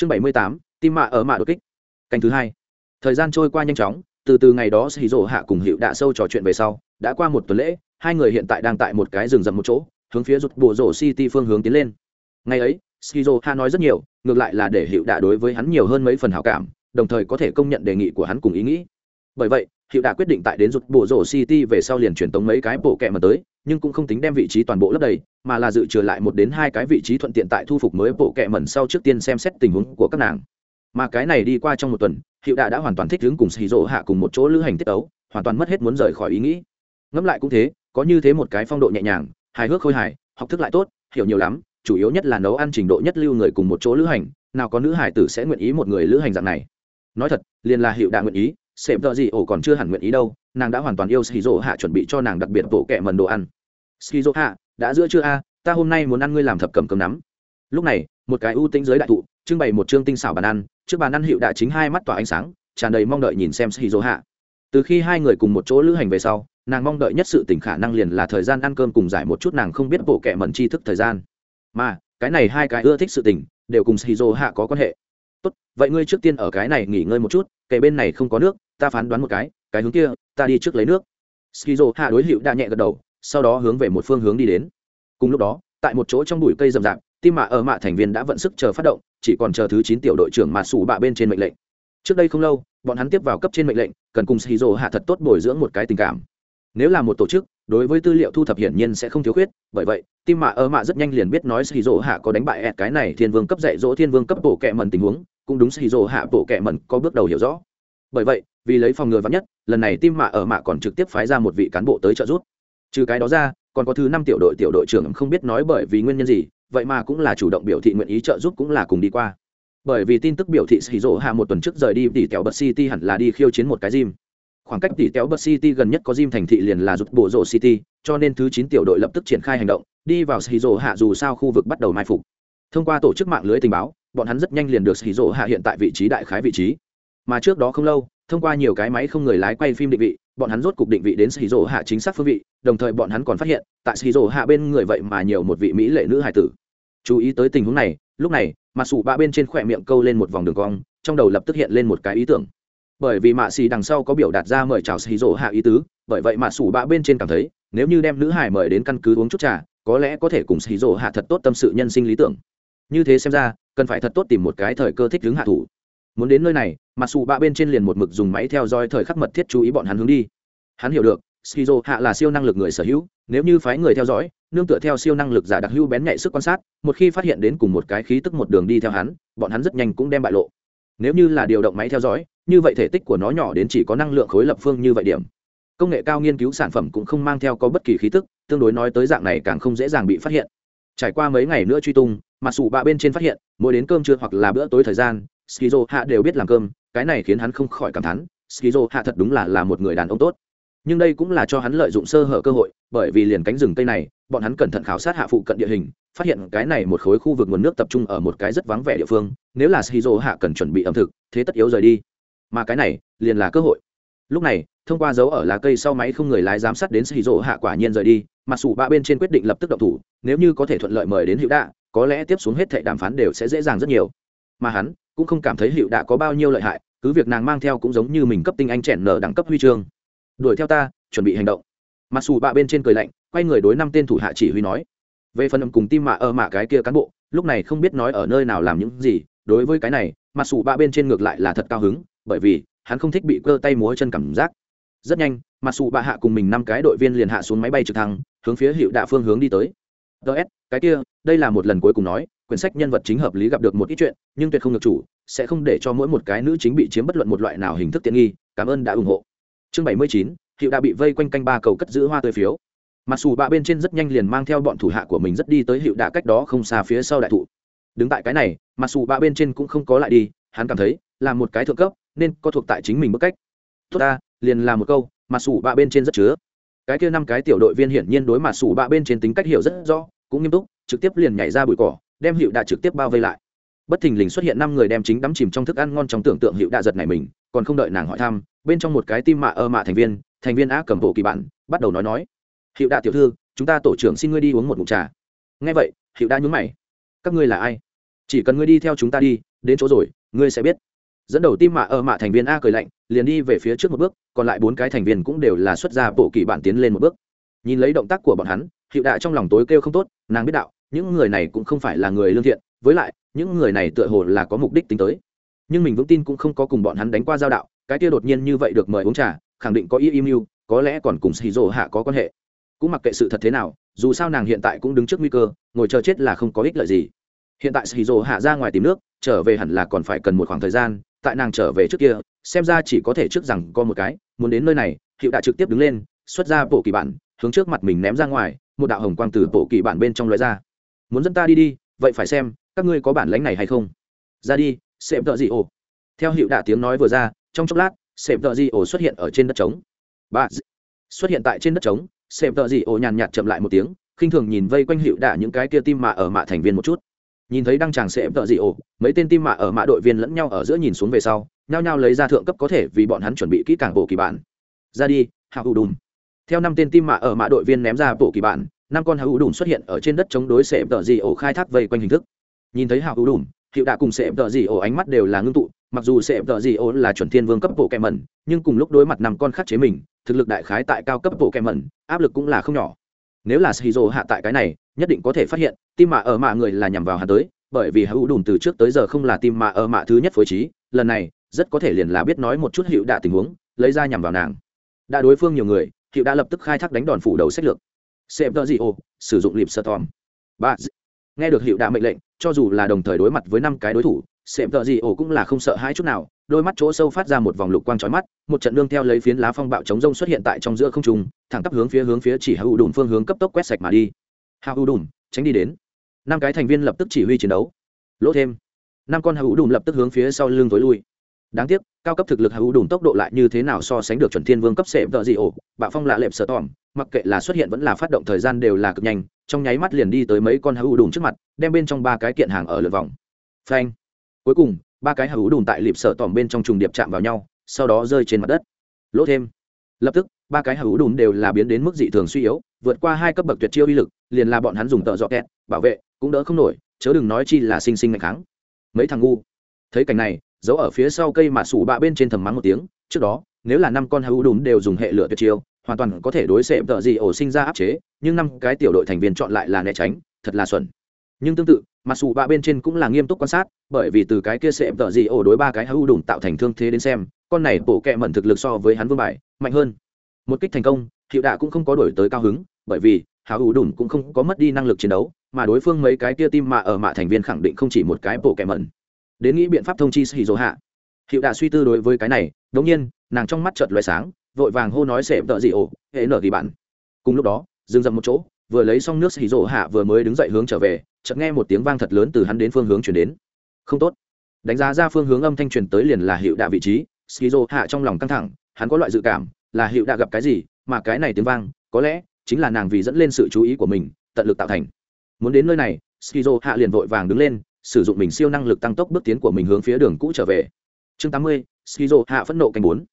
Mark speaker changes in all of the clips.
Speaker 1: chương bảy mươi tám, tim mạ ở mạ đột kích. Canh thứ hai. Thời gian trôi qua nhanh chóng, từ từ ngày đó xì rổ hạ cùng hiệu đạ sâu trò chuyện về sau, đã qua một tuần lễ, hai người hiện tại đang tại một cái rừng rậm một chỗ, hướng phía rụt bộ rổ city phương hướng tiến lên. Ngày ấy skizo ha nói rất nhiều, ngược lại là để hiệu đạ đối với hắn nhiều hơn mấy phần hảo cảm, đồng thời có thể công nhận đề nghị của hắn cùng ý nghĩ. Bởi vậy hiệu đã quyết định tại đến rụt bộ rổ city về sau liền truyền tống mấy cái bộ kẹ mà tới, nhưng cũng không tính đem vị trí toàn bộ lấp đầy, mà là dự trừ lại một đến hai cái vị trí thuận tiện tại thu phục mới bộ kẹ mẩn sau trước tiên xem xét tình huống của các nàng. Mà cái này đi qua trong một tuần, hiệu đã đã hoàn toàn thích hướng cùng xì rỗ hạ cùng một chỗ lữ hành tiết ấu hoàn toàn mất hết muốn rời khỏi ý nghĩ. Ngẫm lại cũng thế, có như thế một cái phong độ nhẹ nhàng, hài hước khôi hài, học thức lại tốt, hiểu nhiều lắm, chủ yếu nhất là nấu ăn trình độ nhất lưu người cùng một chỗ lữ hành, nào có nữ hải tử sẽ nguyện ý một người lữ hành dạng này. Nói thật, liền là hiệu đã nguyện ý sệm tợ gì ổ còn chưa hẳn nguyện ý đâu, nàng đã hoàn toàn yêu skizo hạ chuẩn bị cho nàng đặc biệt bộ kẹ mần đồ ăn. Skizo hạ, đã giữa chưa a à, ta hôm nay muốn ăn ngươi làm thập cầm cầm nắm. Lúc này, một cái ưu tĩnh giới đại thụ, trưng bày một chương tinh xảo bàn ăn, trước bàn ăn hiệu đã chính hai mắt tỏa ánh sáng, tràn đầy mong đợi nhìn xem skizo hạ. Từ khi hai người cùng một chỗ lữ hành về sau, nàng mong đợi nhất sự tỉnh khả năng liền là thời gian ăn cơm cùng giải một chút nàng không biết bộ kệ mẩn tri thức thời gian. Mà, cái này hai cái ưa thích sự tình, đều cùng shizu hạ có quan hệ. Tốt, vậy ngươi trước tiên ở cái này nghỉ ngơi một chút, kệ bên này không có nước ta phán đoán một cái cái hướng kia, ta đi trước lấy nước. Skizo hạ đối hiệu đã nhẹ gật đầu, sau đó hướng về một phương hướng đi đến. Cùng lúc đó, tại một chỗ trong bụi cây rậm rạp, tim mạ ở mạ thành viên đã vận sức chờ phát động, chỉ còn chờ thứ chín tiểu đội trưởng mà sủ bạ bên trên mệnh lệnh. Trước đây không lâu, bọn hắn tiếp vào cấp trên mệnh lệnh, cần cùng shizu hạ thật tốt bồi dưỡng một cái tình cảm. Nếu là một tổ chức, đối với tư liệu thu thập hiển nhiên sẽ không thiếu khuyết, bởi vậy, tim mạ ơ mạ rất nhanh liền biết nói xì hạ có đánh bại ẹt cái này thiên vương cấp dạy dỗ thiên vương cấp bộ kẹ mần tình huống, cũng đúng xì hạ bộ kẹ mần có bước đầu hiểu rõ bởi vậy, vì lấy phòng ngừa vắn nhất, lần này tim mạ ở mạ còn trực tiếp phái ra một vị cán bộ tới trợ giúp. Trừ cái đó ra, còn có thứ năm tiểu đội tiểu đội trưởng không biết nói bởi vì nguyên nhân gì, vậy mà cũng là chủ động biểu thị nguyện ý trợ giúp cũng là cùng đi qua. Bởi vì tin tức biểu thị xì rỗ hạ một tuần trước rời đi tỉ kéo bật city hẳn là đi khiêu chiến một cái gym. Khoảng cách tỉ kéo bật city gần nhất có gym thành thị liền là rút bộ rộ city, cho nên thứ chín tiểu đội lập tức triển khai hành động, đi vào xì rỗ hạ dù sao khu vực bắt đầu mai phục. Thông qua tổ chức mạng lưới tình báo, bọn hắn rất nhanh liền được xì rỗ hạ hiện tại vị trí đại khái vị trí mà trước đó không lâu, thông qua nhiều cái máy không người lái quay phim định vị, bọn hắn rốt cục định vị đến xì rỗ hạ chính xác phương vị, đồng thời bọn hắn còn phát hiện, tại xì rỗ hạ bên người vậy mà nhiều một vị mỹ lệ nữ hải tử. Chú ý tới tình huống này, lúc này mà sủ ba bên trên khỏe miệng câu lên một vòng đường cong, trong đầu lập tức hiện lên một cái ý tưởng. Bởi vì mạ xì đằng sau có biểu đạt ra mời chào xì rỗ hạ ý tứ, bởi vậy mạ sủ bạ bên trên cảm thấy, nếu như đem nữ hải mời đến căn cứ uống chút trà, có lẽ có thể cùng xì rỗ hạ thật tốt tâm sự nhân sinh lý tưởng. Như thế xem ra, cần phải thật tốt tìm một cái thời cơ thích hướng hạ thủ muốn đến nơi này mạ dù bạ bên trên liền một mực dùng máy theo dõi thời khắc mật thiết chú ý bọn hắn hướng đi. Hắn hiểu được, skizo hạ là siêu năng lực người sở hữu, nếu như phái người theo dõi, nương tựa theo siêu năng lực giả đặc hữu bén nhạy sức quan sát, một khi phát hiện đến cùng một cái khí tức một đường đi theo hắn, bọn hắn rất nhanh cũng đem bại lộ. Nếu như là điều động máy theo dõi, như vậy thể tích của nó nhỏ đến chỉ có năng lượng khối lập phương như vậy điểm. Công nghệ cao nghiên cứu sản phẩm cũng không mang theo có bất kỳ khí tức, tương đối nói tới dạng này càng không dễ dàng bị phát hiện. Trải qua mấy ngày nữa truy tung mặc dù bạ bên trên phát hiện, mỗi đến cơm trưa hoặc là bữa tối thời gian skizo hạ đều biết làm cơm, cái này khiến hắn không khỏi cảm thán, skizo hạ thật đúng là là một người đàn ông tốt. Nhưng đây cũng là cho hắn lợi dụng sơ hở cơ hội, bởi vì liền cánh rừng tây này, bọn hắn cẩn thận khảo sát hạ phụ cận địa hình, phát hiện cái này một khối khu vực nguồn nước tập trung ở một cái rất vắng vẻ địa phương, nếu là shizu hạ cần chuẩn bị ẩm thực, thế tất yếu rời đi. Mà cái này, liền là cơ hội. Lúc này, thông qua dấu ở lá cây sau máy không người lái giám sát đến shizu hạ quả nhiên rời đi mặc dù ba bên trên quyết định lập tức động thủ, nếu như có thể thuận lợi mời đến hiệu đạ, có lẽ tiếp xuống hết thệ đàm phán đều sẽ dễ dàng rất nhiều. Mà hắn cũng không cảm thấy hiệu đã có bao nhiêu lợi hại, cứ việc nàng mang theo cũng giống như mình cấp tinh anh chèn nở đẳng cấp huy chương. Đuổi theo ta, chuẩn bị hành động. Mặc dù bạ bên trên cười lạnh, quay người đối năm tên thủ hạ chỉ huy nói. Về phần âm cùng tim mạ ở mạ cái kia cán bộ, lúc này không biết nói ở nơi nào làm những gì, đối với cái này, mặc dù bạ bên trên ngược lại là thật cao hứng, bởi vì, hắn không thích bị cơ tay múa chân cảm giác. Rất nhanh, mặc dù bạ hạ cùng mình năm cái đội viên liền hạ xuống máy bay trực thăng, hướng phía hiệu đạ phương hướng đi tới ts cái kia, đây là một lần cuối cùng nói, quyển sách nhân vật chính hợp lý gặp được một ít chuyện, nhưng tuyệt không được chủ, sẽ không để cho mỗi một cái nữ chính bị chiếm bất luận một loại nào hình thức tiện nghi, cảm ơn đã ủng hộ. Chương bảy mươi chín hiệu đã bị vây quanh canh ba cầu cất giữ hoa tươi phiếu. Mặc dù bạ bên trên rất nhanh liền mang theo bọn thủ hạ của mình rất đi tới hiệu đạ cách đó không xa phía sau đại thụ. Đứng tại cái này, mặc dù bạ bên trên cũng không có lại đi, hắn cảm thấy là một cái thượng cấp, nên có thuộc tại chính mình bức cách. Tốt ta, liền là một câu, mặc dù bạ bên trên rất chứa cái kia năm cái tiểu đội viên hiển nhiên đối mặt sủ bạ bên trên tính cách hiểu rất rõ, cũng nghiêm túc, trực tiếp liền nhảy ra bụi cỏ, đem hiệu đạ trực tiếp bao vây lại. Bất thình lình xuất hiện năm người đem chính đắm chìm trong thức ăn ngon trong tưởng tượng hiệu đạ giật này mình, còn không đợi nàng hỏi thăm, bên trong một cái tim mạ ơ mạ thành viên thành viên á cầm bộ kỳ bản bắt đầu nói nói. Hiệu đạ tiểu thư, chúng ta tổ trưởng xin ngươi đi uống một mụn trà. Nghe vậy, hiệu đã nhúng mày. Các ngươi là ai? Chỉ cần ngươi đi theo chúng ta đi, đến chỗ rồi, ngươi sẽ biết dẫn đầu tim mạ ở ờ, mạ thành viên a cười lạnh, liền đi về phía trước một bước, còn lại bốn cái thành viên cũng đều là xuất ra bộ kỳ bản tiến lên một bước. Nhìn lấy động tác của bọn hắn hiệu đạ trong lòng tối kêu không tốt, nàng biết đạo, những người này cũng không phải là người lương thiện, với lại, những người này tựa hồ là có mục đích tính tới. Nhưng mình vững tin cũng không có cùng bọn hắn đánh qua giao đạo, cái kia đột nhiên như vậy được mời uống trà, khẳng định có ý email có lẽ còn cùng xì rồ hạ có quan hệ. Cũng mặc kệ sự thật thế nào, dù sao nàng hiện tại cũng đứng trước nguy cơ, ngồi chờ chết là không có ích lợi gì. Hiện tại xì rồ hạ ra ngoài tìm nước, trở về hẳn là còn phải cần một khoảng thời gian tại nàng trở về trước kia, xem ra chỉ có thể trước rằng có một cái, muốn đến nơi này hiệu đã trực tiếp đứng lên, xuất ra bộ kỳ bản, hướng trước mặt mình ném ra ngoài, một đạo hồng quang từ bộ kỳ bản bên trong lóe ra. Muốn dẫn ta đi đi, vậy phải xem, các ngươi có bản lánh này hay không? Ra đi sệm tợ gì ồ theo hiệu đạ tiếng nói vừa ra, trong chốc lát sệm tợ gì ồ xuất hiện ở trên đất trống. Ba xuất hiện tại trên đất trống sệm tợ gì ồ nhàn nhạt chậm lại một tiếng, khinh thường nhìn vây quanh hiệu đạ những cái kia tim mạ ở mạ thành viên một chút nhìn thấy đăng tràng sẽ tợ gì ồ mấy tên tim mạ ở mạ đội viên lẫn nhau ở giữa nhìn xuống về sau, nhao nhao lấy ra thượng cấp có thể vì bọn hắn chuẩn bị kỹ càng bộ kỳ bản. Ra đi, hạ hữu đùm. Theo năm tên tim mạ ở mạ đội viên ném ra bộ kỳ bản, năm con hạ hữu đùm xuất hiện ở trên đất chống đối sẽ tợ gì ồ khai thác vây quanh hình thức. Nhìn thấy hạ hữu đùm hiệu đã cùng sẽ tợ gì ồ ánh mắt đều là ngưng tụ, mặc dù sẽ tợ gì ổ là chuẩn thiên vương cấp bộ kẹ mẩn, nhưng cùng lúc đối mặt năm con khắc chế mình, thực lực đại khái tại cao cấp bộ kẹ mẩn, áp lực cũng là không nhỏ. Nếu là shizu hạ tại cái này nhất định có thể phát hiện, tim mạ ở mạ người là nhằm vào hắn tới, bởi vì hữu đùm từ trước tới giờ không là tim mạ ở mạ thứ nhất phối trí, lần này, rất có thể liền là biết nói một chút hiệu đạ tình huống, lấy ra nhằm vào nàng. Đã đối phương nhiều người hiệu đã lập tức khai thác đánh đòn phủ đầu sách lược. Xem tờ gì ô, sử dụng lịp sơ tòm ba nghe được hiệu đạ mệnh lệnh, cho dù là đồng thời đối mặt với năm cái đối thủ, xem tờ gì ô cũng là không sợ hai chút nào, đôi mắt chỗ sâu phát ra một vòng lục quang trói mắt, một trận nương theo lấy phiến lá phong bạo chống rông xuất hiện tại trong giữa không trung, thẳng tắp hướng phía hướng phía chỉ hữu đùm phương hướng cấp tốc quét sạch mà đi hữu đùm, tránh đi đến. Năm cái thành viên lập tức chỉ huy chiến đấu. Lỗ thêm. Năm con hữu đùm lập tức hướng phía sau lưng tối lui. Đáng tiếc, cao cấp thực lực hữu đùm tốc độ lại như thế nào so sánh được chuẩn thiên vương cấp sệ vợ gì ổ, bạo phong lạ lệm sợ tỏm mặc kệ là xuất hiện vẫn là phát động thời gian đều là cực nhanh, trong nháy mắt liền đi tới mấy con hữu đùm trước mặt, đem bên trong ba cái kiện hàng ở lượt vòng. Phanh. Cuối cùng, ba cái hữu đùm tại lịp sợ tỏm bên trong trùng điệp chạm vào nhau, sau đó rơi trên mặt đất. Lỗ thêm. Lập tức, ba cái hữu đùm đều là biến đến mức dị thường suy yếu vượt qua hai cấp bậc tuyệt chiêu uy lực, liền là bọn hắn dùng tợ dọ kẹt, bảo vệ, cũng đỡ không nổi, chớ đừng nói chi là sinh sinh ngày kháng. Mấy thằng ngu. Thấy cảnh này, giấu ở phía sau cây mà sủ bạ bên trên thầm mắng một tiếng, trước đó, nếu là năm con hữu đúng đều dùng hệ lửa tuyệt chiêu, hoàn toàn có thể đối xệ tợ gì ổ sinh ra áp chế, nhưng năm cái tiểu đội thành viên chọn lại là né tránh, thật là xuẩn. Nhưng tương tự mặc sủ bạ bên trên cũng là nghiêm túc quan sát, bởi vì từ cái kia xệ tợ gì ổ đối ba cái hữu đúng tạo thành thương thế đến xem, con này bổ kẹ mẩn thực lực so với hắn vương bài, mạnh hơn. Một kích thành công hiệu đạ cũng không có đổi tới cao hứng, bởi vì hào ủ đùn cũng không có mất đi năng lực chiến đấu, mà đối phương mấy cái kia tim mạ ở mạ thành viên khẳng định không chỉ một cái bộ kẻ mẩn. Đến nghĩ biện pháp thông chi xì dỗ hạ. Hiệu đạ suy tư đối với cái này, đống nhiên, nàng trong mắt chợt loài sáng, vội vàng hô nói sẽ tợ gì ổ, hệ nở thì bạn. Cùng lúc đó, dừng dầm một chỗ, vừa lấy xong nước xì dỗ hạ vừa mới đứng dậy hướng trở về, chợt nghe một tiếng vang thật lớn từ hắn đến phương hướng chuyển đến. Không tốt. Đánh giá ra phương hướng âm thanh truyền tới liền là hiệu đạ vị trí xì dỗ hạ trong lòng căng thẳng, hắn có loại dự cảm là hiệu đạ gặp cái gì mà cái này tiếng vang, có lẽ chính là nàng vì dẫn lên sự chú ý của mình, tận lực tạo thành. Muốn đến nơi này, skizo hạ liền vội vàng đứng lên, sử dụng mình siêu năng lực tăng tốc bước tiến của mình hướng phía đường cũ trở về. Chương tám mươi, skizo hạ phẫn nộ canh bốn.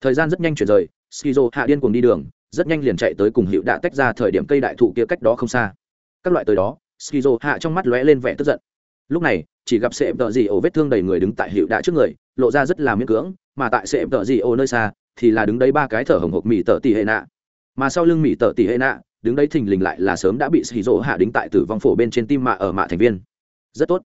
Speaker 1: Thời gian rất nhanh chuyển rời, skizo hạ điên cuồng đi đường, rất nhanh liền chạy tới cùng hiệu đã tách ra thời điểm cây đại thụ kia cách đó không xa. Các loại tới đó, skizo hạ trong mắt lóe lên vẻ tức giận. Lúc này, chỉ gặp sệm tợ gì ổ vết thương đầy người đứng tại hiệu đã trước người, lộ ra rất là miễn cưỡng, mà tại sệm tợ gì ổ nơi xa thì là đứng đấy ba cái thở hồng hộc mỹ tợ tỷ hệ nạ. Mà sau lưng mỹ tợ tỷ hệ nạ, đứng đấy thình lình lại là sớm đã bị xì rỗ hạ đính tại tử vong phổ bên trên tim mạ ở mạ thành viên. Rất tốt.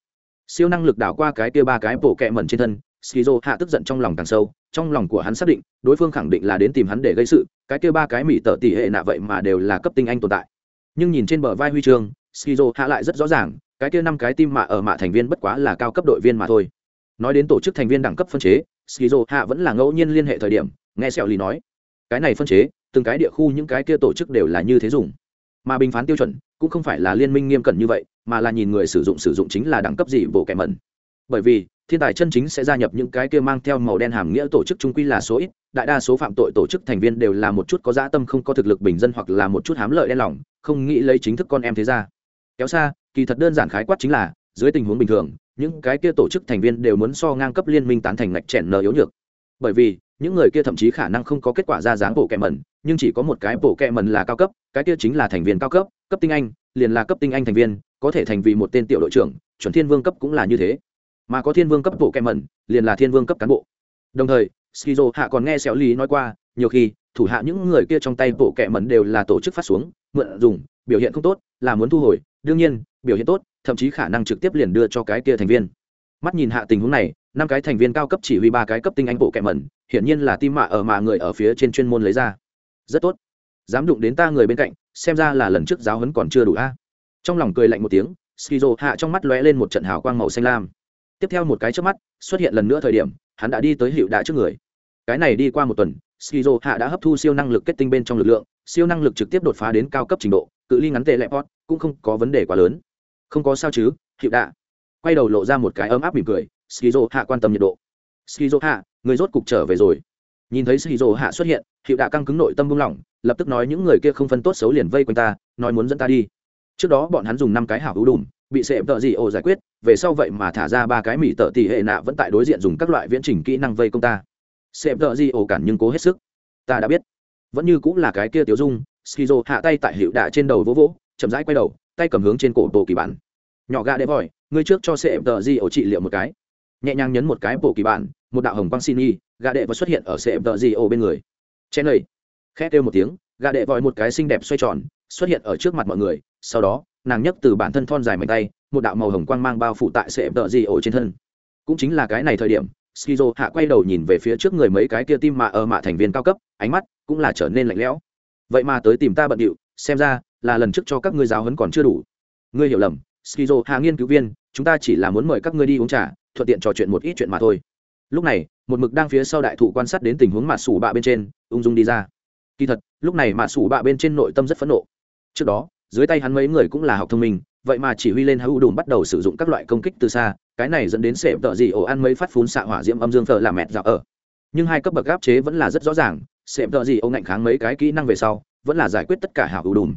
Speaker 1: Siêu năng lực đảo qua cái kia ba cái bộ kẹ mẩn trên thân skizo hạ tức giận trong lòng càng sâu, trong lòng của hắn xác định, đối phương khẳng định là đến tìm hắn để gây sự, cái kia ba cái mỹ tợ tỷ hệ nạ vậy mà đều là cấp tinh anh tồn tại. Nhưng nhìn trên bờ vai huy chương skizo hạ lại rất rõ ràng, cái kia năm cái tim mạ ở mạ thành viên bất quá là cao cấp đội viên mà thôi. Nói đến tổ chức thành viên đẳng cấp phân chế skizo hạ vẫn là ngẫu nhiên liên hệ thời điểm, nghe sẹo lì nói. Cái này phân chế, từng cái địa khu, những cái kia tổ chức đều là như thế dùng. Mà bình phán tiêu chuẩn, cũng không phải là liên minh nghiêm cẩn như vậy, mà là nhìn người sử dụng sử dụng chính là đẳng cấp gì bộ kẻ mẩn. Bởi vì, thiên tài chân chính sẽ gia nhập những cái kia mang theo màu đen hàm nghĩa tổ chức trung quy là số ít, đại đa số phạm tội tổ chức thành viên đều là một chút có dã tâm, không có thực lực bình dân hoặc là một chút hám lợi đen lòng, không nghĩ lấy chính thức con em thế ra kéo xa, kỳ thật đơn giản khái quát chính là, dưới tình huống bình thường những cái kia tổ chức thành viên đều muốn so ngang cấp liên minh tán thành ngạch chèn nờ yếu nhược. Bởi vì, những người kia thậm chí khả năng không có kết quả ra dáng bộ kẹ mẩn nhưng chỉ có một cái bộ kẹ mẩn là cao cấp, cái kia chính là thành viên cao cấp cấp tinh anh, liền là cấp tinh anh thành viên, có thể thành vì một tên tiểu đội trưởng, chuẩn thiên vương cấp cũng là như thế. Mà có thiên vương cấp bộ kẹ mẩn liền là thiên vương cấp cán bộ. Đồng thời, skizo hạ còn nghe xéo lý nói qua, nhiều khi, thủ hạ những người kia trong tay bộ kẹ mẩn đều là tổ chức phát xuống, mượn dùng, biểu hiện không tốt, là muốn thu hồi, đương nhiên, biểu hiện tốt thậm chí khả năng trực tiếp liền đưa cho cái kia thành viên. Mắt nhìn hạ tình huống này, năm cái thành viên cao cấp chỉ huy ba cái cấp tinh anh bộ kẹ mẩn, hiển nhiên là tim mạ ở mà người ở phía trên chuyên môn lấy ra. Rất tốt. Dám đụng đến ta người bên cạnh, xem ra là lần trước giáo huấn còn chưa đủ a. Trong lòng cười lạnh một tiếng, skizo hạ trong mắt lóe lên một trận hào quang màu xanh lam. Tiếp theo một cái trước mắt, xuất hiện lần nữa thời điểm, hắn đã đi tới hiệu đạ trước người. Cái này đi qua một tuần, skizo hạ đã hấp thu siêu năng lực kết tinh bên trong lực lượng, siêu năng lực trực tiếp đột phá đến cao cấp trình độ, cự ly ngắn tệ lẹp pot, cũng không có vấn đề quá lớn không có sao chứ, hiệu đạ. Quay đầu lộ ra một cái ấm áp mỉm cười skizo hạ quan tâm nhiệt độ. Skizo hạ người rốt cục trở về rồi. Nhìn thấy skizo hạ xuất hiện, hiệu đạ căng cứng nội tâm buông lỏng, lập tức nói những người kia không phân tốt xấu liền vây quanh ta, nói muốn dẫn ta đi. Trước đó bọn hắn dùng năm cái hảo hữu đùm, bị sệ tợ gì ồ giải quyết, về sau vậy mà thả ra ba cái mỹ tợ tỷ hệ nạ vẫn tại đối diện dùng các loại viễn trình kỹ năng vây công ta. Sệ tợ gì ồ cản nhưng cố hết sức. Ta đã biết. Vẫn như cũng là cái kia tiểu dung skizo hạ tay tại hiệu đạ trên đầu vỗ vỗ, chậm rãi quay đầu tay cầm hướng trên cổ bộ kỳ bản. Nhỏ gà đế vòi, ngươi trước cho sệ tờ di ổ trị liệu một cái. Nhẹ nhàng nhấn một cái bộ kỳ bản, một đạo hồng quang xin y gà đệ và xuất hiện ở sệ tờ di ổ bên người. Chen lầy khẽ kêu một tiếng, gà đệ vòi một cái xinh đẹp xoay tròn, xuất hiện ở trước mặt mọi người, sau đó, nàng nhấc từ bản thân thon dài mạnh tay, một đạo màu hồng quang mang bao phủ tại sệ tờ di ổ trên thân. Cũng chính là cái này thời điểm, skizo hạ quay đầu nhìn về phía trước người mấy cái kia tim mạ ở mạ thành viên cao cấp, ánh mắt cũng là trở nên lạnh lẽo. Vậy mà tới tìm ta bận điệu, xem ra là lần trước cho các ngươi giáo huấn còn chưa đủ. Ngươi hiểu lầm, skizo hạ nghiên cứu viên, chúng ta chỉ là muốn mời các ngươi đi uống trà, thuận tiện trò chuyện một ít chuyện mà thôi. Lúc này, một mực đang phía sau đại thụ quan sát đến tình huống mạ sủ bạ bên trên, ung dung đi ra. Kỳ thật, lúc này mạ sủ bạ bên trên nội tâm rất phẫn nộ. Trước đó, dưới tay hắn mấy người cũng là học thông minh, vậy mà chỉ huy lên hữu đùm bắt đầu sử dụng các loại công kích từ xa, cái này dẫn đến sệm tợ gì ổ ăn mấy phát phun xạ hỏa diễm âm dương thờ làm mẹt dạo ở. Nhưng hai cấp bậc áp chế vẫn là rất rõ ràng sệm tợ gì ổ ngạnh kháng mấy cái kỹ năng về sau, vẫn là giải quyết tất cả hảo hữu đùm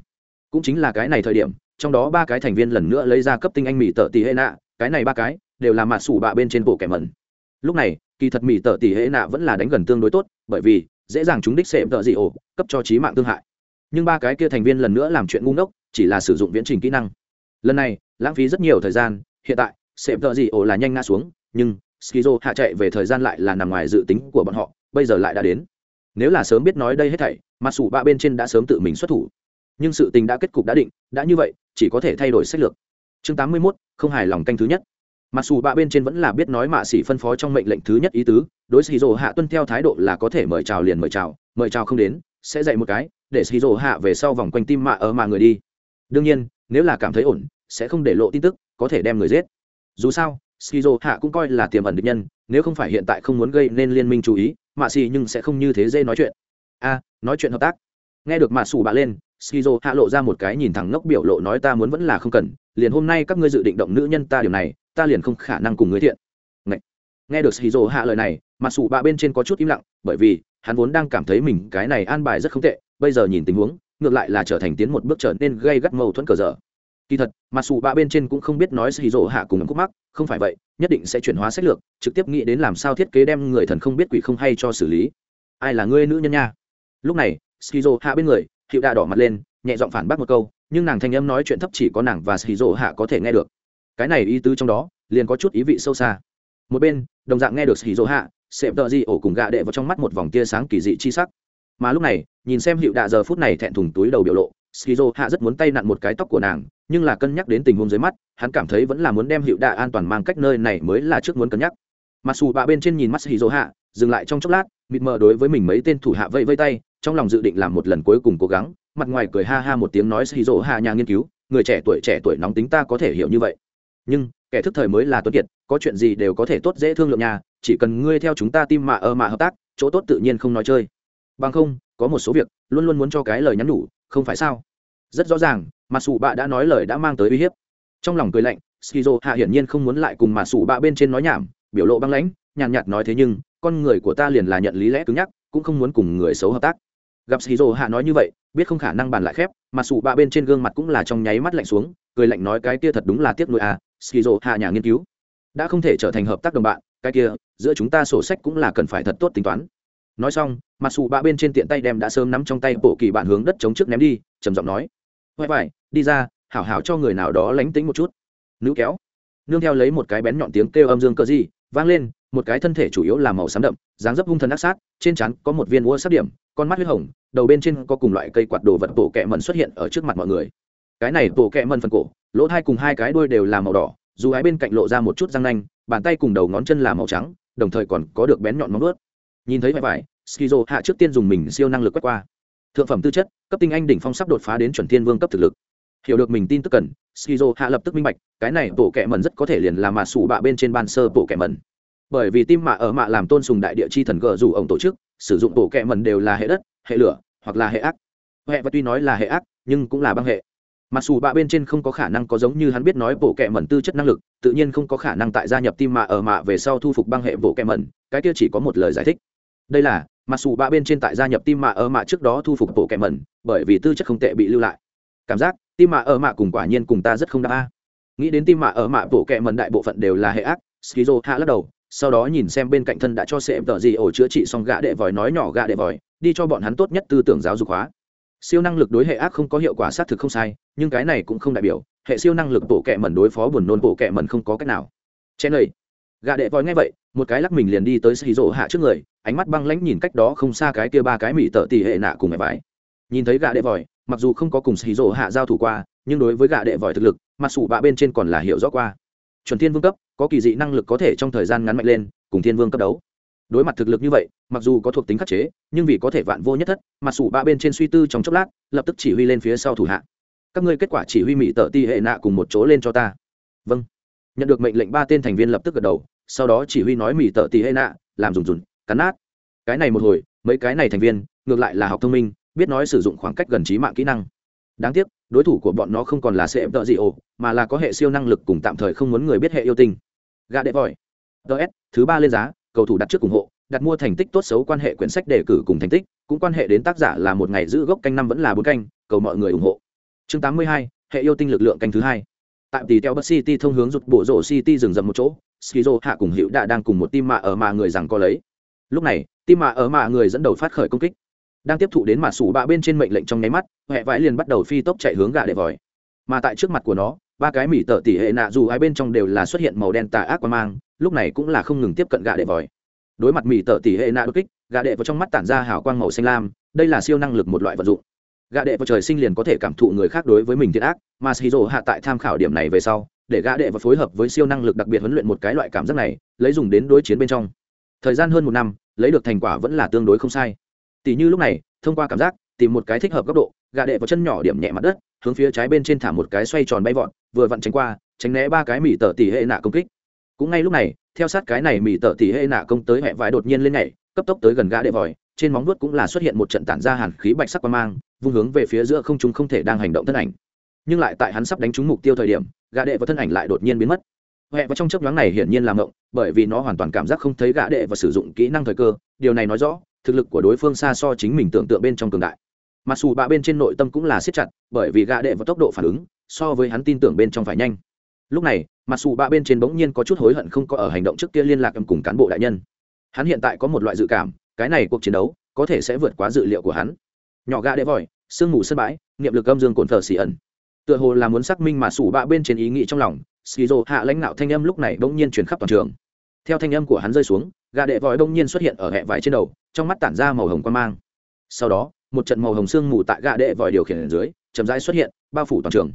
Speaker 1: cũng chính là cái này thời điểm, trong đó ba cái thành viên lần nữa lấy ra cấp tinh anh mỹ tợ tỷ hệ nạ, cái này ba cái đều là mạt sủ bạ bên trên bộ kẻ mẩn. Lúc này, kỳ thật mỹ tợ tỷ hệ nạ vẫn là đánh gần tương đối tốt, bởi vì dễ dàng chúng đích sệm tợ gì ổ, cấp cho trí mạng thương hại. Nhưng ba cái kia thành viên lần nữa làm chuyện ngu ngốc, chỉ là sử dụng viễn trình kỹ năng. Lần này, lãng phí rất nhiều thời gian, hiện tại sệm tợ gì ổ là nhanh ngã xuống, nhưng skizo hạ chạy về thời gian lại là nằm ngoài dự tính của bọn họ, bây giờ lại đã đến. Nếu là sớm biết nói đây hết thảy mặc dù ba bên trên đã sớm tự mình xuất thủ nhưng sự tình đã kết cục đã định, đã như vậy, chỉ có thể thay đổi sách lược. Chương tám mươi mốt, không hài lòng canh thứ nhất. Mặc dù bạ bên trên vẫn là biết nói mạ xỉ phân phó trong mệnh lệnh thứ nhất ý tứ, đối xì hạ tuân theo thái độ là có thể mời chào liền mời chào mời chào không đến, sẽ dạy một cái, để xì hạ về sau vòng quanh tim mạ ở mà người đi. Đương nhiên, nếu là cảm thấy ổn, sẽ không để lộ tin tức, có thể đem người giết. Dù sao skizo hạ cũng coi là tiềm ẩn địch nhân, nếu không phải hiện tại không muốn gây nên liên minh chú ý, mạ xỉ nhưng sẽ không như thế dễ nói chuyện. A, nói chuyện hợp tác nghe được mạ xù bạ lên skizo hạ lộ ra một cái nhìn thẳng ngốc biểu lộ nói ta muốn vẫn là không cần liền hôm nay các ngươi dự định động nữ nhân ta điều này ta liền không khả năng cùng người thiện. Nghe, nghe được skizo hạ lời này mạ xù bạ bên trên có chút im lặng bởi vì hắn vốn đang cảm thấy mình cái này an bài rất không tệ bây giờ nhìn tình huống ngược lại là trở thành tiến một bước trở nên gây gắt mâu thuẫn cờ dở. Kỳ thật mặc dù ba bên trên cũng không biết nói xì hạ cùng khúc mắc không phải vậy nhất định sẽ chuyển hóa sách lược trực tiếp nghĩ đến làm sao thiết kế đem người thần không biết quỷ không hay cho xử lý. Ai là ngươi nữ nhân nha? Lúc này skizo hạ bên người hiệu đạ đỏ mặt lên, nhẹ giọng phản bác một câu, nhưng nàng thanh âm nói chuyện thấp chỉ có nàng và skizo hạ có thể nghe được. Cái này ý tứ trong đó, liền có chút ý vị sâu xa. Một bên, đồng dạng nghe được skizo hạ sệm tợ di ổ cùng gạ đệ vào trong mắt một vòng tia sáng kỳ dị chi sắc. Mà lúc này, nhìn xem hiệu đạ giờ phút này thẹn thùng túi đầu biểu lộ, skizo hạ rất muốn tay nặn một cái tóc của nàng, nhưng là cân nhắc đến tình huống dưới mắt, hắn cảm thấy vẫn là muốn đem hiệu đạ an toàn mang cách nơi này mới là trước muốn cân nhắc. Mặc dù bà bên trên nhìn mắt skizo hạ, dừng lại trong chốc lát, mịt mờ đối với mình mấy tên thủ hạ vây vây tay trong lòng dự định làm một lần cuối cùng cố gắng, mặt ngoài cười ha ha một tiếng nói skizo hạ nhà nghiên cứu, người trẻ tuổi trẻ tuổi nóng tính ta có thể hiểu như vậy. Nhưng, kẻ thức thời mới là tuấn kiệt, có chuyện gì đều có thể tốt dễ thương lượng nhà chỉ cần ngươi theo chúng ta tim mạ ơ mạ hợp tác, chỗ tốt tự nhiên không nói chơi. Bằng không, có một số việc, luôn luôn muốn cho cái lời nhắn nhủ, không phải sao? Rất rõ ràng mà sủ bạ đã nói lời đã mang tới uy hiếp. Trong lòng cười lạnh skizo hạ hiển nhiên không muốn lại cùng mà sủ bạ bên trên nói nhảm, biểu lộ băng lãnh, nhàn nhạt nói thế nhưng, con người của ta liền là nhận lý lẽ cứng nhắc, cũng không muốn cùng người xấu hợp tác gặp skizo hạ nói như vậy, biết không khả năng bàn lại khép, mà sủ bạ bên trên gương mặt cũng là trong nháy mắt lạnh xuống, cười lạnh nói cái kia thật đúng là tiếc nuôi à skizo hạ nhà nghiên cứu. Đã không thể trở thành hợp tác đồng bạn, cái kia, giữa chúng ta sổ sách cũng là cần phải thật tốt tính toán. Nói xong mặc dù ba bên trên tiện tay đem đã sớm nắm trong tay bộ kỳ bản hướng đất chống trước ném đi, trầm giọng nói. Huệ vải đi ra, hảo hảo cho người nào đó lánh tính một chút. Nữ kéo. Nương theo lấy một cái bén nhọn tiếng kêu âm dương cơ gì, vang lên một cái thân thể chủ yếu là màu xám đậm, dáng dấp hung thần ác sát, trên trán có một viên ua sắc điểm, con mắt huyết hồng, đầu bên trên có cùng loại cây quạt đồ vật bộ kẹ mần xuất hiện ở trước mặt mọi người. Cái này bộ kẹ mần phần cổ, lỗ thai cùng hai cái đuôi đều là màu đỏ, dù ái bên cạnh lộ ra một chút răng nanh, bàn tay cùng đầu ngón chân là màu trắng, đồng thời còn có được bén nhọn móng ướt nhìn thấy vải vải, skizo hạ trước tiên dùng mình siêu năng lực quét qua. Thượng phẩm tư chất, cấp tinh anh đỉnh phong sắp đột phá đến chuẩn thiên vương cấp thực lực. Hiểu được mình tin tức cần, skizo hạ lập tức minh bạch, cái này bộ kẹ mần rất có thể liền là mà sủ bạ bên trên ban sơ bộ kẹ mần bởi vì tim mạ ở mạ làm tôn sùng đại địa chi thần gờ dù ổng tổ chức, sử dụng bộ kẹ mần đều là hệ đất, hệ lửa, hoặc là hệ ác. Hệ và tuy nói là hệ ác, nhưng cũng là băng hệ. Mặc dù bạ bên trên không có khả năng có giống như hắn biết nói bộ kẹ mẩn tư chất năng lực, tự nhiên không có khả năng tại gia nhập tim mạ ở mạ về sau thu phục băng hệ bộ kẹ mẩn, cái kia chỉ có một lời giải thích. Đây là, mặc dù bạ bên trên tại gia nhập tim mạ ở mạ trước đó thu phục bộ kẹ mẩn, bởi vì tư chất không tệ bị lưu lại. Cảm giác, tim mạ ở mạ cùng quả nhiên cùng ta rất không đáp a. Nghĩ đến tim mạ ở mạ bộ kẹ mẩn đại bộ phận đều là hệ ác skizo hạ lắc đầu sau đó nhìn xem bên cạnh thân đã cho sệm tờ gì ổ chữa trị xong gã đệ vòi nói nhỏ gã đệ vòi, đi cho bọn hắn tốt nhất tư tưởng giáo dục hóa. Siêu năng lực đối hệ ác không có hiệu quả xác thực không sai, nhưng cái này cũng không đại biểu, hệ siêu năng lực bộ kệ mẩn đối phó buồn nôn bộ kệ mẩn không có cách nào. Chen lầy gã đệ vòi nghe vậy, một cái lắc mình liền đi tới xì rỗ hạ trước người, ánh mắt băng lãnh nhìn cách đó không xa cái kia ba cái mỹ tợ tỷ hệ nạ cùng mẹ vải. Nhìn thấy gã đệ vòi, mặc dù không có cùng xì rỗ hạ giao thủ qua, nhưng đối với gã đệ vòi thực lực mặc dù bạ bên trên còn là hiểu rõ qua. Chuẩn thiên vương cấp có kỳ dị năng lực có thể trong thời gian ngắn mạnh lên, cùng thiên vương cấp đấu. Đối mặt thực lực như vậy, mặc dù có thuộc tính khắc chế, nhưng vì có thể vạn vô nhất thất, mà sủ ba bên trên suy tư trong chốc lát, lập tức chỉ huy lên phía sau thủ hạ. Các ngươi kết quả chỉ huy mỹ tợ ti hệ nạ cùng một chỗ lên cho ta. Vâng. Nhận được mệnh lệnh ba tên thành viên lập tức gật đầu, sau đó chỉ huy nói mỹ tợ ti hệ nạ, làm dùng dùn cắn nát. Cái này một hồi, mấy cái này thành viên, ngược lại là học thông minh, biết nói sử dụng khoảng cách gần trí mạng kỹ năng. Đáng tiếc, đối thủ của bọn nó không còn là sẽ tợ gì ồ, mà là có hệ siêu năng lực cùng tạm thời không muốn người biết hệ yêu tinh gà đệ vòi. Ts thứ ba lên giá, cầu thủ đặt trước ủng hộ, đặt mua thành tích tốt xấu quan hệ quyển sách đề cử cùng thành tích, cũng quan hệ đến tác giả là một ngày giữ gốc canh năm vẫn là bốn canh, cầu mọi người ủng hộ. Chương tám mươi hai, hệ yêu tinh lực lượng canh thứ hai. Tại tỷ theo bất city thông hướng rụt bộ rổ city dừng dầm một chỗ, skizo hạ cùng hiệu đã đang cùng một tim mạ ở mà người rằng có lấy. Lúc này tim mạ ở mà người dẫn đầu phát khởi công kích. Đang tiếp thụ đến mạ sủ bạ bên trên mệnh lệnh trong nháy mắt huệ vãi liền bắt đầu phi tốc chạy hướng gà đệ vòi. Mà tại trước mặt của nó ba cái mỹ tợ tỷ hệ nạ dù hai bên trong đều là xuất hiện màu đen tà ác qua mang, lúc này cũng là không ngừng tiếp cận gà đệ vòi. Đối mặt mỹ tợ tỷ hệ nạ đột kích gà đệ vào trong mắt tản ra hào quang màu xanh lam, đây là siêu năng lực một loại vật dụng. Gà đệ vào trời sinh liền có thể cảm thụ người khác đối với mình thiệt ác, mà shizu hạ tại tham khảo điểm này về sau, để gã đệ và phối hợp với siêu năng lực đặc biệt huấn luyện một cái loại cảm giác này, lấy dùng đến đối chiến bên trong. Thời gian hơn một năm, lấy được thành quả vẫn là tương đối không sai. Tỷ như lúc này, thông qua cảm giác, tìm một cái thích hợp góc độ gã đệ vào chân nhỏ điểm nhẹ mặt đất hướng phía trái bên trên thả một cái xoay tròn bay vọt, vừa vặn tránh qua, tránh né ba cái mỹ tợ tỷ hệ nạ công kích. Cũng ngay lúc này, theo sát cái này mỹ tợ tỷ hệ nạ công tới hẹ vải đột nhiên lên nhảy, cấp tốc tới gần gã đệ vòi, trên móng vuốt cũng là xuất hiện một trận tản ra hàn khí bạch sắc qua mang, vung hướng về phía giữa không trung không thể đang hành động thân ảnh. Nhưng lại tại hắn sắp đánh trúng mục tiêu thời điểm, gã đệ và thân ảnh lại đột nhiên biến mất. Huệ và trong chấp nhoáng này hiển nhiên làm ngộng, bởi vì nó hoàn toàn cảm giác không thấy gã đệ và sử dụng kỹ năng thời cơ, điều này nói rõ, thực lực của đối phương xa so chính mình tưởng tượng bên trong cường đại mặc dù bạ bên trên nội tâm cũng là siết chặt, bởi vì gã đệ và tốc độ phản ứng, so với hắn tin tưởng bên trong phải nhanh. Lúc này, mặc dù bạ bên trên bỗng nhiên có chút hối hận không có ở hành động trước kia liên lạc cùng cán bộ đại nhân. Hắn hiện tại có một loại dự cảm, cái này cuộc chiến đấu có thể sẽ vượt quá dự liệu của hắn. Nhỏ gã đệ vòi sương mù sân bãi, niệm lực âm dương cồn thờ xì ẩn. Tựa hồ là muốn xác minh mà sủ bạ bên trên ý nghĩ trong lòng, skizo hạ lãnh đạo thanh âm lúc này bỗng nhiên chuyển khắp toàn trường. Theo thanh âm của hắn rơi xuống gà đệ vòi bỗng nhiên xuất hiện ở hẹ vải trên đầu, trong mắt tản ra màu hồng quan mang. Sau đó một trận màu hồng sương mù tại gạ đệ vòi điều khiển ở dưới, chậm rãi xuất hiện, bao phủ toàn trường.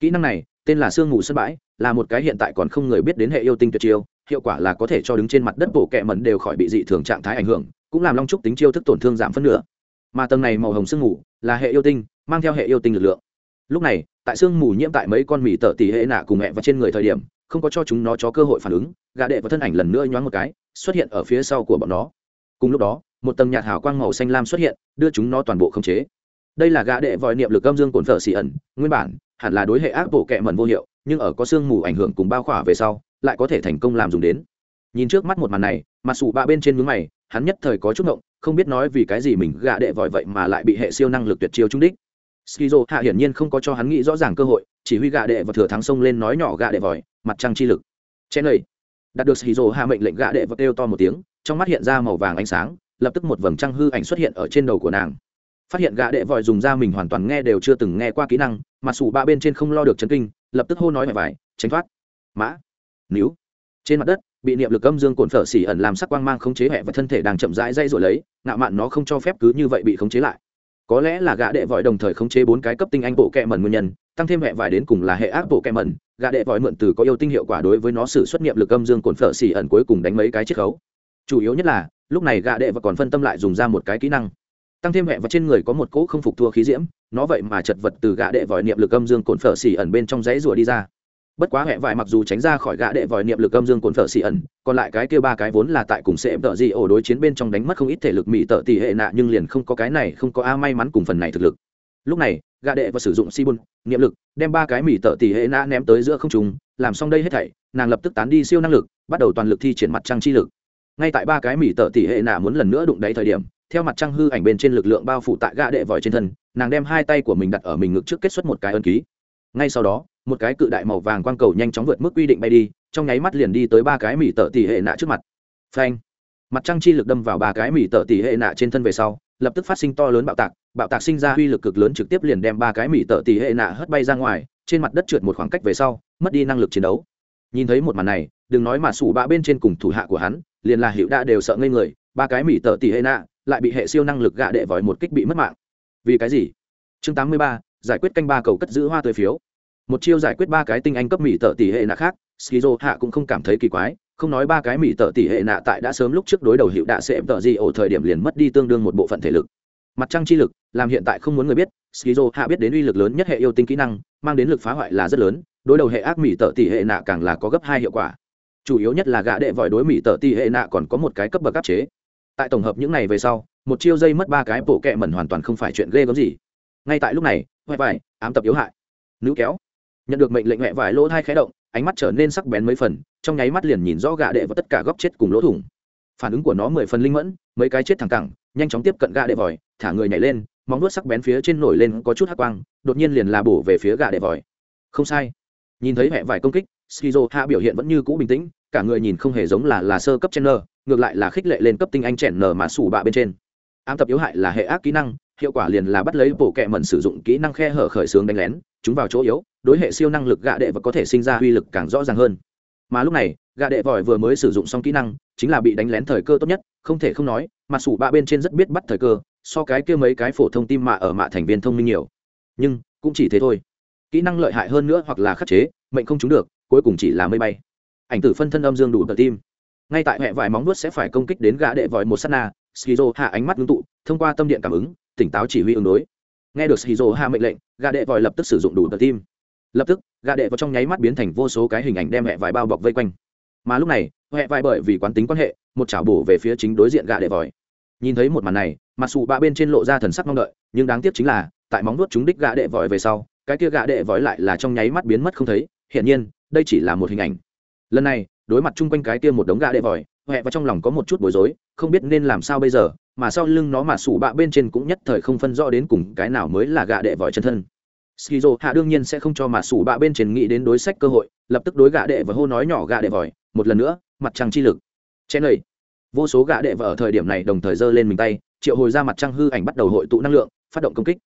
Speaker 1: Kỹ năng này, tên là sương mù sân bãi, là một cái hiện tại còn không người biết đến hệ yêu tinh tuyệt chiêu, hiệu quả là có thể cho đứng trên mặt đất bổ kẹ mẩn đều khỏi bị dị thường trạng thái ảnh hưởng, cũng làm long trúc tính chiêu thức tổn thương giảm phân nửa. Mà tầng này màu hồng sương mù, là hệ yêu tinh, mang theo hệ yêu tinh lực lượng. Lúc này, tại sương mù nhiễm tại mấy con mì tợ tỉ hệ nạ cùng mẹ và trên người thời điểm, không có cho chúng nó cho cơ hội phản ứng gà đệ và thân ảnh lần nữa nhoáng một cái, xuất hiện ở phía sau của bọn nó. Cùng lúc đó một tầng nhạt hào quang màu xanh lam xuất hiện, đưa chúng nó toàn bộ khống chế. Đây là gã đệ vòi niệm lực âm dương cồn phở xì ẩn, nguyên bản, hẳn là đối hệ ác bộ kẹ mẩn vô hiệu, nhưng ở có sương mù ảnh hưởng cùng bao khỏa về sau, lại có thể thành công làm dùng đến. Nhìn trước mắt một màn này mặt sủ ba bên trên mướn mày, hắn nhất thời có chút ngộng, không biết nói vì cái gì mình gạ đệ vòi vậy mà lại bị hệ siêu năng lực tuyệt chiêu trung đích. Skizo hạ hiển nhiên không có cho hắn nghĩ rõ ràng cơ hội, chỉ huy gạ đệ và thừa thắng sông lên nói nhỏ gạ đệ vòi, mặt trăng chi lực. Chen lầy đạt được skizo hạ mệnh lệnh gạ đệ và kêu to một tiếng, trong mắt hiện ra màu vàng ánh sáng lập tức một vầng trăng hư ảnh xuất hiện ở trên đầu của nàng. Phát hiện gã đệ vòi dùng ra mình hoàn toàn nghe đều chưa từng nghe qua kỹ năng, mà sủ ba bên trên không lo được chấn kinh, lập tức hô nói vải vải tránh thoát. Mã, níu. Trên mặt đất, bị niệm lực âm dương cồn phở xỉ ẩn làm sắc quang mang khống chế hẹ và thân thể đang chậm rãi dây rồi lấy, ngạo mạn nó không cho phép cứ như vậy bị khống chế lại. Có lẽ là gã đệ vội đồng thời khống chế bốn cái cấp tinh anh bộ kẹ mẩn nguyên nhân, tăng thêm hệ vải đến cùng là hệ ác bộ kẹ mẩn, gã đệ vội mượn từ có yêu tinh hiệu quả đối với nó sự xuất niệm lực âm dương cồn phở xỉ ẩn cuối cùng đánh mấy cái chiết khấu chủ yếu nhất là, lúc này gạ đệ và còn phân tâm lại dùng ra một cái kỹ năng. Tăng thêm hệ và trên người có một cỗ không phục thua khí diễm, nó vậy mà chật vật từ gạ đệ vòi niệm lực âm dương cồn phở xỉ ẩn bên trong dãy rùa đi ra. Bất quá hệ vải mặc dù tránh ra khỏi gã đệ vòi niệm lực âm dương cồn phở xỉ ẩn, còn lại cái kia ba cái vốn là tại cùng sẽ tợ gì ổ đối chiến bên trong đánh mất không ít thể lực mỹ tợ tỷ hệ nạ nhưng liền không có cái này, không có a may mắn cùng phần này thực lực. Lúc này gã đệ và sử dụng si bun, niệm lực, đem ba cái mỹ tợ tỷ hệ nạ ném tới giữa không trùng làm xong đây hết thảy, nàng lập tức tán đi siêu năng lực, bắt đầu toàn lực thi triển mặt trăng chi lực ngay tại ba cái mỹ tợ tỷ hệ nạ muốn lần nữa đụng đáy thời điểm, theo mặt trăng hư ảnh bên trên lực lượng bao phủ tại gã đệ vòi trên thân, nàng đem hai tay của mình đặt ở mình ngực trước kết xuất một cái ân ký. Ngay sau đó, một cái cự đại màu vàng quang cầu nhanh chóng vượt mức quy định bay đi, trong nháy mắt liền đi tới ba cái mỹ tợ tỷ hệ nạ trước mặt. Phanh! Mặt trăng chi lực đâm vào ba cái mỹ tợ tỷ hệ nạ trên thân về sau, lập tức phát sinh to lớn bạo tạc bạo tạc sinh ra uy lực cực lớn trực tiếp liền đem ba cái mỹ tợ tỷ hệ nạ hất bay ra ngoài, trên mặt đất trượt một khoảng cách về sau, mất đi năng lực chiến đấu. Nhìn thấy một màn này, đừng nói mà sủ bạ bên trên cùng thủ hạ của hắn liền là hiệu đã đều sợ ngây người ba cái mỹ tợ tỷ hệ nạ lại bị hệ siêu năng lực gạ đệ vòi một kích bị mất mạng. Vì cái gì? Chương 83, giải quyết canh ba cầu cất giữ hoa tươi phiếu. Một chiêu giải quyết ba cái tinh anh cấp mỹ tợ tỷ hệ nạ khác skizo hạ cũng không cảm thấy kỳ quái không nói ba cái mỹ tợ tỷ hệ nạ tại đã sớm lúc trước đối đầu hiệu đạ sẽ tợ gì ổ thời điểm liền mất đi tương đương một bộ phận thể lực. Mặt trăng chi lực làm hiện tại không muốn người biết skizo hạ biết đến uy lực lớn nhất hệ yêu tinh kỹ năng mang đến lực phá hoại là rất lớn đối đầu hệ ác mỹ tợ tỷ hệ nạ càng là có gấp hai hiệu quả chủ yếu nhất là gã đệ vòi đối mỹ tợ tỷ hệ nạ còn có một cái cấp bậc áp chế. Tại tổng hợp những này về sau, một chiêu dây mất ba cái bộ kẹ mẩn hoàn toàn không phải chuyện ghê gớm gì. Ngay tại lúc này huệ vải, ám tập yếu hại. Nữ kéo, nhận được mệnh lệnh huệ vải lỗ thai khé động, ánh mắt trở nên sắc bén mấy phần, trong nháy mắt liền nhìn rõ gã đệ và tất cả góc chết cùng lỗ thủng. Phản ứng của nó mười phần linh mẫn, mấy cái chết thẳng cẳng, nhanh chóng tiếp cận gã đệ vòi, thả người nhảy lên, móng nuốt sắc bén phía trên nổi lên có chút hắc quang, đột nhiên liền là bổ về phía gã đệ vòi. Không sai. Nhìn thấy huệ vải công kích skizo hạ biểu hiện vẫn như cũ bình tĩnh, cả người nhìn không hề giống là là sơ cấp chen nơ ngược lại là khích lệ lên cấp tinh anh chèn nở mà sủ bạ bên trên. Ám tập yếu hại là hệ ác kỹ năng, hiệu quả liền là bắt lấy bộ kẹ mẩn sử dụng kỹ năng khe hở khởi xướng đánh lén, chúng vào chỗ yếu, đối hệ siêu năng lực gạ đệ và có thể sinh ra uy lực càng rõ ràng hơn. Mà lúc này, gạ đệ vòi vừa mới sử dụng xong kỹ năng, chính là bị đánh lén thời cơ tốt nhất, không thể không nói, mà sủ bạ bên trên rất biết bắt thời cơ, so cái kia mấy cái phổ thông tim mạ ở mạ thành viên thông minh nhiều. Nhưng, cũng chỉ thế thôi. Kỹ năng lợi hại hơn nữa hoặc là khắc chế, mệnh không trúng được cuối cùng chỉ là mây bay. Ảnh tử phân thân âm dương đủ tờ tim. Ngay tại hệ vải móng nuốt sẽ phải công kích đến gã đệ vòi một s á t na, skizo hạ ánh mắt ngưng tụ, thông qua tâm điện cảm ứng, tỉnh táo chỉ huy ứng đối. Nghe được skizo hạ mệnh lệnh, gã đệ vòi lập tức sử dụng đủ tờ tim. Lập tức, gã đệ vào trong nháy mắt biến thành vô số cái hình ảnh đem hệ vải bao bọc vây quanh. Mà lúc này, hệ vải bởi vì quán tính quan hệ, một chảo bổ về phía chính đối diện gã đệ vòi. Nhìn thấy một màn này mặc dù ba bên trên lộ ra thần sắc mong đợi, nhưng đáng tiếc chính là, tại móng nuốt chúng đích gã đệ vòi về sau, cái kia gã đệ vòi lại là trong nháy mắt biến mất không thấy. Hiển nhiên đây chỉ là một hình ảnh. Lần này, đối mặt chung quanh cái kia một đống gà đệ vòi, huệ và trong lòng có một chút bối rối, không biết nên làm sao bây giờ, mà sau lưng nó mà sủ bạ bên trên cũng nhất thời không phân rõ đến cùng cái nào mới là gà đệ vòi chân thân. Skizo hạ đương nhiên sẽ không cho mà sủ bạ bên trên nghĩ đến đối sách cơ hội, lập tức đối gà đệ và hô nói nhỏ gà đệ vòi, một lần nữa, mặt trăng chi lực. Chen lầy vô số gà đệ và ở thời điểm này đồng thời giơ lên mình tay, triệu hồi ra mặt trăng hư ảnh bắt đầu hội tụ năng lượng, phát động công kích.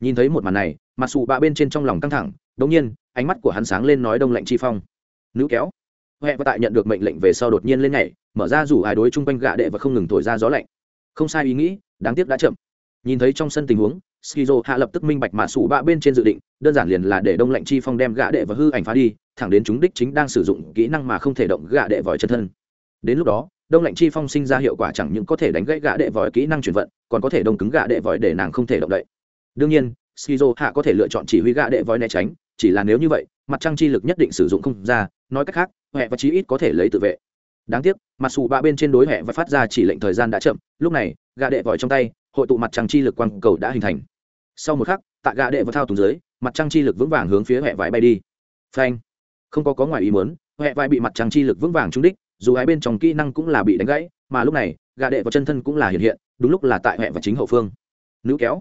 Speaker 1: Nhìn thấy một màn này, mà sủ bạ bên trên trong lòng căng thẳng, đống nhiên ánh mắt của hắn sáng lên nói đông lạnh chi phong. Nữ kéo. Huệ và tại nhận được mệnh lệnh về sau đột nhiên lên nhảy, mở ra rủ ai đối chung quanh gạ đệ và không ngừng thổi ra gió lạnh. Không sai ý nghĩ, đáng tiếc đã chậm. Nhìn thấy trong sân tình huống, skizo hạ lập tức minh bạch mà sủ bạ bên trên dự định, đơn giản liền là để đông lạnh chi phong đem gạ đệ và hư ảnh phá đi, thẳng đến chúng đích chính đang sử dụng kỹ năng mà không thể động gạ đệ vòi chân thân. Đến lúc đó, đông lạnh chi phong sinh ra hiệu quả chẳng những có thể đánh gãy gạ đệ vòi kỹ năng chuyển vận, còn có thể đông cứng gạ đệ vòi để nàng không thể động đậy. Đương nhiên, skizo hạ có thể lựa chọn chỉ huy gạ đệ vòi né tránh chỉ là nếu như vậy, mặt trăng chi lực nhất định sử dụng không ra, nói cách khác huệ và chí ít có thể lấy tự vệ. Đáng tiếc, mặt xù ba bên trên đối hệ và phát ra chỉ lệnh thời gian đã chậm, lúc này gà đệ vòi trong tay, hội tụ mặt trăng chi lực quang cầu đã hình thành. Sau một khắc, tạ gà đệ và thao túng dưới, mặt trăng chi lực vững vàng hướng phía hệ vải bay đi. Phanh. Không có có ngoài ý muốn, hệ vải bị mặt trăng chi lực vững vàng trúng đích, dù hai bên trong kỹ năng cũng là bị đánh gãy, mà lúc này gà đệ và chân thân cũng là hiện hiện, đúng lúc là tại hệ và chính hậu phương. Nữ kéo.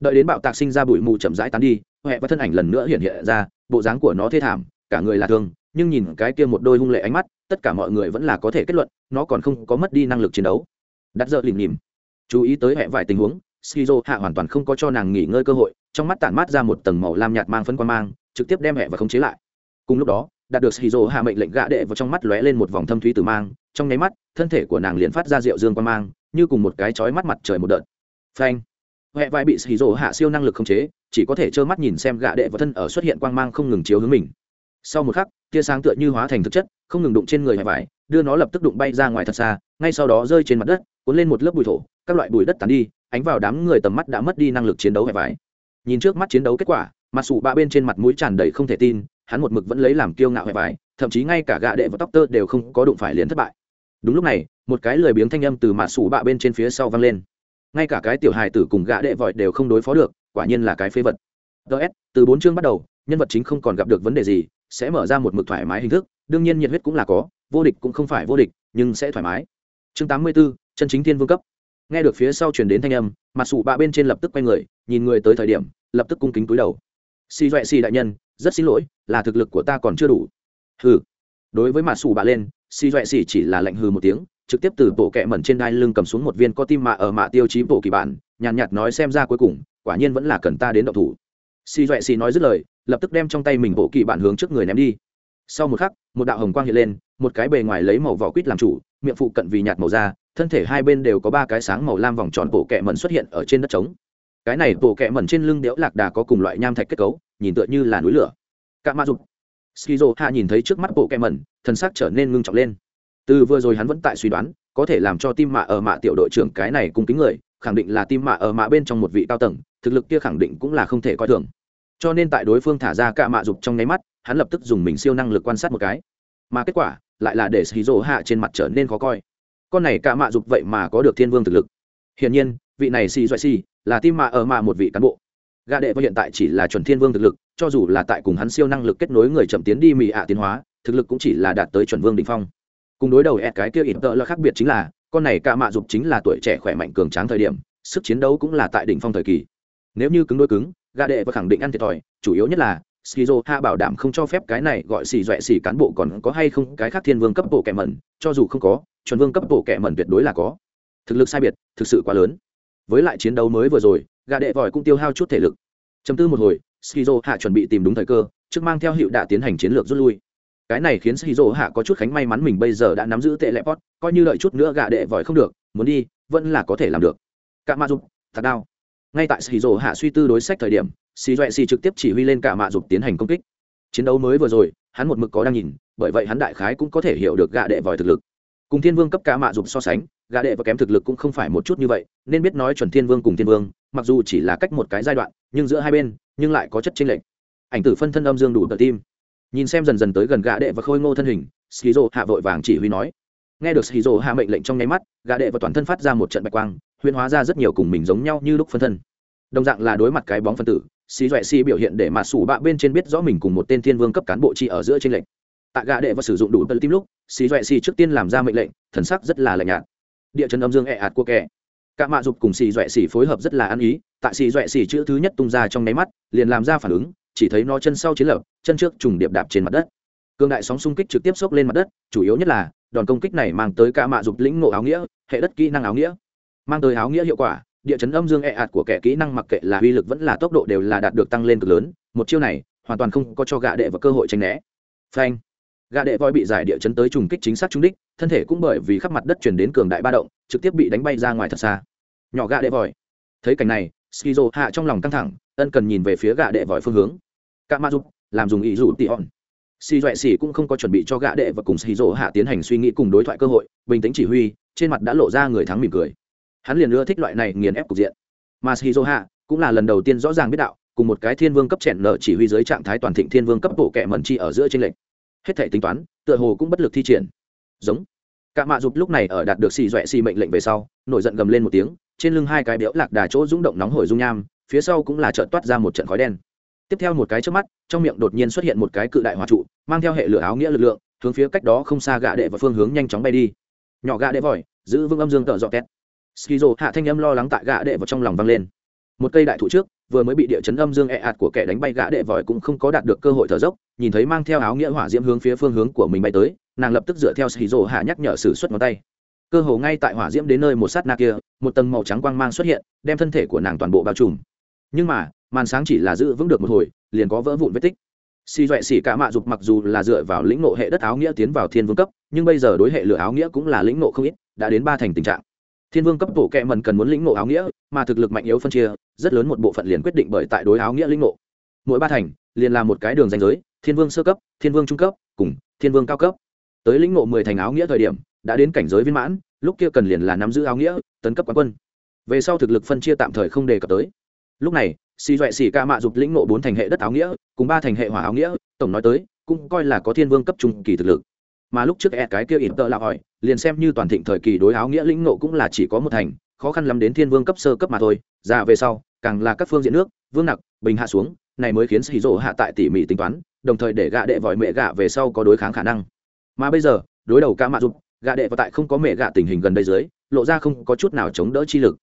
Speaker 1: Đợi đến bạo tạc sinh ra bụi mù chậm rãi tán đi hệ và thân ảnh lần nữa hiện hiện ra, bộ dáng của nó thê thảm, cả người là thương, nhưng nhìn cái kia một đôi hung lệ ánh mắt, tất cả mọi người vẫn là có thể kết luận, nó còn không có mất đi năng lực chiến đấu. Đặt dợ lìm nhìm. Chú ý tới hệ vài tình huống, skizo hạ hoàn toàn không có cho nàng nghỉ ngơi cơ hội, trong mắt tản mát ra một tầng màu lam nhạt mang phân quan mang, trực tiếp đem hệ và khống chế lại. Cùng lúc đó, đạt được hì hạ mệnh lệnh gạ đệ vào trong mắt lóe lên một vòng thâm thúy tử mang, trong nháy mắt, thân thể của nàng liền phát ra rượu dương quan mang, như cùng một cái chói mắt mặt trời một đợt. Phanh huệ vai bị hì hạ siêu năng lực khống chế, chỉ có thể trơ mắt nhìn xem gạ đệ và thân ở xuất hiện quang mang không ngừng chiếu hướng mình. Sau một khắc, tia sáng tựa như hóa thành thực chất, không ngừng đụng trên người huệ vải đưa nó lập tức đụng bay ra ngoài thật xa, ngay sau đó rơi trên mặt đất, cuốn lên một lớp bụi thổ, các loại bụi đất tàn đi, ánh vào đám người tầm mắt đã mất đi năng lực chiến đấu huệ vải nhìn trước mắt chiến đấu kết quả mặt sụ ba bên trên mặt mũi tràn đầy không thể tin, hắn một mực vẫn lấy làm kiêu ngạo huệ vải thậm chí ngay cả gạ đệ và tóc tơ đều không có đụng phải liền thất bại. Đúng lúc này, một cái lười biếng thanh âm từ mặt sụ bạ bên trên phía sau vang lên ngay cả cái tiểu hài tử cùng gạ đệ vội đều không đối phó được quả nhiên là cái phế vật. Ts từ bốn chương bắt đầu nhân vật chính không còn gặp được vấn đề gì sẽ mở ra một mực thoải mái hình thức đương nhiên nhiệt huyết cũng là có vô địch cũng không phải vô địch nhưng sẽ thoải mái. Chương tám mươi 84, chân chính thiên vương cấp. Nghe được phía sau truyền đến thanh âm mặt sụ bạ bên trên lập tức quay người nhìn người tới thời điểm lập tức cung kính túi đầu. Xì doẹ xì đại nhân rất xin lỗi là thực lực của ta còn chưa đủ. Hừ. Đối với mặt sụ bạ lên xì doẹ xì chỉ là lạnh hừ một tiếng trực tiếp từ bộ kẹ mẩn trên đai lưng cầm xuống một viên có tim mạ ở mạ tiêu chí bộ kỳ bản, nhàn nhạt nói xem ra cuối cùng, quả nhiên vẫn là cần ta đến động thủ. Xì doẹ xì nói dứt lời, lập tức đem trong tay mình bộ kỳ bản hướng trước người ném đi. Sau một khắc, một đạo hồng quang hiện lên, một cái bề ngoài lấy màu vỏ quýt làm chủ, miệng phụ cận vì nhạt màu da, thân thể hai bên đều có ba cái sáng màu lam vòng tròn bộ kẹ mẩn xuất hiện ở trên đất trống. Cái này bộ kẹ mẩn trên lưng đẽo lạc đà có cùng loại nham thạch kết cấu, nhìn tựa như là núi lửa. Cạ ma dục. Skizo hạ nhìn thấy trước mắt bộ kẹ mẩn thân xác trở nên ngưng trọng lên từ vừa rồi hắn vẫn tại suy đoán, có thể làm cho tim mạ ở mạ tiểu đội trưởng cái này cung kính người, khẳng định là tim mạ ở mạ bên trong một vị cao tầng, thực lực kia khẳng định cũng là không thể coi thường. Cho nên tại đối phương thả ra cả mạ dục trong nháy mắt, hắn lập tức dùng mình siêu năng lực quan sát một cái. Mà kết quả, lại là để xì rỗ hạ trên mặt trở nên khó coi. Con này cả mạ dục vậy mà có được thiên vương thực lực. Hiển nhiên, vị này xì doại xì là tim mạ ở mạ một vị cán bộ. Gạ đệ và hiện tại chỉ là chuẩn thiên vương thực lực, cho dù là tại cùng hắn siêu năng lực kết nối người chậm tiến đi mỹ ạ tiến hóa, thực lực cũng chỉ là đạt tới chuẩn vương đ ỉ n h phong cùng đối đầu ẹt cái kia ít tợ là khác biệt chính là, con này cả mạ dục chính là tuổi trẻ khỏe mạnh cường tráng thời điểm, sức chiến đấu cũng là tại đỉnh phong thời kỳ. Nếu như cứng đôi cứng gạ đệ và khẳng định ăn thiệt thòi, chủ yếu nhất là, skizo hạ bảo đảm không cho phép cái này gọi xì dọa xì cán bộ còn có hay không cái khác thiên vương cấp bộ kẻ mẩn, cho dù không có, chuẩn vương cấp bộ kẻ mẩn tuyệt đối là có. Thực lực sai biệt, thực sự quá lớn. Với lại chiến đấu mới vừa rồi gạ đệ vòi cũng tiêu hao chút thể lực. Chấm tư một hồi, skizo hạ chuẩn bị tìm đúng thời cơ, trước mang theo hiệu đã tiến hành chiến lược rút lui cái này khiến skizo hạ có chút khánh may mắn mình bây giờ đã nắm giữ tệ lệ pot, coi như đợi chút nữa gạ đệ vòi không được, muốn đi, vẫn là có thể làm được. Cả mạ dục thật đau. Ngay tại xì hạ suy tư đối sách thời điểm xì doẹ xì trực tiếp chỉ huy lên cả mạ dục tiến hành công kích. Chiến đấu mới vừa rồi, hắn một mực có đang nhìn, bởi vậy hắn đại khái cũng có thể hiểu được gạ đệ vòi thực lực. Cùng thiên vương cấp cả mạ dục so sánh, gạ đệ và kém thực lực cũng không phải một chút như vậy, nên biết nói chuẩn thiên vương cùng thiên vương, mặc dù chỉ là cách một cái giai đoạn, nhưng giữa hai bên, nhưng lại có chất chênh lệch. Ảnh tử phân thân âm dương đủ tờ tim nhìn xem dần dần tới gần gạ đệ và khôi ngô thân hình, skizo hạ vội vàng chỉ huy nói. Nghe được skizo hạ mệnh lệnh trong nháy mắt gạ đệ và toàn thân phát ra một trận bạch quang, huyễn hóa ra rất nhiều cùng mình giống nhau như lúc phân thân. Đồng dạng là đối mặt cái bóng phân tử xì doẹ xì biểu hiện để mà sủ bạ bên trên biết rõ mình cùng một tên thiên vương cấp cán bộ chi ở giữa trên lệnh tạ gạ đệ và sử dụng đủ tận tim lúc xì doẹ xì trước tiên làm ra mệnh lệnh, thần sắc rất là lạnh nhạt. Địa chân âm dương ẹ ạt của kẻ. Cả mạ dục cùng xì doẹ xì phối hợp rất là ăn ý, tại xì doẹ xì chữ thứ nhất tung ra trong nháy mắt, liền làm ra phản ứng chỉ thấy nó chân sau chiến lập chân trước trùng điệp đạp trên mặt đất. Cương đại sóng xung kích trực tiếp xốc lên mặt đất, chủ yếu nhất là, đòn công kích này mang tới cả mạ dục lĩnh ngộ áo nghĩa, hệ đất kỹ năng áo nghĩa. Mang tới áo nghĩa hiệu quả, địa chấn âm dương e ạt của kẻ kỹ năng mặc kệ là uy lực vẫn là tốc độ đều là đạt được tăng lên cực lớn, một chiêu này, hoàn toàn không có cho gạ đệ và cơ hội tranh né. Phanh. Gạ đệ voi bị giải địa chấn tới trùng kích chính xác trúng đích, thân thể cũng bởi vì khắp mặt đất chuyển đến cường đại ba động, trực tiếp bị đánh bay ra ngoài thật xa. Nhỏ gạ đệ vòi thấy cảnh này, skizo hạ trong lòng căng thẳng, ân cần nhìn về phía gạ đệ vòi phương hướng cả ma dục làm dùng ý rủ tị hòn. Xì doẹ xì cũng không có chuẩn bị cho gã đệ và cùng xì rỗ hạ tiến hành suy nghĩ cùng đối thoại cơ hội, bình tĩnh chỉ huy, trên mặt đã lộ ra người thắng mỉm cười. Hắn liền ưa thích loại này nghiền ép cục diện. Mà shizu hạ cũng là lần đầu tiên rõ ràng biết đạo, cùng một cái thiên vương cấp chèn nợ chỉ huy dưới trạng thái toàn thịnh thiên vương cấp bộ kệ mẩn chi ở giữa trên lệnh hết thể tính toán, tựa hồ cũng bất lực thi triển. Giống. Cả mạ dục lúc này ở đạt được xì doẹ xì mệnh lệnh về sau, nổi giận gầm lên một tiếng, trên lưng hai cái béo lạc đà chỗ rung động nóng hổi dung nham, phía sau cũng là trợn toát ra một trận khói đen tiếp theo một cái trước mắt, trong miệng đột nhiên xuất hiện một cái cự đại hòa trụ, mang theo hệ lửa áo nghĩa lực lượng, hướng phía cách đó không xa gạ đệ và phương hướng nhanh chóng bay đi. Nhỏ gạ đệ vòi giữ vững âm dương tợ dọ két skizo hạ thanh âm lo lắng tại gã đệ vào trong lòng vang lên. Một cây đại thụ trước, vừa mới bị địa chấn âm dương e ạt của kẻ đánh bay gã đệ vòi cũng không có đạt được cơ hội thở dốc, nhìn thấy mang theo áo nghĩa hỏa diễm hướng phía phương hướng của mình bay tới, nàng lập tức dựa theo skizo hạ nhắc nhở sử xuất ngón tay. Cơ hồ ngay tại hỏa diễm đến nơi một sát na kia, một tầng màu trắng quang mang xuất hiện, đem thân thể của nàng toàn bộ bao trùm. Nhưng mà màn sáng chỉ là giữ vững được một hồi, liền có vỡ vụn vết tích. Xì doẹ xỉ cả mạ dục mặc dù là dựa vào lĩnh nộ hệ đất áo nghĩa tiến vào thiên vương cấp, nhưng bây giờ đối hệ lửa áo nghĩa cũng là lĩnh nộ không ít, đã đến ba thành tình trạng. Thiên vương cấp bộ kẹ mần cần muốn lĩnh nộ áo nghĩa, mà thực lực mạnh yếu phân chia, rất lớn một bộ phận liền quyết định bởi tại đối áo nghĩa lĩnh nộ. Mỗi ba thành, liền là một cái đường danh giới, thiên vương sơ cấp, thiên vương trung cấp, cùng thiên vương cao cấp. Tới lĩnh nộ mười thành áo nghĩa thời điểm, đã đến cảnh giới viên mãn, lúc kia cần liền là nắm giữ áo nghĩa, tấn cấp quán quân. Về sau thực lực phân chia tạm thời không đề cập tới lúc này xì doẹ xì ca mạ dục lĩnh nộ bốn thành hệ đất áo nghĩa, cùng ba thành hệ hỏa áo nghĩa, tổng nói tới, cũng coi là có thiên vương cấp trung kỳ thực lực. Mà lúc trước e cái kia ỉn tợ lạc hỏi, liền xem như toàn thịnh thời kỳ đối áo nghĩa lĩnh nộ cũng là chỉ có một thành, khó khăn lắm đến thiên vương cấp sơ cấp mà thôi ra về sau, càng là các phương diện nước, vương nặc, bình hạ xuống, này mới khiến xì rỗ hạ tại tỉ mỉ tính toán, đồng thời để gạ đệ vòi mẹ gạ về sau có đối kháng khả năng. Mà bây giờ, đối đầu ca mạ dục, gạ đệ và tại không có mẹ gạ tình hình gần đây dưới, lộ ra không có chút nào chống đỡ chi lực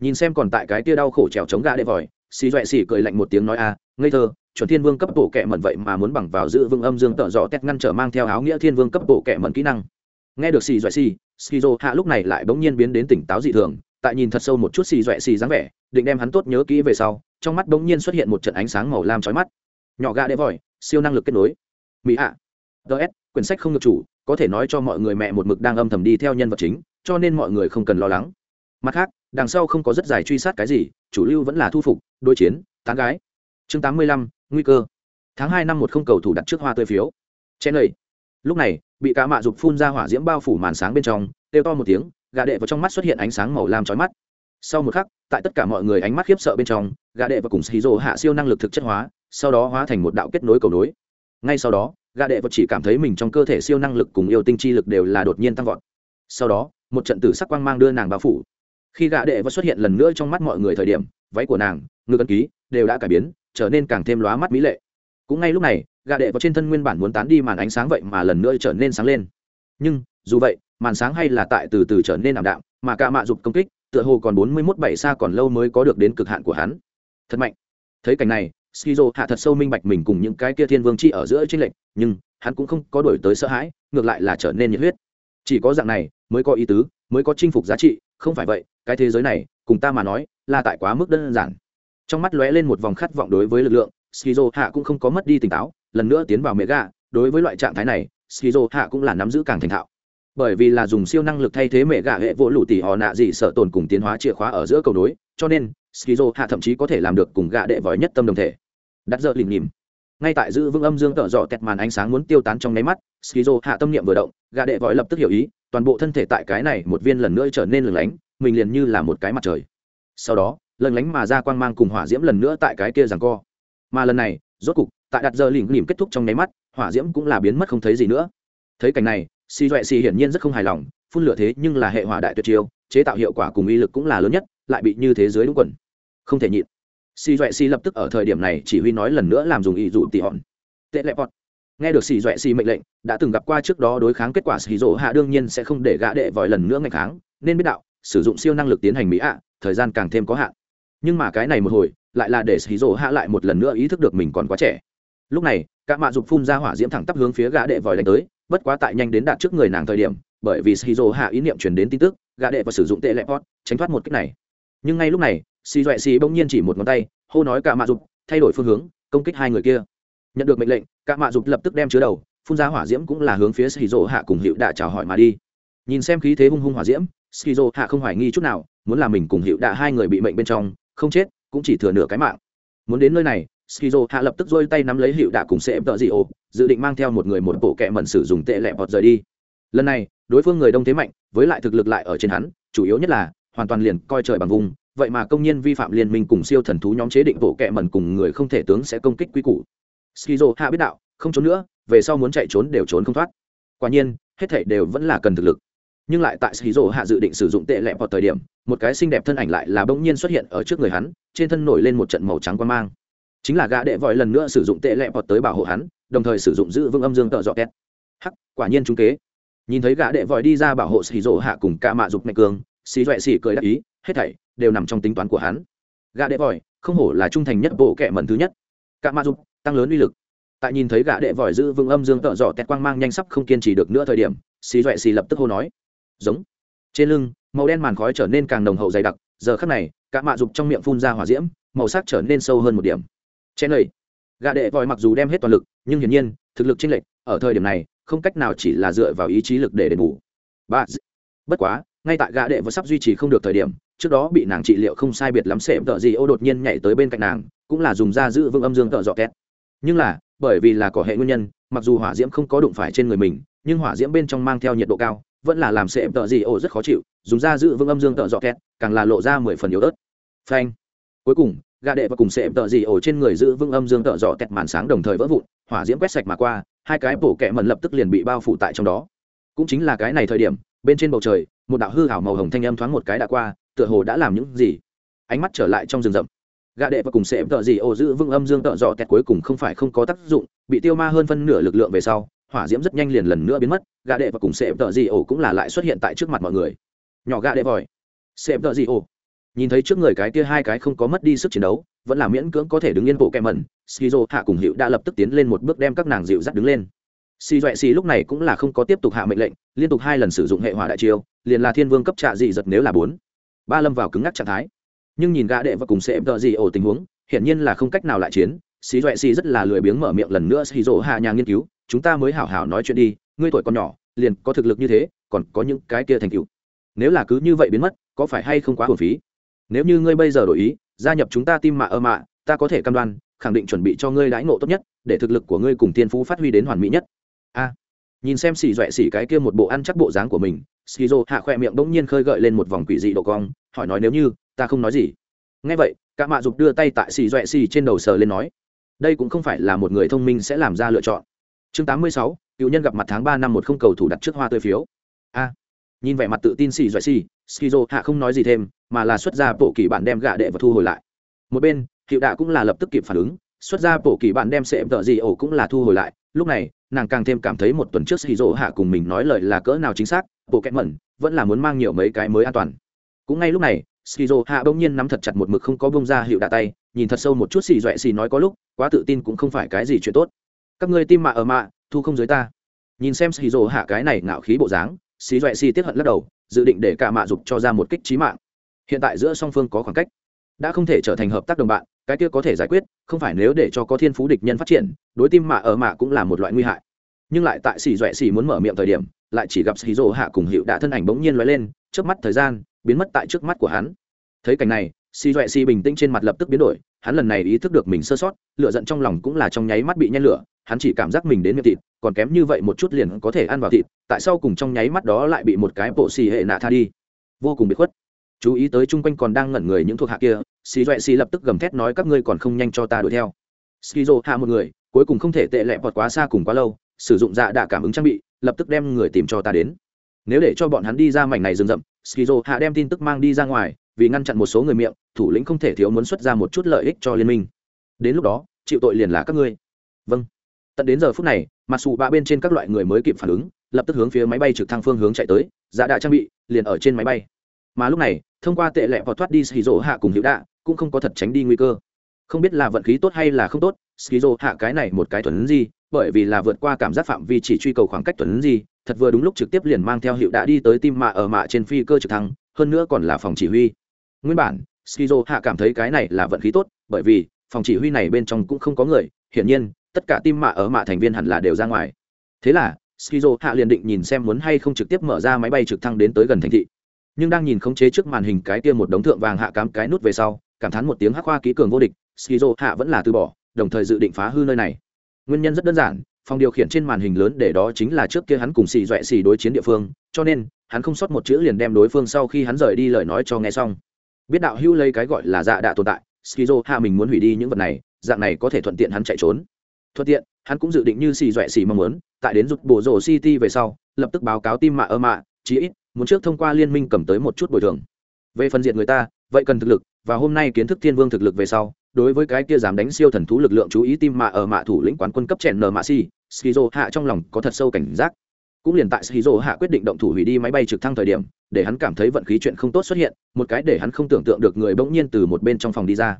Speaker 1: nhìn xem còn tại cái tia đau khổ trèo chống gã đệ vòi, xì doẹ xì cười lạnh một tiếng nói a ngây thơ, chuẩn thiên vương cấp bộ kệ mẩn vậy mà muốn bằng vào giữ vương âm dương tợ dọ tét ngăn trở mang theo áo nghĩa thiên vương cấp bộ kệ mẩn kỹ năng. Nghe được xì doẹ xì skizo hạ lúc này lại bỗng nhiên biến đến tỉnh táo dị thường, tại nhìn thật sâu một chút xì doẹ xì dáng vẻ, định đem hắn tốt nhớ kỹ về sau, trong mắt bỗng nhiên xuất hiện một trận ánh sáng màu lam chói mắt. Nhỏ gà đệ vòi, siêu năng lực kết nối. Mỹ hạ ts quyển sách không được chủ, có thể nói cho mọi người mẹ một mực đang âm thầm đi theo nhân vật chính, cho nên mọi người không cần lo lắng. Mặt khác đằng sau không có rất dài truy sát cái gì, chủ lưu vẫn là thu phục, đối chiến, tán gái. Chương tám mươi lăm, nguy cơ. Tháng hai năm một không cầu thủ đặt trước hoa tươi phiếu. Chen lầy lúc này, bị cá mạ dục phun ra hỏa diễm bao phủ màn sáng bên trong, kêu to một tiếng gà đệ vào trong mắt xuất hiện ánh sáng màu lam chói mắt. Sau một khắc, tại tất cả mọi người ánh mắt khiếp sợ bên trong gà đệ và cùng xì rồ hạ siêu năng lực thực chất hóa, sau đó hóa thành một đạo kết nối cầu nối. Ngay sau đó gà đệ vật chỉ cảm thấy mình trong cơ thể siêu năng lực cùng yêu tinh chi lực đều là đột nhiên tăng vọt. Sau đó, một trận tử sắc quang mang đưa nàng bao phủ khi gạ đệ vật xuất hiện lần nữa trong mắt mọi người thời điểm, váy của nàng ngư cân ký đều đã cải biến, trở nên càng thêm lóa mắt mỹ lệ. Cũng ngay lúc này gạ đệ vào trên thân nguyên bản muốn tán đi màn ánh sáng vậy mà lần nữa trở nên sáng lên. Nhưng, dù vậy, màn sáng hay là tại từ từ trở nên ảm đạm, mà cả mạ dục công kích, tựa hồ còn bốn mươi mốt bảy xa còn lâu mới có được đến cực hạn của hắn. Thật mạnh. Thấy cảnh này, skizo hạ thật sâu minh bạch mình cùng những cái kia thiên vương chi ở giữa tranh lệch, nhưng hắn cũng không có đổi tới sợ hãi, ngược lại là trở nên nhiệt huyết. Chỉ có dạng này mới có ý tứ, mới có chinh phục giá trị không phải vậy, cái thế giới này, cùng ta mà nói, là tại quá mức đơn giản. Trong mắt lóe lên một vòng khát vọng đối với lực lượng skizo hạ cũng không có mất đi tỉnh táo, lần nữa tiến vào mẹ gà đối với loại trạng thái này skizo hạ cũng là nắm giữ càng thành thạo. Bởi vì là dùng siêu năng lực thay thế mẹ gà hệ vỗ lụ tỉ họ nạ gì sợ tồn cùng tiến hóa chìa khóa ở giữa cầu đối cho nên skizo hạ thậm chí có thể làm được cùng gà đệ vòi nhất tâm đồng thể. Đặt dợ lìm nhìm ngay tại giữ vững âm dương tợ dọ tẹt màn ánh sáng muốn tiêu tán trong nháy mắt skizo hạ tâm niệm vừa động gà đệ vòi lập tức hiểu ý toàn bộ thân thể tại cái này một viên lần nữa trở nên lừng lánh, mình liền như là một cái mặt trời. Sau đó lần lánh mà ra quang mang cùng hỏa diễm lần nữa tại cái kia rằng co. Mà lần này, rốt cục, tại đặt giờ lìm lìm kết thúc trong nháy mắt, hỏa diễm cũng là biến mất không thấy gì nữa. Thấy cảnh này xì doẹ xì hiển nhiên rất không hài lòng, phun lửa thế nhưng là hệ hỏa đại tuyệt chiêu, chế tạo hiệu quả cùng uy lực cũng là lớn nhất, lại bị như thế giới đúng quần. Không thể nhịn. Xì doẹ xì lập tức ở thời điểm này chỉ huy nói lần nữa làm dùng ý dụ tỉ hòn. Tệ lẹ bọt nghe được xì doẹ xì mệnh lệnh, đã từng gặp qua trước đó đối kháng kết quả xì rỗ hạ đương nhiên sẽ không để gã đệ vòi lần nữa ngày kháng, nên biết đạo, sử dụng siêu năng lực tiến hành mỹ ạ, thời gian càng thêm có hạn. Nhưng mà cái này một hồi, lại là để xì rỗ hạ lại một lần nữa ý thức được mình còn quá trẻ. Lúc này, cả mạ dục phun ra hỏa diễm thẳng tắp hướng phía gã đệ vòi đánh tới, bất quá tại nhanh đến đạt trước người nàng thời điểm, bởi vì shizu hạ ý niệm truyền đến tin tức, gã đệ và sử dụng tệ lệ pot tránh thoát một cách này. Nhưng ngay lúc này, xì doẹ xì bỗng nhiên chỉ một ngón tay, hô nói cả mạ dục, thay đổi phương hướng, công kích hai người kia nhận được mệnh lệnh, cả mạ dục lập tức đem chứa đầu, phun ra hỏa diễm cũng là hướng phía shizu hạ cùng hiệu đạ chào hỏi mà đi. Nhìn xem khí thế hung hung hỏa diễm shizu hạ không hoài nghi chút nào, muốn làm mình cùng hiệu đạ hai người bị mệnh bên trong, không chết, cũng chỉ thừa nửa cái mạng. Muốn đến nơi này skizo hạ lập tức dôi tay nắm lấy hiệu đạ cùng sẽ tợ dị ổ, dự định mang theo một người một bộ kẹ mẩn sử dụng tệ lẹ bọt rời đi. Lần này, đối phương người đông thế mạnh, với lại thực lực lại ở trên hắn, chủ yếu nhất là, hoàn toàn liền coi trời bằng vùng, vậy mà công nhân vi phạm liên minh cùng siêu thần thú nhóm chế định bộ kẹ mẩn cùng người không thể tướng sẽ công kích quy củ skizo hạ biết đạo, không trốn nữa, về sau muốn chạy trốn đều trốn không thoát. Quả nhiên, hết thảy đều vẫn là cần thực lực. Nhưng lại tại skizo hạ dự định sử dụng tệ lẹ vào thời điểm, một cái xinh đẹp thân ảnh lại là bỗng nhiên xuất hiện ở trước người hắn, trên thân nổi lên một trận màu trắng quan mang. Chính là gã đệ vội lần nữa sử dụng tệ lẹ vào tới bảo hộ hắn, đồng thời sử dụng giữ vững âm dương tợ dọ két hắc, quả nhiên chúng kế. Nhìn thấy gã đệ vội đi ra bảo hộ xì rỗ hạ cùng ca mạ dục mạnh cường xì doẹ xì cười đắc ý, hết thảy đều nằm trong tính toán của hắn. Gã đệ vội, không hổ là trung thành nhất bộ kệ mẩn thứ nhất. Ca ma dục tăng lớn uy lực. Tại nhìn thấy gã đệ vòi giữ vững âm dương tợ dọ tẹt quang mang nhanh sắp không kiên trì được nữa thời điểm, xì doẹ xì lập tức hô nói. Giống. Trên lưng, màu đen màn khói trở nên càng nồng hậu dày đặc, giờ khắc này, cả mạ dục trong miệng phun ra hỏa diễm, màu sắc trở nên sâu hơn một điểm. Chen lầy, gã đệ vòi mặc dù đem hết toàn lực, nhưng hiển nhiên, thực lực chênh lệch, ở thời điểm này, không cách nào chỉ là dựa vào ý chí lực để đền bù. Ba bất quá, ngay tại gã đệ vừa sắp duy trì không được thời điểm, trước đó bị nàng trị liệu không sai biệt lắm, sệm tợ gì ô đột nhiên nhảy tới bên cạnh nàng, cũng là dùng da giữ vững âm dương tợ dọ két nhưng là bởi vì là có hệ nguyên nhân mặc dù hỏa diễm không có đụng phải trên người mình nhưng hỏa diễm bên trong mang theo nhiệt độ cao vẫn là làm sệm tợ gì ổ rất khó chịu dùng da giữ vững âm dương tợ dọ kẹt, càng là lộ ra mười phần yếu ớt. Phanh. Cuối cùng gà đệ và cùng sệm tợ gì ổ trên người giữ vững âm dương tợ dọ kẹt màn sáng đồng thời vỡ vụn hỏa diễm quét sạch mà qua hai cái bổ kẹ mần lập tức liền bị bao phủ tại trong đó. Cũng chính là cái này thời điểm bên trên bầu trời một đạo hư hảo màu hồng thanh âm thoáng một cái đã qua tựa hồ đã làm những gì. Ánh mắt trở lại trong rừng rậm gạ đệ và cùng sệm tợ gì ô giữ vững âm dương tợ dọ tẹt cuối cùng không phải không có tác dụng, bị tiêu ma hơn phân nửa lực lượng về sau, hỏa diễm rất nhanh liền lần nữa biến mất gạ đệ và cùng sệm tợ gì ô cũng là lại xuất hiện tại trước mặt mọi người. Nhỏ gạ đệ vòi. Sệm tợ gì ô nhìn thấy trước người cái kia hai cái không có mất đi sức chiến đấu, vẫn là miễn cưỡng có thể đứng yên bộ kem mẩn skizo hạ cùng hiệu đã lập tức tiến lên một bước đem các nàng dịu dắt đứng lên. Xì doẹ xì lúc này cũng là không có tiếp tục hạ mệnh lệnh, liên tục hai lần sử dụng hệ hỏa đại chiêu, liền là thiên vương cấp trạ dị giật nếu là bốn. Ba lâm vào cứng ngắc trạng thái nhưng nhìn gã đệ và cùng sẽ đợi gì ổ tình huống, hiển nhiên là không cách nào lại chiến. Xì doẹ xì rất là lười biếng mở miệng lần nữa xì rỗ hạ nhà nghiên cứu, chúng ta mới hảo hảo nói chuyện đi, ngươi tuổi còn nhỏ, liền có thực lực như thế, còn có những cái kia thành tựu. Nếu là cứ như vậy biến mất, có phải hay không quá hồn phí? Nếu như ngươi bây giờ đổi ý, gia nhập chúng ta tim mạ ơ mạ, ta có thể cam đoan, khẳng định chuẩn bị cho ngươi đãi ngộ tốt nhất, để thực lực của ngươi cùng tiên phú phát huy đến hoàn mỹ nhất. A nhìn xem xì dọa xỉ cái kia một bộ ăn chắc bộ dáng của mình skizo hạ khoe miệng bỗng nhiên khơi gợi lên một vòng quỷ dị độ cong hỏi nói nếu như ta không nói gì. Ngay vậy cả mạ dục đưa tay tại xì dọa xỉ trên đầu sờ lên nói đây cũng không phải là một người thông minh sẽ làm ra lựa chọn. Chương 86, cựu nhân gặp mặt tháng ba năm một không cầu thủ đặt trước hoa tươi phiếu. A. Nhìn vẻ mặt tự tin xì dọa xỉ dô hạ không nói gì thêm mà là xuất ra bộ kỳ bản đem gạ đệ và thu hồi lại. Một bên hiệu đạ cũng là lập tức kịp phản ứng xuất ra bộ kỳ bản đem sệm tợ gì ổ cũng là thu hồi lại lúc này nàng càng thêm cảm thấy một tuần trước xì dỗ hạ cùng mình nói lời là cỡ nào chính xác bộ kẹt mẩn vẫn là muốn mang nhiều mấy cái mới an toàn. Cũng ngay lúc này xì hạ bỗng nhiên nắm thật chặt một mực không có bông ra hiệu đạ tay, nhìn thật sâu một chút xì dọa xì nói có lúc, quá tự tin cũng không phải cái gì chuyện tốt. Các ngươi tim mạ ở mạ, thu không dưới ta. Nhìn xem xì hạ cái này ngạo khí bộ dáng, xì dọa xì tiếc hận lắc đầu, dự định để cả mạ dục cho ra một kích chí mạng. Hiện tại giữa song phương có khoảng cách đã không thể trở thành hợp tác đồng bạn, cái kia có thể giải quyết, không phải nếu để cho có thiên phú địch nhân phát triển, đối tim mạ ở mạ cũng là một loại nguy hại. Nhưng lại tại xì dọa xì muốn mở miệng thời điểm, lại chỉ gặp xì rỗ hạ cùng hiệu đã thân ảnh bỗng nhiên lóe lên trước mắt thời gian, biến mất tại trước mắt của hắn. Thấy cảnh này, xì dọa xì bình tĩnh trên mặt lập tức biến đổi, hắn lần này ý thức được mình sơ sót lựa giận trong lòng cũng là trong nháy mắt bị nhen lửa, hắn chỉ cảm giác mình đến miệng thịt, còn kém như vậy một chút liền có thể ăn vào thịt, tại sao cùng trong nháy mắt đó lại bị một cái bộ xì hệ nạ tha đi. Vô cùng bị khuất. Chú ý tới chung quanh còn đang ngẩn người những thuộc hạ kia xì doẹ xì lập tức gầm thét nói các ngươi còn không nhanh cho ta đuổi theo. Skizo hạ một người, cuối cùng không thể tệ lẹ vọt quá xa cùng quá lâu, sử dụng dạ đạ cảm ứng trang bị, lập tức đem người tìm cho ta đến. Nếu để cho bọn hắn đi ra mảnh này rừng rậm skizo hạ đem tin tức mang đi ra ngoài, vì ngăn chặn một số người miệng, thủ lĩnh không thể thiếu muốn xuất ra một chút lợi ích cho liên minh. Đến lúc đó, chịu tội liền là các ngươi. Vâng. Tận đến giờ phút này, mặc dù ba bên trên các loại người mới kịp phản ứng, lập tức hướng phía máy bay trực thăng phương hướng chạy tới dạ đạ trang bị liền ở trên máy bay. Mà lúc này, thông qua tệ lẹ vọt thoát đi skizo hạ cùng hữu đạ cũng không có thật tránh đi nguy cơ. Không biết là vận khí tốt hay là không tốt, skizo hạ cái này một cái thuần gì bởi vì là vượt qua cảm giác phạm vi chỉ truy cầu khoảng cách thuần gì thật vừa đúng lúc trực tiếp liền mang theo hiệu đã đi tới tim mạ ở mạ trên phi cơ trực thăng, hơn nữa còn là phòng chỉ huy. Nguyên bản, skizo hạ cảm thấy cái này là vận khí tốt, bởi vì phòng chỉ huy này bên trong cũng không có người, hiển nhiên, tất cả tim mạ ở mạ thành viên hẳn là đều ra ngoài. Thế là, skizo hạ liền định nhìn xem muốn hay không trực tiếp mở ra máy bay trực thăng đến tới gần thành thị nhưng đang nhìn khống chế trước màn hình cái kia một đống thượng vàng hạ cám cái nút về sau, cảm thán một tiếng hắc hoa ký cường vô địch, skizo hạ vẫn là từ bỏ, đồng thời dự định phá hư nơi này. Nguyên nhân rất đơn giản, phòng điều khiển trên màn hình lớn để đó chính là trước kia hắn cùng xì dọa xì đối chiến địa phương, cho nên, hắn không sót một chữ liền đem đối phương sau khi hắn rời đi lời nói cho nghe xong. Biết đạo hữu lấy cái gọi là dạ đạ tồn tại, skizo hạ mình muốn hủy đi những vật này, dạng này có thể thuận tiện hắn chạy trốn. Thuận tiện, hắn cũng dự định như xì dọa xì mong muốn, tại đến rụt bổ rổ city về sau, lập tức báo cáo tim mạ ơ mạ, chí ít muốn trước thông qua liên minh cầm tới một chút bồi thường. Về phần diện người ta, vậy cần thực lực, và hôm nay kiến thức thiên vương thực lực về sau, đối với cái kia dám đánh siêu thần thú lực lượng chú ý tim mạ ở mạ thủ lĩnh quán quân cấp chèn nờ mạ si, skizo hạ trong lòng có thật sâu cảnh giác. Cũng liền tại skizo hạ quyết định động thủ hủy đi máy bay trực thăng thời điểm, để hắn cảm thấy vận khí chuyện không tốt xuất hiện, một cái để hắn không tưởng tượng được người bỗng nhiên từ một bên trong phòng đi ra.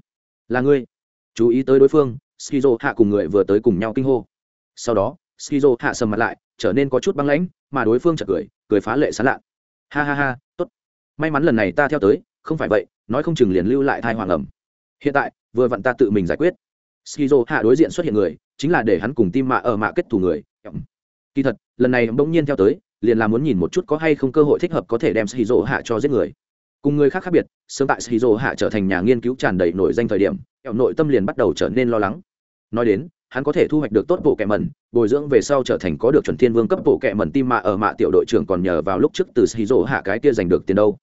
Speaker 1: Là ngươi. Chú ý tới đối phương, skizo hạ cùng người vừa tới cùng nhau kinh hô. Sau đó, skizo hạ sầm mặt lại, trở nên có chút băng lãnh, mà đối phương chợt cười cười phá lệ sán lạ ha ha ha, tốt. May mắn lần này ta theo tới, không phải vậy, nói không chừng liền lưu lại thai hoàng ẩm. Hiện tại, vừa vặn ta tự mình giải quyết. Skizo hạ đối diện xuất hiện người, chính là để hắn cùng tim mạ ở mạ kết thủ người. Kỳ thật, lần này bỗng nhiên theo tới, liền là muốn nhìn một chút có hay không cơ hội thích hợp có thể đem skizo hạ cho giết người. Cùng người khác khác biệt, sớm tại skizo hạ trở thành nhà nghiên cứu tràn đầy nổi danh thời điểm kẹo nội tâm liền bắt đầu trở nên lo lắng. Nói đến hắn có thể thu hoạch được tốt bộ kẹ mẩn, bồi dưỡng về sau trở thành có được chuẩn thiên vương cấp bộ kẹ mẩn tim mạ ở mạ tiểu đội trưởng còn nhờ vào lúc trước từ skizo hạ cái kia giành được tiền đâu.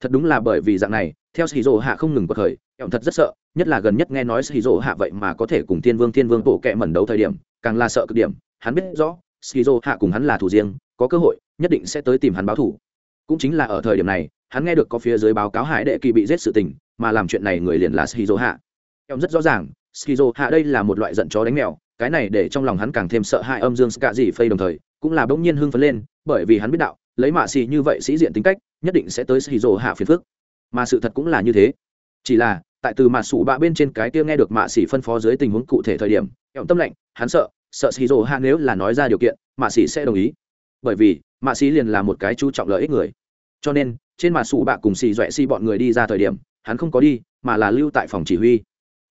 Speaker 1: Thật đúng là bởi vì dạng này, theo skizo hạ không ngừng bật khởi kẹo thật rất sợ, nhất là gần nhất nghe nói skizo hạ vậy mà có thể cùng thiên vương thiên vương bộ kẹ mẩn đấu thời điểm, càng là sợ cực điểm, hắn biết rõ skizo hạ cùng hắn là thủ riêng, có cơ hội, nhất định sẽ tới tìm hắn báo thủ. Cũng chính là ở thời điểm này, hắn nghe được có phía dưới báo cáo hải đệ kỳ bị giết sự tình, mà làm chuyện này người liền là skizo hạ. Em rất rõ ràng skizo hạ đây là một loại giận chó đánh mèo cái này để trong lòng hắn càng thêm sợ hãi âm dương ska gì phây đồng thời cũng là bỗng nhiên hưng phấn lên bởi vì hắn biết đạo lấy mạ xì như vậy sĩ diện tính cách nhất định sẽ tới skizo hạ phiền phức. Mà sự thật cũng là như thế. Chỉ là tại từ mạ sủ bạ bên trên cái kia nghe được mạ xì phân phó dưới tình huống cụ thể thời điểm em tâm lạnh, hắn sợ sợ skizo hạ nếu là nói ra điều kiện mạ xì sẽ đồng ý. Bởi vì mạ xì liền là một cái chú trọng lợi ích người. Cho nên trên mạ sủ bạ cùng xì doẹ xì bọn người đi ra thời điểm hắn không có đi mà là lưu tại phòng chỉ huy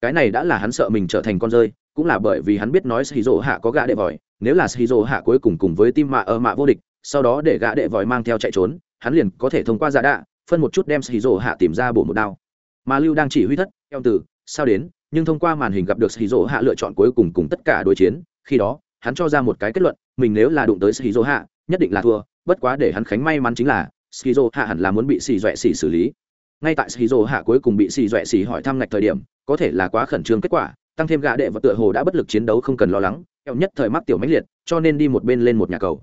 Speaker 1: cái này đã là hắn sợ mình trở thành con rơi, cũng là bởi vì hắn biết nói shizu hạ có gã đệ vòi, nếu là shizu hạ cuối cùng cùng với tim mạ ở mạ vô địch, sau đó để gã đệ vòi mang theo chạy trốn, hắn liền có thể thông qua giả đạ, phân một chút đem shizu hạ tìm ra bổ một đao. Mà lưu đang chỉ huy thất theo từ sao đến, nhưng thông qua màn hình gặp được shizu hạ lựa chọn cuối cùng cùng tất cả đối chiến, khi đó, hắn cho ra một cái kết luận, mình nếu là đụng tới shizu hạ, nhất định là thua, bất quá để hắn khánh may mắn chính là, shizu hạ hẳn là muốn bị xì dọa xì xử lý. Ngay tại shizu hạ cuối cùng bị xì dọa xì hỏi thăm ngạch thời điểm có thể là quá khẩn trương kết quả, tăng thêm gã đệ và tựa hồ đã bất lực chiến đấu không cần lo lắng eo nhất thời mắc tiểu mãnh liệt, cho nên đi một bên lên một nhà cầu.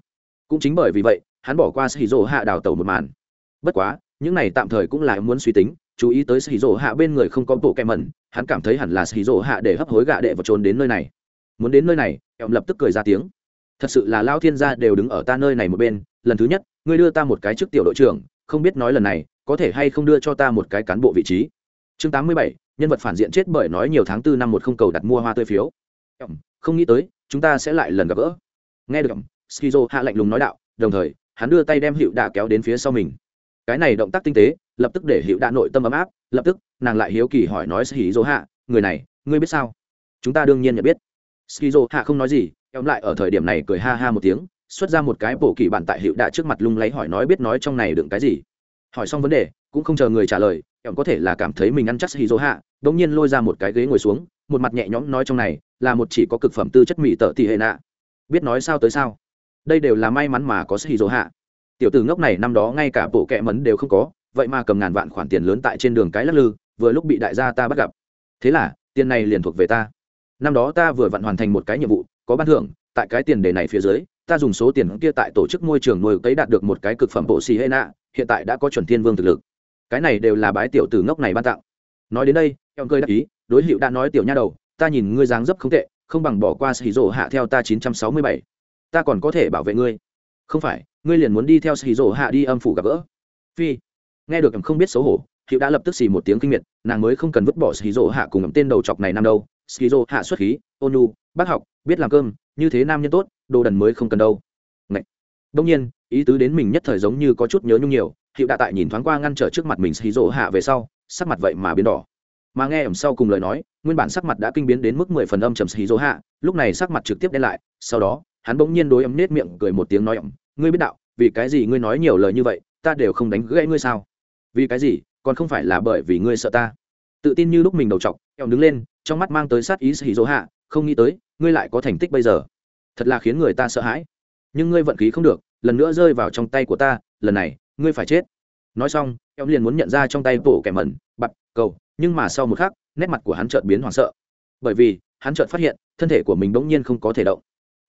Speaker 1: Cũng chính bởi vì vậy, hắn bỏ qua shizu hạ đào tẩu một màn. Bất quá, những này tạm thời cũng là muốn suy tính, chú ý tới shizu hạ bên người không có bộ kẹ mẩn, hắn cảm thấy hẳn là shizu hạ để hấp hối gạ đệ và trốn đến nơi này. Muốn đến nơi này eo lập tức cười ra tiếng. Thật sự là lao thiên gia đều đứng ở ta nơi này một bên, lần thứ nhất, ngươi đưa ta một cái trước tiểu đội trưởng, không biết nói lần này, có thể hay không đưa cho ta một cái cán bộ vị trí chương tám mươi bảy, nhân vật phản diện chết bởi nói nhiều tháng tư năm một không cầu đặt mua hoa tươi phiếu. Không nghĩ tới, chúng ta sẽ lại lần gặp gỡ. Nghe được skizo hạ lạnh lùng nói đạo, đồng thời, hắn đưa tay đem hiệu đạ kéo đến phía sau mình. Cái này động tác tinh tế, lập tức để hiệu đạ nội tâm ấm áp, lập tức, nàng lại hiếu kỳ hỏi nói skizo hạ, người này, ngươi biết sao? Chúng ta đương nhiên nhận biết. Skizo hạ không nói gì em lại ở thời điểm này cười ha ha một tiếng, xuất ra một cái bộ kỳ bản tại hiệu đạ trước mặt lung lấy hỏi nói biết nói trong này đựng cái gì? Hỏi xong vấn đề cũng không chờ người trả lời, em có thể là cảm thấy mình ăn chắc hì dỗ hạ đ ỗ n g nhiên lôi ra một cái ghế ngồi xuống, một mặt nhẹ nhõm nói trong này, là một chỉ có cực phẩm tư chất mỹ tợ tỉ hệ nạ. Biết nói sao tới sao? Đây đều là may mắn mà có hì dỗ hạ tiểu tử ngốc này năm đó ngay cả bộ kẹ mấn đều không có, vậy mà cầm ngàn vạn khoản tiền lớn tại trên đường cái lắc lư, vừa lúc bị đại gia ta bắt gặp. Thế là, tiền này liền thuộc về ta. Năm đó ta vừa vặn hoàn thành một cái nhiệm vụ, có ban thưởng, tại cái tiền đề này phía dưới, ta dùng số tiền kia tại tổ chức môi trường nuôi cấy đạt được một cái cực phẩm bộ xì hệ nạ hiện tại đã có chuẩn thiên vương thực lực cái này đều là bái tiểu tử ngốc này ban tặng. Nói đến đây em cười đắc ý đối hiệu đã nói tiểu nha đầu ta nhìn ngươi dáng dấp không tệ không bằng bỏ qua xì rổ hạ theo ta chín trăm sáu mươi bảy. Ta còn có thể bảo vệ ngươi. Không phải ngươi liền muốn đi theo xì rổ hạ đi âm phủ gặp gỡ. Phi nghe được em không biết xấu hổ hiệu đã lập tức xì một tiếng kinh miệt nàng mới không cần vứt bỏ xì rổ hạ cùng ẩm tên đầu chọc này năm đâu. Xì rổ hạ xuất khí Onu, bác học biết làm cơm như thế nam nhân tốt đồ đần mới không cần đâu. Ngậy. đông nhiên ý tứ đến mình nhất thời giống như có chút nhớ nhung nhiều hiệu đạ tại nhìn thoáng qua ngăn trở trước mặt mình xì rỗ hạ về sau, sắc mặt vậy mà biến đỏ. Mà nghe ẩm sau cùng lời nói, nguyên bản sắc mặt đã kinh biến đến mức mười phần âm trầm xì rỗ hạ, lúc này sắc mặt trực tiếp đen lại, sau đó, hắn bỗng nhiên đối ấm nết miệng cười một tiếng nói ẩm, ngươi biết đạo, vì cái gì ngươi nói nhiều lời như vậy, ta đều không đánh gãy ngươi sao? Vì cái gì? Còn không phải là bởi vì ngươi sợ ta? Tự tin như lúc mình đầu chọc ẻo đứng lên, trong mắt mang tới sát ý xì rỗ hạ, không nghĩ tới, ngươi lại có thành tích bây giờ. Thật là khiến người ta sợ hãi. Nhưng ngươi vận khí không được, lần nữa rơi vào trong tay của ta, lần này ngươi phải chết. Nói xong em liền muốn nhận ra trong tay bộ kẻ mẩn, bặt, cầu, nhưng mà sau một khắc, nét mặt của hắn chợt biến hoảng sợ. Bởi vì, hắn chợt phát hiện, thân thể của mình bỗng nhiên không có thể động.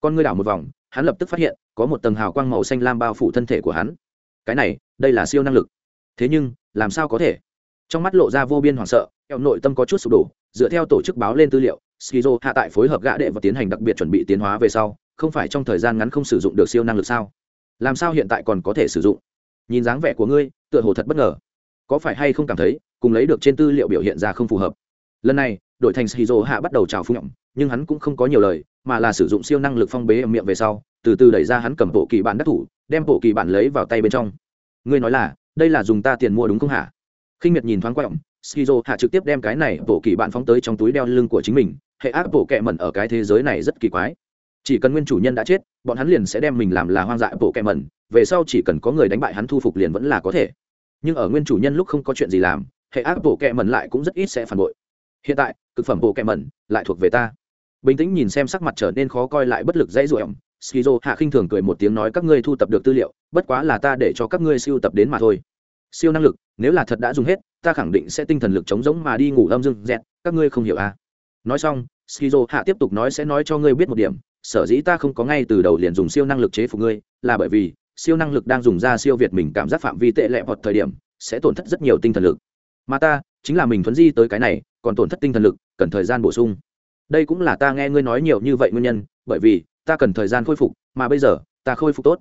Speaker 1: Con ngươi đảo một vòng, hắn lập tức phát hiện, có một tầng hào quang màu xanh lam bao phủ thân thể của hắn. Cái này, đây là siêu năng lực. Thế nhưng, làm sao có thể? Trong mắt lộ ra vô biên hoảng sợ em nội tâm có chút sụp đổ, dựa theo tổ chức báo lên tư liệu, skizo hạ tại phối hợp gã đệ và tiến hành đặc biệt chuẩn bị tiến hóa về sau, không phải trong thời gian ngắn không sử dụng được siêu năng lực sao? Làm sao hiện tại còn có thể sử dụng? Nhìn dáng vẻ của ngươi, tựa hồ thật bất ngờ. Có phải hay không cảm thấy, cùng lấy được trên tư liệu biểu hiện ra không phù hợp? Lần này, đội thành shizu hạ bắt đầu trào phúng nhộng, nhưng hắn cũng không có nhiều lời, mà là sử dụng siêu năng lực phong bế ở miệng về sau, từ từ đẩy ra hắn cầm bộ kỳ bản đắc thủ, đem bộ kỳ bản lấy vào tay bên trong. Ngươi nói là, đây là dùng ta tiền mua đúng không hả? Khinh miệt nhìn thoáng qua ổng shizu hạ trực tiếp đem cái này bộ kỳ bản phóng tới trong túi đeo lưng của chính mình, hệ ác bộ kẹ mẩn ở cái thế giới này rất kỳ quái chỉ cần nguyên chủ nhân đã chết, bọn hắn liền sẽ đem mình làm là hoang dại bộ kẹ mẩn, về sau chỉ cần có người đánh bại hắn thu phục liền vẫn là có thể. Nhưng ở nguyên chủ nhân lúc không có chuyện gì làm, hệ ác bộ kẹ mẩn lại cũng rất ít sẽ phản bội. Hiện tại, cực phẩm bộ kẹ mẩn lại thuộc về ta. Bình tĩnh nhìn xem sắc mặt trở nên khó coi lại bất lực dãy ruộng. Skizo hạ khinh thường cười một tiếng nói các ngươi thu tập được tư liệu, bất quá là ta để cho các ngươi siêu tập đến mà thôi. Siêu năng lực, nếu là thật đã dùng hết, ta khẳng định sẽ tinh thần lực chống giống mà đi ngủ âm dưng dẹt, các ngươi không hiểu à. Nói xong, skizo hạ tiếp tục nói sẽ nói cho ngươi biết một điểm sở dĩ ta không có ngay từ đầu liền dùng siêu năng lực chế phục ngươi, là bởi vì siêu năng lực đang dùng ra siêu việt mình cảm giác phạm vi tệ lẹ hoặc thời điểm, sẽ tổn thất rất nhiều tinh thần lực. Mà ta, chính là mình thuấn di tới cái này, còn tổn thất tinh thần lực, cần thời gian bổ sung. Đây cũng là ta nghe ngươi nói nhiều như vậy nguyên nhân, bởi vì ta cần thời gian khôi phục, mà bây giờ, ta khôi phục tốt.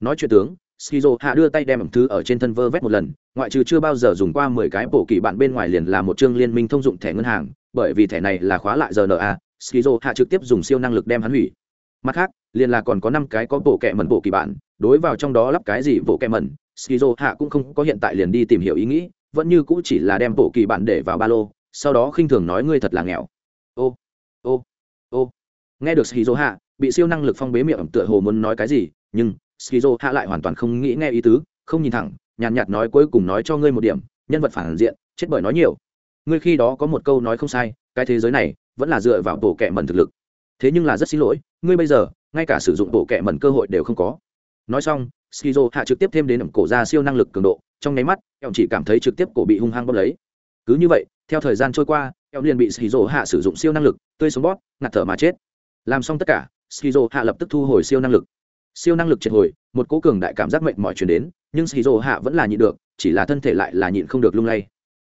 Speaker 1: Nói chuyện tướng, skizo hạ đưa tay đem ẩm thứ ở trên thân vơ vét một lần, ngoại trừ chưa bao giờ dùng qua mười cái bộ kỳ bạn bên ngoài liền là một chương liên minh thông dụng thẻ ngân hàng, bởi vì thẻ này là khóa lại rna skizo hạ trực tiếp dùng siêu năng lực đem hắn hủy mặt khác liền là còn có năm cái có bộ kẹ mẩn bộ kỳ bản, đối vào trong đó lắp cái gì bộ kẹ mẩn skizo hạ cũng không có hiện tại liền đi tìm hiểu ý nghĩ vẫn như cũ chỉ là đem bộ kỳ bản để vào ba lô sau đó khinh thường nói ngươi thật là nghèo. Ô ô ô. Nghe được skizo hạ bị siêu năng lực phong bế miệng ẩm tựa hồ muốn nói cái gì nhưng skizo hạ lại hoàn toàn không nghĩ nghe ý tứ không nhìn thẳng nhàn nhạt nói cuối cùng nói cho ngươi một điểm nhân vật phản diện chết bởi nói nhiều. Ngươi khi đó có một câu nói không sai cái thế giới này vẫn là dựa vào bộ kệ mẩn thực lực thế nhưng là rất xin lỗi, ngươi bây giờ, ngay cả sử dụng bộ kệ mẩn cơ hội đều không có. Nói xong, skizo hạ trực tiếp thêm đến ẩm cổ ra siêu năng lực cường độ, trong nháy mắt ông chỉ cảm thấy trực tiếp cổ bị hung hăng bóp lấy. Cứ như vậy, theo thời gian trôi qua ông liền bị skizo hạ sử dụng siêu năng lực, tươi sống bóp, ngạt thở mà chết. Làm xong tất cả, skizo hạ lập tức thu hồi siêu năng lực. Siêu năng lực triệt hồi, một cố cường đại cảm giác mệnh mọi chuyển đến, nhưng skizo hạ vẫn là nhịn được, chỉ là thân thể lại là nhịn không được lung lay.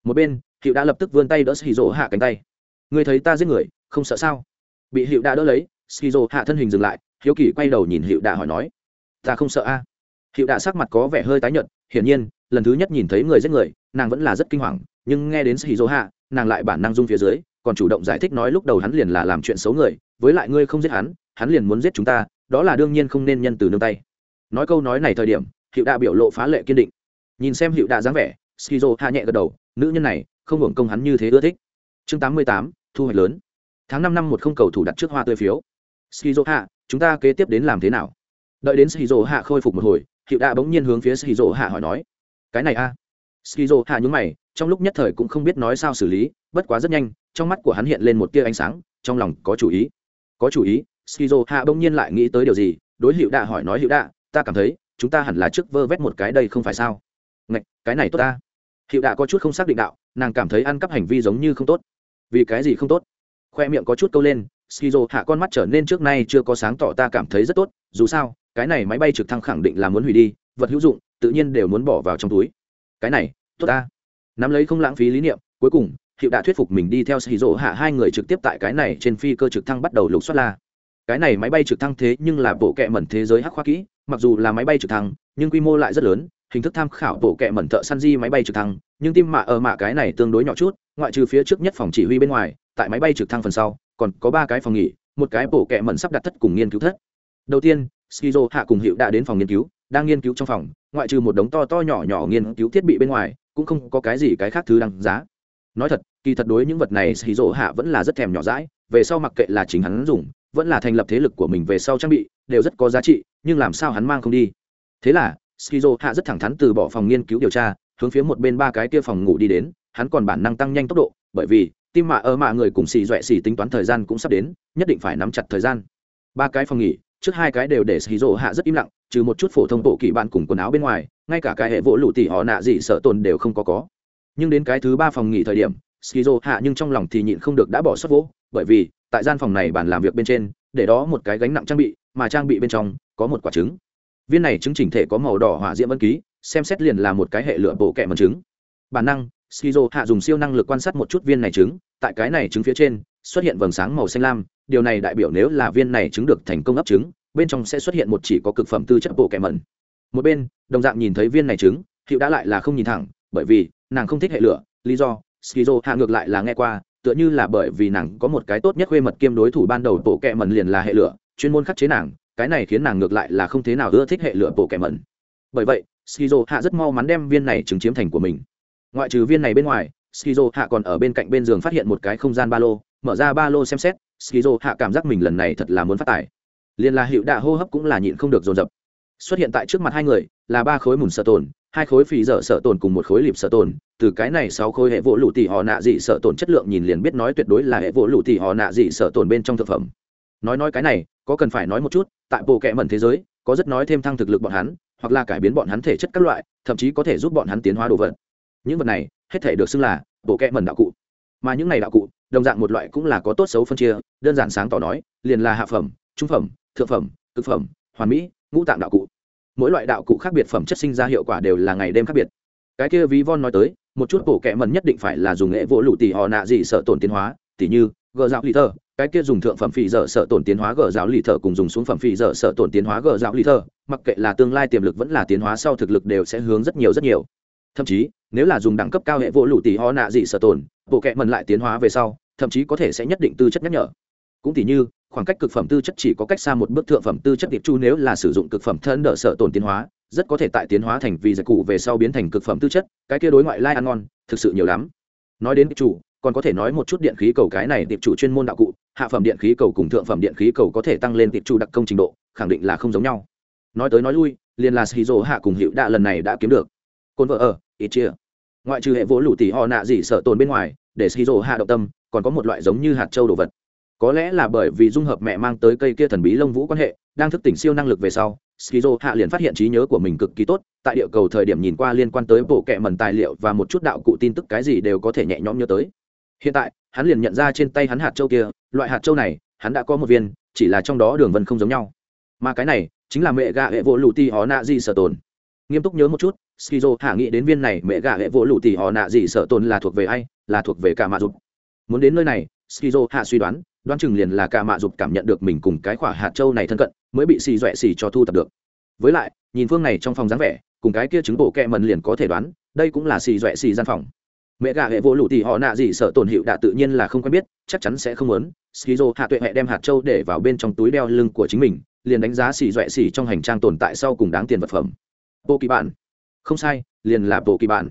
Speaker 1: Một bên hiệu đã lập tức vươn tay đỡ skizo hạ cánh tay. Ngươi thấy ta giết người, không sợ sao? Bị hiệu đã đỡ lấy, skizo hạ thân hình dừng lại, hiếu kỳ quay đầu nhìn hiệu đã hỏi nói, ta không sợ a? Hiệu đã sắc mặt có vẻ hơi tái nhợt, hiển nhiên, lần thứ nhất nhìn thấy người giết người, nàng vẫn là rất kinh hoàng, nhưng nghe đến skizo hạ, nàng lại bản năng dung phía dưới, còn chủ động giải thích nói lúc đầu hắn liền là làm chuyện xấu người, với lại ngươi không giết hắn hắn liền muốn giết chúng ta, đó là đương nhiên không nên nhân từ nương tay. Nói câu nói này thời điểm, hiệu Đã biểu lộ phá lệ kiên định. Nhìn xem hiệu Đã dáng vẻ, skizo hạ nhẹ gật đầu, nữ nhân này, không hưởng công hắn như thế ưa thích. Chương tám mươi tám, thu hoạch lớn tháng năm năm một không cầu thủ đặt trước hoa tươi phiếu. Skizo hạ chúng ta kế tiếp đến làm thế nào? Đợi đến skizo hạ khôi phục một hồi hiệu đạ bỗng nhiên hướng phía skizo hạ hỏi nói. Cái này a. À? skizo hạ nhúng mày, trong lúc nhất thời cũng không biết nói sao xử lý, bất quá rất nhanh, trong mắt của hắn hiện lên một tia ánh sáng, trong lòng có chủ ý. Có chủ ý skizo hạ bỗng nhiên lại nghĩ tới điều gì, đối hiệu đạ hỏi nói hiệu đạ, ta cảm thấy, chúng ta hẳn là trước vơ vét một cái đây không phải sao? Ngạch, cái này tốt ta. Hiệu đạ có chút không xác định đạo, nàng cảm thấy ăn cắp hành vi giống như không tốt. Vì cái gì không tốt? Khoe miệng có chút câu lên, skizo hạ con mắt trở nên trước nay chưa có sáng tỏ ta cảm thấy rất tốt, dù sao, cái này máy bay trực thăng khẳng định là muốn hủy đi, vật hữu dụng, tự nhiên đều muốn bỏ vào trong túi. Cái này, tốt ta. Nắm lấy không lãng phí lý niệm, cuối cùng hiệu đã thuyết phục mình đi theo Skizo hạ hai người trực tiếp tại cái này trên phi cơ trực thăng bắt đầu lục xoát la. Cái này máy bay trực thăng thế nhưng là bộ kệ mẩn thế giới hắc khoa kỹ, mặc dù là máy bay trực thăng, nhưng quy mô lại rất lớn, hình thức tham khảo bộ kệ mẩn thợ săn di máy bay trực thăng, nhưng tim mạ ở mạ cái này tương đối nhỏ chút, ngoại trừ phía trước nhất phòng chỉ huy bên ngoài tại máy bay trực thăng phần sau, còn có ba cái phòng nghỉ, một cái bộ kệ mẩn sắp đặt thất cùng nghiên cứu thất. Đầu tiên, skizo hạ cùng hiệu đã đến phòng nghiên cứu, đang nghiên cứu trong phòng, ngoại trừ một đống to to nhỏ nhỏ nghiên cứu thiết bị bên ngoài, cũng không có cái gì cái khác thứ đăng giá. Nói thật, kỳ thật đối những vật này skizo hạ vẫn là rất thèm nhỏ dãi, về sau mặc kệ là chính hắn dùng, vẫn là thành lập thế lực của mình về sau trang bị, đều rất có giá trị, nhưng làm sao hắn mang không đi. Thế là, skizo hạ rất thẳng thắn từ bỏ phòng nghiên cứu điều tra, hướng phía một bên ba cái kia phòng ngủ đi đến, hắn còn bản năng tăng nhanh tốc độ, bởi vì tim mạ ở mạ người cùng xì dọa xì tính toán thời gian cũng sắp đến, nhất định phải nắm chặt thời gian. Ba cái phòng nghỉ, trước hai cái đều để xì rộ hạ rất im lặng, trừ một chút phổ thông bộ kỳ bạn cùng quần áo bên ngoài, ngay cả cái hệ vỗ lụ tỉ họ nạ gì sợ tồn đều không có có. Nhưng đến cái thứ ba phòng nghỉ thời điểm skizo hạ nhưng trong lòng thì nhịn không được đã bỏ sót vỗ, bởi vì, tại gian phòng này bàn làm việc bên trên, để đó một cái gánh nặng trang bị, mà trang bị bên trong có một quả trứng. Viên này trứng chỉnh thể có màu đỏ hỏa diễm ân ký, xem xét liền là một cái hệ lửa bộ kẹ mật trứng. Bản năng skizo hạ dùng siêu năng lực quan sát một chút viên này trứng, tại cái này trứng phía trên, xuất hiện vầng sáng màu xanh lam, điều này đại biểu nếu là viên này trứng được thành công ấp trứng, bên trong sẽ xuất hiện một chỉ có cực phẩm tư chất bộ kẻ mẩn. Một bên, đồng dạng nhìn thấy viên này trứng hiệu đã lại là không nhìn thẳng, bởi vì nàng không thích hệ lửa, lý do, skizo hạ ngược lại là nghe qua, tựa như là bởi vì nàng có một cái tốt nhất khuê mật kiêm đối thủ ban đầu bộ kẹ mẩn liền là hệ lửa, chuyên môn khắc chế nàng, cái này khiến nàng ngược lại là không thế nào ưa thích hệ lửa bộ kẹ mẩn. Bởi vậy, skizo hạ rất mau mắn đem viên này trứng chiếm thành của mình ngoại trừ viên này bên ngoài, skizo hạ còn ở bên cạnh bên giường phát hiện một cái không gian ba lô, mở ra ba lô xem xét, skizo hạ cảm giác mình lần này thật là muốn phát tài. Liền là hiệu đạ hô hấp cũng là nhịn không được dồn dập. Xuất hiện tại trước mặt hai người, là ba khối mùn sợ tồn, hai khối phì dở sợ tồn cùng một khối lịp sợ tồn. Từ cái này sáu khối hệ vỗ lụ tỉ họ nạ dị sợ tồn chất lượng nhìn liền biết nói tuyệt đối là hệ vỗ lụ tỉ họ nạ dị sợ tồn bên trong thực phẩm. Nói nói cái này, có cần phải nói một chút, tại bộ kệ mẩn thế giới, có rất nói thêm thăng thực lực bọn hắn, hoặc là cải biến bọn hắn thể chất các loại, thậm chí có thể giúp bọn hắn tiến hóa đồ vật những vật này, hết thể được xưng là bộ kệ mẩn đạo cụ. Mà những này đạo cụ, đồng dạng một loại cũng là có tốt xấu phân chia, đơn giản sáng tỏ nói, liền là hạ phẩm, trung phẩm, thượng phẩm, cực phẩm, hoàn mỹ, ngũ tạng đạo cụ. Mỗi loại đạo cụ khác biệt phẩm chất sinh ra hiệu quả đều là ngày đêm khác biệt. Cái kia ví von nói tới, một chút bộ kẹ mần nhất định phải là dùng nghệ vỗ lụ tỉ họ nạ gì sợ tổn tiến hóa, tỉ như, gờ dạo lì thơ, cái kia dùng thượng phẩm phì dở sợ tổn tiến hóa gờ giáo lì thơ cùng dùng xuống phẩm phì dở sợ tổn tiến hóa gờ giáo lì thơ, mặc kệ là tương lai tiềm lực vẫn là tiến hóa sau thực lực đều sẽ hướng rất nhiều rất nhiều thậm chí, nếu là dùng đẳng cấp cao hệ vỗ lũ tỷ ho nạ gì sở tổn bộ kệ mần lại tiến hóa về sau, thậm chí có thể sẽ nhất định tư chất nhắc nhở. Cũng tỉ như, khoảng cách cực phẩm tư chất chỉ có cách xa một bước thượng phẩm tư chất tiệp chu nếu là sử dụng cực phẩm thân đỡ sở tổn tiến hóa, rất có thể tại tiến hóa thành vì giải cụ về sau biến thành cực phẩm tư chất, cái kia đối ngoại lai ăn ngon, thực sự nhiều lắm. Nói đến chủ còn có thể nói một chút điện khí cầu cái này tiệp chủ chuyên môn đạo cụ, hạ phẩm điện khí cầu cùng thượng phẩm điện khí cầu có thể tăng lên tiệp chủ đặc công trình độ, khẳng định là không giống nhau. Nói tới nói lui, liền là shizu hạ cùng hiệu đạ lần này đã kiếm được. Côn vợ ở ít chia. Ngoại trừ hệ vỗ lũ tỉ họ nạ gì sợ tồn bên ngoài, để shizu hạ động tâm, còn có một loại giống như hạt châu đồ vật. Có lẽ là bởi vì dung hợp mẹ mang tới cây kia thần bí lông vũ quan hệ, đang thức tỉnh siêu năng lực về sau, skizo hạ liền phát hiện trí nhớ của mình cực kỳ tốt, tại địa cầu thời điểm nhìn qua liên quan tới bộ kệ mần tài liệu và một chút đạo cụ tin tức cái gì đều có thể nhẹ nhõm nhớ tới. Hiện tại, hắn liền nhận ra trên tay hắn hạt châu kia, loại hạt châu này, hắn đã có một viên, chỉ là trong đó đường vân không giống nhau. Mà cái này, chính là mẹ gạ hệ vỗ lụ ti họ nạ gì sở tồn nghiêm túc nhớ một chút, skizo hạ nghĩ đến viên này mẹ gà hệ vỗ lụ tỉ họ nạ gì sợ tồn là thuộc về ai, là thuộc về cả mạ dục. Muốn đến nơi này, skizo hạ suy đoán đoán chừng liền là cả mạ dục cảm nhận được mình cùng cái khỏa hạt châu này thân cận, mới bị xì dọa xì cho thu tập được. Với lại, nhìn phương này trong phòng dáng vẻ, cùng cái kia chứng bộ kẹ mần liền có thể đoán, đây cũng là xì dọa xì gian phòng. Mẹ gà hệ vô lụ thì họ nạ gì sợ tổn hiệu đã tự nhiên là không quen biết, chắc chắn sẽ không muốn. Skizo hạ tuệ hệ đem hạt châu để vào bên trong túi đeo lưng của chính mình, liền đánh giá xì dọa xì trong hành trang tồn tại sau cùng đáng tiền vật phẩm bộ kỳ bạn, không sai liền là bộ kỳ bạn.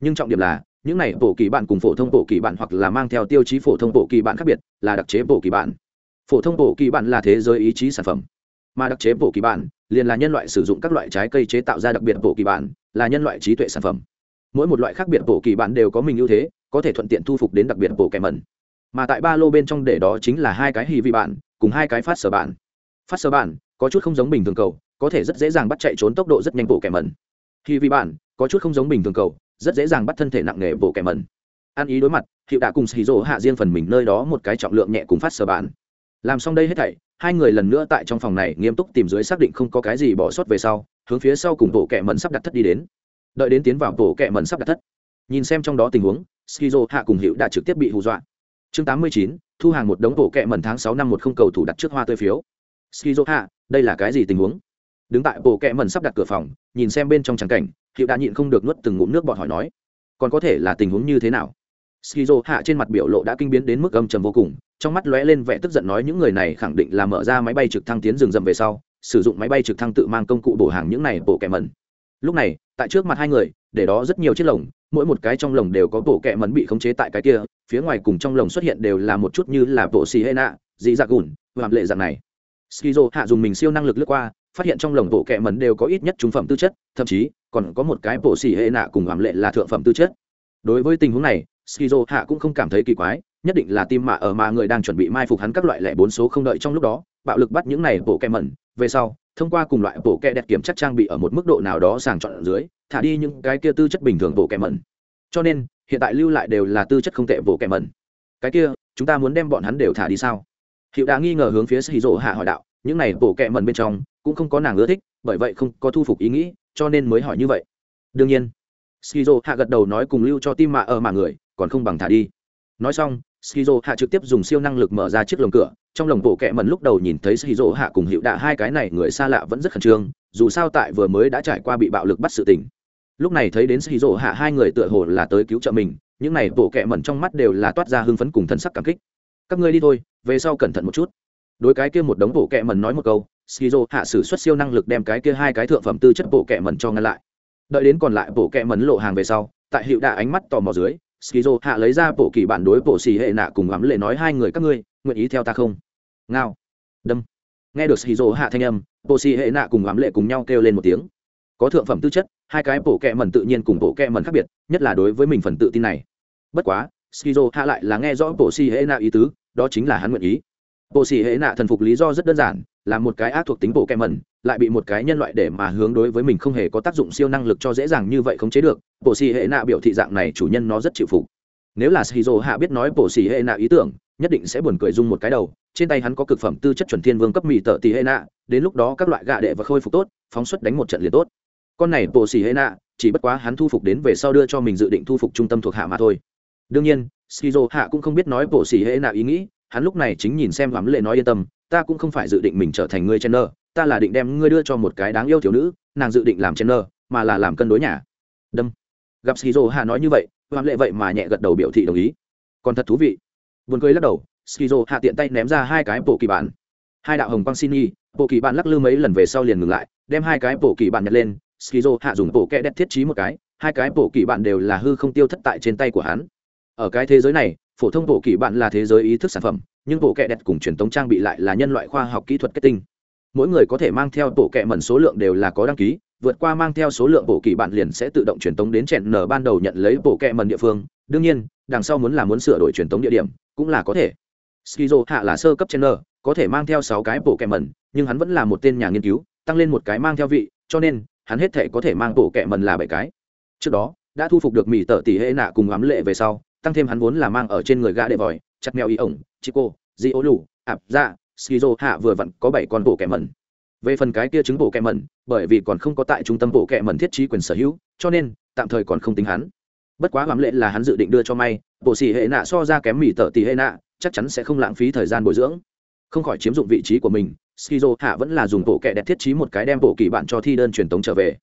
Speaker 1: nhưng trọng điểm là những này bộ kỳ bạn cùng phổ thông bộ kỳ bạn hoặc là mang theo tiêu chí phổ thông bộ kỳ bạn khác biệt là đặc chế bộ kỳ bạn phổ thông bộ kỳ bạn là thế giới ý chí sản phẩm mà đặc chế bộ kỳ bạn liền là nhân loại sử dụng các loại trái cây chế tạo ra đặc biệt bộ kỳ bạn là nhân loại trí tuệ sản phẩm mỗi một loại khác biệt bộ kỳ bạn đều có mình ưu thế có thể thuận tiện thu phục đến đặc biệt bộ kẻ mẩn mà tại ba lô bên trong để đó chính là hai cái hì vị bạn cùng hai cái phát sở bạn phát sở bạn có chút không giống bình thường cầu có thể rất dễ dàng bắt chạy trốn tốc độ rất nhanh bộ kẻ mẩn. Khi vị bạn có chút không giống bình thường cầu rất dễ dàng bắt thân thể nặng nề bộ kẻ mẩn. Ăn ý đối mặt hiệu đã cùng xì rỗ hạ riêng phần mình nơi đó một cái trọng lượng nhẹ cùng phát sờ bạn. Làm xong đây hết thảy hai người lần nữa tại trong phòng này nghiêm túc tìm dưới xác định không có cái gì bỏ sót về sau hướng phía sau cùng bộ kẻ mẩn sắp đặt thất đi đến. Đợi đến tiến vào bộ kẻ mẩn sắp đặt thất. Nhìn xem trong đó tình huống skizo hạ cùng hiệu đã trực tiếp bị hù dọa. Chương 89, thu hàng một đống bộ kẹ mẩn tháng sáu năm một không cầu thủ đặt trước hoa tươi phiếu. Skizo hạ đây là cái gì tình huống? Đứng tại bộ kẹ mần sắp đặt cửa phòng, nhìn xem bên trong tràng cảnh hiệu đã nhịn không được nuốt từng ngụm nước bọt hỏi nói, còn có thể là tình huống như thế nào? Skizo hạ trên mặt biểu lộ đã kinh biến đến mức âm trầm vô cùng, trong mắt lóe lên vẻ tức giận nói, những người này khẳng định là mở ra máy bay trực thăng tiến rừng rậm về sau, sử dụng máy bay trực thăng tự mang công cụ bổ hàng những này bộ kẹ mần lúc này, tại trước mặt hai người, để đó rất nhiều chiếc lồng, mỗi một cái trong lồng đều có bộ kẹ mần bị khống chế tại cái kia, phía ngoài cùng trong lồng xuất hiện đều là một chút như là bộ xì hệ nạ dị dạng gùn làm lệ dạng này. Skizo hạ dùng mình siêu năng lực lướt qua phát hiện trong lồng bộ kẹ mẩn đều có ít nhất trung phẩm tư chất, thậm chí còn có một cái bộ xỉ hệ nạ cùng hàm lệ là thượng phẩm tư chất. Đối với tình huống này, skizo hạ cũng không cảm thấy kỳ quái, nhất định là tim mạ ở mà người đang chuẩn bị mai phục hắn các loại lẻ bốn số không đợi trong lúc đó, bạo lực bắt những này bộ kẹ mẩn. Về sau, thông qua cùng loại bộ kẹ đẹp kiểm chắc trang bị ở một mức độ nào đó sàng chọn ở dưới, thả đi những cái kia tư chất bình thường bộ kẹ mẩn. Cho nên, hiện tại lưu lại đều là tư chất không tệ bộ kẹ mẩn. Cái kia, chúng ta muốn đem bọn hắn đều thả đi sao? Hiệu đã nghi ngờ hướng phía sĩ hạ hỏi đạo, những này bộ kẹ mẩn bên trong cũng không có nàng ưa thích, bởi vậy không có thu phục ý nghĩ, cho nên mới hỏi như vậy. Đương nhiên, skizo hạ gật đầu nói cùng lưu cho tim mạ ở mà người, còn không bằng thả đi. Nói xong, skizo hạ trực tiếp dùng siêu năng lực mở ra chiếc lồng cửa, trong lồng bộ kẹ mẩn lúc đầu nhìn thấy skizo hạ cùng hiệu đạ hai cái này người xa lạ vẫn rất khẩn trương, dù sao tại vừa mới đã trải qua bị bạo lực bắt sự tình. Lúc này thấy đến skizo hạ hai người tựa hồ là tới cứu trợ mình, những này bộ kẹ mẩn trong mắt đều là toát ra hưng phấn cùng thân sắc cảm kích. Các ngươi đi thôi, về sau cẩn thận một chút. Đối cái kia một đống bộ kẹ mẩn nói một câu skizo hạ sử xuất siêu năng lực đem cái kia hai cái thượng phẩm tư chất bộ kẹ mẩn cho ngăn lại. Đợi đến còn lại bộ kẹ mẩn lộ hàng về sau, tại hiệu đạ ánh mắt tò mò dưới, skizo hạ lấy ra bộ kỳ bản đối bộ xì hệ nạ cùng ấm lệ nói hai người các ngươi, nguyện ý theo ta không? Ngao. Đâm. Nghe được skizo hạ thanh âm, bộ xì hệ nạ cùng ấm lệ cùng nhau kêu lên một tiếng. Có thượng phẩm tư chất, hai cái bộ kẹ mẩn tự nhiên cùng bộ kẹ mẩn khác biệt, nhất là đối với mình phần tự tin này. Bất quá, skizo hạ lại là nghe rõ bộ xì hệ nạ ý tứ, đó chính là hắn nguyện ý bộ xì hệ nạ thần phục lý do rất đơn giản, là một cái ác thuộc tính bộ kẹ mẩn, lại bị một cái nhân loại để mà hướng đối với mình không hề có tác dụng siêu năng lực cho dễ dàng như vậy không chế được. Bộ xì hệ nạ biểu thị dạng này chủ nhân nó rất chịu phục. Nếu là shizu hạ biết nói bộ xì hệ nạ ý tưởng, nhất định sẽ buồn cười dung một cái đầu. Trên tay hắn có cực phẩm tư chất chuẩn thiên vương cấp mỹ tợ tỷ hệ nạ, đến lúc đó các loại gạ đệ và khôi phục tốt, phóng xuất đánh một trận liền tốt. Con này bộ xì hệ nạ, chỉ bất quá hắn thu phục đến về sau đưa cho mình dự định thu phục trung tâm thuộc hạ mà thôi. Đương nhiên, shizu hạ cũng không biết nói bộ xì hệ nạ ý nghĩ hắn lúc này chính nhìn xem hắm lệ nói yên tâm, ta cũng không phải dự định mình trở thành người chen nơ ta là định đem ngươi đưa cho một cái đáng yêu thiếu nữ, nàng dự định làm chen nơ mà là làm cân đối nhà. Đâm. Gặp skizo hạ nói như vậy hắm lệ vậy mà nhẹ gật đầu biểu thị đồng ý. Còn thật thú vị. Buồn cười lắc đầu, skizo hạ tiện tay ném ra hai cái bộ kỳ bản. Hai đạo hồng quang xin y, bộ kỳ bản lắc lư mấy lần về sau liền ngừng lại, đem hai cái bộ kỳ bản nhặt lên, skizo hạ dùng bộ kẽ đẹp thiết trí một cái, hai cái bộ kỳ bản đều là hư không tiêu thất tại trên tay của hắn. Ở cái thế giới này phổ thông bộ kỳ bạn là thế giới ý thức sản phẩm, nhưng bộ kệ đẹp cùng truyền thống trang bị lại là nhân loại khoa học kỹ thuật kết tinh. Mỗi người có thể mang theo bộ kệ mẩn số lượng đều là có đăng ký, vượt qua mang theo số lượng bộ kỳ bạn liền sẽ tự động truyền tống đến chẹn nở ban đầu nhận lấy bộ kệ mẩn địa phương. Đương nhiên, đằng sau muốn là muốn sửa đổi truyền tống địa điểm, cũng là có thể. Skizo hạ là sơ cấp chen nở có thể mang theo sáu cái bộ kệ mẩn, nhưng hắn vẫn là một tên nhà nghiên cứu, tăng lên một cái mang theo vị, cho nên, hắn hết thể có thể mang bộ kệ mẩn là bảy cái. Trước đó, đã thu phục được mỹ tợ tỷ hệ nạ cùng ám lệ về sau tăng thêm hắn vốn là mang ở trên người gã đệ vòi, chặt mèo ý ổng, chị cô, di ố lù, ạp dạ skizo hạ vừa vặn có bảy con bộ kẻ mẩn. Về phần cái kia chứng bộ kẻ mẩn, bởi vì còn không có tại trung tâm bộ kẻ mẩn thiết trí quyền sở hữu, cho nên, tạm thời còn không tính hắn. Bất quá hàm lệ là hắn dự định đưa cho may bộ xỉ hệ nạ so ra kém mỹ tở tỷ hệ nạ, chắc chắn sẽ không lãng phí thời gian bồi dưỡng. Không khỏi chiếm dụng vị trí của mình, skizo hạ vẫn là dùng bộ kẹ đẹp thiết trí một cái đem bộ kỳ bạn cho thi đơn truyền tống trở về.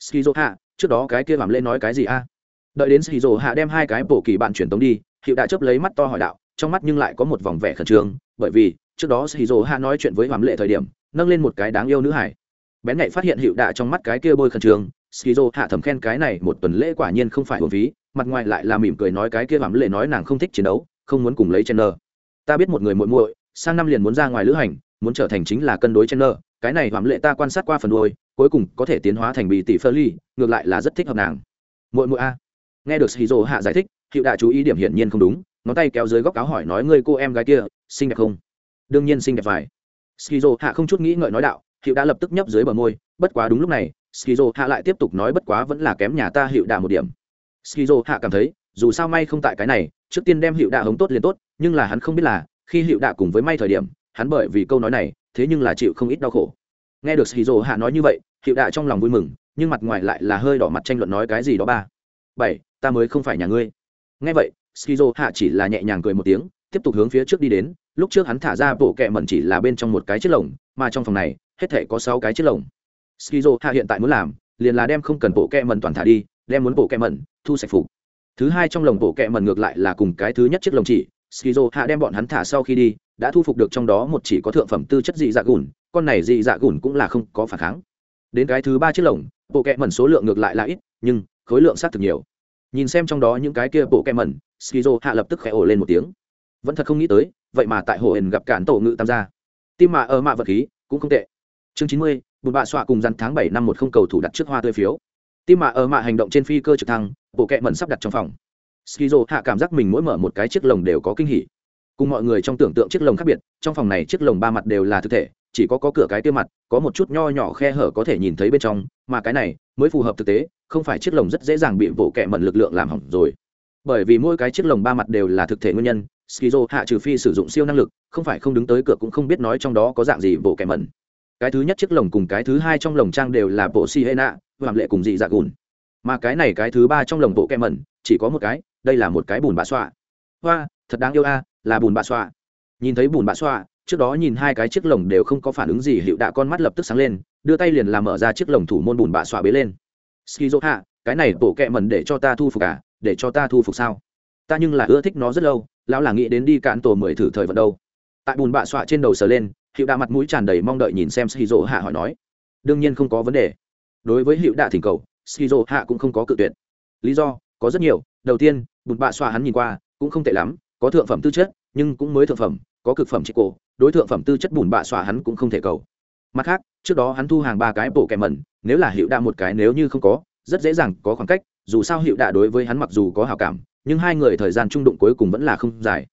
Speaker 1: Skizo hạ, trước đó cái kia hàm lệ nói cái gì a? Đợi đến skizo hạ đem hai cái bộ kỳ bạn truyền tống đi hiệu đã chớp lấy mắt to hỏi đạo, trong mắt nhưng lại có một vòng vẻ khẩn trương, bởi vì, trước đó shizu hạ nói chuyện với hoàng lệ thời điểm, nâng lên một cái đáng yêu nữ hải bén nhạy phát hiện hiệu đạ trong mắt cái kia bôi khẩn trương Skizo hạ thầm khen cái này một tuần lễ quả nhiên không phải hồn phí, mặt ngoài lại là mỉm cười nói cái kia hoàng lệ nói nàng không thích chiến đấu, không muốn cùng lấy chen nơ ta biết một người muội muội, sang năm liền muốn ra ngoài lữ hành, muốn trở thành chính là cân đối chen nơ cái này hoàng lệ ta quan sát qua phần đôi cuối cùng có thể tiến hóa thành bị tỷ phơ ly, ngược lại là rất thích hợp nàng. Muội muội a nghe được shizu hạ giải thích hiệu đã chú ý điểm hiển nhiên không đúng, ngón tay kéo dưới góc áo hỏi nói, ngươi cô em gái kia, xinh đẹp không? Đương nhiên xinh đẹp phải. Skizo hạ không chút nghĩ ngợi nói đạo hiệu đã lập tức nhấp dưới bờ môi, bất quá đúng lúc này skizo hạ lại tiếp tục nói, bất quá vẫn là kém nhà ta hiệu đã một điểm. Skizo hạ cảm thấy, dù sao may không tại cái này, trước tiên đem hiệu đã hống tốt liền tốt, nhưng là hắn không biết là, khi hiệu đã cùng với may thời điểm, hắn bởi vì câu nói này, thế nhưng là chịu không ít đau khổ. Nghe được skizo hạ nói như vậy hiệu đã trong lòng vui mừng, nhưng mặt ngoài lại là hơi đỏ mặt tranh luận nói, cái gì đó ba? Bảy, ta mới không phải nhà ngươi. Nghe vậy, skizo hạ chỉ là nhẹ nhàng cười một tiếng, tiếp tục hướng phía trước đi đến. Lúc trước hắn thả ra bộ kẹ mẩn chỉ là bên trong một cái chiếc lồng, mà trong phòng này, hết thể có sáu cái chiếc lồng. Skizo hạ hiện tại muốn làm, liền là đem không cần bộ kẹ mẩn toàn thả đi, đem muốn bộ kẹ mẩn thu sạch phục. Thứ hai trong lồng bộ kẹ mẩn ngược lại là cùng cái thứ nhất chiếc lồng chỉ, skizo hạ đem bọn hắn thả sau khi đi, đã thu phục được trong đó một chỉ có thượng phẩm tư chất dị dạ gùn, con này dị dạ gùn cũng là không có phản kháng. Đến cái thứ ba chiếc lồng, bộ kẹ mẩn số lượng ngược lại là ít, nhưng khối lượng sát thực nhiều. Nhìn xem trong đó những cái kia bộ kem mẩn, skizo hạ lập tức khẽ ổ lên một tiếng. Vẫn thật không nghĩ tới, vậy mà tại hồ hển gặp cản tổ ngự tam gia. Tim mạ ở ờ, mạ vật khí, cũng không tệ. Chương chín mươi, bùn bạ xoa cùng dặn tháng bảy năm một không cầu thủ đặt trước hoa tươi phiếu. Tim mạ ở ờ, mạ hành động trên phi cơ trực thăng, bộ kẹ mẩn sắp đặt trong phòng. Skizo hạ cảm giác mình mỗi mở một cái chiếc lồng đều có kinh hỉ. Cùng mọi người trong tưởng tượng chiếc lồng khác biệt, trong phòng này chiếc lồng ba mặt đều là thực thể, chỉ có có cửa cái tiêu mặt, có một chút nho nhỏ khe hở có thể nhìn thấy bên trong, mà cái này mới phù hợp thực tế không phải chiếc lồng rất dễ dàng bị bộ kẹ mẩn lực lượng làm hỏng rồi. Bởi vì mỗi cái chiếc lồng ba mặt đều là thực thể nguyên nhân, skizo hạ trừ phi sử dụng siêu năng lực, không phải không đứng tới cửa cũng không biết nói trong đó có dạng gì bộ kẹ mẩn. Cái thứ nhất chiếc lồng cùng cái thứ hai trong lồng trang đều là bộ si hệ nạ hoàng lệ cùng dị dạ gùn. Mà cái này cái thứ ba trong lồng bộ kẹ mẩn, chỉ có một cái, đây là một cái bùn bạ xoa. Hoa, thật đáng yêu a, là bùn bạ xoa. Nhìn thấy bùn bạ xoa, trước đó nhìn hai cái chiếc lồng đều không có phản ứng gì hiệu đạ con mắt lập tức sáng lên, đưa tay liền làm mở ra chiếc lồng thủ môn bùn bạ xoa bế lên skizo hạ cái này bộ kẹ mẩn để cho ta thu phục à? để cho ta thu phục sao? Ta nhưng là ưa thích nó rất lâu, lão là nghĩ đến đi cạn tổ mười thử thời vận đâu. Tại bùn bạ xoa trên đầu sờ lên hiệu đạ mặt mũi tràn đầy mong đợi nhìn xem skizo hạ hỏi nói. Đương nhiên không có vấn đề. Đối với hiệu đạ thỉnh cầu skizo hạ cũng không có cự tuyệt. Lý do, có rất nhiều. Đầu tiên, bùn bạ xoa hắn nhìn qua, cũng không tệ lắm, có thượng phẩm tư chất, nhưng cũng mới thượng phẩm, có cực phẩm chỉ cổ, đối thượng phẩm tư chất bùn bạ xoa hắn cũng không thể cầu. Mặt khác, trước đó hắn thu hàng ba cái bộ kẹ mẩn nếu là hiệu đạ một cái nếu như không có, rất dễ dàng có khoảng cách, dù sao hiệu đạ đối với hắn mặc dù có hào cảm, nhưng hai người thời gian trung đụng cuối cùng vẫn là không dài.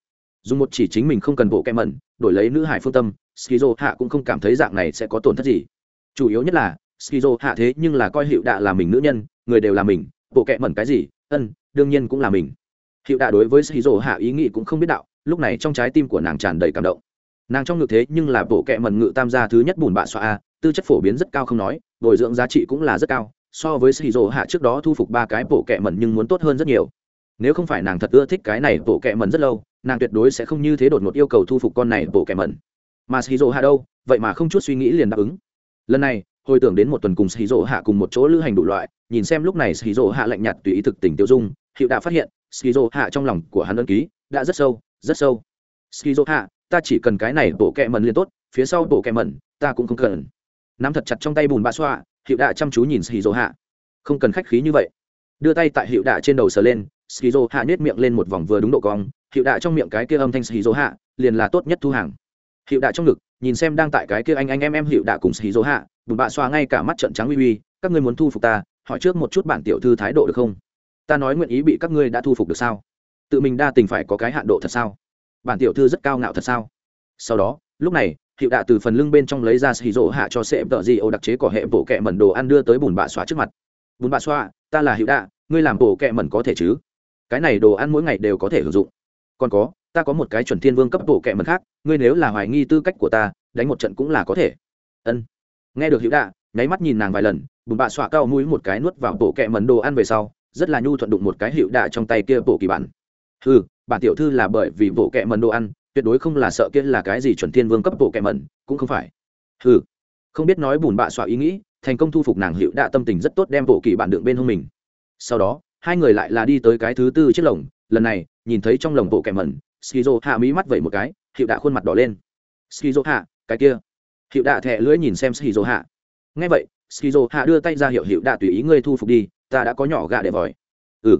Speaker 1: Dùng một chỉ chính mình không cần bộ kẹ mẩn, đổi lấy nữ hải phương tâm skizo hạ cũng không cảm thấy dạng này sẽ có tổn thất gì. Chủ yếu nhất là skizo hạ thế nhưng là coi hiệu đạ là mình nữ nhân, người đều là mình, bộ kẹ mẩn cái gì, ân, đương nhiên cũng là mình. Hiệu đạ đối với skizo hạ ý nghĩ cũng không biết đạo, lúc này trong trái tim của nàng tràn đầy cảm động. Nàng trong ngực thế nhưng là bộ kẹ mẩn ngự tam gia thứ nhất bùn bạ xoa a, tư chất phổ biến rất cao không nói bồi dưỡng giá trị cũng là rất cao, so với skizo hạ trước đó thu phục ba cái bộ kẹ mẩn nhưng muốn tốt hơn rất nhiều. Nếu không phải nàng thật ưa thích cái này bộ kẹ mẩn rất lâu, nàng tuyệt đối sẽ không như thế đột ngột yêu cầu thu phục con này bộ kẹ mẩn. Mà shizu hạ đâu? Vậy mà không chút suy nghĩ liền đáp ứng. Lần này, hồi tưởng đến một tuần cùng shizu hạ cùng một chỗ lữ hành đủ loại, nhìn xem lúc này shizu hạ lạnh nhạt tùy ý thực tình tiêu dung, hiệu đã phát hiện shizu hạ trong lòng của hắn ân ký đã rất sâu rất sâu. Shizu hạ, ta chỉ cần cái này bộ kẹ mẩn liền tốt, phía sau bộ kẹ mẩn, ta cũng không cần nắm thật chặt trong tay bùn bạ xoa hiệu đạ chăm chú nhìn shizu hạ không cần khách khí như vậy. Đưa tay tại hiệu đạ trên đầu sờ lên skizo hạ nết miệng lên một vòng vừa đúng độ cong hiệu đạ trong miệng cái kia âm thanh skizo hạ liền là tốt nhất thu hàng. Hiệu đạ trong ngực, nhìn xem đang tại cái kia anh anh em em hiệu đạ cùng skizo hạ bùn bạ xoa ngay cả mắt trận trắng uy uy, các ngươi muốn thu phục ta, hỏi trước một chút bản tiểu thư thái độ được không? Ta nói nguyện ý bị các ngươi đã thu phục được sao? Tự mình đa tình phải có cái hạn độ thật sao? Bản tiểu thư rất cao ngạo thật sao? Sau đó, lúc này hiệu đạ từ phần lưng bên trong lấy ra xì rỗ hạ cho sệ tợ gì ô đặc chế của hệ bộ kẹ mẩn đồ ăn đưa tới bùn bạ xóa trước mặt. Bùn bạ xoa ta là hiệu đạ, ngươi làm bộ kẹ mẩn có thể chứ? Cái này đồ ăn mỗi ngày đều có thể sử dụng. Còn có, ta có một cái chuẩn thiên vương cấp bộ kẹ mẩn khác, ngươi nếu là hoài nghi tư cách của ta, đánh một trận cũng là có thể. Ân. Nghe được Hiệu đạ, nháy mắt nhìn nàng vài lần, bùn bạ xoa cao mũi một cái nuốt vào bộ kẹ mẩn đồ ăn về sau, rất là nhu thuận đụng một cái hiệu đạ trong tay kia bộ kỳ bản. Ừ bản tiểu thư là bởi vì bộ kẹ mẩn đồ ăn tuyệt đối không là sợ kia là cái gì chuẩn thiên vương cấp bộ kẻ mẩn, cũng không phải. Ừ không biết nói bùn bạ xoa ý nghĩ, thành công thu phục nàng hiệu đạ tâm tình rất tốt đem bộ kỳ bản đựng bên hông mình. Sau đó, hai người lại là đi tới cái thứ tư chiếc lồng, lần này, nhìn thấy trong lồng bộ kẻ mẩn, skizo hạ mỹ mắt vẩy một cái, hiệu đạ khuôn mặt đỏ lên. Skizo hạ, cái kia. Hiệu đạ thẹ lưỡi nhìn xem skizo hạ. Ngay vậy, skizo hạ đưa tay ra hiệu hiệu đạ tùy ý ngươi thu phục đi, ta đã có nhỏ gạ để vòi. Ừ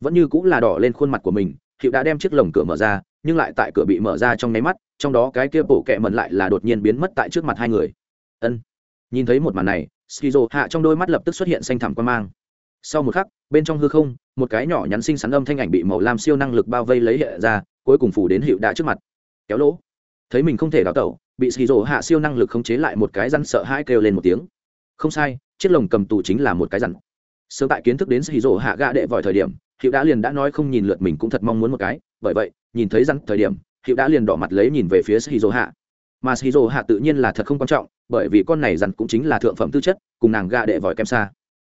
Speaker 1: vẫn như cũng là đỏ lên khuôn mặt của mình, hiệu đã đem chiếc lồng cửa mở ra nhưng lại tại cửa bị mở ra trong nháy mắt, trong đó cái kia bộ kẹ mẩn lại là đột nhiên biến mất tại trước mặt hai người. Ân. Nhìn thấy một màn này, skizo hạ trong đôi mắt lập tức xuất hiện xanh thẳm quan mang. Sau một khắc, bên trong hư không, một cái nhỏ nhắn xinh xắn âm thanh ảnh bị màu lam siêu năng lực bao vây lấy hệ ra, cuối cùng phủ đến hiệu đã trước mặt. Kéo lỗ. Thấy mình không thể đào tẩu, bị skizo hạ siêu năng lực khống chế lại một cái răn sợ hãi kêu lên một tiếng. Không sai, chiếc lồng cầm tù chính là một cái răn sớm tại kiến thức đến skizo hạ gạ đệ vòi thời điểm, hiệu đã liền đã nói không nhìn lượt mình cũng thật mong muốn một cái, bởi vậy nhìn thấy rằng thời điểm hiệu đã liền đỏ mặt lấy nhìn về phía xì hạ mà xì hạ tự nhiên là thật không quan trọng, bởi vì con này rằng cũng chính là thượng phẩm tư chất, cùng nàng gạ đệ vòi kem xa.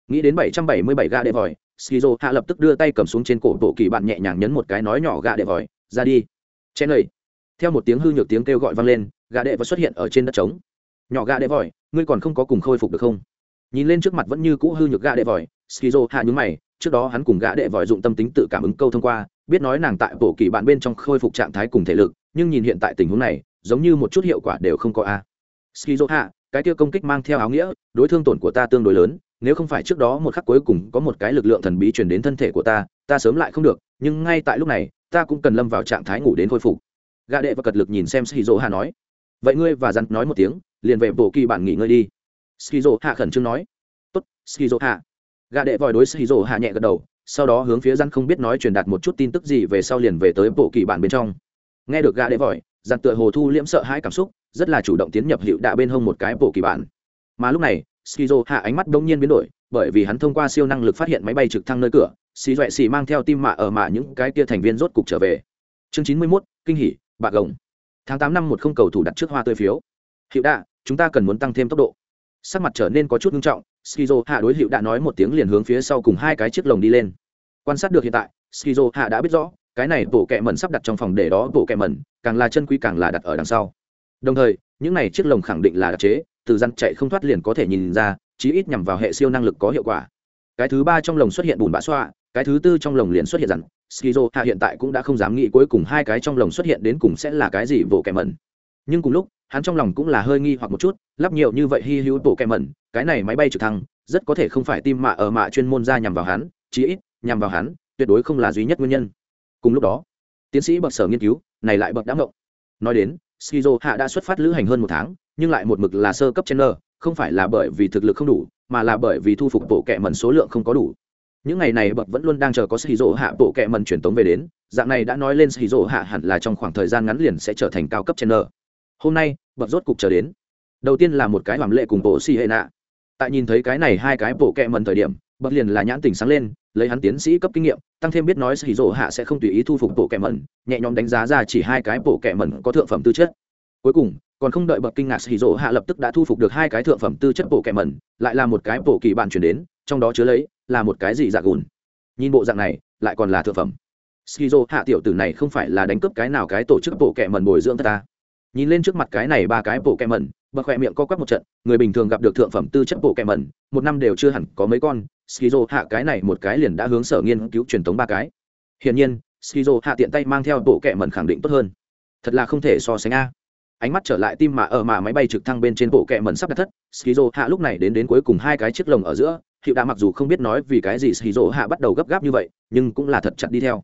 Speaker 1: Nghĩ đến bảy trăm bảy mươi bảy gạ đệ vòi skizo hạ lập tức đưa tay cầm xuống trên cổ bộ kỳ bạn nhẹ nhàng nhấn một cái nói nhỏ gạ đệ vòi, ra đi. Chen lầy theo một tiếng hư nhược tiếng kêu gọi vang lên, gạ đệ vòi xuất hiện ở trên đất trống. Nhỏ gạ đệ vòi, ngươi còn không có cùng khôi phục được không? Nhìn lên trước mặt vẫn như cũ hư nhược gạ đệ vòi skizo hạ nhúng mày, trước đó hắn cùng gã đệ vòi dụng tâm tính tự cảm ứng câu thông qua biết nói nàng tại bộ kỳ bạn bên trong khôi phục trạng thái cùng thể lực, nhưng nhìn hiện tại tình huống này, giống như một chút hiệu quả đều không có a. Skizo hạ cái kia công kích mang theo áo nghĩa, đối thương tổn của ta tương đối lớn, nếu không phải trước đó một khắc cuối cùng có một cái lực lượng thần bí truyền đến thân thể của ta ta sớm lại không được, nhưng ngay tại lúc này, ta cũng cần lâm vào trạng thái ngủ đến khôi phục. Gà đệ và cật lực nhìn xem skizo hạ nói. Vậy ngươi và dặn nói một tiếng, liền về bộ kỳ bản nghỉ ngơi đi. Skizo hạ khẩn trương nói. Tốt skizo hạ gà đệ vòi đối skizo hạ nhẹ gật đầu sau đó hướng phía răn không biết nói truyền đạt một chút tin tức gì về sau liền về tới bộ kỳ bản bên trong. Nghe được gã đệ vội, dặn tựa hồ thu liễm sợ hãi cảm xúc rất là chủ động tiến nhập hiệu đạ bên hông một cái bộ kỳ bản. Mà lúc này skizo hạ ánh mắt đông nhiên biến đổi bởi vì hắn thông qua siêu năng lực phát hiện máy bay trực thăng nơi cửa xì doẹ xì mang theo tim mạ ở mạ những cái kia thành viên rốt cục trở về. Chương chín mươi mốt kinh hỉ bạc gồng. Tháng tám năm một không cầu thủ đặt trước hoa tươi phiếu. Hiệu đạ chúng ta cần muốn tăng thêm tốc độ. Sắc mặt trở nên có chút nghiêm trọng skizo hạ đối hiệu đã nói một tiếng liền hướng phía sau cùng hai cái chiếc lồng đi lên. Quan sát được hiện tại, skizo hạ đã biết rõ, cái này bộ kẹ mẩn sắp đặt trong phòng để đó bộ kẹ mẩn, càng là chân quý càng là đặt ở đằng sau. Đồng thời, những này chiếc lồng khẳng định là đặc chế, từ răn chạy không thoát liền có thể nhìn ra, chí ít nhằm vào hệ siêu năng lực có hiệu quả. Cái thứ ba trong lồng xuất hiện bùn bã xoa, cái thứ tư trong lồng liền xuất hiện rắn skizo hạ hiện tại cũng đã không dám nghĩ cuối cùng hai cái trong lồng xuất hiện đến cùng sẽ là cái gì bộ kẻ mẩn. Nhưng cùng lúc hắn trong lòng cũng là hơi nghi hoặc một chút, lắp nhiều như vậy hy hữu bộ kẹ mẩn, cái này máy bay trực thăng, rất có thể không phải tim mạ ở mạ chuyên môn ra nhằm vào hắn, chí ít, nhằm vào hắn, tuyệt đối không là duy nhất nguyên nhân. Cùng lúc đó, tiến sĩ bậc sở nghiên cứu, này lại bậc đã ngộng. Nói đến, skizo hạ đã xuất phát lữ hành hơn một tháng, nhưng lại một mực là sơ cấp chen không phải là bởi vì thực lực không đủ, mà là bởi vì thu phục bộ kẹ mẩn số lượng không có đủ. Những ngày này bậc vẫn luôn đang chờ có sĩ hạ bộ kẹ mẩn truyền tống về đến, dạng này đã nói lên sĩ hạ hẳn là trong khoảng thời gian ngắn liền sẽ trở thành cao cấp chen hôm nay, bậc rốt cục chờ đến. Đầu tiên là một cái hoàn lệ cùng bộ si hệ nạ. Tại nhìn thấy cái này hai cái bộ kẹ mần thời điểm, bậc liền là nhãn tình sáng lên, lấy hắn tiến sĩ cấp kinh nghiệm, tăng thêm biết nói sĩ rỗ hạ sẽ không tùy ý thu phục bộ kẹ mần, nhẹ nhõm đánh giá ra chỉ hai cái bộ kẹ mần có thượng phẩm tư chất. Cuối cùng, còn không đợi bậc kinh ngạc sĩ rỗ hạ lập tức đã thu phục được hai cái thượng phẩm tư chất bộ kẹ mần, lại là một cái bộ kỳ bản chuyển đến, trong đó chứa lấy là một cái gì dạ gùn. Nhìn bộ dạng này, lại còn là thượng phẩm. Skizo hạ tiểu tử này không phải là đánh cướp cái nào cái tổ chức bộ kệ mần bồi dưỡng ta nhìn lên trước mặt cái này ba cái bộ kệ mẩn bậc khỏe miệng co quắp một trận, người bình thường gặp được thượng phẩm tư chất bộ kệ mẩn, một năm đều chưa hẳn có mấy con, skizo hạ cái này một cái liền đã hướng sở nghiên cứu truyền thống ba cái. Hiển nhiên, skizo hạ tiện tay mang theo bộ kệ mẩn khẳng định tốt hơn. Thật là không thể so sánh a. Ánh mắt trở lại tim mà ở mà máy bay trực thăng bên trên bộ kệ mẩn sắp đặt thất, skizo hạ lúc này đến đến cuối cùng hai cái chiếc lồng ở giữa, hiệu đã mặc dù không biết nói vì cái gì skizo hạ bắt đầu gấp gáp như vậy, nhưng cũng là thật chặt đi theo.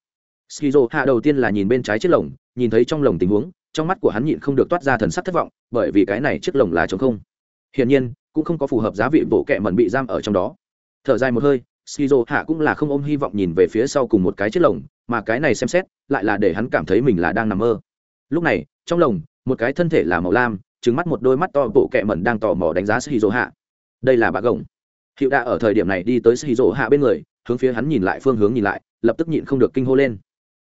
Speaker 1: Skizo hạ đầu tiên là nhìn bên trái chiếc lồng, nhìn thấy trong lồng tình huống trong mắt của hắn nhịn không được toát ra thần sắc thất vọng, bởi vì cái này chiếc lồng là trống không. Hiển nhiên, cũng không có phù hợp giá vị bộ kệ mẩn bị giam ở trong đó. Thở dài một hơi, skizo hạ cũng là không ôm hy vọng nhìn về phía sau cùng một cái chiếc lồng, mà cái này xem xét, lại là để hắn cảm thấy mình là đang nằm mơ. Lúc này, trong lồng, một cái thân thể là màu lam trứng mắt một đôi mắt to bộ kệ mẩn đang tò mò đánh giá skizo hạ. Đây là bà gồng. Hiệu đã ở thời điểm này đi tới skizo hạ bên người, hướng phía hắn nhìn lại phương hướng nhìn lại, lập tức nhịn không được kinh hô lên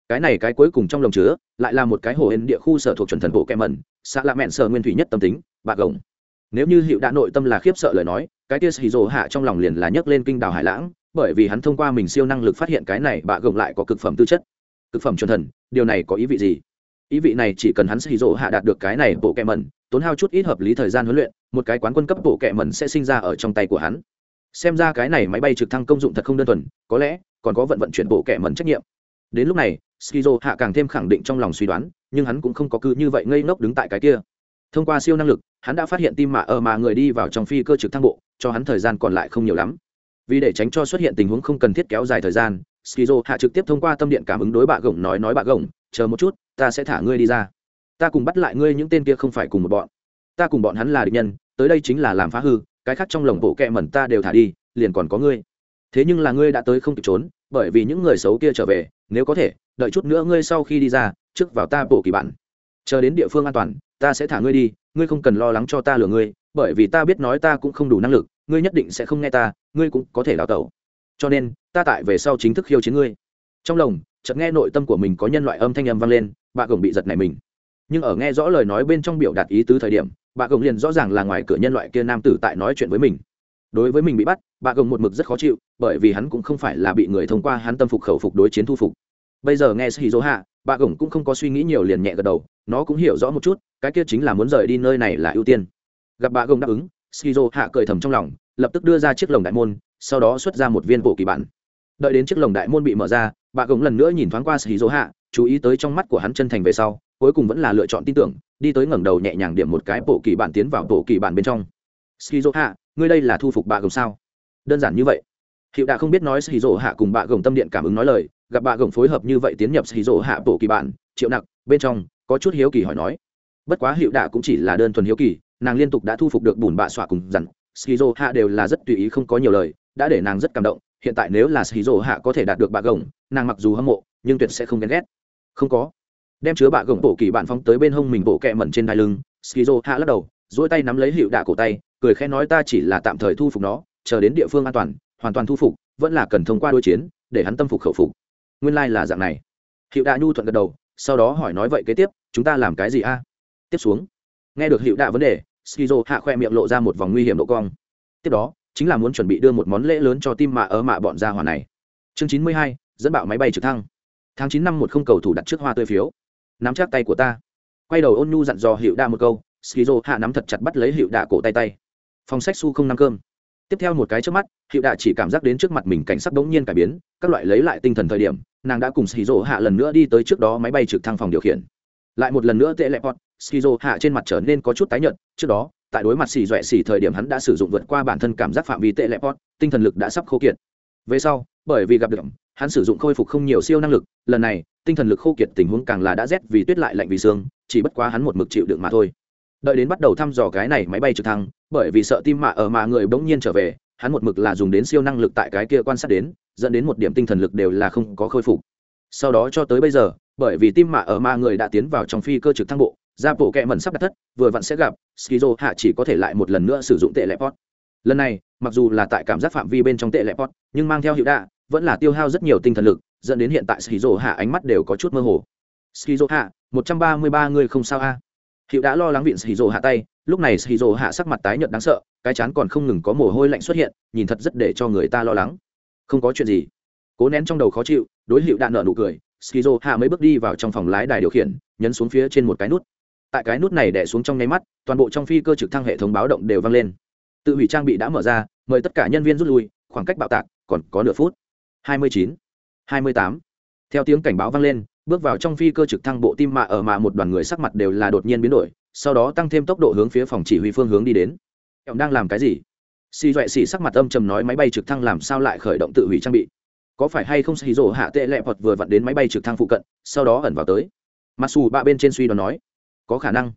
Speaker 1: cái này cái cuối cùng trong lồng chứa lại là một cái hồ hên địa khu sở thuộc chuẩn thần bộ kẹm mẩn, xã lạ mẹn sở nguyên thủy nhất tâm tính, bạc gồng. Nếu như hiệu đã nội tâm là khiếp sợ lời nói, cái tia rồ hạ trong lòng liền là nhấc lên kinh đào hải lãng, bởi vì hắn thông qua mình siêu năng lực phát hiện cái này bạc gồng lại có cực phẩm tư chất, cực phẩm chuẩn thần, điều này có ý vị gì? Ý vị này chỉ cần hắn xì rồ hạ đạt được cái này bộ kẹm mẩn, tốn hao chút ít hợp lý thời gian huấn luyện, một cái quán quân cấp bộ kẹm mẩn sẽ sinh ra ở trong tay của hắn. Xem ra cái này máy bay trực thăng công dụng thật không đơn thuần, có lẽ còn có vận vận chuyển bộ kẹm mẩn trách nhiệm. Đến lúc này skizo hạ càng thêm khẳng định trong lòng suy đoán, nhưng hắn cũng không có cứ như vậy ngây ngốc đứng tại cái kia. Thông qua siêu năng lực, hắn đã phát hiện tim mạ ở ờ, mà người đi vào trong phi cơ trực thăng bộ, cho hắn thời gian còn lại không nhiều lắm. Vì để tránh cho xuất hiện tình huống không cần thiết kéo dài thời gian, skizo hạ trực tiếp thông qua tâm điện cảm ứng đối bạ gồng nói nói bạ gồng, chờ một chút, ta sẽ thả ngươi đi ra. Ta cùng bắt lại ngươi những tên kia không phải cùng một bọn. Ta cùng bọn hắn là địch nhân, tới đây chính là làm phá hư, cái khác trong lồng bộ kẹ mẩn ta đều thả đi, liền còn có ngươi. Thế nhưng là ngươi đã tới không kịp trốn, bởi vì những người xấu kia trở về nếu có thể, đợi chút nữa ngươi sau khi đi ra, trước vào ta bổ kỳ bản chờ đến địa phương an toàn, ta sẽ thả ngươi đi, ngươi không cần lo lắng cho ta lừa ngươi, bởi vì ta biết nói ta cũng không đủ năng lực, ngươi nhất định sẽ không nghe ta, ngươi cũng có thể đào tẩu. Cho nên, ta tại về sau chính thức khiêu chiến ngươi. Trong lồng chợt nghe nội tâm của mình có nhân loại âm thanh âm vang lên, bà gồng bị giật này mình. Nhưng ở nghe rõ lời nói bên trong biểu đạt ý tứ thời điểm, bà gồng liền rõ ràng là ngoài cửa nhân loại kia nam tử tại nói chuyện với mình đối với mình bị bắt, bà gồng một mực rất khó chịu, bởi vì hắn cũng không phải là bị người thông qua hắn tâm phục khẩu phục đối chiến thu phục. Bây giờ nghe sĩ dỗ hạ, bà gồng cũng không có suy nghĩ nhiều liền nhẹ gật đầu, nó cũng hiểu rõ một chút, cái kia chính là muốn rời đi nơi này là ưu tiên. Gặp bà gồng đáp ứng skizo hạ cười thầm trong lòng, lập tức đưa ra chiếc lồng đại môn, sau đó xuất ra một viên bộ kỳ bản. Đợi đến chiếc lồng đại môn bị mở ra, bà gồng lần nữa nhìn thoáng qua skizo hạ, chú ý tới trong mắt của hắn chân thành về sau, cuối cùng vẫn là lựa chọn tin tưởng, đi tới ngẩng đầu nhẹ nhàng điểm một cái bộ kỳ bản tiến vào bộ kỳ bản bên trong skizo hạ ngươi đây là thu phục bà gồng sao? Đơn giản như vậy. Hiệu đã không biết nói skizo hạ cùng bà gồng tâm điện cảm ứng nói lời, gặp bà gồng phối hợp như vậy tiến nhập skizo hạ bộ kỳ bản, triệu nặc, bên trong, có chút hiếu kỳ hỏi nói. Bất quá hiệu đã cũng chỉ là đơn thuần hiếu kỳ, nàng liên tục đã thu phục được bùn bạ xoa cùng dặn skizo hạ đều là rất tùy ý không có nhiều lời, đã để nàng rất cảm động, hiện tại nếu là skizo hạ có thể đạt được bà gồng, nàng mặc dù hâm mộ, nhưng tuyệt sẽ không ghen ghét. Không có. Đem chứa bạ gồng bộ kỳ bạn phóng tới bên hông mình bộ kẹ mẩn trên đai lưng skizo hạ lắc đầu, duỗi tay nắm lấy hiệu đạ cổ tay cười khẽ nói ta chỉ là tạm thời thu phục nó, chờ đến địa phương an toàn, hoàn toàn thu phục, vẫn là cần thông qua đối chiến, để hắn tâm phục khẩu phục. Nguyên lai、like、là dạng này. Hiệu đạ nhu thuận gật đầu, sau đó hỏi nói vậy kế tiếp, chúng ta làm cái gì a? Tiếp xuống. Nghe được hiệu đạ vấn đề, skizo hạ khoe miệng lộ ra một vòng nguy hiểm độ cong. Tiếp đó, chính là muốn chuẩn bị đưa một món lễ lớn cho tim mạ ở mạ bọn gia hỏa này. Chương chín mươi hai, dẫn bạo máy bay trực thăng. Tháng chín năm một không cầu thủ đặt trước hoa tươi phiếu. Nắm chắc tay của ta. Quay đầu ôn nhu dặn dò hiệu đạ một câu, skizo hạ nắm thật chặt bắt lấy hiệu đạ cổ tay tay phòng sách su không năm cơm. Tiếp theo một cái trước mắt hiệu đạ chỉ cảm giác đến trước mặt mình cảnh sắc đống nhiên cải biến, các loại lấy lại tinh thần thời điểm, nàng đã cùng skizo hạ lần nữa đi tới trước đó máy bay trực thăng phòng điều khiển. Lại một lần nữa tệ lệ pot skizo hạ trên mặt trở nên có chút tái nhợt, trước đó, tại đối mặt xì dọa xì thời điểm hắn đã sử dụng vượt qua bản thân cảm giác phạm vi tệ lẹp hot tinh thần lực đã sắp khô kiệt. Về sau, bởi vì gặp được hắn sử dụng khôi phục không nhiều siêu năng lực, lần này, tinh thần lực khô kiệt tình huống càng là đã rét vì tuyết lại lạnh vì xương, chỉ bất quá hắn một mực chịu đựng mà thôi. Đợi đến bắt đầu thăm dò cái này máy bay trực thăng bởi vì sợ tim mạ ở mà người bỗng nhiên trở về, hắn một mực là dùng đến siêu năng lực tại cái kia quan sát đến, dẫn đến một điểm tinh thần lực đều là không có khôi phục. Sau đó cho tới bây giờ, bởi vì tim mạ ở ma người đã tiến vào trong phi cơ trực thăng bộ, ra bộ kẹ mẩn sắp đặt thất, vừa vặn sẽ gặp, skizo hạ chỉ có thể lại một lần nữa sử dụng tệ lẹp pot lần này, mặc dù là tại cảm giác phạm vi bên trong tệ lẹp pot nhưng mang theo hiệu đạ, vẫn là tiêu hao rất nhiều tinh thần lực, dẫn đến hiện tại skizo hạ ánh mắt đều có chút mơ hồ. Skizo hạ, một trăm ba mươi ba người không sao a. Hiệu đã lo lắng viện skizo hạ tay lúc này skizo hạ sắc mặt tái nhợt đáng sợ cái chán còn không ngừng có mồ hôi lạnh xuất hiện nhìn thật rất để cho người ta lo lắng. Không có chuyện gì. Cố nén trong đầu khó chịu đối hiệu đạn nợ nụ cười skizo hạ mấy bước đi vào trong phòng lái đài điều khiển nhấn xuống phía trên một cái nút. Tại cái nút này đẻ xuống trong nháy mắt toàn bộ trong phi cơ trực thăng hệ thống báo động đều vang lên. Tự hủy trang bị đã mở ra mời tất cả nhân viên rút lui khoảng cách bạo tạc còn có nửa phút. 29, 28. theo tiếng cảnh báo vang lên bước vào trong phi cơ trực thăng bộ tim mạ ở mà một đoàn người sắc mặt đều là đột nhiên biến đổi sau đó tăng thêm tốc độ hướng phía phòng chỉ huy phương hướng đi đến. Ông đang làm cái gì? Xì doẹ xì sắc mặt âm trầm nói máy bay trực thăng làm sao lại khởi động tự hủy trang bị? Có phải hay không xì rổ hạ tệ lẹ hoặc vừa vặn đến máy bay trực thăng phụ cận, sau đó ẩn vào tới? Mặc dù ba bên trên suy đoán nói, có khả năng.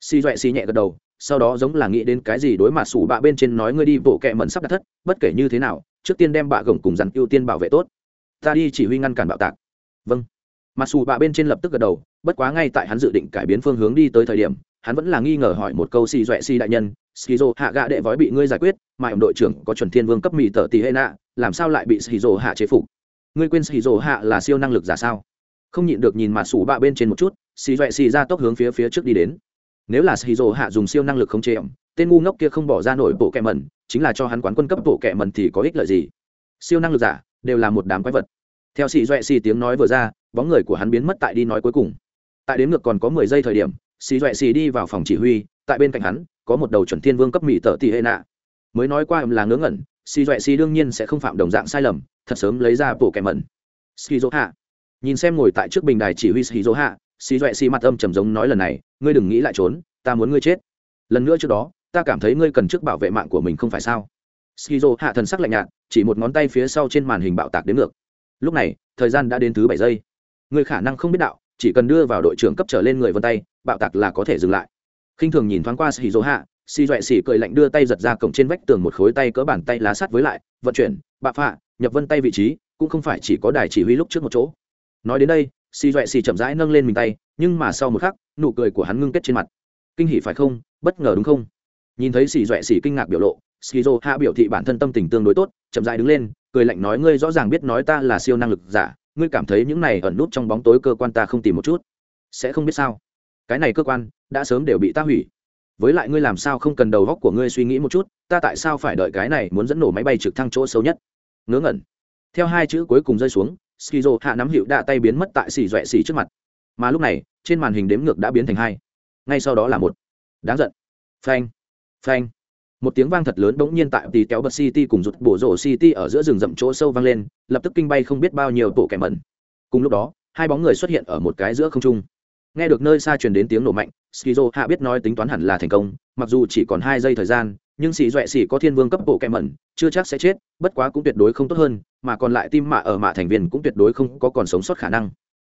Speaker 1: Xì doẹ xì nhẹ gật đầu, sau đó giống là nghĩ đến cái gì đối mặt sủ bạ bên trên nói ngươi đi bộ kẹ mẩn sắp đặt thất, bất kể như thế nào, trước tiên đem bạ gồng cùng dặn ưu tiên bảo vệ tốt. Ta đi chỉ huy ngăn cản bạo tạc. Vâng. Mặc dù bạ bên trên lập tức gật đầu, bất quá ngay tại hắn dự định cải biến phương hướng đi tới thời điểm hắn vẫn là nghi ngờ hỏi một câu xì doẹ xì đại nhân, skizo, hạ gạ đệ vói bị ngươi giải quyết, mà ông đội trưởng có chuẩn thiên vương cấp mỹ tờ tì hệ nạ, làm sao lại bị skizo hạ chế phục? Ngươi quên skizo hạ là siêu năng lực giả sao? Không nhịn được nhìn mặt sủ bạ bên trên một chút, xì doẹ xì ra tốc hướng phía phía trước đi đến. Nếu là skizo hạ dùng siêu năng lực không chế ẩm, tên ngu ngốc kia không bỏ ra nổi bộ kẹ mẩn, chính là cho hắn quán quân cấp bộ kẹ mẩn thì có ích lợi gì? Siêu năng lực giả, đều là một đám quái vật. Theo xì doẹ xì tiếng nói vừa ra, bóng người của hắn biến mất tại đi nói cuối cùng. Tại đến ngược còn có mười giây thời điểm xì doẹ xì đi vào phòng chỉ huy, tại bên cạnh hắn, có một đầu chuẩn thiên vương cấp mỹ tợ tỷ hệ nạ. Mới nói qua là ngớ ngẩn, xì doẹ xì đương nhiên sẽ không phạm đồng dạng sai lầm, thật sớm lấy ra bộ kẻ mẩn. Xì dỗ hạ. Nhìn xem ngồi tại trước bình đài chỉ huy xì dỗ hạ, xì doẹ xì mặt âm trầm giống nói lần này, ngươi đừng nghĩ lại trốn, ta muốn ngươi chết. Lần nữa trước đó, ta cảm thấy ngươi cần trước bảo vệ mạng của mình không phải sao? Skizo hạ thần sắc lạnh nhạt, chỉ một ngón tay phía sau trên màn hình bạo tạc đến ngược. Lúc này, thời gian đã đến thứ bảy giây. Ngươi khả năng không biết đạo chỉ cần đưa vào đội trưởng cấp trở lên người vân tay, bạo tạc là có thể dừng lại. Khinh thường nhìn thoáng qua xì dỗ hạ xì doẹ xì cười lạnh đưa tay giật ra cổng trên vách tường một khối tay cỡ bàn tay lá sắt với lại, vận chuyển bạo phạ, nhập vân tay vị trí, cũng không phải chỉ có đài chỉ huy lúc trước một chỗ. Nói đến đây xì doẹ xì chậm rãi nâng lên mình tay, nhưng mà sau một khắc, nụ cười của hắn ngưng kết trên mặt. Kinh hỉ phải không? Bất ngờ đúng không? Nhìn thấy xì doẹ xì kinh ngạc biểu lộ skizo hạ biểu thị bản thân tâm tình tương đối tốt, chậm rãi đứng lên, cười lạnh nói, ngươi rõ ràng biết nói ta là siêu năng lực giả ngươi cảm thấy những này ẩn nút trong bóng tối cơ quan ta không tìm một chút? Sẽ không biết sao? Cái này cơ quan đã sớm đều bị ta hủy. Với lại ngươi làm sao không cần đầu góc của ngươi suy nghĩ một chút, ta tại sao phải đợi cái này muốn dẫn nổ máy bay trực thăng chỗ xấu nhất? Ngớ ngẩn. Theo hai chữ cuối cùng rơi xuống, skizo hạ nắm hiệu đạ tay biến mất tại xỉ dọa xỉ trước mặt. Mà lúc này, trên màn hình đếm ngược đã biến thành hai. Ngay sau đó là một. Đáng giận. Phanh. Phanh một tiếng vang thật lớn bỗng nhiên tại tì kéo bật city cùng rụt bổ rổ city ở giữa rừng rậm chỗ sâu vang lên, lập tức kinh bay không biết bao nhiêu tổ kẻ mẩn. Cùng lúc đó, hai bóng người xuất hiện ở một cái giữa không trung. Nghe được nơi xa truyền đến tiếng nổ mạnh, skizo hạ biết nói tính toán hẳn là thành công, mặc dù chỉ còn hai giây thời gian, nhưng xì dọa xì có thiên vương cấp bộ kẹ mẩn, chưa chắc sẽ chết, bất quá cũng tuyệt đối không tốt hơn, mà còn lại tim mạ ở mạ thành viên cũng tuyệt đối không có còn sống sót khả năng.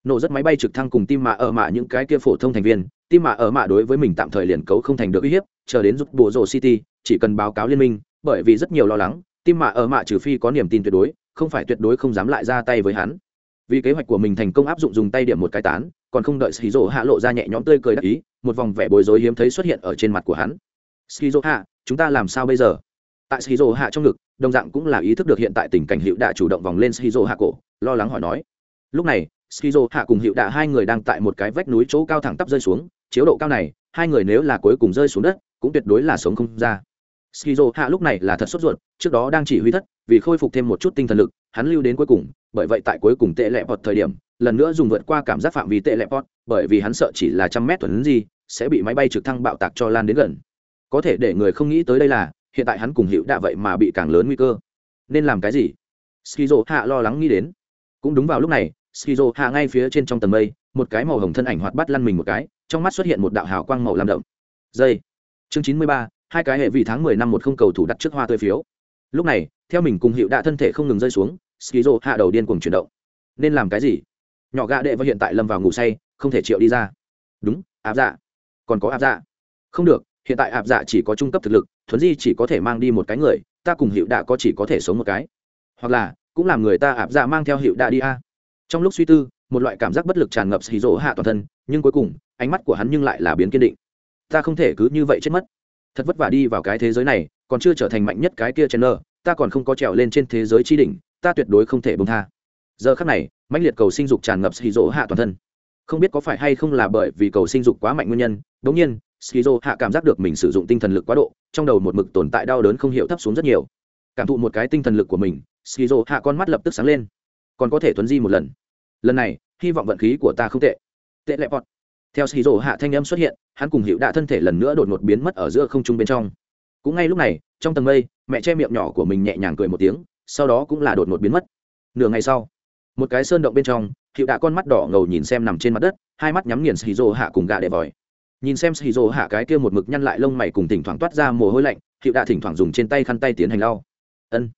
Speaker 1: Nổ rất máy bay trực thăng cùng tim mạ ở mạ những cái kia phổ thông thành viên tim mạ ở mạ đối với mình tạm thời liền cấu không thành được uy hiếp, chờ đến giúp bộ rồ city chỉ cần báo cáo liên minh, bởi vì rất nhiều lo lắng, tim mạ ở mạ trừ phi có niềm tin tuyệt đối, không phải tuyệt đối không dám lại ra tay với hắn. Vì kế hoạch của mình thành công áp dụng dùng tay điểm một cái tán, còn không đợi skizo hạ lộ ra nhẹ nhõm tươi cười đắc ý, một vòng vẻ bối rối hiếm thấy xuất hiện ở trên mặt của hắn. Skizo hạ, chúng ta làm sao bây giờ? Tại skizo hạ trong ngực, đồng dạng cũng là ý thức được hiện tại tình cảnh hiệu đã chủ động vòng lên skizo hạ cổ, lo lắng hỏi nói. Lúc này, skizo hạ cùng hiệu đạ hai người đang tại một cái vách núi chỗ cao thẳng tắp rơi xuống, chiếu độ cao này, hai người nếu là cuối cùng rơi xuống đất, cũng tuyệt đối là sống không ra skizo hạ lúc này là thật sốt ruột, trước đó đang chỉ huy thất, vì khôi phục thêm một chút tinh thần lực, hắn lưu đến cuối cùng, bởi vậy tại cuối cùng tệ lẹ bọt thời điểm, lần nữa dùng vượt qua cảm giác phạm vi tệ lẹ bọt, bởi vì hắn sợ chỉ là trăm mét tuần gì sẽ bị máy bay trực thăng bạo tạc cho lan đến gần. Có thể để người không nghĩ tới đây là, hiện tại hắn cùng hữu đạ vậy mà bị càng lớn nguy cơ. Nên làm cái gì? Skizo hạ lo lắng nghĩ đến. Cũng đúng vào lúc này, skizo hạ ngay phía trên trong tầng mây, một cái màu hồng thân ảnh hoạt bắt lăn mình một cái, trong mắt xuất hiện một đạo hào quang màu lam đậm. Dây chương chín mươi ba hai cái hệ vì tháng mười năm một không cầu thủ đặt trước hoa tươi phiếu. Lúc này, theo mình cùng hiệu đạ thân thể không ngừng rơi xuống skizo hạ đầu điên cuồng chuyển động. Nên làm cái gì? Nhỏ gạ đệ và hiện tại lâm vào ngủ say, không thể chịu đi ra. Đúng, áp dạ. Còn có áp dạ. Không được, hiện tại áp dạ chỉ có trung cấp thực lực, thuấn di chỉ có thể mang đi một cái người, ta cùng hiệu đạ có chỉ có thể sống một cái. Hoặc là, cũng làm người ta áp dạ mang theo hiệu đạ đi a. Trong lúc suy tư, một loại cảm giác bất lực tràn ngập xì rỗ hạ toàn thân, nhưng cuối cùng, ánh mắt của hắn nhưng lại là biến kiên định. Ta không thể cứ như vậy chết mất thật vất vả đi vào cái thế giới này, còn chưa trở thành mạnh nhất cái kia chen nơ ta còn không có trèo lên trên thế giới tri đỉnh, ta tuyệt đối không thể bông tha. Giờ khắc này, mãnh liệt cầu sinh dục tràn ngập xì rỗ hạ toàn thân. Không biết có phải hay không là bởi vì cầu sinh dục quá mạnh nguyên nhân đ ỗ n g nhiên skizo hạ cảm giác được mình sử dụng tinh thần lực quá độ, trong đầu một mực tồn tại đau đớn không hiểu thấp xuống rất nhiều. Cảm thụ một cái tinh thần lực của mình skizo hạ con mắt lập tức sáng lên. Còn có thể thuấn di một lần. Lần này, hy vọng vận khí của ta không tệ. Tệ lẹ bọt theo skizo hạ thanh âm xuất hiện, hắn cùng hiệu đạ thân thể lần nữa đột ngột biến mất ở giữa không trung bên trong. Cũng ngay lúc này, trong tầng mây, mẹ che miệng nhỏ của mình nhẹ nhàng cười một tiếng, sau đó cũng là đột ngột biến mất. Nửa ngày sau, một cái sơn động bên trong hiệu đạ con mắt đỏ ngầu nhìn xem nằm trên mặt đất, hai mắt nhắm nghiền shizu hạ cùng gà để vòi. Nhìn xem shizu hạ cái kia một mực nhăn lại lông mày cùng thỉnh thoảng toát ra mồ hôi lạnh hiệu đạ thỉnh thoảng dùng trên tay khăn tay tiến hành lau. Ân.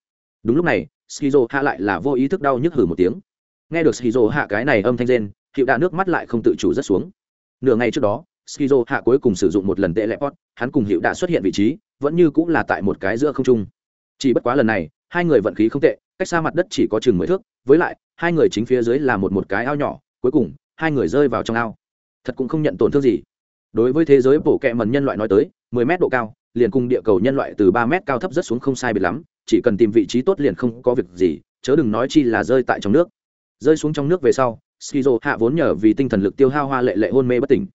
Speaker 1: Đúng lúc này shizu hạ lại là vô ý thức đau nhức hử một tiếng. Nghe được shizu hạ cái này âm thanh rên hiệu đạ nước mắt lại không tự chủ rất xuống nửa ngày trước đó, skizo hạ cuối cùng sử dụng một lần tệ lẹp pot hắn cùng hiệu đã xuất hiện vị trí, vẫn như cũng là tại một cái giữa không trung. Chỉ bất quá lần này, hai người vận khí không tệ, cách xa mặt đất chỉ có chừng mười thước, với lại, hai người chính phía dưới là một một cái ao nhỏ, cuối cùng, hai người rơi vào trong ao. Thật cũng không nhận tổn thương gì. Đối với thế giới bổ kẹ mần nhân loại nói tới, mười mét độ cao, liền cùng địa cầu nhân loại từ ba mét cao thấp rất xuống không sai biệt lắm, chỉ cần tìm vị trí tốt liền không có việc gì, chớ đừng nói chi là rơi tại trong nước. Rơi xuống trong nước về sau skizo hạ vốn nhờ vì tinh thần lực tiêu hao hoa lệ lệ hôn mê bất tỉnh.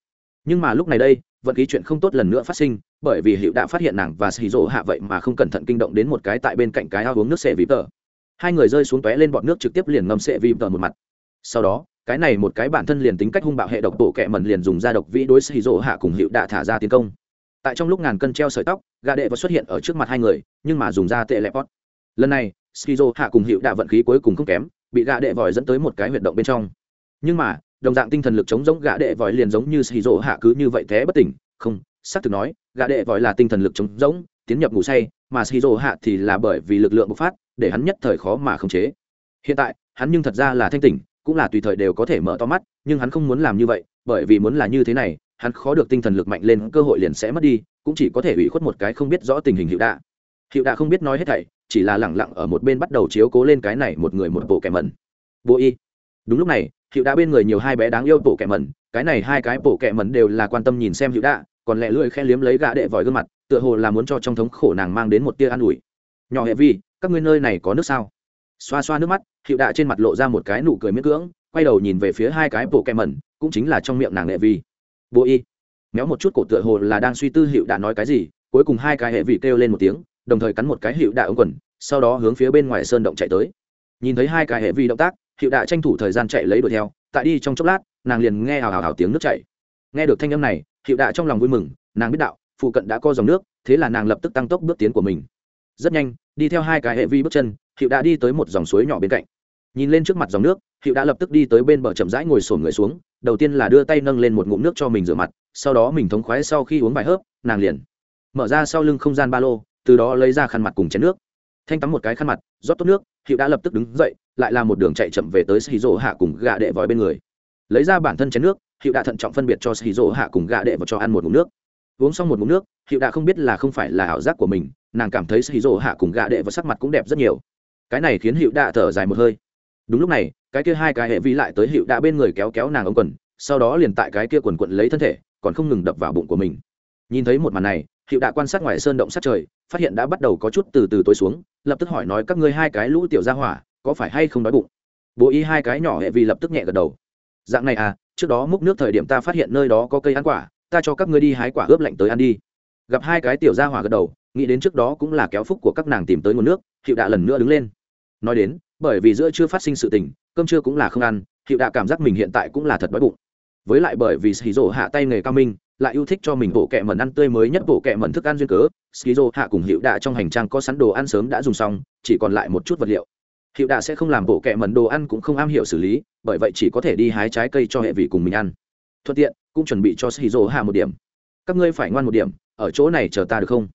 Speaker 1: Nhưng mà lúc này đây, vận khí chuyện không tốt lần nữa phát sinh, bởi vì hiệu đã phát hiện nàng và skizo hạ vậy mà không cẩn thận kinh động đến một cái tại bên cạnh cái ao uống nước sệ vĩ tờ. Hai người rơi xuống tóe lên bọn nước trực tiếp liền ngâm sệ vĩ tờ một mặt. Sau đó, cái này một cái bản thân liền tính cách hung bạo hệ độc tổ kẹ mẩn liền dùng ra độc vĩ đối skizo hạ cùng hiệu đã thả ra tiến công. Tại trong lúc ngàn cân treo sợi tóc gà đệ vừa xuất hiện ở trước mặt hai người, nhưng mà dùng ra tệ lẹp pot lần này, skizo hạ cùng hiệu đã vận khí cuối cùng không kém, bị gà đệ vòi dẫn tới một cái huyệt động bên trong nhưng mà, đồng dạng tinh thần lực chống giống gã đệ vòi liền giống như xì rỗ hạ cứ như vậy thế bất tỉnh. Không, xác thực nói, gã đệ vòi là tinh thần lực chống giống, tiến nhập ngủ say, mà xì rỗ hạ thì là bởi vì lực lượng bộc phát, để hắn nhất thời khó mà khống chế. Hiện tại, hắn nhưng thật ra là thanh tỉnh, cũng là tùy thời đều có thể mở to mắt, nhưng hắn không muốn làm như vậy, bởi vì muốn là như thế này, hắn khó được tinh thần lực mạnh lên, cơ hội liền sẽ mất đi, cũng chỉ có thể ủy khuất một cái không biết rõ tình hình hiệu đạ. Hiệu đạ không biết nói hết thảy, chỉ là lẳng lặng ở một bên bắt đầu chiếu cố lên cái này một người một bộ kẻ mẩn. Bộ y đúng lúc này hiệu đã bên người nhiều hai bé đáng yêu bộ kẹ mẩn, cái này hai cái bộ kẹ mẩn đều là quan tâm nhìn xem hiệu đã còn lẹ lưỡi khe liếm lấy gã đệ vòi gương mặt, tựa hồ là muốn cho trong thống khổ nàng mang đến một tia an ủi. Nhỏ hệ vi, các ngươi nơi này có nước sao? Xoa xoa nước mắt hiệu đạ trên mặt lộ ra một cái nụ cười miễn cưỡng, quay đầu nhìn về phía hai cái bộ kẹ mẩn, cũng chính là trong miệng nàng hệ vi. Bộ y. Méo một chút cổ tựa hồ là đang suy tư hiệu đạ nói cái gì, cuối cùng hai cái hệ vi kêu lên một tiếng, đồng thời cắn một cái hiệu đạ ống quần, sau đó hướng phía bên ngoài sơn động chạy tới. Nhìn thấy hai cái hệ vi động tác hiệu đạ tranh thủ thời gian chạy lấy đuổi theo, tại đi trong chốc lát, nàng liền nghe hào hào hào tiếng nước chảy. Nghe được thanh âm này, hiệu đạ trong lòng vui mừng, nàng biết đạo, phụ cận đã có dòng nước, thế là nàng lập tức tăng tốc bước tiến của mình. Rất nhanh, đi theo hai cái hệ vi bước chân, hiệu đã đi tới một dòng suối nhỏ bên cạnh. Nhìn lên trước mặt dòng nước, hiệu đã lập tức đi tới bên bờ chậm rãi ngồi sổn người xuống, đầu tiên là đưa tay nâng lên một ngụm nước cho mình rửa mặt, sau đó mình thống khoái sau khi uống vài hớp, nàng liền mở ra sau lưng không gian ba lô, từ đó lấy ra khăn mặt cùng chén nước thanh tắm một cái khăn mặt, rót tốt nước hiệu đã lập tức đứng dậy, lại là một đường chạy chậm về tới xì rỗ hạ cùng gạ đệ vòi bên người. Lấy ra bản thân chén nước hiệu đã thận trọng phân biệt cho xì rỗ hạ cùng gạ đệ và cho ăn một ngụm nước. Uống xong một ngụm nước hiệu đã không biết là không phải là ảo giác của mình, nàng cảm thấy xì rỗ hạ cùng gạ đệ và sắc mặt cũng đẹp rất nhiều. Cái này khiến hiệu đã thở dài một hơi. Đúng lúc này, cái kia hai cái hệ vi lại tới hiệu đã bên người kéo kéo nàng ống quần, sau đó liền tại cái kia quần quận lấy thân thể, còn không ngừng đập vào bụng của mình. Nhìn thấy một màn này hiệu đã quan sát ngoài sơn động sát trời, phát hiện đã bắt đầu có chút từ từ tối xuống, lập tức hỏi nói các ngươi hai cái lũ tiểu ra hỏa, có phải hay không đói bụng? Bố ý hai cái nhỏ hệ vì lập tức nhẹ gật đầu. Dạng này à trước đó múc nước thời điểm ta phát hiện nơi đó có cây ăn quả, ta cho các ngươi đi hái quả ướp lạnh tới ăn đi. Gặp hai cái tiểu ra hỏa gật đầu, nghĩ đến trước đó cũng là kéo phúc của các nàng tìm tới nguồn nước hiệu đã lần nữa đứng lên. Nói đến, bởi vì giữa chưa phát sinh sự tình, cơm trưa cũng là không ăn hiệu đã cảm giác mình hiện tại cũng là thật đói bụng. Với lại bởi vì xì rổ hạ tay nghề cao minh lại yêu thích cho mình bộ kẹ mẩn ăn tươi mới nhất bộ kẹ mẩn thức ăn duyên cớ. Skizo hạ cùng hiệu đạ trong hành trang có sẵn đồ ăn sớm đã dùng xong, chỉ còn lại một chút vật liệu. Hiệu đạ sẽ không làm bộ kẹ mẩn đồ ăn cũng không am hiểu xử lý, bởi vậy chỉ có thể đi hái trái cây cho hệ vị cùng mình ăn. Thuận tiện, cũng chuẩn bị cho skizo hạ một điểm. Các ngươi phải ngoan một điểm, ở chỗ này chờ ta được không?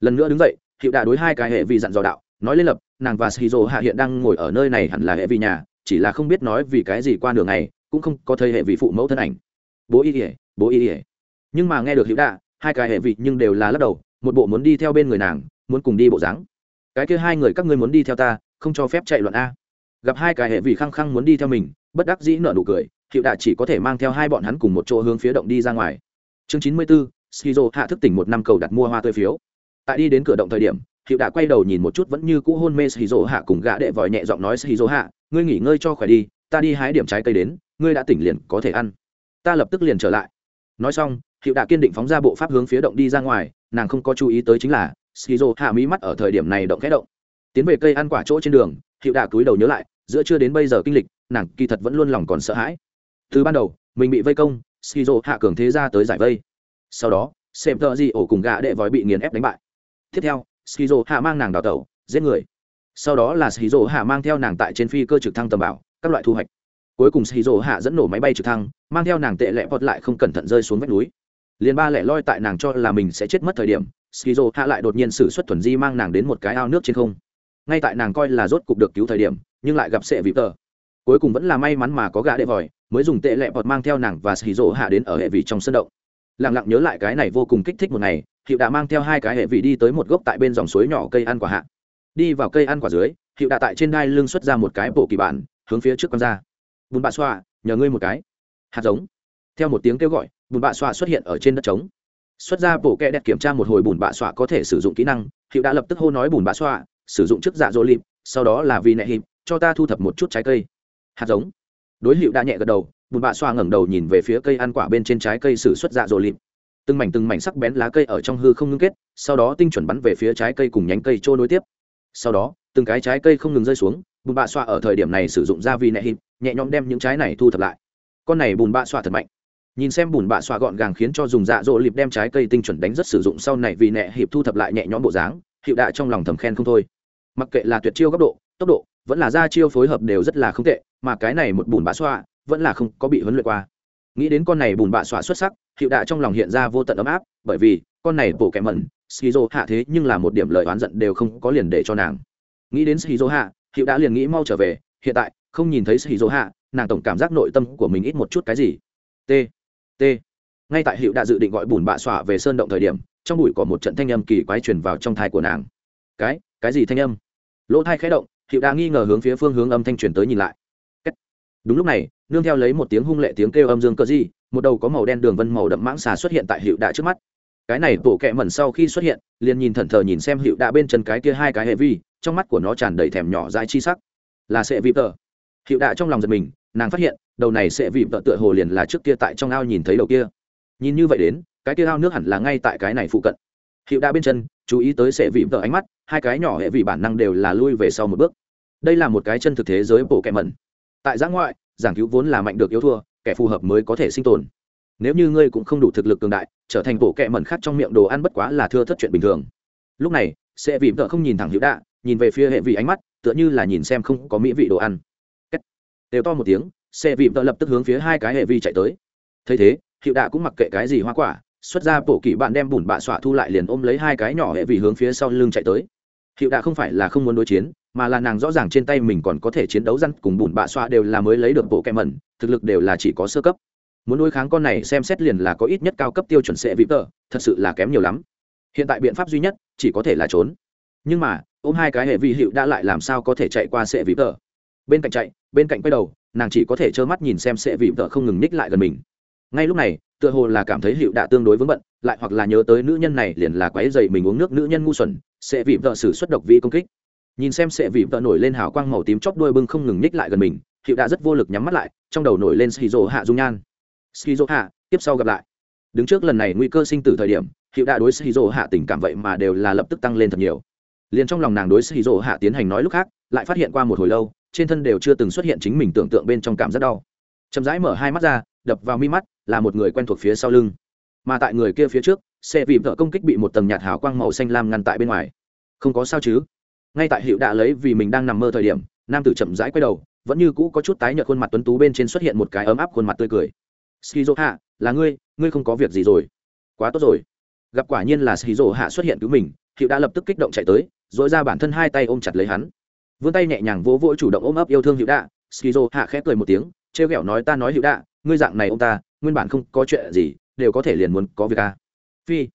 Speaker 1: Lần nữa đứng dậy hiệu đạ đối hai cái hệ vị dặn dò đạo, nói lên lập, nàng và skizo hạ hiện đang ngồi ở nơi này hẳn là hệ vị nhà, chỉ là không biết nói vì cái gì qua đường này cũng không có thấy hệ vị phụ mẫu thân ảnh. Bố y ỉa bố y ỉa nhưng mà nghe được hữu đạ, hai cái hệ vị nhưng đều là lắc đầu, một bộ muốn đi theo bên người nàng, muốn cùng đi bộ dáng. Cái kia hai người các ngươi muốn đi theo ta, không cho phép chạy loạn a. Gặp hai cái hệ vị khăng khăng muốn đi theo mình, bất đắc dĩ nợ nụ cười hiệu đạ chỉ có thể mang theo hai bọn hắn cùng một chỗ hướng phía động đi ra ngoài. Chương chín mươi bốn skizo hạ thức tỉnh một năm cầu đặt mua hoa tươi phiếu. Tại đi đến cửa động thời điểm hiệu đạ quay đầu nhìn một chút vẫn như cũ hôn mê skizo hạ cùng gã đệ vòi nhẹ giọng nói skizo hạ, ngươi nghỉ ngơi cho khỏe đi, ta đi hái điểm trái cây đến, ngươi đã tỉnh liền có thể ăn. Ta lập tức liền trở lại nói xong hiệu đạ kiên định phóng ra bộ pháp hướng phía động đi ra ngoài, nàng không có chú ý tới chính là, skizo hạ mỹ mắt ở thời điểm này động khẽ động. Tiến về cây ăn quả chỗ trên đường hiệu đạ cúi đầu nhớ lại, giữa chưa đến bây giờ kinh lịch, nàng kỳ thật vẫn luôn lòng còn sợ hãi. Từ ban đầu, mình bị vây công, skizo hạ cường thế ra tới giải vây. Sau đó xem tờ gì ổ cùng gã đệ vói bị nghiền ép đánh bại. Tiếp theo, skizo hạ mang nàng đào tẩu, giết người. Sau đó là skizo hạ mang theo nàng tại trên phi cơ trực thăng tầm bảo, các loại thu hoạch cuối cùng skizo hạ dẫn nổ máy bay trực thăng, mang theo nàng tệ lẹ vọt lại không cẩn thận rơi xuống vách núi. Liền ba lẻ loi tại nàng cho là mình sẽ chết mất thời điểm skizo hạ lại đột nhiên xử xuất thuần di mang nàng đến một cái ao nước trên không. Ngay tại nàng coi là rốt cục được cứu thời điểm, nhưng lại gặp sệ vịp tờ. Cuối cùng vẫn là may mắn mà có gã đệ vòi, mới dùng tệ lẹ bọt mang theo nàng và xì rỗ hạ đến ở hệ vị trong sân động. Lặng lặng nhớ lại cái này vô cùng kích thích một ngày hiệu đã mang theo hai cái hệ vị đi tới một gốc tại bên dòng suối nhỏ cây ăn quả hạ. Đi vào cây ăn quả dưới hiệu đã tại trên đai lưng xuất ra một cái bộ kỳ bản, hướng phía trước con ra bùn bạ xoa, nhờ ngươi một cái. Hạt giống. Theo một tiếng kêu gọi, bùn bạ xoa xuất hiện ở trên đất trống. Xuất ra bộ kẹ đẹp kiểm tra một hồi bùn bạ xoa có thể sử dụng kỹ năng hiệu đã lập tức hô nói bùn bạ xoa, sử dụng chức dạ dỗ lịp, sau đó là vì nẹ hịp, cho ta thu thập một chút trái cây. Hạt giống. Đối hiệu đã nhẹ gật đầu, bùn bạ xoa ngẩng đầu nhìn về phía cây ăn quả bên trên trái cây sử xuất dạ dỗ lịp. Từng mảnh từng mảnh sắc bén lá cây ở trong hư không ngưng kết, sau đó tinh chuẩn bắn về phía trái cây cùng nhánh cây trôi nối tiếp. Sau đó, từng cái trái cây không ngừng rơi xuống, bùn bạ xoa ở thời điểm này sử dụng gia vi nẹ hịp nhẹ nhõm đem những trái này thu thập lại. Con này bùn bạ xoa thật mạnh. Nhìn xem bùn bạ xoa gọn gàng khiến cho dùng dạ dỗ lịp đem trái cây tinh chuẩn đánh rất sử dụng sau này vì nẹ hiệp thu thập lại nhẹ nhõm bộ dáng, hiệu đạ trong lòng thầm khen không thôi. Mặc kệ là tuyệt chiêu góc độ, tốc độ, vẫn là ra chiêu phối hợp đều rất là không tệ, mà cái này một bùn bạ xoa vẫn là không có bị huấn luyện qua. Nghĩ đến con này bùn bạ xoa xuất sắc, hiệu đạ trong lòng hiện ra vô tận ấm áp, bởi vì con này bổ kẻ mẩn, skizo hạ thế nhưng là một điểm lời oán giận đều không có liền để cho nàng. Nghĩ đến skizo hạ, hiệu đã liền nghĩ mau trở về, hiện tại không nhìn thấy skizo hạ, nàng tổng cảm giác nội tâm của mình ít một chút cái gì. T t. Ngay tại hiệu đã dự định gọi bùn bạ xoa về sơn động thời điểm, trong bụi có một trận thanh âm kỳ quái truyền vào trong thai của nàng. Cái cái gì thanh âm? Lỗ thai khẽ động hiệu đã nghi ngờ hướng phía phương hướng âm thanh truyền tới nhìn lại. Đúng lúc này, nương theo lấy một tiếng hung lệ tiếng kêu âm dương cơ di, một đầu có màu đen đường vân màu đậm mãng xà xuất hiện tại hiệu đạ trước mắt. Cái này bộ kẹ mẩn sau khi xuất hiện, liền nhìn thần thờ nhìn xem hiệu đạ bên chân cái kia hai cái hệ vi, trong mắt của nó tràn đầy thèm nhỏ dai chi sắc. Là sẽ vịp tờ hiệu đạ trong lòng giật mình, nàng phát hiện, đầu này sẽ vì vợ tựa hồ liền là trước kia tại trong ao nhìn thấy đầu kia. Nhìn như vậy đến, cái kia ao nước hẳn là ngay tại cái này phụ cận. Hiệu đạ bên chân, chú ý tới sẽ vì vợ ánh mắt, hai cái nhỏ hệ vì bản năng đều là lui về sau một bước. Đây là một cái chân thực thế giới bộ kẹ mẩn. Tại giã ngoại, giảng cứu vốn là mạnh được yếu thua, kẻ phù hợp mới có thể sinh tồn. Nếu như ngươi cũng không đủ thực lực cường đại, trở thành bộ kẹ mẩn khác trong miệng đồ ăn bất quá là thưa thất chuyện bình thường. Lúc này, sẽ vì vợ không nhìn thẳng hữu đạ, nhìn về phía hệ vị ánh mắt, tựa như là nhìn xem không có mỹ vị đồ ăn đều to một tiếng, xe vịm tợ lập tức hướng phía hai cái hệ vi chạy tới. Thấy thế hiệu đạ cũng mặc kệ cái gì hoa quả, xuất ra bộ kỷ bạn đem bùn bạ xọa thu lại liền ôm lấy hai cái nhỏ hệ vì hướng phía sau lưng chạy tới. Hiệu đạ không phải là không muốn đối chiến, mà là nàng rõ ràng trên tay mình còn có thể chiến đấu răn cùng bùn bạ xoa đều là mới lấy được bộ kẹ mẩn, thực lực đều là chỉ có sơ cấp. Muốn đối kháng con này xem xét liền là có ít nhất cao cấp tiêu chuẩn xe vĩ tờ thật sự là kém nhiều lắm. Hiện tại biện pháp duy nhất, chỉ có thể là trốn. Nhưng mà, ôm hai cái hệ vi hiệu đã lại làm sao có thể chạy qua xe vĩ tờ bên cạnh chạy bên cạnh quay đầu, nàng chỉ có thể trơ mắt nhìn xem sẽ vì vợ không ngừng ních lại gần mình. Ngay lúc này, tựa hồ là cảm thấy hiệu đã tương đối vững bận, lại hoặc là nhớ tới nữ nhân này liền là quái dày mình uống nước nữ nhân ngu xuẩn, sẽ vì vợ xử xuất độc vị công kích. Nhìn xem sẽ vì vợ nổi lên hào quang màu tím chóp đuôi bưng không ngừng ních lại gần mình hiệu đã rất vô lực nhắm mắt lại, trong đầu nổi lên skizo hạ dung nhan. Skizo hạ tiếp sau gặp lại. Đứng trước lần này nguy cơ sinh tử thời điểm hiệu đã đối skizo hạ tình cảm vậy mà đều là lập tức tăng lên thật nhiều. Liền trong lòng nàng đối skizo hạ tiến hành nói lúc khác, lại phát hiện qua một hồi lâu trên thân đều chưa từng xuất hiện chính mình tưởng tượng bên trong cảm giác đau. Chậm rãi mở hai mắt ra, đập vào mi mắt, là một người quen thuộc phía sau lưng. Mà tại người kia phía trước, xe vì vợ công kích bị một tầng nhạt hào quang màu xanh lam ngăn tại bên ngoài. Không có sao chứ? Ngay tại hiệu đạ lấy vì mình đang nằm mơ thời điểm, nam tử chậm rãi quay đầu, vẫn như cũ có chút tái nhợt khuôn mặt tuấn tú bên trên xuất hiện một cái ấm áp khuôn mặt tươi cười. Skizo hạ là ngươi ngươi không có việc gì rồi. Quá tốt rồi. Gặp quả nhiên là skizo hạ xuất hiện cứu mình hiệu đã lập tức kích động chạy tới dội ra bản thân hai tay ôm chặt lấy hắn vươn tay nhẹ nhàng vỗ vỗ chủ động ôm ấp yêu thương hữu đạ, skizo hạ khẽ cười một tiếng, trêu ghẹo nói ta nói hữu đạ, ngươi dạng này ông ta, nguyên bản không có chuyện gì, đều có thể liền muốn có việc à? phi,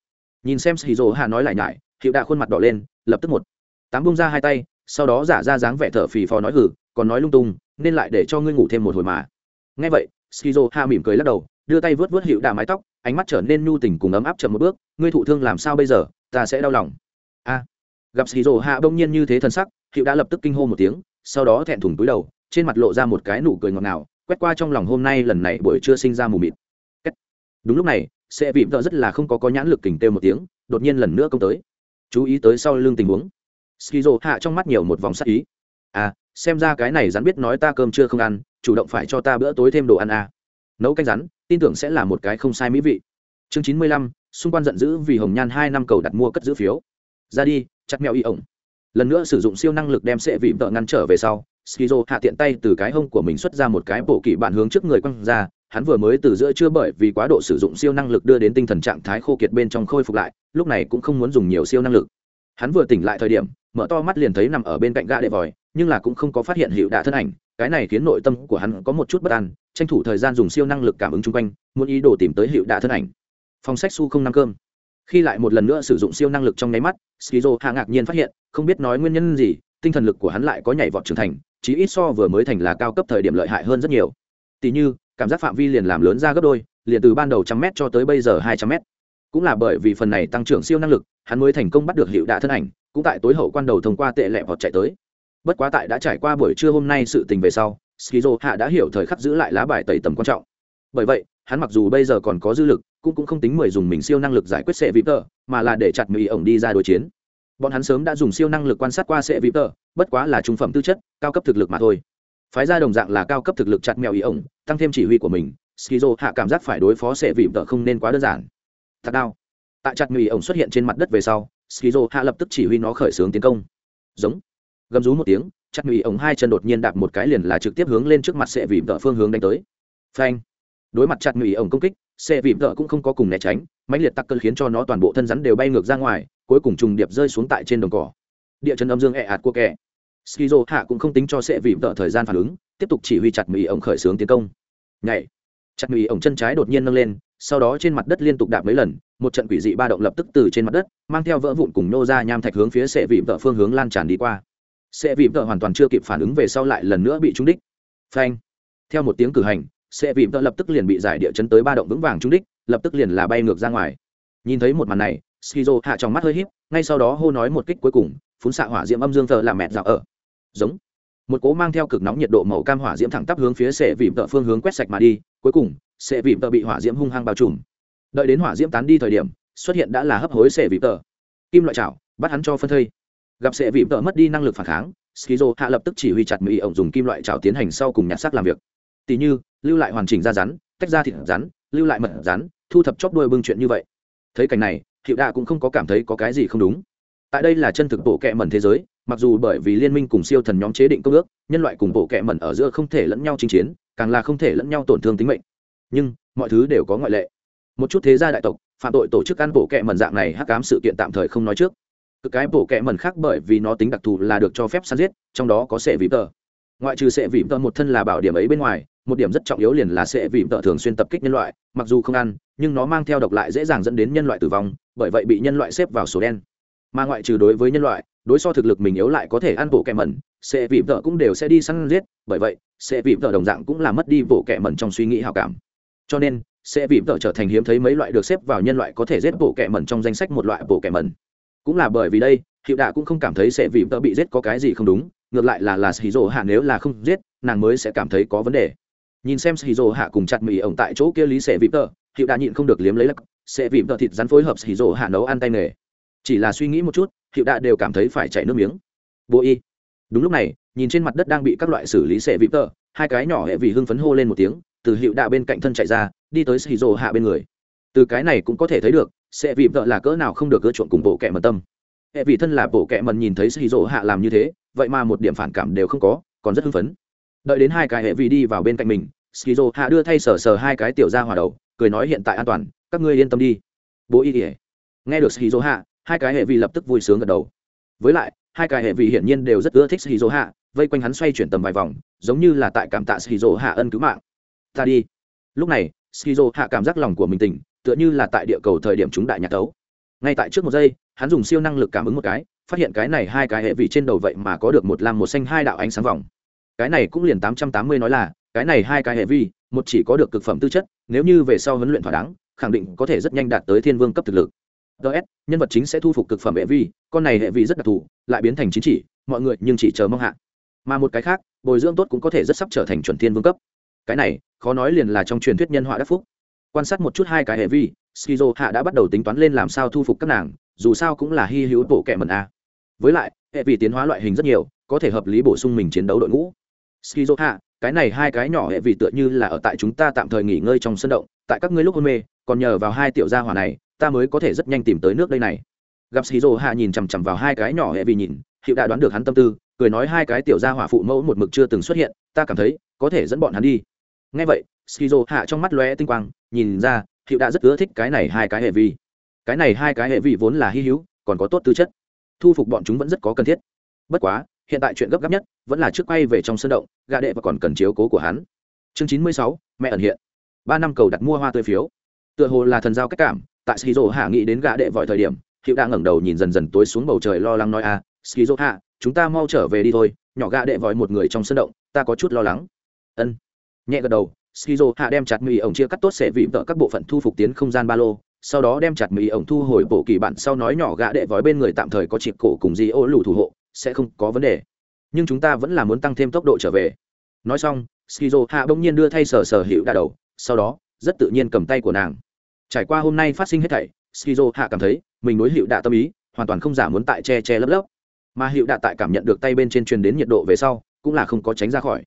Speaker 1: nhìn xem skizo hạ nói lại nhải, hữu đạ khuôn mặt đỏ lên, lập tức một. Tám bung ra hai tay, sau đó giả ra dáng vẻ thở phì phò nói hử còn nói lung tung, nên lại để cho ngươi ngủ thêm một hồi mà. Nghe vậy, skizo hạ mỉm cười lắc đầu, đưa tay vớt vớt hữu đạ mái tóc, ánh mắt trở nên nhu tình cùng ấm áp chậm một bước, ngươi thụ thương làm sao bây giờ, ta sẽ đau lòng. A gặp skizo hạ bỗng nhiên như thế thân sắc hiệu đã lập tức kinh hô một tiếng, sau đó thẹn thùng túi đầu, trên mặt lộ ra một cái nụ cười ngọt ngào, quét qua trong lòng hôm nay lần này buổi trưa sinh ra mù mịt. Đúng lúc này, sẽ vịm vợ rất là không có có nhãn lực kình têu một tiếng, đột nhiên lần nữa công tới. Chú ý tới sau lưng tình huống. Skizo hạ trong mắt nhiều một vòng sắc ý. À xem ra cái này rắn biết nói ta cơm chưa không ăn, chủ động phải cho ta bữa tối thêm đồ ăn à. nấu canh rắn, tin tưởng sẽ là một cái không sai mỹ vị. Chương chín mươi lăm, xung quanh giận dữ vì hồng nhan hai năm cầu đặt mua cất giữ phiếu. Ra đi, chặt mèo y ổng lần nữa sử dụng siêu năng lực đem sệ vị vợ ngăn trở về sau, skizo hạ tiện tay từ cái hông của mình xuất ra một cái bộ kỳ bản hướng trước người quăng ra. Hắn vừa mới từ giữa chưa bởi vì quá độ sử dụng siêu năng lực đưa đến tinh thần trạng thái khô kiệt bên trong khôi phục lại, lúc này cũng không muốn dùng nhiều siêu năng lực. Hắn vừa tỉnh lại thời điểm, mở to mắt liền thấy nằm ở bên cạnh gã đệ vòi, nhưng là cũng không có phát hiện hiệu đạ thân ảnh, cái này khiến nội tâm của hắn có một chút bất an, tranh thủ thời gian dùng siêu năng lực cảm ứng chung quanh, muốn ý đồ tìm tới hiệu đạ thân ảnh. Phòng sách su không năm cơm. Khi lại một lần nữa sử dụng siêu năng lực trong nháy mắt skizo hạ ngạc nhiên phát hiện, không biết nói nguyên nhân gì, tinh thần lực của hắn lại có nhảy vọt trưởng thành, chí ít so vừa mới thành là cao cấp thời điểm lợi hại hơn rất nhiều. Tỷ như, cảm giác phạm vi liền làm lớn ra gấp đôi, liền từ ban đầu trăm m cho tới bây giờ hai trăm m cũng là bởi vì phần này tăng trưởng siêu năng lực, hắn mới thành công bắt được hiệu đạ thân ảnh, cũng tại tối hậu quan đầu thông qua tệ lẹ vọt chạy tới. Bất quá tại đã trải qua buổi trưa hôm nay sự tình về sau, skizo hạ đã hiểu thời khắc giữ lại lá bài tẩy tầm quan trọng. Bởi vậy, hắn mặc dù bây giờ còn có dư lực cũng cũng không tính mười dùng mình siêu năng lực giải quyết sệ vĩ tờ, mà là để chặt mỹ ổng đi ra đối chiến. Bọn hắn sớm đã dùng siêu năng lực quan sát qua sệ vĩ tờ, bất quá là trung phẩm tư chất, cao cấp thực lực mà thôi. Phái ra đồng dạng là cao cấp thực lực chặt mèo ý ổng, tăng thêm chỉ huy của mình, skizo hạ cảm giác phải đối phó sệ vĩ tờ không nên quá đơn giản. Thật đau. Tại chặt mỹ ổng xuất hiện trên mặt đất về sau, skizo hạ lập tức chỉ huy nó khởi xướng tiến công. Giống. Gầm rú một tiếng, chặt mỹ ổng hai chân đột nhiên đạp một cái liền là trực tiếp hướng lên trước mặt sệ vĩ tờ phương hướng đánh tới. Phanh. Đối mặt chặt mỹ ổng công kích xe vịm thợ cũng không có cùng né tránh, mãnh liệt tắc cơn khiến cho nó toàn bộ thân rắn đều bay ngược ra ngoài, cuối cùng trùng điệp rơi xuống tại trên đồng cỏ. Địa chân âm dương ẹ ạt của kẻ. Skizo hạ cũng không tính cho xe vịm thợ thời gian phản ứng, tiếp tục chỉ huy chặt mỹ ổng khởi xướng tiến công. Nhảy. Chặt mỹ ổng chân trái đột nhiên nâng lên, sau đó trên mặt đất liên tục đạp mấy lần, một trận quỷ dị ba động lập tức từ trên mặt đất, mang theo vỡ vụn cùng nô ra nham thạch hướng phía xe vịm thợ phương hướng lan tràn đi qua. Xe vịm thợ hoàn toàn chưa kịp phản ứng về sau lại lần nữa bị trúng đích. Phanh. Theo một tiếng cử hành xe vịm tợ lập tức liền bị giải địa chấn tới ba động vững vàng trúng đích, lập tức liền là bay ngược ra ngoài. Nhìn thấy một màn này, skizo hạ trong mắt hơi híp, ngay sau đó hô nói một kích cuối cùng phun xạ hỏa diễm âm dương thờ làm mẹt dạo ở. Giống. Một cố mang theo cực nóng nhiệt độ màu cam hỏa diễm thẳng tắp hướng phía xe vịm tợ phương hướng quét sạch mà đi, cuối cùng, xe vịm tợ bị hỏa diễm hung hăng bao trùm. Đợi đến hỏa diễm tán đi thời điểm, xuất hiện đã là hấp hối xe vịm tợ. Kim loại chảo, bắt hắn cho phân thây. Gặp xe vịm tợ mất đi năng lực phản kháng, skizo hạ lập tức chỉ huy chặt mỹ ổng dùng kim loại chảo tiến hành sau cùng nhặt xác làm việc. Tỷ như lưu lại hoàn chỉnh da rắn, tách ra thịt rắn, lưu lại mật rắn, thu thập chóp đuôi bưng chuyện như vậy. Thấy cảnh này, hiệu đạ cũng không có cảm thấy có cái gì không đúng. Tại đây là chân thực bộ kệ mẩn thế giới, mặc dù bởi vì liên minh cùng siêu thần nhóm chế định công ước, nhân loại cùng bộ kệ mẩn ở giữa không thể lẫn nhau chinh chiến, càng là không thể lẫn nhau tổn thương tính mệnh. Nhưng, mọi thứ đều có ngoại lệ. Một chút thế gia đại tộc, phạm tội tổ chức ăn bộ kệ mẩn dạng này hắc cám sự kiện tạm thời không nói trước. Cực cái bộ kệ mẩn khác bởi vì nó tính đặc thù là được cho phép săn giết, trong đó có sệ vĩ tờ. Ngoại trừ sệ vĩ tờ một thân là bảo điểm ấy bên ngoài một điểm rất trọng yếu liền là sẽ vì tợ thường xuyên tập kích nhân loại, mặc dù không ăn, nhưng nó mang theo độc lại dễ dàng dẫn đến nhân loại tử vong, bởi vậy bị nhân loại xếp vào số đen. Mà ngoại trừ đối với nhân loại, đối so thực lực mình yếu lại có thể ăn bộ kẹ mẩn, sẽ vì tợ cũng đều sẽ đi săn giết, bởi vậy, sẽ vì tợ đồng dạng cũng là mất đi bộ kẹ mẩn trong suy nghĩ hào cảm. Cho nên, sẽ vì tợ trở thành hiếm thấy mấy loại được xếp vào nhân loại có thể giết bộ kẹ mẩn trong danh sách một loại bộ kẹ mẩn. Cũng là bởi vì đây, hiệu đạ cũng không cảm thấy sẽ vì tợ bị giết có cái gì không đúng, ngược lại là là xì rỗ hạ nếu là không giết, nàng mới sẽ cảm thấy có vấn đề nhìn xem shizu hạ cùng chặt mì ổng tại chỗ kia lý sẽ vịp tờ hiệu đã nhịn không được liếm lấy lắc. Sẽ vịp tờ thịt rắn phối hợp shizu hạ nấu ăn tay nghề. Chỉ là suy nghĩ một chút hiệu đã đều cảm thấy phải chảy nước miếng. Bố y. Đúng lúc này, nhìn trên mặt đất đang bị các loại xử lý sẽ vịp tờ, hai cái nhỏ hệ vì hưng phấn hô lên một tiếng, từ hiệu đạ bên cạnh thân chạy ra, đi tới shizu hạ bên người. Từ cái này cũng có thể thấy được sẽ vịp tờ là cỡ nào không được gỡ chuộn cùng bộ kẻ mật tâm. Hệ vị thân là bộ kẻ mật nhìn thấy shizu hạ làm như thế, vậy mà một điểm phản cảm đều không có, còn rất hưng phấn đợi đến hai cái hệ vị đi vào bên cạnh mình, skizo hạ đưa thay sờ sờ hai cái tiểu ra hòa đầu, cười nói hiện tại an toàn, các ngươi yên tâm đi. Bố y ỉa nghe được skizo hạ, hai cái hệ vị lập tức vui sướng gật đầu. Với lại, hai cái hệ vị hiển nhiên đều rất ưa thích Skizo hạ, vây quanh hắn xoay chuyển tầm vài vòng, giống như là tại cảm tạ Skizo hạ ân cứu mạng. Ta đi. Lúc này, Skizo hạ cảm giác lòng của mình tỉnh, tựa như là tại địa cầu thời điểm chúng đại nhạc tấu. Ngay tại trước một giây, hắn dùng siêu năng lực cảm ứng một cái, phát hiện cái này hai cái hệ vị trên đầu vậy mà có được một lam một xanh hai đạo ánh sáng vòng cái này cũng liền tám trăm tám mươi nói là, cái này hai cái hệ vi, một chỉ có được cực phẩm tư chất, nếu như về sau huấn luyện thỏa đáng, khẳng định có thể rất nhanh đạt tới thiên vương cấp thực lực. Ts nhân vật chính sẽ thu phục cực phẩm hệ vi, con này hệ vi rất đặc thù, lại biến thành chính chỉ, mọi người nhưng chỉ chờ mong hạ. Mà một cái khác, bồi dưỡng tốt cũng có thể rất sắp trở thành chuẩn thiên vương cấp. Cái này, khó nói liền là trong truyền thuyết nhân họa đắc phúc. Quan sát một chút hai cái hệ vi, skizo hạ đã bắt đầu tính toán lên làm sao thu phục các nàng, dù sao cũng là hy hữu bộ kẻ mẩn a. Với lại, hệ vi tiến hóa loại hình rất nhiều, có thể hợp lý bổ sung mình chiến đấu đội ngũ skizo hạ cái này hai cái nhỏ hệ vì tựa như là ở tại chúng ta tạm thời nghỉ ngơi trong sân động, tại các ngươi lúc hôn mê, còn nhờ vào hai tiểu gia hỏa này, ta mới có thể rất nhanh tìm tới nước đây này. Gặp skizo hạ nhìn chằm chằm vào hai cái nhỏ hệ vì nhìn hiệu đã đoán được hắn tâm tư, cười nói hai cái tiểu gia hỏa phụ mẫu một mực chưa từng xuất hiện, ta cảm thấy, có thể dẫn bọn hắn đi. Ngay vậy skizo hạ trong mắt lóe tinh quang, nhìn ra hiệu đã rất ưa thích cái này hai cái hệ vi cái này hai cái hệ vi vốn là hy hữu, còn có tốt tư chất. Thu phục bọn chúng vẫn rất có cần thiết. Bất quá hiện tại chuyện gấp gáp nhất vẫn là trước quay về trong sân động gà đệ và còn cần chiếu cố của hắn. Chương chín mươi sáu mẹ ẩn hiện. Ba năm cầu đặt mua hoa tươi phiếu. Tựa hồ là thần giao cách cảm tại skizo hạ nghĩ đến gà đệ vội thời điểm hiệu đã ngẩng đầu nhìn dần dần tối xuống bầu trời lo lắng nói a à, skizo hạ chúng ta mau trở về đi thôi nhỏ gà đệ vội một người trong sân động ta có chút lo lắng. Ân. Nhẹ gật đầu skizo hạ đem chặt mì ổng chia cắt tốt sẽ vị vợ các bộ phận thu phục tiến không gian ba lô sau đó đem chặt mì ổng thu hồi bộ kỳ bản sau nói nhỏ gã đệ vói bên người tạm thời có chịp cổ cùng di ô lù thủ hộ sẽ không có vấn đề. Nhưng chúng ta vẫn là muốn tăng thêm tốc độ trở về. Nói xong, skizo hạ bỗng nhiên đưa thay sở sở hữu đà đầu, sau đó, rất tự nhiên cầm tay của nàng. Trải qua hôm nay phát sinh hết thảy, skizo hạ cảm thấy mình đối hiệu đạ tâm ý hoàn toàn không giả muốn tại che che lấp lấp. Mà hiệu đạ tại cảm nhận được tay bên trên truyền đến nhiệt độ về sau, cũng là không có tránh ra khỏi.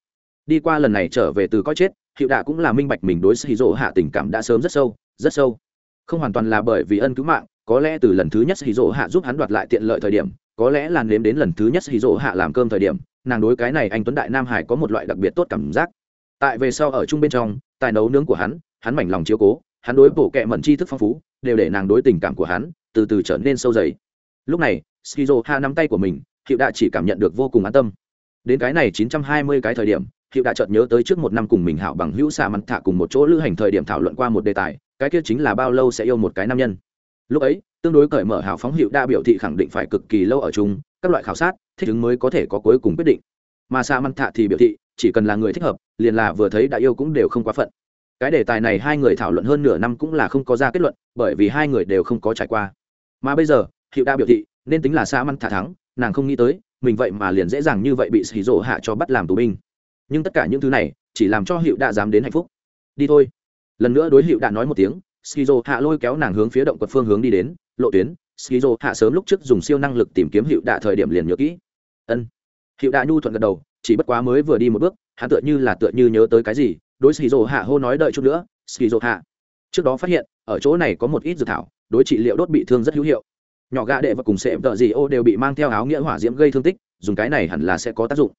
Speaker 1: Đi qua lần này trở về từ coi chết hiệu đạ cũng là minh bạch mình đối skizo hạ tình cảm đã sớm rất sâu rất sâu. Không hoàn toàn là bởi vì ân cứu mạng, có lẽ từ lần thứ nhất skizo hạ giúp hắn đoạt lại tiện lợi thời điểm có lẽ là nếm đến lần thứ nhất hí rỗ hạ làm cơm thời điểm, nàng đối cái này anh tuấn đại nam hải có một loại đặc biệt tốt cảm giác. Tại về sau ở chung bên trong, tài nấu nướng của hắn hắn mảnh lòng chiếu cố, hắn đối bổ kẹ mẩn tri thức phong phú, đều để nàng đối tình cảm của hắn, từ từ trở nên sâu dày. Lúc này skizo hạ nắm tay của mình, hiệu đạ chỉ cảm nhận được vô cùng an tâm. Đến cái này chín trăm hai mươi cái thời điểm, hiệu đạ chợt nhớ tới trước một năm cùng mình hảo bằng hữu xà mặt thạ cùng một chỗ lữ hành thời điểm thảo luận qua một đề tài, cái kia chính là bao lâu sẽ yêu một cái nam nhân lúc ấy, tương đối cởi mở hào phóng hiệu đa biểu thị khẳng định phải cực kỳ lâu ở chung, các loại khảo sát, thích ứng mới có thể có cuối cùng quyết định. Mà sa măn thạ thì biểu thị, chỉ cần là người thích hợp, liền là vừa thấy đã yêu cũng đều không quá phận. Cái đề tài này hai người thảo luận hơn nửa năm cũng là không có ra kết luận, bởi vì hai người đều không có trải qua. Mà bây giờ hiệu đa biểu thị, nên tính là sa măn thạ thắng, nàng không nghĩ tới, mình vậy mà liền dễ dàng như vậy bị xì rổ hạ cho bắt làm tù binh. Nhưng tất cả những thứ này, chỉ làm cho hiệu đa dám đến hạnh phúc. Đi thôi. Lần nữa đối hiệu đa nói một tiếng skizo hạ lôi kéo nàng hướng phía động quật phương hướng đi đến, lộ tuyến, skizo hạ sớm lúc trước dùng siêu năng lực tìm kiếm hiệu đạ thời điểm liền nhớ kỹ. Ân. Hiệu đạ nhu thuận gật đầu, chỉ bất quá mới vừa đi một bước, hắn tựa như là tựa như nhớ tới cái gì, đối skizo hạ hô nói đợi chút nữa, skizo hạ. Trước đó phát hiện, ở chỗ này có một ít dược thảo, đối trị liệu đốt bị thương rất hữu hiệu. Nhỏ gạ đệ và cùng sệm tợ gì ô đều bị mang theo áo nghĩa hỏa diễm gây thương tích, dùng cái này hẳn là sẽ có tác dụng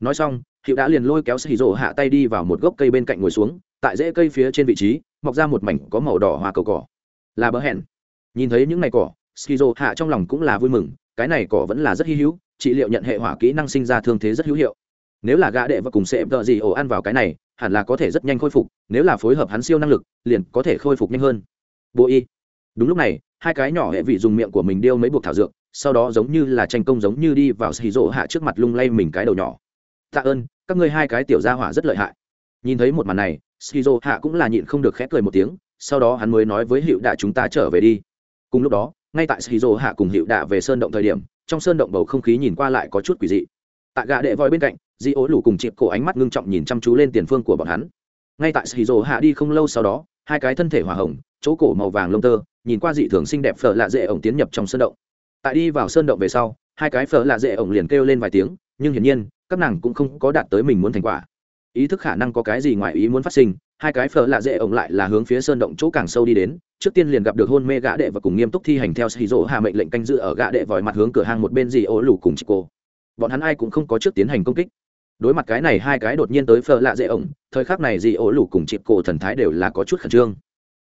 Speaker 1: nói xong hiệu đã liền lôi kéo xì rổ hạ tay đi vào một gốc cây bên cạnh ngồi xuống, tại rễ cây phía trên vị trí, mọc ra một mảnh có màu đỏ hoa cầu cỏ. Là bờ hẹn. Nhìn thấy những ngày cỏ skizo hạ trong lòng cũng là vui mừng, cái này cỏ vẫn là rất hy hữu, trị liệu nhận hệ hỏa kỹ năng sinh ra thương thế rất hữu hiệu. Nếu là gã đệ và cùng sẽ tợ gì ổ ăn vào cái này, hẳn là có thể rất nhanh khôi phục, nếu là phối hợp hắn siêu năng lực, liền có thể khôi phục nhanh hơn. Bộ y. Đúng lúc này, hai cái nhỏ hệ vị dùng miệng của mình điêu mấy buộc thảo dược, sau đó giống như là tranh công giống như đi vào xì rỗ hạ trước mặt lung lay mình cái đầu nhỏ tạ ơn, các ngươi hai cái tiểu gia hỏa rất lợi hại. Nhìn thấy một màn này, skizo hạ cũng là nhịn không được khép cười một tiếng, sau đó hắn mới nói với hiệu đạ chúng ta trở về đi. Cùng lúc đó, ngay tại skizo hạ cùng hiệu đạ về sơn động thời điểm, trong sơn động bầu không khí nhìn qua lại có chút quỷ dị. Tại gà đệ voi bên cạnh, di ố lù cùng chịp cổ ánh mắt ngưng trọng nhìn chăm chú lên tiền phương của bọn hắn. Ngay tại skizo hạ đi không lâu sau đó, hai cái thân thể hòa hồng, chỗ cổ màu vàng lông tơ, nhìn qua dị thường xinh đẹp phở lạ dễ ổng tiến nhập trong sơn động. Tại đi vào sơn động về sau, hai cái phở lạ dễ ổng liền kêu lên vài tiếng, nhưng hiển nhiên các nàng cũng không có đạt tới mình muốn thành quả. Ý thức khả năng có cái gì ngoài ý muốn phát sinh, hai cái phở lạ dễ ổng lại là hướng phía sơn động chỗ càng sâu đi đến, trước tiên liền gặp được hôn mê gã đệ và cùng nghiêm túc thi hành theo sĩ rỗ hạ mệnh lệnh canh giữ ở gã đệ vòi mặt hướng cửa hàng một bên gì ố lù cùng chị cô. Bọn hắn ai cũng không có trước tiến hành công kích. Đối mặt cái này hai cái đột nhiên tới phở lạ dễ ổng, thời khắc này gì ố lù cùng chị cô thần thái đều là có chút khẩn trương.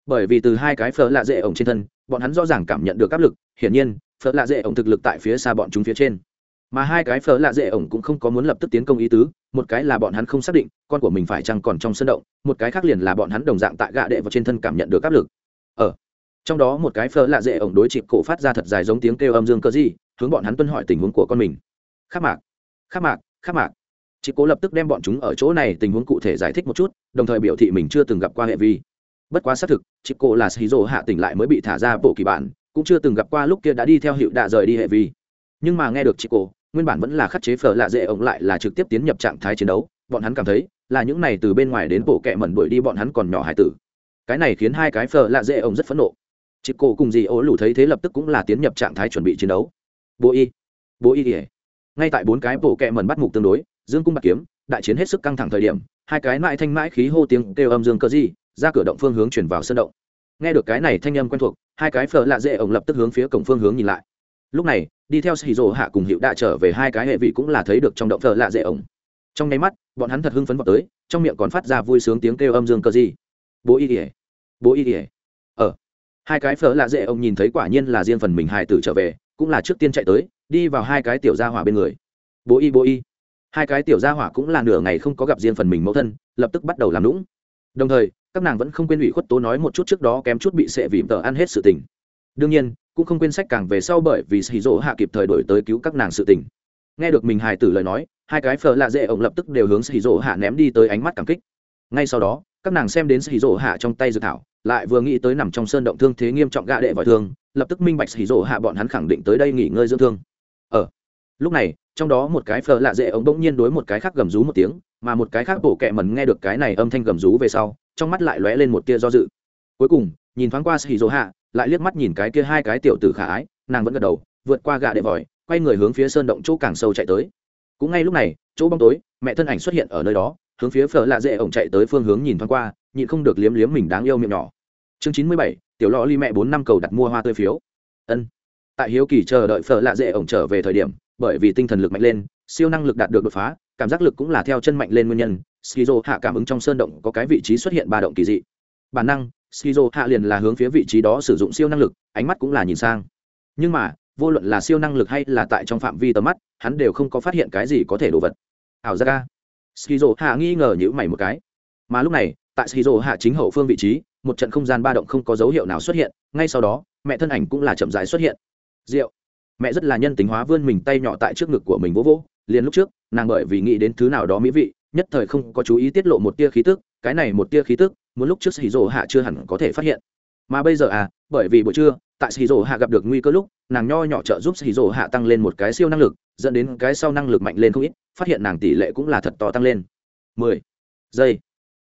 Speaker 1: Bởi vì từ hai cái phở lạ dễ ổng trên thân, bọn hắn rõ ràng cảm nhận được áp lực, hiển nhiên, phở lạ dễ ổng thực lực tại phía xa bọn chúng phía trên mà hai cái phở lạ dễ ổng cũng không có muốn lập tức tiến công ý tứ, một cái là bọn hắn không xác định, con của mình phải chăng còn trong sân động, một cái khác liền là bọn hắn đồng dạng tại gạ đệ vào trên thân cảm nhận được áp lực. Ở trong đó một cái phở lạ dễ ổng đối chịp cổ phát ra thật dài giống tiếng kêu âm dương cơ gì, hướng bọn hắn tuân hỏi tình huống của con mình. Khắc mạc khắc mạc khắc mạc. Chị cố lập tức đem bọn chúng ở chỗ này tình huống cụ thể giải thích một chút, đồng thời biểu thị mình chưa từng gặp qua hệ vi. Bất quá xác thực chị cô là sĩ hạ tỉnh lại mới bị thả ra bộ kỳ bản, cũng chưa từng gặp qua lúc kia đã đi theo hiệu đạ rời đi hệ vi. Nhưng mà nghe được chị cô nguyên bản vẫn là khắc chế phở lạ dễ ổng lại là trực tiếp tiến nhập trạng thái chiến đấu. Bọn hắn cảm thấy là những này từ bên ngoài đến bộ kẹ mẩn đuổi đi bọn hắn còn nhỏ hải tử. Cái này khiến hai cái phở lạ dễ ổng rất phẫn nộ. Chị cô cùng dì ố lủ thấy thế lập tức cũng là tiến nhập trạng thái chuẩn bị chiến đấu. Bố y bố y ỉa ngay tại bốn cái bộ kẹ mẩn bắt mục tương đối, dương cung bạc kiếm, đại chiến hết sức căng thẳng thời điểm, hai cái mãi thanh mãi khí hô tiếng kêu âm dương cơ di, ra cửa động phương hướng chuyển vào sân động. Nghe được cái này thanh âm quen thuộc, hai cái phở lạ dễ ổng lập tức hướng phía cổng phương hướng nhìn lại. Lúc này đi theo xì hạ cùng hiệu đã trở về hai cái hệ vị cũng là thấy được trong động phở lạ dễ ổng. Trong nháy mắt, bọn hắn thật hưng phấn vào tới, trong miệng còn phát ra vui sướng tiếng kêu âm dương cơ gì bố y ỉa bố y ỉa ở ờ, hai cái phở lạ dễ ổng nhìn thấy quả nhiên là riêng phần mình hài tử trở về, cũng là trước tiên chạy tới, đi vào hai cái tiểu gia hỏa bên người. Bố y bố y. Hai cái tiểu gia hỏa cũng là nửa ngày không có gặp riêng phần mình mẫu thân, lập tức bắt đầu làm lũng đồng thời, các nàng vẫn không quên ủy khuất tố nói một chút trước đó kém chút bị sệ vì tờ ăn hết sự tình. Đương nhiên cũng không quên sách càng về sau bởi vì xì rỗ hạ kịp thời đổi tới cứu các nàng sự tình. Nghe được mình hài tử lời nói, hai cái phờ lạ dễ ổng lập tức đều hướng xì rỗ hạ ném đi tới ánh mắt cảm kích. Ngay sau đó, các nàng xem đến xì rỗ hạ trong tay dự thảo, lại vừa nghĩ tới nằm trong sơn động thương thế nghiêm trọng gạ đệ vòi thương, lập tức minh bạch xì rỗ hạ bọn hắn khẳng định tới đây nghỉ ngơi dưỡng thương. Ở lúc này, trong đó một cái phờ lạ dễ ống bỗng nhiên đối một cái khác gầm rú một tiếng, mà một cái khác bổ kẹ mẩn nghe được cái này âm thanh gầm rú về sau, trong mắt lại lóe lên một tia do dự. Cuối cùng, nhìn thoáng qua xì dỗ hạ lại liếc mắt nhìn cái kia hai cái tiểu tử khả ái, nàng vẫn gật đầu, vượt qua gạ đệ vòi, quay người hướng phía sơn động chỗ càng sâu chạy tới. Cũng ngay lúc này, chỗ bóng tối, mẹ thân ảnh xuất hiện ở nơi đó, hướng phía phở lạ dễ ổng chạy tới phương hướng nhìn thoáng qua, nhịn không được liếm liếm mình đáng yêu miệng nhỏ. Chương chín mươi bảy, tiểu lò ly mẹ bốn năm cầu đặt mua hoa tươi phiếu. Ân. Tại hiếu kỳ chờ đợi phở lạ dễ ổng trở về thời điểm, bởi vì tinh thần lực mạnh lên, siêu năng lực đạt được đột phá, cảm giác lực cũng là theo chân mạnh lên nguyên nhân, skizo hạ cảm ứng trong sơn động có cái vị trí xuất hiện ba động kỳ dị. Bản năng skizo hạ liền là hướng phía vị trí đó sử dụng siêu năng lực, ánh mắt cũng là nhìn sang. Nhưng mà, vô luận là siêu năng lực hay là tại trong phạm vi tầm mắt, hắn đều không có phát hiện cái gì có thể đồ vật. Ảo ra ca skizo hạ nghi ngờ nhữ mày một cái. Mà lúc này, tại skizo hạ chính hậu phương vị trí, một trận không gian ba động không có dấu hiệu nào xuất hiện, ngay sau đó, mẹ thân ảnh cũng là chậm dài xuất hiện. Rượu mẹ rất là nhân tính hóa vươn mình tay nhỏ tại trước ngực của mình vỗ vỗ, liền lúc trước, nàng bởi vì nghĩ đến thứ nào đó mỹ vị, nhất thời không có chú ý tiết lộ một tia khí tức, cái này một tia khí tức muốn lúc trước xì rỗ hạ chưa hẳn có thể phát hiện. Mà bây giờ à bởi vì buổi trưa, tại xì rỗ hạ gặp được nguy cơ lúc, nàng nho nhỏ trợ giúp xì rỗ hạ tăng lên một cái siêu năng lực, dẫn đến cái sau năng lực mạnh lên không ít, phát hiện nàng tỷ lệ cũng là thật to tăng lên. Mười giây.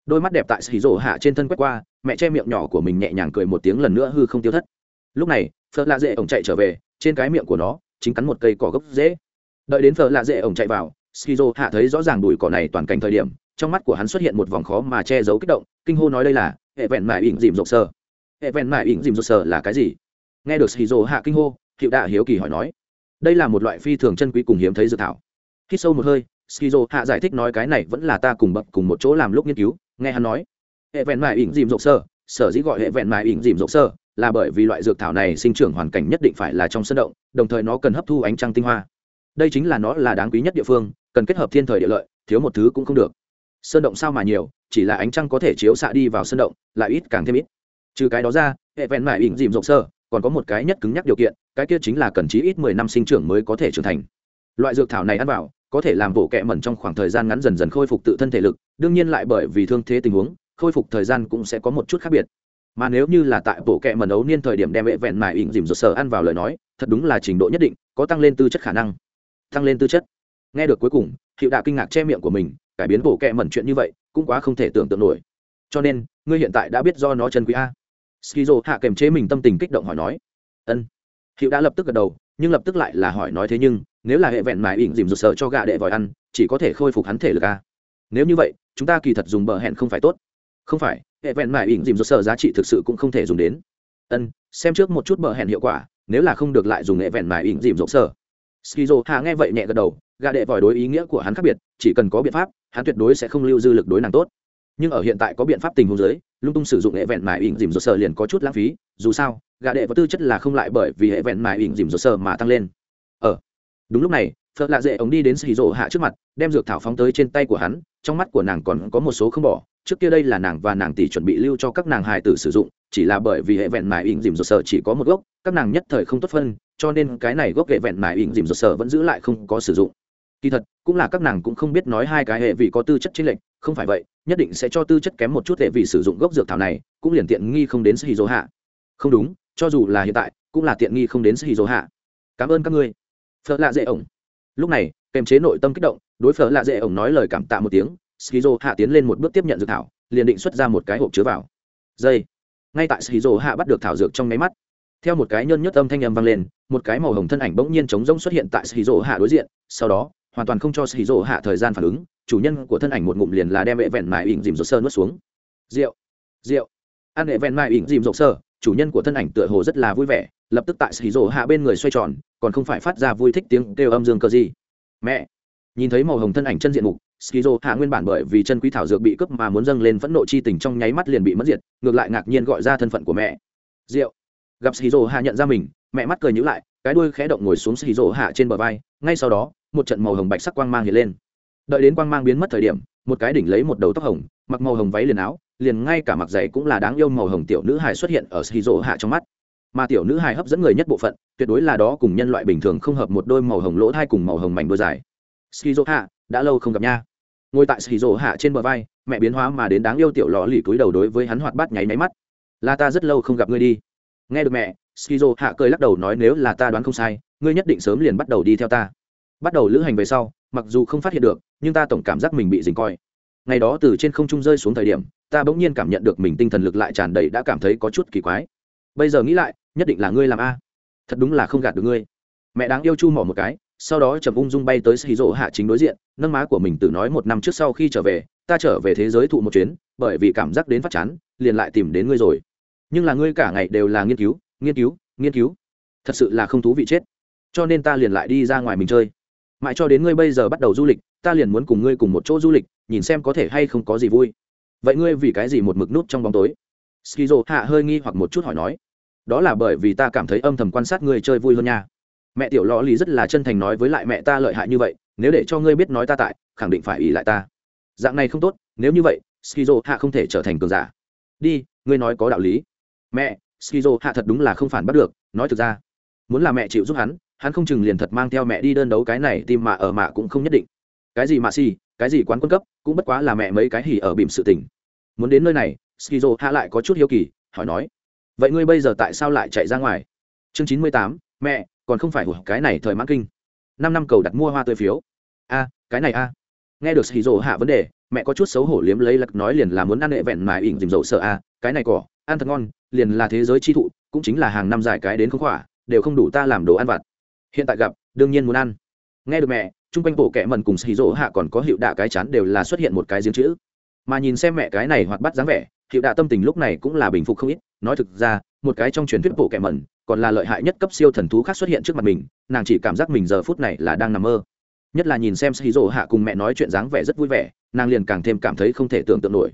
Speaker 1: Đôi mắt đẹp tại xì rỗ hạ trên thân quét qua, mẹ che miệng nhỏ của mình nhẹ nhàng cười một tiếng lần nữa hư không tiêu thất. Lúc này phật lạ dễ ổng chạy trở về, trên cái miệng của nó, chính cắn một cây cỏ gốc dễ. Đợi đến phở lạ dễ ổng chạy vào skizo hạ thấy rõ ràng đùi cỏ này toàn cảnh thời điểm, trong mắt của hắn xuất hiện một vòng khó mà che giấu kích động kinh hô nói đây là, hệ vẹn mải ỉn dìm rộp sơ hệ vẹn mải ỉn dìm rộp sơ là cái gì? Nghe được skizo hạ kinh hô, hiệu đạ hiếu kỳ hỏi nói, đây là một loại phi thường chân quý cùng hiếm thấy dược thảo. Khi sâu một hơi skizo hạ giải thích nói cái này vẫn là ta cùng bậc cùng một chỗ làm lúc nghiên cứu, nghe hắn nói. Hệ vẹn mải ỉn dìm rộp sơ sở dĩ gọi hệ vẹn mài ỉn dìm rộng sơ là bởi vì loại dược thảo này sinh trưởng hoàn cảnh nhất định phải là trong sân động, đồng thời nó cần hấp thu ánh trăng tinh hoa. Đây chính là nó là đáng quý nhất địa phương, cần kết hợp thiên thời địa lợi, thiếu một thứ cũng không được sơn động sao mà nhiều, chỉ là ánh trăng có thể chiếu xạ đi vào sơn động, lại ít càng thêm ít. Trừ cái đó ra, hệ vẹn mải ỉn dìm rộng sơ, còn có một cái nhất cứng nhắc điều kiện, cái kia chính là cần chí ít mười năm sinh trưởng mới có thể trưởng thành. Loại dược thảo này ăn vào, có thể làm bộ kẹ mẩn trong khoảng thời gian ngắn dần dần khôi phục tự thân thể lực, đương nhiên lại bởi vì thương thế tình huống, khôi phục thời gian cũng sẽ có một chút khác biệt. Mà nếu như là tại bộ kẹ mẩn ấu niên thời điểm đem hệ vẹn mải ỉn dìm rột sờ ăn vào lời nói, thật đúng là trình độ nhất định, có tăng lên tư chất khả năng. Tăng lên tư chất. Nghe được cuối cùng hiệu đạ kinh ngạc che miệng của mình cải biến bộ kệ mẩn chuyện như vậy, cũng quá không thể tưởng tượng nổi. Cho nên, ngươi hiện tại đã biết do nó chân quý a. Skizo hạ kềm chế mình tâm tình kích động hỏi nói. Ân. Hiệu đã lập tức gật đầu, nhưng lập tức lại là hỏi nói thế nhưng, nếu là hệ vẹn mải ỉn dìm rụt sợ cho gạ đệ vòi ăn, chỉ có thể khôi phục hắn thể lực a. Nếu như vậy, chúng ta kỳ thật dùng bờ hẹn không phải tốt. Không phải, hệ vẹn mải ỉn dìm rụt sợ giá trị thực sự cũng không thể dùng đến. Ân, xem trước một chút bờ hẹn hiệu quả, nếu là không được lại dùng hệ vẹn mải ỉn dìm rụt sợ skizo hạ nghe vậy nhẹ gật đầu, gã đệ vòi đối ý nghĩa của hắn khác biệt, chỉ cần có biện pháp, hắn tuyệt đối sẽ không lưu dư lực đối nàng tốt. Nhưng ở hiện tại có biện pháp tình huống giới lung tung sử dụng hệ vẹn mài ỉn dìm dột sờ liền có chút lãng phí, dù sao, gã đệ và tư chất là không lại bởi vì hệ vẹn mài ỉn dìm dột sờ mà tăng lên. Ở đúng lúc này, phật lạ dễ ống đi đến xì rỗ hạ trước mặt, đem dược thảo phóng tới trên tay của hắn, trong mắt của nàng còn có một số không bỏ, trước kia đây là nàng và nàng tỷ chuẩn bị lưu cho các nàng hài tử sử dụng chỉ là bởi vì hệ vẹn mài ỉn dìm dột sở chỉ có một gốc, các nàng nhất thời không tốt phân, cho nên cái này gốc hệ vẹn mài ỉn dìm dột sở vẫn giữ lại không có sử dụng. Kỳ thật, cũng là các nàng cũng không biết nói hai cái hệ vị có tư chất chênh lệch, không phải vậy, nhất định sẽ cho tư chất kém một chút hệ vị sử dụng gốc dược thảo này, cũng liền tiện nghi không đến sĩ dỗ hạ. Không đúng, cho dù là hiện tại, cũng là tiện nghi không đến sĩ dỗ hạ. Cảm ơn các ngươi. Phở lạ dễ ổng. Lúc này, kềm chế nội tâm kích động, đối phở lạ dễ ổng nói lời cảm tạ một tiếng skizo hạ tiến lên một bước tiếp nhận dược thảo, liền định xuất ra một cái hộp chứa vào. Dây ngay tại skizo hạ bắt được thảo dược trong máy mắt. Theo một cái nhân nhất âm thanh âm vang lên, một cái màu hồng thân ảnh bỗng nhiên trống rỗng xuất hiện tại skizo hạ đối diện, sau đó, hoàn toàn không cho skizo hạ thời gian phản ứng, chủ nhân của thân ảnh một ngụm liền là đem vệ vẹn mài ỉn dìm rột sơ nuốt xuống. Rượu rượu. Ăn vệ vẹn mài ỉn dìm rột sơ, chủ nhân của thân ảnh tựa hồ rất là vui vẻ, lập tức tại skizo hạ bên người xoay tròn, còn không phải phát ra vui thích tiếng kêu âm dương cơ gì. Mẹ, nhìn thấy màu hồng thân ảnh chân diện mục skizo hạ nguyên bản bởi vì chân quý thảo dược bị cướp mà muốn dâng lên phẫn nộ chi tình trong nháy mắt liền bị mất diệt, ngược lại ngạc nhiên gọi ra thân phận của mẹ. Rượu. Gặp skizo hạ nhận ra mình, mẹ mắt cười nhữ lại, cái đuôi khẽ động ngồi xuống skizo hạ trên bờ vai, ngay sau đó, một trận màu hồng bạch sắc quang mang hiện lên. Đợi đến quang mang biến mất thời điểm, một cái đỉnh lấy một đầu tóc hồng, mặc màu hồng váy liền áo, liền ngay cả mặc giày cũng là đáng yêu màu hồng tiểu nữ hài xuất hiện ở skizo hạ trong mắt. Mà tiểu nữ hài hấp dẫn người nhất bộ phận, tuyệt đối là đó cùng nhân loại bình thường không hợp một đôi màu hồng lỗ thai cùng màu hồng mảnh đôi dài. Skizo hạ, đã lâu không gặp nha ngồi tại skizo hạ trên bờ vai, mẹ biến hóa mà đến đáng yêu tiểu lò lì cúi đầu đối với hắn hoạt bát nháy máy mắt. Là ta rất lâu không gặp ngươi đi. Nghe được mẹ skizo hạ cười lắc đầu nói nếu là ta đoán không sai, ngươi nhất định sớm liền bắt đầu đi theo ta. Bắt đầu lữ hành về sau, mặc dù không phát hiện được, nhưng ta tổng cảm giác mình bị dình coi. Ngày đó từ trên không trung rơi xuống thời điểm, ta bỗng nhiên cảm nhận được mình tinh thần lực lại tràn đầy đã cảm thấy có chút kỳ quái. Bây giờ nghĩ lại, nhất định là ngươi làm a. Thật đúng là không gạt được ngươi. Mẹ đáng yêu chu mỏ một cái sau đó chậm ung dung bay tới xì rỗ hạ chính đối diện, nâng má của mình từ nói một năm trước sau khi trở về, ta trở về thế giới thụ một chuyến, bởi vì cảm giác đến phát chán, liền lại tìm đến ngươi rồi. Nhưng là ngươi cả ngày đều là nghiên cứu nghiên cứu nghiên cứu. Thật sự là không thú vị chết. Cho nên ta liền lại đi ra ngoài mình chơi. Mãi cho đến ngươi bây giờ bắt đầu du lịch, ta liền muốn cùng ngươi cùng một chỗ du lịch, nhìn xem có thể hay không có gì vui. Vậy ngươi vì cái gì một mực nút trong bóng tối? Skizo hạ hơi nghi hoặc một chút hỏi nói. Đó là bởi vì ta cảm thấy âm thầm quan sát ngươi chơi vui hơn nha mẹ tiểu lò lì rất là chân thành nói với lại mẹ ta lợi hại như vậy, nếu để cho ngươi biết nói ta tại, khẳng định phải ỉ lại ta. Dạng này không tốt, nếu như vậy, skizo hạ không thể trở thành cường giả. Đi, ngươi nói có đạo lý. Mẹ, skizo hạ thật đúng là không phản bắt được, nói thực ra, muốn là mẹ chịu giúp hắn hắn không chừng liền thật mang theo mẹ đi đơn đấu cái này tìm mà ở mạ cũng không nhất định. Cái gì mà si cái gì quán quân cấp, cũng bất quá là mẹ mấy cái hỉ ở bìm sự tình. Muốn đến nơi này, skizo hạ lại có chút hiếu kỳ, hỏi nói, vậy ngươi bây giờ tại sao lại chạy ra ngoài? Chương chín mươi tám, mẹ còn không phải cái này thời mãn kinh. Năm năm cầu đặt mua hoa tươi phiếu. A, cái này a. Nghe được skizo hạ vấn đề, mẹ có chút xấu hổ liếm lấy lật nói liền là muốn ăn hệ vẹn mà ỉn dìm dầu sợ a, cái này cỏ, ăn thật ngon, liền là thế giới chi thụ, cũng chính là hàng năm dài cái đến không khỏa, đều không đủ ta làm đồ ăn vặt. Hiện tại gặp, đương nhiên muốn ăn. Nghe được mẹ, chung quanh bộ kẻ mần cùng xì rỗ hạ còn có hiệu đạ cái chán đều là xuất hiện một cái giếng chữ. Mà nhìn xem mẹ cái này hoạt bắt dáng vẻ, hiệu đạ tâm tình lúc này cũng là bình phục không ít nói thực ra, một cái trong truyền thuyết bộ kẻ mẩn, còn là lợi hại nhất cấp siêu thần thú khác xuất hiện trước mặt mình, nàng chỉ cảm giác mình giờ phút này là đang nằm mơ. Nhất là nhìn xem xì hạ cùng mẹ nói chuyện dáng vẻ rất vui vẻ, nàng liền càng thêm cảm thấy không thể tưởng tượng nổi.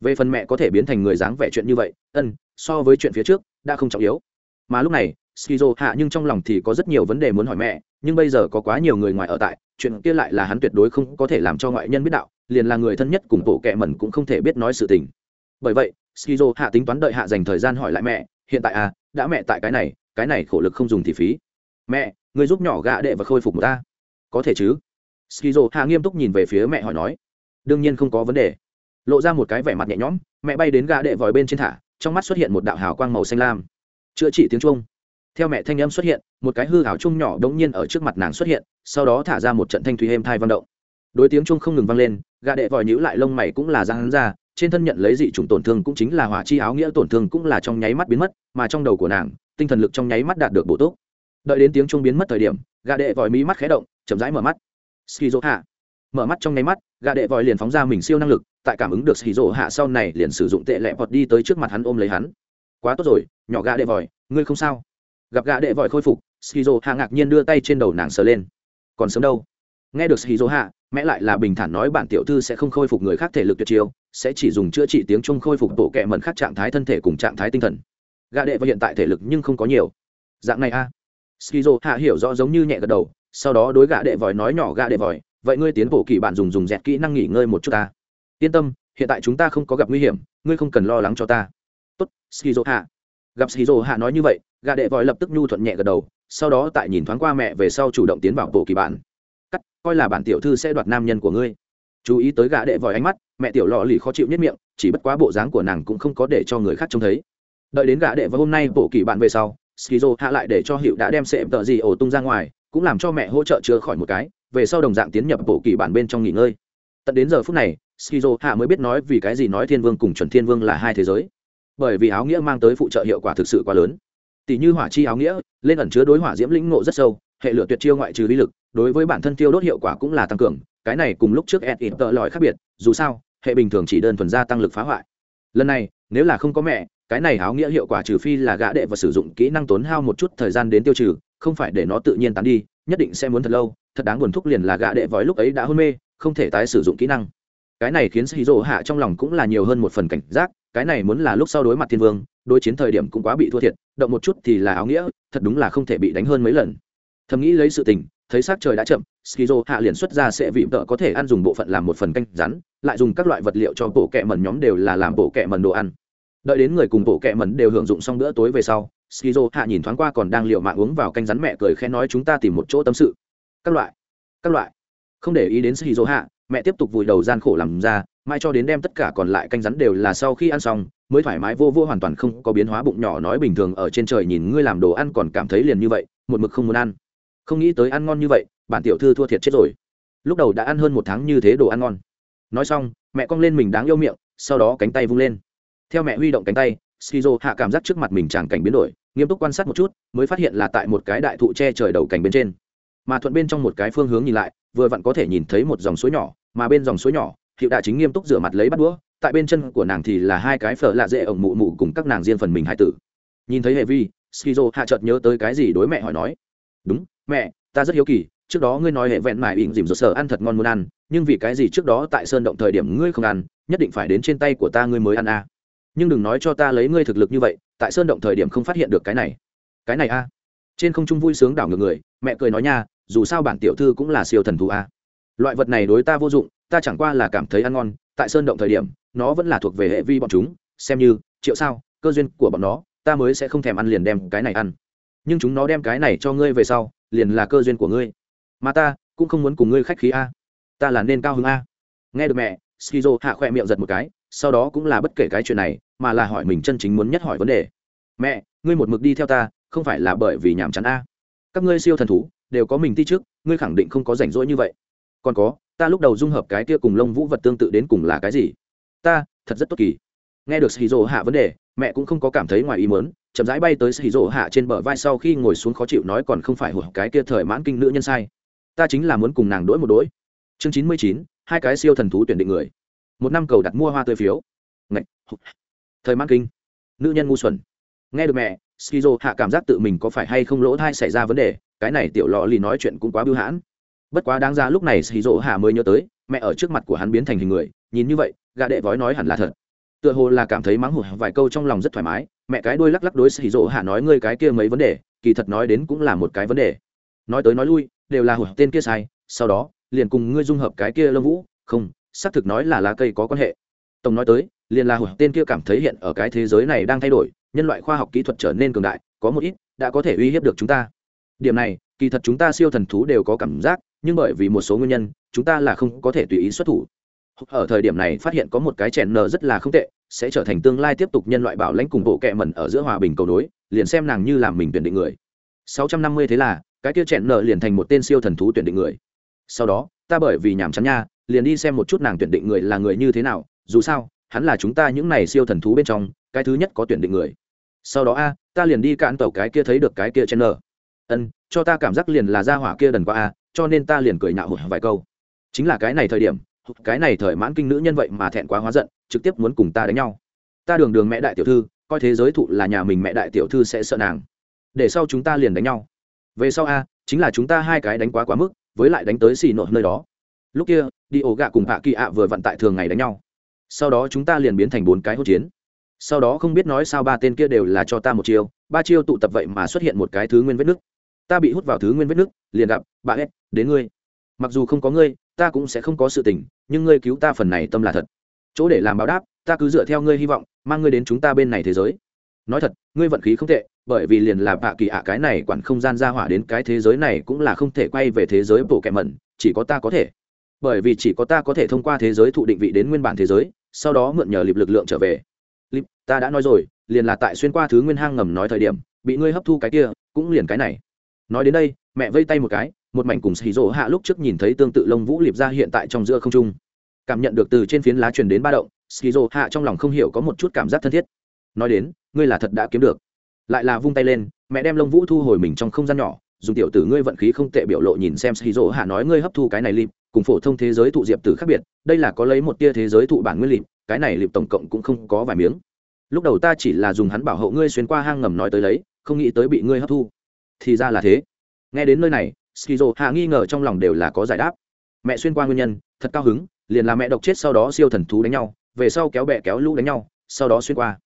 Speaker 1: Về phần mẹ có thể biến thành người dáng vẻ chuyện như vậy, ân, so với chuyện phía trước, đã không trọng yếu. Mà lúc này skizo hạ nhưng trong lòng thì có rất nhiều vấn đề muốn hỏi mẹ, nhưng bây giờ có quá nhiều người ngoài ở tại, chuyện kia lại là hắn tuyệt đối không có thể làm cho ngoại nhân biết đạo, liền là người thân nhất cùng bộ kệ mẩn cũng không thể biết nói sự tình. Bởi vậy skizo hạ tính toán đợi hạ dành thời gian hỏi lại mẹ, hiện tại à đã mẹ tại cái này cái này khổ lực không dùng thì phí. Mẹ, người giúp nhỏ gạ đệ và khôi phục một ta. Có thể chứ. Skizo hạ nghiêm túc nhìn về phía mẹ hỏi nói. Đương nhiên không có vấn đề. Lộ ra một cái vẻ mặt nhẹ nhõm, mẹ bay đến gạ đệ vòi bên trên thả, trong mắt xuất hiện một đạo hào quang màu xanh lam. Chữa trị tiếng trung. Theo mẹ thanh âm xuất hiện, một cái hư ảo chung nhỏ đống nhiên ở trước mặt nàng xuất hiện, sau đó thả ra một trận thanh thủy êm thai văn động. Đối tiếng chung không ngừng vang lên gà đệ vòi nhữ lại lông mày cũng là răng hắn ra trên thân nhận lấy dị chủng tổn thương cũng chính là hỏa chi áo nghĩa tổn thương cũng là trong nháy mắt biến mất, mà trong đầu của nàng, tinh thần lực trong nháy mắt đạt được bổ túc. Đợi đến tiếng chuông biến mất thời điểm gà đệ vòi mí mắt khé động, chậm rãi mở mắt. Skizo hạ mở mắt trong nháy mắt gà đệ vòi liền phóng ra mình siêu năng lực, tại cảm ứng được skizo hạ sau này liền sử dụng tệ lẹ vọt đi tới trước mặt hắn ôm lấy hắn. Quá tốt rồi, nhỏ gà đệ vòi, ngươi không sao. Gặp gã đệ vòi khôi phục skizo hạ ngạc nhiên đưa tay trên đầu nàng sờ lên. Còn sớm đâu? Nghe được skizo hạ mẹ lại là bình thản nói bản tiểu thư sẽ không khôi phục người khác thể lực tuyệt chiêu, sẽ chỉ dùng chữa trị tiếng trung khôi phục bộ kệ mẩn khác trạng thái thân thể cùng trạng thái tinh thần. Gạ đệ và hiện tại thể lực nhưng không có nhiều. Dạng này a. Skizo hạ hiểu rõ giống như nhẹ gật đầu, sau đó đối gạ đệ vòi nói nhỏ gạ đệ vòi, vậy ngươi tiến bộ kỳ bạn dùng dùng dẹt kỹ năng nghỉ ngơi một chút ta. Yên tâm, hiện tại chúng ta không có gặp nguy hiểm, ngươi không cần lo lắng cho ta. Tốt, skizo hạ. Gặp skizo hạ nói như vậy gạ đệ vòi lập tức nhu thuận nhẹ gật đầu, sau đó tại nhìn thoáng qua mẹ về sau chủ động tiến vào bộ kỳ bạn coi là bản tiểu thư sẽ đoạt nam nhân của ngươi. Chú ý tới gã đệ vòi ánh mắt, mẹ tiểu lò lì khó chịu nhất miệng, chỉ bất quá bộ dáng của nàng cũng không có để cho người khác trông thấy. Đợi đến gã đệ và hôm nay bộ kỳ bạn về sau, skizo hạ lại để cho hiệu đã đem sệm tợ gì ổ tung ra ngoài, cũng làm cho mẹ hỗ trợ chữa khỏi một cái, về sau đồng dạng tiến nhập bộ kỳ bản bên trong nghỉ ngơi. Tận đến giờ phút này, skizo hạ mới biết nói vì cái gì nói thiên vương cùng chuẩn thiên vương là hai thế giới. Bởi vì áo nghĩa mang tới phụ trợ hiệu quả thực sự quá lớn. Tỷ như hỏa chi áo nghĩa, lên ẩn chứa đối hỏa diễm lĩnh ngộ rất sâu hệ lửa tuyệt chiêu ngoại trừ lý lực, đối với bản thân tiêu đốt hiệu quả cũng là tăng cường, cái này cùng lúc trước ed ít tợ lòi khác biệt, dù sao, hệ bình thường chỉ đơn thuần gia tăng lực phá hoại. Lần này, nếu là không có mẹ, cái này áo nghĩa hiệu quả trừ phi là gã đệ và sử dụng kỹ năng tốn hao một chút thời gian đến tiêu trừ, không phải để nó tự nhiên tán đi, nhất định sẽ muốn thật lâu, thật đáng buồn thúc liền là gã đệ vói lúc ấy đã hôn mê, không thể tái sử dụng kỹ năng. Cái này khiến sĩ dỗ hạ trong lòng cũng là nhiều hơn một phần cảnh giác, cái này muốn là lúc sau đối mặt thiên vương, đối chiến thời điểm cũng quá bị thua thiệt, động một chút thì là áo nghĩa, thật đúng là không thể bị đánh hơn mấy lần thầm nghĩ lấy sự tình, thấy s trời đã chậm, skizo hạ liền xuất ra sẽ vị vợ có thể ăn dùng bộ phận làm một phần canh rắn, lại dùng các loại vật liệu cho bộ kẹ mần nhóm đều là làm bộ kẹ mần đồ ăn. Đợi đến người cùng bộ kẹ mần đều hưởng dụng xong bữa tối về sau, skizo hạ nhìn thoáng qua còn đang liệu mạng uống vào canh rắn mẹ cười khẽ nói chúng ta tìm một chỗ tâm sự. Các loại các loại. Không để ý đến skizo hạ, mẹ tiếp tục vùi đầu gian khổ làm ra mai cho đến đem tất cả còn lại canh rắn đều là sau khi ăn xong, mới thoải mái vô vô hoàn toàn không có biến hóa bụng nhỏ nói bình thường ở trên trời nhìn ngươi làm đồ ăn còn cảm thấy liền như vậy, một mực không muốn ăn không nghĩ tới ăn ngon như vậy, bản tiểu thư thua thiệt chết rồi. Lúc đầu đã ăn hơn một tháng như thế đồ ăn ngon. Nói xong, mẹ cong lên mình đáng yêu miệng, sau đó cánh tay vung lên. Theo mẹ huy động cánh tay, skizo hạ cảm giác trước mặt mình tràn cảnh biến đổi, nghiêm túc quan sát một chút, mới phát hiện là tại một cái đại thụ che trời đầu cảnh bên trên. Mà thuận bên trong một cái phương hướng nhìn lại, vừa vặn có thể nhìn thấy một dòng suối nhỏ, mà bên dòng suối nhỏ, hiệu đại chính nghiêm túc rửa mặt lấy bắt đũa, tại bên chân của nàng thì là hai cái phở lạ dễ ổng mụ mụ cùng các nàng riêng phần mình hai tử. Nhìn thấy hệ vi, skizo hạ chợt nhớ tới cái gì đối mẹ hỏi nói. Đúng mẹ, ta rất hiếu kỳ, trước đó ngươi nói hệ vẹn mải ỉn dìm rột sở ăn thật ngon muốn ăn, nhưng vì cái gì trước đó tại sơn động thời điểm ngươi không ăn, nhất định phải đến trên tay của ta ngươi mới ăn a à. nhưng đừng nói cho ta lấy ngươi thực lực như vậy, tại sơn động thời điểm không phát hiện được cái này cái này a à. trên không trung vui sướng đảo ngược người, mẹ cười nói nha, dù sao bản tiểu thư cũng là siêu thần thú a à. loại vật này đối ta vô dụng, ta chẳng qua là cảm thấy ăn ngon, tại sơn động thời điểm, nó vẫn là thuộc về hệ vi bọn chúng, xem như, triệu sao, cơ duyên của bọn nó, ta mới sẽ không thèm ăn liền đem cái này ăn nhưng chúng nó đem cái này cho ngươi về sau liền là cơ duyên của ngươi. Mà ta cũng không muốn cùng ngươi khách khí a. Ta là nên cao hứng a. Nghe được mẹ, skizo hạ khoe miệng giật một cái, sau đó cũng là bất kể cái chuyện này, mà là hỏi mình chân chính muốn nhất hỏi vấn đề. Mẹ, ngươi một mực đi theo ta, không phải là bởi vì nhàm chán a? Các ngươi siêu thần thú, đều có mình ti trước, ngươi khẳng định không có rảnh rỗi như vậy. Còn có, ta lúc đầu dung hợp cái kia cùng lông vũ vật tương tự đến cùng là cái gì? Ta, thật rất tốt kỳ. Nghe được skizo hạ vấn đề, mẹ cũng không có cảm thấy ngoài ý mớn chậm rãi bay tới xì rổ hạ trên bờ vai sau khi ngồi xuống khó chịu nói còn không phải hụt cái kia thời mãn kinh nữ nhân sai. Ta chính là muốn cùng nàng đỗi một đỗi chương chín mươi chín, hai cái siêu thần thú tuyển định người. Một năm cầu đặt mua hoa tươi phiếu. Ngậy. thời mãn kinh. Nữ nhân ngu xuẩn. Nghe được mẹ skizo hạ cảm giác tự mình có phải hay không lỗ thai xảy ra vấn đề, cái này tiểu lọ lì nói chuyện cũng quá bưu hãn. Bất quá đáng ra lúc này skizo hạ mới nhớ tới, mẹ ở trước mặt của hắn biến thành hình người, nhìn như vậy gà đệ vói nói hẳn là thật tựa hồ là cảm thấy mắng hụt vài câu trong lòng rất thoải mái, mẹ cái đuôi lắc lắc đối xì rỗ hạ nói ngươi cái kia mấy vấn đề, kỳ thật nói đến cũng là một cái vấn đề. Nói tới nói lui, đều là hụt tên kia sai, sau đó, liền cùng ngươi dung hợp cái kia lâm vũ, không, xác thực nói là lá cây có quan hệ. Tổng nói tới, liền là hụt tên kia cảm thấy hiện ở cái thế giới này đang thay đổi, nhân loại khoa học kỹ thuật trở nên cường đại, có một ít, đã có thể uy hiếp được chúng ta. Điểm này, kỳ thật chúng ta siêu thần thú đều có cảm giác, nhưng bởi vì một số nguyên nhân, chúng ta là không có thể tùy ý xuất thủ ở thời điểm này phát hiện có một cái chèn nờ rất là không tệ, sẽ trở thành tương lai tiếp tục nhân loại bảo lãnh cùng bộ kẹ mẩn ở giữa hòa bình cầu đối liền xem nàng như làm mình tuyển định người. 650 thế là, cái kia chèn nờ liền thành một tên siêu thần thú tuyển định người. Sau đó, ta bởi vì nhàm chán nha, liền đi xem một chút nàng tuyển định người là người như thế nào, dù sao, hắn là chúng ta những này siêu thần thú bên trong, cái thứ nhất có tuyển định người. Sau đó a, ta liền đi cạn tàu cái kia thấy được cái kia chèn nờ. Ân, cho ta cảm giác liền là ra hỏa kia đần qua a, cho nên ta liền cười nhạo vài câu. Chính là cái này thời điểm cái này thời mãn kinh nữ nhân vậy mà thẹn quá hóa giận, trực tiếp muốn cùng ta đánh nhau. Ta đường đường mẹ đại tiểu thư, coi thế giới thụ là nhà mình mẹ đại tiểu thư sẽ sợ nàng. Để sau chúng ta liền đánh nhau. Về sau a, chính là chúng ta hai cái đánh quá quá mức, với lại đánh tới xì nội nơi đó. Lúc kia, đi ổ gạ cùng hạ kỳ ạ vừa vận tại thường ngày đánh nhau. Sau đó chúng ta liền biến thành bốn cái hỗn chiến. Sau đó không biết nói sao ba tên kia đều là cho ta một chiêu, ba chiêu tụ tập vậy mà xuất hiện một cái thứ nguyên vết nứt. Ta bị hút vào thứ nguyên vết nước liền gặp, bà ép đến ngươi mặc dù không có ngươi, ta cũng sẽ không có sự tình, nhưng ngươi cứu ta phần này tâm là thật. Chỗ để làm báo đáp, ta cứ dựa theo ngươi hy vọng, mang ngươi đến chúng ta bên này thế giới. Nói thật, ngươi vận khí không tệ, bởi vì liền là bạ kỳ ạ cái này quản không gian ra hỏa đến cái thế giới này cũng là không thể quay về thế giới bộ kẻ mẩn, chỉ có ta có thể. Bởi vì chỉ có ta có thể thông qua thế giới thụ định vị đến nguyên bản thế giới, sau đó mượn nhờ lịp lực lượng trở về. Lịp ta đã nói rồi, liền là tại xuyên qua thứ nguyên hang ngầm nói thời điểm, bị ngươi hấp thu cái kia, cũng liền cái này. Nói đến đây, mẹ vây tay một cái một mảnh cùng xì rỗ hạ lúc trước nhìn thấy tương tự lông vũ liệp ra hiện tại trong giữa không trung. Cảm nhận được từ trên phiến lá truyền đến ba động xì rỗ hạ trong lòng không hiểu có một chút cảm giác thân thiết. Nói đến, ngươi là thật đã kiếm được. Lại là vung tay lên, mẹ đem lông vũ thu hồi mình trong không gian nhỏ, dùng tiểu tử ngươi vận khí không tệ biểu lộ nhìn xem xì rỗ hạ nói ngươi hấp thu cái này lịp, cùng phổ thông thế giới thụ diệp tử khác biệt, đây là có lấy một tia thế giới thụ bản nguyên lịp, cái này lịp tổng cộng cũng không có vài miếng. Lúc đầu ta chỉ là dùng hắn bảo hộ ngươi xuyên qua hang ngầm nói tới lấy không nghĩ tới bị ngươi hấp thu. Thì ra là thế. Nghe đến nơi này skizo, hạ nghi ngờ trong lòng đều là có giải đáp. Mẹ xuyên qua nguyên nhân, thật cao hứng, liền là mẹ độc chết sau đó siêu thần thú đánh nhau, về sau kéo bẹ kéo lũ đánh nhau, sau đó xuyên qua.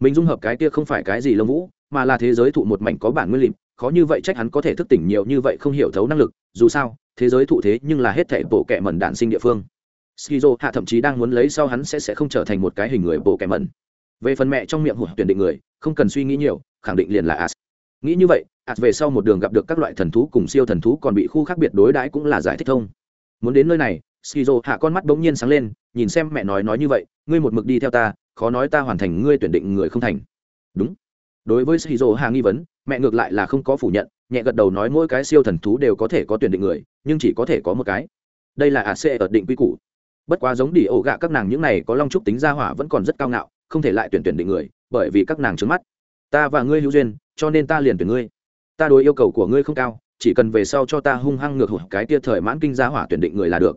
Speaker 1: Mình dung hợp cái kia không phải cái gì lông vũ, mà là thế giới thụ một mảnh có bản nguyên lịm, khó như vậy trách hắn có thể thức tỉnh nhiều như vậy không hiểu thấu năng lực, dù sao, thế giới thụ thế nhưng là hết thể bộ kẻ mẩn đạn sinh địa phương. Skizo, hạ thậm chí đang muốn lấy sau hắn sẽ sẽ không trở thành một cái hình người bộ kẻ mẩn. Về phần mẹ trong miệng hụt tuyển định người, không cần suy nghĩ nhiều, khẳng định liền là as. Nghĩ như vậy as về sau một đường gặp được các loại thần thú cùng siêu thần thú còn bị khu khác biệt đối đãi cũng là giải thích thông. Muốn đến nơi này, skizo hạ con mắt bỗng nhiên sáng lên, nhìn xem mẹ nói nói như vậy, ngươi một mực đi theo ta, khó nói ta hoàn thành ngươi tuyển định người không thành. Đúng. Đối với skizo hạ nghi vấn, mẹ ngược lại là không có phủ nhận, nhẹ gật đầu nói mỗi cái siêu thần thú đều có thể có tuyển định người, nhưng chỉ có thể có một cái. Đây là ac ở định quy củ. Bất quá giống đi ổ gạ các nàng những này có long trúc tính gia hỏa vẫn còn rất cao ngạo, không thể lại tuyển tuyển định người, bởi vì các nàng trứng mắt. Ta và ngươi hữu duyên, cho nên ta liền tuyển ngươi ta đối yêu cầu của ngươi không cao, chỉ cần về sau cho ta hung hăng ngược hụt cái tia thời mãn kinh gia hỏa tuyển định người là được.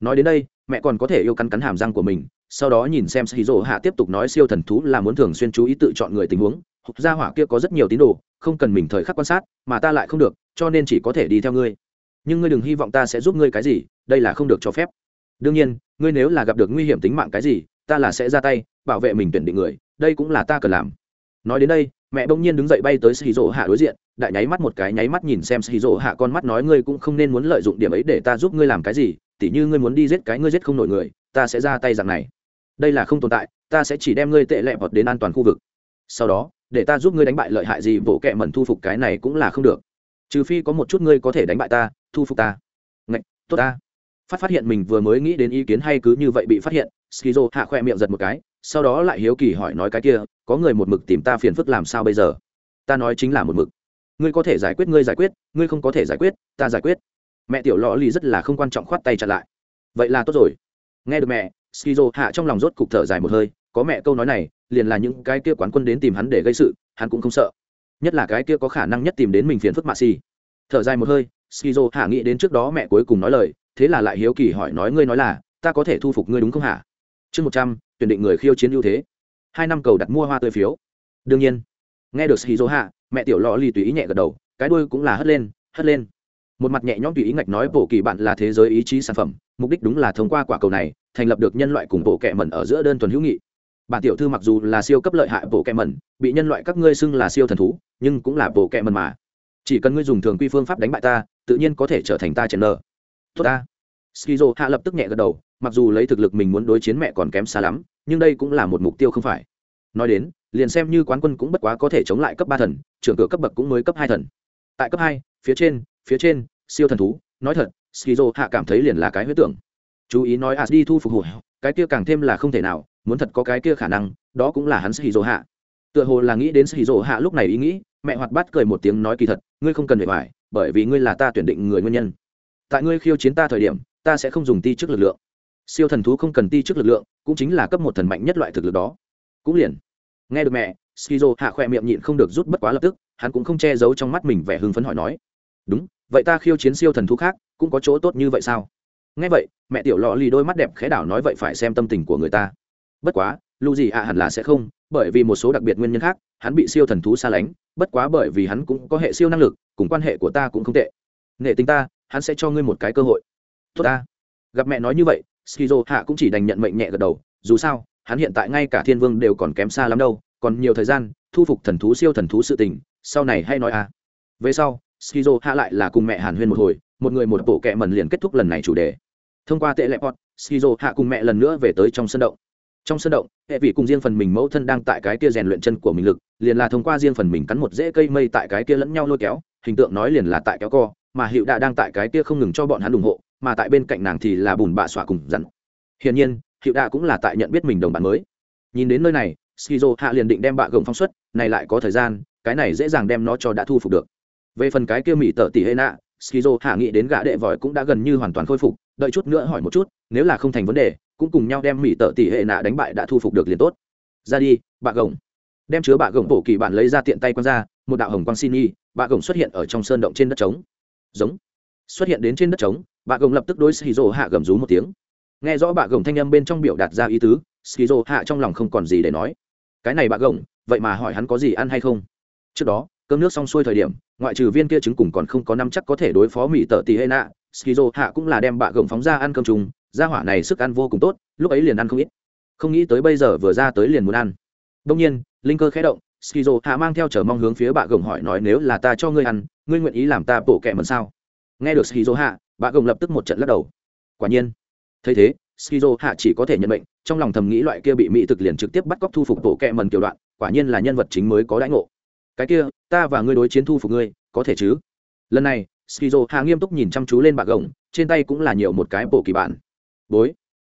Speaker 1: Nói đến đây, mẹ còn có thể yêu cắn cắn hàm răng của mình, sau đó nhìn xem sĩ hạ tiếp tục nói siêu thần thú là muốn thường xuyên chú ý tự chọn người tình huống, hụt gia hỏa kia có rất nhiều tín đồ, không cần mình thời khắc quan sát, mà ta lại không được, cho nên chỉ có thể đi theo ngươi. Nhưng ngươi đừng hy vọng ta sẽ giúp ngươi cái gì, đây là không được cho phép. Đương nhiên, ngươi nếu là gặp được nguy hiểm tính mạng cái gì, ta là sẽ ra tay, bảo vệ mình tuyển định người, đây cũng là ta cần làm. Nói đến đây mẹ bỗng nhiên đứng dậy bay tới xì rỗ hạ đối diện, đại nháy mắt một cái nháy mắt nhìn xem xì rỗ hạ, con mắt nói ngươi cũng không nên muốn lợi dụng điểm ấy để ta giúp ngươi làm cái gì, tỉ như ngươi muốn đi giết cái ngươi giết không nổi người, ta sẽ ra tay dạng này. Đây là không tồn tại, ta sẽ chỉ đem ngươi tệ lẹ vọt đến an toàn khu vực. Sau đó, để ta giúp ngươi đánh bại lợi hại gì bộ kệ mẩn thu phục cái này cũng là không được. Trừ phi có một chút ngươi có thể đánh bại ta, thu phục ta. Ngạch, tốt ta. Phát phát hiện mình vừa mới nghĩ đến ý kiến hay cứ như vậy bị phát hiện skizo hạ khoe miệng giật một cái sau đó lại hiếu kỳ hỏi nói cái kia, có người một mực tìm ta phiền phức làm sao bây giờ? Ta nói chính là một mực. Ngươi có thể giải quyết, ngươi giải quyết, ngươi không có thể giải quyết, ta giải quyết. Mẹ tiểu lò lì rất là không quan trọng khoát tay chặn lại. Vậy là tốt rồi. Nghe được mẹ, skizo hạ trong lòng rốt cục thở dài một hơi, có mẹ câu nói này, liền là những cái kia quán quân đến tìm hắn để gây sự, hắn cũng không sợ. Nhất là cái kia có khả năng nhất tìm đến mình phiền phức mạ xì. Thở dài một hơi, skizo hạ nghĩ đến trước đó mẹ cuối cùng nói lời, thế là lại hiếu kỳ hỏi nói, ngươi nói là, ta có thể thu phục ngươi đúng không hả? Chương một trăm, tuyển định người khiêu chiến ưu thế. Hai năm cầu đặt mua hoa tươi phiếu. Đương nhiên, nghe được skizo hạ mẹ tiểu lò lì tùy ý nhẹ gật đầu, cái đuôi cũng là hất lên hất lên. Một mặt nhẹ nhõm tùy ý ngạch nói bộ kỳ bạn là thế giới ý chí sản phẩm, mục đích đúng là thông qua quả cầu này, thành lập được nhân loại cùng bộ kệ mẩn ở giữa đơn thuần hữu nghị. Bản tiểu thư mặc dù là siêu cấp lợi hại bộ kệ mẩn, bị nhân loại các ngươi xưng là siêu thần thú, nhưng cũng là bộ kệ mẩn mà. Chỉ cần ngươi dùng thường quy phương pháp đánh bại ta, tự nhiên có thể trở thành ta chèn nơ tốt ta. Skizo hạ lập tức nhẹ gật đầu mặc dù lấy thực lực mình muốn đối chiến mẹ còn kém xa lắm, nhưng đây cũng là một mục tiêu không phải. Nói đến, liền xem như quán quân cũng bất quá có thể chống lại cấp ba thần, trưởng cửa cấp bậc cũng mới cấp hai thần. Tại cấp hai, phía trên phía trên, siêu thần thú, nói thật, skizo hạ cảm thấy liền là cái huyết tưởng. Chú ý nói as đi thu phục hồi, cái kia càng thêm là không thể nào, muốn thật có cái kia khả năng, đó cũng là hắn skizo hạ. Tựa hồ là nghĩ đến skizo hạ lúc này ý nghĩ, mẹ hoạt bát cười một tiếng nói kỳ thật, ngươi không cần phải bài, bởi vì ngươi là ta tuyển định người nguyên nhân. Tại ngươi khiêu chiến ta thời điểm, ta sẽ không dùng ti chức lực lượng siêu thần thú không cần ti chức lực lượng, cũng chính là cấp một thần mạnh nhất loại thực lực đó. Cũng liền. Nghe được mẹ, skizo hạ khỏe miệng nhịn không được rút bất quá lập tức, hắn cũng không che giấu trong mắt mình vẻ hưng phấn hỏi nói, đúng, vậy ta khiêu chiến siêu thần thú khác, cũng có chỗ tốt như vậy sao? Nghe vậy, mẹ tiểu lò lì đôi mắt đẹp khẽ đảo nói, vậy phải xem tâm tình của người ta. Bất quá lu gì ạ hẳn là sẽ không, bởi vì một số đặc biệt nguyên nhân khác, hắn bị siêu thần thú xa lánh, bất quá bởi vì hắn cũng có hệ siêu năng lực, cùng quan hệ của ta cũng không tệ. Nghệ tính ta, hắn sẽ cho ngươi một cái cơ hội. Tốt ta. Gặp mẹ nói như vậy skizo hạ cũng chỉ đành nhận mệnh nhẹ gật đầu, dù sao, hắn hiện tại ngay cả thiên vương đều còn kém xa lắm đâu, còn nhiều thời gian, thu phục thần thú siêu thần thú sự tình, sau này hay nói à. Về sau, skizo hạ lại là cùng mẹ hàn huyên một hồi, một người một bộ kẹ mần liền kết thúc lần này chủ đề. Thông qua tệ lệ pot skizo hạ cùng mẹ lần nữa về tới trong sân động. Trong sân động, hệ vị cùng riêng phần mình mẫu thân đang tại cái kia rèn luyện chân của mình lực, liền là thông qua riêng phần mình cắn một rễ cây mây tại cái kia lẫn nhau lôi kéo, hình tượng nói liền là tại kéo co, mà hiệu đã đang tại cái kia không ngừng cho bọn hắn ủng hộ mà tại bên cạnh nàng thì là bùn bạ xỏa cùng dặn. Hiển nhiên hiệu đạ cũng là tại nhận biết mình đồng bạn mới. Nhìn đến nơi này, skizo hạ liền định đem bạ gồng phóng xuất, này lại có thời gian, cái này dễ dàng đem nó cho đã thu phục được. Về phần cái kia mỹ tợ tỷ hệ nạ, skizo hạ nghĩ đến gã đệ vòi cũng đã gần như hoàn toàn khôi phục, đợi chút nữa hỏi một chút, nếu là không thành vấn đề, cũng cùng nhau đem mỹ tợ tỷ hệ nạ đánh bại đã thu phục được liền tốt. Ra đi, bạ gồng. Đem chứa bạ gồng bổ kỳ bản lấy ra tiện tay quăng ra, một đạo hồng quang xin y bạ gồng xuất hiện ở trong sơn động trên đất trống. Giống xuất hiện đến trên đất trống bạ gồng lập tức đối skizo hạ gầm rú một tiếng. Nghe rõ bạ gồng thanh âm bên trong biểu đạt ra ý tứ, skizo hạ trong lòng không còn gì để nói. Cái này bạ gồng, vậy mà hỏi hắn có gì ăn hay không? Trước đó, cơm nước xong xuôi thời điểm, ngoại trừ viên kia trứng cùng còn không có năm chắc có thể đối phó mỹ tợ tì hệ nạ, skizo hạ cũng là đem bạ gồng phóng ra ăn cơm trùng gia hỏa này sức ăn vô cùng tốt, lúc ấy liền ăn không ít. Không nghĩ tới bây giờ vừa ra tới liền muốn ăn. Đông nhiên, linh cơ khé động, skizo hạ mang theo chờ mong hướng phía bạ gồng hỏi nói, nếu là ta cho ngươi ăn, ngươi nguyện ý làm ta bổ kẹ mần sao? Nghe được skizo hạ bà gồng lập tức một trận lắc đầu. Quả nhiên. Thấy thế skizo hạ chỉ có thể nhận mệnh, trong lòng thầm nghĩ loại kia bị mỹ thực liền trực tiếp bắt cóc thu phục bộ kẹ mần kiểu đoạn, quả nhiên là nhân vật chính mới có đãi ngộ. Cái kia, ta và ngươi đối chiến thu phục ngươi, có thể chứ? Lần này skizo hạ nghiêm túc nhìn chăm chú lên bà gồng, trên tay cũng là nhiều một cái bộ kỳ bản. Bối.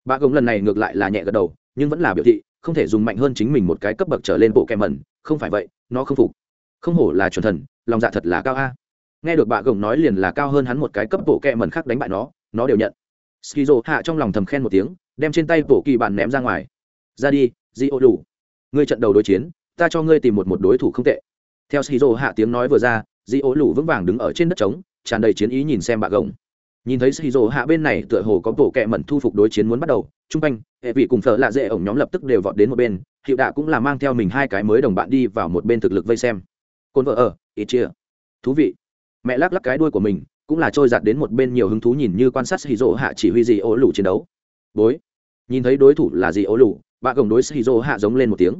Speaker 1: Bà gồng lần này ngược lại là nhẹ gật đầu, nhưng vẫn là biểu thị, không thể dùng mạnh hơn chính mình một cái cấp bậc trở lên bộ kẹ mần, không phải vậy, nó không phục. Không hổ là chuẩn thần, lòng dạ thật là cao a nghe được bạ gồng nói liền là cao hơn hắn một cái cấp bộ kẹ mần khác đánh bại nó nó đều nhận. Skizo hạ trong lòng thầm khen một tiếng, đem trên tay bộ kỳ bản ném ra ngoài. Ra đi di ô đủ. Ngươi trận đầu đối chiến, ta cho ngươi tìm một một đối thủ không tệ. Theo skizo hạ tiếng nói vừa ra di ô lù vững vàng đứng ở trên đất trống, tràn đầy chiến ý nhìn xem bạ gồng. Nhìn thấy skizo hạ bên này tựa hồ có bộ kẹ mẩn thu phục đối chiến muốn bắt đầu chung quanh, hệ vị cùng phở lạ dễ ổng nhóm lập tức đều vọt đến một bên, hiệu đạ cũng là mang theo mình hai cái mới đồng bạn đi vào một bên thực lực vây xem. Côn vợ ở, ít chia. Thú vị mẹ lắc lắc cái đuôi của mình cũng là trôi giặt đến một bên nhiều hứng thú nhìn như quan sát Shizuo hạ chỉ huy gì ố lù chiến đấu. Bối. Nhìn thấy đối thủ là gì ố lù, bạ gồng đối Shizuo hạ giống lên một tiếng.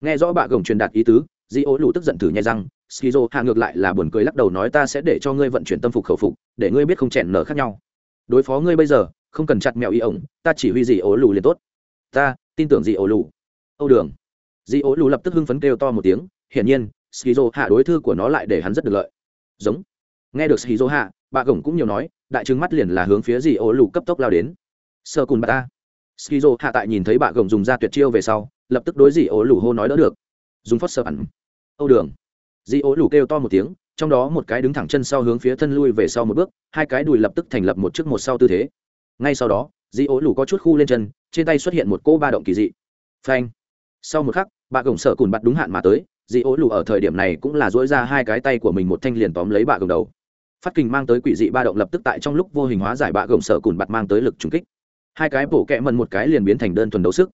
Speaker 1: Nghe rõ bạ gồng truyền đạt ý tứ, Di ố lù tức giận thử nhai răng, Shizuo hạ ngược lại là buồn cười lắc đầu nói ta sẽ để cho ngươi vận chuyển tâm phục khẩu phục, để ngươi biết không chèn nở khác nhau. Đối phó ngươi bây giờ, không cần chặt mèo ý ổng, ta chỉ huy gì ố lù liền tốt. Ta tin tưởng gì ố lù. Âu Đường. Di ố lù lập tức hưng phấn kêu to một tiếng, hiển nhiên, Shizuo hạ đối thư của nó lại để hắn rất được lợi. Giống. Nghe được Shizuo hạ, bà gồng cũng nhiều nói đại trứng mắt liền là hướng phía gì ố lù cấp tốc lao đến. Sơ cùn bà ta. Skizo hạ tại nhìn thấy bà gồng dùng ra tuyệt chiêu về sau lập tức đối dị ố lù hô nói đỡ được. Dùng phót sơ ẩn âu đường. Dị ố lù kêu to một tiếng trong đó một cái đứng thẳng chân sau hướng phía thân lui về sau một bước hai cái đùi lập tức thành lập một trước một sau tư thế. Ngay sau đó dị ố lù có chút khu lên chân trên tay xuất hiện một cô ba động kỳ dị. Phanh. Sau một khắc bà gồng sợ cùn bặt đúng hạn mà tới dị ố lù ở thời điểm này cũng là dỗi ra hai cái tay của mình một thanh liền tóm lấy bà gồng đầu phát kình mang tới quỷ dị ba động lập tức tại trong lúc vô hình hóa giải bạ gồng sở cùn bạt mang tới lực trùng kích. Hai cái bổ kẹ mần một cái liền biến thành đơn thuần đấu sức.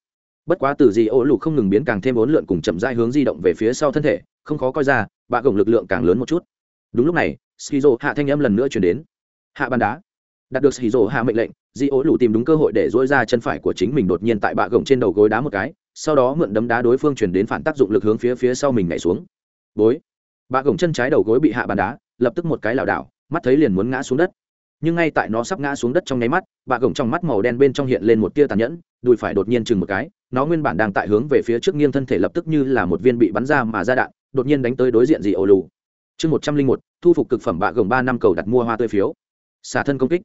Speaker 1: Bất quá từ gì ô lục không ngừng biến càng thêm bốn lượn cùng chậm dai hướng di động về phía sau thân thể, không khó coi ra, bạ gồng lực lượng càng lớn một chút. Đúng lúc này, skizo hạ thanh âm lần nữa chuyển đến. Hạ bàn đá. Đạt được skizo hạ mệnh lệnh, di ô lù tìm đúng cơ hội để dỗi ra chân phải của chính mình đột nhiên tại bạ gồng trên đầu gối đá một cái, sau đó mượn đấm đá đối phương chuyển đến phản tác dụng lực hướng phía phía sau mình nhảy xuống. Bối. Bạ gồng chân trái đầu gối bị hạ bàn đá lập tức một cái lảo đảo, mắt thấy liền muốn ngã xuống đất. Nhưng ngay tại nó sắp ngã xuống đất trong nháy mắt bạ gồng trong mắt màu đen bên trong hiện lên một tia tàn nhẫn, đùi phải đột nhiên chừng một cái, nó nguyên bản đang tại hướng về phía trước nghiêng thân thể lập tức như là một viên bị bắn ra mà ra đạn, đột nhiên đánh tới đối diện dị ổ lù. Chương một trăm linh một, thu phục cực phẩm bạ gồng ba năm cầu đặt mua hoa tươi phiếu. Xả thân công kích.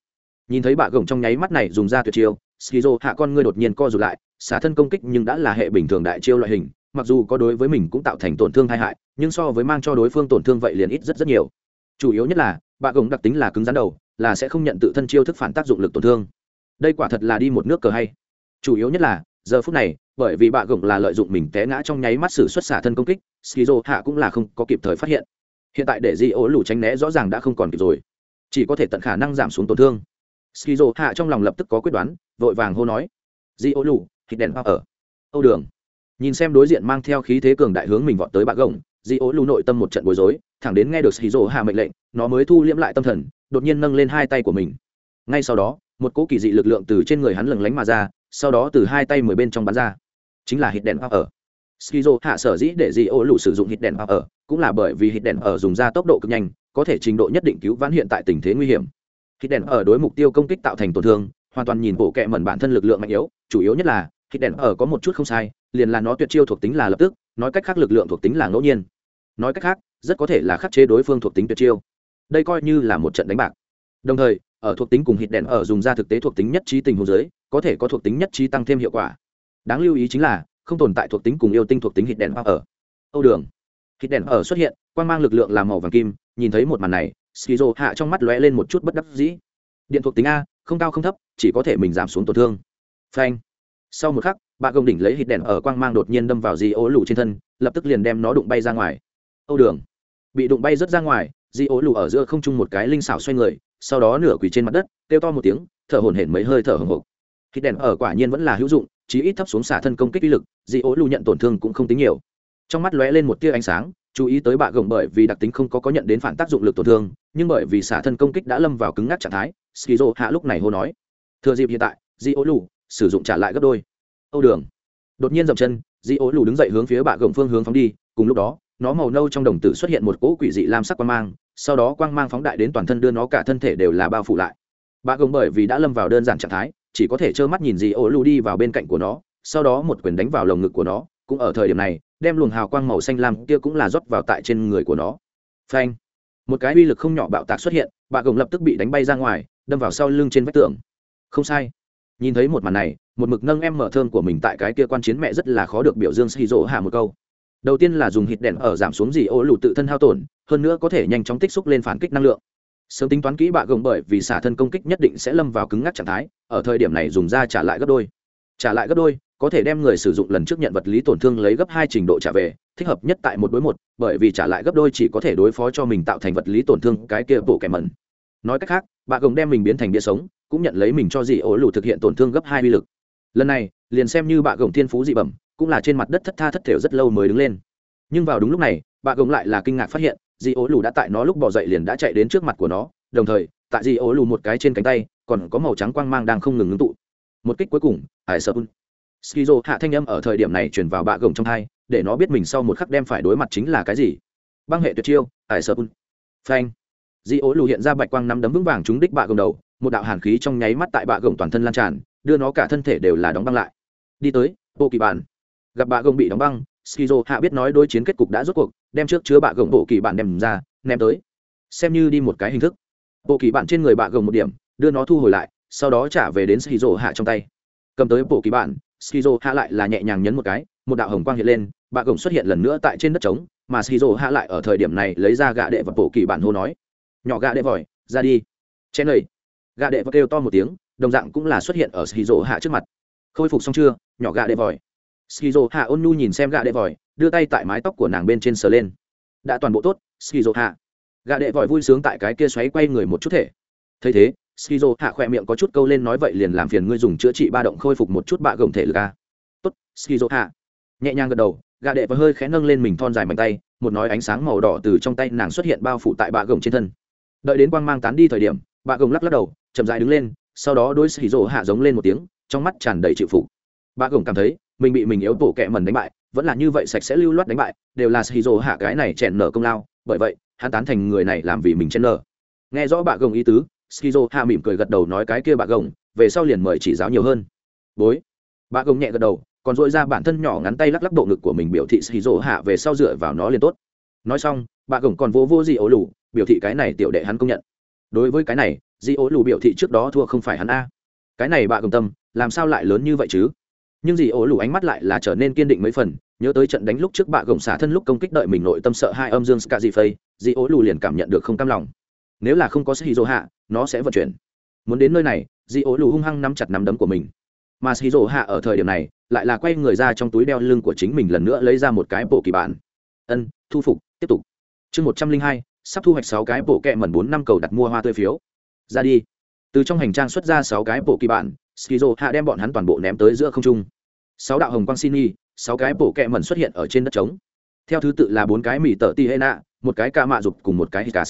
Speaker 1: Nhìn thấy bạ gồng trong nháy mắt này dùng ra tuyệt chiêu, skizo hạ con ngươi đột nhiên co rụt lại, xả thân công kích nhưng đã là hệ bình thường đại chiêu loại hình, mặc dù có đối với mình cũng tạo thành tổn thương tai hại, nhưng so với mang cho đối phương tổn thương vậy liền ít rất rất nhiều chủ yếu nhất là bạ gồng đặc tính là cứng rắn đầu, là sẽ không nhận tự thân chiêu thức phản tác dụng lực tổn thương. Đây quả thật là đi một nước cờ hay. Chủ yếu nhất là, giờ phút này, bởi vì bạ gồng là lợi dụng mình té ngã trong nháy mắt xử xuất xả thân công kích, skizo hạ cũng là không có kịp thời phát hiện. Hiện tại để di ố lù tránh né rõ ràng đã không còn kịp rồi. Chỉ có thể tận khả năng giảm xuống tổn thương. Skizo hạ trong lòng lập tức có quyết đoán, vội vàng hô nói di ố lù thịt đèn hoa ở âu đường. Nhìn xem đối diện mang theo khí thế cường đại hướng mình vọt tới bạ gồng di ố lù nội tâm một trận bối rối thẳng đến nghe được shizu hạ mệnh lệnh, nó mới thu liễm lại tâm thần, đột nhiên nâng lên hai tay của mình. Ngay sau đó, một cỗ kỳ dị lực lượng từ trên người hắn lừng lánh mà ra, sau đó từ hai tay mười bên trong bắn ra. Chính là hít đèn ở skizo hạ sở dĩ để dị ô lù sử dụng hít đèn ở cũng là bởi vì hít đèn ở dùng ra tốc độ cực nhanh, có thể trình độ nhất định cứu vãn hiện tại tình thế nguy hiểm. Hít đèn ở đối mục tiêu công kích tạo thành tổn thương, hoàn toàn nhìn bộ kệ mẩn bản thân lực lượng mạnh yếu, chủ yếu nhất là hít đèn ở có một chút không sai, liền là nó tuyệt chiêu thuộc tính là lập tức, nói cách khác lực lượng thuộc tính là ngẫu nhiên. Nói cách khác rất có thể là khắc chế đối phương thuộc tính tuyệt chiêu. Đây coi như là một trận đánh bạc. Đồng thời, ở thuộc tính cùng hít đèn ở dùng ra thực tế thuộc tính nhất trí tình hồ dưới, có thể có thuộc tính nhất trí tăng thêm hiệu quả. Đáng lưu ý chính là, không tồn tại thuộc tính cùng yêu tinh thuộc tính hít đèn ở. Âu đường. Hít đèn ở xuất hiện quan mang lực lượng làm màu vàng kim, nhìn thấy một màn này, skizo hạ trong mắt lóe lên một chút bất đắc dĩ. Điện thuộc tính a, không cao không thấp, chỉ có thể mình giảm xuống tổn thương. Phanh. Sau một khắc bạn gồng đỉnh lấy hít đèn ở quang mang đột nhiên đâm vào di ố lù trên thân, lập tức liền đem nó đụng bay ra ngoài âu đường. Bị đụng bay rớt ra ngoài, di ố lù ở giữa không trung một cái linh xảo xoay người, sau đó nửa quỳ trên mặt đất, kêu to một tiếng, thở hổn hển mấy hơi thở hồng hộc. Khi đèn ở quả nhiên vẫn là hữu dụng, chí ít thấp xuống xả thân công kích uy lực, di ố lù nhận tổn thương cũng không tính nhiều. Trong mắt lóe lên một tia ánh sáng, chú ý tới bạ gồng bởi vì đặc tính không có có nhận đến phản tác dụng lực tổn thương, nhưng bởi vì xả thân công kích đã lâm vào cứng ngắc trạng thái, skizo hạ lúc này hô nói, thừa dịp hiện tại, di ố lù, sử dụng trả lại gấp đôi. Âu đường đột nhiên dậm chân, di ố lù đứng dậy hướng phía bạ gồng phương hướng phóng đi, cùng lúc đó nó màu nâu trong đồng tử xuất hiện một cỗ quỷ dị lam sắc quang mang, sau đó quang mang phóng đại đến toàn thân đưa nó cả thân thể đều là bao phủ lại. Bà gồng bởi vì đã lâm vào đơn giản trạng thái, chỉ có thể trơ mắt nhìn dì ô lu đi vào bên cạnh của nó, sau đó một quyền đánh vào lồng ngực của nó, cũng ở thời điểm này, đem luồng hào quang màu xanh lam kia cũng là rót vào tại trên người của nó. Phanh! Một cái uy lực không nhỏ bạo tạc xuất hiện bà gồng lập tức bị đánh bay ra ngoài, đâm vào sau lưng trên vách tường. Không sai. Nhìn thấy một màn này, một mực nâng em mở thơm của mình tại cái kia quan chiến mẹ rất là khó được biểu dương xì rỗ hạ một câu đầu tiên là dùng hít đèn ở giảm xuống gì ô lụt tự thân hao tổn, hơn nữa có thể nhanh chóng tích xúc lên phản kích năng lượng. Sớm tính toán kỹ bạ gồng bởi vì xả thân công kích nhất định sẽ lâm vào cứng ngắc trạng thái, ở thời điểm này dùng ra trả lại gấp đôi. Trả lại gấp đôi, có thể đem người sử dụng lần trước nhận vật lý tổn thương lấy gấp hai trình độ trả về, thích hợp nhất tại một đối một, bởi vì trả lại gấp đôi chỉ có thể đối phó cho mình tạo thành vật lý tổn thương cái kia bổ kẻ mẩn. Nói cách khác, bạ gồng đem mình biến thành địa sống, cũng nhận lấy mình cho dị ổ lù thực hiện tổn thương gấp hai uy lực. Lần này, liền xem như bạ gồng thiên phú dị bẩm cũng là trên mặt đất thất tha thất thểu rất lâu mới đứng lên. Nhưng vào đúng lúc này, bà gồng lại là kinh ngạc phát hiện dì ố lù đã tại nó lúc bỏ dậy liền đã chạy đến trước mặt của nó, đồng thời, tại dì ố lù một cái trên cánh tay, còn có màu trắng quang mang đang không ngừng ngưng tụ. Một kích cuối cùng ải sợ skizo hạ thanh âm ở thời điểm này truyền vào bạ gồng trong thai để nó biết mình sau một khắc đem phải đối mặt chính là cái gì. Băng hệ tuyệt chiêu ải sợ un. Phanh. Di ố lù hiện ra bạch quang nắm đấm vững vàng trúng đích bạ gồng đầu, một đạo hàn khí trong nháy mắt tại bạ gồng toàn thân lan tràn, đưa nó cả thân thể đều là đóng băng lại. Đi tới bộ kỳ bản gặp bạ gồng bị đóng băng, skizo hạ biết nói đối chiến kết cục đã rốt cuộc, đem trước chứa bạ gồng bộ kỳ bản đem ra, ném tới. Xem như đi một cái hình thức. Bộ kỳ bản trên người bạ gồng một điểm, đưa nó thu hồi lại, sau đó trả về đến skizo hạ trong tay. Cầm tới bộ kỳ bản, skizo hạ lại là nhẹ nhàng nhấn một cái, một đạo hồng quang hiện lên, bạ gồng xuất hiện lần nữa tại trên đất trống, mà skizo hạ lại ở thời điểm này lấy ra gạ đệ và bộ kỳ bản hô nói, nhỏ gạ đệ vòi ra đi. Chen lầy gạ đệ và kêu to một tiếng, đồng dạng cũng là xuất hiện ở skizo hạ trước mặt. Khôi phục xong chưa? Nhỏ gạ đệ vòi skizo hạ ôn nu nhìn xem gạ đệ vòi, đưa tay tại mái tóc của nàng bên trên sờ lên. Đã toàn bộ tốt skizo hạ gạ đệ vòi vui sướng tại cái kia xoáy quay người một chút thể. Thấy thế skizo hạ khỏe miệng có chút câu lên nói vậy liền làm phiền ngươi dùng chữa trị ba động khôi phục một chút bạ gồng thể lực a tốt skizo hạ nhẹ nhàng gật đầu, gạ đệ và hơi khẽ nâng lên mình thon dài mạnh tay, một nói ánh sáng màu đỏ từ trong tay nàng xuất hiện bao phủ tại bạ gồng trên thân. Đợi đến quang mang tán đi thời điểm, bạ gồng lắc lắc đầu, chậm rãi đứng lên, sau đó đôi skizo hạ giống lên một tiếng, trong mắt tràn đầy chịu phục. Bạ gồng cảm thấy mình bị mình yếu tổ kẹ mần đánh bại, vẫn là như vậy sạch sẽ lưu loát đánh bại, đều là shizu hạ cái này chèn nở công lao, bởi vậy, hắn tán thành người này làm vì mình chèn nở. Nghe rõ bà gồng ý tứ shizu hạ mỉm cười gật đầu nói cái kia bà gồng, về sau liền mời chỉ giáo nhiều hơn. Bối, bà gồng nhẹ gật đầu, còn dội ra bản thân nhỏ ngắn tay lắc lắc bộ ngực của mình biểu thị shizu hạ về sau dựa vào nó liền tốt. Nói xong, bà gồng còn vô vô gì ố lù, biểu thị cái này tiểu đệ hắn công nhận. Đối với cái này, di ố lù biểu thị trước đó thua không phải hắn a. Cái này bà gồng tâm, làm sao lại lớn như vậy chứ? Nhưng dì ố lù ánh mắt lại là trở nên kiên định mấy phần, nhớ tới trận đánh lúc trước bạ gồng xả thân lúc công kích đợi mình nội tâm sợ hai âm dương ska di phây dì ố lù liền cảm nhận được không cam lòng. Nếu là không có shizu hạ nó sẽ vận chuyển. Muốn đến nơi này dì ố lù hung hăng nắm chặt nắm đấm của mình. Mà shizu hạ ở thời điểm này, lại là quay người ra trong túi đeo lưng của chính mình lần nữa lấy ra một cái bộ kỳ bản. Ân, thu phục, tiếp tục. Chương một trăm linh hai, sắp thu hoạch sáu cái bộ kẹ mẩn bốn năm cầu đặt mua hoa tươi phiếu. Ra đi. Từ trong hành trang xuất ra sáu cái bộ kỳ bản skizo hạ đem bọn hắn toàn bộ ném tới giữa không trung. Sáu đạo hồng quang xin y sáu cái bộ kẹ mẩn xuất hiện ở trên đất trống. Theo thứ tự là bốn cái mì tở ti nạ một cái ca mạ dục cùng một cái hikas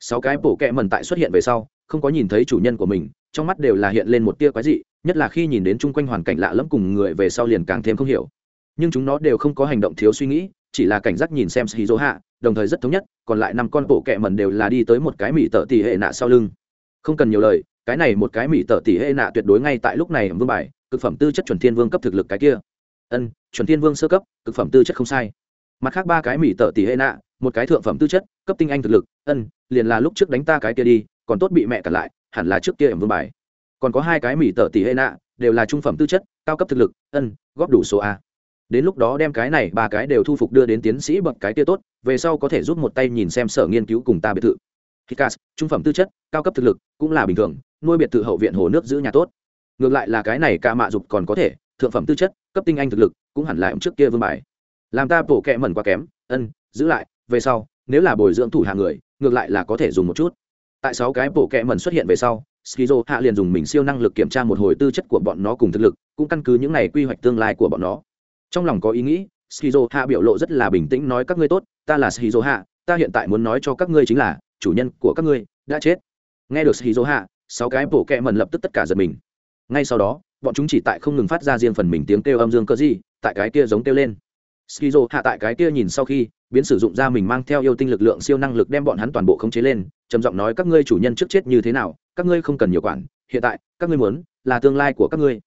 Speaker 1: sáu cái bộ kẹ mẩn tại xuất hiện về sau, không có nhìn thấy chủ nhân của mình, trong mắt đều là hiện lên một tia quái dị, nhất là khi nhìn đến chung quanh hoàn cảnh lạ lẫm cùng người về sau liền càng thêm không hiểu. Nhưng chúng nó đều không có hành động thiếu suy nghĩ, chỉ là cảnh giác nhìn xem shizu hạ, đồng thời rất thống nhất, còn lại năm con bộ kẹ mẩn đều là đi tới một cái mỹ tợ tỷ hệ nạ sau lưng. Không cần nhiều lời cái này một cái mỹ tợ tỷ hệ nạ tuyệt đối ngay tại lúc này vương bài, cực phẩm tư chất chuẩn thiên vương cấp thực lực cái kia. Ân, chuẩn thiên vương sơ cấp, cực phẩm tư chất không sai. Mặt khác ba cái mỹ tợ tỷ hệ nạ, một cái thượng phẩm tư chất, cấp tinh anh thực lực, ân, liền là lúc trước đánh ta cái kia đi, còn tốt bị mẹ cản lại, hẳn là trước kia em vương bài. Còn có hai cái mỹ tợ tỷ hệ nạ, đều là trung phẩm tư chất, cao cấp thực lực, ân, góp đủ số a. Đến lúc đó đem cái này ba cái đều thu phục đưa đến tiến sĩ bậc cái kia tốt, về sau có thể giúp một tay nhìn xem sở nghiên cứu cùng ta biệt thự. Kikas trung phẩm tư chất, cao cấp thực lực, cũng là bình thường nuôi biệt thự hậu viện hồ nước giữ nhà tốt. Ngược lại là cái này ca mạ dục còn có thể, thượng phẩm tư chất, cấp tinh anh thực lực, cũng hẳn lại trước kia vương bài. Làm ta bổ kẹ mẩn quá kém, ân, giữ lại, về sau, nếu là bồi dưỡng thủ hạ người, ngược lại là có thể dùng một chút. Tại sáu cái bổ kẹ mẩn xuất hiện về sau, skizo hạ liền dùng mình siêu năng lực kiểm tra một hồi tư chất của bọn nó cùng thực lực, cũng căn cứ những này quy hoạch tương lai của bọn nó. Trong lòng có ý nghĩ, skizo hạ biểu lộ rất là bình tĩnh nói các ngươi tốt, ta là skizo hạ, ta hiện tại muốn nói cho các ngươi chính là, chủ nhân của các ngươi đã chết. Nghe được skizo hạ sáu cái bổ kẹ mần lập tức tất cả giật mình. Ngay sau đó, bọn chúng chỉ tại không ngừng phát ra riêng phần mình tiếng kêu âm dương cơ gì tại cái kia giống kêu lên. Skizo hạ tại cái kia nhìn sau khi, biến sử dụng ra mình mang theo yêu tinh lực lượng siêu năng lực đem bọn hắn toàn bộ khống chế lên, trầm giọng nói, các ngươi chủ nhân trước chết như thế nào? Các ngươi không cần nhiều quản, hiện tại, các ngươi muốn là tương lai của các ngươi.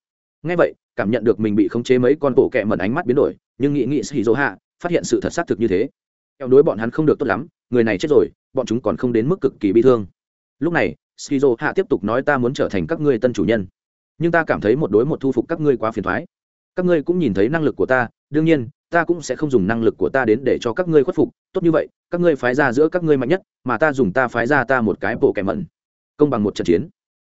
Speaker 1: Ngay vậy, cảm nhận được mình bị khống chế mấy con bộ kẹ mẩn ánh mắt biến đổi, nhưng nghĩ nghĩ skizo hạ, phát hiện sự thật xác thực như thế. Theo đối bọn hắn không được tốt lắm, người này chết rồi, bọn chúng còn không đến mức cực kỳ bi thương. Lúc này skizo, hạ tiếp tục nói ta muốn trở thành các ngươi tân chủ nhân. Nhưng ta cảm thấy một đối một thu phục các ngươi quá phiền thoái. Các ngươi cũng nhìn thấy năng lực của ta, đương nhiên, ta cũng sẽ không dùng năng lực của ta đến để cho các ngươi khuất phục. Tốt như vậy, các ngươi phái ra giữa các ngươi mạnh nhất, mà ta dùng ta phái ra ta một cái bộ kẻ mẫn. Công bằng một trận chiến.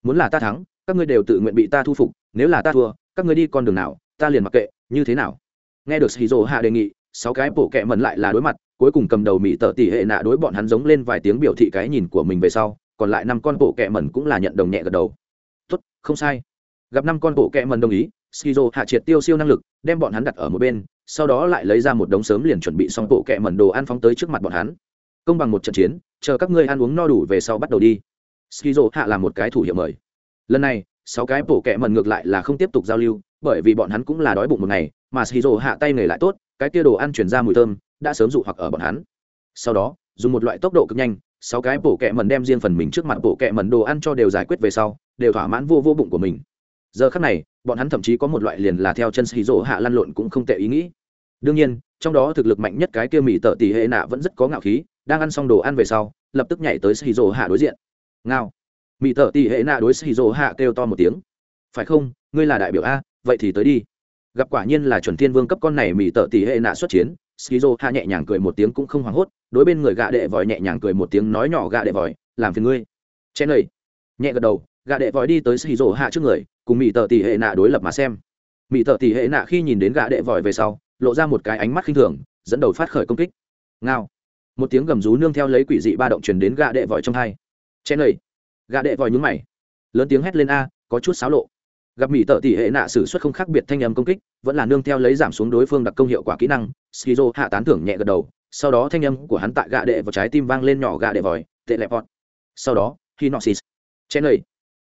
Speaker 1: Muốn là ta thắng, các ngươi đều tự nguyện bị ta thu phục. Nếu là ta thua, các ngươi đi con đường nào, ta liền mặc kệ, như thế nào? Nghe được shizu hạ đề nghị, sáu cái bộ kẻ mẫn lại là đối mặt, cuối cùng cầm đầu mỹ tợ tỷ hệ nạ đối bọn hắn giống lên vài tiếng biểu thị cái nhìn của mình về sau còn lại năm con bộ kẹ mẩn cũng là nhận đồng nhẹ gật đầu. Tốt, không sai. Gặp năm con bộ kẹ mẩn đồng ý, skizo hạ triệt tiêu siêu năng lực, đem bọn hắn đặt ở một bên, sau đó lại lấy ra một đống sớm liền chuẩn bị xong bộ kẹ mẩn đồ ăn phóng tới trước mặt bọn hắn. Công bằng một trận chiến, chờ các ngươi ăn uống no đủ về sau bắt đầu đi. Skizo hạ làm một cái thủ hiệu mời. Lần này, sáu cái bộ kẹ mẩn ngược lại là không tiếp tục giao lưu, bởi vì bọn hắn cũng là đói bụng một ngày, mà skizo hạ tay nghề lại tốt, cái kia đồ ăn chuyển ra mùi thơm, đã sớm dụ hoặc ở bọn hắn. Sau đó, dùng một loại tốc độ cực nhanh sáu cái bộ kẹ mần đem riêng phần mình trước mặt bộ kẹ mần đồ ăn cho đều giải quyết về sau, đều thỏa mãn vô vô bụng của mình. Giờ khắc này, bọn hắn thậm chí có một loại liền là theo chân xì rỗ hạ lăn lộn cũng không tệ ý nghĩ. Đương nhiên, trong đó thực lực mạnh nhất cái kia mỹ tợ tỷ hệ nạ vẫn rất có ngạo khí, đang ăn xong đồ ăn về sau, lập tức nhảy tới xì rỗ hạ đối diện. Ngao. Mỹ tợ tỷ hệ nạ đối xì rỗ hạ kêu to một tiếng. Phải không, ngươi là đại biểu a, vậy thì tới đi. Gặp quả nhiên là chuẩn thiên vương cấp con này mỹ tợ tỷ hệ nạ xuất chiến skizo hạ nhẹ nhàng cười một tiếng cũng không hoảng hốt, đối bên người gạ đệ vòi nhẹ nhàng cười một tiếng nói nhỏ gạ đệ vòi, làm phiền ngươi. Chen lầy nhẹ gật đầu, gạ đệ vòi đi tới skizo hạ trước người, cùng mỹ tợ tỷ hệ nạ đối lập mà xem. Mỹ tợ tỷ hệ nạ khi nhìn đến gã đệ vòi về sau, lộ ra một cái ánh mắt khinh thường, dẫn đầu phát khởi công kích. Ngao. Một tiếng gầm rú nương theo lấy quỷ dị ba động truyền đến gã đệ vòi trong hai. Chen lầy gã đệ vòi nhúng mày. Lớn tiếng hét lên a, có chút xáo lộ gặp mỹ tợ tỷ hệ nạ xử suất không khác biệt thanh âm công kích, vẫn là nương theo lấy giảm xuống đối phương đặc công hiệu quả kỹ năng, skizo hạ tán thưởng nhẹ gật đầu, sau đó thanh âm của hắn tại gạ đệ vào trái tim vang lên nhỏ gạ đệ vòi tệ lẹp vọt sau đó khi nọ xịt chen lầy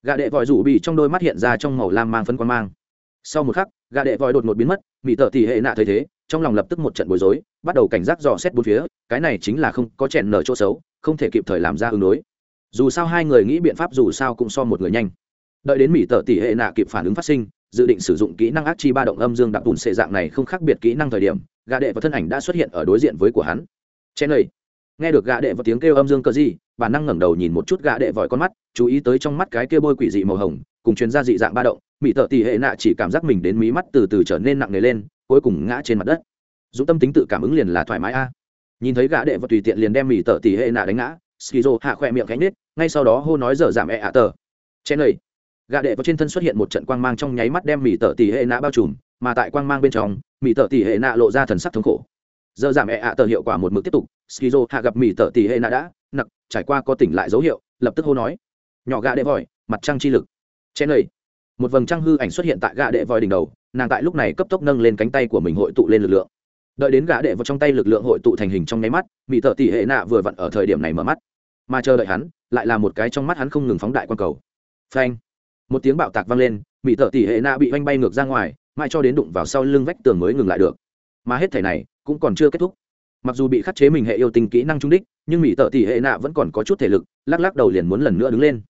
Speaker 1: gạ đệ vòi rủ bị trong đôi mắt hiện ra trong màu lam mang phân quan mang. Sau một khắc, gạ đệ vòi đột ngột biến mất, mỹ tợ tỷ hệ nạ thấy thế, trong lòng lập tức một trận bối rối, bắt đầu cảnh giác dò xét bốn phía, cái này chính là không có chèn nở chỗ xấu, không thể kịp thời làm ra ứng đối. Dù sao hai người nghĩ biện pháp dù sao cũng so một người nhanh đợi đến mỹ tợ tỷ hệ nạ kịp phản ứng phát sinh, dự định sử dụng kỹ năng ác chi ba động âm dương đặc bùn xệ dạng này không khác biệt kỹ năng thời điểm gà đệ và thân ảnh đã xuất hiện ở đối diện với của hắn. Chen lầy nghe được gà đệ và tiếng kêu âm dương cờ gì, bản năng ngẩng đầu nhìn một chút gà đệ vòi con mắt, chú ý tới trong mắt cái kia bôi quỷ dị màu hồng, cùng chuyên gia dị dạng ba động mỹ tợ tỷ hệ nạ chỉ cảm giác mình đến mí mắt từ từ trở nên nặng nề lên, cuối cùng ngã trên mặt đất. Dũng tâm tính tự cảm ứng liền là thoải mái a. Nhìn thấy gã đệ và tùy tiện liền đem mỹ tợ tỷ hệ nạ đánh ngã, skizo hạ khỏe miệng cánh nết ngay sau đó hô nói dở giảm e ạ tờ. Chen lầy Gạ đệ vào trên thân xuất hiện một trận quang mang trong nháy mắt đem mỹ tợ tỷ hệ nạ bao trùm, mà tại quang mang bên trong mỹ tợ tỷ hệ nạ lộ ra thần sắc thống khổ. Giờ giảm e ạ tờ hiệu quả một mực tiếp tục, skizo hạ gặp mỹ tợ tỷ hệ nạ đã, nặc, trải qua có tỉnh lại dấu hiệu, lập tức hô nói. Nhỏ gạ đệ vòi, mặt trăng chi lực. Chen lầy một vầng trăng hư ảnh xuất hiện tại gạ đệ vòi đỉnh đầu, nàng tại lúc này cấp tốc nâng lên cánh tay của mình hội tụ lên lực lượng. Đợi đến gã đệ vào trong tay lực lượng hội tụ thành hình trong nháy mắt mỹ tợ tỷ hệ nạ vừa vặn ở thời điểm này mở mắt. Mà chờ đợi hắn, lại là một cái trong mắt hắn không ngừng phóng đại quan cầu. Phanh một tiếng bạo tạc vang lên mỹ thợ tỷ hệ nạ bị oanh bay ngược ra ngoài, mãi cho đến đụng vào sau lưng vách tường mới ngừng lại được. Mà hết thể này cũng còn chưa kết thúc. Mặc dù bị khắc chế mình hệ yêu tinh kỹ năng trung đích, nhưng mỹ tợ tỷ hệ nạ vẫn còn có chút thể lực, lắc lắc đầu liền muốn lần nữa đứng lên.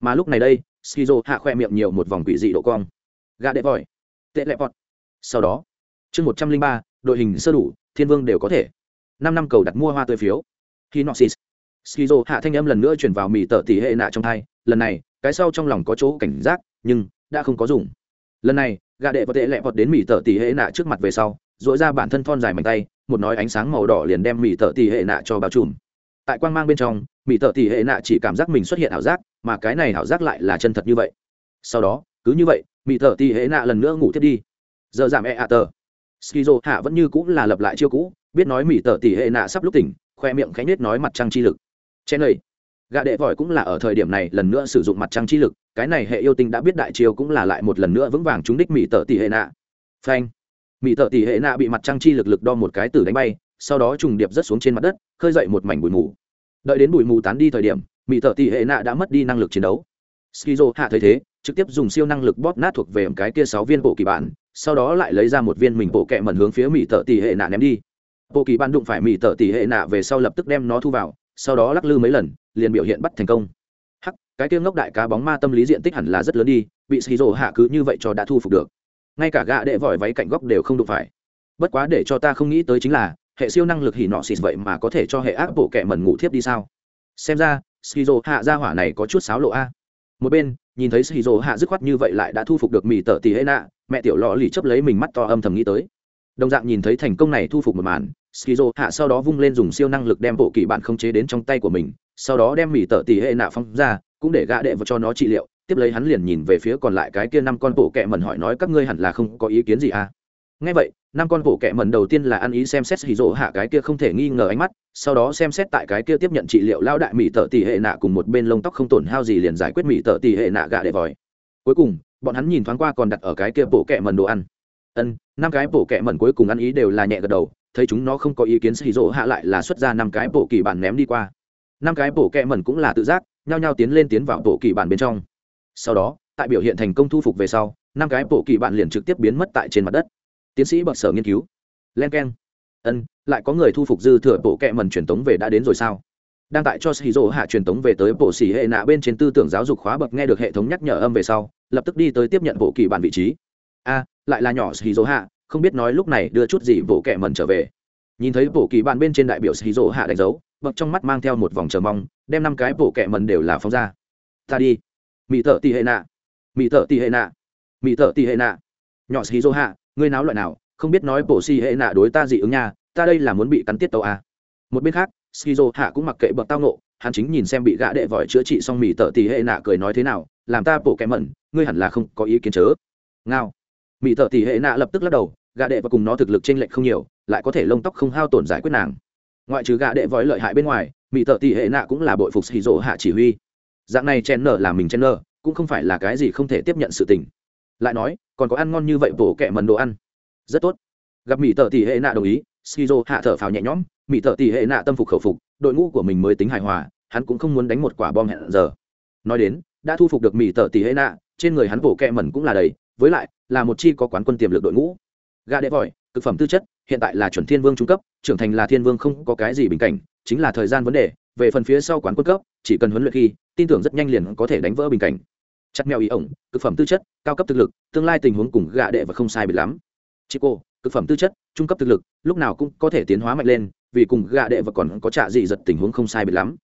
Speaker 1: Mà lúc này đây, skizo hạ khoe miệng nhiều một vòng quỷ dị độ cong. Gà đệ vòi tệ lẹ vọt. Sau đó, chương một trăm linh ba, đội hình sơ đủ, thiên vương đều có thể. Năm năm cầu đặt mua hoa tươi phiếu. Hinoxis. Skizo hạ thanh âm lần nữa chuyển vào mỹ tợ tỷ hệ nạ trong thai lần này cái sau trong lòng có chỗ cảnh giác, nhưng đã không có dùng. Lần này gà đệ và tệ lẹ vọt đến mỹ tợ tỷ hệ nạ trước mặt về sau dội ra bản thân thon dài mảnh tay, một nói ánh sáng màu đỏ liền đem mỹ tợ tỷ hệ nạ cho bao trùm. Tại quang mang bên trong mỹ tợ tỷ hệ nạ chỉ cảm giác mình xuất hiện ảo giác, mà cái này ảo giác lại là chân thật như vậy. Sau đó, cứ như vậy mỹ tợ tỷ hệ nạ lần nữa ngủ thiết đi. Giờ giảm e ạ tờ. Skizo hạ vẫn như cũng là lập lại chiêu cũ, biết nói mỹ tợ tỷ hệ nạ sắp lúc tỉnh, khoe miệng khánh nết nói mặt trăng chi lực. Chen lầy gạ đệ vòi cũng là ở thời điểm này lần nữa sử dụng mặt trăng chi lực, cái này hệ yêu tinh đã biết đại chiêu cũng là lại một lần nữa vững vàng trúng đích mỹ tợ tỷ hệ nạ. Phanh. Mỹ tợ tỷ hệ nạ bị mặt trăng chi lực lực đo một cái từ đánh bay, sau đó trùng điệp rớt xuống trên mặt đất, khơi dậy một mảnh bụi mù. Đợi đến bụi mù tán đi thời điểm mỹ tợ tỷ hệ nạ đã mất đi năng lực chiến đấu. Skizo hạ thấy thế, trực tiếp dùng siêu năng lực bóp nát thuộc về cái kia sáu viên bộ kỳ bản, sau đó lại lấy ra một viên mình bộ kẹ mẩn hướng phía mỹ tợ tỷ hệ nạ ném đi. Bộ kỳ bản đụng phải mỹ tợ tỷ hệ nạ về sau lập tức đem nó thu vào, sau đó lắc lư mấy lần liền biểu hiện bắt thành công. Hắc, cái kia ngốc đại cá bóng ma tâm lý diện tích hẳn là rất lớn đi, bị skizo hạ cứ như vậy cho đã thu phục được. Ngay cả gạ đệ vòi váy cạnh góc đều không đụng phải. Bất quá để cho ta không nghĩ tới chính là, hệ siêu năng lực hỉ nọ xịt vậy mà có thể cho hệ ác bộ kẻ mẩn ngủ thiếp đi sao? Xem ra skizo hạ ra hỏa này có chút sáo lộ a. Một bên, nhìn thấy skizo hạ dứt khoát như vậy lại đã thu phục được mỹ tợ tỷ hệ nạ, mẹ tiểu lò lì chấp lấy mình mắt to âm thầm nghĩ tới. Đồng dạng nhìn thấy thành công này thu phục một màn skizo hạ sau đó vung lên dùng siêu năng lực đem bộ kỳ bạn không chế đến trong tay của mình, sau đó đem mỹ tợ tỷ hệ nạ phong ra, cũng để gạ đệ vào cho nó trị liệu. Tiếp lấy hắn liền nhìn về phía còn lại cái kia năm con bộ kẹ mẩn hỏi nói, các ngươi hẳn là không có ý kiến gì à? Ngay vậy, năm con bộ kẹ mẩn đầu tiên là ăn ý xem xét hì rỗ hạ cái kia không thể nghi ngờ ánh mắt, sau đó xem xét tại cái kia tiếp nhận trị liệu lao đại mỹ tợ tỷ hệ nạ cùng một bên lông tóc không tổn hao gì liền giải quyết mỹ tợ tỷ hệ nạ gạ đệ vòi. Cuối cùng, bọn hắn nhìn thoáng qua còn đặt ở cái kia bộ kẹ mẩn đồ ăn ân, năm cái bộ kẹ mẩn cuối cùng ăn ý đều là nhẹ gật đầu, thấy chúng nó không có ý kiến xì rỗ hạ lại là xuất ra năm cái bộ kỳ bản ném đi qua. Năm cái bộ kẹ mẩn cũng là tự giác, nhao nhao tiến lên tiến vào bộ kỳ bản bên trong. Sau đó, tại biểu hiện thành công thu phục về sau, năm cái bộ kỳ bản liền trực tiếp biến mất tại trên mặt đất. Tiến sĩ bậc sở nghiên cứu. Len k e n ân, lại có người thu phục dư thừa bộ kẹ mẩn truyền tống về đã đến rồi sao? Đang tại cho shizu hạ truyền tống về tới bộ xỉ hệ nạ bên trên tư tưởng giáo dục khóa bậc nghe được hệ thống nhắc nhở âm về sau, lập tức đi tới tiếp nhận bộ kỳ bản vị trí a, lại là nhỏ shizu hạ không biết nói lúc này đưa chút gì bộ kẹ mần trở về. Nhìn thấy bộ kỳ bản bên trên đại biểu shizu hạ đánh dấu, bậc trong mắt mang theo một vòng chờ mong, đem năm cái bộ kẹ mần đều là phóng ra. Ta đi. Mỹ thợ tỷ hệ nạ. Mỹ thợ tỷ hệ nạ. Mỹ thợ tỷ hệ nạ. Nhỏ xì dỗ hạ ngươi náo loại nào, không biết nói bộ xì hệ nạ đối ta dị ứng nha, ta đây là muốn bị cắn tiết tàu à. một bên khác skizo hạ cũng mặc kệ bậc tao nộ hắn chính nhìn xem bị gã đệ vòi chữa trị xong mỹ tợ tỷ hệ nạ cười nói thế nào, làm ta bộ kém mẩn, ngươi hẳn là không có ý kiến chớ. Ngao mỹ thợ tỷ hệ nạ lập tức lắc đầu gà đệ và cùng nó thực lực trên lệch không nhiều, lại có thể lông tóc không hao tổn giải quyết nàng. Ngoại trừ gà đệ vói lợi hại bên ngoài mỹ thợ tỷ hệ nạ cũng là bội phục xì rỗ hạ chỉ huy. Dạng này chen nở là mình chen nở, cũng không phải là cái gì không thể tiếp nhận sự tình. Lại nói, còn có ăn ngon như vậy bổ kẹ mần đồ ăn. Rất tốt. Gặp mỹ thợ tỷ hệ nạ đồng ý skizo hạ thở phào nhẹ nhõm mỹ thợ tỷ hệ nạ tâm phục khẩu phục, đội ngũ của mình mới tính hài hòa, hắn cũng không muốn đánh một quả bom hẹn giờ. Nói đến, đã thu phục được mỹ thợ tỷ hệ nạ, trên người hắn bổ kẹ mần cũng là đầy với lại, là một chi có quán quân tiềm lực đội ngũ. Gà đệ vòi, thực phẩm tư chất, hiện tại là chuẩn thiên vương trung cấp, trưởng thành là thiên vương không có cái gì bình cảnh, chính là thời gian vấn đề, về phần phía sau quán quân cấp, chỉ cần huấn luyện khi, tin tưởng rất nhanh liền có thể đánh vỡ bình cảnh. Chặt mèo ý ổng cực phẩm tư chất, cao cấp thực lực, tương lai tình huống cùng gạ đệ và không sai biệt lắm. Chị cô cực phẩm tư chất, trung cấp thực lực, lúc nào cũng có thể tiến hóa mạnh lên, vì cùng gạ đệ và còn có trả dị giật tình huống không sai biệt lắm.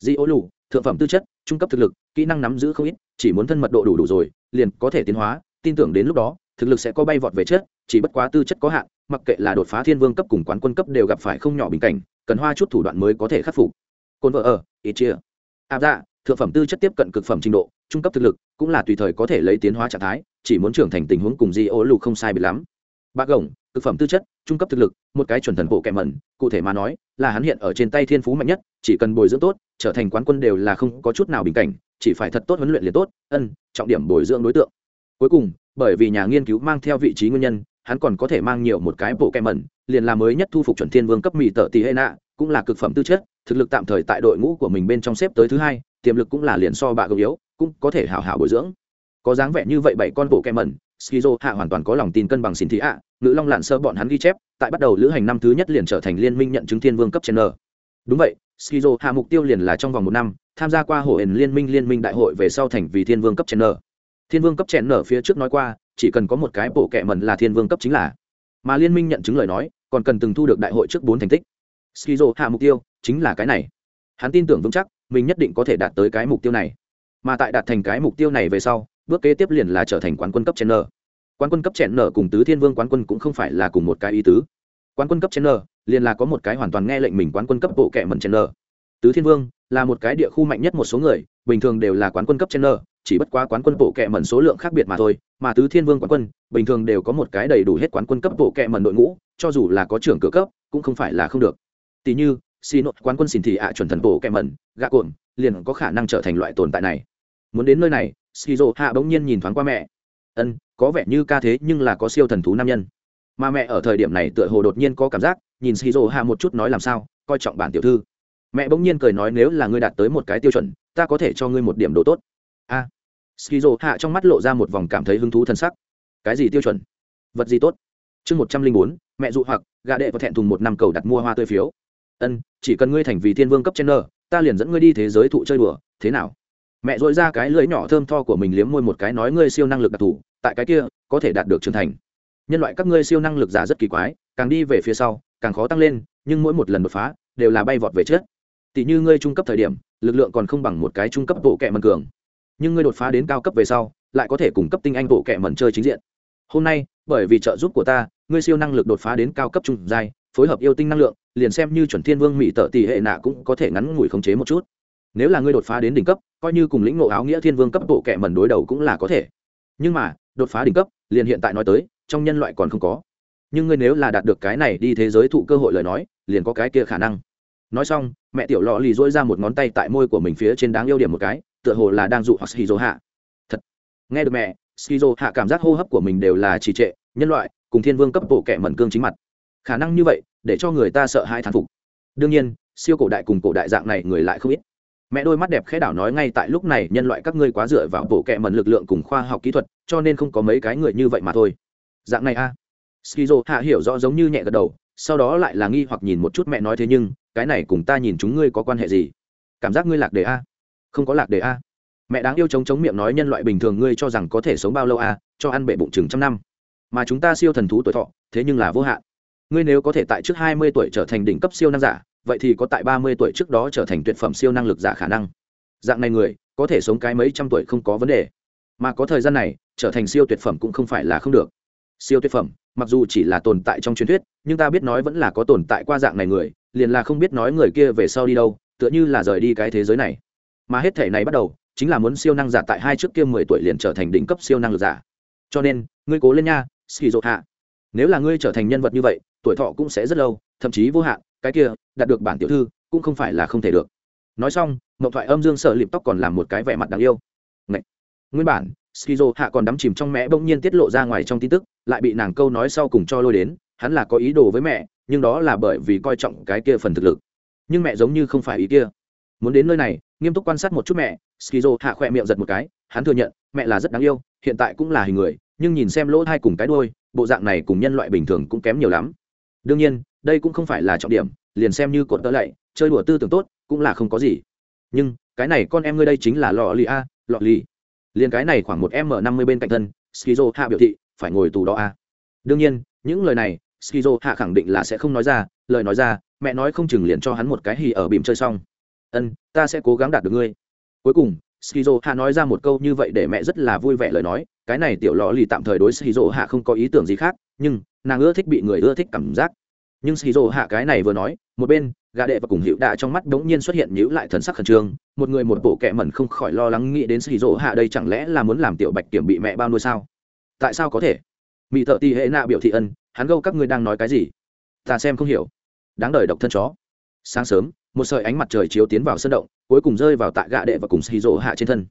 Speaker 1: Di ô lù, thượng phẩm tư chất, trung cấp thực lực, kỹ năng nắm giữ không ít, chỉ muốn thân mật độ đủ đủ rồi, liền có thể tiến hóa tin tưởng đến lúc đó, thực lực sẽ có bay vọt về chất chỉ bất quá tư chất có hạn, mặc kệ là đột phá thiên vương cấp cùng quán quân cấp đều gặp phải không nhỏ bình cảnh, cần hoa chút thủ đoạn mới có thể khắc phục. Cồn vợ ở ít chia áp à, dạ thượng phẩm tư chất tiếp cận cực phẩm trình độ, trung cấp thực lực cũng là tùy thời có thể lấy tiến hóa trạng thái, chỉ muốn trưởng thành tình huống cùng di ô lù không sai bị lắm. Bạc gồng cực phẩm tư chất, trung cấp thực lực, một cái chuẩn thần bộ kẻ mẩn, cụ thể mà nói, là hắn hiện ở trên tay thiên phú mạnh nhất, chỉ cần bồi dưỡng tốt, trở thành quán quân đều là không có chút nào bình cảnh, chỉ phải thật tốt huấn luyện liền tốt, ân, trọng điểm bồi dưỡng đối tượng cuối cùng, bởi vì nhà nghiên cứu mang theo vị trí nguyên nhân, hắn còn có thể mang nhiều một cái bộ kem mẩn, liền là mới nhất thu phục chuẩn thiên vương cấp mỹ tợ tỷ hệ nạ, cũng là cực phẩm tư chất, thực lực tạm thời tại đội ngũ của mình bên trong xếp tới thứ hai, tiềm lực cũng là liền so bạ gấu yếu, cũng có thể hào hào bồi dưỡng. Có dáng vẻ như vậy bảy con bộ kem mẩn, skizo hạ hoàn toàn có lòng tin cân bằng xin thị ạ nữ long lạn sơ bọn hắn ghi chép, tại bắt đầu lữ hành năm thứ nhất liền trở thành liên minh nhận chứng thiên vương cấp chen đúng vậy, skizo hạ mục tiêu liền là trong vòng một năm, tham gia qua hội liên minh liên minh đại hội về sau thành vì thiên vương cấp chen thiên vương cấp chèn nở phía trước nói qua, chỉ cần có một cái bộ kệ mẩn là thiên vương cấp chính là. Mà liên minh nhận chứng lời nói, còn cần từng thu được đại hội trước bốn thành tích. Skizo hạ mục tiêu, chính là cái này. Hắn tin tưởng vững chắc, mình nhất định có thể đạt tới cái mục tiêu này. Mà tại đạt thành cái mục tiêu này về sau, bước kế tiếp liền là trở thành quán quân cấp chèn nở. Quán quân cấp chèn nở cùng tứ thiên vương quán quân cũng không phải là cùng một cái ý tứ. Quán quân cấp chèn nở, liền là có một cái hoàn toàn nghe lệnh mình quán quân cấp bộ kệ mẩn chèn nở. Tứ thiên vương là một cái địa khu mạnh nhất một số người, bình thường đều là quán quân cấp chèn nở chỉ bất quá quán quân bộ kệ mẩn số lượng khác biệt mà thôi, mà tứ thiên vương quán quân, bình thường đều có một cái đầy đủ hết quán quân cấp bộ kệ mẩn đội ngũ, cho dù là có trưởng cửa cấp, cũng không phải là không được. Tỷ như xì nốt quán quân xin thì ạ chuẩn thần bộ kệ mẩn, gạ cuộn liền có khả năng trở thành loại tồn tại này. Muốn đến nơi này skizo hạ bỗng nhiên nhìn thoáng qua mẹ. Ân, có vẻ như ca thế nhưng là có siêu thần thú nam nhân. Mà mẹ ở thời điểm này tựa hồ đột nhiên có cảm giác, nhìn skizo hạ một chút nói làm sao, coi trọng bản tiểu thư. Mẹ bỗng nhiên cười nói nếu là ngươi đạt tới một cái tiêu chuẩn, ta có thể cho ngươi một điểm đồ tốt a. À, skizo hạ trong mắt lộ ra một vòng cảm thấy hứng thú thân sắc. Cái gì tiêu chuẩn? Vật gì tốt? Chương một trăm linh bốn mẹ dụ hoặc gà đệ và thẹn thùng một năm cầu đặt mua hoa tươi phiếu. Ân chỉ cần ngươi thành vì thiên vương cấp trên nơ ta liền dẫn ngươi đi thế giới thụ chơi đùa thế nào? Mẹ dội ra cái lưỡi nhỏ thơm tho của mình liếm môi một cái nói ngươi siêu năng lực đặc thù tại cái kia có thể đạt được trưởng thành. Nhân loại các ngươi siêu năng lực giả rất kỳ quái càng đi về phía sau càng khó tăng lên nhưng mỗi một lần đột phá đều là bay vọt về chết tỷ như ngươi trung cấp thời điểm lực lượng còn không bằng một cái trung cấp bộ kệ mần cường nhưng ngươi đột phá đến cao cấp về sau, lại có thể cung cấp tinh anh bộ kệ mẩn chơi chính diện. Hôm nay, bởi vì trợ giúp của ta, ngươi siêu năng lực đột phá đến cao cấp trung giai, phối hợp yêu tinh năng lượng, liền xem như chuẩn thiên vương mỹ tợ tỷ hệ nạ cũng có thể ngắn ngủi khống chế một chút. Nếu là ngươi đột phá đến đỉnh cấp, coi như cùng lĩnh ngộ áo nghĩa thiên vương cấp bộ kệ mẩn đối đầu cũng là có thể. Nhưng mà, đột phá đỉnh cấp, liền hiện tại nói tới, trong nhân loại còn không có. Nhưng ngươi nếu là đạt được cái này đi thế giới thụ cơ hội lời nói, liền có cái kia khả năng nói xong, mẹ tiểu lò lì dỗi ra một ngón tay tại môi của mình phía trên đáng yêu điểm một cái, tựa hồ là đang dụ hoặc shizu hạ. Thật. Nghe được mẹ shizu hạ cảm giác hô hấp của mình đều là trì trệ, nhân loại, cùng thiên vương cấp bộ kệ mẩn cương chính mặt. Khả năng như vậy, để cho người ta sợ hai thán phục. Đương nhiên, siêu cổ đại cùng cổ đại dạng này người lại không ít. Mẹ đôi mắt đẹp khẽ đảo nói ngay tại lúc này, nhân loại các ngươi quá dựa vào bộ kệ mẩn lực lượng cùng khoa học kỹ thuật, cho nên không có mấy cái người như vậy mà thôi. Dạng này a. À. skizo hạ hiểu rõ giống như nhẹ gật đầu, sau đó lại là nghi hoặc nhìn một chút mẹ nói thế nhưng cái này cùng ta nhìn chúng ngươi có quan hệ gì? Cảm giác ngươi lạc đề a. Không có lạc đề a. Mẹ đáng yêu chống chống miệng nói nhân loại bình thường ngươi cho rằng có thể sống bao lâu a, cho ăn bệ bụng chừng trăm năm. Mà chúng ta siêu thần thú tuổi thọ, thế nhưng là vô hạn. Ngươi nếu có thể tại trước hai mươi tuổi trở thành đỉnh cấp siêu năng giả, vậy thì có tại ba mươi tuổi trước đó trở thành tuyệt phẩm siêu năng lực giả khả năng. Dạng này người, có thể sống cái mấy trăm tuổi không có vấn đề. Mà có thời gian này, trở thành siêu tuyệt phẩm cũng không phải là không được. Siêu tuyệt phẩm, mặc dù chỉ là tồn tại trong truyền thuyết, nhưng ta biết nói vẫn là có tồn tại qua dạng này người liền là không biết nói người kia về sau đi đâu, tựa như là rời đi cái thế giới này. Mà hết thể này bắt đầu, chính là muốn siêu năng giả tại hai trước kia mười tuổi liền trở thành đỉnh cấp siêu năng lực giả. Cho nên, ngươi cố lên nha ski dột hạ. Nếu là ngươi trở thành nhân vật như vậy, tuổi thọ cũng sẽ rất lâu, thậm chí vô hạn, cái kia, đạt được bản tiểu thư, cũng không phải là không thể được. Nói xong mậu thoại âm dương sợ lịp tóc còn làm một cái vẻ mặt đáng yêu. Ngậy. nguyên bản skizo hạ còn đắm chìm trong mẹ bỗng nhiên tiết lộ ra ngoài trong tin tức, lại bị nàng câu nói sau cùng cho lôi đến, hắn là có ý đồ với mẹ nhưng đó là bởi vì coi trọng cái kia phần thực lực. Nhưng mẹ giống như không phải ý kia. Muốn đến nơi này, nghiêm túc quan sát một chút mẹ, skizo hạ khỏe miệng giật một cái, hắn thừa nhận, mẹ là rất đáng yêu, hiện tại cũng là hình người, nhưng nhìn xem lỗ thai cùng cái đôi bộ dạng này cùng nhân loại bình thường cũng kém nhiều lắm. Đương nhiên, đây cũng không phải là trọng điểm, liền xem như cột tớ lạy, chơi đùa tư tưởng tốt, cũng là không có gì. Nhưng, cái này con em ngươi đây chính là lò lì a lò lì liền cái này khoảng một m năm mươi bên cạnh thân, skizo hạ biểu thị, phải ngồi tù đó a. Đương nhiên, những lời này skizo hạ khẳng định là sẽ không nói ra, lời nói ra, mẹ nói không chừng liền cho hắn một cái hì ở bìm chơi xong. Ân, ta sẽ cố gắng đạt được ngươi. Cuối cùng, skizo hạ nói ra một câu như vậy để mẹ rất là vui vẻ lời nói, cái này tiểu lò lì tạm thời đối skizo hạ không có ý tưởng gì khác, nhưng nàng ưa thích bị người ưa thích cảm giác. Nhưng skizo hạ cái này vừa nói, một bên gà đệ và cùng hiệu đạ trong mắt đống nhiên xuất hiện nhíu lại thần sắc khẩn trương, một người một bộ kẹ mẩn không khỏi lo lắng nghĩ đến skizo hạ đây chẳng lẽ là muốn làm tiểu bạch kiểm bị mẹ bao nuôi sao? Tại sao có thể? Mỹ thợ ti hệ nạ biểu thị ân hắn gâu các ngươi đang nói cái gì? Ta xem không hiểu. Đáng đời độc thân chó. Sáng sớm, một sợi ánh mặt trời chiếu tiến vào sân động, cuối cùng rơi vào tại gạ đệ và cùng xì rộ hạ trên thân.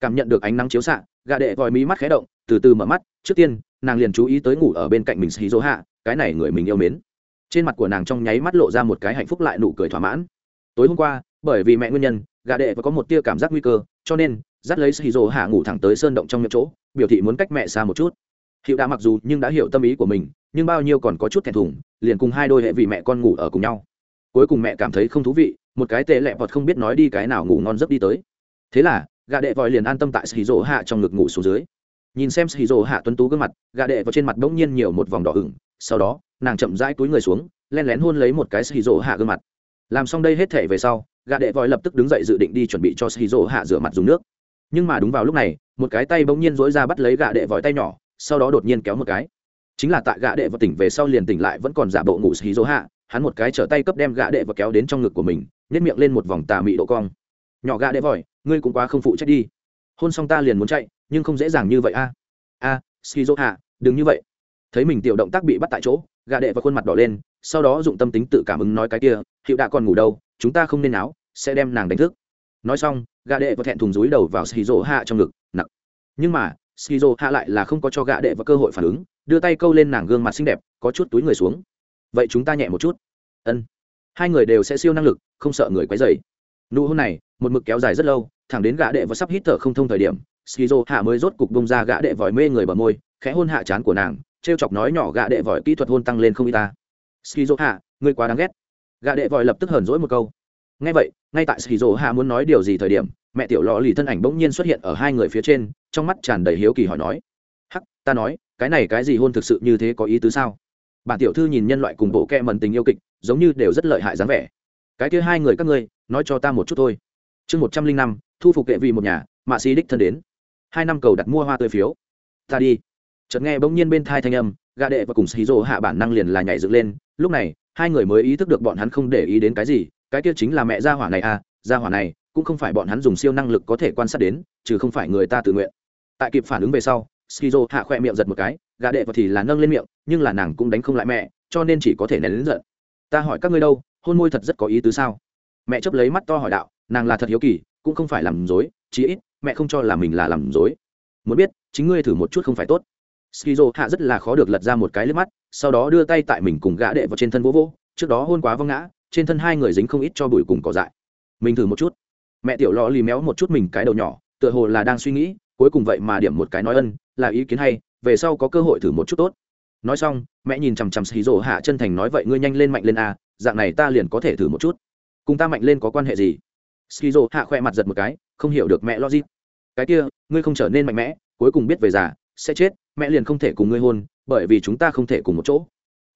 Speaker 1: Cảm nhận được ánh nắng chiếu xạ gạ đệ vòi mí mắt khé động, từ từ mở mắt, trước tiên, nàng liền chú ý tới ngủ ở bên cạnh mình xì rộ hạ, cái này người mình yêu mến. Trên mặt của nàng trong nháy mắt lộ ra một cái hạnh phúc lại nụ cười thỏa mãn. Tối hôm qua, bởi vì mẹ nguyên nhân gạ đệ và có một tia cảm giác nguy cơ, cho nên, dắt lấy xì rỗ hạ ngủ thẳng tới sơn động trong miệng chỗ, biểu thị muốn cách mẹ xa một chút hiệu đã mặc dù nhưng đã hiểu tâm ý của mình, nhưng bao nhiêu còn có chút thẹn thùng, liền cùng hai đôi hệ vị mẹ con ngủ ở cùng nhau. Cuối cùng mẹ cảm thấy không thú vị, một cái tệ lẹ vọt không biết nói đi cái nào ngủ ngon giấc đi tới. Thế là gà đệ vòi liền an tâm tại xì rỗ hạ trong ngực ngủ xuống dưới. Nhìn xem xì rỗ hạ tuấn tú gương mặt gà đệ vào trên mặt bỗng nhiên nhiều một vòng đỏ ửng, sau đó, nàng chậm rãi túi người xuống len lén hôn lấy một cái xì rỗ hạ gương mặt. Làm xong đây hết thể về sau gà đệ vòi lập tức đứng dậy dự định đi chuẩn bị cho xì rỗ hạ rửa mặt dùng nước. Nhưng mà đúng vào lúc này, một cái tay bỗng nhiên dối ra bắt lấy gà đệ vòi tay nhỏ sau đó đột nhiên kéo một cái. Chính là tại gã đệ và tỉnh về sau liền tỉnh lại vẫn còn giả bộ ngủ xí dỗ hạ, hắn một cái trở tay cấp đem gã đệ và kéo đến trong ngực của mình, nhét miệng lên một vòng tà mị độ cong. Nhỏ gã đệ vòi ngươi cũng quá không phụ trách đi. Hôn xong ta liền muốn chạy, nhưng không dễ dàng như vậy a. A xí dỗ hạ, đừng như vậy. Thấy mình tiểu động tác bị bắt tại chỗ, gã đệ và khuôn mặt đỏ lên, sau đó dụng tâm tính tự cảm ứng nói cái kia, hiệu đã còn ngủ đâu, chúng ta không nên áo sẽ đem nàng đánh thức. Nói xong, gã đệ và thẹn thùng rúi đầu vào skizo hạ trong ngực, nặng. Nhưng mà skizo hạ lại là không có cho gã đệ và cơ hội phản ứng, đưa tay câu lên nàng gương mặt xinh đẹp, có chút túi người xuống. Vậy chúng ta nhẹ một chút. Ân. Hai người đều sẽ siêu năng lực, không sợ người quấy dày nụ hôn này, một mực kéo dài rất lâu, thẳng đến gã đệ và sắp hít thở không thông thời điểm, skizo hạ mới rốt cục bông ra gã đệ vòi mê người bờ môi, khẽ hôn hạ chán của nàng t r e o chọc nói nhỏ gã đệ vòi kỹ thuật hôn tăng lên không y ta. Skizo hạ, ngươi quá đáng ghét. Gã đệ vòi lập tức hờn dỗi một câu ngay vậy, ngay tại skizo hạ muốn nói điều gì thời điểm, mẹ tiểu lò lì thân ảnh bỗng nhiên xuất hiện ở hai người phía trên, trong mắt tràn đầy hiếu kỳ hỏi nói, hắc, ta nói, cái này cái gì hôn thực sự như thế có ý tứ sao? Bản tiểu thư nhìn nhân loại cùng bộ kẹ mần tình yêu kịch, giống như đều rất lợi hại dáng vẻ. Cái kia hai người các ngươi, nói cho ta một chút thôi. Chương một trăm linh năm, thu phục kệ vì một nhà, mạ sĩ đích thân đến. Hai năm cầu đặt mua hoa tươi phiếu. Ta đi. Chợt nghe bỗng nhiên bên thai thanh âm gà đệ và cùng xì rô hạ bản năng liền là nhảy dựng lên, lúc này, hai người mới ý thức được bọn hắn không để ý đến cái gì cái kia chính là mẹ gia hỏa này à gia hỏa này cũng không phải bọn hắn dùng siêu năng lực có thể quan sát đến, chứ không phải người ta tự nguyện. Tại kịp phản ứng về sau, skizo hạ khoe miệng giật một cái gà đệ và thì là nâng lên miệng, nhưng là nàng cũng đánh không lại mẹ, cho nên chỉ có thể nén đến giận. Ta hỏi các ngươi đâu, hôn môi thật rất có ý tứ sao? Mẹ chấp lấy mắt to hỏi đạo, nàng là thật hiếu kỳ, cũng không phải làm dối, chí ít, mẹ không cho là mình là làm dối. Muốn biết, chính ngươi thử một chút không phải tốt. Skizo hạ rất là khó được lật ra một cái lướp mắt, sau đó đưa tay tại mình cùng gã đệ vào trên thân vô vô trước đó hôn quá văng ngã trên thân hai người dính không ít cho bụi cùng cỏ dại. Mình thử một chút. Mẹ tiểu lò lì méo một chút mình cái đầu nhỏ, tựa hồ là đang suy nghĩ, cuối cùng vậy mà điểm một cái nói ân, là ý kiến hay, về sau có cơ hội thử một chút tốt. Nói xong, mẹ nhìn chằm chằm xì rổ hạ chân thành nói vậy ngươi nhanh lên mạnh lên a, dạng này ta liền có thể thử một chút. Cùng ta mạnh lên có quan hệ gì? Xì rổ hạ khoe mặt giật một cái, không hiểu được mẹ logic. Cái kia, ngươi không trở nên mạnh mẽ, cuối cùng biết về già, sẽ chết, mẹ liền không thể cùng ngươi hôn, bởi vì chúng ta không thể cùng một chỗ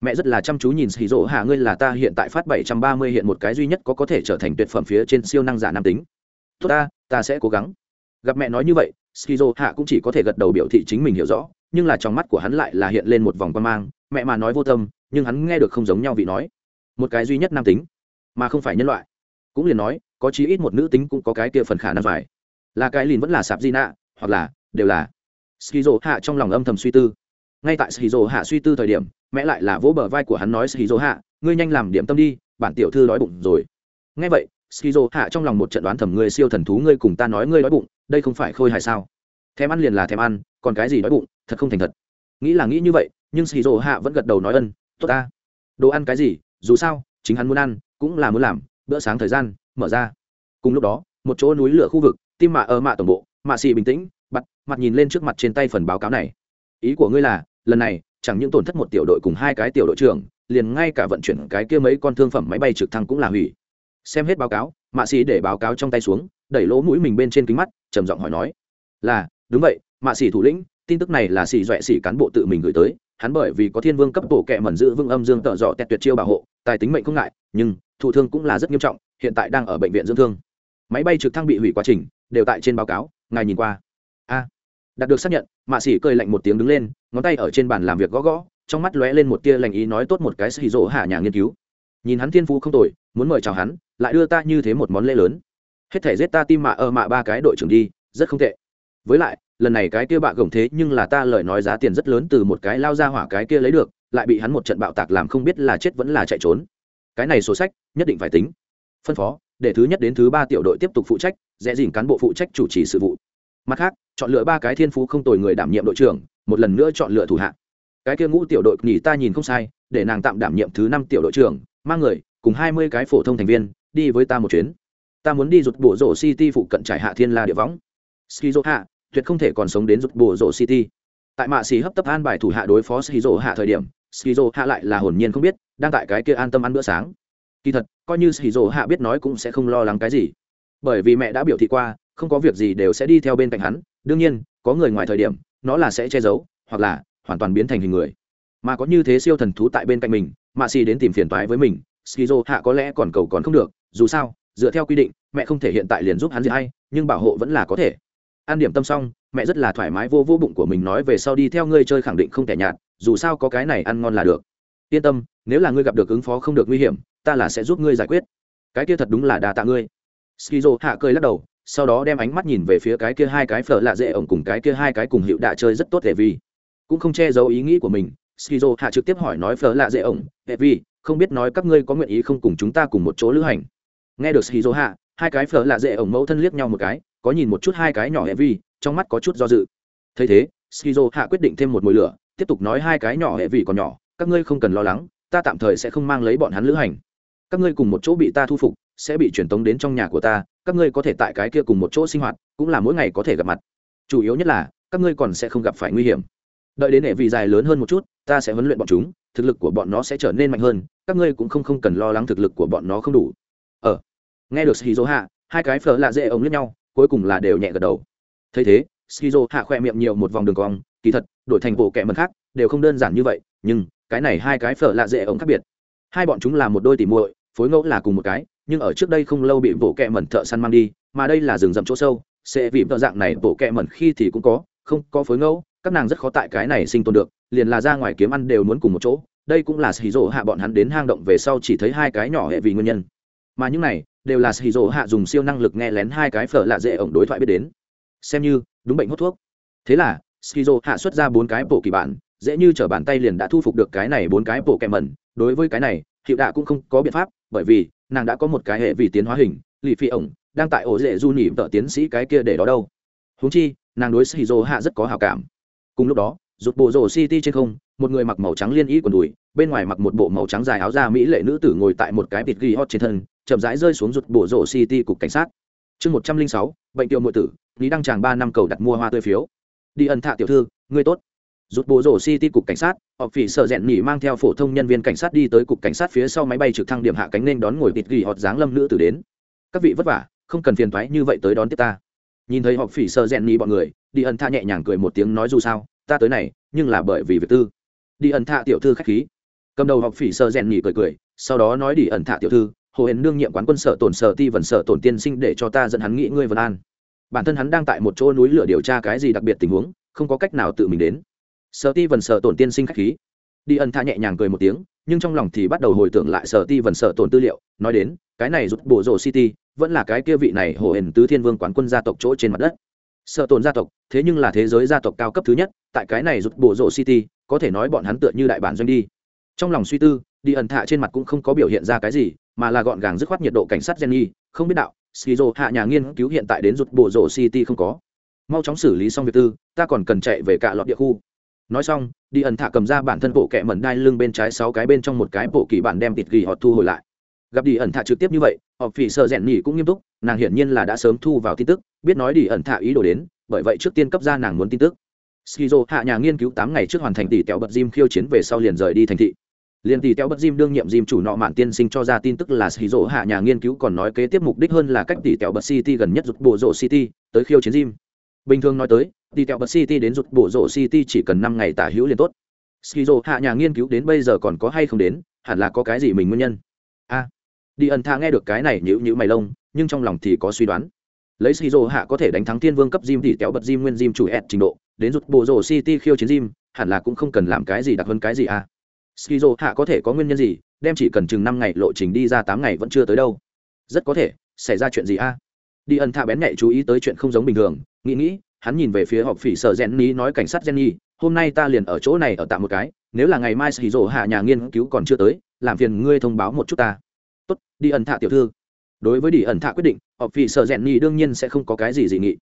Speaker 1: mẹ rất là chăm chú nhìn xì rỗ hạ, ngươi là ta, hiện tại phát bảy trăm ba mươi, hiện một cái duy nhất có có thể trở thành tuyệt phẩm phía trên siêu năng giả nam tính. Tốt ta ta sẽ cố gắng. Gặp mẹ nói như vậy skizo hạ cũng chỉ có thể gật đầu biểu thị chính mình hiểu rõ, nhưng là trong mắt của hắn lại là hiện lên một vòng quan mang, mẹ mà nói vô tâm, nhưng hắn nghe được không giống nhau vị nói. Một cái duy nhất nam tính, mà không phải nhân loại. Cũng liền nói, có chí ít một nữ tính cũng có cái kia phần khả năng phải. Là cái lìn vẫn là sạp di nạ, hoặc là, đều là. Skizo hạ trong lòng âm thầm suy tư. Ngay tại skizo hạ suy tư thời điểm mẹ lại là vỗ bờ vai của hắn nói skizo hạ, ngươi nhanh làm điểm tâm đi, bản tiểu thư đói bụng rồi. Ngay vậy, skizo hạ trong lòng một trận đoán thầm ngươi siêu thần thú ngươi cùng ta nói ngươi đói bụng, đây không phải khôi hài sao? Thèm ăn liền là thèm ăn, còn cái gì đói bụng, thật không thành thật. Nghĩ là nghĩ như vậy, nhưng xì hạ vẫn gật đầu nói ân, tốt ta. Đồ ăn cái gì, dù sao, chính hắn muốn ăn, cũng là muốn làm, bữa sáng thời gian, mở ra. Cùng lúc đó, một chỗ núi lửa khu vực, tim mạ ở mạ tổng bộ, mạ xì bình tĩnh bắt mặt nhìn lên trước mặt trên tay phần báo cáo này. Ý của ngươi là, lần này chẳng những tổn thất một tiểu đội cùng hai cái tiểu đội trưởng, liền ngay cả vận chuyển cái kia mấy con thương phẩm máy bay trực thăng cũng là hủy. Xem hết báo cáo, mạ Sĩ để báo cáo trong tay xuống, đẩy lỗ mũi mình bên trên kính mắt, trầm giọng hỏi nói. Là, đúng vậy, mạ Sĩ thủ lĩnh, tin tức này là sĩ dọa sĩ cán bộ tự mình gửi tới, hắn bởi vì có thiên vương cấp bộ kệ mẩn giữ vương âm dương tợ dọ tẹt tuyệt chiêu bảo hộ, tài tính mệnh không ngại, nhưng, thụ thương cũng là rất nghiêm trọng, hiện tại đang ở bệnh viện dưỡng thương. Máy bay trực thăng bị hủy quá trình, đều tại trên báo cáo, ngài nhìn qua đạt được xác nhận, mạ xỉ cười lạnh một tiếng đứng lên, ngón tay ở trên bàn làm việc gõ gõ, trong mắt lóe lên một tia lành ý nói tốt một cái xì rỗ hạ nhà nghiên cứu. Nhìn hắn thiên phú không tồi, muốn mời chào hắn, lại đưa ta như thế một món lễ lớn. Hết thể giết ta tim mạ ở mạ ba cái đội trưởng đi, rất không tệ. Với lại, lần này cái kia bạ gồng thế nhưng là ta lời nói giá tiền rất lớn từ một cái lao ra hỏa cái kia lấy được, lại bị hắn một trận bạo tạc làm không biết là chết vẫn là chạy trốn. Cái này sổ sách, nhất định phải tính. Phân phó, để thứ nhất đến thứ ba tiểu đội tiếp tục phụ trách dễ dìn cán bộ phụ trách chủ trì sự vụ mặt khác, chọn lựa ba cái thiên phú không tồi người đảm nhiệm đội trưởng, một lần nữa chọn lựa thủ hạ. Cái kia ngũ tiểu đội nghỉ ta nhìn không sai, để nàng tạm đảm nhiệm thứ năm tiểu đội trưởng, mang người, cùng hai mươi cái phổ thông thành viên, đi với ta một chuyến. Ta muốn đi rụt bộ rổ city phụ cận trải hạ thiên la địa võng. Skizo hạ tuyệt không thể còn sống đến rụt bộ rổ city. Tại mạ xì hấp tấp an bài thủ hạ đối phó skizo hạ thời điểm skizo hạ lại là hồn nhiên không biết, đang tại cái kia an tâm ăn bữa sáng. Kỳ thật, coi như skizo hạ biết nói cũng sẽ không lo lắng cái gì. Bởi vì mẹ đã biểu thị qua không có việc gì đều sẽ đi theo bên cạnh hắn, đương nhiên, có người ngoài thời điểm, nó là sẽ che giấu, hoặc là hoàn toàn biến thành hình người. Mà có như thế siêu thần thú tại bên cạnh mình mạ xì đến tìm phiền toái với mình, skizo hạ có lẽ còn cầu còn không được, dù sao, dựa theo quy định, mẹ không thể hiện tại liền giúp hắn gì hay, nhưng bảo hộ vẫn là có thể. An điểm tâm xong, mẹ rất là thoải mái vô vô bụng của mình nói về sau đi theo ngươi chơi khẳng định không thể nhạt, dù sao có cái này ăn ngon là được. Yên tâm, nếu là ngươi gặp được ứng phó không được nguy hiểm, ta là sẽ giúp ngươi giải quyết. Cái kia thật đúng là đà tạ ngươi. Skizo hạ cười lắc đầu sau đó đem ánh mắt nhìn về phía cái kia hai cái phở lạ dễ ổng cùng cái kia hai cái cùng hiệu đạ chơi rất tốt hệ vi cũng không che giấu ý nghĩ của mình, skizo hạ trực tiếp hỏi nói phở lạ dễ ổng hệ vi không biết nói các ngươi có nguyện ý không cùng chúng ta cùng một chỗ lữ hành? Nghe được skizo hạ, hai cái phở lạ dễ ổng mẫu thân liếc nhau một cái, có nhìn một chút hai cái nhỏ hệ vi trong mắt có chút do dự. Thấy thế, skizo hạ quyết định thêm một mùi lửa, tiếp tục nói hai cái nhỏ hệ vi còn nhỏ, các ngươi không cần lo lắng, ta tạm thời sẽ không mang lấy bọn hắn lữ hành. Các ngươi cùng một chỗ bị ta thu phục, sẽ bị truyền tống đến trong nhà của ta các ngươi có thể tại cái kia cùng một chỗ sinh hoạt, cũng là mỗi ngày có thể gặp mặt. Chủ yếu nhất là, các ngươi còn sẽ không gặp phải nguy hiểm. Đợi đến hệ vị dài lớn hơn một chút, ta sẽ huấn luyện bọn chúng, thực lực của bọn nó sẽ trở nên mạnh hơn, các ngươi cũng không không cần lo lắng thực lực của bọn nó không đủ. Ờ nghe được shizu hạ hai cái phở lạ dễ ống lẫn nhau, cuối cùng là đều nhẹ gật đầu. Thấy thế shizu hạ khoe miệng nhiều một vòng đường cong, kỳ thật, đổi thành bộ kẻ mật khác, đều không đơn giản như vậy, nhưng cái này hai cái phở lạ dễ ống khác biệt. Hai bọn chúng là một đôi tỉ muội, phối ngẫu là cùng một cái nhưng ở trước đây không lâu bị bộ kẹ mẩn thợ săn mang đi, mà đây là rừng rậm chỗ sâu, sẽ vì vợ dạng này bộ kẹ mẩn khi thì cũng có, không có phối ngẫu, các nàng rất khó tại cái này sinh tồn được, liền là ra ngoài kiếm ăn đều muốn cùng một chỗ, đây cũng là xì rỗ hạ bọn hắn đến hang động về sau chỉ thấy hai cái nhỏ hệ vì nguyên nhân. Mà những này, đều là xì rỗ hạ dùng siêu năng lực nghe lén hai cái phở lạ dễ ổng đối thoại biết đến. Xem như, đúng bệnh hút thuốc. Thế là skizo hạ xuất ra bốn cái bộ kỳ bản, dễ như t bàn tay liền đã thu phục được cái này bốn cái bộ kẹ mẩn. Đối với cái này, hiệu đạ cũng không có biện pháp, bởi vì nàng đã có một cái hệ vì tiến hóa hình, lì phi ổng, đang tại ổ dễ du nỉ vợ tiến sĩ cái kia để đó đâu. Húng chi, nàng đối xì dô hạ rất có hào cảm. Cùng lúc đó, rụt bộ rổ city trên không, một người mặc màu trắng liên y quần đùi, bên ngoài mặc một bộ màu trắng dài áo da mỹ lệ nữ tử ngồi tại một cái bịt ghi hot trên thân, chậm rãi rơi xuống rụt bộ rổ city cục cảnh sát. Chương một trăm linh sáu, bệnh tiêu nội tử, lý đăng tràng ba năm cầu đặt mua hoa tươi phiếu. Đi ẩn thạ tiểu thư, ngươi tốt rút bộ rổ city cục cảnh sát, họ phỉ sợ rẽn nhỉ mang theo phổ thông nhân viên cảnh sát đi tới cục cảnh sát phía sau máy bay trực thăng điểm hạ cánh nên đón ngồi bịt gỉ họt dáng lâm nữ tử đến. Các vị vất vả, không cần phiền thoái như vậy tới đón tiếp ta. Nhìn thấy họ phỉ sợ rẽn nhỉ bọn người, đi ẩn Tha nhẹ nhàng cười một tiếng nói dù sao, ta tới này, nhưng là bởi vì việc tư. Đi ẩn Tha tiểu thư khách khí. Cầm đầu họp phỉ sợ rẽn nhỉ cười cười, sau đó nói đi ẩn Tha tiểu thư, hồ hển đương nhiệm quán quân sở tổn sở ti vần sở tổn tiên sinh để cho ta dẫn hắn nghĩ ngươi vân an. Bản thân hắn đang tại một chỗ núi lửa điều tra cái gì đặc biệt tình huống, không có cách nào tự mình đến sợ ti vần sợ tổn tiên sinh khách khí. Đi ẩn tha nhẹ nhàng cười một tiếng, nhưng trong lòng thì bắt đầu hồi tưởng lại sở ti vần sở tổn tư liệu, nói đến, cái này rút bộ rổ city, vẫn là cái kia vị này hồ hển tứ thiên vương quán quân gia tộc chỗ trên mặt đất. Sở tổn gia tộc, thế nhưng là thế giới gia tộc cao cấp thứ nhất, tại cái này rút bộ rổ city, có thể nói bọn hắn tựa như đại bản doanh đi. Trong lòng suy tư, đi ẩn thạ trên mặt cũng không có biểu hiện ra cái gì, mà là gọn gàng dứt khoát nhiệt độ cảnh sát jenny không biết đạo, skizo hạ nhà nghiên cứu hiện tại đến rút bộ rổ city không có. Mau chóng xử lý xong việc tư, ta còn cần chạy về cả lọt địa khu nói xong, đi ẩn thạ cầm ra bản thân bộ kẹ mẩn đai lưng bên trái sáu cái bên trong một cái bộ kỳ bản đem tịt ghi họ thu hồi lại. Gặp đi ẩn thạ trực tiếp như vậy, họ phỉ sợ rèn nhỉ cũng nghiêm túc, nàng hiển nhiên là đã sớm thu vào tin tức, biết nói đi ẩn thạ ý đồ đến, bởi vậy trước tiên cấp ra nàng muốn tin tức. Skizo, hạ nhà nghiên cứu tám ngày trước hoàn thành tỷ tẹo bật diêm khiêu chiến về sau liền rời đi thành thị. Liền tỷ tẹo bật diêm đương nhiệm diêm chủ nọ mạn tiên sinh cho ra tin tức là skizo, hạ nhà nghiên cứu còn nói kế tiếp mục đích hơn là cách tỷ tẹo bật city gần nhất rụt bộ rộ city, tới khiêu chiến diêm bình thường nói tới đi tẹo bật city đến rụt bổ rổ city chỉ cần năm ngày tả hữu liền tốt. Skizo hạ nhà nghiên cứu đến bây giờ còn có hay không đến hẳn là có cái gì mình nguyên nhân? A. Đi ẩn tha nghe được cái này nhữ nhữ mày lông nhưng trong lòng thì có suy đoán. Lấy skizo hạ có thể đánh thắng thiên vương cấp Jim thì tẹo bật Jim nguyên Jim chủ ẹt trình độ đến rụt bổ rổ city khiêu chiến Jim, hẳn là cũng không cần làm cái gì đặc hơn cái gì a. Skizo hạ có thể có nguyên nhân gì đem chỉ cần chừng năm ngày lộ trình đi ra tám ngày vẫn chưa tới đâu. Rất có thể xảy ra chuyện gì a. Đi ẩn thạ bén nhạy chú ý tới chuyện không giống bình thường nghĩ nghĩ hắn nhìn về phía họp phỉ sở jenny nói cảnh sát jenny hôm nay ta liền ở chỗ này ở tạm một cái, nếu là ngày mai sĩ rổ hạ nhà nghiên cứu còn chưa tới, làm phiền ngươi thông báo một chút ta. Tốt, đi ẩn thạ tiểu thư. Đối với đi ẩn thạ quyết định họp phỉ sở jenny đương nhiên sẽ không có cái gì dị nghị.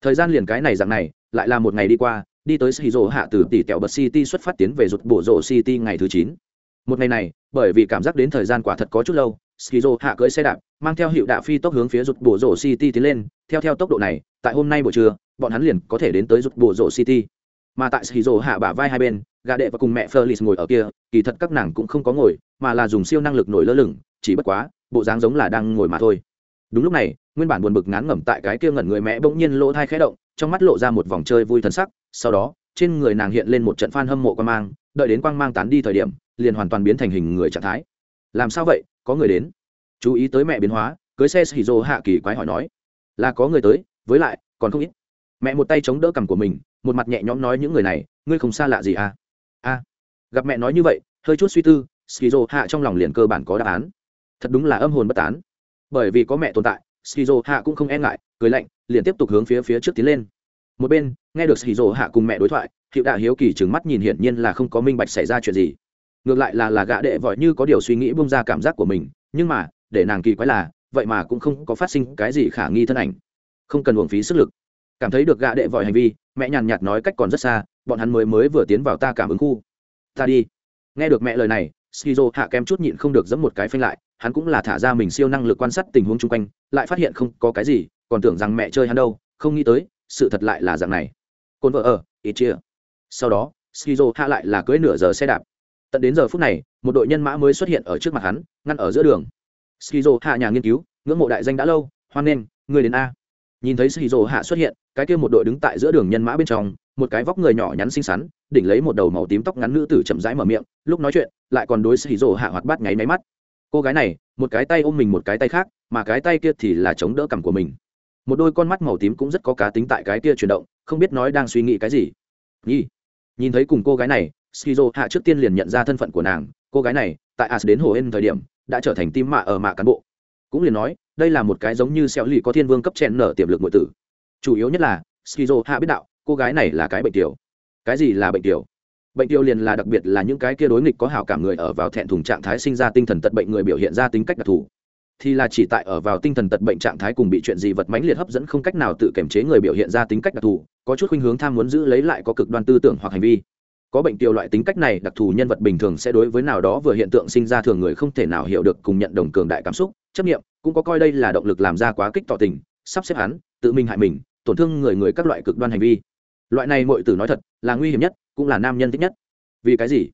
Speaker 1: Thời gian liền cái này dạng này, lại là một ngày đi qua, đi tới sĩ rổ hạ từ tỷ kẹo bật city xuất phát tiến về rụt bổ rộ city ngày thứ chín. Một ngày này, bởi vì cảm giác đến thời gian quả thật có chút lâu skizo hạ cưỡi xe đạp, mang theo hiệu đạ phi tốc hướng phía rụt bổ rổ city tiến lên. Theo theo tốc độ này, tại hôm nay buổi trưa bọn hắn liền có thể đến tới giúp bộ rộ city. Mà tại shizu hạ bả vai hai bên gà đệ và cùng mẹ Felix ngồi ở kia, kỳ thật các nàng cũng không có ngồi, mà là dùng siêu năng lực nổi lơ lửng, chỉ bất quá, bộ dáng giống là đang ngồi mà thôi. Đúng lúc này, nguyên bản buồn bực ngán ngẩm tại cái kia ngẩn người mẹ bỗng nhiên lỗ thai khẽ động, trong mắt lộ ra một vòng chơi vui thần sắc, sau đó, trên người nàng hiện lên một trận phan hâm mộ quan mang, đợi đến quang mang tán đi thời điểm, liền hoàn toàn biến thành hình người trạng thái. Làm sao vậy? Có người đến. Chú ý tới mẹ biến hóa, cưới xe xì hạ kỳ quái hỏi nói. Là có người tới, với lại, còn không ít mẹ một tay chống đỡ cằm của mình, một mặt nhẹ nhõm nói những người này, ngươi không xa lạ gì à? A. Gặp mẹ nói như vậy, hơi chút suy tư skizo hạ trong lòng liền cơ bản có đáp án. Thật đúng là âm hồn bất tán. Bởi vì có mẹ tồn tại skizo hạ cũng không e ngại, cười lạnh, liền tiếp tục hướng phía phía trước tiến lên. Một bên, nghe được skizo hạ cùng mẹ đối thoại, hiệu đạ hiếu kỳ trừng mắt nhìn hiển nhiên là không có minh bạch xảy ra chuyện gì. Ngược lại là là gã đệ vội như có điều suy nghĩ bung ra cảm giác của mình, nhưng mà, để nàng kỳ quái là, vậy mà cũng không có phát sinh cái gì khả nghi thân ảnh. Không cần uổng phí sức lực cảm thấy được gạ đệ vội hành vi, mẹ nhàn nhạt nói cách còn rất xa, bọn hắn mới mới vừa tiến vào ta cảm ứng khu. Ta đi. Nghe được mẹ lời này, skizo hạ kem chút nhịn không được giấm một cái phanh lại, hắn cũng là thả ra mình siêu năng lực quan sát tình huống chung quanh, lại phát hiện không có cái gì, còn tưởng rằng mẹ chơi hắn đâu, không nghĩ tới, sự thật lại là dạng này. Côn vợ ở ít chia. Sau đó, skizo hạ lại là cưới nửa giờ xe đạp. Tận đến giờ phút này, một đội nhân mã mới xuất hiện ở trước mặt hắn, ngăn ở giữa đường. Skizo hạ nhà nghiên cứu, ngưỡng mộ đại danh đã lâu, hoan nghênh, người đến a nhìn thấy skizo hạ xuất hiện, cái kia một đội đứng tại giữa đường nhân mã bên trong, một cái vóc người nhỏ nhắn xinh xắn, đỉnh lấy một đầu màu tím tóc ngắn nữ tử chậm rãi mở miệng, lúc nói chuyện, lại còn đối xì rồ hạ hoạt bát nháy máy mắt. Cô gái này, một cái tay ôm mình một cái tay khác, mà cái tay kia thì là chống đỡ cằm của mình. Một đôi con mắt màu tím cũng rất có cá tính tại cái kia chuyển động, không biết nói đang suy nghĩ cái gì. Nhi. Nhìn thấy cùng cô gái này skizo hạ trước tiên liền nhận ra thân phận của nàng. Cô gái này, tại as đến hồ ên thời điểm, đã trở thành tim mạ ở mạ cán bộ. Cũng liền nói đây là một cái giống như xeo lì có thiên vương cấp chèn nở tiềm lực nội tử. Chủ yếu nhất là, skizo hạ biết đạo, cô gái này là cái bệnh tiểu. Cái gì là bệnh tiểu? Bệnh tiểu liền là đặc biệt là những cái kia đối nghịch có hảo cảm người ở vào thẹn thùng trạng thái sinh ra tinh thần tật bệnh người biểu hiện ra tính cách đặc thù. Thì là chỉ tại ở vào tinh thần tật bệnh trạng thái cùng bị chuyện gì vật mãnh liệt hấp dẫn không cách nào tự kiểm chế người biểu hiện ra tính cách đặc thù, có chút khuynh hướng tham muốn giữ lấy lại có cực đoan tư tưởng hoặc hành vi có bệnh tiêu loại tính cách này, đặc thù nhân vật bình thường sẽ đối với nào đó vừa hiện tượng sinh ra thường người không thể nào hiểu được cùng nhận đồng cường đại cảm xúc, chấp nghiệm cũng có coi đây là động lực làm ra quá kích tỏ tình, sắp xếp hắn, tự mình hại mình, tổn thương người người các loại cực đoan hành vi. Loại này mọi tử nói thật, là nguy hiểm nhất, cũng là nam nhân thích nhất. Vì cái gì?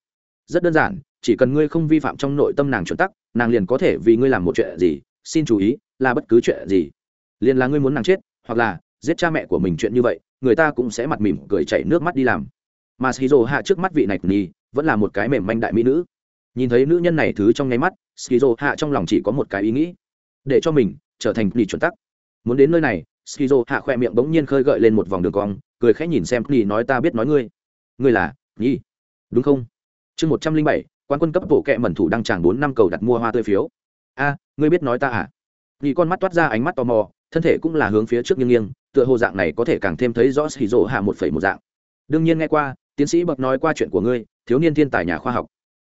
Speaker 1: Rất đơn giản, chỉ cần ngươi không vi phạm trong nội tâm nàng chuẩn tắc, nàng liền có thể vì ngươi làm một chuyện gì, xin chú ý, là bất cứ chuyện gì. Liền là ngươi muốn nàng chết, hoặc là giết cha mẹ của mình chuyện như vậy, người ta cũng sẽ mặt mỉm cười chảy nước mắt đi làm mà skizo hạ trước mắt vị này nhi vẫn là một cái mềm manh đại mỹ nữ. Nhìn thấy nữ nhân này thứ trong nháy mắt, skizo hạ trong lòng chỉ có một cái ý nghĩ. Để cho mình trở thành nhi chuẩn tắc. Muốn đến nơi này, skizo hạ khoe miệng bỗng nhiên khơi gợi lên một vòng đường cong, cười khẽ nhìn xem nhi nói ta biết nói ngươi. Ngươi là nhi đúng không? Chương một trăm linh bảy quan quân cấp bộ kệ mẩn thủ đăng tràng bốn năm cầu đặt mua hoa tươi phiếu. A, ngươi biết nói ta à? Nhi con mắt toát ra ánh mắt tò mò, thân thể cũng là hướng phía trước nghiêng nghiêng, tựa hồ dạng này có thể càng thêm thấy rõ skizo hạ một phẩy một dạng. Đương nhiên nghe qua tiến sĩ bậc nói qua chuyện của ngươi thiếu niên thiên tài nhà khoa học.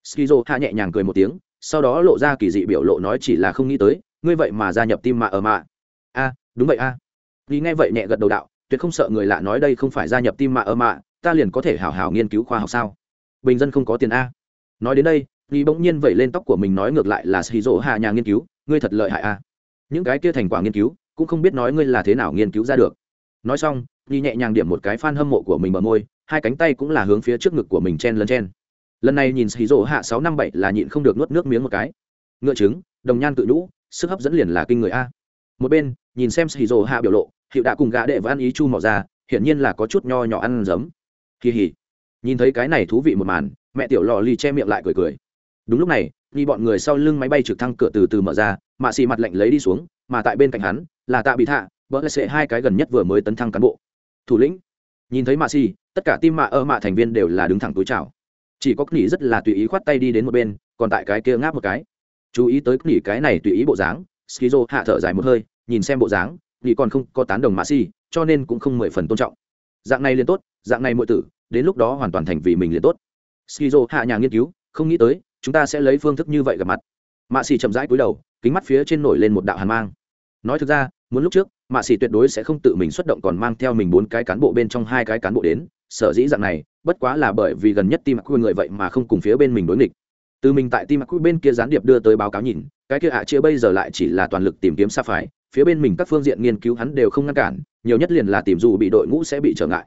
Speaker 1: Skizo hạ nhẹ nhàng cười một tiếng sau đó lộ ra kỳ dị biểu lộ nói chỉ là không nghĩ tới ngươi vậy mà gia nhập tim mạ ở mạ a đúng vậy a. À. vì nghe vậy nhẹ gật đầu đạo tuyệt không sợ người lạ nói đây không phải gia nhập tim mạ ở mạ ta liền có thể hào hào nghiên cứu khoa học sao? Bình dân không có tiền a. Nói đến đây vì bỗng nhiên vẩy lên tóc của mình nói ngược lại là skizo hạ nhà nghiên cứu ngươi thật lợi hại a. Những cái kia thành quả nghiên cứu cũng không biết nói ngươi là thế nào nghiên cứu ra được. Nói xong Nhi nhẹ nhàng điểm một cái fan hâm mộ của mình bờ môi, hai cánh tay cũng là hướng phía trước ngực của mình chen lấn chen. Lần này nhìn Hỉ rỗ hạ sáu năm bảy là nhịn không được nuốt nước miếng một cái. Ngựa trứng, đồng nhan tự nhũ, sức hấp dẫn liền là kinh người a. Một bên, nhìn xem Hỉ rỗ hạ biểu lộ, Hiệu đã cùng gã đệ và ăn ý chu mỏ ra, hiển nhiên là có chút nho nhỏ ăn giấm. Kỳ hỉ. Nhìn thấy cái này thú vị một màn, mẹ tiểu lọ ly che miệng lại cười cười. Đúng lúc này, Nhi bọn người sau lưng máy bay trực thăng cửa từ từ mở ra, mạ xì mặt lạnh lấy đi xuống, mà tại bên cạnh hắn là Tạ Bị Thạ, vỡ lại sệ hai cái gần nhất vừa mới tấn thăng cán bộ thủ lĩnh nhìn thấy mạ xì tất cả tim mạ ơ mạ thành viên đều là đứng thẳng túi chào. Chỉ có nghỉ rất là tùy ý khoát tay đi đến một bên, còn tại cái kia ngáp một cái. Chú ý tới nghỉ cái này tùy ý bộ dáng, skizo hạ thở dài một hơi, nhìn xem bộ dáng nghỉ còn không có tán đồng mạ xì cho nên cũng không mười phần tôn trọng. Dạng này liền tốt, dạng này muội tử, đến lúc đó hoàn toàn thành vì mình liền tốt. Skizo hạ nhà nghiên cứu, không nghĩ tới, chúng ta sẽ lấy phương thức như vậy gặp mặt. Mạ xì chậm rãi cúi đầu, kính mắt phía trên nổi lên một đạo hàn mang. Nói thực ra muốn lúc trước mạ xỉ tuyệt đối sẽ không tự mình xuất động còn mang theo mình bốn cái cán bộ bên trong hai cái cán bộ đến, sở dĩ dạng này, bất quá là bởi vì gần nhất tim quy người vậy mà không cùng phía bên mình đối nghịch. Từ mình tại tim quy bên kia gián điệp đưa tới báo cáo nhìn, cái kia ạ chia bây giờ lại chỉ là toàn lực tìm kiếm xa phái, phía bên mình các phương diện nghiên cứu hắn đều không ngăn cản, nhiều nhất liền là tìm dù bị đội ngũ sẽ bị trở ngại.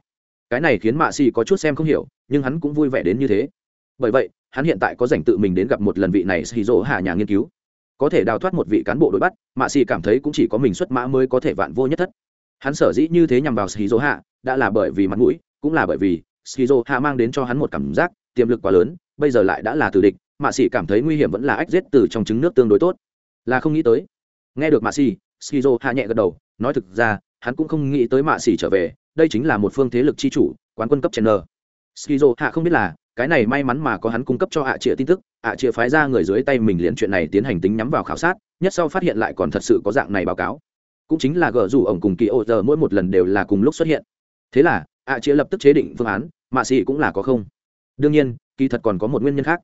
Speaker 1: Cái này khiến mạ xì có chút xem không hiểu, nhưng hắn cũng vui vẻ đến như thế. Bởi vậy, hắn hiện tại có dành tự mình đến gặp một lần vị này xì rỗ hạ nhà nghiên cứu có thể đào thoát một vị cán bộ đội bắt mạ xì cảm thấy cũng chỉ có mình xuất mã mới có thể vạn vô nhất thất. Hắn sở dĩ như thế nhằm vào xì rỗ hạ, đã là bởi vì mặt mũi, cũng là bởi vì xì rỗ hạ mang đến cho hắn một cảm giác tiềm lực quá lớn, bây giờ lại đã là tử địch mạ xì cảm thấy nguy hiểm vẫn là ách giết từ trong trứng nước tương đối tốt. Là không nghĩ tới. Nghe được mạ xì skizo hạ nhẹ gật đầu, nói thực ra, hắn cũng không nghĩ tới mạ xì trở về, đây chính là một phương thế lực chi chủ, quán quân cấp chen nờ skizo hạ không biết là cái này may mắn mà có hắn cung cấp cho ạ à tin tức, ạ à phái ra người dưới tay mình liền chuyện này tiến hành tính nhắm vào khảo sát, nhất sau phát hiện lại còn thật sự có dạng này báo cáo. Cũng chính là gờ rủ ổng cùng kỳ ô giờ mỗi một lần đều là cùng lúc xuất hiện. Thế là, ạ à lập tức chế định phương án, mạ xì cũng là có không. Đương nhiên, kỳ thật còn có một nguyên nhân khác.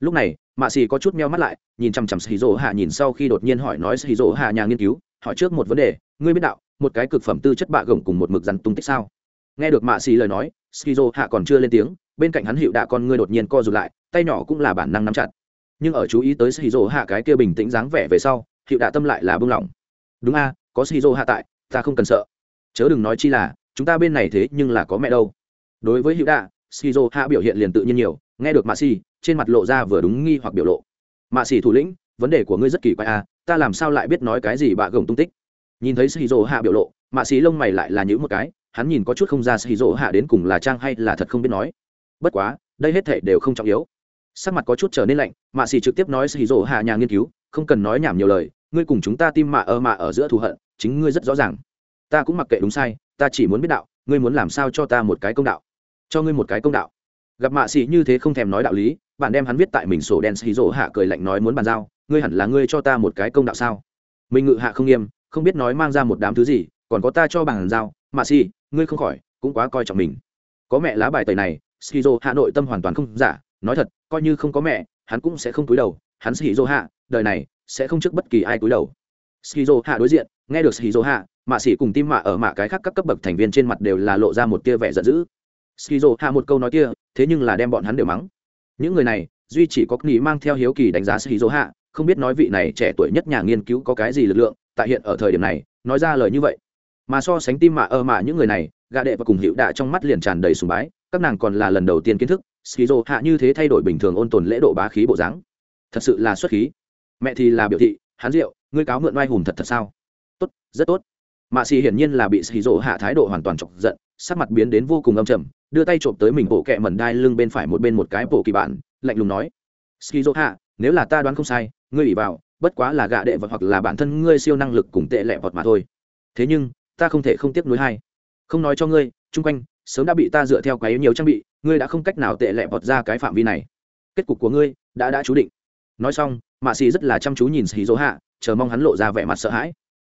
Speaker 1: Lúc này, mạ xì có chút meo mắt lại, nhìn chằm chằm xì rỗ hạ nhìn sau khi đột nhiên hỏi nói xì rỗ hạ nhà nghiên cứu, hỏi trước một vấn đề, ngươi biết đạo, một cái cực phẩm tư chất bạ gồng cùng một mực rắn tung tích sao? Nghe được mạ xì lời nói skizo hạ còn chưa lên tiếng bên cạnh hắn hiệu đạ con ngươi đột nhiên co rụt lại, tay nhỏ cũng là bản năng nắm chặt. Nhưng ở chú ý tới skizo hạ cái kia bình tĩnh dáng vẻ về sau, hiệu đạ tâm lại là bưng lỏng. Đúng a, có skizo hạ tại, ta không cần sợ. Chớ đừng nói chi là, chúng ta bên này thế nhưng là có mẹ đâu. Đối với hiệu đạ skizo hạ biểu hiện liền tự nhiên nhiều, nghe được mạ xì, trên mặt lộ ra vừa đúng nghi hoặc biểu lộ. Mạ xì thủ lĩnh, vấn đề của ngươi rất kỳ quái a, ta làm sao lại biết nói cái gì bạ gồng tung tích? Nhìn thấy skizo hạ biểu lộ, mạ xì lông mày lại là những một cái, hắn nhìn có chút không ra xì rỗ hạ đến cùng là trang hay là thật không biết nói bất quá, đây hết thể đều không trọng yếu. Sắc mặt có chút trở nên lạnh, mạ xì trực tiếp nói xì rỗ hạ nhà nghiên cứu, không cần nói nhảm nhiều lời, ngươi cùng chúng ta tim mạ ơ mạ ở giữa thù hận, chính ngươi rất rõ ràng. Ta cũng mặc kệ đúng sai, ta chỉ muốn biết đạo, ngươi muốn làm sao cho ta một cái công đạo? Cho ngươi một cái công đạo. Gặp mạ xì như thế không thèm nói đạo lý, bạn đem hắn viết tại mình sổ đen xì rỗ hạ cười lạnh nói muốn bàn giao, ngươi hẳn là ngươi cho ta một cái công đạo sao? Mình ngự hạ không nghiêm, không biết nói mang ra một đám thứ gì, còn có ta cho bàn giao. Mạ xì ngươi không khỏi, cũng quá coi trọng mình. Có mẹ lá bài tẩy này skizo hạ nội tâm hoàn toàn không giả, nói thật, coi như không có mẹ, hắn cũng sẽ không cúi đầu. Hắn skizo hạ, đời này, sẽ không trước bất kỳ ai cúi đầu. Skizo hạ đối diện, nghe được skizo hạ, mạ sĩ cùng tim mạ ở mạ cái khác các cấp bậc thành viên trên mặt đều là lộ ra một tia vẻ giận dữ. Skizo hạ một câu nói kia, thế nhưng là đem bọn hắn đều mắng. Những người này, duy chỉ có nghĩ mang theo hiếu kỳ đánh giá skizo hạ, không biết nói vị này trẻ tuổi nhất nhà nghiên cứu có cái gì lực lượng, tại hiện ở thời điểm này, nói ra lời như vậy. Mà so sánh tim mạ ở mạ những người này gạ đệ và cùng hiệu đạ trong mắt liền tràn đầy sùng bái các nàng còn là lần đầu tiên kiến thức skizo hạ như thế thay đổi bình thường ôn tồn lễ độ bá khí bộ dáng. Thật sự là xuất khí. Mẹ thì là biểu thị hán rượu ngươi cáo mượn oai hùng thật thật sao? Tốt rất tốt. Mạ xì hiển nhiên là bị skizo hạ thái độ hoàn toàn chọc giận sắc mặt biến đến vô cùng âm trầm đưa tay trộm tới mình bộ kẹ mẩn đai lưng bên phải một bên một cái bộ kỳ bản lạnh lùng nói skizo hạ nếu là ta đoán không sai ngươi ủy vào bất quá là gạ đệ vật hoặc là bản thân ngươi siêu năng lực cùng tệ lẹ vọt mà thôi. Thế nhưng ta không thể không tiếp nối hay, không nói cho ngươi chung quanh, sớm đã bị ta dựa theo cái nhiều trang bị, ngươi đã không cách nào tệ lẹ vọt ra cái phạm vi này. Kết cục của ngươi đã đã chú định. Nói xong, mạ xì rất là chăm chú nhìn skizo hạ, chờ mong hắn lộ ra vẻ mặt sợ hãi.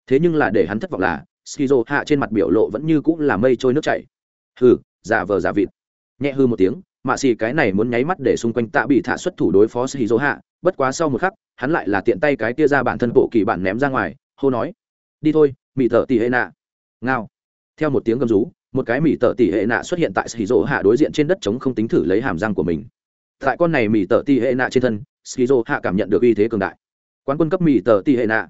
Speaker 1: Thế nhưng là để hắn thất vọng là, skizo hạ trên mặt biểu lộ vẫn như cũng là mây trôi nước chảy. Hừ, giả vờ giả vịt. Nhẹ hư một tiếng, mạ xì cái này muốn nháy mắt để xung quanh tạ bị thả xuất thủ đối phó skizo hạ, bất quá sau một khắc, hắn lại là tiện tay cái tia ra bản thân bộ kỳ bản ném ra ngoài, hô nói, đi thôi mỹ thợ tỉ hệ nạ. Ngao. Theo một tiếng gầm rú một cái mỉ tợ tỷ hệ nạ xuất hiện tại xì rỗ hạ đối diện trên đất chống không tính thử lấy hàm răng của mình. Tại con này mỉ tợ tỷ hệ nạ trên thân xì rỗ hạ cảm nhận được uy thế cường đại. Quán quân cấp mỉ tợ tỷ hệ nạ.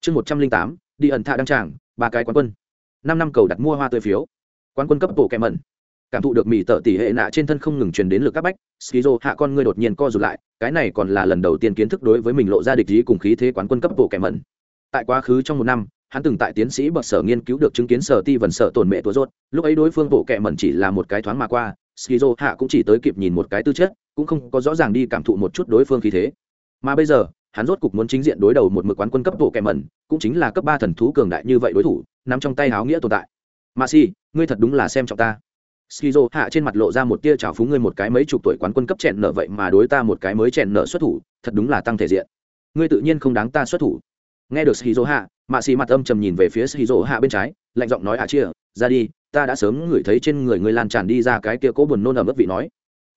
Speaker 1: Chương một trăm linh tám, đi ẩn thạ đăng tràng, ba cái quán quân. Năm năm cầu đặt mua hoa tươi phiếu. Quán quân cấp bộ kẹm mẩn. Cảm thụ được mỉ tợ tỷ hệ nạ trên thân không ngừng truyền đến lực các bách, skizo hạ con ngươi đột nhiên co rụt lại, cái này còn là lần đầu tiên kiến thức đối với mình lộ ra địch ý cùng khí thế quán quân cấp bộ kẻ mẩn. Tại quá khứ trong một năm hắn từng tại tiến sĩ bậc sở nghiên cứu được chứng kiến sở ti vần sở tổn mẹ tua rốt. Lúc ấy đối phương bộ kệ mẩn chỉ là một cái thoáng mà qua, skizo hạ cũng chỉ tới kịp nhìn một cái tư chất, cũng không có rõ ràng đi cảm thụ một chút đối phương khí thế. Mà bây giờ, hắn rốt cục muốn chính diện đối đầu một mực quán quân cấp bộ kệ mẩn, cũng chính là cấp ba thần thú cường đại như vậy đối thủ nằm trong tay háo nghĩa tồn tại. Mà si, ngươi thật đúng là xem trọng ta. Skizo hạ trên mặt lộ ra một tia trào phúng ngươi một cái mấy chục tuổi quán quân cấp chèn nợ vậy mà đối ta một cái mới chèn nợ xuất thủ, thật đúng là tăng thể diện. Ngươi tự nhiên không đáng ta xuất thủ nghe được shizu hạ, mạ xì mặt âm trầm nhìn về phía shizu hạ bên trái, lạnh giọng nói à chia ra đi, ta đã sớm ngửi thấy trên người ngươi lan tràn đi ra cái kia cố buồn nôn ở mức vị nói.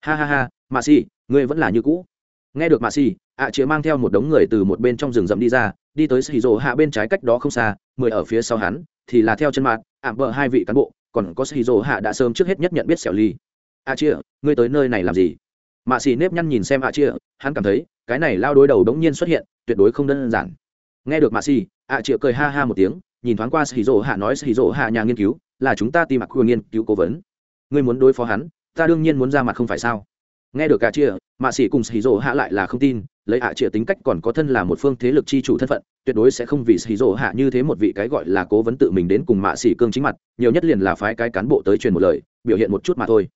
Speaker 1: Ha ha ha, mạ xì, ngươi vẫn là như cũ. Nghe được mạ xì, ạ chia mang theo một đống người từ một bên trong rừng rậm đi ra, đi tới shizu hạ bên trái cách đó không xa, mười ở phía sau hắn, thì là theo chân mặt ảm vợ hai vị cán bộ, còn có shizu hạ đã sớm trước hết nhất nhận biết xẻo ly. À a chia ngươi tới nơi này làm gì? Mạ xì nếp nhăn nhìn xem a chia hắn cảm thấy, cái này lao đối đầu đống nhiên xuất hiện, tuyệt đối không đơn giản nghe được mạ xì, ạ chịa cười ha ha một tiếng, nhìn thoáng qua shizu hạ nói shizu hạ nhà nghiên cứu, là chúng ta tìm mặc khuyên nghiên cứu cố vấn. Ngươi muốn đối phó hắn, ta đương nhiên muốn ra mặt không phải sao? Nghe được cả chia mạ xì cùng xì rỗ hạ lại là không tin, lấy hạ chia tính cách còn có thân là một phương thế lực chi chủ thân phận, tuyệt đối sẽ không vì xì rỗ hạ như thế một vị cái gọi là cố vấn tự mình đến cùng mạ xì cương chính mặt, nhiều nhất liền là phái cái cán bộ tới truyền một lời, biểu hiện một chút mà thôi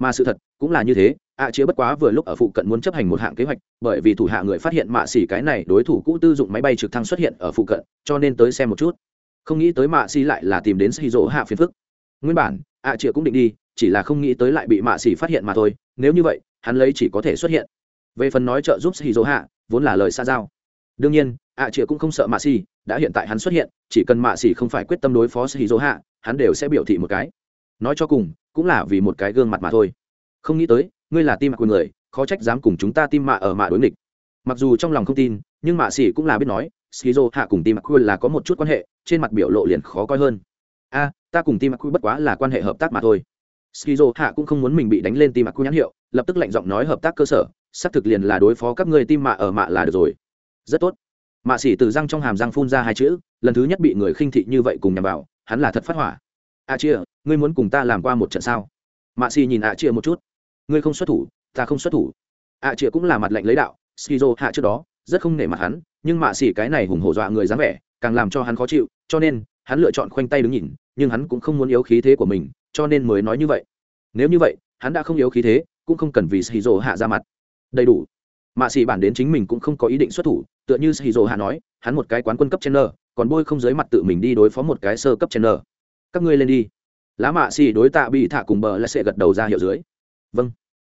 Speaker 1: mà sự thật cũng là như thế, ạ chĩa bất quá vừa lúc ở phụ cận muốn chấp hành một hạng kế hoạch, bởi vì thủ hạ người phát hiện mạ xỉ cái này đối thủ cũ tư dụng máy bay trực thăng xuất hiện ở phụ cận, cho nên tới xem một chút. Không nghĩ tới mạ xỉ lại là tìm đến xì rỗ hạ phiền phức. Nguyên bản, ạ chĩa cũng định đi, chỉ là không nghĩ tới lại bị mạ xỉ phát hiện mà thôi, nếu như vậy, hắn lấy chỉ có thể xuất hiện. Về phần nói trợ giúp xì rỗ hạ, vốn là lời xa giao. Đương nhiên, ạ chĩa cũng không sợ mạ xỉ đã hiện tại hắn xuất hiện, chỉ cần mạ xỉ không phải quyết tâm đối phó xì rỗ hạ, hắn đều sẽ biểu thị một cái nói cho cùng, cũng là vì một cái gương mặt mà thôi. Không nghĩ tới, ngươi là tim mạ quyền người, khó trách dám cùng chúng ta tim mạ ở mạ đối nghịch. Mặc dù trong lòng không tin, nhưng mạ xỉ cũng là biết nói, skizo hạ cùng tim mạ quyền là có một chút quan hệ, trên mặt biểu lộ liền khó coi hơn. A, ta cùng tim mạ quyền bất quá là quan hệ hợp tác mà thôi. Skizo hạ cũng không muốn mình bị đánh lên tim mạ quyền nhãn hiệu, lập tức lạnh giọng nói hợp tác cơ sở, xác thực liền là đối phó các ngươi tim mạ ở mạ là được rồi. Rất tốt. Mạ xỉ từ răng trong hàm răng phun ra hai chữ, lần thứ nhất bị người khinh thị như vậy cùng nhằm vào, hắn là thật phát hỏa a chia, ngươi muốn cùng ta làm qua một trận sao? Mạ xì nhìn a chia một chút. Ngươi không xuất thủ, ta không xuất thủ. A chia cũng là mặt lệnh lấy đạo, skizo hạ trước đó, rất không nể mặt hắn, nhưng mạ xì cái này hùng hổ dọa người dáng vẻ, càng làm cho hắn khó chịu, cho nên, hắn lựa chọn khoanh tay đứng nhìn, nhưng hắn cũng không muốn yếu khí thế của mình, cho nên mới nói như vậy. Nếu như vậy, hắn đã không yếu khí thế, cũng không cần vì skizo hạ ra mặt. Đầy đủ. Mạ xì bản đến chính mình cũng không có ý định xuất thủ, tựa như skizo hạ nói, hắn một cái quán quân cấp chen nơ còn bôi không dưới mặt tự mình đi đối phó một cái sơ cấp chen nơ các ngươi lên đi. Lá mạ xì đối tạ bị thả cùng bờ lại sẽ gật đầu ra hiệu dưới. Vâng.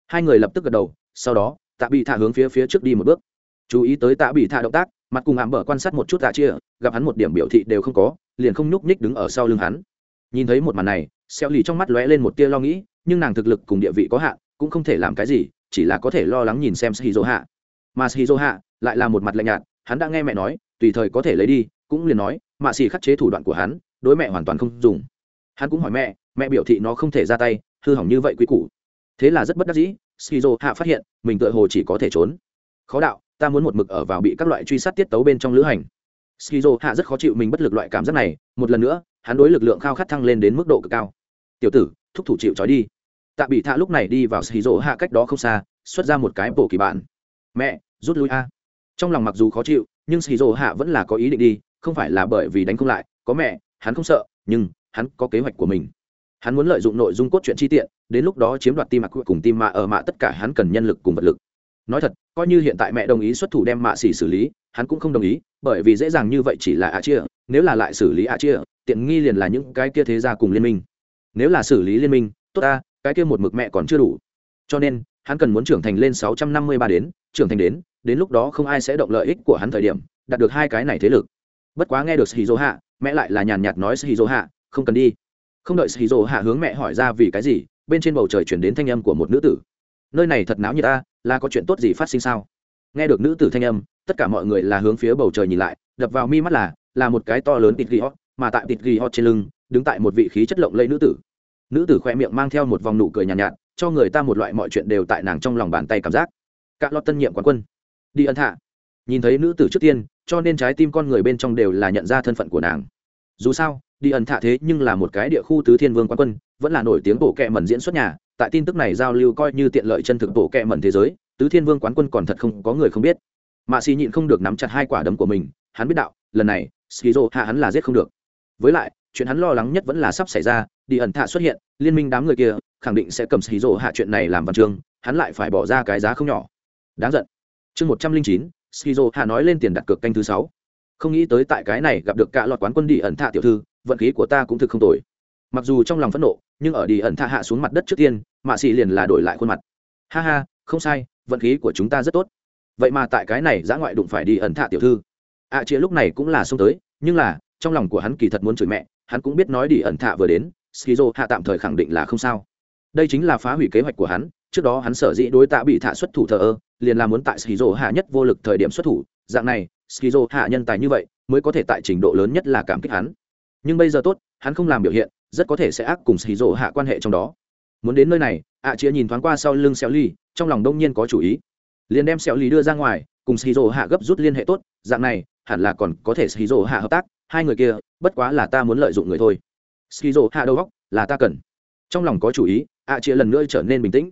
Speaker 1: Hai người lập tức gật đầu, sau đó, tạ bị thả hướng phía phía trước đi một bước. Chú ý tới tạ bị thả động tác, mặt cùng ảm bờ quan sát một chút tạ chia, gặp hắn một điểm biểu thị đều không có, liền không nhúc nhích đứng ở sau lưng hắn. Nhìn thấy một màn này xeo lì trong mắt lóe lên một tia lo nghĩ, nhưng nàng thực lực cùng địa vị có hạn, cũng không thể làm cái gì, chỉ là có thể lo lắng nhìn xem shizu hạ mà shizu hạ lại là một mặt lạnh nhạt, hắn đã nghe mẹ nói, tùy thời có thể lấy đi, cũng liền nói, mạ xì khắc chế thủ đoạn của hắn đối mẹ hoàn toàn không dùng. Hắn cũng hỏi mẹ mẹ biểu thị nó không thể ra tay, hư hỏng như vậy quý củ. Thế là rất bất đắc dĩ, skizo hạ phát hiện, mình tựa hồ chỉ có thể trốn. Khó đạo, ta muốn một mực ở vào bị các loại truy sát tiết tấu bên trong lữ hành. Skizo hạ rất khó chịu mình bất lực loại cảm giác này, một lần nữa, hắn đối lực lượng khao khát thăng lên đến mức độ cực cao. Tiểu tử, thúc thủ chịu trói đi. Tạ bị thạ lúc này đi vào skizo hạ cách đó không xa, xuất ra một cái bổ kỳ bản. Mẹ, rút lui a. Trong lòng mặc dù khó chịu, nhưng skizo hạ vẫn là có ý định đi, không phải là bởi vì đánh không lại, có mẹ hắn không sợ, nhưng hắn có kế hoạch của mình. Hắn muốn lợi dụng nội dung cốt truyện chi tiện, đến lúc đó chiếm đoạt tim mạc cùng tim mạ ở mạ tất cả hắn cần nhân lực cùng vật lực. Nói thật, coi như hiện tại mẹ đồng ý xuất thủ đem mạ xỉ xử lý, hắn cũng không đồng ý, bởi vì dễ dàng như vậy chỉ là ạ chia, nếu là lại xử lý ạ chia, tiện nghi liền là những cái kia thế ra cùng liên minh. Nếu là xử lý liên minh, tốt ta, cái kia một mực mẹ còn chưa đủ. Cho nên, hắn cần muốn trưởng thành lên sáu trăm năm mươi ba đến, trưởng thành đến đến lúc đó không ai sẽ động lợi ích của hắn thời điểm, đạt được hai cái này thế lực. Bất quá nghe được shizu hạ mẹ lại là nhàn nhạt nói shizu hạ không cần đi. Không đợi shizu hạ hướng mẹ hỏi ra vì cái gì bên trên bầu trời chuyển đến thanh âm của một nữ tử. Nơi này thật náo như ta là có chuyện tốt gì phát sinh sao? Nghe được nữ tử thanh âm tất cả mọi người là hướng phía bầu trời nhìn lại đập vào mi mắt là là một cái to lớn tịt ghi hót mà tại tịt ghi hót trên lưng đứng tại một vị khí chất lộng lẫy nữ tử. Nữ tử khoe miệng mang theo một vòng nụ cười nhàn nhạt, nhạt cho người ta một loại mọi chuyện đều tại nàng trong lòng bàn tay cảm giác. Các lót tân nhiệm quán quân. Đi ân thạ nhìn thấy nữ tử trước tiên, cho nên trái tim con người bên trong đều là nhận ra thân phận của nàng. Dù sao, đi ẩn thạ thế nhưng là một cái địa khu tứ thiên vương quán quân, vẫn là nổi tiếng bộ kệ mẩn diễn xuất nhà, tại tin tức này giao lưu coi như tiện lợi chân thực bộ kệ mẩn thế giới, tứ thiên vương quán quân còn thật không có người không biết. Mạ xì nhịn không được nắm chặt hai quả đấm của mình, hắn biết đạo, lần này, skizo hạ hắn là giết không được. Với lại, chuyện hắn lo lắng nhất vẫn là sắp xảy ra, đi ẩn thạ xuất hiện, liên minh đám người kia, khẳng định sẽ cầm skizo hạ chuyện này làm văn chương, hắn lại phải bỏ ra cái giá không nhỏ. Đáng giận. Chương một trăm linh chín skizo hạ nói lên tiền đặt cược canh thứ sáu. Không nghĩ tới tại cái này gặp được cả loạt quán quân đi ẩn thạ tiểu thư vận khí của ta cũng thực không tồi. Mặc dù trong lòng phẫn nộ nhưng ở đi ẩn thạ hạ xuống mặt đất trước tiên mạ xì liền là đổi lại khuôn mặt. Ha ha không sai vận khí của chúng ta rất tốt. Vậy mà tại cái này giã ngoại đụng phải đi ẩn thạ tiểu thư. Ạ à, chia lúc này cũng là xông tới nhưng là trong lòng của hắn kỳ thật muốn chửi mẹ hắn cũng biết nói đi ẩn thạ vừa đến skizo hạ tạm thời khẳng định là không sao. Đây chính là phá hủy kế hoạch của hắn trước đó hắn sở dĩ đối tạ bị thả xuất thủ thờ ơ liền là muốn tại skizo hạ nhất vô lực thời điểm xuất thủ, dạng này, skizo hạ nhân tài như vậy, mới có thể tại trình độ lớn nhất là cảm kích hắn. Nhưng bây giờ tốt, hắn không làm biểu hiện, rất có thể sẽ ác cùng Skizo hạ quan hệ trong đó. Muốn đến nơi này, ạ à chia nhìn thoáng qua sau lưng xéo ly, trong lòng đông nhiên có chủ ý. Liền đem xéo ly đưa ra ngoài, cùng Skizo hạ gấp rút liên hệ tốt, dạng này, hẳn là còn có thể Skizo hạ hợp tác, hai người kia, bất quá là ta muốn lợi dụng người thôi. Skizo hạ đầu góc, là ta cần. Trong lòng có chủ ý, ạ chia lần nữa trở nên bình tĩnh.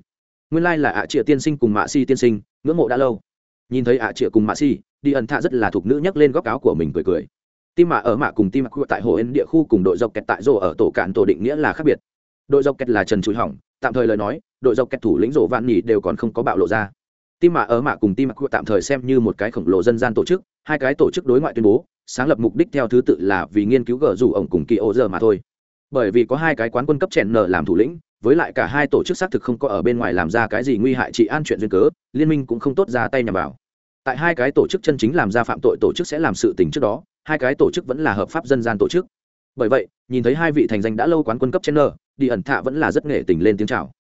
Speaker 1: Nguyên lai là ạ chia tiên sinh cùng mạ si tiên sinh ngưỡng mộ đã lâu. Nhìn thấy ạ chia cùng mạ xì, đi ẩn thạ rất là thuộc nữ nhấc lên góc áo của mình cười cười. Tim mạ ở mạ cùng tim mạ tại hồ ên địa khu cùng đội dọc kẹt tại rổ ở tổ cạn tổ định nghĩa là khác biệt. Đội dọc kẹt là trần trụi hỏng, tạm thời lời nói, đội dọc kẹt thủ lĩnh rổ vạn nhì đều còn không có bạo lộ ra. Tim mạ ở mạ cùng tim mạ tạm thời xem như một cái khổng lồ dân gian tổ chức, hai cái tổ chức đối ngoại tuyên bố, sáng lập mục đích theo thứ tự là vì nghiên cứu gờ rủ ổng cùng kỳ ô giờ mà thôi. Bởi vì có hai cái quán quân cấp chèn nở làm thủ lĩnh với lại cả hai tổ chức xác thực không có ở bên ngoài làm ra cái gì nguy hại trị an chuyện duyên cớ, liên minh cũng không tốt ra tay nhằm vào. Tại hai cái tổ chức chân chính làm ra phạm tội tổ chức sẽ làm sự tình trước đó, hai cái tổ chức vẫn là hợp pháp dân gian tổ chức. Bởi vậy, nhìn thấy hai vị thành danh đã lâu quán quân cấp chen nơ đi ẩn thạ vẫn là rất nghệ tình lên tiếng chào.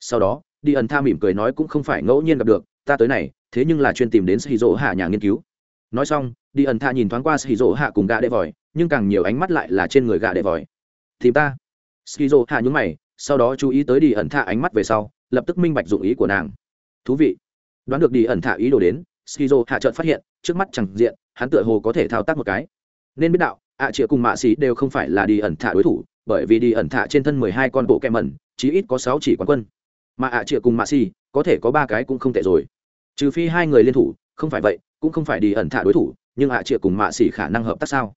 Speaker 1: Sau đó, đi ẩn tha mỉm cười nói cũng không phải ngẫu nhiên gặp được, ta tới này, thế nhưng là chuyên tìm đến sĩ dỗ hạ nhà nghiên cứu. Nói xong, đi ẩn tha nhìn thoáng qua sĩ dỗ hạ cùng gà đệ vòi, nhưng càng nhiều ánh mắt lại là trên người gà đệ vòi. Thì ta. Sĩ dỗ hạ nhúng mày sau đó chú ý tới đi ẩn thạ ánh mắt về sau lập tức minh bạch dụng ý của nàng. Thú vị. Đoán được đi ẩn thạ ý đồ đến skizo hạ trợn phát hiện trước mắt chẳng diện hắn tựa hồ có thể thao tác một cái. Nên biết đạo ạ à, cùng mạ xì đều không phải là đi ẩn thạ đối thủ bởi vì đi ẩn thạ trên thân mười hai con bộ kem mẩn chí ít có sáu chỉ quán quân. Mà ạ à, cùng mạ xì có thể có ba cái cũng không tệ rồi. Trừ phi hai người liên thủ không phải vậy cũng không phải đi ẩn thạ đối thủ nhưng ạ à, cùng mạ xì khả năng hợp tác sao?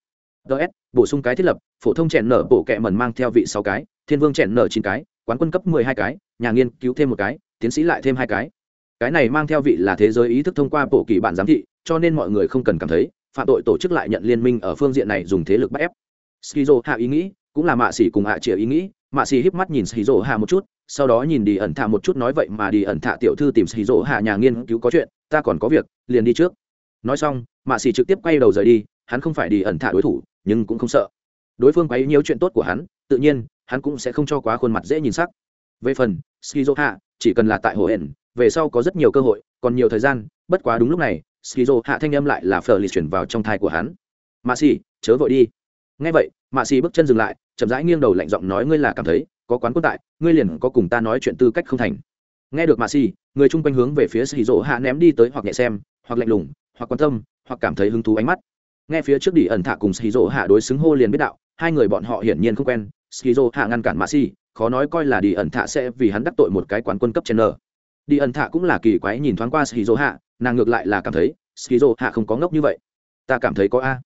Speaker 1: Ts bổ sung cái thiết lập, phổ thông chèn nở bộ kẹ mần mang theo vị sáu cái, thiên vương chèn nở chín cái, quán quân cấp mười hai cái, nhà nghiên cứu thêm một cái, tiến sĩ lại thêm hai cái. Cái này mang theo vị là thế giới ý thức thông qua bộ kỳ bản giám thị, cho nên mọi người không cần cảm thấy, phạm tội tổ chức lại nhận liên minh ở phương diện này dùng thế lực bắt ép. Skizo hạ ý nghĩ, cũng là mạ xỉ cùng hạ chĩa ý nghĩ, mạ xỉ híp mắt nhìn skizo hạ một chút, sau đó nhìn đi ẩn thạ một chút nói vậy mà đi ẩn thạ tiểu thư tìm skizo hạ nhà nghiên cứu có chuyện, ta còn có việc, liền đi trước. Nói xong, mạ xỉ trực tiếp quay đầu rời đi, hắn không phải đi ẩn thạ đối thủ nhưng cũng không sợ. Đối phương quấy nhiều chuyện tốt của hắn, tự nhiên, hắn cũng sẽ không cho quá khuôn mặt dễ nhìn sắc. Về phần skizo hạ chỉ cần là tại hồ hển, về sau có rất nhiều cơ hội, còn nhiều thời gian, bất quá đúng lúc này skizo hạ thanh âm lại là phờ lì chuyển vào trong thai của hắn. Mạ xì chớ vội đi. Ngay vậy mạ xì bước chân dừng lại, chậm rãi nghiêng đầu lạnh giọng nói, ngươi là cảm thấy có quán quân tại, ngươi liền có cùng ta nói chuyện tư cách không thành. Nghe được mạ xì người chung quanh hướng về phía skizo hạ ném đi tới hoặc nhẹ xem, hoặc lạnh lùng, hoặc quan tâm, hoặc cảm thấy hứng thú ánh mắt nghe phía trước đi ẩn thạ cùng skizo hạ đối xứng hô liền biết đạo, hai người bọn họ hiển nhiên không quen, skizo hạ ngăn cản mạ xì khó nói coi là đi ẩn thạ sẽ vì hắn đắc tội một cái quán quân cấp trên n đi ẩn thạ cũng là kỳ quái nhìn thoáng qua skizo hạ, nàng ngược lại là cảm thấy, skizo hạ không có ngốc như vậy. Ta cảm thấy có a.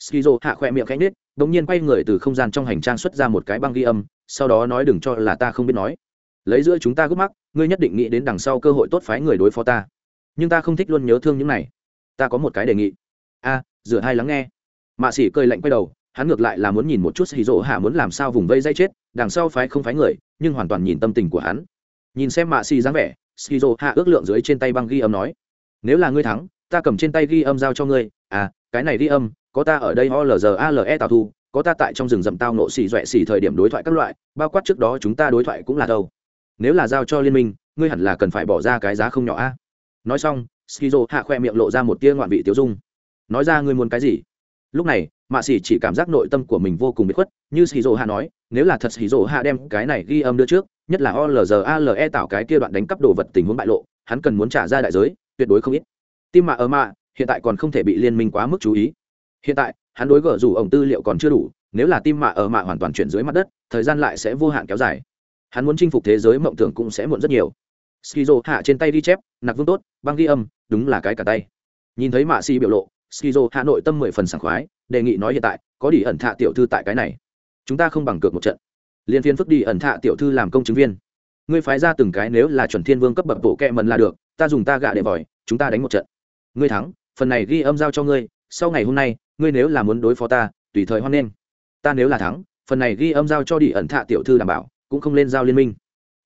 Speaker 1: Skizo hạ khỏe miệng khẽ nết đ ỗ n g nhiên quay người từ không gian trong hành trang xuất ra một cái băng ghi âm, sau đó nói đừng cho là ta không biết nói. Lấy giữa chúng ta gấp mắc ngươi nhất định nghĩ đến đằng sau cơ hội tốt phái người đối phó ta. Nhưng ta không thích luôn nhớ thương những này. Ta có một cái đề nghị. A rửa hai lắng nghe. Mạ xỉ cười lạnh quay đầu, hắn ngược lại là muốn nhìn một chút hì rỗ hạ muốn làm sao vùng vây dây chết, đằng sau phái không phái người, nhưng hoàn toàn nhìn tâm tình của hắn. Nhìn xem mạ xì dáng vẻ skizo hạ ước lượng dưới trên tay băng ghi âm nói, nếu là ngươi thắng, ta cầm trên tay ghi âm giao cho ngươi. À cái này ghi âm, có ta ở đây olzale tào thu, có ta tại trong rừng rậm tao nộ xì dọa xì thời điểm đối thoại các loại, bao quát trước đó chúng ta đối thoại cũng là đâu nếu là giao cho liên minh, ngươi hẳn là cần phải bỏ ra cái giá không nhỏ a. Nói xong skizo hạ khoe miệng lộ ra một tia ngoạn vị tiêu dung nói ra ngươi muốn cái gì? Lúc này, mạ xỉ chỉ cảm giác nội tâm của mình vô cùng bị khuất, như skizo hạ nói, nếu là thật skizo hạ đem cái này ghi âm đưa trước, nhất là olzale tạo cái kia đoạn đánh cắp đồ vật tình huống bại lộ, hắn cần muốn trả ra đại giới, tuyệt đối không ít. Tim mạ ở mạ, hiện tại còn không thể bị liên minh quá mức chú ý. Hiện tại, hắn đối gỡ rủ ổng tư liệu còn chưa đủ, nếu là tim mạ ở mạ hoàn toàn chuyển dưới mặt đất, thời gian lại sẽ vô hạn kéo dài. Hắn muốn chinh phục thế giới mộng tưởng cũng sẽ muộn rất nhiều. Skizo hạ trên tay ghi chép, nặc vương tốt, băng ghi âm, đúng là cái cả tay. Nhìn thấy mạ xì biểu lộ skizo hạ nội tâm mười phần sảng khoái, đề nghị nói hiện tại, có đi ẩn thạ tiểu thư tại cái này. Chúng ta không bằng cược một trận. Liên phiên phức đi ẩn thạ tiểu thư làm công chứng viên. Ngươi phái ra từng cái nếu là chuẩn thiên vương cấp bậc bộ kẹ mần là được, ta dùng ta gạ để vòi, chúng ta đánh một trận. Ngươi thắng, phần này ghi âm giao cho ngươi, sau ngày hôm nay, ngươi nếu là muốn đối phó ta, tùy thời hoan nghênh. Ta nếu là thắng, phần này ghi âm giao cho đi ẩn thạ tiểu thư đảm bảo, cũng không lên giao liên minh.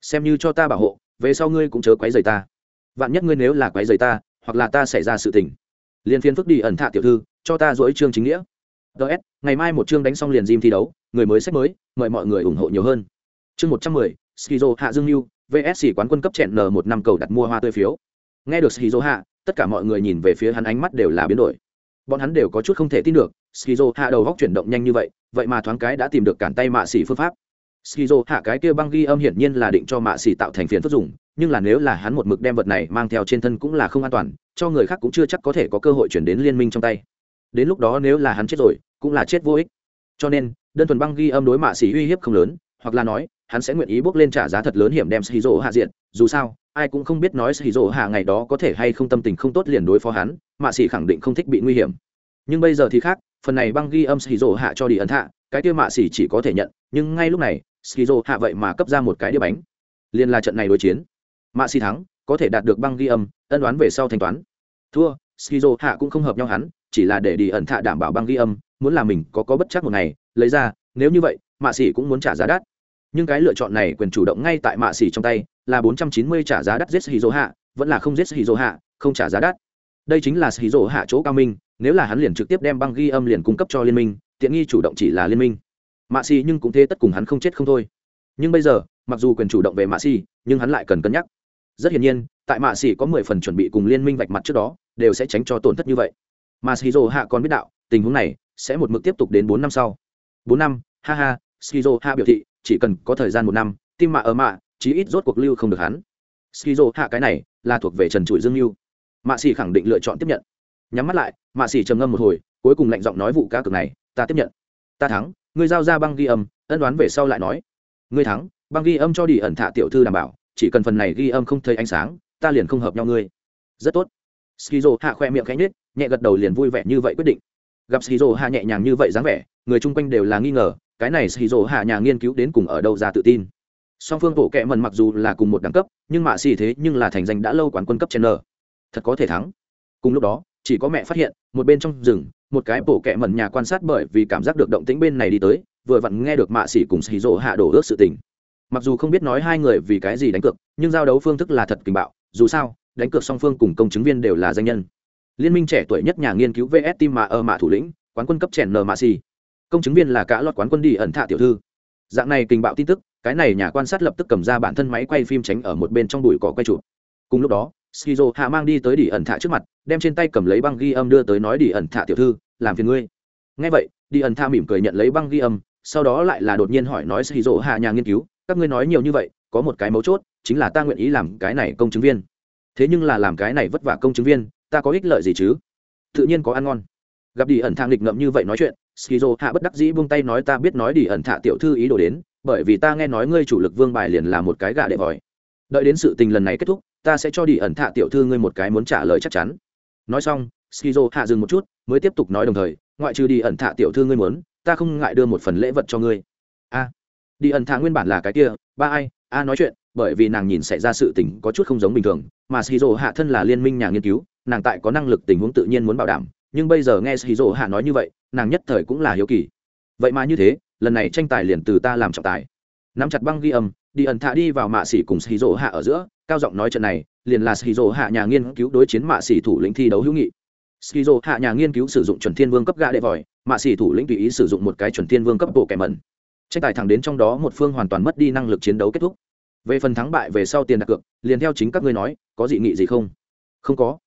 Speaker 1: Xem như cho ta bảo hộ, về sau ngươi cũng chớ quấy rầy ta. Vạn nhất ngươi nếu là quấy rầy ta, hoặc là ta xảy ra sự tình liên phiên phức đi ẩn thạ tiểu thư, cho ta dỗi chương chính nghĩa. Ts ngày mai một chương đánh xong liền gym thi đấu, người mới sách mới, mời mọi người ủng hộ nhiều hơn. Chương một trăm mười, skizo hạ dương lưu vsc quán quân cấp chẹn n một năm cầu đặt mua hoa tươi phiếu. Nghe được skizo hạ, tất cả mọi người nhìn về phía hắn ánh mắt đều là biến đổi. Bọn hắn đều có chút không thể tin được, skizo hạ đầu góc chuyển động nhanh như vậy vậy mà thoáng cái đã tìm được cản tay mạ xỉ phương pháp. Skizo hạ cái kia băng ghi âm hiển nhiên là định cho mạ xỉ tạo thành phiền phức dùng nhưng là nếu là hắn một mực đem vật này mang theo trên thân cũng là không an toàn, cho người khác cũng chưa chắc có thể có cơ hội chuyển đến liên minh trong tay. Đến lúc đó nếu là hắn chết rồi, cũng là chết vô ích. Cho nên, đơn thuần băng ghi âm đối mạ xỉ uy hiếp không lớn, hoặc là nói, hắn sẽ nguyện ý bước lên trả giá thật lớn hiểm đem shizu hạ diện. Dù sao, ai cũng không biết nói shizu hạ ngày đó có thể hay không tâm tình không tốt liền đối phó hắn, mạ xỉ khẳng định không thích bị nguy hiểm. Nhưng bây giờ thì khác, phần này băng ghi âm shizu hạ cho đi ấn hạ cái kia mạ xỉ chỉ có thể nhận, nhưng ngay lúc này shizu hạ vậy mà cấp ra một cái đĩa bánh. Liền là trận này đối chiến mạ Si thắng có thể đạt được băng ghi âm, ân đoán về sau thanh toán. Thua, skizo hạ cũng không hợp nhau hắn, chỉ là để đi ẩn thạ đảm bảo băng ghi âm, muốn là mình có có bất chắc một ngày, lấy ra, nếu như vậy, mạ xỉ cũng muốn trả giá đắt. Nhưng cái lựa chọn này quyền chủ động ngay tại mạ xỉ trong tay, là bốn trăm chín mươi trả giá đắt giết shizu hạ, vẫn là không giết shizu hạ, không trả giá đắt. Đây chính là shizu hạ chỗ cao minh, nếu là hắn liền trực tiếp đem băng ghi âm liền cung cấp cho liên minh, tiện nghi chủ động chỉ là liên minh. Mạ Si nhưng cũng thế tất cùng hắn không chết không thôi. Nhưng bây giờ, mặc dù quyền chủ động về mạ xỉ nhưng hắn lại cần cân nhắc rất hiển nhiên, tại mạ xỉ có mười phần chuẩn bị cùng liên minh vạch mặt trước đó, đều sẽ tránh cho tổn thất như vậy. Mà shizu hạ còn biết đạo, tình huống này sẽ một mực tiếp tục đến bốn năm sau. Bốn năm? Ha ha shizu hạ biểu thị, chỉ cần có thời gian một năm, tim mạ ở mạ, chí ít rốt cuộc lưu không được hắn. Shizu hạ cái này là thuộc về trần trụi dương lưu. Mạ xỉ khẳng định lựa chọn tiếp nhận. Nhắm mắt lại, mạ xỉ trầm ngâm một hồi, cuối cùng lạnh giọng nói vụ cá cực này, ta tiếp nhận. Ta thắng. Ngươi giao ra băng ghi âm, ân đoán về sau lại nói. Ngươi thắng, băng ghi âm cho đi ẩn thả tiểu thư đảm bảo chỉ cần phần này ghi âm không thấy ánh sáng, ta liền không hợp nhau ngươi. Rất tốt. Skizo hạ khoe miệng khẽ nết nhẹ gật đầu liền vui vẻ như vậy quyết định. Gặp skizo hạ nhẹ nhàng như vậy dáng vẻ, người chung quanh đều là nghi ngờ, cái này skizo hạ nhà nghiên cứu đến cùng ở đâu ra tự tin. Song phương bộ kệ mần mặc dù là cùng một đẳng cấp, nhưng mạ xì thế nhưng là thành danh đã lâu quán quân cấp chen n thật có thể thắng. Cùng lúc đó, chỉ có mẹ phát hiện, một bên trong rừng, một cái bộ kệ mần nhà quan sát bởi vì cảm giác được động tĩnh bên này đi tới, vừa vặn nghe được mạ xì cùng xì rỗ hạ đổ ước sự tình mặc dù không biết nói hai người vì cái gì đánh cược, nhưng giao đấu phương thức là thật kình bạo, dù sao, đánh cược song phương cùng công chứng viên đều là danh nhân. Liên minh trẻ tuổi nhất nhà nghiên cứu vs tim mà ở mạ thủ lĩnh, quán quân cấp chèn n mạ xì công chứng viên là cả loạt quán quân đi ẩn thạ tiểu thư. Dạng này kinh bạo tin tức, cái này nhà quan sát lập tức cầm ra bản thân máy quay phim tránh ở một bên trong bụi cỏ quay chụp. Cùng lúc đó, skizo hạ mang đi tới đi ẩn thạ trước mặt, đem trên tay cầm lấy băng ghi âm đưa tới nói đi ẩn thạ tiểu thư, làm phiền ngươi. Ngay vậy, đi ẩn thạ mỉm cười nhận lấy băng ghi âm, sau đó lại là đột nhiên hỏi nói skizo hạ nhà nghiên cứu các ngươi nói nhiều như vậy, có một cái mấu chốt, chính là ta nguyện ý làm cái này công chứng viên. Thế nhưng là làm cái này vất vả công chứng viên, ta có ích lợi gì chứ? Tự nhiên có ăn ngon. Gặp đi ẩn thang lịch ngậm như vậy nói chuyện, skizo hạ bất đắc dĩ buông tay nói ta biết nói đi ẩn thạ tiểu thư ý đồ đến, bởi vì ta nghe nói ngươi chủ lực vương bài liền là một cái gạ đệ vòi. Đợi đến sự tình lần này kết thúc, ta sẽ cho đi ẩn thạ tiểu thư ngươi một cái muốn trả lời chắc chắn. Nói xong, skizo hạ dừng một chút, mới tiếp tục nói đồng thời, ngoại trừ đi ẩn thạ tiểu thư ngươi muốn, ta không ngại đưa một phần lễ vật cho ngươi đi ẩn thà nguyên bản là cái kia, ba ai, a nói chuyện, bởi vì nàng nhìn xảy ra sự tình có chút không giống bình thường, mà shizu hạ thân là liên minh nhà nghiên cứu, nàng tại có năng lực tình huống tự nhiên muốn bảo đảm, nhưng bây giờ nghe shizu hạ nói như vậy, nàng nhất thời cũng là hiếu kỳ. Vậy mà như thế, lần này tranh tài liền từ ta làm trọng tài. Nắm chặt băng ghi âm, đi ẩn thạ đi vào mạ xỉ cùng shizu hạ ở giữa, cao giọng nói trận này, liền là shizu hạ nhà nghiên cứu đối chiến mạ xỉ thủ lĩnh thi đấu hữu nghị. Shizu hạ nhà nghiên cứu sử dụng chuẩn thiên vương cấp gạ đệ vòi, mạ xỉ thủ lĩnh tùy ý sử dụng một cái chuẩn thiên vương cấp bộ kẻ mẩn tranh tài thẳng đến trong đó một phương hoàn toàn mất đi năng lực chiến đấu kết thúc. Về phần thắng bại về sau tiền đặt cược, liền theo chính các ngươi nói, có dị nghị gì không? Không có.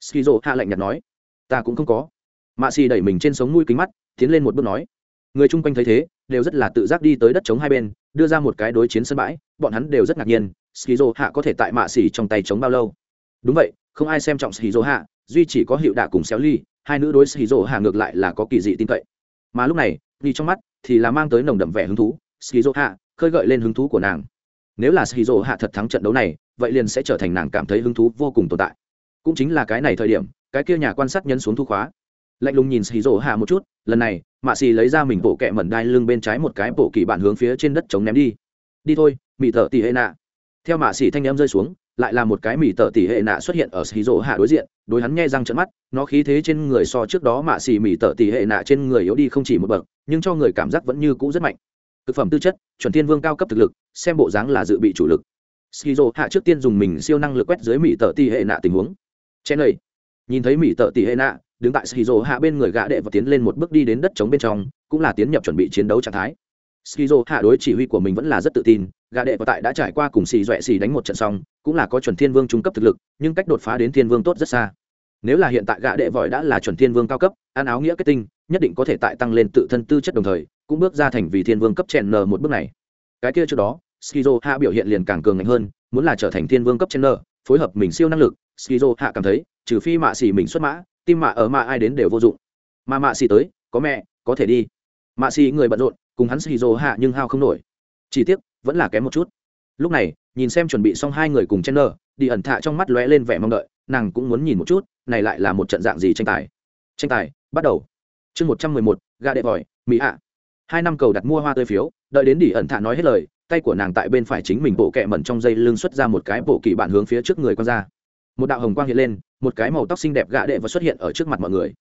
Speaker 1: Skizo hạ lạnh nhạt nói. Ta cũng không có. Mạ xì đẩy mình trên sống mũi kính mắt, tiến lên một bước nói. Người chung quanh thấy thế, đều rất là tự giác đi tới đất chống hai bên, đưa ra một cái đối chiến sân bãi, bọn hắn đều rất ngạc nhiên, skizo hạ có thể tại mạ xì trong tay chống bao lâu? Đúng vậy, không ai xem trọng skizo hạ, duy chỉ có hiệu đạ cùng xéo ly, hai nữ đối skizo hạ ngược lại là có kỳ dị tin cậy. Mà lúc này đi trong mắt thì là mang tới nồng đậm vẻ hứng thú skizo hạ khơi gợi lên hứng thú của nàng. Nếu là skizo hạ thật thắng trận đấu này, vậy liền sẽ trở thành nàng cảm thấy hứng thú vô cùng tồn tại. Cũng chính là cái này thời điểm, cái kia nhà quan sát nhấn xuống thu khóa. Lạnh lùng nhìn skizo hạ một chút, lần này, mạ xì lấy ra mình bộ kẹ mẩn đai lưng bên trái một cái bộ kỳ bản hướng phía trên đất chống ném đi. Đi thôi mỹ thợ tỷ hệ nạ. Theo mạ xì thanh em rơi xuống lại là một cái mỉ tở tỷ hệ nạ xuất hiện ở shizu hạ đối diện, đối hắn nghe răng trận mắt, nó khí thế trên người so trước đó mạ xì mỉ tở tỷ hệ nạ trên người yếu đi không chỉ một bậc, nhưng cho người cảm giác vẫn như cũ rất mạnh. Thực phẩm tư chất, chuẩn thiên vương cao cấp thực lực, xem bộ dáng là dự bị chủ lực. Skizo hạ trước tiên dùng mình siêu năng lực quét dưới mỉ tở tỷ hệ nạ tình huống. Chen lầy nhìn thấy mỉ tở tỷ hệ nạ, đứng tại skizo hạ bên người gã đệ và tiến lên một bước đi đến đất chống bên trong, cũng là tiến nhập chuẩn bị chiến đấu trạng thái. Skizo hạ đối chỉ huy của mình vẫn là rất tự tin gã đệ và tại đã trải qua cùng xì dọa xì đánh một trận xong, cũng là có chuẩn thiên vương trung cấp thực lực, nhưng cách đột phá đến thiên vương tốt rất xa. Nếu là hiện tại gã đệ vội đã là chuẩn thiên vương cao cấp, ăn áo nghĩa kết tinh, nhất định có thể tại tăng lên tự thân tư chất đồng thời, cũng bước ra thành vì thiên vương cấp chèn n một bước này. Cái kia trước đó, skizo hạ biểu hiện liền càng cường ngạnh hơn, muốn là trở thành thiên vương cấp chèn n phối hợp mình siêu năng lực, skizo hạ cảm thấy, trừ phi mạ xì mình xuất mã, tim mạ ở mạ ai đến đều vô dụng. Mà mạ xì tới, có mẹ, có thể đi. Mạ xì người bận rộn, cùng hắn skizo hạ nhưng hao không nổi. Chỉ tiếc vẫn là kém một chút. Lúc này, nhìn xem chuẩn bị xong hai người cùng chen nơ đi ẩn thạ trong mắt lóe lên vẻ mong đợi, nàng cũng muốn nhìn một chút, này lại là một trận dạng gì tranh tài. Tranh tài, bắt đầu. Chương một trăm mười một, gà đệ vòi, mỹ ạ. hai năm cầu đặt mua hoa tươi phiếu, đợi đến đi ẩn thạ nói hết lời, tay của nàng tại bên phải chính mình bộ kẹ mẩn trong dây lưng xuất ra một cái bộ kỳ bản hướng phía trước người con ra một đạo hồng quang hiện lên, một cái màu tóc xinh đẹp gạ đệ và xuất hiện ở trước mặt mọi người.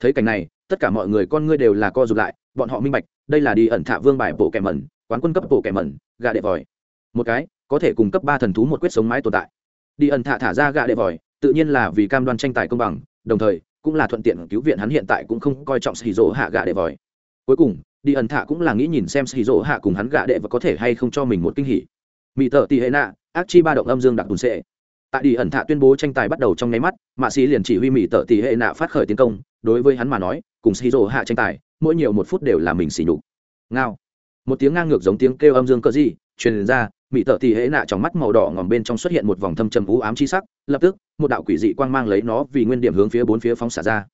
Speaker 1: Thấy cảnh này, tất cả mọi người con ngươi đều là co rụt lại, bọn họ minh bạch, đây là đi ẩn thạ vương bài bộ kẹ mẩn quán quân cấp bộ kẻ mẩn, gạ đệ vòi. Một cái, có thể cung cấp ba thần thú một quyết sống mãi tồn tại. Đi ẩn Thả thả ra gạ đệ vòi, tự nhiên là vì cam đoan tranh tài công bằng, đồng thời, cũng là thuận tiện cứu viện hắn hiện tại cũng không coi trọng xì rỗ hạ gạ đệ vòi. Cuối cùng, đi ẩn Thả cũng là nghĩ nhìn xem xì rỗ hạ cùng hắn gạ đệ và có thể hay không cho mình một kinh hỉ. Mỹ tợ tỉ hệ nạ, ác chi ba động âm dương đặc bùn sệ. Tại đi ẩn thạ tuyên bố tranh tài bắt đầu trong nháy mắt, mạ sĩ liền chỉ huy mỹ tợ tỷ hệ nạ phát khởi tiến công, đối với hắn mà nói, cùng xì rỗ hạ tranh tài, mỗi nhiều một phút đều là mình xỉ nhục. Ngao một tiếng ngang ngược giống tiếng kêu âm dương cơ gì, truyền ra mỹ tợ thì hệ nạ trong mắt màu đỏ ngòm bên trong xuất hiện một vòng thâm trầm u ám chi sắc, lập tức, một đạo quỷ dị quang mang lấy nó vì nguyên điểm hướng phía bốn phía phóng xả ra.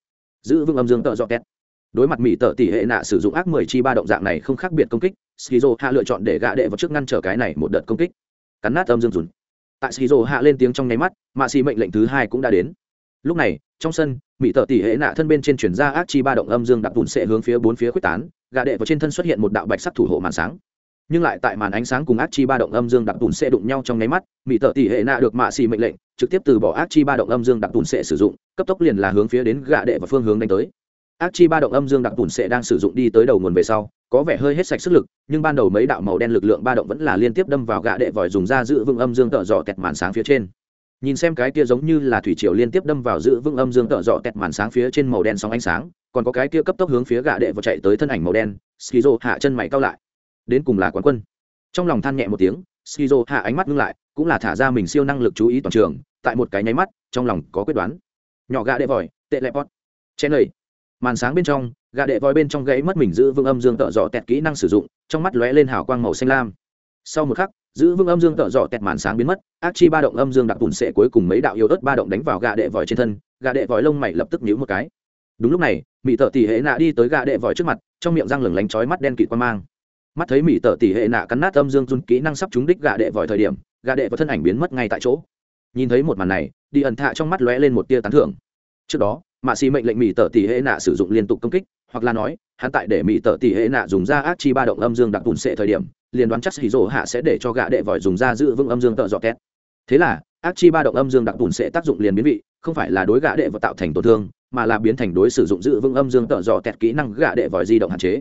Speaker 1: Giữ vững âm dương tợ dọ két đối mặt mỹ tợ tỷ hệ nạ sử dụng ác mười chi ba động dạng này không khác biệt công kích, skizo hạ lựa chọn để gạ đệ vào trước ngăn trở cái này một đợt công kích. Cắn nát âm dương dùn. Tại skizo hạ lên tiếng trong nháy mắt, mạ xì mệnh lệnh thứ hai cũng đã đến. Lúc này, trong sân mỹ tợ tỷ hệ nạ thân bên trên chuyển ra ác chi ba động âm dương đặc bùn sẽ hướng phía bốn phía quyết tán gạ đệ vào trên thân xuất hiện một đạo bạch sắc thủ hộ màn sáng. Nhưng lại tại màn ánh sáng cùng ác chi ba động âm dương đặc tùn sẽ đụng nhau trong nháy mắt mỹ tợ tỷ hệ nạ được mạ xì mệnh lệnh, trực tiếp từ bỏ ác chi ba động âm dương đặc tùn sẽ sử dụng, cấp tốc liền là hướng phía đến gạ đệ và phương hướng đánh tới. Ác chi ba động âm dương đặc tùn sẽ đang sử dụng đi tới đầu nguồn về sau, có vẻ hơi hết sạch sức lực, nhưng ban đầu mấy đạo màu đen lực lượng ba động vẫn là liên tiếp đâm vào gạ đệ vòi dùng ra giữ vững âm dương tợ dọ tẹt màn sáng phía trên. Nhìn xem cái kia giống như là thủy triều liên tiếp đâm vào giữ vững âm dương tợ dọ tẹt màn sáng phía trên màu đen sóng ánh sáng còn có cái kia cấp tốc hướng phía gạ đệ và chạy tới thân ảnh màu đen, skizo hạ chân mày cao lại. Đến cùng là quán quân. Trong lòng than nhẹ một tiếng, skizo hạ ánh mắt ngưng lại, cũng là thả ra mình siêu năng lực chú ý toàn trường, tại một cái nháy mắt, trong lòng có quyết đoán. Nhỏ gạ đệ vòi tệ lẹp pot chen lầy. Màn sáng bên trong, gạ đệ vòi bên trong gãy mất mình giữ vững âm dương tợ dọ tẹt kỹ năng sử dụng, trong mắt lóe lên hào quang màu xanh lam. Sau một khắc, giữ vững âm dương tợ dọ tẹt màn sáng biến mất, ác chi ba động âm dương đặc tùn sệ cuối cùng mấy đạo yếu ớt ba động đánh vào gạ đệ vòi trên thân, gạ đệ vòi lông mày lập tức nhíu một cái đúng lúc này mỹ tợ tỷ hệ nạ đi tới gạ đệ vòi trước mặt, trong miệng răng lửng lánh chói mắt đen kịt quan mang. Mắt thấy mỹ tợ tỷ hệ nạ cắn nát âm dương run kỹ năng sắp trúng đích gạ đệ vòi thời điểm gạ đệ và thân ảnh biến mất ngay tại chỗ. Nhìn thấy một màn này, đi ẩn thạ trong mắt lóe lên một tia tán thưởng. Trước đó, mạ xì mệnh lệnh mỹ tợ tỷ hệ nạ sử dụng liên tục công kích, hoặc là nói, hắn tại để mỹ tợ tỷ hệ nạ dùng ra ác chi ba động âm dương đặc bùn sệ thời điểm, liền đoán chắc hì rỗ hạ sẽ để cho gạ đệ vòi dùng ra giữ vững âm dương tợ dọ két thế là, ác chi ba động âm dương đặc bùn sệ tác dụng liền biến vị không phải là đối gã đệ vòi tạo thành tổn thương, mà là biến thành đối sử dụng giữ vững âm dương tợ dọ tẹt kỹ năng gã đệ vòi di động hạn chế.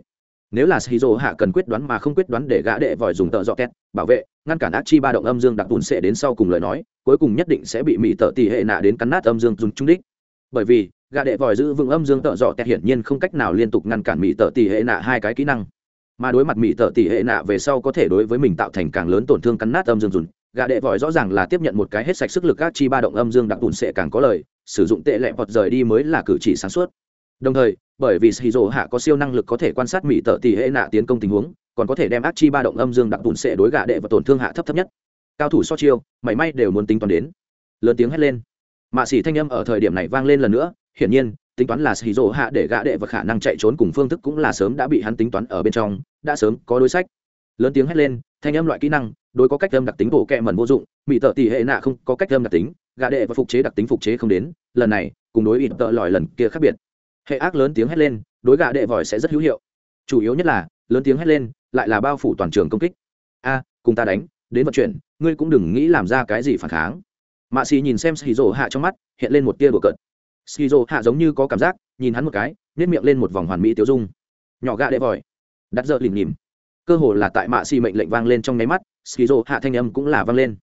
Speaker 1: Nếu là shizu hạ cần quyết đoán mà không quyết đoán để gã đệ vòi dùng tợ dọ két bảo vệ, ngăn cản ác chi ba động âm dương đặc tùn sẽ đến sau cùng lời nói, cuối cùng nhất định sẽ bị mỹ tợ tỷ hệ nạ đến cắn nát âm dương dùng trung đích. Bởi vì, gã đệ vòi giữ vững âm dương tợ dọ tẹt hiển nhiên không cách nào liên tục ngăn cản mỹ tợ tỷ hệ nạ hai cái kỹ năng. Mà đối mặt mỹ tợ tỷ hệ nạ về sau có thể đối với mình tạo thành càng lớn tổn thương cắn nát âm dương dùng gã đệ vòi rõ ràng là tiếp nhận một cái hết sạch sức lực các chi ba động âm dương đặc tùn sẽ càng có lời, sử dụng tệ lệ vọt rời đi mới là cử chỉ sáng suốt. Đồng thời, bởi vì shizu hạ có siêu năng lực có thể quan sát mỹ tợ tỷ hệ nạ tiến công tình huống, còn có thể đem ác chi ba động âm dương đặc tùn sẽ đối gã đệ và tổn thương hạ thấp thấp nhất. Cao thủ so chiêu, mảy may đều muốn tính toán đến. Lớn tiếng hét lên. Mạ xỉ thanh âm ở thời điểm này vang lên lần nữa, hiển nhiên, tính toán là xì hạ để gã đệ và khả năng chạy trốn cùng phương thức cũng là sớm đã bị hắn tính toán ở bên trong, đã sớm có đối sách. Lớn tiếng hét lên, thanh âm loại kỹ năng đối có cách âm đặc tính bộ kẹ mẩn vô dụng mỹ tợ tỷ hệ nạ không có cách âm đặc tính, gà đệ và phục chế đặc tính phục chế không đến, lần này, cùng đối ít tợ lòi lần kia khác biệt. Hệ ác lớn tiếng hét lên, đối gà đệ vòi sẽ rất hữu hiệu. Chủ yếu nhất là, lớn tiếng hét lên, lại là bao phủ toàn trường công kích. A, cùng ta đánh, đến vận chuyển, ngươi cũng đừng nghĩ làm ra cái gì phản kháng. Mạ xì nhìn xem xì rổ hạ trong mắt, hiện lên một tia bừa cợt. Skizo hạ giống như có cảm giác, nhìn hắn một cái nhét miệng lên một vòng hoàn mỹ tiêu dung. Nhỏ gạ đệ vòi. Đặt dợ lìm nhìm. Cơ hồ là tại mạ xì mệnh lệnh vang lên trong nháy mắt skizo hạ thanh âm cũng là vang lên.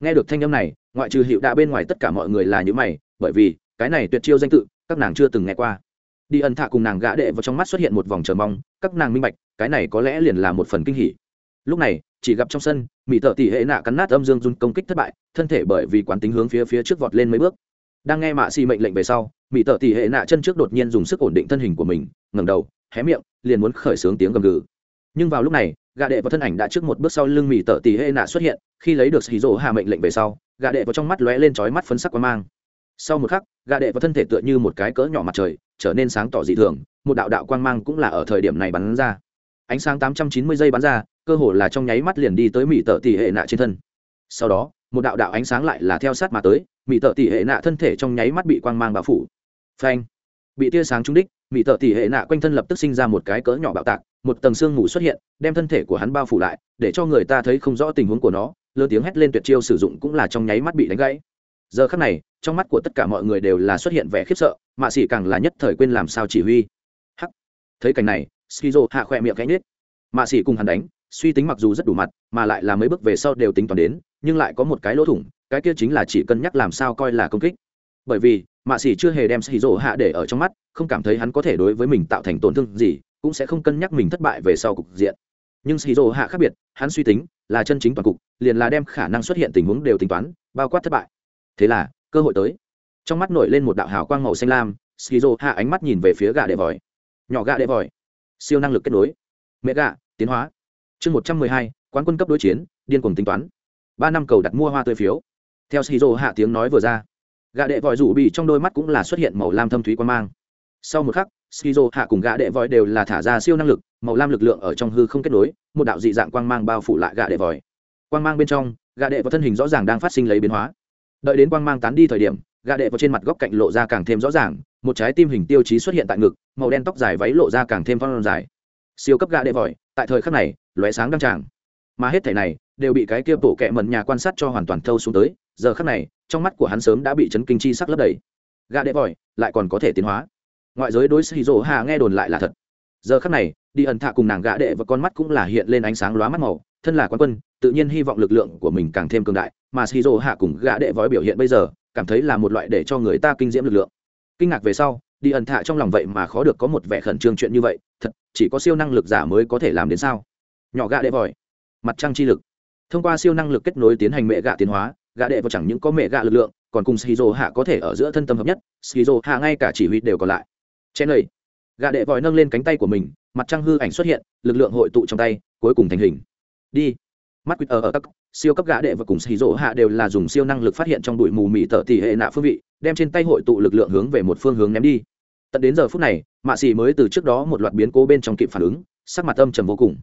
Speaker 1: Nghe được thanh âm này, ngoại trừ hiệu đạ bên ngoài tất cả mọi người là những mày, bởi vì cái này tuyệt chiêu danh tự, các nàng chưa từng nghe qua. Đi ẩn thạ cùng nàng gã đệ vào trong mắt xuất hiện một vòng chờ mong, các nàng minh bạch, cái này có lẽ liền là một phần kinh hỉ. Lúc này, chỉ gặp trong sân, mỹ tợ tỷ hệ nạ cắn nát âm dương dung công kích thất bại, thân thể bởi vì quán tính hướng phía phía trước vọt lên mấy bước. Đang nghe mạ xì mệnh lệnh về sau, mỹ tợ tỷ hệ nạ chân trước đột nhiên dùng sức ổn định thân hình của mình, ngẩng đầu, hé miệng, liền muốn khởi xướng tiếng gầm gừ nhưng vào lúc này gà đệ và thân ảnh đã trước một bước sau lưng mì tợ tỉ hệ nạ xuất hiện, khi lấy được hì rỗ hạ mệnh lệnh về sau gà đệ vào trong mắt lóe lên trói mắt phấn sắc quang mang. Sau một khắc gà đệ và thân thể tựa như một cái cỡ nhỏ mặt trời, trở nên sáng tỏ dị thường, một đạo đạo quang mang cũng là ở thời điểm này bắn ra. Ánh sáng tám trăm chín mươi giây bắn ra, cơ hồ là trong nháy mắt liền đi tới mỹ tợ tỷ hệ nạ trên thân. Sau đó, một đạo đạo ánh sáng lại là theo sát mà tới mỹ tợ tỷ hệ nạ thân thể trong nháy mắt bị quang mang bao phủ. Phanh! Bị tia sáng trúng đích mỹ tợ tỷ hệ nạ quanh thân lập tức sinh ra một cái cỡ nhỏ bạo tạc một tầng xương mù xuất hiện, đem thân thể của hắn bao phủ lại, để cho người ta thấy không rõ tình huống của nó, lơ tiếng hét lên tuyệt chiêu sử dụng cũng là trong nháy mắt bị đánh gãy. Giờ khắc này, trong mắt của tất cả mọi người đều là xuất hiện vẻ khiếp sợ, mạ xỉ càng là nhất thời quên làm sao chỉ huy. Hắc! Thấy cảnh này, skizo hạ khỏe miệng cánh nết mạ xỉ cùng hắn đánh, suy tính mặc dù rất đủ mặt, mà lại là mấy bước về sau đều tính toán đến, nhưng lại có một cái lỗ thủng, cái kia chính là chỉ cân nhắc làm sao coi là công kích. Bởi vì, mạ xỉ chưa hề đem skizo hạ để ở trong mắt, không cảm thấy hắn có thể đối với mình tạo thành tổn thương gì cũng sẽ không cân nhắc mình thất bại về sau cục diện. Nhưng skizo hạ khác biệt, hắn suy tính là chân chính toàn cục, liền là đem khả năng xuất hiện tình huống đều tính toán, bao quát thất bại. Thế là, cơ hội tới. Trong mắt nổi lên một đạo hào quang màu xanh lam skizo hạ ánh mắt nhìn về phía gà đệ vòi. Nhỏ gà đệ vòi. Siêu năng lực kết nối. Mẹ gà tiến hóa. Chương một trăm mười hai, quán quân cấp đối chiến, điên cuồng tính toán. Ba năm cầu đặt mua hoa tươi phiếu. Theo shizu hạ tiếng nói vừa ra gà đệ vòi rủ bị trong đôi mắt cũng là xuất hiện màu lam thâm thúy quan mang. Sau một khắc skizo, hạ cùng gã đệ vòi đều là thả ra siêu năng lực, màu lam lực lượng ở trong hư không kết nối, một đạo dị dạng quang mang bao phủ lại gã đệ vòi. Quang mang bên trong, gã đệ và thân hình rõ ràng đang phát sinh lấy biến hóa. Đợi đến quang mang tán đi thời điểm, gã đệ vào trên mặt góc cạnh lộ ra càng thêm rõ ràng, một trái tim hình tiêu chí xuất hiện tại ngực, màu đen tóc dài váy lộ ra càng thêm phong dài. Siêu cấp gã đệ vòi, tại thời khắc này, lóe sáng đăng tràng mà hết thảy này, đều bị cái kia bộ kẹ mẩn nhà quan sát cho hoàn toàn thâu xuống tới, giờ khắc này, trong mắt của hắn sớm đã bị chấn kinh chi sắc lấp đầy. Gã đệ vòi, lại còn có thể tiến hóa ngoại giới đối xì rỗ hà nghe đồn lại là thật. Giờ khắc này, đi ẩn thạ cùng nàng gã đệ và con mắt cũng là hiện lên ánh sáng lóa mắt màu, thân là quán quân, tự nhiên hy vọng lực lượng của mình càng thêm cường đại, mà shizu hạ cùng gã đệ vói biểu hiện bây giờ, cảm thấy là một loại để cho người ta kinh diễm lực lượng. Kinh ngạc về sau, đi ẩn thạ trong lòng vậy mà khó được có một vẻ khẩn trương chuyện như vậy, thật, chỉ có siêu năng lực giả mới có thể làm đến sao? Nhỏ gã đệ vòi mặt trăng chi lực. Thông qua siêu năng lực kết nối tiến hành mẹ gạ tiến hóa, gã đệ vào chẳng những có mẹ gạ lực lượng, còn cùng shizu hạ có thể ở giữa thân tâm hợp nhất shizu hạ ngay cả chỉ huy đều còn lại chen lầy gã đệ vòi nâng lên cánh tay của mình, mặt trăng hư ảnh xuất hiện, lực lượng hội tụ trong tay, cuối cùng thành hình. Đi. Mắt quýt ở ở các siêu cấp gã đệ và cùng xì rỗ hạ đều là dùng siêu năng lực phát hiện trong bụi mù mị tở tỷ hệ nạ phương vị, đem trên tay hội tụ lực lượng hướng về một phương hướng ném đi. Tận đến giờ phút này, mạ xì mới từ trước đó một loạt biến cố bên trong kịp phản ứng, sắc mặt âm trầm vô cùng.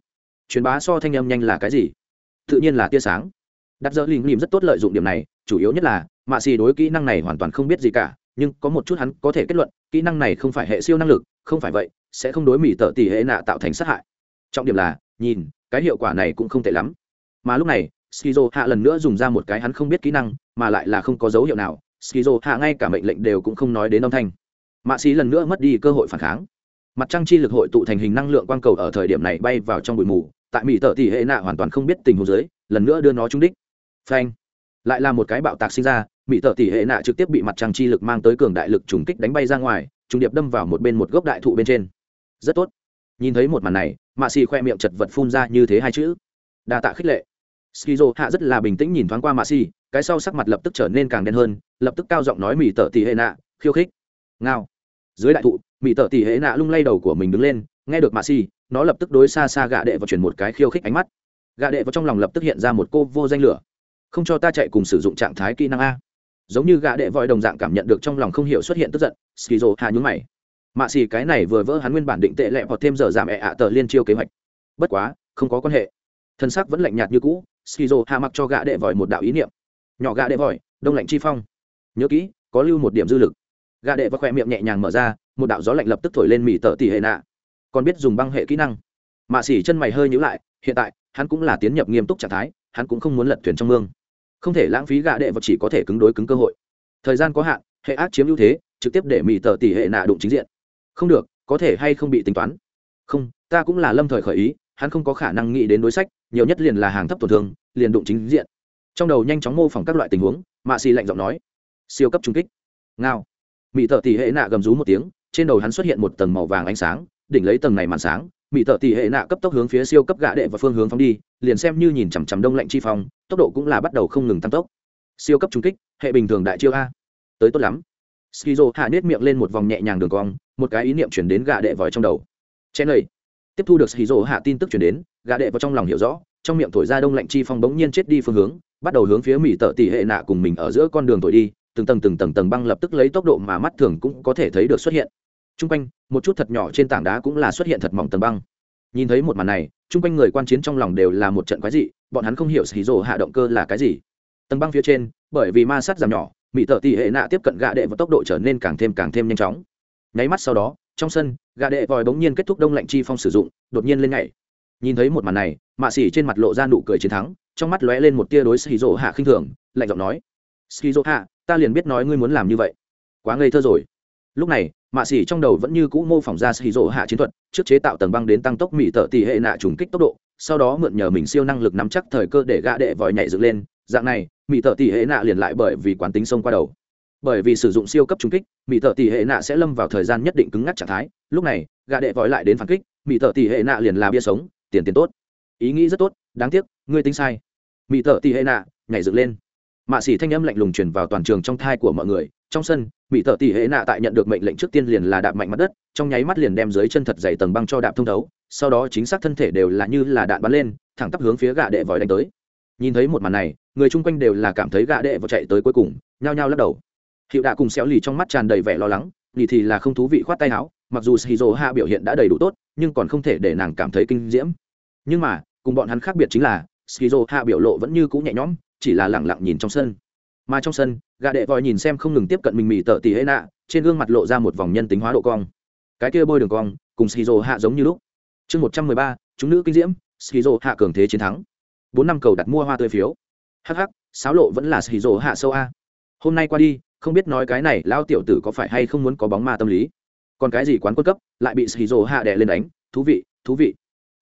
Speaker 1: Truyền bá so thanh âm nhanh là cái gì? Tự nhiên là tia sáng. Đặt dỡ lìm lìm rất tốt lợi dụng điểm này, chủ yếu nhất là, mạ xì đối kỹ năng này hoàn toàn không biết gì cả nhưng có một chút hắn có thể kết luận, kỹ năng này không phải hệ siêu năng lực, không phải vậy, sẽ không đối mỹ tợ tỷ hệ nạ tạo thành sát hại. Trọng điểm là, nhìn, cái hiệu quả này cũng không tệ lắm. Mà lúc này, skizo hạ lần nữa dùng ra một cái hắn không biết kỹ năng, mà lại là không có dấu hiệu nào, skizo hạ ngay cả mệnh lệnh đều cũng không nói đến âm thanh. Mạ xí lần nữa mất đi cơ hội phản kháng. Mặt trăng chi lực hội tụ thành hình năng lượng quang cầu ở thời điểm này bay vào trong bụi mù, tại mỹ tợ tỷ hệ nạ hoàn toàn không biết tình huống dưới, lần nữa đưa nó trúng đích. Phanh. Lại là một cái bạo tạc sinh ra mỹ tợ tỷ hệ nạ trực tiếp bị mặt trăng chi lực mang tới cường đại lực trùng kích đánh bay ra ngoài, trùng điệp đâm vào một bên một gốc đại thụ bên trên. Rất tốt. Nhìn thấy một màn này, mạ xì khoe miệng chật vật phun ra như thế hai chữ. Đa tạ khích lệ. Skizo hạ rất là bình tĩnh nhìn thoáng qua mạ xì, cái sau sắc mặt lập tức trở nên càng đen hơn, lập tức cao giọng nói mỹ tợ tỷ hệ nạ, khiêu khích. Ngao. Dưới đại thụ mỹ tợ tỷ hệ nạ lung lay đầu của mình đứng lên, nghe được mạ xì, nó lập tức đối xa xa gạ đệ và chuyển một cái khiêu khích ánh mắt. Gạ đệ vào trong lòng lập tức hiện ra một cô vô danh lửa. Không cho ta chạy cùng sử dụng trạng thái kỹ năng a giống như gã đệ vòi đồng dạng cảm nhận được trong lòng không hiểu xuất hiện tức giận, skizo hạ nhúng mày. Mạ xì cái này vừa vỡ hắn nguyên bản định tệ lẹ hoặc thêm giờ giảm ẹ ạ tờ liên chiêu kế hoạch. Bất quá, không có quan hệ. Thân sắc vẫn lạnh nhạt như cũ, skizo hạ mặc cho gã đệ vòi một đạo ý niệm. Nhỏ gã đệ vòi, đông lạnh chi phong. Nhớ kỹ, có lưu một điểm dư lực. Gã đệ và khoe miệng nhẹ nhàng mở ra, một đạo gió lạnh lập tức thổi lên mỉ tờ tỉ hệ nạ. Còn biết dùng băng hệ kỹ năng. Mạ xỉ chân mày hơi nhữ lại, hiện tại, hắn cũng là tiến nhập nghiêm túc trạng thái, hắn cũng không muốn lật thuyền trong mương không thể lãng phí gạ đệ và chỉ có thể cứng đối cứng cơ hội. Thời gian có hạn, hệ ác chiếm ưu thế, trực tiếp để mỹ tờ tỷ hệ nạ đụng chính diện. Không được, có thể hay không bị tính toán? Không, ta cũng là lâm thời khởi ý, hắn không có khả năng nghĩ đến đối sách, nhiều nhất liền là hàng thấp tổn thương, liền đụng chính diện. Trong đầu nhanh chóng mô phỏng các loại tình huống, mạ xì lạnh giọng nói. Siêu cấp trung kích. Ngao. Mỹ tờ tỷ hệ nạ gầm rú một tiếng, trên đầu hắn xuất hiện một tầng màu vàng ánh sáng, đỉnh lấy tầng này màn sáng mỹ thợ tỷ hệ nạ cấp tốc hướng phía siêu cấp gạ đệ và phương hướng phóng đi, liền xem như nhìn chằm chằm đông lạnh chi phong, tốc độ cũng là bắt đầu không ngừng tăng tốc. Siêu cấp trung kích, hệ bình thường đại chiêu a. Tới tốt lắm. Skizo hạ nết miệng lên một vòng nhẹ nhàng đường cong, một cái ý niệm chuyển đến gạ đệ vòi trong đầu. Chen lầy tiếp thu được skizo hạ tin tức chuyển đến gạ đệ vào trong lòng hiểu rõ, trong miệng thổi ra đông lạnh chi phong bỗng nhiên chết đi phương hướng, bắt đầu hướng phía mỹ tợ tỷ hệ nạ cùng mình ở giữa con đường thổi đi, từng tầng từng tầng tầng băng lập tức lấy tốc độ mà mắt thường cũng có thể thấy được xuất hiện t r u n g quanh, một chút thật nhỏ trên tảng đá cũng là xuất hiện thật mỏng tầng băng. Nhìn thấy một màn này, chung quanh người quan chiến trong lòng đều là một trận quái dị, bọn hắn không hiểu xì rồ hạ động cơ là cái gì. Tầng băng phía trên, bởi vì ma sát giảm nhỏ mỹ tợ tỷ hệ nạ tiếp cận gạ đệ và tốc độ trở nên càng thêm càng thêm nhanh chóng. Nháy mắt sau đó, trong sân gạ đệ vòi bỗng nhiên kết thúc đông lạnh chi phong sử dụng, đột nhiên lên ngày nhìn thấy một màn này, mạ xỉ trên mặt lộ ra nụ cười chiến thắng, trong mắt lóe lên một tia đối xì rỗ hạ khinh thường, lạnh giọng nói, xì rỗ hạ, ta liền biết nói ngươi muốn làm như vậy. Quá ngây thơ rồi. Lúc này mạ xỉ trong đầu vẫn như cũ mô phỏng ra xì rỗ hạ chiến thuật, trước chế tạo tầng băng đến tăng tốc mỹ tợ tỷ hệ nạ trùng kích tốc độ, sau đó mượn nhờ mình siêu năng lực nắm chắc thời cơ để gạ đệ vòi nhảy dựng lên. Dạng này mỹ tợ tỷ hệ nạ liền lại bởi vì quán tính sông qua đầu. Bởi vì sử dụng siêu cấp trùng kích mỹ tợ tỷ hệ nạ sẽ lâm vào thời gian nhất định cứng ngắc trạng thái. Lúc này, gạ đệ vòi lại đến phản kích mỹ tợ tỷ hệ nạ liền là bia sống, tiền tiền tốt. Ý nghĩ rất tốt, đáng tiếc, ngươi tính sai. Mỹ tợ tỷ hệ nạ, nhảy dựng lên. Mạ xỉ thanh âm lạnh lùng truyền vào toàn trường trong thai của mọi người trong sân mỹ thợ tỷ hệ nạ tại nhận được mệnh lệnh trước tiên liền là đạp mạnh mặt đất, trong nháy mắt liền đem dưới chân thật dày tầng băng cho đạp thông thấu, sau đó chính xác thân thể đều là như là đạn bắn lên, thẳng tắp hướng phía gạ đệ vòi đánh tới. Nhìn thấy một màn này, người chung quanh đều là cảm thấy gạ đệ vòi chạy tới cuối cùng, nhao nhao lắc đầu. Hiệu đạ cùng xéo lì trong mắt tràn đầy vẻ lo lắng, lì thì là không thú vị khoát tay áo, mặc dù shizu hạ biểu hiện đã đầy đủ tốt, nhưng còn không thể để nàng cảm thấy kinh diễm. Nhưng mà, cùng bọn hắn khác biệt chính là, shizu hạ biểu lộ vẫn như cũ nhẹ nhõm, chỉ là lẳng lặng nhìn trong sân mà trong sân gà đệ vòi nhìn xem không ngừng tiếp cận mình mỹ tợ tỉ hệ nạ, trên gương mặt lộ ra một vòng nhân tính hóa độ cong. Cái kia bôi đường cong, cùng shizu hạ giống như lúc. Chương một trăm mười ba, chúng nữ kinh diễm shizu hạ cường thế chiến thắng. Bốn năm cầu đặt mua hoa tươi phiếu. Hh sáo lộ vẫn là shizu hạ sâu a. Hôm nay qua đi, không biết nói cái này lao tiểu tử có phải hay không muốn có bóng ma tâm lý. Còn cái gì quán quân cấp, lại bị shizu hạ đè lên đánh. Thú vị thú vị.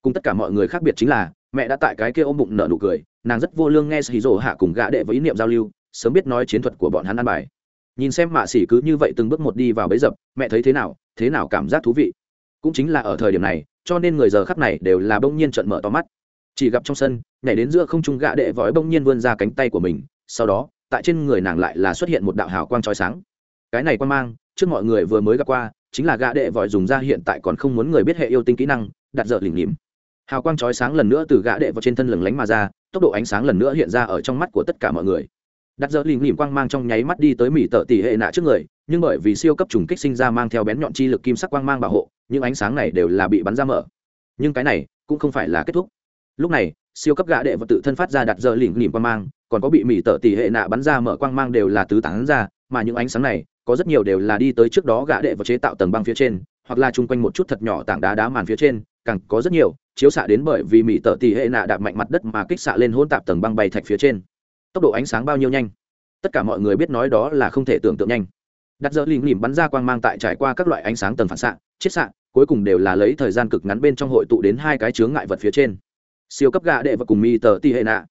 Speaker 1: Cùng tất cả mọi người khác biệt chính là, mẹ đã tại cái kia ôm bụng nở nụ cười, nàng rất vô lương nghe shizu hạ cùng gã đệ với ý niệm giao lưu sớm biết nói chiến thuật của bọn hắn ăn bài. Nhìn xem mạ xỉ cứ như vậy từng bước một đi vào bấy dập, mẹ thấy thế nào thế nào cảm giác thú vị. Cũng chính là ở thời điểm này, cho nên người giờ khắc này đều là bỗng nhiên trận mở to mắt. Chỉ gặp trong sân, nhảy đến giữa không trung gã đệ vói bỗng nhiên vươn ra cánh tay của mình, sau đó, tại trên người nàng lại là xuất hiện một đạo hào quang trói sáng. Cái này quan mang, trước mọi người vừa mới gặp qua, chính là gã đệ vòi dùng ra hiện tại còn không muốn người biết hệ yêu tinh kỹ năng, đặt dở lỉnh lỉm. hào quang trói sáng lần nữa từ gã đệ vào trên thân lừng lánh mà ra, tốc độ ánh sáng lần nữa hiện ra ở trong mắt của tất cả mọi người đặt dợ lìm lìm quang mang trong nháy mắt đi tới mỹ tợ tỷ hệ nạ trước người, nhưng bởi vì siêu cấp trùng kích sinh ra mang theo bén nhọn chi lực kim sắc quang mang bảo hộ, những ánh sáng này đều là bị bắn ra mở. Nhưng cái này cũng không phải là kết thúc. Lúc này, siêu cấp gã đệ và tự thân phát ra đặt dợ lìm lìm quang mang, còn có bị mỹ tợ tỷ hệ nạ bắn ra mở quang mang đều là tứ tán ra, mà những ánh sáng này, có rất nhiều đều là đi tới trước đó gã đệ và chế tạo tầng băng phía trên, hoặc là chung quanh một chút thật nhỏ tảng đá đá màn phía trên, càng có rất nhiều chiếu xạ đến bởi vì mỹ tợ tỷ hệ nạ đạp mạnh mặt đất mà kích xạ lên hỗn tạp tầng băng bay thạch phía trên tốc độ ánh sáng bao nhiêu nhanh? Tất cả mọi người biết nói đó là không thể tưởng tượng nhanh. Đặt dỡ lìm lìm bắn ra quang mang tại trải qua các loại ánh sáng tầng phản xạ, chiết xạ, cuối cùng đều là lấy thời gian cực ngắn bên trong hội tụ đến hai cái chướng ngại vật phía trên. Siêu cấp gạ đệ và cùng mỹ tờ ti hệ nạ.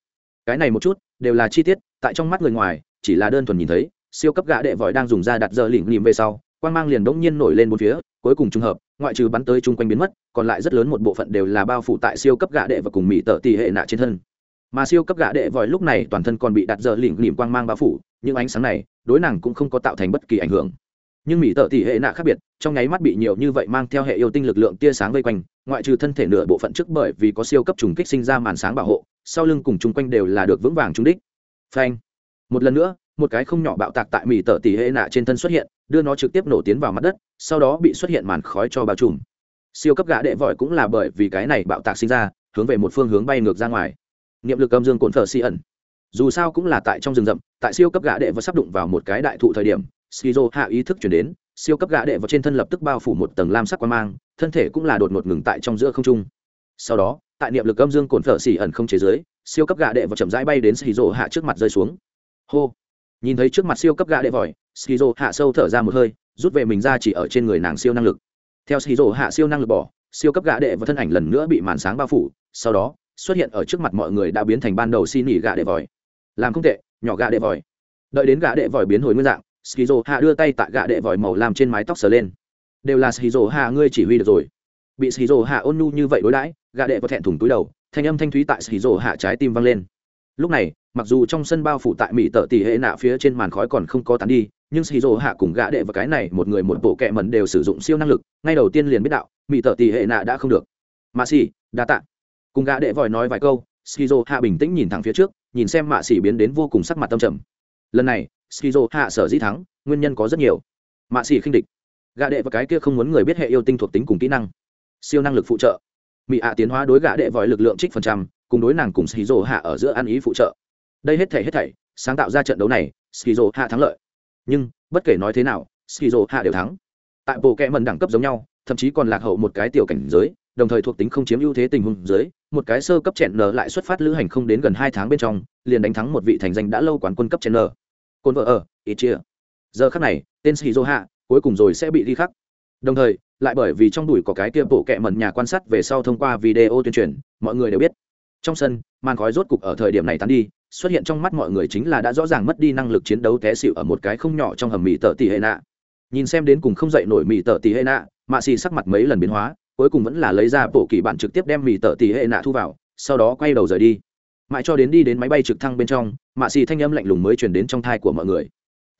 Speaker 1: Cái này một chút, đều là chi tiết, tại trong mắt người ngoài, chỉ là đơn thuần nhìn thấy, siêu cấp gạ đệ vòi đang dùng ra đặt dơ lỉnh lìm về sau, quang mang liền bỗng nhiên nổi lên bốn phía, cuối cùng trùng hợp, ngoại trừ bắn tới chung quanh biến mất, còn lại rất lớn một bộ phận đều là bao phủ tại siêu cấp gạ đệ và cùng mỹ tợ tỷ hệ nạ trên thân mà siêu cấp gạ đệ vòi lúc này toàn thân còn bị đặt giờ lỉnh lìm quang mang bao phủ nhưng ánh sáng này, đối nàng cũng không có tạo thành bất kỳ ảnh hưởng. Nhưng mỹ tợ tỷ hệ nạ khác biệt, trong nháy mắt bị nhiều như vậy mang theo hệ yêu tinh lực lượng tia sáng vây quanh, ngoại trừ thân thể nửa bộ phận trước bởi vì có siêu cấp trùng kích sinh ra màn sáng bảo hộ, sau lưng cùng chung quanh đều là được vững vàng trúng đích. Phanh. Một lần nữa, một cái không nhỏ bạo tạc tại mỹ tợ tỷ hệ nạ trên thân xuất hiện, đưa nó trực tiếp nổ tiến vào mặt đất, sau đó bị xuất hiện màn khói cho bao trùm. Siêu cấp gã đệ vội cũng là bởi vì cái này bạo tạc sinh ra, hướng về một phương hướng bay ngược ra ngoài niệm lực âm dương cồn phở si ẩn. Dù sao cũng là tại trong rừng rậm, tại siêu cấp gã đệ và sắp đụng vào một cái đại thụ thời điểm, skizo hạ ý thức chuyển đến, siêu cấp gã đệ vào trên thân lập tức bao phủ một tầng lam sắc quan mang, thân thể cũng là đột ngột ngừng tại trong giữa không trung. Sau đó, tại niệm lực âm dương cồn phở si ẩn không chế giới siêu cấp gã đệ vào chậm rãi bay đến skizo hạ trước mặt rơi xuống. Hô! Nhìn thấy trước mặt siêu cấp gã đệ vòi skizo hạ sâu thở ra một hơi, rút về mình ra chỉ ở trên người nàng siêu năng lực. Theo skizo hạ siêu năng lực bỏ, siêu cấp gã đệ và thân ảnh lần nữa bị màn sáng bao phủ, sau đó xuất hiện ở trước mặt mọi người đã biến thành ban đầu xin nghỉ gà đệ vòi. Làm không tệ, nhỏ gà đệ vòi. Đợi đến gà đệ vòi biến hồi nguyên dạng, skizo hạ đưa tay tại gà đệ vòi màu làm trên mái tóc sờ lên. Đều là skizo hạ, ngươi chỉ huy được rồi. Bị skizo hạ ôn nhu như vậy đối đãi gà đệ có thẹn thùng túi đầu, thanh âm thanh thúy tại skizo hạ trái tim vang lên. Lúc này, mặc dù trong sân bao phủ tại mỹ tợ tỷ hệ nạ phía trên màn khói còn không có tán đi, nhưng shizu hạ cùng gã đệ và cái này một người một bộ kẹ mẩn đều sử dụng siêu năng lực, ngay đầu tiên liền biết đạo, mỹ tợ tỷ hệ nạ đã không được. Mà xỉ đa tạ cùng gã đệ vòi nói vài câu, skizo hạ bình tĩnh nhìn thẳng phía trước, nhìn xem mạ xỉ biến đến vô cùng sắc mặt tâm trầm. Lần này, skizo hạ sở dĩ thắng, nguyên nhân có rất nhiều. Mạ xỉ khinh địch. Gã đệ và cái kia không muốn người biết hệ yêu tinh thuộc tính cùng kỹ năng. Siêu năng lực phụ trợ. Mỹ ạ tiến hóa đối gã đệ vòi lực lượng trích phần trăm, cùng đối nàng cùng skizo hạ ở giữa ăn ý phụ trợ. Đây hết thảy hết thảy, sáng tạo ra trận đấu này, skizo hạ thắng lợi. Nhưng, bất kể nói thế nào, skizo hạ đều thắng. Tại bộ kẽ mần đẳng cấp giống nhau, thậm chí còn lạc hậu một cái tiểu cảnh giới đồng thời thuộc tính không chiếm ưu thế tình huống dưới, một cái sơ cấp chẹn nở lại xuất phát lữ hành không đến gần hai tháng bên trong, liền đánh thắng một vị thành danh đã lâu quán quân cấp chẹn nở. Côn vợ ở ít chia giờ khắc này, tên shizu hạ cuối cùng rồi sẽ bị đi khắc. Đồng thời, lại bởi vì trong đùi có cái kia bộ kẹ mẩn nhà quan sát về sau thông qua video tuyên truyền, mọi người đều biết. Trong sân, màn khói rốt cục ở thời điểm này tán đi, xuất hiện trong mắt mọi người chính là đã rõ ràng mất đi năng lực chiến đấu té xịu ở một cái không nhỏ trong hầm mì tợ tỷ hệ nạ. Nhìn xem đến cùng không dậy nổi mì tợ tỷ hệ nạ, mạ xì sắc mặt mấy lần biến hóa cuối cùng vẫn là lấy ra bộ kỳ bản trực tiếp đem mì tợ tỷ hệ nạ thu vào, sau đó quay đầu rời đi. Mãi cho đến đi đến máy bay trực thăng bên trong, mạ xì thanh âm lạnh lùng mới chuyển đến trong thai của mọi người.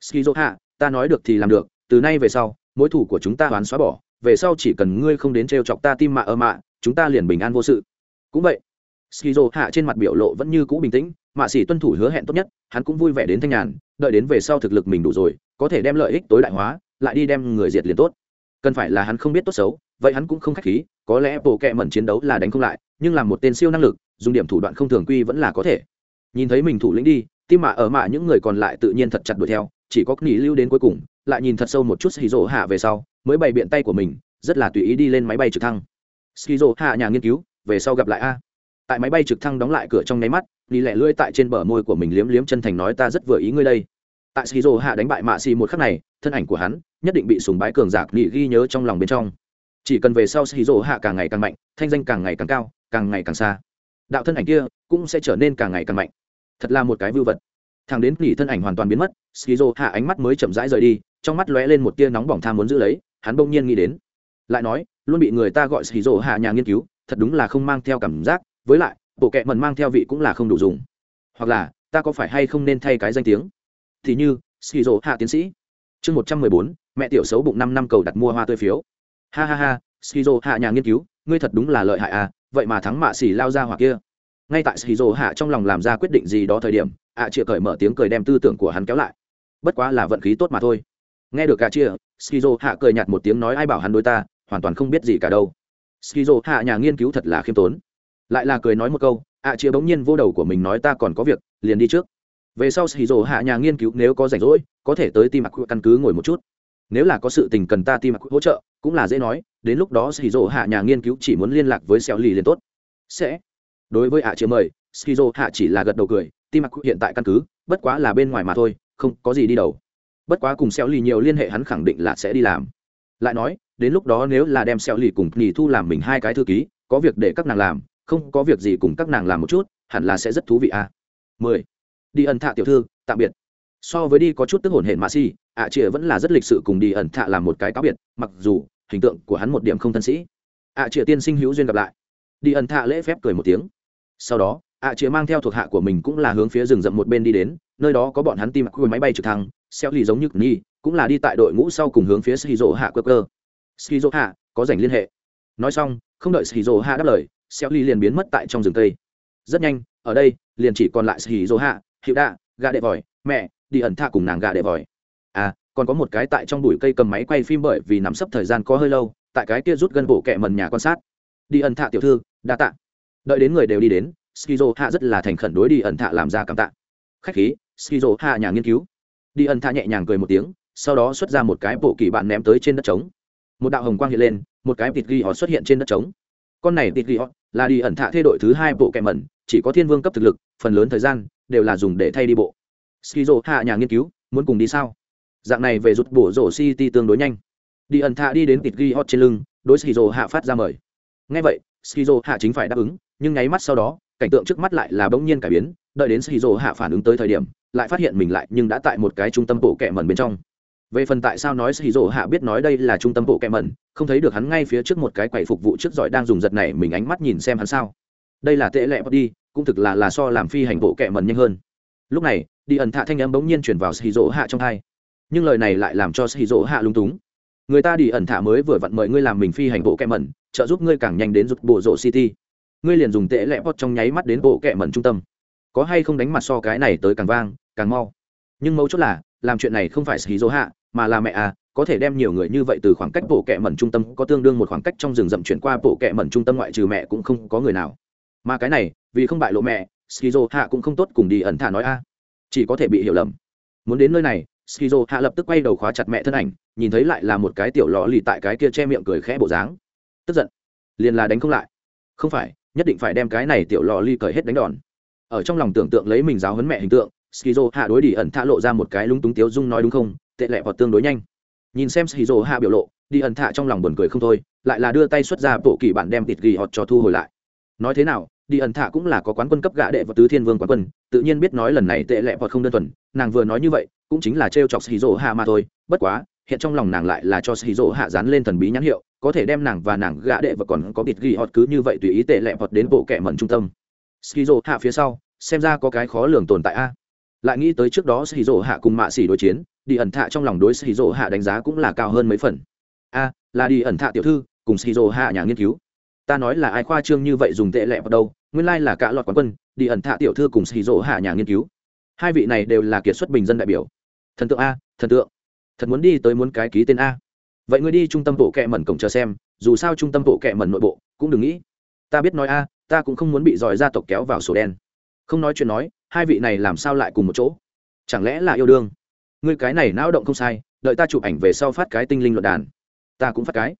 Speaker 1: Skizo hạ ta nói được thì làm được, từ nay về sau, mối thủ của chúng ta hoán xóa bỏ, về sau chỉ cần ngươi không đến t chọc ta tim mạ ơ mạ, chúng ta liền bình an vô sự. Cũng vậy skizo hạ trên mặt biểu lộ vẫn như cũ bình tĩnh, mạ xì tuân thủ hứa hẹn tốt nhất, hắn cũng vui vẻ đến thanh nhàn, đợi đến về sau thực lực mình đủ rồi, có thể đem lợi ích tối đại hóa, lại đi đem người diệt liền tốt cần phải là hắn không biết tốt xấu, vậy hắn cũng không khách khí, có lẽ bộ kệ mẩn chiến đấu là đánh không lại, nhưng làm một tên siêu năng lực, dùng điểm thủ đoạn không thường quy vẫn là có thể. Nhìn thấy mình thủ lĩnh đi, tim mạ ở mạ những người còn lại tự nhiên thật chặt đuổi theo, chỉ có nghỉ lưu đến cuối cùng, lại nhìn thật sâu một chút skizo hạ về sau, mới bày biện tay của mình, rất là tùy ý đi lên máy bay trực thăng. Skizo hạ nhà nghiên cứu, về sau gặp lại a. Tại máy bay trực thăng đóng lại cửa trong nháy mắt đi lẹ lưỡi tại trên bờ môi của mình liếm liếm chân thành nói ta rất vừa ý ngươi đây. Tại skizo hạ đánh bại mạ xì một khắc này, thân ảnh của hắn nhất định bị sùng bái cường giả nghị ghi nhớ trong lòng bên trong. Chỉ cần về sau skizo hạ càng ngày càng mạnh, thanh danh càng ngày càng cao, càng ngày càng xa, đạo thân ảnh kia cũng sẽ trở nên càng ngày càng mạnh. Thật là một cái vưu vật. Thằng đến nghỉ thân ảnh hoàn toàn biến mất skizo hạ ánh mắt mới chậm rãi rời đi, trong mắt lóe lên một tia nóng bỏng tham muốn giữ lấy, hắn bỗng nhiên nghĩ đến. Lại nói, luôn bị người ta gọi skizo hạ nhà nghiên cứu, thật đúng là không mang theo cảm giác, với lại, bộ kệ mần mang theo vị cũng là không đủ dùng. Hoặc là, ta có phải hay không nên thay cái danh tiếng? Thì như skizo hạ tiến sĩ chương một trăm mười bốn mẹ tiểu xấu bụng năm năm cầu đặt mua hoa tươi phiếu. Ha ha ha skizo hạ nhà nghiên cứu ngươi thật đúng là lợi hại à vậy mà thắng mạ xỉ lao ra hoặc kia. Ngay tại skizo hạ trong lòng làm ra quyết định gì đó thời điểm ạ à, chịa cởi mở tiếng cười đem tư tưởng của hắn kéo lại. Bất quá là vận khí tốt mà thôi. Nghe được cả chia skizo hạ cười nhạt một tiếng nói ai bảo hắn đối ta hoàn toàn không biết gì cả đâu. Skizo hạ nhà nghiên cứu thật là khiêm tốn. Lại là cười nói một câu ạ à, chia bỗng nhiên vô đầu của mình nói ta còn có việc liền đi trước về sau skizo hạ nhà nghiên cứu nếu có rảnh rỗi, có thể tới tim mặc căn cứ ngồi một chút. Nếu là có sự tình cần ta tim mặc hỗ trợ, cũng là dễ nói, đến lúc đó skizo hạ nhà nghiên cứu chỉ muốn liên lạc với xeo lì liền tốt. Sẽ. Đối với ạ chia mời skizo hạ chỉ là gật đầu cười tim mặc hiện tại căn cứ, bất quá là bên ngoài mà thôi, không có gì đi đầu. Bất quá cùng xeo lì nhiều liên hệ hắn khẳng định là sẽ đi làm. Lại nói, đến lúc đó nếu là đem xeo lì cùng nhì thu làm mình hai cái thư ký, có việc để các nàng làm, không có việc gì cùng các nàng làm một chút, hẳn là sẽ rất thú vị à. mười đi ẩn thạ tiểu thư, tạm biệt. So với đi có chút tức hồn hển mạ si, ạ chĩa vẫn là rất lịch sự cùng đi ẩn thạ làm một cái cáo biệt, mặc dù, hình tượng của hắn một điểm không thân sĩ. Ạ chĩa tiên sinh hữu duyên gặp lại. Đi ẩn thạ lễ phép cười một tiếng. Sau đó, ạ chĩa mang theo thuộc hạ của mình cũng là hướng phía rừng rậm một bên đi đến, nơi đó có bọn hắn tim khuya máy bay trực thăng xeo lì giống như ni cũng là đi tại đội ngũ sau cùng hướng phía shizu hạ cơ cơ shizu hạ, có dành liên hệ. Nói xong, không đợi shizu hạ đáp lời xeo lì liền biến mất tại trong rừng tây. rất nhanh, ở đây, liền chỉ còn lại shizu hạ hiệu đạ, gà đệ vòi, mẹ, đi ẩn thạ cùng nàng gà đệ vòi. À còn có một cái tại trong bụi cây cầm máy quay phim bởi vì nắm sấp thời gian có hơi lâu, tại cái kia rút gân bộ kẹ mần nhà quan sát. Đi ẩn thạ tiểu thư, đa tạ. Đợi đến người đều đi đến, skizo hạ rất là thành khẩn đối đi ẩn thạ làm ra cảm tạ. Khách khí, skizo hạ nhà nghiên cứu. Đi ẩn thạ nhẹ nhàng cười một tiếng, sau đó xuất ra một cái bộ kỳ bạn ném tới trên đất trống. Một đạo hồng quang hiện lên, một cái vịt ghi họ xuất hiện trên đất trống. Con này vịt ghi họ là đi ẩn thạ thay đội thứ hai bộ kẹ mẩn chỉ có thiên vương cấp thực lực, phần lớn thời gian đều là dùng để thay đi bộ. Skizo hạ nhà nghiên cứu, muốn cùng đi sao? Dạng này về rút bổ rổ city tương đối nhanh. Đi ẩn thạ đi đến tịt ghi hot trên lưng, đối skizo hạ phát ra mời. Ngay vậy, skizo hạ chính phải đáp ứng, nhưng nháy mắt sau đó, cảnh tượng trước mắt lại là bỗng nhiên cải biến, đợi đến skizo hạ phản ứng tới thời điểm, lại phát hiện mình lại nhưng đã tại một cái trung tâm bộ kệ mẩn bên trong. Về phần tại sao nói shizu hạ biết nói đây là trung tâm bộ kẹm mẩn, không thấy được hắn ngay phía trước một cái quầy phục vụ trước giỏi đang dùng giật này mình ánh mắt nhìn xem hắn sao. Đây là tệ lệ đi cũng thực là là so làm phi hành bộ kệ mẩn nhanh hơn. Lúc này, đi ẩn thạ thanh âm bỗng nhiên chuyển vào shizu hạ trong hai nhưng lời này lại làm cho shizu hạ lung túng. Người ta đi ẩn thạ mới vừa vặn mời ngươi làm mình phi hành bộ kệ mẩn, trợ giúp ngươi càng nhanh đến rút bộ rộ city. Ngươi liền dùng tệ lẹ pot trong nháy mắt đến bộ kẹ mẩn trung tâm. Có hay không đánh mặt so cái này tới càng vang, càng mau. Nhưng mấu chốt là, làm chuyện này không phải shizu hạ, mà là mẹ à có thể đem nhiều người như vậy từ khoảng cách bộ kệ mẩn trung tâm, có tương đương một khoảng cách trong rừng rậm chuyển qua bộ kệ mẩn trung tâm ngoại trừ mẹ cũng không có người nào. Mà cái này vì không bại lộ mẹ, skizo hạ cũng không tốt cùng đi ẩn thả nói a. Chỉ có thể bị hiểu lầm. Muốn đến nơi này, skizo hạ lập tức quay đầu khóa chặt mẹ thân ảnh, nhìn thấy lại là một cái tiểu lò lì tại cái kia che miệng cười khẽ bộ dáng. Tức giận. Liền là đánh không lại. Không phải, nhất định phải đem cái này tiểu lò ly cởi hết đánh đòn. Ở trong lòng tưởng tượng lấy mình giáo huấn mẹ hình tượng, skizo hạ đối đi ẩn thả lộ ra một cái lúng túng tiếu dung nói đúng không, tệ lẹ hoặc tương đối nhanh. Nhìn xem skizo hạ biểu lộ, đi ẩn thả trong lòng buồn cười không thôi, lại là đưa tay xuất ra bộ kỳ bản đem tịt ghi họ cho thu hồi lại. Nói thế nào đi ẩn thạ cũng là có quán quân cấp gã đệ và tứ thiên vương quán quân, tự nhiên biết nói lần này tệ lẹ vọt không đơn thuần, nàng vừa nói như vậy, cũng chính là t chọc xì rỗ hạ mà thôi, bất quá, hiện trong lòng nàng lại là cho xì rỗ hạ dán lên thần bí nhãn hiệu, có thể đem nàng và nàng gã đệ và còn có bịt ghi họt cứ như vậy tùy ý tệ lẹ vọt đến bộ kẻ mẩn trung tâm. Xì rỗ hạ phía sau, xem ra có cái khó lường tồn tại a. Lại nghĩ tới trước đó xì rỗ hạ cùng mạ xì đối chiến, đi ẩn thạ trong lòng đối xì rỗ hạ đánh giá cũng là cao hơn mấy phần. A, là đi ẩn thạ tiểu thư, cùng xì rỗ hạ nhà nghiên cứu. Ta nói là ai khoa trương như vậy dùng tệ lẹ vào đâu nguyên lai là cả loạt quán quân, đi ẩn thạ tiểu thư cùng xì rỗ hạ nhà nghiên cứu. Hai vị này đều là kiệt xuất bình dân đại biểu. Thần tượng a, thần tượng. Thật muốn đi tới muốn cái ký tên a. Vậy ngươi đi trung tâm bộ kệ mẩn cổng chờ xem, dù sao trung tâm bộ kệ mẩn nội bộ, cũng đừng nghĩ. Ta biết nói a, ta cũng không muốn bị giỏi gia tộc kéo vào sổ đen. Không nói chuyện nói, hai vị này làm sao lại cùng một chỗ? Chẳng lẽ là yêu đương? Ngươi cái này não động không sai, đợi ta chụp ảnh về sau phát cái tinh linh luận đàn. Ta cũng phát cái.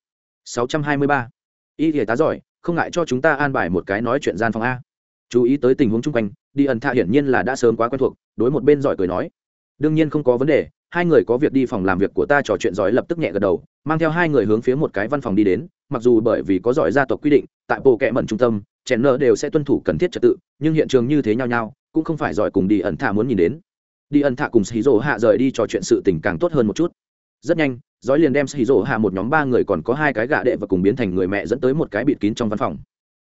Speaker 1: 623. y thể tá giỏi không ngại cho chúng ta an bài một cái nói chuyện gian phòng a. Chú ý tới tình huống chung quanh, đi ẩn thạ hiển nhiên là đã sớm quá quen thuộc, đối một bên giỏi cười nói. Đương nhiên không có vấn đề, hai người có việc đi phòng làm việc của ta trò chuyện giỏi lập tức nhẹ gật đầu, mang theo hai người hướng phía một cái văn phòng đi đến, mặc dù bởi vì có giỏi gia tộc quy định, tại bộ kệ mẩn trung tâm, chèn nợ đều sẽ tuân thủ cần thiết trật tự, nhưng hiện trường như thế nhau nhau, cũng không phải giỏi cùng đi ẩn thạ muốn nhìn đến. Đi ẩn thạ cùng xí rỗ hạ rời đi trò chuyện sự tình càng tốt hơn một chút rất nhanh dói liền đem xì rỗ hạ một nhóm ba người còn có hai cái gạ đệ và cùng biến thành người mẹ dẫn tới một cái bịt kín trong văn phòng.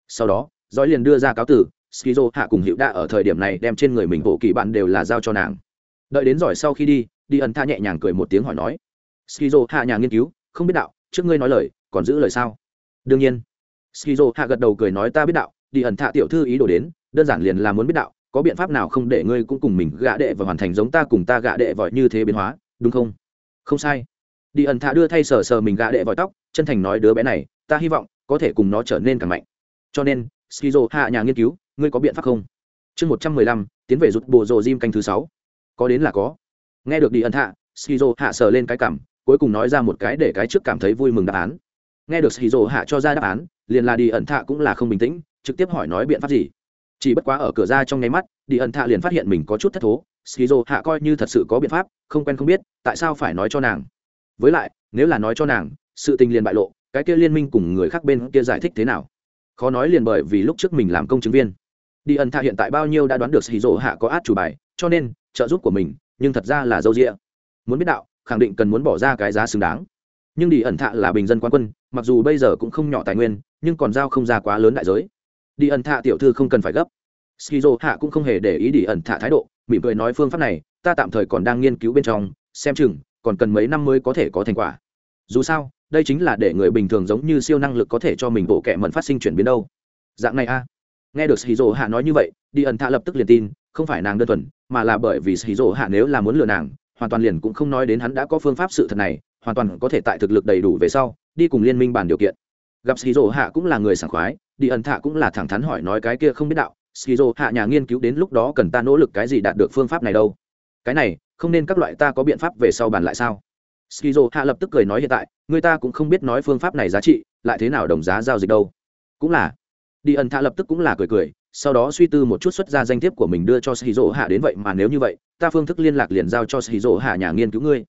Speaker 1: Sau đó dói liền đưa ra cáo tử skizo hạ cùng hiệu đa ở thời điểm này đem trên người mình bộ kỳ bạn đều là giao cho nàng. Đợi đến giỏi sau khi đi đi ẩn tha nhẹ nhàng cười một tiếng hỏi nói skizo hạ nhà nghiên cứu, không biết đạo, trước ngươi nói lời, còn giữ lời sao? Đương nhiên. Skizo hạ gật đầu cười nói, ta biết đạo, đi ẩn Tha tiểu thư ý đồ đến, đơn giản liền là muốn biết đạo, có biện pháp nào không để ngươi cũng cùng mình gạ đệ và hoàn thành giống ta cùng ta gạ đệ vội như thế biến hóa, đúng không? Không sai. Đi ẩn thạ đưa thay sờ sờ mình gạ đệ vòi tóc, chân thành nói đứa bé này, ta hy vọng có thể cùng nó trở nên càng mạnh. Cho nên, skizo hạ nhà nghiên cứu, ngươi có biện pháp không? Chương một trăm mười lăm, tiến về rút bộ rồ diêm canh thứ sáu. Có đến là có. Nghe được đi ẩn thạ, skizo hạ sờ lên cái cảm, cuối cùng nói ra một cái để cái trước cảm thấy vui mừng đáp án. Nghe được skizo hạ cho ra đáp án, liền là đi ẩn thạ cũng là không bình tĩnh, trực tiếp hỏi nói biện pháp gì. Chỉ bất quá ở cửa ra trong nháy mắt, đi ẩn thạ liền phát hiện mình có chút thất thố skizo hạ coi như thật sự có biện pháp, không quen không biết, tại sao phải nói cho nàng? Với lại, nếu là nói cho nàng, sự tình liền bại lộ, cái kia liên minh cùng người khác bên kia giải thích thế nào? Khó nói liền bởi vì lúc trước mình làm công chứng viên. Đi ẩn thạ hiện tại bao nhiêu đã đoán được hì dỗ hạ có át chủ bài, cho nên, trợ giúp của mình, nhưng thật ra là dâu rịa muốn biết đạo, khẳng định cần muốn bỏ ra cái giá xứng đáng. Nhưng đi ẩn thạ là bình dân quan quân, mặc dù bây giờ cũng không nhỏ tài nguyên, nhưng còn giao không ra quá lớn đại giới. Đi ẩn thạ tiểu thư không cần phải gấp. Skizo hạ cũng không hề để ý đi ẩn thạ thái độ mỉm cười nói phương pháp này, ta tạm thời còn đang nghiên cứu bên trong, xem chừng, còn cần mấy năm mới có thể có thành quả. Dù sao, đây chính là để người bình thường giống như siêu năng lực có thể cho mình bộ kệ mẩn phát sinh chuyển biến đâu. Dạng này a. Nghe được shizu hạ nói như vậy, đi ẩn thạ lập tức liền tin, không phải nàng đơn thuần, mà là bởi vì shizu hạ nếu là muốn lừa nàng, hoàn toàn liền cũng không nói đến hắn đã có phương pháp sự thật này, hoàn toàn có thể tại thực lực đầy đủ về sau, đi cùng liên minh bàn điều kiện. Gặp shizu hạ cũng là người sảng khoái, đi ẩn thạ cũng là thẳng thắn hỏi nói cái kia không biết đạo skizo hạ nhà nghiên cứu đến lúc đó cần ta nỗ lực cái gì đạt được phương pháp này đâu? Cái này, không nên các loại ta có biện pháp về sau bàn lại sao? Skizo hạ lập tức cười nói hiện tại, người ta cũng không biết nói phương pháp này giá trị, lại thế nào đồng giá giao dịch đâu. Cũng là. Đi ẩn thạ lập tức cũng là cười cười, sau đó suy tư một chút xuất ra danh thiếp của mình đưa cho skizo hạ đến vậy mà nếu như vậy, ta phương thức liên lạc liền giao cho skizo hạ nhà nghiên cứu ngươi.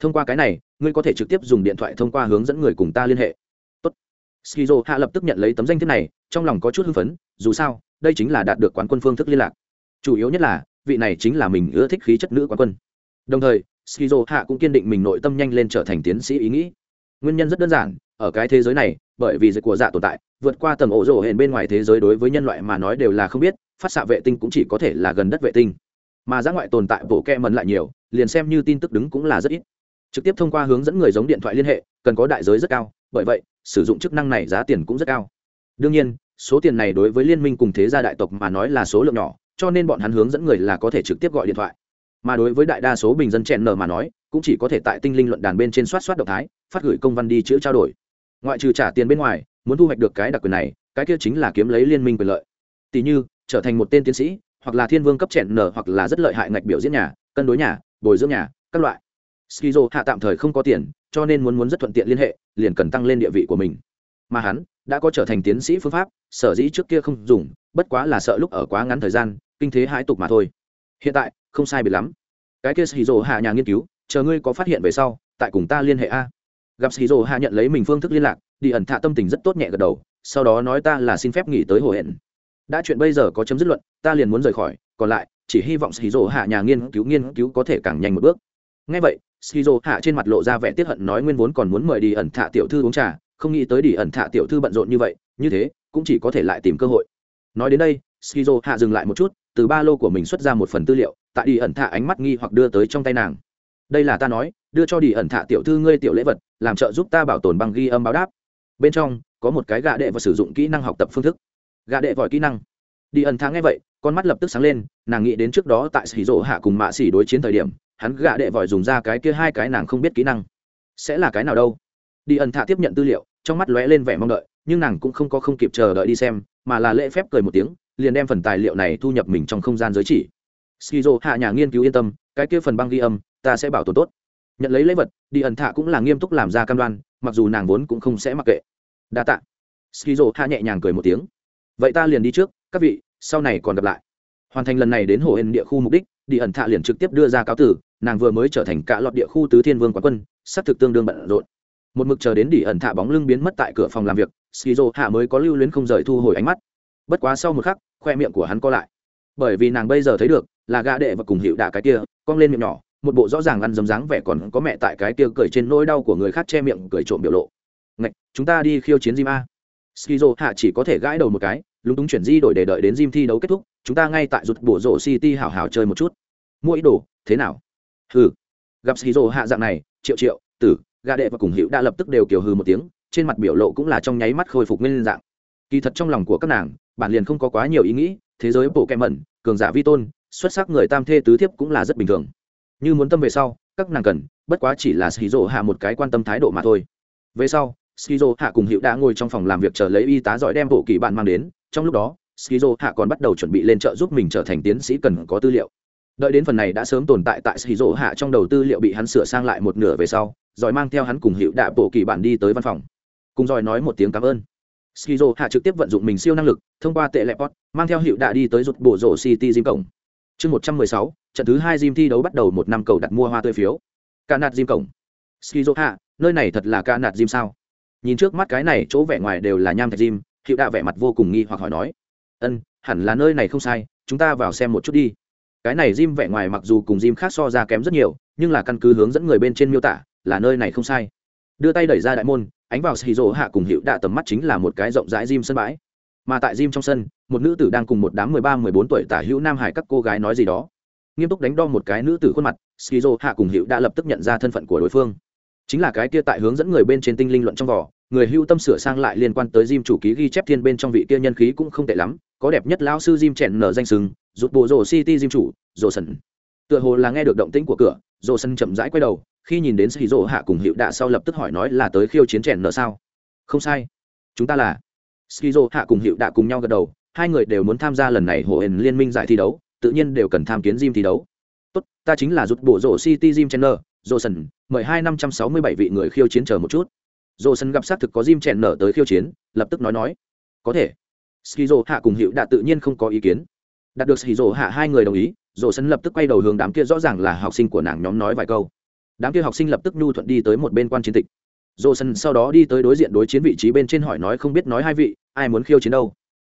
Speaker 1: Thông qua cái này, ngươi có thể trực tiếp dùng điện thoại thông qua hướng dẫn người cùng ta liên hệ. Tốt. skizo hạ lập tức nhận lấy tấm danh thiếp này, trong lòng có chút hưng phấn, dù sao đây chính là đạt được quán quân phương thức liên lạc. Chủ yếu nhất là, vị này chính là mình ưa thích khí chất nữ quán quân. Đồng thời, skizo hạ cũng kiên định mình nội tâm nhanh lên trở thành tiến sĩ ý nghĩ. Nguyên nhân rất đơn giản, ở cái thế giới này, bởi vì dịch của dạ tồn tại, vượt qua tầng ổ rổ hển bên ngoài thế giới đối với nhân loại mà nói đều là không biết, phát xạ vệ tinh cũng chỉ có thể là gần đất vệ tinh. Mà giã ngoại tồn tại bộ kẹ mần lại nhiều, liền xem như tin tức đứng cũng là rất ít. Trực tiếp thông qua hướng dẫn người giống điện thoại liên hệ, cần có đại giới rất cao, bởi vậy, sử dụng chức năng này giá tiền cũng rất cao. Đương nhiên số tiền này đối với liên minh cùng thế gia đại tộc mà nói là số lượng nhỏ, cho nên bọn hắn hướng dẫn người là có thể trực tiếp gọi điện thoại. Mà đối với đại đa số bình dân chèn nở mà nói, cũng chỉ có thể tại tinh linh luận đàn bên trên soát soát động thái, phát gửi công văn đi chữ trao đổi. Ngoại trừ trả tiền bên ngoài, muốn thu hoạch được cái đặc quyền này, cái kia chính là kiếm lấy liên minh quyền lợi. Tỷ như, trở thành một tên tiến sĩ, hoặc là thiên vương cấp trẻ nở, hoặc là rất lợi hại ngạch biểu diễn nhà, cân đối nhà, bồi dưỡng nhà, các loại. Skizo hạ tạm thời không có tiền, cho nên muốn muốn rất thuận tiện liên hệ, liền cần tăng lên địa vị của mình. Mà hắn đã có trở thành tiến sĩ phương pháp, sở dĩ trước kia không dùng, bất quá là sợ lúc ở quá ngắn thời gian, kinh thế hãi tục mà thôi. Hiện tại, không sai biệt lắm. Cái kia shizu hạ nhà nghiên cứu, chờ ngươi có phát hiện về sau, tại cùng ta liên hệ a. Gặp shizu hạ nhận lấy mình phương thức liên lạc, đi ẩn thạ tâm tình rất tốt nhẹ gật đầu, sau đó nói ta là xin phép nghỉ tới hồ hẹn. Đã chuyện bây giờ có chấm dứt luận, ta liền muốn rời khỏi, còn lại, chỉ hy vọng shizu hạ nhà nghiên cứu nghiên cứu có thể càng nhanh một bước. Ngay vậy, shizu hạ trên mặt lộ ra vẻ tiết hận nói nguyên vốn còn muốn mời đi ẩn thạ tiểu thư uống trà không nghĩ tới đi ẩn thạ tiểu thư bận rộn như vậy, như thế, cũng chỉ có thể lại tìm cơ hội. Nói đến đây, Skizo hạ dừng lại một chút, từ ba lô của mình xuất ra một phần tư liệu, tại đi ẩn thạ ánh mắt nghi hoặc đưa tới trong tay nàng. Đây là ta nói, đưa cho đi ẩn thạ tiểu thư ngươi tiểu lễ vật, làm trợ giúp ta bảo tồn bằng ghi âm báo đáp. Bên trong, có một cái gạ đệ và sử dụng kỹ năng học tập phương thức. Gạ đệ vòi kỹ năng. Đi ẩn thạ nghe vậy, con mắt lập tức sáng lên, nàng nghĩ đến trước đó tại xỉ rỗ hạ cùng mạ xỉ đối chiến thời điểm, hắn gạ đệ vòi dùng ra cái kia hai cái nàng không biết kỹ năng. Sẽ là cái nào đâu? Đi ẩn thạ tiếp nhận tư liệu trong mắt lóe lên vẻ mong đợi, nhưng nàng cũng không có không kịp chờ đợi đi xem, mà là lễ phép cười một tiếng, liền đem phần tài liệu này thu nhập mình trong không gian giới chỉ. Skizo hạ nhà nghiên cứu yên tâm, cái kia phần băng ghi âm, ta sẽ bảo tồn tốt. Nhận lấy lễ vật, đi ẩn thạ cũng là nghiêm túc làm ra cam đoan, mặc dù nàng vốn cũng không sẽ mặc kệ. Đa tạ. Skizo hạ nhẹ nhàng cười một tiếng. Vậy ta liền đi trước, các vị, sau này còn gặp lại. Hoàn thành lần này đến hồ hên địa khu mục đích, đi ẩn thạ liền trực tiếp đưa ra cáo tử, nàng vừa mới trở thành cả lọt địa khu tứ thiên vương quán quân sắp thực tương đương bận rộn một mực chờ đến đỉ ẩn thả bóng lưng biến mất tại cửa phòng làm việc, skizo hạ mới có lưu luyến không rời thu hồi ánh mắt. Bất quá sau một khắc, khoe miệng của hắn co lại. Bởi vì nàng bây giờ thấy được, là gã đệ và cùng hiệu đà cái kia, cong lên miệng nhỏ, một bộ rõ ràng ăn dấm dáng vẻ còn có mẹ tại cái kia cười trên nỗi đau của người khác che miệng, cười trộm biểu lộ. Ngạch, chúng ta đi khiêu chiến Jim a. Skizo hạ chỉ có thể gãi đầu một cái, lúng túng chuyển di đổi để đợi đến Jim thi đấu kết thúc, chúng ta ngay tại rụt bổ rổ city hảo hảo chơi một chút. Mua ý đồ, thế nào? Ừ gặp skizo hạ dạng này, triệu triệu, tử. Gà đệ và cùng hiệu đã lập tức đều kiều hừ một tiếng, trên mặt biểu lộ cũng là trong nháy mắt khôi phục nguyên dạng. Kỳ thật trong lòng của các nàng, bản liền không có quá nhiều ý nghĩ, thế giới bộ kẹ mẩn, cường giả vi tôn, xuất sắc người tam thê tứ thiếp cũng là rất bình thường. Như muốn tâm về sau, các nàng cần, bất quá chỉ là skizo hạ một cái quan tâm thái độ mà thôi. Về sau, skizo hạ cùng hiệu đã ngồi trong phòng làm việc chờ lấy y tá giỏi đem bộ kỳ bạn mang đến, trong lúc đó, skizo hạ còn bắt đầu chuẩn bị lên trợ giúp mình trở thành tiến sĩ cần có tư liệu. Đợi đến phần này đã sớm tồn tại tại skizo hạ trong đầu tư liệu bị hắn sửa sang lại một nửa về sau giỏi mang theo hắn cùng hiệu đạ bộ kỳ bạn đi tới văn phòng. Cùng giỏi nói một tiếng cảm ơn. Skizo hạ trực tiếp vận dụng mình siêu năng lực, thông qua tệ lệ pot mang theo hiệu đạ đi tới rụt bộ rổ city gym cổng chương một trăm mười sáu, trận thứ hai gym thi đấu bắt đầu một năm cầu đặt mua hoa tươi phiếu. Ca nạt gym cổng skizo hạ, nơi này thật là ca nạt gym sao? Nhìn trước mắt cái này chỗ vẻ ngoài đều là nham thạch gym, hiệu đạ vẻ mặt vô cùng nghi hoặc hỏi nói. Ân, hẳn là nơi này không sai, chúng ta vào xem một chút đi. Cái này gym vẻ ngoài mặc dù cùng gym khác so ra kém rất nhiều, nhưng là căn cứ hướng dẫn người bên trên miêu tả là nơi này không sai. Đưa tay đẩy ra đại môn ánh vào xì rỗ hạ cùng hiệu đạ tầm mắt chính là một cái rộng rãi gym sân bãi. Mà tại gym trong sân một nữ tử đang cùng một đám mười ba mười bốn tuổi tả hữu nam hải các cô gái nói gì đó. Nghiêm túc đánh đo một cái nữ tử khuôn mặt skizo hạ cùng hiệu đã lập tức nhận ra thân phận của đối phương. Chính là cái kia tại hướng dẫn người bên trên tinh linh luận trong vỏ người hưu tâm sửa sang lại liên quan tới gym chủ ký ghi chép thiên bên trong vị kia nhân khí cũng không tệ lắm, có đẹp nhất lão sư gym chèn nở danh sừng, rụt bộ rồ City gym chủ, rồ sần. Tựa hồ là nghe được động tĩnh của cửa, rồ sân chậm rãi quay đầu, khi nhìn đến sĩ dỗ hạ cùng hiệu đạ sau lập tức hỏi nói là tới khiêu chiến chèn nở sao? Không sai, chúng ta là. Skizo hạ cùng hiệu đạ cùng nhau gật đầu, hai người đều muốn tham gia lần này hồ hển liên minh giải thi đấu, tự nhiên đều cần tham kiến Jim thi đấu. Tốt, ta chính là rút bộ rổ City Jim Chandler, Johnson, mời hai năm trăm sáu mươi bảy vị người khiêu chiến chờ một chút dồ sân gặp xác thực có Jim chèn nở tới khiêu chiến lập tức nói nói có thể skizo hạ cùng Hựu đã tự nhiên không có ý kiến đạt được skizo hạ hai người đồng ý dồ sân lập tức quay đầu hướng đám kia rõ ràng là học sinh của nàng nhóm nói vài câu đám kia học sinh lập tức nhu thuận đi tới một bên quan chiến tịch. Dô sân sau đó đi tới đối diện đối chiến vị trí bên trên hỏi nói không biết nói hai vị, ai muốn khiêu chiến đâu.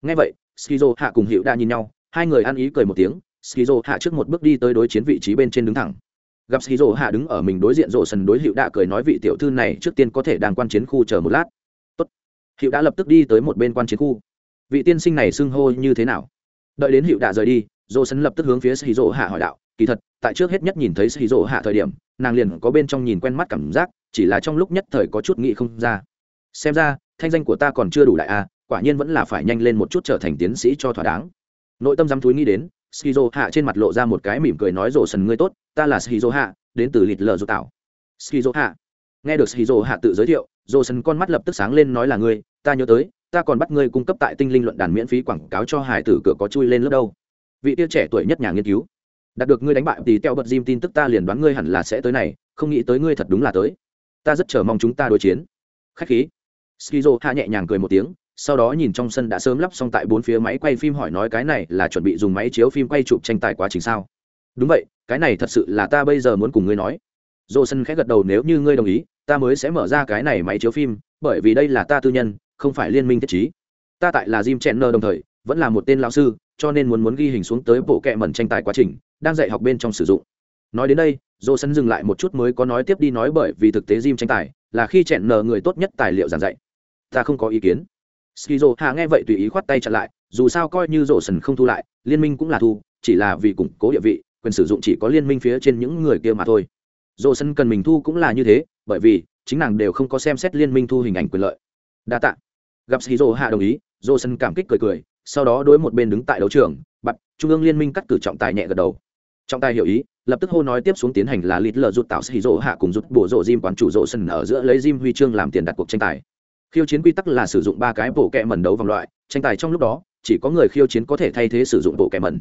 Speaker 1: Nghe vậy, skizo, hạ cùng hiệu đã nhìn nhau, hai người ăn ý cười một tiếng, skizo, hạ trước một bước đi tới đối chiến vị trí bên trên đứng thẳng. Gặp skizo, hạ đứng ở mình đối diện dô sân đối hiệu đã cười nói vị tiểu thư này trước tiên có thể đang quan chiến khu chờ một lát. Tốt. hiệu đã lập tức đi tới một bên quan chiến khu. Vị tiên sinh này xưng hô như thế nào? Đợi đến hiệu đã rời đi dô sân lập tức hướng phía skizo, hạ hỏi đạo kỳ thật tại trước hết nhất nhìn thấy xì rổ hạ thời điểm nàng liền có bên trong nhìn quen mắt cảm giác chỉ là trong lúc nhất thời có chút nghĩ không ra. Xem ra thanh danh của ta còn chưa đủ đại a à, quả nhiên vẫn là phải nhanh lên một chút trở thành tiến sĩ cho thỏa đáng. Nội tâm dám thúi nghĩ đến skizo hạ trên mặt lộ ra một cái mỉm cười nói rổ sần ngươi tốt ta là skizo hạ đến từ lịt lờ dô tạo skizo hạ. Nghe được skizo hạ tự giới thiệu rổ sần con mắt lập tức sáng lên nói là ngươi ta nhớ tới ta còn bắt ngươi cung cấp tại tinh linh luận đàn miễn phí quảng cáo cho hải tử cửa có chui lên lớp đâu. Vị tiêu trẻ tuổi nhất nhà nghiên cứu đạt được ngươi đánh bại thì teo bật diêm tin tức ta liền đoán ngươi hẳn là sẽ tới này, không nghĩ tới ngươi thật đúng là tới. Ta rất chờ mong chúng ta đối chiến. Khách khí. Skizo hạ nhẹ nhàng cười một tiếng, sau đó nhìn trong sân đã sớm lắp xong tại bốn phía máy quay phim hỏi nói cái này là chuẩn bị dùng máy chiếu phim quay chụp tranh tài quá trình sao? Đúng vậy, cái này thật sự là ta bây giờ muốn cùng ngươi nói. Dô sân khẽ gật đầu nếu như ngươi đồng ý, ta mới sẽ mở ra cái này máy chiếu phim, bởi vì đây là ta tư nhân, không phải liên minh thiết chí ta tại là jim chenner đồng thời, vẫn là một tên lão sư, cho nên muốn muốn ghi hình xuống tới bộ kệ mẩn tranh tài quá trình đang dạy học bên trong sử dụng. Nói đến đây dô sân dừng lại một chút mới có nói tiếp đi nói bởi vì thực tế jim tranh tài, là khi chẹn nờ người tốt nhất tài liệu giảng dạy. Ta không có ý kiến. Skizo hạ nghe vậy tùy ý khoát tay chặn lại, dù sao coi như dô sân không thu lại, liên minh cũng là thu, chỉ là vì củng cố địa vị, quyền sử dụng chỉ có liên minh phía trên những người kia mà thôi. Dô sân cần mình thu cũng là như thế, bởi vì chính nàng đều không có xem xét liên minh thu hình ảnh quyền lợi. Đa tạ. Gặp skizo hạ đồng ý dô sân cảm kích cười cười, sau đó đối một bên đứng tại đấu trường bặt trung ương liên minh cắt cử trọng tài nhẹ gật đầu trọng tài hiểu ý, lập tức hô nói tiếp xuống tiến hành là lít lờ rút tạo xì rỗ hạ cùng rút bổ rộ diêm quán chủ rộ sân ở giữa lấy diêm huy chương làm tiền đặt cuộc tranh tài. Khiêu chiến quy tắc là sử dụng ba cái bộ kẹ mẩn đấu vòng loại, tranh tài trong lúc đó, chỉ có người khiêu chiến có thể thay thế sử dụng bộ kẹ mẩn.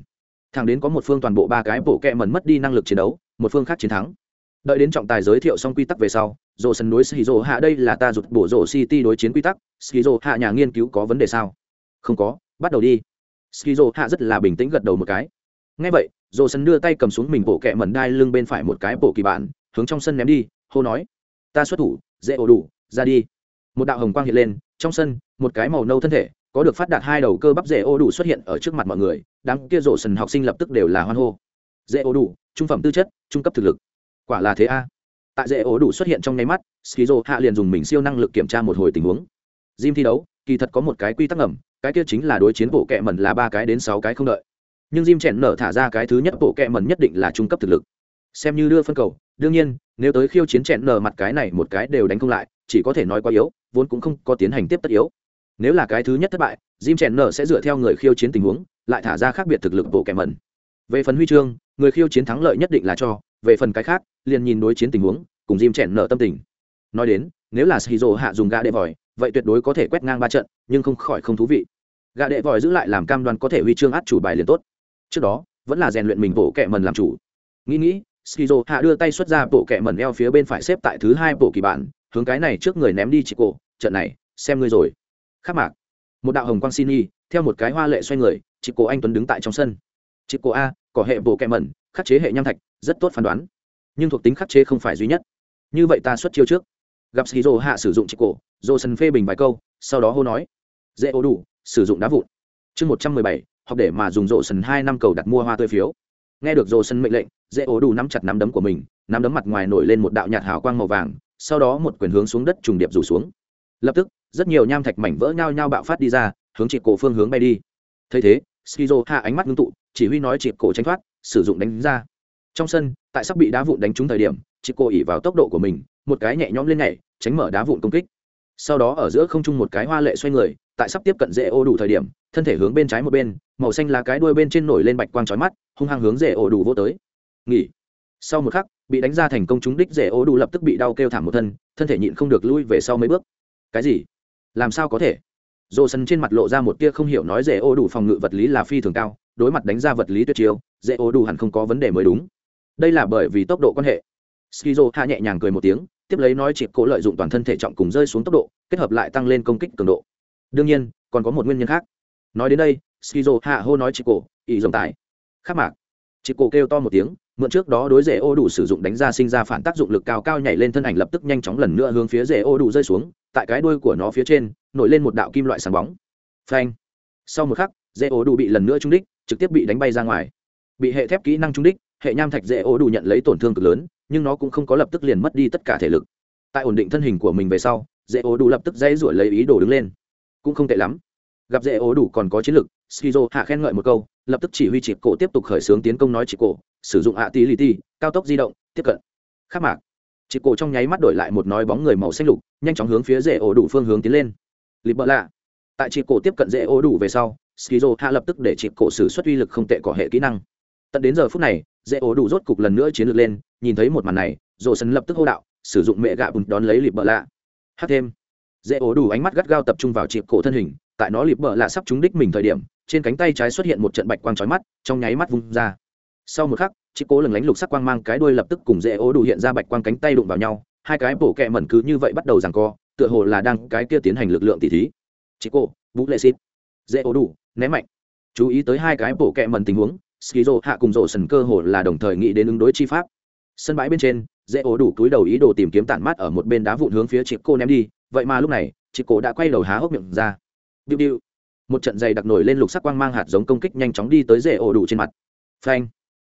Speaker 1: Thẳng đến có một phương toàn bộ ba cái bộ kẹ mẩn mất đi năng lực chiến đấu, một phương khác chiến thắng. Đợi đến trọng tài giới thiệu xong quy tắc về sau, rộ sân núi xì rỗ hạ đây là ta rụt bổ rộ city đối chiến quy tắc xì rỗ hạ nhà nghiên cứu có vấn đề sao? Không có, bắt đầu đi. Skizo hạ rất là bình tĩnh gật đầu một cái ngay vậy dồ sân đưa tay cầm xuống mình bộ kẹ mẩn đai lưng bên phải một cái bộ kỳ bản, hướng trong sân ném đi, hô nói, ta xuất thủ, dễ ổ đủ, ra đi. Một đạo hồng quang hiện lên, trong sân, một cái màu nâu thân thể, có được phát đạt hai đầu cơ bắp dễ ô đủ xuất hiện ở trước mặt mọi người, đám kia rộ sần học sinh lập tức đều là hoan hô. Dễ ô đủ, trung phẩm tư chất, trung cấp thực lực. Quả là thế a. Tại dễ ô đủ xuất hiện trong nháy mắt, skizo hạ liền dùng mình siêu năng lực kiểm tra một hồi tình huống. Jim thi đấu, kỳ thật có một cái quy tắc ngầm, cái kia chính là đối chiến bộ kẹ mẩn là ba cái đến sáu cái không đợi nhưng Jim chèn nở thả ra cái thứ nhất bộ kẹ mẩn nhất định là trung cấp thực lực. Xem như đưa phân cầu, đương nhiên, nếu tới khiêu chiến chèn nở mặt cái này một cái đều đánh không lại, chỉ có thể nói quá yếu, vốn cũng không có tiến hành tiếp tất yếu. Nếu là cái thứ nhất thất bại, Jim chèn nở sẽ dựa theo người khiêu chiến tình huống, lại thả ra khác biệt thực lực bộ kẹ mẩn. Về phần huy chương, người khiêu chiến thắng lợi nhất định là cho, về phần cái khác, liền nhìn đối chiến tình huống, cùng Jim chèn nở tâm tình. Nói đến, nếu là shizu hạ dùng gã đệ vòi, vậy tuyệt đối có thể quét ngang ba trận, nhưng không khỏi không thú vị. Gã đệ vòi giữ lại làm cam đoan có thể huy chương át chủ bài liền tốt trước đó, vẫn là rèn luyện mình bộ kệ mần làm chủ. Nghĩ nghĩ, skizo hạ đưa tay xuất ra bộ kệ mần eo phía bên phải xếp tại thứ hai bộ kỳ bản, hướng cái này trước người ném đi chị cổ, trận này, xem ngươi rồi. Khắc mạc. Một đạo hồng quang xin y, theo một cái hoa lệ xoay người, chị cổ anh tuấn đứng tại trong sân. Chị cổ a, có hệ bộ kệ mần, khắc chế hệ nham thạch, rất tốt phán đoán. Nhưng thuộc tính khắc chế không phải duy nhất. Như vậy ta xuất chiêu trước. Gặp skizo hạ sử dụng chị cổ dô sân phê bình vài câu, sau đó hô nói, dễ ô đủ, sử dụng đá vụn. Chương một trăm mười bảy học để mà dùng rộ sần hai năm cầu đặt mua hoa tươi phiếu. Nghe được rộ sân mệnh lệnh, dễ ố đủ nắm chặt nắm đấm của mình, nắm đấm mặt ngoài nổi lên một đạo nhạt hào quang màu vàng, sau đó một quyền hướng xuống đất trùng điệp rủ xuống. Lập tức, rất nhiều nham thạch mảnh vỡ nhao nhao bạo phát đi ra, hướng chị cổ phương hướng bay đi. Thấy thế, skizo hạ ánh mắt ngưng tụ, chỉ huy nói chị cổ tránh thoát, sử dụng đánh ra. Trong sân, tại sắp bị đá vụn đánh trúng thời điểm chị cổ ỉ vào tốc độ của mình, một cái nhẹ nhõm lên nhảy, tránh mở đá vụn công kích. Sau đó ở giữa không trung một cái hoa lệ xoay người tại sắp tiếp cận rễ ô đủ thời điểm, thân thể hướng bên trái một bên, màu xanh lá cái đuôi bên trên nổi lên bạch quang trói mắt, hung hăng hướng rễ ô đủ vô tới. Nghỉ. Sau một khắc, bị đánh ra thành công trúng đích rễ ô đủ lập tức bị đau kêu thảm một thân thân thể nhịn không được lui về sau mấy bước. Cái gì? Làm sao có thể? Dồ sân trên mặt lộ ra một tia không hiểu nói rễ ô đủ phòng ngự vật lý là phi thường cao, đối mặt đánh ra vật lý tuyệt chiêu dễ ô đủ hẳn không có vấn đề mới đúng. Đây là bởi vì tốc độ quan hệ. Skizo hạ nhẹ nhàng cười một tiếng, tiếp lấy nói chịp cố lợi dụng toàn thân thể trọng cùng rơi xuống tốc độ, kết hợp lại tăng lên công kích cường độ đương nhiên, còn có một nguyên nhân khác. Nói đến đây, skizo hạ hô nói chị cổ ý dòng tài khắc mạc. Chị cổ kêu to một tiếng, mượn trước đó đối rễ ô đủ sử dụng đánh ra sinh ra phản tác dụng lực cao cao nhảy lên thân ảnh lập tức nhanh chóng lần nữa hướng phía rễ ô đủ rơi xuống, tại cái đuôi của nó phía trên, nổi lên một đạo kim loại sáng bóng. Phanh. Sau một khắc rễ ô đủ bị lần nữa trúng đích, trực tiếp bị đánh bay ra ngoài. Bị hệ thép kỹ năng trúng đích, hệ nham thạch rễ ô đủ nhận lấy tổn thương cực lớn, nhưng nó cũng không có lập tức liền mất đi tất cả thể lực. Tại ổn định thân hình của mình về sau dễ ố đủ lập tức dãy ruổi lấy ý đồ đứng lên cũng không tệ lắm. Gặp dễ ố đủ còn có chiến lược skizo hạ khen ngợi một câu, lập tức chỉ huy chị cổ tiếp tục khởi xướng tiến công nói chị cổ, sử dụng hạ tí lì ti cao tốc di động, tiếp cận. Khắc mạc. Chị cổ trong nháy mắt đổi lại một nói bóng người màu xanh lục, nhanh chóng hướng phía dễ ố đủ phương hướng tiến lên. Lịp bợ lạ tại chị cổ tiếp cận dễ ố đủ về sau, skizo hạ lập tức để chị cổ sử xuất uy lực không tệ có hệ kỹ năng. Tận đến giờ phút này, dễ ổ đủ rốt cục lần nữa chiến lược lên, nhìn thấy một màn này rổ sân lập tức hô đạo, sử dụng mẹ gạ bùn đón lấy lịp bợ lạ hát thêm dễ ố đủ ánh mắt gắt gao tập trung vào chịp cổ thân hình, tại nó lịp bợ lạ sắp trúng đích mình thời điểm, trên cánh tay trái xuất hiện một trận bạch quang trói mắt, trong nháy mắt vung ra. Sau một khắc, chịp cố lừng lánh lục sắc quang mang cái đuôi lập tức cùng dễ ố đủ hiện ra bạch quang cánh tay đụng vào nhau, hai cái bổ kẹ mẩn cứ như vậy bắt đầu giằng co, tựa hồ là đang cái kia tiến hành lực lượng tỉ thí. Chịp cổ vũ lệ xịt. Dễ ố đủ ném mạnh. Chú ý tới hai cái bổ kẹ mẩn tình huống, skizo hạ cùng rổ sần cơ hồ là đồng thời nghĩ đến ứng đối chi pháp. Sân bãi bên trên, dễ ố đủ túi đầu ý đồ tìm kiếm tản mát ở một bên đá vụn hướng phía chị cô ném đi vậy mà lúc này, chị cổ đã quay đầu há hốc miệng ra. Điu điu một trận dày đặc nổi lên lục sắc quang mang hạt giống công kích nhanh chóng đi tới rễ ố đủ trên mặt. Phanh.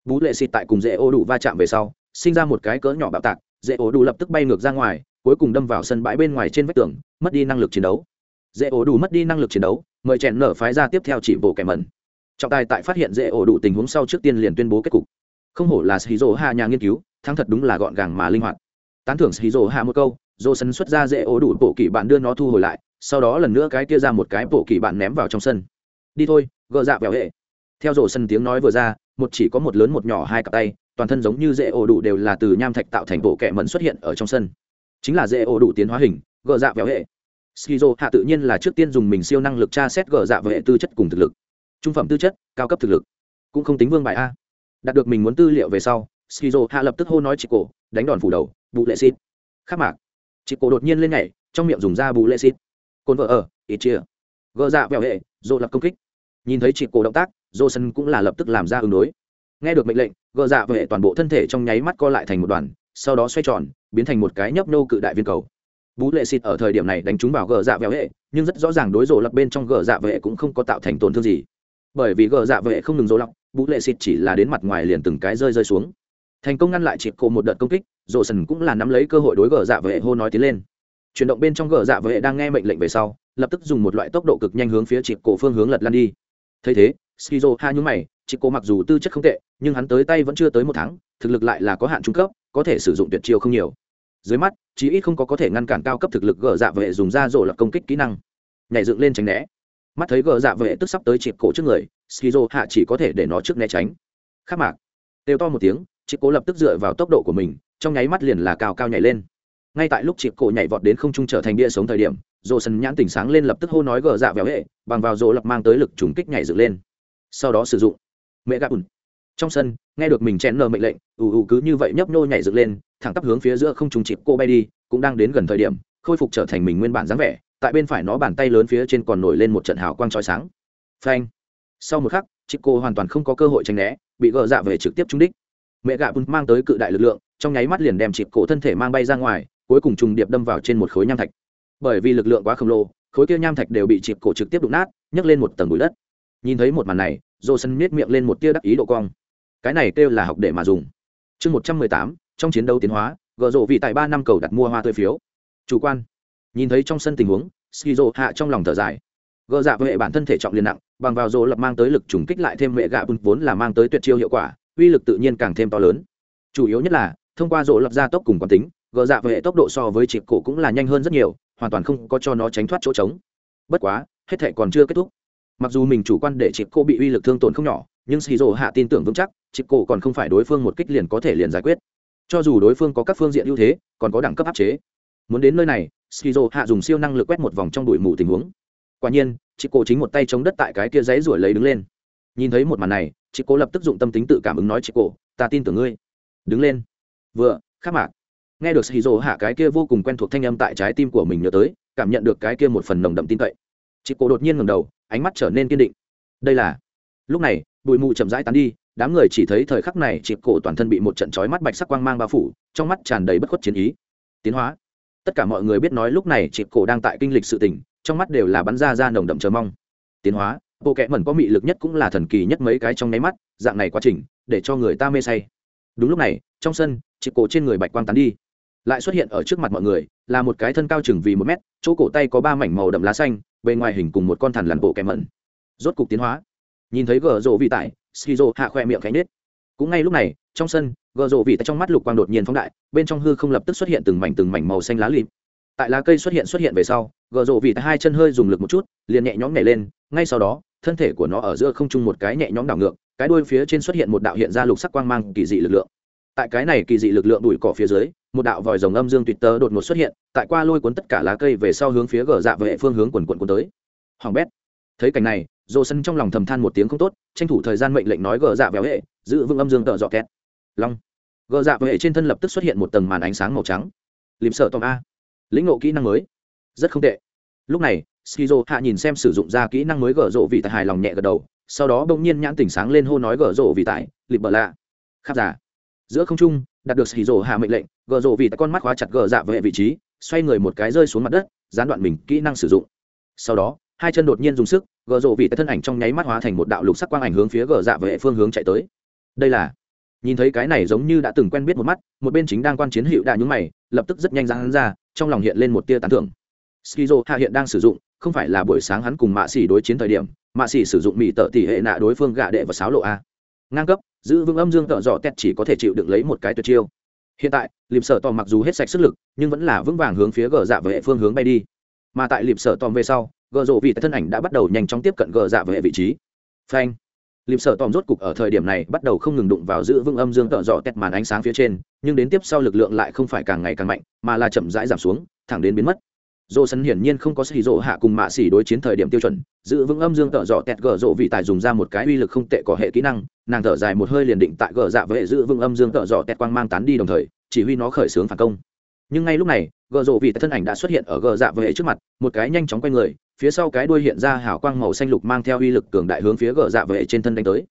Speaker 1: Bú lệ xịt tại cùng rễ ố đủ va chạm về sau, sinh ra một cái cỡ nhỏ bạo tạc, rễ ố đủ lập tức bay ngược ra ngoài, cuối cùng đâm vào sân bãi bên ngoài trên vách tường, mất đi năng lực chiến đấu. Dễ ố đủ mất đi năng lực chiến đấu, mời chèn nở phái ra tiếp theo chỉ bộ kẻ mẩn. Trọng tài tại phát hiện dễ ổ đủ tình huống sau trước tiên liền tuyên bố kết cục. Không hổ là shizu hạ nhà nghiên cứu, thắng thật đúng là gọn gàng mà linh hoạt. Tán thưởng shizu hạ một câu dô sân xuất ra dễ ố đủ bộ kỳ bạn đưa nó thu hồi lại, sau đó lần nữa cái kia ra một cái bộ kỳ bạn ném vào trong sân. Đi thôi, gỡ dạ vẹo hệ. Theo dô sân tiếng nói vừa ra, một chỉ có một lớn một nhỏ hai cặp tay, toàn thân giống như dễ ổ đủ đều là từ nham thạch tạo thành bộ kẹ mẩn xuất hiện ở trong sân. Chính là dễ ổ đủ tiến hóa hình, gỡ dạ vẹo hệ. Skizo hạ tự nhiên là trước tiên dùng mình siêu năng lực tra xét gỡ dạ vẹo hệ tư chất cùng thực lực. Trung phẩm tư chất, cao cấp thực lực. Cũng không tính vương bài a. Đạt được mình muốn tư liệu về sau, skizo hạ lập tức hô nói chị cổ, đánh đòn phủ đầu vụ lệ xịt. Khắc mạc chị cổ đột nhiên lên nhảy, trong miệng dùng da bù lệ xịt cồn vợ ở ít chia. Gỡ dạ vẹo hệ, dô lập công kích. Nhìn thấy chị cổ động tác dô sân cũng là lập tức làm ra ứng đối. Nghe được mệnh lệnh gỡ dạ vẹo hệ toàn bộ thân thể trong nháy mắt co lại thành một đoàn, sau đó xoay tròn, biến thành một cái nhấp nô cự đại viên cầu. Bú lệ xịt ở thời điểm này đánh trúng vào gờ dạ vẹo hệ, nhưng rất rõ ràng đối rộ lập bên trong gờ dạ vệ cũng không có tạo thành tổn thương gì. Bởi vì gờ dạ vệ không ngừng dỗ lọc bú lệ xịt chỉ là đến mặt ngoài liền từng cái rơi rơi xuống thành công ngăn lại chịp cổ một đợt công kích rổ sần cũng là nắm lấy cơ hội đối gờ dạ vệ hô nói tiến lên. Chuyển động bên trong gờ dạ vệ đang nghe mệnh lệnh về sau, lập tức dùng một loại tốc độ cực nhanh hướng phía chịp cổ phương hướng lật lan đi. Thấy thế, skizo hai nhúng mày, chịp cổ mặc dù tư chất không tệ, nhưng hắn tới tay vẫn chưa tới một tháng, thực lực lại là có hạn trung cấp, có thể sử dụng tuyệt chiêu không nhiều. Dưới mắt, chí ít không có có thể ngăn cản cao cấp thực lực gờ dạ vệ dùng ra rổ lập công kích kỹ năng. Nhảy dựng lên tránh né. Mắt thấy gờ dạ vệ tức sắp tới chịp cổ trước người, skizo hạ chỉ có thể để nó trước né tránh. Khắc mạc. Đều to một tiếng chị cố lập tức dựa vào tốc độ của mình, trong nháy mắt liền là cao cao nhảy lên. Ngay tại lúc chị cổ nhảy vọt đến không trung trở thành bia sống thời điểm dồ sần nhãn tỉnh sáng lên lập tức hô nói gờ dạ véo hệ, bằng vào dồ lập mang tới lực trùng kích nhảy dựng lên. Sau đó sử dụng. Mẹ gà ùn trong sân, nghe được mình chén nờ mệnh lệnh, ù ù cứ như vậy nhấp nhô nhảy dựng lên, thẳng tắp hướng phía giữa không trung chịp cô bay đi, cũng đang đến gần thời điểm, khôi phục trở thành mình nguyên bản dáng vẻ, tại bên phải nó bàn tay lớn phía trên còn nổi lên một trận hào quang trói sáng. Phanh. Sau một khắc chị cô hoàn toàn không có cơ hội tránh né, bị gờ dạ về trực tiếp trúng đích mẹ gạ bùn mang tới cự đại lực lượng, trong nháy mắt liền đem chịp cổ thân thể mang bay ra ngoài, cuối cùng trùng điệp đâm vào trên một khối nham thạch. Bởi vì lực lượng quá khổng lồ, khối kia nham thạch đều bị chịp cổ trực tiếp đụng nát, nhấc lên một tầng bụi đất. Nhìn thấy một màn này dô sân miết miệng lên một tia đắc ý độ cong. Cái này kêu là học để mà dùng. Chương một trăm mười tám, trong chiến đấu tiến hóa, gợ rộ vị tại ba năm cầu đặt mua hoa tươi phiếu. Chủ quan. Nhìn thấy trong sân tình huống, skizo hạ trong lòng thở dài. Gợ dạ với hệ bản thân thể trọng liền nặng, bằng vào rộ lập mang tới lực trùng kích lại thêm mẹ gạ bùn vốn là mang tới tuyệt chiêu hiệu quả uy lực tự nhiên càng thêm to lớn. Chủ yếu nhất là, thông qua rộ lập ra tốc cùng quán tính gỡ dạ về tốc độ so với chịp cổ cũng là nhanh hơn rất nhiều, hoàn toàn không có cho nó tránh thoát chỗ trống. Bất quá, hết thể còn chưa kết thúc. Mặc dù mình chủ quan để chịp cô bị uy lực thương tổn không nhỏ, nhưng shizu hạ tin tưởng vững chắc chịp cổ còn không phải đối phương một kích liền có thể liền giải quyết. Cho dù đối phương có các phương diện ưu thế, còn có đẳng cấp áp chế. Muốn đến nơi này skizo hạ dùng siêu năng lực quét một vòng trong đùi mù tình huống. Quả nhiên chị cô chính một tay chống đất tại cái kia giấy ruổi lấy đứng lên. Nhìn thấy một màn này chị cô lập tức dụng tâm tính tự cảm ứng nói chị cô, ta tin tưởng ngươi. Đứng lên. Vừa, khắc mạc. Nghe được skizo hạ cái kia vô cùng quen thuộc thanh âm tại trái tim của mình nhớ tới, cảm nhận được cái kia một phần nồng đậm tin cậy. Chị cô đột nhiên ngầm đầu, ánh mắt trở nên kiên định. Đây là lúc này, bụi mù chậm rãi tán đi, đám người chỉ thấy thời khắc này chị cổ toàn thân bị một trận chói mắt bạch sắc quang mang bao phủ, trong mắt tràn đầy bất khuất chiến ý. Tiến hóa. Tất cả mọi người biết nói lúc này chị cổ đang tại kinh lịch sự tỉnh trong mắt đều là bắn ra ra nồng đậm chờ mong. Tiến hóa bộ kệ mẩn có mị lực nhất cũng là thần kỳ nhất mấy cái trong nháy mắt, dạng này quá trình, để cho người ta mê say. Đúng lúc này, trong sân chị cổ trên người bạch quang tán đi. Lại xuất hiện ở trước mặt mọi người, là một cái thân cao chừng vì một mét, chỗ cổ tay có ba mảnh màu đậm lá xanh, bề ngoài hình cùng một con thằn lằn bộ kẻ mẩn. Rốt cục tiến hóa. Nhìn thấy gờ rộ vị tại skizo hạ khoe miệng cánh nết cũng ngay lúc này, trong sân, gờ rộ vị tại trong mắt lục quang đột nhiên phóng đại, bên trong hư không lập tức xuất hiện từng mảnh từng mảnh màu xanh lá lịp tại lá cây xuất hiện xuất hiện về sau, gờ rộ vị tại hai chân hơi dùng lực một chút, liền nhẹ nhõm nhảy lên, ngay sau đó thân thể của nó ở giữa không trung một cái nhẹ nhõm đảo ngược, cái đuôi phía trên xuất hiện một đạo hiện ra lục sắc quang mang kỳ dị lực lượng. Tại cái này kỳ dị lực lượng đùi cỏ phía dưới, một đạo vòi rồng âm dương tuyệt tớ đột ngột xuất hiện, tại qua lôi cuốn tất cả lá cây về sau hướng phía gờ dạ vệ phương hướng quần quần cuốn tới. Hoàng bét. Thấy cảnh này dô sân trong lòng thầm than một tiếng không tốt, tranh thủ thời gian mệnh lệnh nói gờ dạ véo hệ giữ vững âm dương tợ dọ két long. Gờ dạ vệ trên thân lập tức xuất hiện một tầng màn ánh sáng màu trắng. Lìm sợ tòm a. Lĩnh ngộ kỹ năng mới. Rất không tệ. Lúc này skizo hạ nhìn xem sử dụng ra kỹ năng mới gở rộ vị tại hài lòng nhẹ gật đầu, sau đó bỗng nhiên nhãn tỉnh sáng lên hô nói gở rộ vị tại lịp bờ lạ khắc giả. Giữa không trung, đạt được skizo hạ mệnh lệnh, gở rộ vị tại con mắt khóa chặt gở dạ vệ vị trí, xoay người một cái rơi xuống mặt đất, gián đoạn mình kỹ năng sử dụng. Sau đó, hai chân đột nhiên dùng sức, gở rộ vị tại thân ảnh trong nháy mắt hóa thành một đạo lục sắc quang ảnh hướng phía gở dạ vệ phương hướng chạy tới. Đây là, nhìn thấy cái này giống như đã từng quen biết một mắt, một bên chính đang quan chiến hiệu đã nhúng mày, lập tức rất nhanh ra hắn ra, trong lòng hiện lên một tia tán thưởng. Skizo hạ hiện đang sử dụng không phải là buổi sáng hắn cùng mạ xỉ đối chiến thời điểm, mạ xỉ sử dụng mỹ tợ tỷ hệ nạ đối phương gạ đệ và sáo lộ a. Ngang cấp, giữ vững âm dương tợ dọ tét chỉ có thể chịu đựng lấy một cái tuyệt chiêu. Hiện tại liệp sở tòm mặc dù hết sạch sức lực, nhưng vẫn là vững vàng hướng phía gờ dạ về phương hướng bay đi. Mà tại liệp sở tòm về sau, gờ rộ vị thân ảnh đã bắt đầu nhanh chóng tiếp cận gờ dạ về vị trí. Phanh. Liệp sở tòm rốt cục ở thời điểm này bắt đầu không ngừng đụng vào giữ vững âm dương tợ dọ tét màn ánh sáng phía trên, nhưng đến tiếp sau lực lượng lại không phải càng ngày càng mạnh, mà là chậm rãi giảm xuống, thẳng đến biến mất dô sân hiển nhiên không có xì rộ hạ cùng mạ xỉ đối chiến thời điểm tiêu chuẩn, giữ vững âm dương tợ dọ tẹt gờ rộ vị tài dùng ra một cái uy lực không tệ có hệ kỹ năng, nàng thở dài một hơi liền định tại gờ dạ với hệ giữ vững âm dương tợ dọ tẹt quang mang tán đi đồng thời, chỉ huy nó khởi xướng phản công. Nhưng ngay lúc này, gờ rộ vị tài thân ảnh đã xuất hiện ở gờ dạ với hệ trước mặt, một cái nhanh chóng quay người, phía sau cái đuôi hiện ra hào quang màu xanh lục mang theo uy lực cường đại hướng phía gờ dạ với hệ trên thân đánh tới.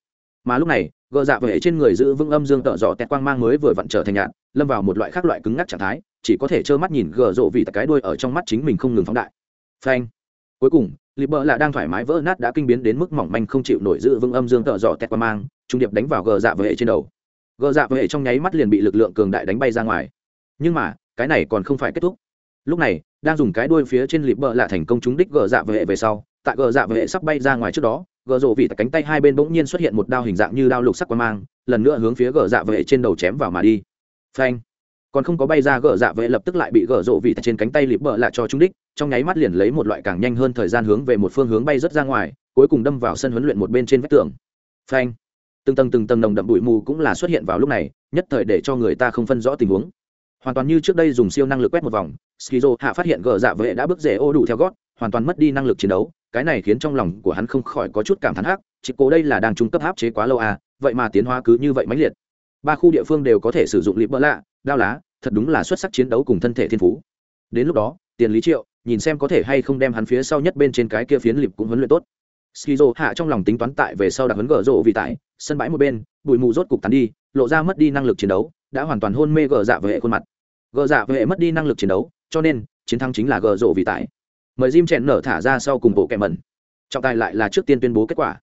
Speaker 1: Mà lúc này, gờ dạ với hệ trên người giữ vững âm dương tợ dọ tẹt quang mang mới vừa vặn trở thành nhạn lâm vào một loại khác loại cứng ngắc trạng thái chỉ có thể trơ mắt nhìn gờ rộ vì cái đuôi ở trong mắt chính mình không ngừng phóng đại. Phanh. Cuối cùng lịp bợ là đang thoải mái vỡ nát đã kinh biến đến mức mỏng manh không chịu nổi giữ vững âm dương tợ dò tẹt qua mang, trung điệp đánh vào gờ dạ với hệ trên đầu. Gờ dạ với hệ trong nháy mắt liền bị lực lượng cường đại đánh bay ra ngoài. Nhưng mà, cái này còn không phải kết thúc. Lúc này, đang dùng cái đuôi phía trên lịp bợ là thành công trúng đích gờ dạ với hệ về sau, tại gờ dạ với hệ sắp bay ra ngoài trước đó, gờ rộ vì tại cánh tay hai bên bỗng nhiên xuất hiện một đao hình dạng như đao lục sắc qua mang, lần nữa hướng phía gờ dạ với hệ trên đầu chém vào mà đi. Phanh còn không có bay ra gỡ dạ vệ lập tức lại bị gỡ rộ vị trên cánh tay lịp bợ lại cho trung đích, trong nháy mắt liền lấy một loại càng nhanh hơn thời gian hướng về một phương hướng bay rất ra ngoài, cuối cùng đâm vào sân huấn luyện một bên trên vách tường. Phanh! Từng tầng từng tầng nồng đậm bụi mù cũng là xuất hiện vào lúc này, nhất thời để cho người ta không phân rõ tình huống. Hoàn toàn như trước đây dùng siêu năng lực quét một vòng, skizo hạ phát hiện gờ dạ vệ đã bước rễ ô đủ theo gót, hoàn toàn mất đi năng lực chiến đấu, cái này khiến trong lòng của hắn không khỏi có chút cảm thán hắc, chỉ cố đây là đang trung cấp áp chế quá lâu à vậy mà tiến hóa cứ như vậy mãnh liệt. Ba khu địa phương đều có thể sử dụng lịp bỡ lạ đao lá, thật đúng là xuất sắc chiến đấu cùng thân thể thiên phú. Đến lúc đó, tiền lý triệu, nhìn xem có thể hay không đem hắn phía sau nhất bên trên cái kia phiến lịp cũng huấn luyện tốt. Skizo hạ trong lòng tính toán tại về sau đặc huấn gở rộ vì tại, sân bãi một bên, bụi mù rốt cục tán đi, lộ ra mất đi năng lực chiến đấu, đã hoàn toàn hôn mê gờ dạ với hệ khuôn mặt. Gờ dạ với hệ mất đi năng lực chiến đấu, cho nên, chiến thắng chính là gờ rộ vì tại. Mời jim chèn nở thả ra sau cùng bộ kẹ mẩn. Trọng tài lại là trước tiên tuyên bố kết quả.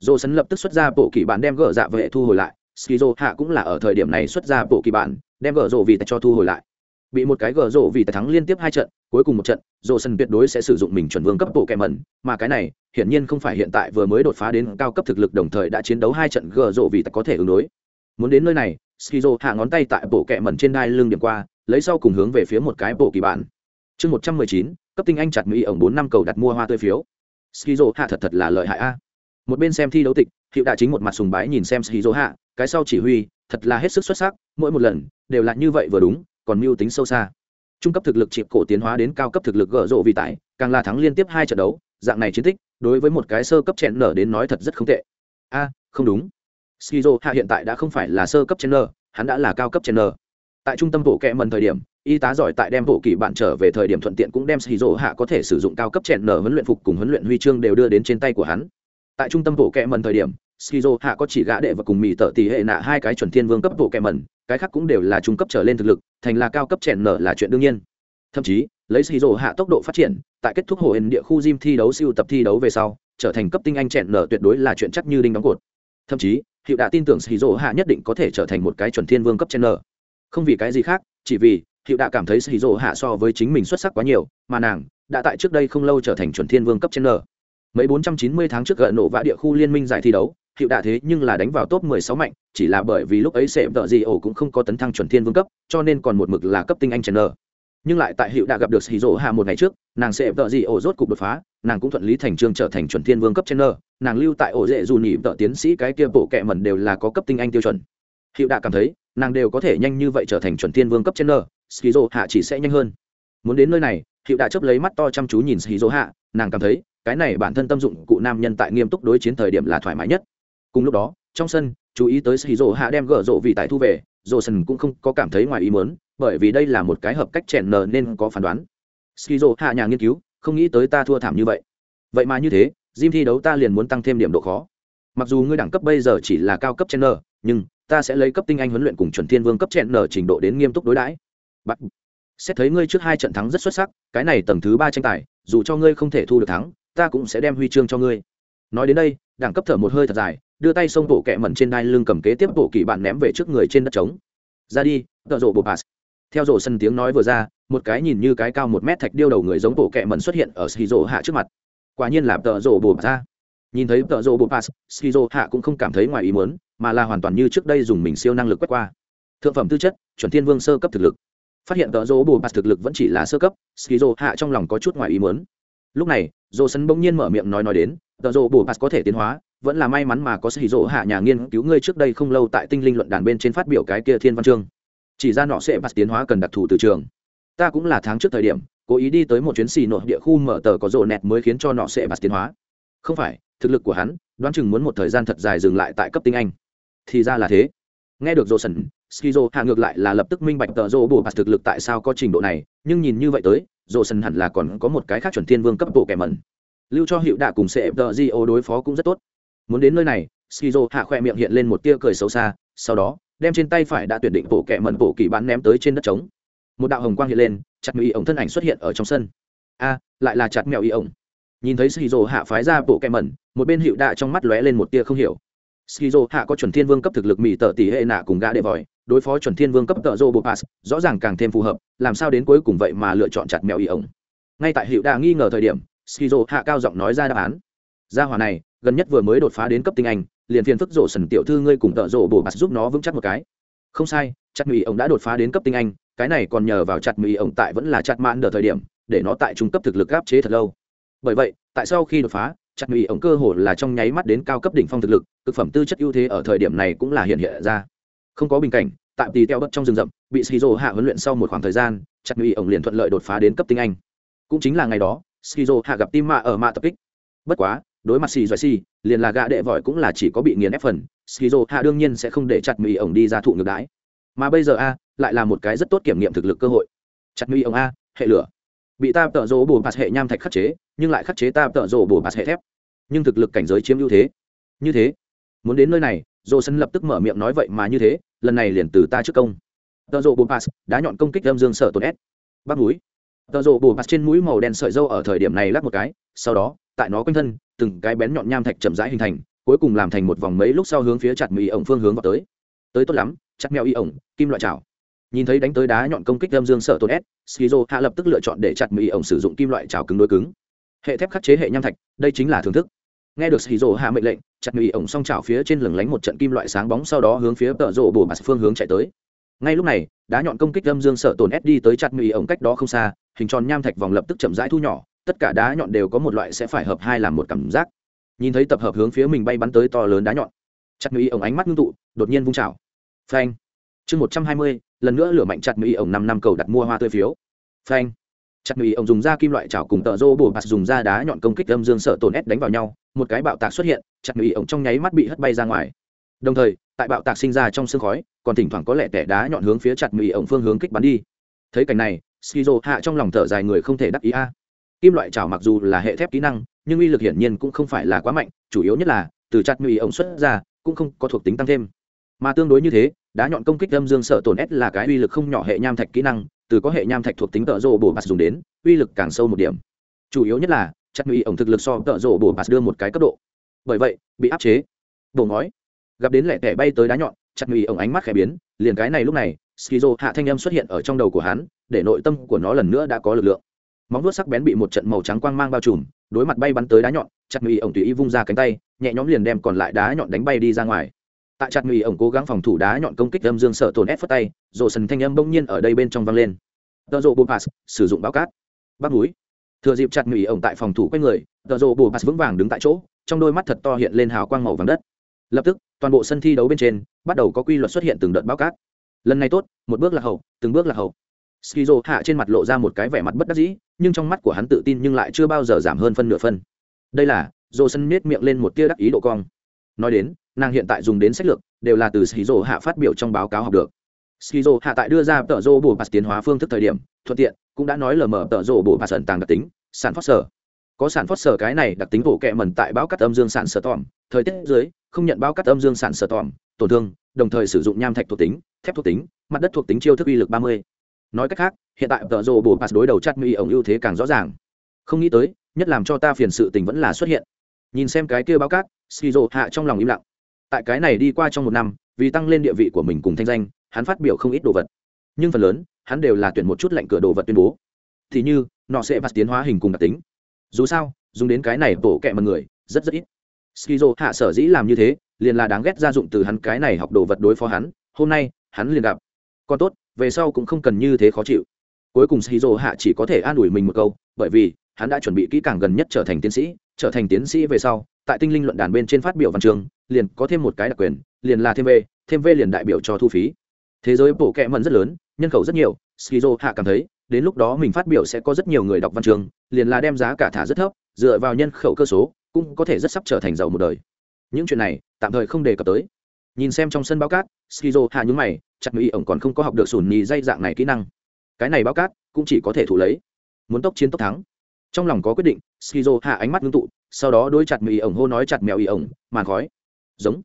Speaker 1: Dô sấn lập tức xuất ra bộ kỷ bản đem gờ dạ với hệ thu hồi lại skizo hạ cũng là ở thời điểm này xuất ra bộ kỳ bản, đem gờ rổ vì cho thu hồi lại. Bị một cái gờ rổ vì thắng liên tiếp hai trận, cuối cùng một trận rổ sân tuyệt đối sẽ sử dụng mình chuẩn vương cấp bộ kẹ mẩn, mà cái này, hiển nhiên không phải hiện tại vừa mới đột phá đến cao cấp thực lực đồng thời đã chiến đấu hai trận gờ rổ vì có thể ứng đối. Muốn đến nơi này, skizo hạ ngón tay tại bộ kẹ mẩn trên đai lưng điểm qua, lấy sau cùng hướng về phía một cái bộ kỳ bản. Chương một trăm mười chín, cấp tinh anh chặt mỹ ổng bốn năm cầu đặt mua hoa tươi phiếu. Skizo hạ thật thật là lợi hại a một bên xem thi đấu tịch, hiệu đạ chính một mặt sùng bái nhìn xem skizo hạ cái sau chỉ huy, thật là hết sức xuất sắc, mỗi một lần, đều là như vậy vừa đúng, còn mưu tính sâu xa. Trung cấp thực lực chịp cổ tiến hóa đến cao cấp thực lực gỡ rộ vì tải càng là thắng liên tiếp hai trận đấu, dạng này chiến tích, đối với một cái sơ cấp chèn nở đến nói thật rất không tệ. A, không đúng. Skizo hạ hiện tại đã không phải là sơ cấp chèn nở, hắn đã là cao cấp chèn nở. Tại trung tâm bộ kẹ mần thời điểm, y tá giỏi tại đem bộ kỳ bạn trở về thời điểm thuận tiện cũng đem skizo hạ có thể sử dụng cao cấp chèn nở huấn luyện phục cùng huấn luyện huy chương đều đưa đến trên tay của hắn tại trung tâm bộ kẹ mần thời điểm, skizo hạ có chỉ gã đệ và cùng mỹ tợ tỷ hệ nạ hai cái chuẩn thiên vương cấp bộ kẹ mần, cái khác cũng đều là trung cấp trở lên thực lực, thành là cao cấp chèn nở là chuyện đương nhiên. Thậm chí, lấy skizo hạ tốc độ phát triển, tại kết thúc hồ hển địa khu gym thi đấu siêu tập thi đấu về sau, trở thành cấp tinh anh chèn nở tuyệt đối là chuyện chắc như đinh đóng cột. Thậm chí, hiệu đã tin tưởng skizo hạ nhất định có thể trở thành một cái chuẩn thiên vương cấp chèn nở. Không vì cái gì khác, chỉ vì hiệu đã cảm thấy skizo hạ so với chính mình xuất sắc quá nhiều, mà nàng đã tại trước đây không lâu trở thành chuẩn thiên vương cấp chèn nở mấy 490 tháng trước gợn nổ vã địa khu liên minh giải thi đấu, hiệu đạ thế nhưng là đánh vào top 16 mạnh, chỉ là bởi vì lúc ấy sẽ vợ gì ổ cũng không có tấn thăng chuẩn thiên vương cấp, cho nên còn một mực là cấp tinh anh chèn nhưng lại tại hiệu đạ gặp được hì rỗ hạ một ngày trước, nàng sẽ vợ gì ổ rốt cục đột phá, nàng cũng thuận lý thành trương trở thành chuẩn thiên vương cấp trên nơ nàng lưu tại ổ dễ dù nhị vợ tiến sĩ cái kia bộ kệ mẩn đều là có cấp tinh anh tiêu chuẩn. Hiệu đạ cảm thấy, nàng đều có thể nhanh như vậy trở thành chuẩn thiên vương cấp trên nơ skizo hạ chỉ sẽ nhanh hơn. Muốn đến nơi này, hiệu đạ chấp lấy mắt to chăm chú nhìn skizo hạ, nàng cảm thấy cái này bản thân tâm dụng cụ nam nhân tại nghiêm túc đối chiến thời điểm là thoải mái nhất. Cùng lúc đó, trong sân, chú ý tới skizo hạ đem gỡ rộ vị tại thu về dồ sân cũng không có cảm thấy ngoài ý mớn bởi vì đây là một cái hợp cách chèn nờ nên có phán đoán. Skizo hạ nhà nghiên cứu, không nghĩ tới ta thua thảm như vậy. Vậy mà như thế gym thi đấu ta liền muốn tăng thêm điểm độ khó. Mặc dù ngươi đẳng cấp bây giờ chỉ là cao cấp chèn nờ, nhưng ta sẽ lấy cấp tinh anh huấn luyện cùng chuẩn thiên vương cấp chèn nờ trình độ đến nghiêm túc đối đãi. Bắt. Xét thấy ngươi trước hai trận thắng rất xuất sắc, cái này tầng thứ ba tranh tài, dù cho ngươi không thể thu được thắng ta cũng sẽ đem huy chương cho ngươi. Nói đến đây, đẳng cấp thở một hơi thật dài, đưa tay xông bộ kẹ mẩn trên đai lưng cầm kế tiếp bộ kỳ bạn ném về trước người trên đất trống. Ra đi, tợ rộ bộ pass theo rộ sân tiếng nói vừa ra, một cái nhìn như cái cao một mét thạch điêu đầu người giống bộ kẹ mẩn xuất hiện ở xì rộ hạ trước mặt. Quả nhiên là tợ rộ bộ ra. Nhìn thấy tợ rộ bộ pass xì rộ hạ cũng không cảm thấy ngoài ý muốn, mà là hoàn toàn như trước đây dùng mình siêu năng lực quét qua. Thượng phẩm tư chất, chuẩn thiên vương sơ cấp thực lực. Phát hiện tợ rộ bộ pass thực lực vẫn chỉ là sơ cấp xì rộ hạ trong lòng có chút ngoài ý muốn. Lúc này dồ sân bỗng nhiên mở miệng nói nói đến, tờ rộ bộ pass có thể tiến hóa, vẫn là may mắn mà có xì rộ hạ nhà nghiên cứu ngươi trước đây không lâu tại tinh linh luận đàn bên trên phát biểu cái kia thiên văn chương. Chỉ ra nọ sẽ pass tiến hóa cần đặc thù từ trường. Ta cũng là tháng trước thời điểm, cố ý đi tới một chuyến xì nội địa khu mở tờ có rộ nẹt mới khiến cho nọ sẽ pass tiến hóa. Không phải, thực lực của hắn, đoán chừng muốn một thời gian thật dài dừng lại tại cấp tinh anh. Thì ra là thế. Nghe được rộ sần skizo hạ ngược lại là lập tức minh bạch tờ rộ bù bạt thực lực tại sao có trình độ này, nhưng nhìn như vậy tới rộ sân hẳn là còn có một cái khác chuẩn thiên vương cấp bộ kẻ mẩn. Lưu cho hiệu đạ cùng sẽ tờ di ô đối phó cũng rất tốt. Muốn đến nơi này, skizo hạ khoe miệng hiện lên một tia cười xấu xa, sau đó, đem trên tay phải đã tuyển định bộ kẻ mẩn bộ kỳ bán ném tới trên đất trống. Một đạo hồng quang hiện lên, chặt mèo y ổng thân ảnh xuất hiện ở trong sân. A, lại là chặt mèo y ổng. Nhìn thấy skizo hạ phái ra bộ kẻ mẩn, một bên hiệu đạ trong mắt lóe lên một tia không hiểu. Skizo hạ có chuẩn thiên vương cấp thực lực mỹ tờ tỷ hệ nạ cùng gã đệ vòi đối phó chuẩn thiên vương cấp tợ rô bộ pass, rõ ràng càng thêm phù hợp, làm sao đến cuối cùng vậy mà lựa chọn chặt mèo y ổng. Ngay tại hiệu đà nghi ngờ thời điểm, skizo hạ cao giọng nói ra đáp án. Gia hỏa này, gần nhất vừa mới đột phá đến cấp tinh anh, liền phiền phức rổ sần tiểu thư ngươi cùng tợ rổ bổ bạt giúp nó vững chắc một cái. Không sai, chặt mỹ ông đã đột phá đến cấp tinh anh, cái này còn nhờ vào chặt mỹ ông tại vẫn là chặt mãn đờ thời điểm, để nó tại trung cấp thực lực áp chế thật lâu. Bởi vậy, tại sau khi đột phá, chặt mỹ ông cơ hồ là trong nháy mắt đến cao cấp đỉnh phong thực lực thực phẩm tư chất ưu thế ở thời điểm này cũng là hiện hiện ra không có bình cảnh, tại tì teo bất trong rừng rậm, bị skizo hạ huấn luyện sau một khoảng thời gian, chặt mỹ ổng liền thuận lợi đột phá đến cấp tinh anh. Cũng chính là ngày đó, skizo hạ gặp tim mạ ở mạ tập kích. Bất quá, đối mặt xì doại xì liền là gạ đệ vỏi cũng là chỉ có bị nghiền ép phần, skizo hạ đương nhiên sẽ không để chặt mỹ ổng đi ra thụ ngược đái mà bây giờ a, lại là một cái rất tốt kiểm nghiệm thực lực cơ hội. Chặt mỹ ổng a, hệ lửa. Bị ta tợ rỗ bùa bạt hệ nham thạch khắc chế, nhưng lại khắc chế ta tợ rỗ bùa bạt hệ thép. Nhưng thực lực cảnh giới chiếm ưu thế. Như thế, muốn đến nơi này dồ sân lập tức mở miệng nói vậy mà như thế, lần này liền từ ta trước công. Tợ rộ bổ pass đã nhọn công kích lâm dương sở tổn s. Bắt núi. tợ rộ bổ pass trên mũi màu đen sợi dâu ở thời điểm này lắc một cái, sau đó, tại nó quanh thân, từng cái bén nhọn nham thạch chậm rãi hình thành, cuối cùng làm thành một vòng mấy lúc sau hướng phía chặt mỹ ổng phương hướng vào tới. Tới tốt lắm, chặt mèo y ổng, kim loại chảo. Nhìn thấy đánh tới đá nhọn công kích lâm dương sợ tổn s, skizo hạ lập tức lựa chọn để chặt mỹ ổng sử dụng kim loại chảo cứng đối cứng. Hệ thép khắc chế hệ nham thạch, đây chính là thưởng thức nghe được skizo hạ mệnh lệnh, chặt mỹ ổng song chảo phía trên lửng lánh một trận kim loại sáng bóng sau đó hướng phía tợ rộ bổ mặt phương hướng chạy tới. Ngay lúc này, đá nhọn công kích lâm dương sợ tổn s đi tới chặt mỹ ổng cách đó không xa, hình tròn nham thạch vòng lập tức chậm rãi thu nhỏ, tất cả đá nhọn đều có một loại sẽ phải hợp hai làm một cảm giác. Nhìn thấy tập hợp hướng phía mình bay bắn tới to lớn đá nhọn, chặt mỹ ổng ánh mắt ngưng tụ, đột nhiên vung trào phanh. Chương một trăm hai mươi, lần nữa lửa mạnh chặt mỹ ổng năm năm cầu đặt mua hoa tươi phiếu. Phanh. Chặt mỹ ổng dùng da kim loại chảo cùng tợ rô bổ mặt dùng da đá nhọn công kích âm dương sợ tổn s đánh vào nhau một cái bạo tạc xuất hiện, chặt mỹ ổng trong nháy mắt bị hất bay ra ngoài. Đồng thời, tại bạo tạc sinh ra trong sương khói, còn thỉnh thoảng có lẽ tẻ đá nhọn hướng phía chặt mỹ ổng phương hướng kích bắn đi. Thấy cảnh này, skizo hạ trong lòng thở dài người không thể đắc ý a. Kim loại chảo mặc dù là hệ thép kỹ năng, nhưng uy lực hiển nhiên cũng không phải là quá mạnh, chủ yếu nhất là, từ chặt nguy ổng xuất ra, cũng không có thuộc tính tăng thêm. Mà tương đối như thế, đá nhọn công kích âm dương sợ tổn s là cái uy lực không nhỏ hệ nham thạch kỹ năng, từ có hệ nham thạch thuộc tính tợ rộ bổ bạt dùng đến, uy lực càng sâu một điểm. Chủ yếu nhất là chặt nguy ổng thực lực so tợ rộ bổ bạt đưa một cái cấp độ. Bởi vậy, bị áp chế. Bổ ngói. Gặp đến lẻ tẻ bay tới đá nhọn, chặt nguy ổng ánh mắt khẽ biến, liền cái này lúc này, skizo hạ thanh âm xuất hiện ở trong đầu của hắn, để nội tâm của nó lần nữa đã có lực lượng. Móng vuốt sắc bén bị một trận màu trắng quang mang bao trùm, đối mặt bay bắn tới đá nhọn, chặt ngụy ổng tùy ý vung ra cánh tay, nhẹ nhõm liền đem còn lại đá nhọn đánh bay đi ra ngoài. Tại chặt ngụy ổng cố gắng phòng thủ đá nhọn công kích âm dương sợ tổn ép phất tay rồ sần thanh âm bỗng nhiên ở đây bên trong vang lên. Tợ rộ bùn pass sử dụng bao cát. Bắt núi thừa dịp chặt nghỉ ổng tại phòng thủ quanh người, tờ rộ bồ pass vững vàng đứng tại chỗ, trong đôi mắt thật to hiện lên hào quang màu vàng đất. Lập tức, toàn bộ sân thi đấu bên trên, bắt đầu có quy luật xuất hiện từng đợt bao cát. Lần này tốt, một bước là hậu, từng bước là hậu. Skizo hạ trên mặt lộ ra một cái vẻ mặt bất đắc dĩ, nhưng trong mắt của hắn tự tin nhưng lại chưa bao giờ giảm hơn phân nửa phân. Đây là dô sân miết miệng lên một tia đắc ý độ cong. Nói đến, nàng hiện tại dùng đến sách lược, đều là từ skizo hạ phát biểu trong báo cáo học được skizo hạ tại đưa ra tờ rô bổ pass tiến hóa phương thức thời điểm, thuận tiện, cũng đã nói lờ mờ tờ rô bổ pass ẩn tàng đặc tính, sản phát sở. Có sản phát sở cái này đặc tính bổ kẹ mẩn tại báo cắt âm dương sản sở tòm, thời tiết dưới, không nhận báo cắt âm dương sản sở tòm, tổn thương, đồng thời sử dụng nham thạch thuộc tính, thép thuộc tính, mặt đất thuộc tính chiêu thức uy lực ba mươi. Nói cách khác, hiện tại tờ rô bổ pass đối đầu chặt mỹ ổng ưu thế càng rõ ràng. Không nghĩ tới, nhất làm cho ta phiền sự tình vẫn là xuất hiện. Nhìn xem cái kia báo cát skizo hạ trong lòng im lặng. Tại cái này đi qua trong một năm vì tăng lên địa vị của mình cùng thanh danh, hắn phát biểu không ít đồ vật. Nhưng phần lớn, hắn đều là tuyển một chút lệnh cửa đồ vật tuyên bố. Thì như, nọ sẽ bắt tiến hóa hình cùng đặc tính. Dù sao, dùng đến cái này bổ kẹ mật người, rất rất ít. Skizo hạ sở dĩ làm như thế, liền là đáng ghét gia dụng từ hắn cái này học đồ vật đối phó hắn, hôm nay, hắn liền gặp. Còn tốt, về sau cũng không cần như thế khó chịu. Cuối cùng Skizo hạ chỉ có thể an ủi mình một câu, bởi vì, hắn đã chuẩn bị kỹ càng gần nhất trở thành tiến sĩ, trở thành tiến sĩ về sau, tại tinh linh luận đàn bên trên phát biểu văn chương, liền có thêm một cái đặc quyền liền là thêm v thêm v liền đại biểu cho thu phí. Thế giới bộ kệ mần rất lớn, nhân khẩu rất nhiều, skizo hạ cảm thấy, đến lúc đó mình phát biểu sẽ có rất nhiều người đọc văn trường, liền là đem giá cả thả rất thấp, dựa vào nhân khẩu cơ số, cũng có thể rất sắp trở thành giàu một đời. Những chuyện này, tạm thời không đề cập tới. Nhìn xem trong sân báo cát, skizo hạ nhúng mày, chặt mỹ ổng còn không có học được sùn nhì dây dạng này kỹ năng. Cái này báo cát, cũng chỉ có thể thủ lấy. Muốn tốc chiến tốc thắng. Trong lòng có quyết định, skizo hạ ánh mắt ngưng tụ, sau đó đôi chặt mỹ ổng hô nói chặt mèo ý ổng, màn khói. Giống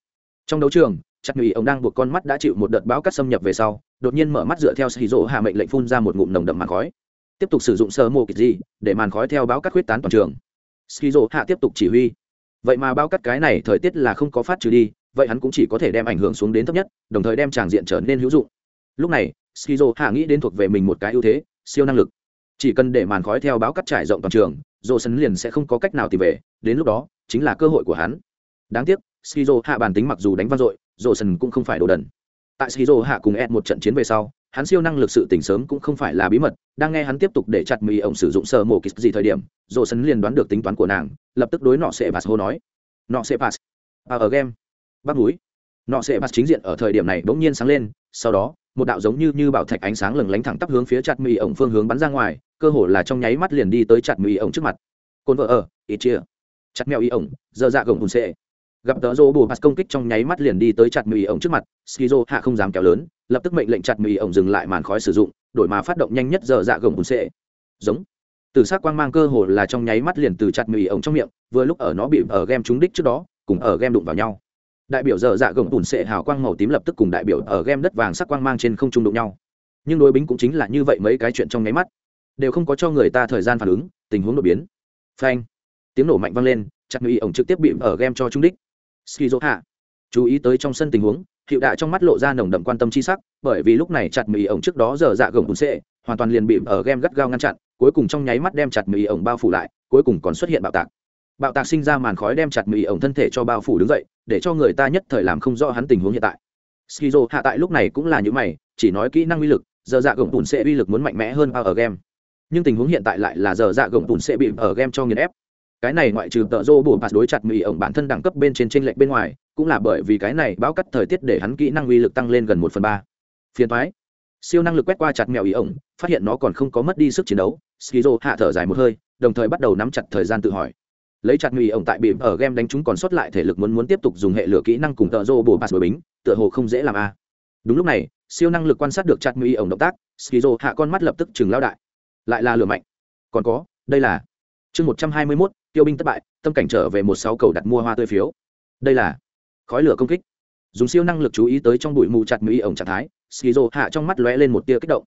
Speaker 1: trong đấu trường chặt mỹ ông đang buộc con mắt đã chịu một đợt báo cắt xâm nhập về sau, đột nhiên mở mắt dựa theo skizo hạ mệnh lệnh phun ra một ngụm nồng đậm màn khói. Tiếp tục sử dụng sơ mô kịch gì để màn khói theo báo cắt huyết tán toàn trường? Skizo hạ tiếp tục chỉ huy. Vậy mà bão cắt cái này thời tiết là không có phát trừ đi, vậy hắn cũng chỉ có thể đem ảnh hưởng xuống đến thấp nhất, đồng thời đem tràng diện trở nên hữu dụng. Lúc này skizo hạ nghĩ đến thuộc về mình một cái ưu thế, siêu năng lực. Chỉ cần để màn khói theo báo cắt trải rộng toàn trường dồ sấn liền sẽ không có cách nào tìm về, đến lúc đó, chính là cơ hội của hắn. Đáng tiếc skizo hạ bản tính mặc dù đánh vang dội dồ cũng không phải đồ đần. Tại skizo hạ cùng ed một trận chiến về sau hắn siêu năng lực sự tỉnh sớm cũng không phải là bí mật đang nghe hắn tiếp tục để chặt mì ổng sử dụng sơ mổ kịch gì thời điểm dồ liền đoán được tính toán của nàng lập tức đối nọ sẽ pass hô nói. Nọ sẽ pass à, ở game bắc núi nọ sẽ pass chính diện ở thời điểm này bỗng nhiên sáng lên sau đó một đạo giống như như bảo thạch ánh sáng lừng lánh thẳng tắp hướng phía chặt mì ổng phương hướng bắn ra ngoài cơ hồ là trong nháy mắt liền đi tới chặt mì ổng trước mặt. Cồn vợ ở ít chia chặt mèo y ổng giờ dạ gồng hùn xệ gặp tờ rô bù mặt công kích trong nháy mắt liền đi tới chặt mì ổng trước mặt, skizo hạ không dám kéo lớn, lập tức mệnh lệnh chặt mì ổng dừng lại màn khói sử dụng, đổi mà phát động nhanh nhất giờ dạ gồng bùn sệ giống. Từ s quang mang cơ hồ là trong nháy mắt liền từ chặt mì ổng trong miệng, vừa lúc ở nó bị ở game trúng đích trước đó, cùng ở game đụng vào nhau. Đại biểu giờ dạ gồng bùn sệ hào quang màu tím lập tức cùng đại biểu ở game đất vàng sắc quang mang trên không trung đụng nhau. Nhưng đối bính cũng chính là như vậy mấy cái chuyện trong nháy mắt. Đều không có cho người ta thời gian phản ứng, tình huống đột biến. Phanh. Tiếng nổ mạnh vang lên, chặt mì ổng trực tiếp bị ở game cho trung đích skizo hạ chú ý tới trong sân tình huống hiệu đạ trong mắt lộ ra nồng đậm quan tâm chi sắc, bởi vì lúc này chặt mì ổng trước đó giờ dạ gồng bùn xệ hoàn toàn liền bị ở game gắt gao ngăn chặn, cuối cùng trong nháy mắt đem chặt mì ổng bao phủ lại, cuối cùng còn xuất hiện bạo tạc. Bạo tạc sinh ra màn khói đem chặt mì ổng thân thể cho bao phủ đứng dậy, để cho người ta nhất thời làm không rõ hắn tình huống hiện tại. Skizo hạ tại lúc này cũng là những mày, chỉ nói kỹ năng uy lực, giờ dạ gồng bùn xệ uy lực muốn mạnh mẽ hơn bao ở game. Nhưng tình huống hiện tại lại là giờ dạ gồng bùn xệ bị ở game cho nghiền ép cái này ngoại trừ tợ rô bổ bạt đối chặt mỹ ổng bản thân đẳng cấp bên trên tranh lệch bên ngoài, cũng là bởi vì cái này báo cắt thời tiết để hắn kỹ năng uy lực tăng lên gần một phần ba. Phiền thoái siêu năng lực quét qua chặt mèo ý ổng, phát hiện nó còn không có mất đi sức chiến đấu, skizo hạ thở dài một hơi, đồng thời bắt đầu nắm chặt thời gian tự hỏi. Lấy chặt mèo ý ổng tại bị ở game đánh chúng còn sót lại thể lực muốn muốn tiếp tục dùng hệ lửa kỹ năng cùng tợ rô bổ bạt bởi bính, tựa hồ không dễ làm a. Đúng lúc này, siêu năng lực quan sát được chặt mèo ý ổng động tác, skizo hạ con mắt lập tức chừng lao đại. Lại là lửa mạnh. Còn có, đây là chương một trăm hai mươi mốt, tiêu binh thất bại, tâm cảnh trở về một sáu cầu đặt mua hoa tươi phiếu. Đây là khói lửa công kích. Dùng siêu năng lực chú ý tới trong bụi mù chặt mỹ ổng trạng thái, skizo hạ trong mắt lóe lên một tia kích động.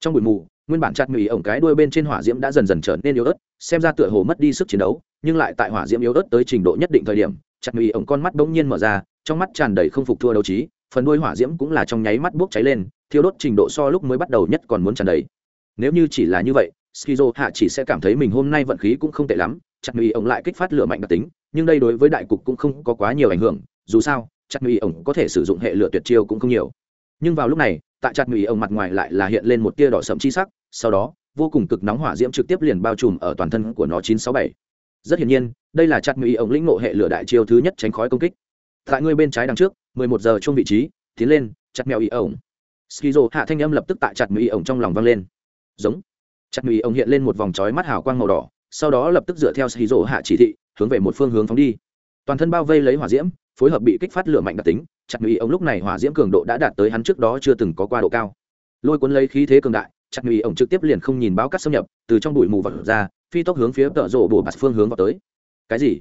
Speaker 1: Trong bụi mù, nguyên bản chặt mỹ ổng cái đuôi bên trên hỏa diễm đã dần dần trở nên yếu ớt, xem ra tựa hồ mất đi sức chiến đấu, nhưng lại tại hỏa diễm yếu ớt tới trình độ nhất định thời điểm, chặt mỹ ổng con mắt bỗng nhiên mở ra, trong mắt tràn đầy không phục thua đấu trí, phần đuôi hỏa diễm cũng là trong nháy mắt bốc cháy lên, thiêu đốt trình độ so lúc mới bắt đầu nhất còn muốn tràn đầy. Nếu như chỉ là như vậy skizo hạ chỉ sẽ cảm thấy mình hôm nay vận khí cũng không tệ lắm chặt mỹ ổng lại kích phát lửa mạnh đặc tính, nhưng đây đối với đại cục cũng không có quá nhiều ảnh hưởng, dù sao chặt mỹ ổng có thể sử dụng hệ lửa tuyệt chiêu cũng không nhiều. Nhưng vào lúc này, tại chặt mỹ ổng mặt ngoài lại là hiện lên một tia đỏ sậm chi sắc, sau đó, vô cùng cực nóng hỏa diễm trực tiếp liền bao trùm ở toàn thân của nó 967. rất hiển nhiên, đây là chặt mỹ ổng lĩnh ngộ hệ lửa đại chiêu thứ nhất tránh khói công kích. Tại người bên trái đằng trước 11 giờ chung vị trí, tiến lên chặt mèo ý ổng. Skizo hạ thanh âm lập tức tại chặt mỹ ổng trong lòng vang lên. Giống chặt mì ông hiện lên một vòng trói mắt hào quang màu đỏ, sau đó lập tức dựa theo skizo hạ chỉ thị, hướng về một phương hướng phóng đi. Toàn thân bao vây lấy hỏa diễm, phối hợp bị kích phát lửa mạnh đặc tính, chặt mì ông lúc này hỏa diễm cường độ đã đạt tới hắn trước đó chưa từng có qua độ cao. Lôi cuốn lấy khí thế cường đại, chặt mì ông trực tiếp liền không nhìn báo cắt xâm nhập, từ trong bụi mù vật ra, phi tốc hướng phía tợ rộ bổ bạt phương hướng vào tới. Cái gì?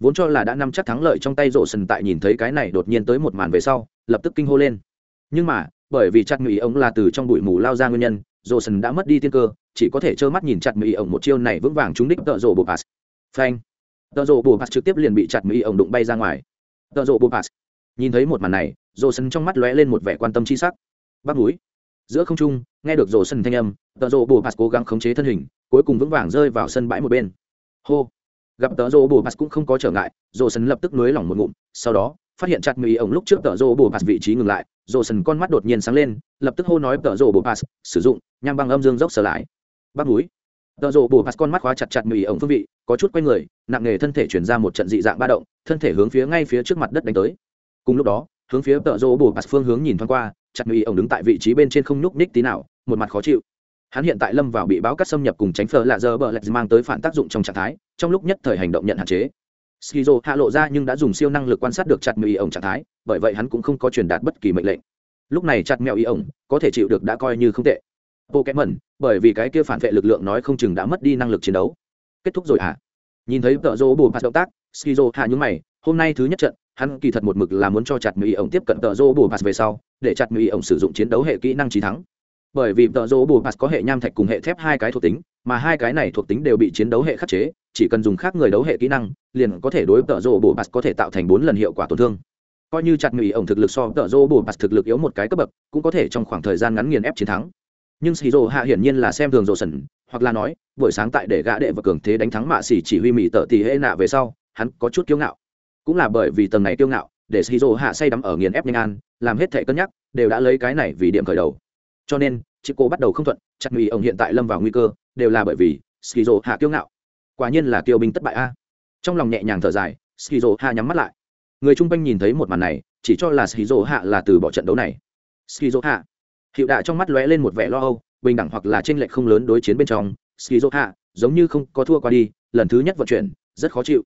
Speaker 1: Vốn cho là đã nắm chắc thắng lợi trong tay rộ sần tại nhìn thấy cái này đột nhiên tới một màn về sau, lập tức kinh hô lên. Nhưng mà, bởi vì chặt mỹ ông là từ trong bụi mù lao ra nguyên nhân, rộ sần đã mất đi tiên cơ chỉ có thể trơ mắt nhìn chặt mỹ ổng một chiêu này vững vàng trúng đích tợ rồ bổ pass phanh. Tợ rồ bổ pass trực tiếp liền bị chặt mỹ ổng đụng bay ra ngoài. Tợ rồ bổ pass nhìn thấy một màn này rồ sân trong mắt lóe lên một vẻ quan tâm chi sắc. Bắt núi giữa không trung, nghe được rổ sân thanh âm, tợ rồ bồ pass cố gắng khống chế thân hình, cuối cùng vững vàng rơi vào sân bãi một bên. Hô. Gặp tợ rồ bồ pass cũng không có trở ngại rổ sân lập tức nới lỏng một ngụm, sau đó, phát hiện chặt mỹ ổng lúc trước tợ rồ bồ pass vị trí ngừng lại rổ sân con mắt đột nhiên sáng lên, lập tức hô nói tợ rồ bồ pass sử dụng nhằm băng âm dương dốc sở lại. Bắc núi tợ rộ bồ pass con mắt khóa chặt chặt mì ổng phương vị, có chút quay người, nặng nghề thân thể chuyển ra một trận dị dạng ba động, thân thể hướng phía ngay phía trước mặt đất đánh tới. Cùng lúc đó, hướng phía tợ rộ bồ pass phương hướng nhìn thoáng qua, chặt mì ổng đứng tại vị trí bên trên không nhúc ních tí nào, một mặt khó chịu. Hắn hiện tại lâm vào bị báo cắt xâm nhập cùng tránh phở lạ giờ bờ lạch mang tới phản tác dụng trong trạng thái, trong lúc nhất thời hành động nhận hạn chế. Skizo hạ lộ ra nhưng đã dùng siêu năng lực quan sát được chặt mì ổng trạng thái, bởi vậy hắn cũng không có truyền đạt bất kỳ mệnh lệnh. Lúc này chặt mèo y ổng có thể chịu được đã coi như không tệ bộ kém mẩn bởi vì cái kia phản vệ lực lượng nói không chừng đã mất đi năng lực chiến đấu. Kết thúc rồi hả? Nhìn thấy tợ rô bù pass động tác, skizo hạ nhúng mày, hôm nay thứ nhất trận, hắn kỳ thật một mực là muốn cho chặt mỹ ổng tiếp cận tợ rô bù pass về sau, để chặt mỹ ổng sử dụng chiến đấu hệ kỹ năng trí thắng. Bởi vì tợ rô bù pass có hệ nham thạch cùng hệ thép hai cái thuộc tính, mà hai cái này thuộc tính đều bị chiến đấu hệ khắc chế, chỉ cần dùng khác người đấu hệ kỹ năng, liền có thể đối tợ rô bù pass có thể tạo thành bốn lần hiệu quả tổn thương. Coi như chặt mỹ ổng thực lực so tợ rô bù pass thực lực yếu một cái cấp bậc, cũng có thể trong khoảng thời gian ngắn nghiền ép chiến thắng nhưng shizu hạ hiển nhiên là xem thường rồ sần hoặc là nói, buổi sáng tại để gã đệ và cường thế đánh thắng mạ xỉ chỉ huy mỹ tợ tỷ hệ nạ về sau, hắn có chút kiêu ngạo. Cũng là bởi vì tầng này kiêu ngạo, để shizu hạ say đắm ở nghiền ép nhanh an, làm hết thể cân nhắc, đều đã lấy cái này vì điểm khởi đầu. Cho nên chị cô bắt đầu không thuận chặt mỹ ông hiện tại lâm vào nguy cơ, đều là bởi vì shizu hạ kiêu ngạo. Quả nhiên là kiêu binh thất bại a. Trong lòng nhẹ nhàng thở dài shizu hạ nhắm mắt lại. Người chung quanh nhìn thấy một màn này, chỉ cho là shizu hạ là từ bỏ trận đấu này. Shizu hạ hiệu đạ trong mắt lóe lên một vẻ lo âu, bình đẳng hoặc là tranh lệch không lớn đối chiến bên trong. Skizo hạ giống như không có thua qua đi, lần thứ nhất vận chuyển, rất khó chịu.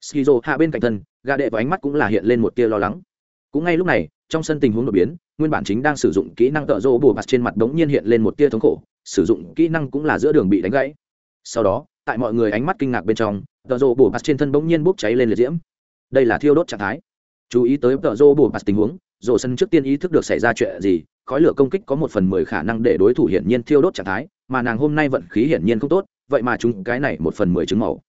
Speaker 1: Skizo hạ bên cạnh thân gà đệ và ánh mắt cũng là hiện lên một tia lo lắng. Cũng ngay lúc này, trong sân tình huống đột biến, nguyên bản chính đang sử dụng kỹ năng tợ rô bù bạt trên mặt đống nhiên hiện lên một tia thống khổ, sử dụng kỹ năng cũng là giữa đường bị đánh gãy. Sau đó, tại mọi người ánh mắt kinh ngạc bên trong, tợ rô bù bạt trên thân bỗng nhiên bốc cháy lên liệt diễm. Đây là thiêu đốt trạng thái. Chú ý tới tợ rô bù bạt tình huống rổ sân trước tiên ý thức được xảy ra chuyện gì, khói lửa công kích có một phần mười khả năng để đối thủ hiển nhiên thiêu đốt trạng thái, mà nàng hôm nay vận khí hiển nhiên không tốt, vậy mà chúng cái này một phần mười chứng màu.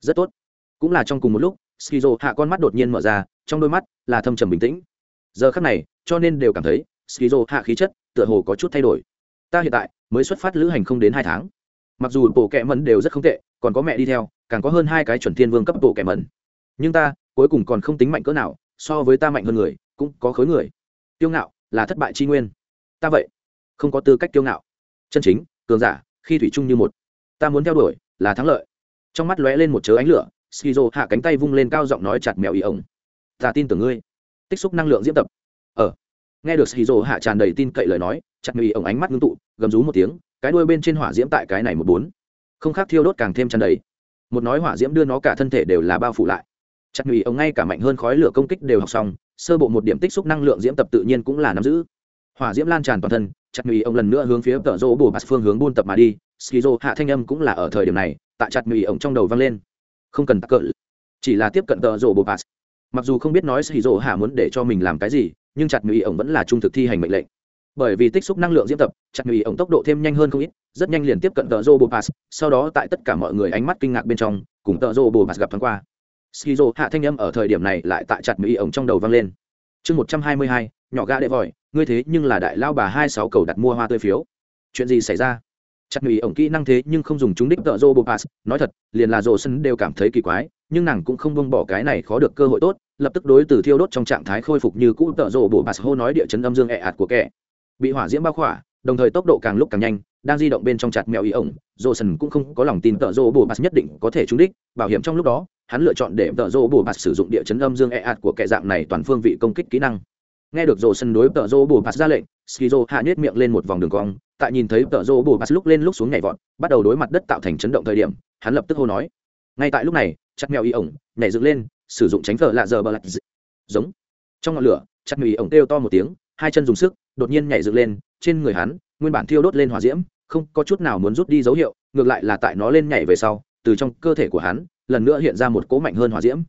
Speaker 1: Rất tốt. Cũng là trong cùng một lúc, skizo hạ con mắt đột nhiên mở ra, trong đôi mắt là thâm trầm bình tĩnh. Giờ khắc này, cho nên đều cảm thấy skizo hạ khí chất tựa hồ có chút thay đổi. Ta hiện tại mới xuất phát lữ hành không đến hai tháng. Mặc dù bộ kẹ mẩn đều rất không tệ, còn có mẹ đi theo, càng có hơn hai cái chuẩn thiên vương cấp bộ kẹ mẩn. Nhưng ta cuối cùng còn không tính mạnh cỡ nào, so với ta mạnh hơn người cũng có khối người. Tiêu ngạo là thất bại chi nguyên. Ta vậy, không có tư cách kiêu ngạo. Chân chính, cường giả, khi thủy chung như một. Ta muốn theo đuổi là thắng lợi. Trong mắt lóe lên một chớ ánh lửa, skizo hạ cánh tay vung lên cao giọng nói chặt mèo ý ổng. Ta tin tưởng ngươi. Tích xúc năng lượng diễn tập. Ờ. Nghe được skizo hạ tràn đầy tin cậy lời nói, chặt mèo ý ổng ánh mắt ngưng tụ, gầm rú một tiếng, cái đuôi bên trên hỏa diễm tại cái này một bốn. Không khác thiêu đốt càng thêm tràn đầy. Một nói hỏa diễm đưa nó cả thân thể đều là bao phủ lại. Chặt mèo ý ổng ngay cả mạnh hơn khói lửa công kích đều học xong sơ bộ một điểm tích xúc năng lượng diễm tập tự nhiên cũng là nắm giữ. Hỏa diễm lan tràn toàn thân, chặt mì ông lần nữa hướng phía tợ rỗ bồ bạt phương hướng buôn tập mà đi, skizo hạ thanh âm cũng là ở thời điểm này, tại chặt mì ông trong đầu vang lên. Không cần tắc cỡ, chỉ là tiếp cận tợ rỗ bồ bạt mặc dù không biết nói skizo hạ muốn để cho mình làm cái gì, nhưng chặt mì ông vẫn là trung thực thi hành mệnh lệnh. Bởi vì tích xúc năng lượng diễm tập, chặt mì ông tốc độ thêm nhanh hơn không ít, rất nhanh liền tiếp cận tợ rỗ bồ bạt sau đó tại tất cả mọi người ánh mắt kinh ngạc bên trong, cùng tợ rỗ bồ bạt gặp thoáng qua skizo hạ thanh âm ở thời điểm này lại tại chặt mỹ ổng trong đầu vang lên. Chương một trăm hai mươi hai, nhỏ gà đệ vòi, ngươi thế nhưng là đại lao bà hai sáu cầu đặt mua hoa tươi phiếu. Chuyện gì xảy ra? Chặt mỹ ổng kỹ năng thế nhưng không dùng chúng đích tợ Joe bô nói thật, liền là rô sân đều cảm thấy kỳ quái, nhưng nàng cũng không buông bỏ cái này khó được cơ hội tốt, lập tức đối từ thiêu đốt trong trạng thái khôi phục như cũ tợ Joe bô hô nói địa chấn âm dương ẹ ạt của kẻ. Bị hỏa diễm bao khỏa, đồng thời tốc độ càng lúc càng nhanh, đang di động bên trong chặt mèo ý ổng dô sần cũng không có lòng tin tợ Joe bồ bạt nhất định có thể trúng đích, bảo hiểm trong lúc đó hắn lựa chọn để tợ rô bù bạt sử dụng địa chấn âm dương e ạt của kẻ dạng này toàn phương vị công kích kỹ năng. Nghe được rô sân đối tợ rô bù bạt ra lệnh skizo hạ nhét miệng lên một vòng đường cong, tại nhìn thấy tợ rô bù bạt lúc lên lúc xuống nhảy vọt, bắt đầu đối mặt đất tạo thành chấn động thời điểm, hắn lập tức hô nói. Ngay tại lúc này, chặt mèo y ổng nhảy dựng lên, sử dụng tránh vợ lạ giờ bờ lạch giống. Trong ngọn lửa, chặt mèo y ổng kêu to một tiếng, hai chân dùng sức, đột nhiên nhảy dựng lên, trên người hắn, nguyên bản thiêu đốt lên hỏa diễm, không có chút nào muốn rút đi dấu hiệu, ngược lại là tại nó lên nhảy về sau, từ trong cơ thể của hắn lần nữa hiện ra một cỗ mạnh hơn hỏa diễm.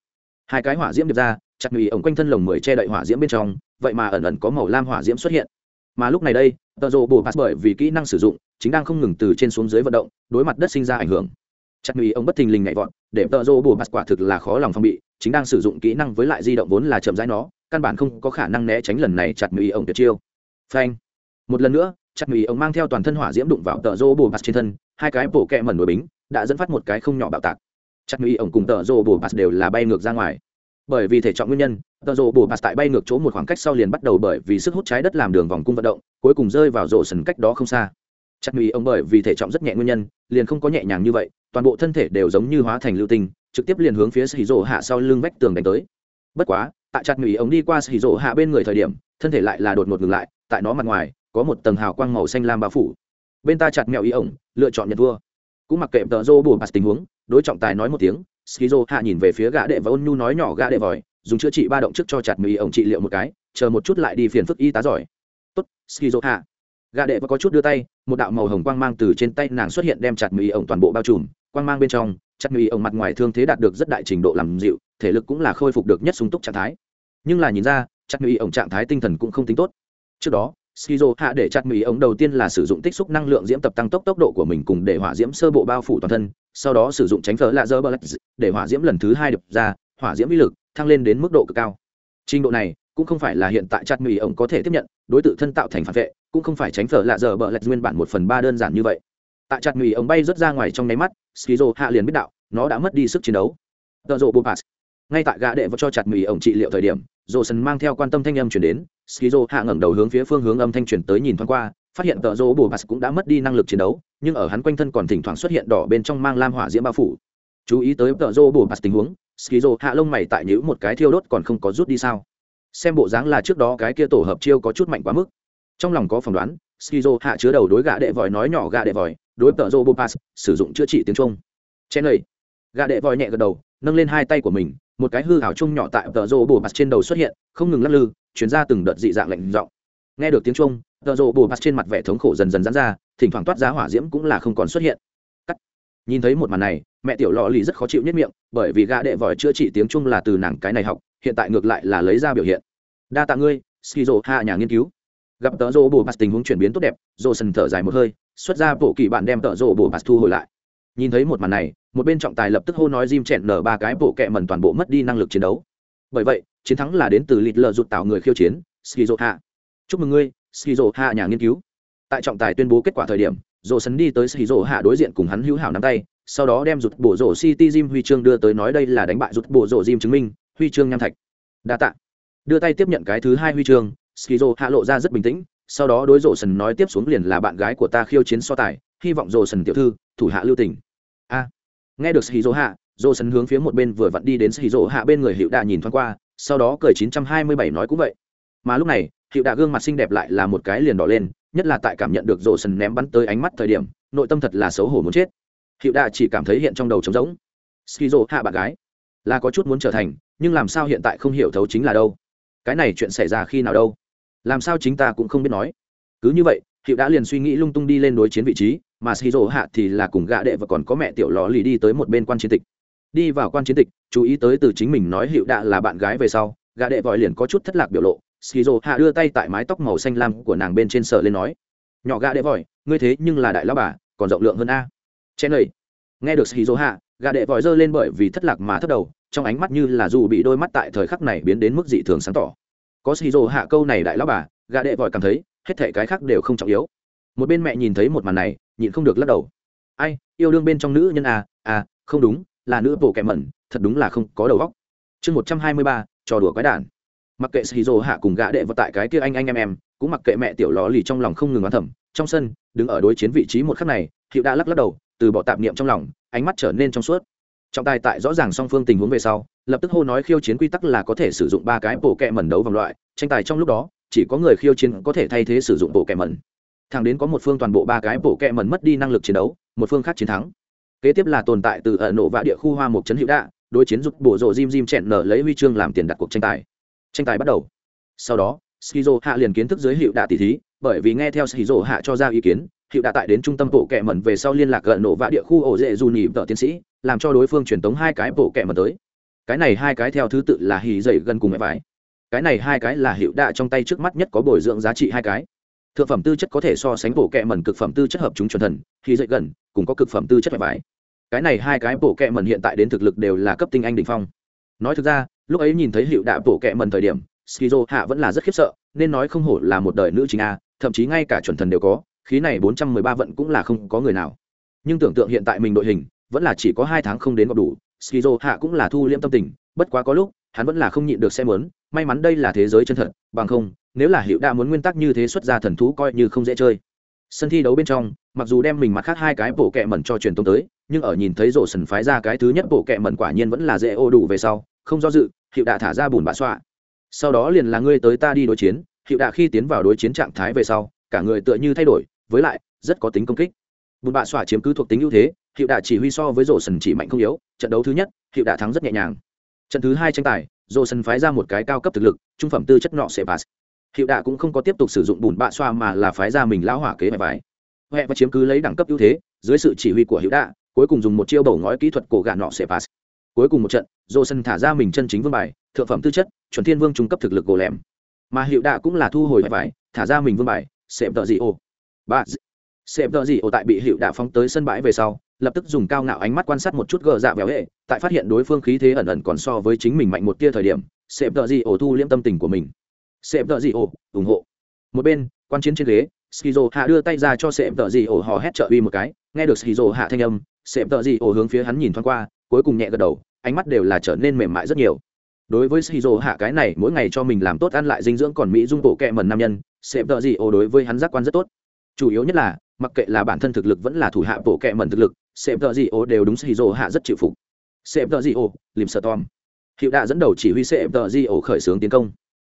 Speaker 1: Hai cái hỏa diễm điệp ra, chặt nhụy ổng quanh thân lồng mười che đậy hỏa diễm bên trong, vậy mà ẩn ẩn có màu lam hỏa diễm xuất hiện. Mà lúc này đây tợ rộ bồ pass bởi vì kỹ năng sử dụng, chính đang không ngừng từ trên xuống dưới vận động, đối mặt đất sinh ra ảnh hưởng. Chặt nhụy ông bất thình lình nhảy vọt, để tợ rộ bồ pass quả thực là khó lòng phòng bị, chính đang sử dụng kỹ năng với lại di động vốn là chậm rãi nó, căn bản không có khả năng né tránh lần này chặt nhụy ông tuyệt chiêu. Phanh. Một lần nữa, chặt nhụy ông mang theo toàn thân hỏa diễm đụng vào tợ rộ bồ bạt trên thân, hai cái bổ kẹ mẩn nổi bính, đã dẫn phát một cái không nhỏ bạo tạc chặt mì ông cùng tợ rô bồ bạt đều là bay ngược ra ngoài. Bởi vì thể trọng nguyên nhân tợ rô bồ bạt tại bay ngược chỗ một khoảng cách sau liền bắt đầu bởi vì sức hút trái đất làm đường vòng cung vận động, cuối cùng rơi vào rổ sần cách đó không xa. Chặt mì ông bởi vì thể trọng rất nhẹ nguyên nhân, liền không có nhẹ nhàng như vậy, toàn bộ thân thể đều giống như hóa thành lưu tinh, trực tiếp liền hướng phía xì rổ hạ sau lưng vách tường đánh tới. Bất quá, tại chặt mì ông đi qua xì rổ hạ bên người thời điểm, thân thể lại là đột ngột ngừng lại, tại nó mặt ngoài, có một tầng hào quang màu xanh lam bao phủ. Bên ta chặt mẹo ý ổng, lựa chọn nhận thua. Cũng mặc kệ tờ rô bù bạt tình huống đối trọng tài nói một tiếng, skizo hạ nhìn về phía gã đệ và ôn nhu nói nhỏ gã đệ vòi, dùng chữa trị ba động trước cho chặt mì ổng trị liệu một cái, chờ một chút lại đi phiền phức y tá giỏi. Tốt, skizo hạ. Gã đệ và có chút đưa tay, một đạo màu hồng quang mang từ trên tay nàng xuất hiện đem chặt mì ổng toàn bộ bao trùm, quang mang bên trong, chặt mì ổng mặt ngoài thương thế đạt được rất đại trình độ làm dịu, thể lực cũng là khôi phục được nhất sung túc trạng thái. Nhưng là nhìn ra, chặt mì ổng trạng thái tinh thần cũng không tính tốt. Trước đó skizo hạ để chặt mì ống đầu tiên là sử dụng tích xúc năng lượng diễm tập tăng tốc tốc độ của mình cùng để hỏa diễm sơ bộ bao phủ toàn thân, sau đó sử dụng tránh phở lạ dơ bờ để hỏa diễm lần thứ hai đập ra, hỏa diễm uy lực thăng lên đến mức độ cực cao. Trình độ này cũng không phải là hiện tại chặt mì ống có thể tiếp nhận, đối tự thân tạo thành phản vệ, cũng không phải tránh phở lạ dơ bờ nguyên bản một phần ba đơn giản như vậy. Tại chặt mì ống bay rớt ra ngoài trong nháy mắt, skizo hạ liền biết đạo, nó đã mất đi sức chiến đấu. Tờ rộ ngay tại gã đệ vào cho chặt mì ống trị liệu thời điểm rồ sần mang theo quan tâm thanh âm chuyển đến, skizo hạ ngẩng đầu hướng phía phương hướng âm thanh chuyển tới nhìn thoáng qua, phát hiện tợ rô bồ bạt cũng đã mất đi năng lực chiến đấu, nhưng ở hắn quanh thân còn thỉnh thoảng xuất hiện đỏ bên trong mang lam hỏa diễm bao phủ. Chú ý tới tợ rô bồ bạt tình huống, skizo hạ lông mày tại nhữ một cái thiêu đốt còn không có rút đi sao? Xem bộ dáng là trước đó cái kia tổ hợp chiêu có chút mạnh quá mức. Trong lòng có phỏng đoán, skizo hạ chứa đầu đối gã đệ vòi nói nhỏ gã đệ vòi, đối tợ rô bồ bạt sử dụng chữa trị tiếng trung. Chen lầy gã đệ vòi nhẹ gật đầu, nâng lên hai tay của mình một cái hư hảo chung nhỏ tại tờ rô bồ bạt trên đầu xuất hiện, không ngừng lắc lư, chuyển ra từng đợt dị dạng lạnh giọng. Nghe được tiếng trung tờ rô bồ bạt trên mặt vẻ thống khổ dần dần dán ra, thỉnh thoảng toát ra hỏa diễm cũng là không còn xuất hiện. Cắt. nhìn thấy một màn này, mẹ tiểu lò lì rất khó chịu nhất miệng, bởi vì gã đệ vòi chữa trị tiếng trung là từ nàng cái này học, hiện tại ngược lại là lấy ra biểu hiện. Đa tạ ngươi, skizo, hạ nhà nghiên cứu. Gặp tờ rô bồ bạt tình huống chuyển biến tốt đẹp rô sần thở dài một hơi, xuất ra bộ kỳ bạn đem tờ rô bồ bạt thu hồi lại nhìn thấy một màn này một bên trọng tài lập tức hô nói Jim chẹn nở ba cái bộ kẹ mần toàn bộ mất đi năng lực chiến đấu. Bởi vậy, chiến thắng là đến từ lịt lờ rụt tạo người khiêu chiến, Skizo Hạ. Chúc mừng ngươi, Skizo Hạ nhà nghiên cứu. Tại trọng tài tuyên bố kết quả thời điểm, Dỗ sấn đi tới Skizo Hạ đối diện cùng hắn hữu hảo nắm tay, sau đó đem rụt bộ rổ City Jim huy chương đưa tới nói đây là đánh bại rụt bộ rổ Jim chứng minh, huy chương nham thạch. Đa tạ. Đưa tay tiếp nhận cái thứ hai huy chương, Skizo Hạ lộ ra rất bình tĩnh, sau đó đối Dỗ sần nói tiếp xuống liền là bạn gái của ta khiêu chiến so tài, hy vọng Dỗ sần tiểu thư, thủ hạ lưu tình. A. Nghe được shizu hạ dô sân hướng phía một bên vừa vặn đi đến shizu hạ bên người hiệu đạ nhìn thoáng qua, sau đó cười 927 nói cũng vậy. Mà lúc này hiệu đạ gương mặt xinh đẹp lại là một cái liền đỏ lên, nhất là tại cảm nhận được dô sân ném bắn tới ánh mắt thời điểm, nội tâm thật là xấu hổ muốn chết. Hiệu đạ chỉ cảm thấy hiện trong đầu trống rỗng. Shizu hạ bạn gái, là có chút muốn trở thành, nhưng làm sao hiện tại không hiểu thấu chính là đâu. Cái này chuyện xảy ra khi nào đâu? Làm sao chính ta cũng không biết nói. Cứ như vậy hiệu đã liền suy nghĩ lung tung đi lên đối chiến vị trí mà shizu hạ thì là cùng gã đệ và còn có mẹ tiểu lò lì đi tới một bên quan chiến tịch. Đi vào quan chiến tịch, chú ý tới từ chính mình nói hiệu đạ là bạn gái về sau, gã đệ vội liền có chút thất lạc biểu lộ. Shizu hạ đưa tay tại mái tóc màu xanh lam của nàng bên trên sờ lên nói, nhỏ gã đệ vội, ngươi thế nhưng là đại lão bà, còn rộng lượng hơn a. Chen lầy nghe được shizu hạ, gã đệ vội giơ lên bởi vì thất lạc mà thất đầu, trong ánh mắt như là dù bị đôi mắt tại thời khắc này biến đến mức dị thường sáng tỏ. Có shizu hạ câu này đại lão bà, gã đệ vội cảm thấy hết thể cái khác đều không trọng yếu. Một bên mẹ nhìn thấy một màn này nhịn không được lắc đầu. Ai, yêu đương bên trong nữ nhân à à không đúng, là nữ bộ kẻ mẩn, thật đúng là không có đầu óc. Chương một trăm hai mươi ba, trò đùa quái đản. Mặc kệ shizu hạ cùng gã đệ vật tại cái kia anh anh em em, cũng mặc kệ mẹ tiểu lò lì trong lòng không ngừng oán thầm, trong sân, đứng ở đối chiến vị trí một khắc này hiệu đã lắc lắc đầu, từ bỏ tạp niệm trong lòng, ánh mắt trở nên trong suốt. Trọng tài tại rõ ràng song phương tình huống về sau, lập tức hô nói khiêu chiến quy tắc là có thể sử dụng ba cái bộ kẹ mẩn đấu vòng loại, tranh tài trong lúc đó, chỉ có người khiêu chiến có thể thay thế sử dụng bộ kẹ mẩn thẳng đến có một phương toàn bộ ba cái bộ kẹ mẩn mất đi năng lực chiến đấu, một phương khác chiến thắng. Kế tiếp là tồn tại từ ở nổ vạ địa khu hoa một trấn hữu đạ, đối chiến giúp bộ rộ jim jim chẹn nở lấy huy chương làm tiền đặt cuộc tranh tài. Tranh tài bắt đầu. Sau đó, skizo hạ liền kiến thức giới hiệu đạ tỷ thí, bởi vì nghe theo skizo hạ cho ra ý kiến hiệu đạ tại đến trung tâm bộ kẹ mẩn về sau liên lạc gần nổ vạ địa khu ổ dễ dù nhị vợ tiến sĩ, làm cho đối phương truyền tống hai cái bộ kẹ mẩn tới. Cái này hai cái theo thứ tự là hì dậy gần cùng mẹ vải. Cái này hai cái là hiệu đạ trong tay trước mắt nhất có bồi dưỡng giá trị hai cái thượng phẩm tư chất có thể so sánh bộ kẹ mẩn cực phẩm tư chất hợp chúng chuẩn thần, khi dậy gần, cũng có cực phẩm tư chất mẹ vải cái này hai cái bộ kẹ mẩn hiện tại đến thực lực đều là cấp tinh anh đỉnh phong. Nói thực ra, lúc ấy nhìn thấy hiệu đạ bộ kẹ mẩn thời điểm, skizo hạ vẫn là rất khiếp sợ, nên nói không hổ là một đời nữ chính a, thậm chí ngay cả chuẩn thần đều có, khí này bốn trăm mười ba vận cũng là không có người nào. Nhưng tưởng tượng hiện tại mình đội hình, vẫn là chỉ có hai tháng không đến gặp đủ, skizo hạ cũng là thu liễm tâm tình, bất quá có lúc, hắn vẫn là không nhịn được xem muốn, may mắn đây là thế giới chân thật, bằng không nếu là hiệu đã muốn nguyên tắc như thế xuất ra thần thú coi như không dễ chơi. Sân thi đấu bên trong, mặc dù đem mình mặt khác hai cái bộ kẹ mẩn cho truyền tống tới, nhưng ở nhìn thấy rổ sần phái ra cái thứ nhất bộ kẹ mẩn quả nhiên vẫn là dễ ô đủ về sau, không do dự, hiệu đã thả ra bùn bạ xoa sau đó liền là ngươi tới ta đi đối chiến, hiệu đã khi tiến vào đối chiến trạng thái về sau, cả người tựa như thay đổi, với lại, rất có tính công kích. Bùn bạ xoa chiếm cứ thuộc tính ưu thế, hiệu đã chỉ huy so với rổ sần chỉ mạnh không yếu, trận đấu thứ nhất, hiệu đã thắng rất nhẹ nhàng. Trận thứ hai tranh tài, rổ sần phái ra một cái cao cấp thực lực, trung phẩm tư chất nọ sẽ pass hiệu đạ cũng không có tiếp tục sử dụng bùn bạ xoa mà là phái ra mình lão hỏa kế bài vải. Huệ và chiếm cứ lấy đẳng cấp ưu thế, dưới sự chỉ huy của hiệu đạ, cuối cùng dùng một chiêu bầu ngói kỹ thuật cổ gạn nọ sẽ pass cuối cùng một trận dô sân thả ra mình chân chính vương bài, thượng phẩm tư chất, chuẩn thiên vương trung cấp thực lực gồ lẻm. Mà hiệu đạ cũng là thu hồi vải thả ra mình vương bài xẹp tợ dị ô. Ba xẹp tợ dị ô tại bị hiệu đạ phóng tới sân bãi về sau, lập tức dùng cao ngạo ánh mắt quan sát một chút gờ dạ véo hệ, tại phát hiện đối phương khí thế ẩn ẩn còn so với chính mình mạnh một tia thời điểm xẹp tợ dị ô thu liễm tâm tình của mình xẹp tợ dị ổ, ủng hộ. Một bên, quan chiến trên ghế, skizo hạ đưa tay ra cho xẹp tợ dị ổ hò hét trợ uy một cái. Nghe được skizo hạ thanh âm xẹp tợ dị ổ hướng phía hắn nhìn thoáng qua, cuối cùng nhẹ gật đầu, ánh mắt đều là trở nên mềm mại rất nhiều. Đối với skizo hạ cái này, mỗi ngày cho mình làm tốt ăn lại dinh dưỡng còn mỹ dung bộ kẹ mần nam nhân xẹp tợ dị ổ đối với hắn giác quan rất tốt. Chủ yếu nhất là, mặc kệ là bản thân thực lực vẫn là thủ hạ bộ kẹ mần thực lực xẹp tợ dị ổ đều đúng skizo hạ rất chịu phục. Xẹp tợ dị ổ lim sợ tom hiệu đã dẫn đầu chỉ huy xẹp tợ dị ổ khởi xướng tiến công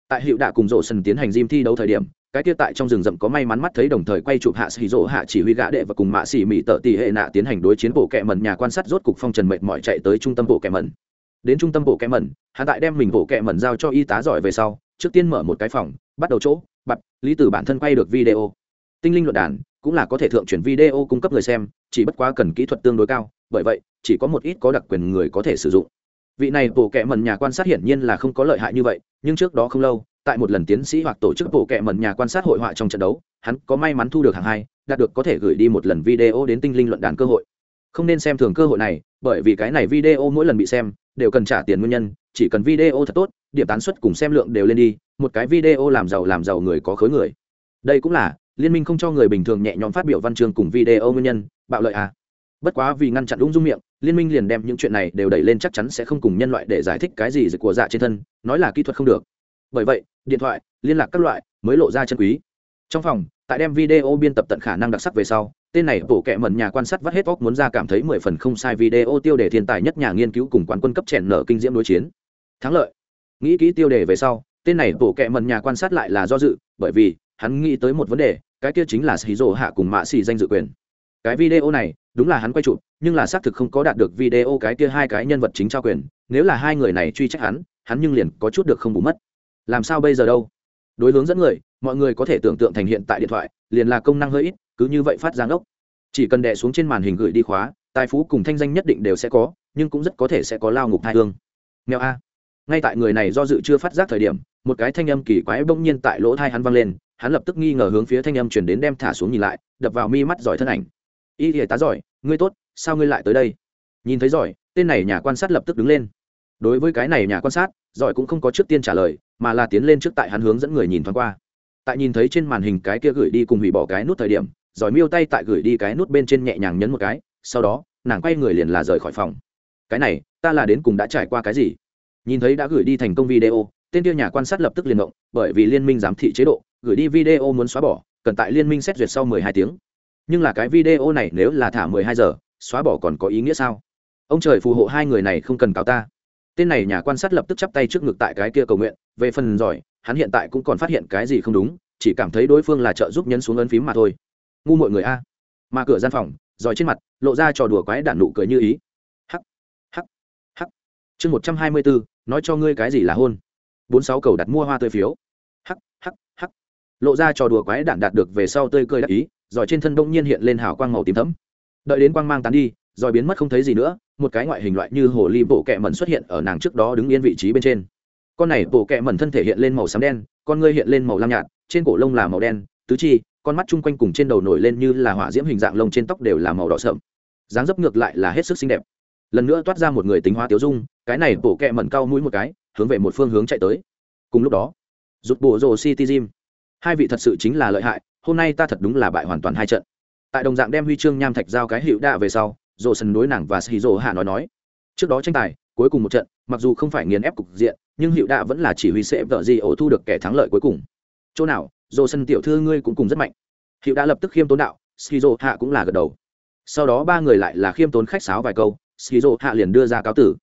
Speaker 1: tại hiệu đạ cùng rổ sân tiến hành gym thi đấu thời điểm, cái kia tại trong rừng rậm có may mắn mắt thấy đồng thời quay chụp hạ xì rổ hạ chỉ huy gã đệ và cùng mạ xỉ mỹ tợ tỷ hệ nạ tiến hành đối chiến bộ kẹ mần nhà quan sát rốt cục phong trần mệt mỏi chạy tới trung tâm bộ kẹ mần đến trung tâm bộ kẹ mần hạ tại đem mình bộ kẹ mần giao cho y tá giỏi về sau, trước tiên mở một cái phòng, bắt đầu chỗ bặt lý từ bản thân quay được video. Tinh linh luận đàn cũng là có thể thượng chuyển video cung cấp người xem, chỉ bất quá cần kỹ thuật tương đối cao, bởi vậy, chỉ có một ít có đặc quyền người có thể sử dụng vị này bộ kệ mẩn nhà quan sát hiển nhiên là không có lợi hại như vậy, nhưng trước đó không lâu, tại một lần tiến sĩ hoặc tổ chức bộ kệ mẩn nhà quan sát hội họa trong trận đấu, hắn có may mắn thu được hàng hai, đạt được có thể gửi đi một lần video đến tinh linh luận đàn cơ hội. Không nên xem thường cơ hội này, bởi vì cái này video mỗi lần bị xem, đều cần trả tiền nguyên nhân, chỉ cần video thật tốt, điểm tán suất cùng xem lượng đều lên đi, một cái video làm giàu làm giàu người có khối người. Đây cũng là, liên minh không cho người bình thường nhẹ nhõm phát biểu văn chương cùng video nguyên nhân, bạo lợi à. Bất quá vì ngăn chặn ung dung miệng liên minh liền đem những chuyện này đều đẩy lên chắc chắn sẽ không cùng nhân loại để giải thích cái gì của dạ trên thân, nói là kỹ thuật không được. Bởi vậy, điện thoại, liên lạc các loại mới lộ ra chân quý. Trong phòng, tại đem video biên tập tận khả năng đặc sắc về sau, tên này bổ kẹ mẩn nhà quan sát vắt hết óc muốn ra cảm thấy mười phần không sai video tiêu đề thiên tài nhất nhà nghiên cứu cùng quán quân cấp chèn nở kinh diễm đối chiến. Thắng lợi. Nghĩ kỹ tiêu đề về sau, tên này bổ kẹ mẩn nhà quan sát lại là do dự, bởi vì hắn nghĩ tới một vấn đề, cái kia chính là xì rổ hạ cùng mạ xì danh dự quyền cái video này, đúng là hắn quay chụp, nhưng là xác thực không có đạt được video cái kia hai cái nhân vật chính trao quyền, nếu là hai người này truy trách hắn hắn nhưng liền có chút được không bù mất. Làm sao bây giờ đâu? Đối hướng dẫn người, mọi người có thể tưởng tượng thành hiện tại điện thoại, liền là công năng hơi ít, cứ như vậy phát ra ốc chỉ cần đè xuống trên màn hình gửi đi khóa, tài phú cùng thanh danh nhất định đều sẽ có, nhưng cũng rất có thể sẽ có lao ngục hai hương. Nghèo a. Ngay tại người này do dự chưa phát giác thời điểm, một cái thanh âm kỳ quái bỗng nhiên tại lỗ thai hắn văng lên, hắn lập tức nghi ngờ hướng phía thanh âm chuyển đến đem thả xuống nhìn lại, đập vào mi mắt giỏi thân ảnh y y tá giỏi, ngươi tốt, sao ngươi lại tới đây? Nhìn thấy giỏi, tên này nhà quan sát lập tức đứng lên. Đối với cái này nhà quan sát, giỏi cũng không có trước tiên trả lời, mà là tiến lên trước tại hắn hướng dẫn người nhìn thoáng qua. Tại nhìn thấy trên màn hình cái kia gửi đi cùng hủy bỏ cái nút thời điểm, giỏi miêu tay tại gửi đi cái nút bên trên nhẹ nhàng nhấn một cái, sau đó, nàng quay người liền là rời khỏi phòng. Cái này, ta là đến cùng đã trải qua cái gì? Nhìn thấy đã gửi đi thành công video, tên tiêu nhà quan sát lập tức liền động, bởi vì liên minh giám thị chế độ, gửi đi video muốn xóa bỏ, cần tại liên minh xét duyệt sau 12 tiếng nhưng là cái video này nếu là thả 12 giờ, xóa bỏ còn có ý nghĩa sao? Ông trời phù hộ hai người này không cần cáo ta. Tên này nhà quan sát lập tức chắp tay trước ngực tại cái kia cầu nguyện, về phần giỏi, hắn hiện tại cũng còn phát hiện cái gì không đúng, chỉ cảm thấy đối phương là trợ giúp nhấn xuống ấn phím mà thôi. Ngu mọi người a. Mà cửa gian phòng, giỏi trên mặt, lộ ra trò đùa quái đản nụ cười như ý. Hắc hắc hắc. Chương một trăm hai mươi bốn, nói cho ngươi cái gì là hôn. Bốn sáu cầu đặt mua hoa tươi phiếu. Hắc hắc hắc. Lộ ra trò đùa quái đản đạt được về sau tươi cười đắc ý giỏi trên thân đông nhiên hiện lên hào quang màu tím thấm đợi đến quang mang tán đi, rồi biến mất không thấy gì nữa, một cái ngoại hình loại như hồ ly bộ kẹ mẩn xuất hiện ở nàng trước đó đứng yên vị trí bên trên. Con này bộ kẹ mẩn thân thể hiện lên màu xám đen, con ngươi hiện lên màu lam nhạt, trên cổ lông là màu đen, tứ chi, con mắt chung quanh cùng trên đầu nổi lên như là hỏa diễm hình dạng lông trên tóc đều là màu đỏ sậm. Dáng dấp ngược lại là hết sức xinh đẹp. Lần nữa toát ra một người tính hóa tiếu dung, cái này bộ kẹ mẩn cao mũi một cái, hướng về một phương hướng chạy tới. Cùng lúc đó rụt bộ rồ city gym. Hai vị thật sự chính là lợi hại hôm nay ta thật đúng là bại hoàn toàn hai trận. Tại đồng dạng đem huy chương nham thạch giao cái hiệu đạ về sau dồ sân đối nàng và sĩ dỗ hạ nói nói, trước đó tranh tài, cuối cùng một trận, mặc dù không phải nghiền ép cục diện, nhưng hiệu đạ vẫn là chỉ huy sẽ vợ gì ổ thu được kẻ thắng lợi cuối cùng. Chỗ nào dồ sân tiểu thư ngươi cũng cùng rất mạnh. Hiệu đã lập tức khiêm tốn đạo shizu hạ cũng là gật đầu. Sau đó ba người lại là khiêm tốn khách sáo vài câu shizu hạ liền đưa ra cáo tử.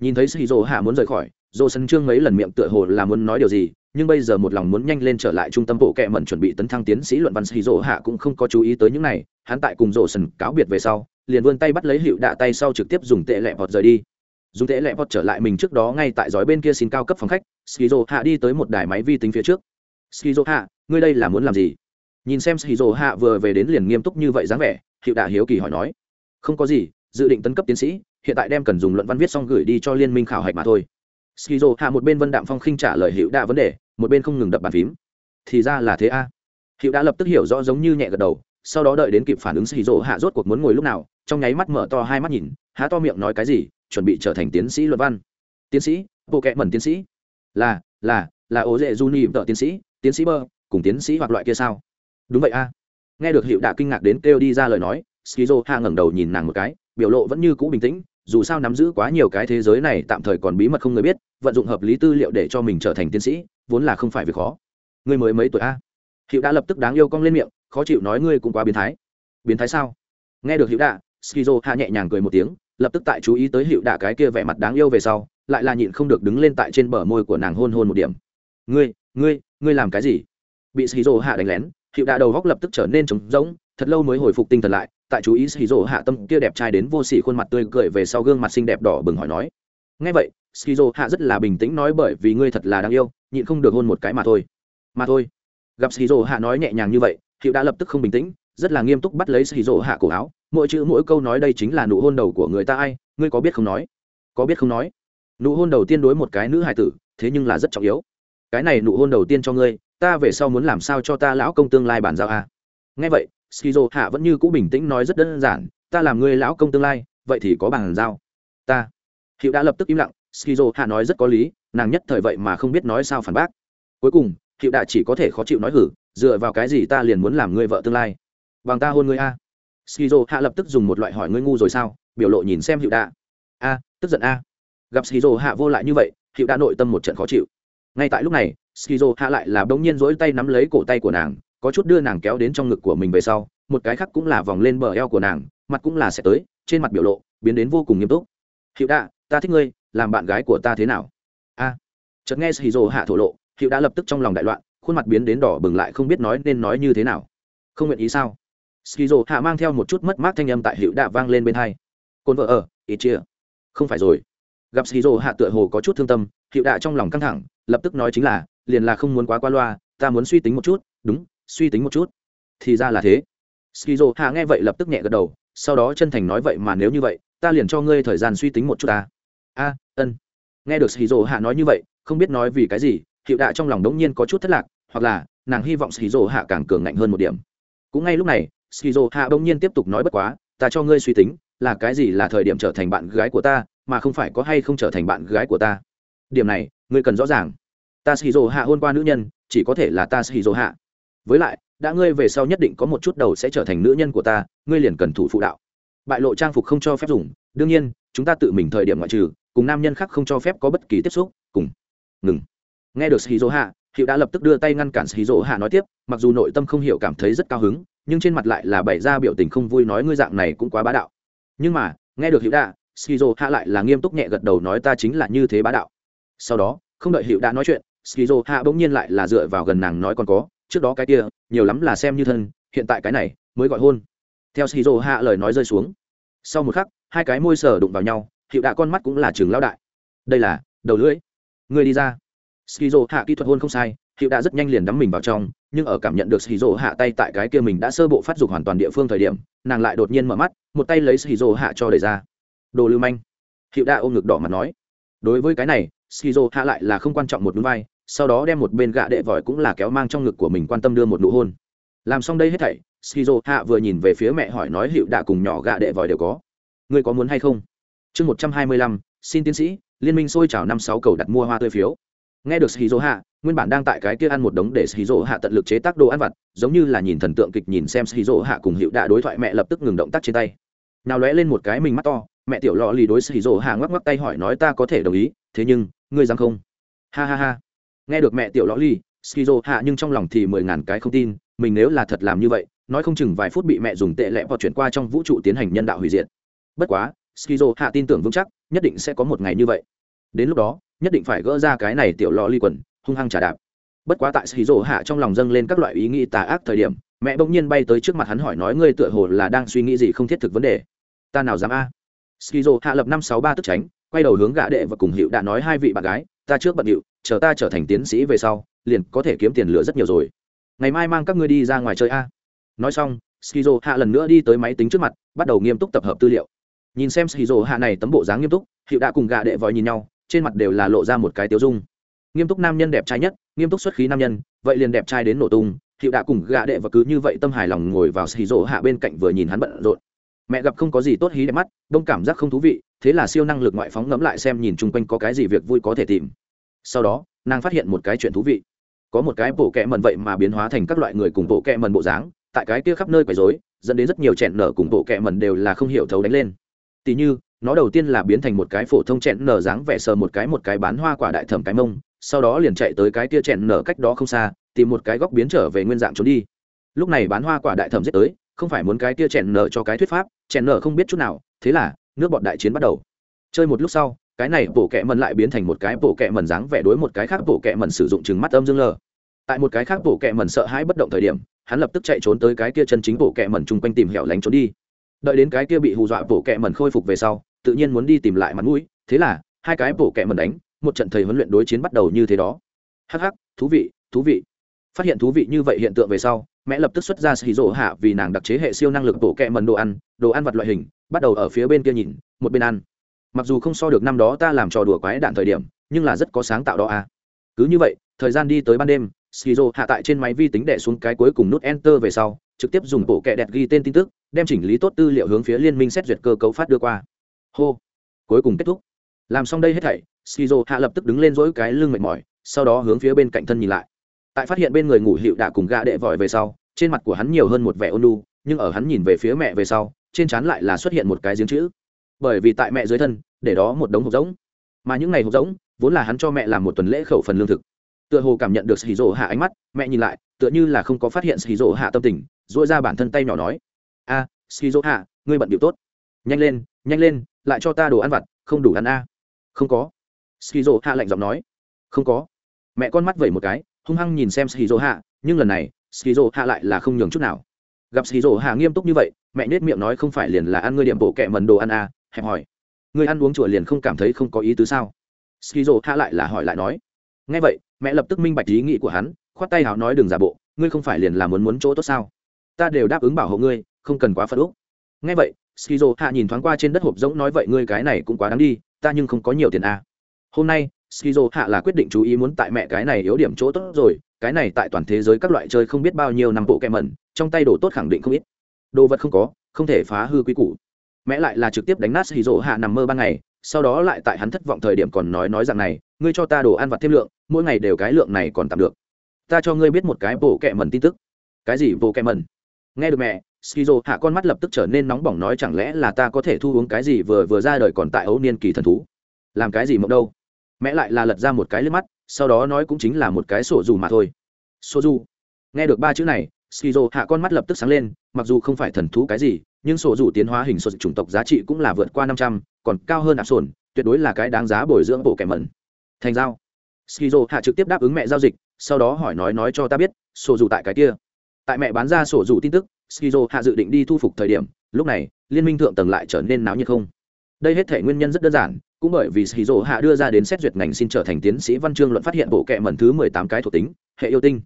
Speaker 1: Nhìn thấy shizu hạ muốn rời khỏi dồ sân trương mấy lần miệng tựa hồ là muốn nói điều gì nhưng bây giờ một lòng muốn nhanh lên trở lại trung tâm bộ kệ mẩn chuẩn bị tấn thăng tiến sĩ luận văn sĩ rỗ hạ cũng không có chú ý tới những này, hắn tại cùng rổ sần cáo biệt về sau, liền vươn tay bắt lấy hiệu đạ tay sau trực tiếp dùng tệ lẹ vọt rời đi. Dùng tệ lẹ vọt trở lại mình trước đó ngay tại giói bên kia xin cao cấp phòng khách skizo hạ đi tới một đài máy vi tính phía trước. Skizo hạ, ngươi đây là muốn làm gì? Nhìn xem skizo hạ vừa về đến liền nghiêm túc như vậy dáng vẻ hiệu đạ hiếu kỳ hỏi nói. Không có gì, dự định tấn cấp tiến sĩ, hiện tại đem cần dùng luận văn viết xong gửi đi cho liên minh khảo hạch mà thôi. Skizo hạ một bên vân đạm phong khinh trả lời hiệu đạ vấn đề một bên không ngừng đập bàn phím. Thì ra là thế a. Hiệu đã lập tức hiểu rõ giống như nhẹ gật đầu, sau đó đợi đến kịp phản ứng xì rỗ hạ rốt cuộc muốn ngồi lúc nào, trong nháy mắt mở to hai mắt nhìn, há to miệng nói cái gì, chuẩn bị trở thành tiến sĩ luật văn. Tiến sĩ, bộ kệ mẩn tiến sĩ. Là là là ố dễ du ni vợ tiến sĩ tiến sĩ bơ, cùng tiến sĩ hoặc loại kia sao? Đúng vậy a. Nghe được hiệu đã kinh ngạc đến kêu đi ra lời nói skizo hạ ngẩng đầu nhìn nàng một cái, biểu lộ vẫn như cũ bình tĩnh dù sao nắm giữ quá nhiều cái thế giới này tạm thời còn bí mật không người biết, vận dụng hợp lý tư liệu để cho mình trở thành tiến sĩ, vốn là không phải việc khó. Ngươi mới mấy tuổi a? Hiệu đã lập tức đáng yêu cong lên miệng, khó chịu nói ngươi cũng quá biến thái. Biến thái sao? Nghe được hiệu đạ skizo hạ nhẹ nhàng cười một tiếng, lập tức tại chú ý tới hiệu đạ cái kia vẻ mặt đáng yêu về sau, lại là nhịn không được đứng lên tại trên bờ môi của nàng hôn hôn một điểm. Ngươi ngươi ngươi làm cái gì? Bị skizo hạ đánh lén, hiệu đạ đầu góc lập tức trở nên trống rỗng, thật lâu mới hồi phục tinh thần lại tại chú ý skizo hạ tâm kia đẹp trai đến vô sỉ khuôn mặt tươi cười về sau gương mặt xinh đẹp đỏ bừng hỏi nói, nghe vậy skizo hạ rất là bình tĩnh nói bởi vì ngươi thật là đáng yêu, nhịn không được hôn một cái mà thôi. Mà thôi. Gặp skizo hạ nói nhẹ nhàng như vậy hiệu đã lập tức không bình tĩnh, rất là nghiêm túc bắt lấy skizo hạ cổ áo, mỗi chữ mỗi câu nói đây chính là nụ hôn đầu của người ta ai, ngươi có biết không nói? Có biết không nói. Nụ hôn đầu tiên đối một cái nữ hài tử, thế nhưng là rất trọng yếu. Cái này nụ hôn đầu tiên cho ngươi, ta về sau muốn làm sao cho ta lão công tương lai bản giao a nghe vậy skizo hạ vẫn như cũ bình tĩnh nói rất đơn giản, ta làm ngươi lão công tương lai, vậy thì có bằng giao. Ta. Hiệu đã lập tức im lặng skizo hạ nói rất có lý, nàng nhất thời vậy mà không biết nói sao phản bác. Cuối cùng, hiệu đã chỉ có thể khó chịu nói hử, dựa vào cái gì ta liền muốn làm ngươi vợ tương lai? Bằng ta hôn ngươi a. Skizo hạ lập tức dùng một loại hỏi ngươi ngu rồi sao, biểu lộ nhìn xem hiệu đã. A, tức giận a. Gặp skizo hạ vô lại như vậy, hiệu đã nội tâm một trận khó chịu. Ngay tại lúc này skizo hạ lại là bỗng nhiên dỗi tay nắm lấy cổ tay của nàng có chút đưa nàng kéo đến trong ngực của mình về sau, một cái khác cũng là vòng lên bờ eo của nàng, mặt cũng là sẽ tới, trên mặt biểu lộ biến đến vô cùng nghiêm túc. Hiệu đạ, ta thích ngươi, làm bạn gái của ta thế nào? A. Chợt nghe xì rồ hạ thổ lộ, hiệu đã lập tức trong lòng đại loạn, khuôn mặt biến đến đỏ bừng lại không biết nói nên nói như thế nào. Không nguyện ý sao? Skizo hạ mang theo một chút mất mát thanh âm tại hiệu đạ vang lên bên hai. Cồn vợ ở ít chia. Không phải rồi. Gặp skizo hạ tựa hồ có chút thương tâm, hiệu đạ trong lòng căng thẳng, lập tức nói chính là, liền là không muốn quá qua loa, ta muốn suy tính một chút, đúng suy tính một chút. Thì ra là thế. Skizo hạ nghe vậy lập tức nhẹ gật đầu, sau đó chân thành nói vậy mà nếu như vậy, ta liền cho ngươi thời gian suy tính một chút ta. A, ân. Nghe được shizu hạ nói như vậy, không biết nói vì cái gì, hiệu đạ trong lòng đống nhiên có chút thất lạc, hoặc là nàng hy vọng shizu hạ càng cường ngạnh hơn một điểm. Cũng ngay lúc này shizu hạ đống nhiên tiếp tục nói bất quá, ta cho ngươi suy tính, là cái gì là thời điểm trở thành bạn gái của ta, mà không phải có hay không trở thành bạn gái của ta. Điểm này, ngươi cần rõ ràng. Ta shizu hạ hôn qua nữ nhân, chỉ có thể là ta shizu hạ với lại, đã ngươi về sau nhất định có một chút đầu sẽ trở thành nữ nhân của ta, ngươi liền cần thủ phụ đạo. Bại lộ trang phục không cho phép dùng, đương nhiên, chúng ta tự mình thời điểm ngoại trừ, cùng nam nhân khác không cho phép có bất kỳ tiếp xúc, cùng. Ngừng. Nghe được shizu hạ hiệu đã lập tức đưa tay ngăn cản shizu hạ nói tiếp, mặc dù nội tâm không hiểu cảm thấy rất cao hứng, nhưng trên mặt lại là bày ra biểu tình không vui nói ngươi dạng này cũng quá bá đạo. Nhưng mà, nghe được hiệu đã shizu hạ lại là nghiêm túc nhẹ gật đầu nói ta chính là như thế bá đạo. Sau đó, không đợi hiệu đã nói chuyện shizu hạ bỗng nhiên lại là dựa vào gần nàng nói còn có trước đó cái kia, nhiều lắm là xem như thân, hiện tại cái này, mới gọi hôn. Theo xì rỗ hạ lời nói rơi xuống. Sau một khắc, hai cái môi sờ đụng vào nhau, hiệu đạ con mắt cũng là trường lao đại. Đây là, đầu lưỡi. Người đi ra. Skizo hạ kỹ thuật hôn không sai, hiệu đã rất nhanh liền đắm mình vào trong, nhưng ở cảm nhận được skizo hạ tay tại cái kia mình đã sơ bộ phát dục hoàn toàn địa phương thời điểm, nàng lại đột nhiên mở mắt, một tay lấy skizo hạ cho đẩy ra. Đồ lưu manh. Hiệu đã ôm ngực đỏ mặt nói. Đối với cái này skizo hạ lại là không quan trọng một núi vai sau đó đem một bên gạ đệ vòi cũng là kéo mang trong ngực của mình quan tâm đưa một nụ hôn. Làm xong đây hết thảy shizu hạ vừa nhìn về phía mẹ hỏi nói hiệu đã cùng nhỏ gạ đệ vòi đều có. Ngươi có muốn hay không? Chương một trăm hai mươi lăm, xin tiến sĩ, liên minh xôi chào năm sáu cầu đặt mua hoa tươi phiếu. Nghe được shizu hạ, nguyên bản đang tại cái kia ăn một đống để shizu hạ tận lực chế tác đồ ăn vặt, giống như là nhìn thần tượng kịch nhìn xem shizu hạ cùng hiệu đạ đối thoại mẹ lập tức ngừng động tác trên tay. Nào lóe lên một cái mình mắt to, mẹ tiểu lò lì đối shizu hạ ngoắc ngoắc tay hỏi nói ta có thể đồng ý, thế nhưng, ngươi dám không? Ha ha ha nghe được mẹ tiểu lõ ly, skizo hạ nhưng trong lòng thì mười ngàn cái không tin, mình nếu là thật làm như vậy, nói không chừng vài phút bị mẹ dùng tệ lẽ vào chuyển qua trong vũ trụ tiến hành nhân đạo hủy diệt. Bất quá, skizo hạ tin tưởng vững chắc, nhất định sẽ có một ngày như vậy. Đến lúc đó, nhất định phải gỡ ra cái này tiểu lò ly quần, hung hăng trả đạp. Bất quá tại skizo hạ trong lòng dâng lên các loại ý nghĩ tà ác thời điểm, mẹ bỗng nhiên bay tới trước mặt hắn hỏi nói, ngươi tựa hồ là đang suy nghĩ gì không thiết thực vấn đề? Ta nào dám a? Skizo hạ lập năm sáu ba tức tránh, quay đầu hướng gã đệ và cùng hiệu đã nói hai vị bạn gái ta trước bận điệu, chờ ta trở thành tiến sĩ về sau, liền có thể kiếm tiền lửa rất nhiều rồi. Ngày mai mang các ngươi đi ra ngoài chơi a. Nói xong, skizo hạ lần nữa đi tới máy tính trước mặt, bắt đầu nghiêm túc tập hợp tư liệu. Nhìn xem skizo hạ này tấm bộ dáng nghiêm túc, hiệu đã cùng gã đệ vòi nhìn nhau, trên mặt đều là lộ ra một cái tiêu dung. Nghiêm túc nam nhân đẹp trai nhất, nghiêm túc xuất khí nam nhân, vậy liền đẹp trai đến nổ tung, hiệu đã cùng gã đệ và cứ như vậy tâm hài lòng ngồi vào xì rỗ hạ bên cạnh vừa nhìn hắn bận rộn mẹ gặp không có gì tốt hí đẹp mắt, đông cảm giác không thú vị, thế là siêu năng lực ngoại phóng ngẫm lại xem nhìn chung quanh có cái gì việc vui có thể tìm. Sau đó, nàng phát hiện một cái chuyện thú vị. Có một cái bộ kẹ mần vậy mà biến hóa thành các loại người cùng bộ kẹ mần bộ dáng, tại cái kia khắp nơi quấy rối, dẫn đến rất nhiều chẹn nở cùng bộ kẹ mần đều là không hiểu thấu đánh lên. Tỉ như, nó đầu tiên là biến thành một cái phổ thông chẹn nở dáng vẻ sờ một cái một cái bán hoa quả đại thẩm cái mông, sau đó liền chạy tới cái kia chẹn nở cách đó không xa, tìm một cái góc biến trở về nguyên dạng trốn đi. Lúc này bán hoa quả đại thẩm giết tới không phải muốn cái kia chèn nở cho cái thuyết pháp, chèn nở không biết chút nào, thế là, nước bọn đại chiến bắt đầu. Chơi một lúc sau, cái này bổ kẹ mần lại biến thành một cái bổ kẹ mần dáng vẻ đối một cái khác bổ kẹ mần sử dụng chừng mắt âm dương lờ. Tại một cái khác bổ kẹ mần sợ hãi bất động thời điểm, hắn lập tức chạy trốn tới cái kia chân chính bổ kẹ mần chung quanh tìm hẻo lánh trốn đi. Đợi đến cái kia bị hù dọa bổ kẹ mần khôi phục về sau, tự nhiên muốn đi tìm lại mặt mũi, thế là, hai cái bổ kẹ mần đánh, một trận thầy huấn luyện đối chiến bắt đầu như thế đó. Hắc hắc, thú vị thú vị. Phát hiện thú vị như vậy hiện tượng về sau mẹ lập tức xuất ra xì rỗ hạ vì nàng đặc chế hệ siêu năng lực bổ kẹ mần đồ ăn đồ ăn vặt loại hình, bắt đầu ở phía bên kia nhìn, một bên ăn. Mặc dù không so được năm đó ta làm trò đùa quái đạn thời điểm, nhưng là rất có sáng tạo đó à. Cứ như vậy, thời gian đi tới ban đêm skizo hạ tại trên máy vi tính đẻ xuống cái cuối cùng nút enter về sau, trực tiếp dùng bộ kẹ đẹp ghi tên tin tức, đem chỉnh lý tốt tư liệu hướng phía liên minh xét duyệt cơ cấu phát đưa qua. Hô. Cuối cùng kết thúc. Làm xong đây hết thảy shizu hạ lập tức đứng lên dỗi cái lưng mệt mỏi, sau đó hướng phía bên cạnh thân nhìn lại tại phát hiện bên người ngủ hiệu đã cùng gạ đệ vòi về sau trên mặt của hắn nhiều hơn một vẻ ôn lu nhưng ở hắn nhìn về phía mẹ về sau trên trán lại là xuất hiện một cái giếng chữ. Bởi vì tại mẹ dưới thân để đó một đống hộp rỗng. Mà những ngày hộp rỗng vốn là hắn cho mẹ làm một tuần lễ khẩu phần lương thực. Tựa hồ cảm nhận được xì rỗ hạ ánh mắt mẹ nhìn lại tựa như là không có phát hiện xì rỗ hạ tâm tình dỗi ra bản thân tay nhỏ nói a à, xì rỗ hạ ngươi bận điệu tốt. Nhanh lên nhanh lên lại cho ta đồ ăn vặt không đủ ăn a. Không có. Skizo hạ lạnh giọng nói không có. Mẹ con mắt vẩy một cái hung hăng nhìn xem skizo hạ, nhưng lần này skizo hạ lại là không nhường chút nào. Gặp skizo hạ nghiêm túc như vậy, mẹ nết miệng nói không phải liền là ăn ngươi điểm bộ kẹ mần đồ ăn a hẹp hỏi. Ngươi ăn uống chùa liền không cảm thấy không có ý tứ sao? Skizo hạ lại là hỏi lại nói. Nghe vậy, mẹ lập tức minh bạch ý nghĩ của hắn, khoát tay hào nói đừng giả bộ, ngươi không phải liền là muốn muốn chỗ tốt sao? Ta đều đáp ứng bảo hộ ngươi, không cần quá phật úc nghe vậy skizo hạ nhìn thoáng qua trên đất hộp rỗng nói vậy ngươi cái này cũng quá đáng đi, ta nhưng không có nhiều tiền à. hôm nay skizo hạ là quyết định chú ý muốn tại mẹ cái này yếu điểm chỗ tốt rồi, cái này tại toàn thế giới các loại chơi không biết bao nhiêu năm bộ kẹ mẩn, trong tay đồ tốt khẳng định không ít. Đồ vật không có, không thể phá hư quý củ. Mẹ lại là trực tiếp đánh nát skizo hạ nằm mơ ban ngày, sau đó lại tại hắn thất vọng thời điểm còn nói nói rằng này, ngươi cho ta đồ ăn vặt thêm lượng, mỗi ngày đều cái lượng này còn tạm được. Ta cho ngươi biết một cái bộ kẹ mẩn tin tức. Cái gì bộ kẹ mẩn? Nghe được mẹ, skizo hạ con mắt lập tức trở nên nóng bỏng nói chẳng lẽ là ta có thể thu uống cái gì vừa vừa ra đời còn tại ấu niên kỳ thần thú? Làm cái gì mộng đâu? Mẹ lại là lật ra một cái lên mắt, sau đó nói cũng chính là một cái sổ dù mà thôi. Sổ dù. Nghe được ba chữ này, skizo hạ con mắt lập tức sáng lên, mặc dù không phải thần thú cái gì, nhưng sổ dù tiến hóa hình sổ chủng tộc giá trị cũng là vượt qua năm trăm, còn cao hơn ạp sổn tuyệt đối là cái đáng giá bồi dưỡng bộ kẻ mẩn. Thành giao. Skizo hạ trực tiếp đáp ứng mẹ giao dịch, sau đó hỏi nói nói cho ta biết, sổ dù tại cái kia. Tại mẹ bán ra sổ dù tin tức, skizo hạ dự định đi thu phục thời điểm, lúc này, liên minh thượng tầng lại trở nên náo nhiệt không? Đây hết thể nguyên nhân rất đơn giản, cũng bởi vì skizo hạ đưa ra đến xét duyệt ngành xin trở thành tiến sĩ văn chương luận phát hiện bộ kệ mẩn thứ mười tám cái thuộc tính, hệ yêu tinh.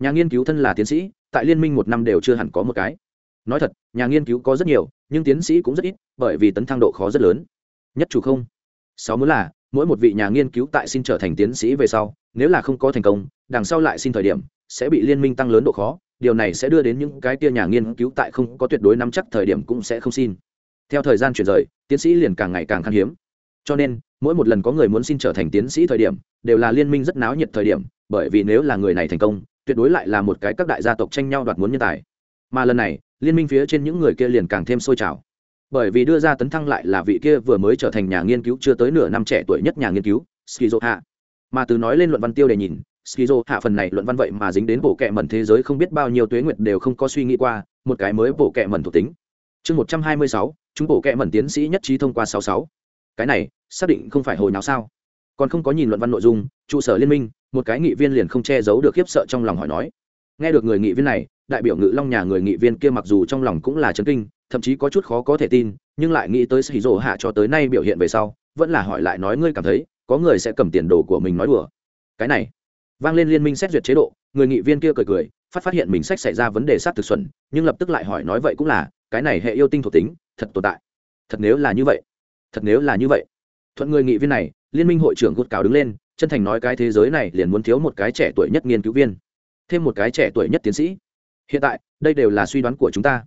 Speaker 1: Nhà nghiên cứu thân là tiến sĩ, tại liên minh một năm đều chưa hẳn có một cái. Nói thật, nhà nghiên cứu có rất nhiều, nhưng tiến sĩ cũng rất ít, bởi vì tấn thăng độ khó rất lớn. Nhất chủ không. Sáu muốn là, mỗi một vị nhà nghiên cứu tại xin trở thành tiến sĩ về sau, nếu là không có thành công, đằng sau lại xin thời điểm, sẽ bị liên minh tăng lớn độ khó, điều này sẽ đưa đến những cái tia nhà nghiên cứu tại không có tuyệt đối nắm chắc thời điểm cũng sẽ không xin. Theo thời gian chuyển rời tiến sĩ liền càng ngày càng khan hiếm. Cho nên, mỗi một lần có người muốn xin trở thành tiến sĩ thời điểm, đều là liên minh rất náo nhiệt thời điểm, bởi vì nếu là người này thành công, tuyệt đối lại là một cái các đại gia tộc tranh nhau đoạt muốn nhân tài. Mà lần này, liên minh phía trên những người kia liền càng thêm sôi trào. Bởi vì đưa ra tấn thăng lại là vị kia vừa mới trở thành nhà nghiên cứu chưa tới nửa năm trẻ tuổi nhất nhà nghiên cứu skizo hạ mà từ nói lên luận văn tiêu để nhìn skizo hạ phần này luận văn vậy mà dính đến bộ kệ mẩn thế giới không biết bao nhiêu tuế nguyệt đều không có suy nghĩ qua, một cái mới bộ kệ mẩn thuộc tính. Chương một trăm hai mươi sáu chúng bộ kệ mẩn tiến sĩ nhất trí thông qua sáu sáu. Cái này, xác định không phải hồi nào sao? Còn không có nhìn luận văn nội dung, trụ sở liên minh, một cái nghị viên liền không che giấu được khiếp sợ trong lòng hỏi nói. Nghe được người nghị viên này, đại biểu ngự long nhà người nghị viên kia mặc dù trong lòng cũng là chấn kinh, thậm chí có chút khó có thể tin, nhưng lại nghĩ tới sĩ rỗ hạ cho tới nay biểu hiện về sau, vẫn là hỏi lại nói ngươi cảm thấy, có người sẽ cầm tiền đồ của mình nói đùa. Cái này, vang lên liên minh xét duyệt chế độ, người nghị viên kia cười cười, phát phát hiện mình sách xảy ra vấn đề sát thực xuẩn, nhưng lập tức lại hỏi nói vậy cũng là cái này hệ yêu tinh thuộc tính, thật tồn tại. Thật nếu là như vậy. Thật nếu là như vậy. Thuận người nghị viên này, liên minh hội trưởng gột cáo đứng lên, chân thành nói cái thế giới này liền muốn thiếu một cái trẻ tuổi nhất nghiên cứu viên. Thêm một cái trẻ tuổi nhất tiến sĩ. Hiện tại, đây đều là suy đoán của chúng ta.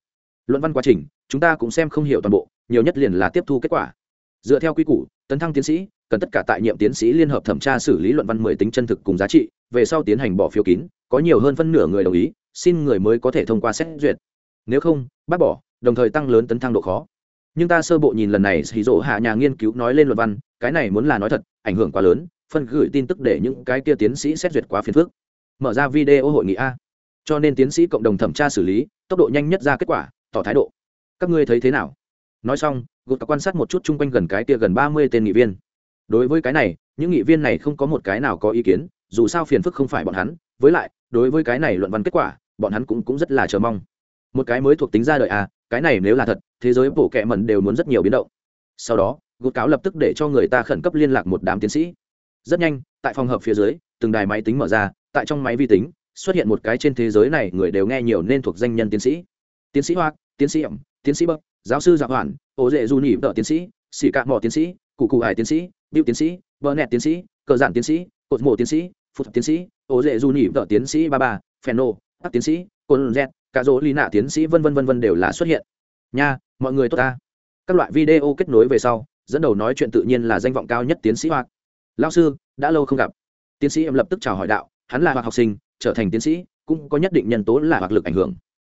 Speaker 1: Luận văn quá trình, chúng ta cũng xem không hiểu toàn bộ, nhiều nhất liền là tiếp thu kết quả. Dựa theo quy củ, tấn thăng tiến sĩ, cần tất cả tại nhiệm tiến sĩ liên hợp thẩm tra xử lý luận văn mười tính chân thực cùng giá trị, về sau tiến hành bỏ phiếu kín, có nhiều hơn phân nửa người đồng ý, xin người mới có thể thông qua xét duyệt. Nếu không, bác bỏ đồng thời tăng lớn tấn thăng độ khó. Nhưng ta sơ bộ nhìn lần này hì rỗ hạ nhà nghiên cứu nói lên luận văn, cái này muốn là nói thật, ảnh hưởng quá lớn, phân gửi tin tức để những cái kia tiến sĩ xét duyệt quá phiền phức. Mở ra video hội nghị a. Cho nên tiến sĩ cộng đồng thẩm tra xử lý, tốc độ nhanh nhất ra kết quả, tỏ thái độ. Các ngươi thấy thế nào? Nói xong, gột quan sát một chút chung quanh gần cái kia gần ba mươi tên nghị viên. Đối với cái này, những nghị viên này không có một cái nào có ý kiến, dù sao phiền phức không phải bọn hắn. Với lại, đối với cái này luận văn kết quả, bọn hắn cũng cũng rất là chờ mong. Một cái mới thuộc tính ra đời à cái này nếu là thật, thế giới bộ kệ mẩn đều muốn rất nhiều biến động. Sau đó gột cáo lập tức để cho người ta khẩn cấp liên lạc một đám tiến sĩ. Rất nhanh, tại phòng hợp phía dưới, từng đài máy tính mở ra, tại trong máy vi tính, xuất hiện một cái trên thế giới này người đều nghe nhiều nên thuộc danh nhân tiến sĩ. Tiến sĩ hoa tiến sĩ ẩm, tiến sĩ bậc giáo sư dạ hoàn ố dệ du nhị vợ tiến sĩ sĩ cạn mỏ tiến sĩ, cụ cụ hải tiến sĩ biểu tiến sĩ vợ nẹt tiến sĩ, cờ giản tiến sĩ, cột mộ tiến sĩ, phụt tiến sĩ ố dệ du nhị vợ tiến sĩ ba ba phèno tắc tiến sĩ côn z, cả dỗ lì nạ tiến sĩ vân vân vân vân đều là xuất hiện. Nha, mọi người tốt ta. Các loại video kết nối về sau, dẫn đầu nói chuyện tự nhiên là danh vọng cao nhất tiến sĩ hoặc lao sư, đã lâu không gặp. Tiến sĩ em lập tức chào hỏi đạo, hắn là hoặc học sinh, trở thành tiến sĩ, cũng có nhất định nhân tố là hoặc lực ảnh hưởng.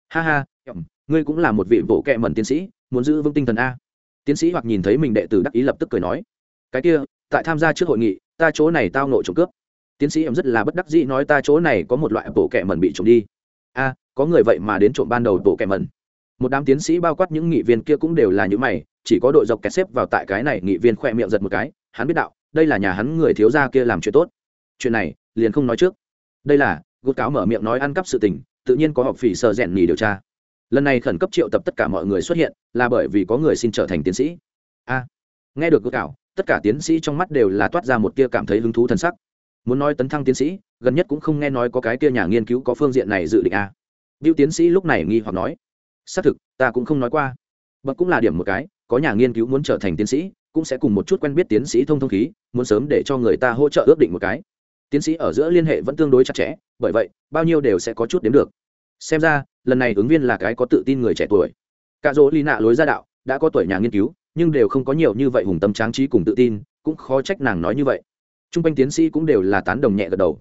Speaker 1: Ha ha ngươi cũng là một vị bộ kệ mẩn tiến sĩ, muốn giữ vững tinh thần a. Tiến sĩ hoặc nhìn thấy mình đệ tử đắc ý lập tức cười nói, cái kia, tại tham gia trước hội nghị, ta chỗ này tao nội trộm cướp. Tiến sĩ em rất là bất đắc dĩ nói, ta chỗ này có một loại bộ kệ mẩn bị trộm đi. A có người vậy mà đến trộm ban đầu bộ kẻ mẩn. Một đám tiến sĩ bao quát những nghị viên kia cũng đều là những mày, chỉ có đội dọc kẹt xếp vào tại cái này, nghị viên khoe miệng giật một cái, hắn biết đạo, đây là nhà hắn người thiếu gia kia làm chuyện tốt. Chuyện này, liền không nói trước. Đây là, gút cáo mở miệng nói ăn cắp sự tình, tự nhiên có học phỉ sờ rèn nhì điều tra. Lần này khẩn cấp triệu tập tất cả mọi người xuất hiện, là bởi vì có người xin trở thành tiến sĩ. A, nghe được gút cáo, tất cả tiến sĩ trong mắt đều là toát ra một tia cảm thấy hứng thú t sắc. Muốn nói tấn thăng tiến sĩ, gần nhất cũng không nghe nói có cái kia nhà nghiên cứu có phương diện này dự định a biểu tiến sĩ lúc này nghi hoặc nói, xác thực, ta cũng không nói qua. Bậc cũng là điểm một cái, có nhà nghiên cứu muốn trở thành tiến sĩ, cũng sẽ cùng một chút quen biết tiến sĩ thông thông khí, muốn sớm để cho người ta hỗ trợ ước định một cái. Tiến sĩ ở giữa liên hệ vẫn tương đối chặt chẽ, bởi vậy, bao nhiêu đều sẽ có chút đếm được. Xem ra, lần này ứng viên là cái có tự tin người trẻ tuổi. Cả dỗ ly nạ lối ra đạo, đã có tuổi nhà nghiên cứu, nhưng đều không có nhiều như vậy hùng tâm tráng trí cùng tự tin, cũng khó trách nàng nói như vậy. Trung quanh tiến sĩ cũng đều là tán đồng nhẹ gật đầu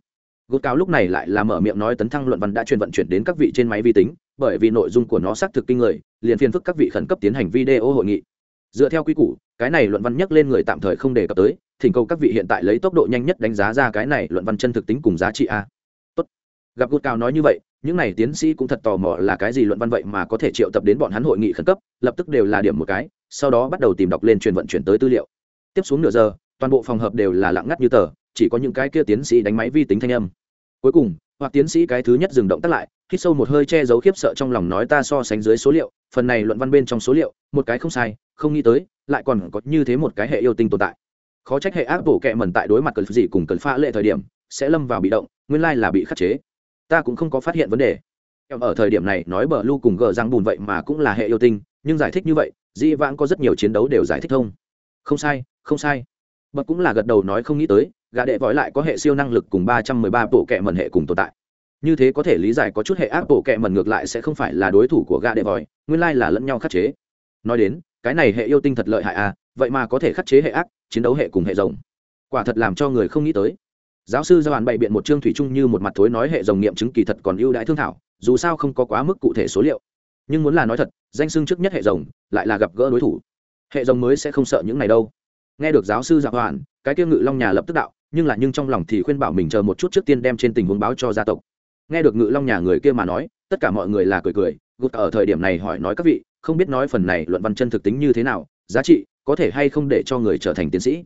Speaker 1: gốt cáo lúc này lại là mở miệng nói tấn thăng luận văn đã truyền vận chuyển đến các vị trên máy vi tính, bởi vì nội dung của nó xác thực kinh người, liền phiên phức các vị khẩn cấp tiến hành video hội nghị. Dựa theo quy củ, cái này luận văn nhắc lên người tạm thời không đề cập tới, thỉnh cầu các vị hiện tại lấy tốc độ nhanh nhất đánh giá ra cái này luận văn chân thực tính cùng giá trị a. Tốt. Gặp gút cao nói như vậy, những này tiến sĩ cũng thật tò mò là cái gì luận văn vậy mà có thể triệu tập đến bọn hắn hội nghị khẩn cấp, lập tức đều là điểm một cái, sau đó bắt đầu tìm đọc lên truyền vận chuyển tới tư liệu. Tiếp xuống nửa giờ, toàn bộ phòng hợp đều là lặng ngắt như tờ, chỉ có những cái kia tiến sĩ đánh máy vi tính thanh âm cuối cùng, hoặc tiến sĩ cái thứ nhất dừng động tác lại, hít sâu một hơi che giấu khiếp sợ trong lòng nói ta so sánh dưới số liệu, phần này luận văn bên trong số liệu, một cái không sai, không nghĩ tới, lại còn có như thế một cái hệ yêu tinh tồn tại. Khó trách hệ ác bổ kẹ mẩn tại đối mặt cần gì cùng cần pha lệ thời điểm, sẽ lâm vào bị động, nguyên lai là bị khắc chế. Ta cũng không có phát hiện vấn đề. Ở thời điểm này nói bờ lu cùng gờ răng bùn vậy mà cũng là hệ yêu tinh, nhưng giải thích như vậy, dĩ vãng có rất nhiều chiến đấu đều giải thích thông không sai không sai. Bậc cũng là gật đầu nói không nghĩ tới gã đệ vói lại có hệ siêu năng lực cùng ba trăm mười ba bộ kệ mẩn hệ cùng tồn tại. Như thế có thể lý giải có chút hệ ác bộ kệ mẩn ngược lại sẽ không phải là đối thủ của gã đệ vòi nguyên lai là lẫn nhau khắc chế. Nói đến, cái này hệ yêu tinh thật lợi hại à vậy mà có thể khắc chế hệ ác, chiến đấu hệ cùng hệ rồng. Quả thật làm cho người không nghĩ tới. Giáo sư giao hoàn bày biện một chương thủy chung như một mặt thối nói hệ rồng nghiệm chứng kỳ thật còn ưu đãi thương thảo, dù sao không có quá mức cụ thể số liệu. Nhưng muốn là nói thật, danh xưng trước nhất hệ rồng, lại là gặp gỡ đối thủ. Hệ rồng mới sẽ không sợ những này đâu. Nghe được giáo sư giao hoàn cái kia ngự long nhà lập tức đạo nhưng là nhưng trong lòng thì khuyên bảo mình chờ một chút trước tiên đem trên tình huống báo cho gia tộc. Nghe được ngự long nhà người kia mà nói, tất cả mọi người là cười cười, gút ở thời điểm này hỏi nói các vị, không biết nói phần này luận văn chân thực tính như thế nào, giá trị, có thể hay không để cho người trở thành tiến sĩ?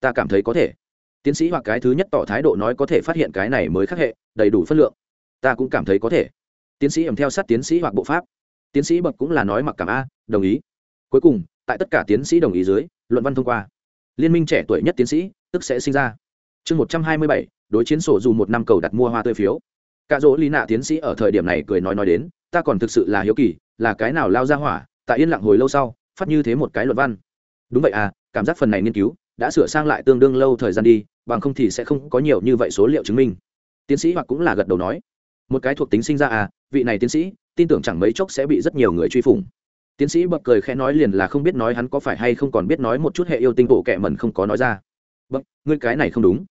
Speaker 1: Ta cảm thấy có thể. Tiến sĩ hoặc cái thứ nhất tỏ thái độ nói có thể phát hiện cái này mới khác hệ, đầy đủ phân lượng. Ta cũng cảm thấy có thể. Tiến sĩ ẩm theo sát tiến sĩ hoặc bộ pháp. Tiến sĩ bậc cũng là nói mặc cảm a, đồng ý. Cuối cùng, tại tất cả tiến sĩ đồng ý dưới, luận văn thông qua. Liên minh trẻ tuổi nhất tiến sĩ, tức sẽ sinh ra chương một trăm hai mươi bảy, đối chiến sổ dù một năm cầu đặt mua hoa tươi phiếu. Cả dỗ lý nạ tiến sĩ ở thời điểm này cười nói nói đến, ta còn thực sự là hiếu kỳ, là cái nào lao ra hỏa, tại yên lặng hồi lâu sau, phát như thế một cái luận văn. Đúng vậy à cảm giác phần này nghiên cứu đã sửa sang lại tương đương lâu thời gian đi, bằng không thì sẽ không có nhiều như vậy số liệu chứng minh. Tiến sĩ hoặc cũng là gật đầu nói, một cái thuộc tính sinh ra à vị này tiến sĩ, tin tưởng chẳng mấy chốc sẽ bị rất nhiều người truy phủng. Tiến sĩ bậc cười khẽ nói liền là không biết nói hắn có phải hay không còn biết nói một chút hệ yêu tinh bộ kệ mẩn không có nói ra. Bậc, ngươi cái này không đúng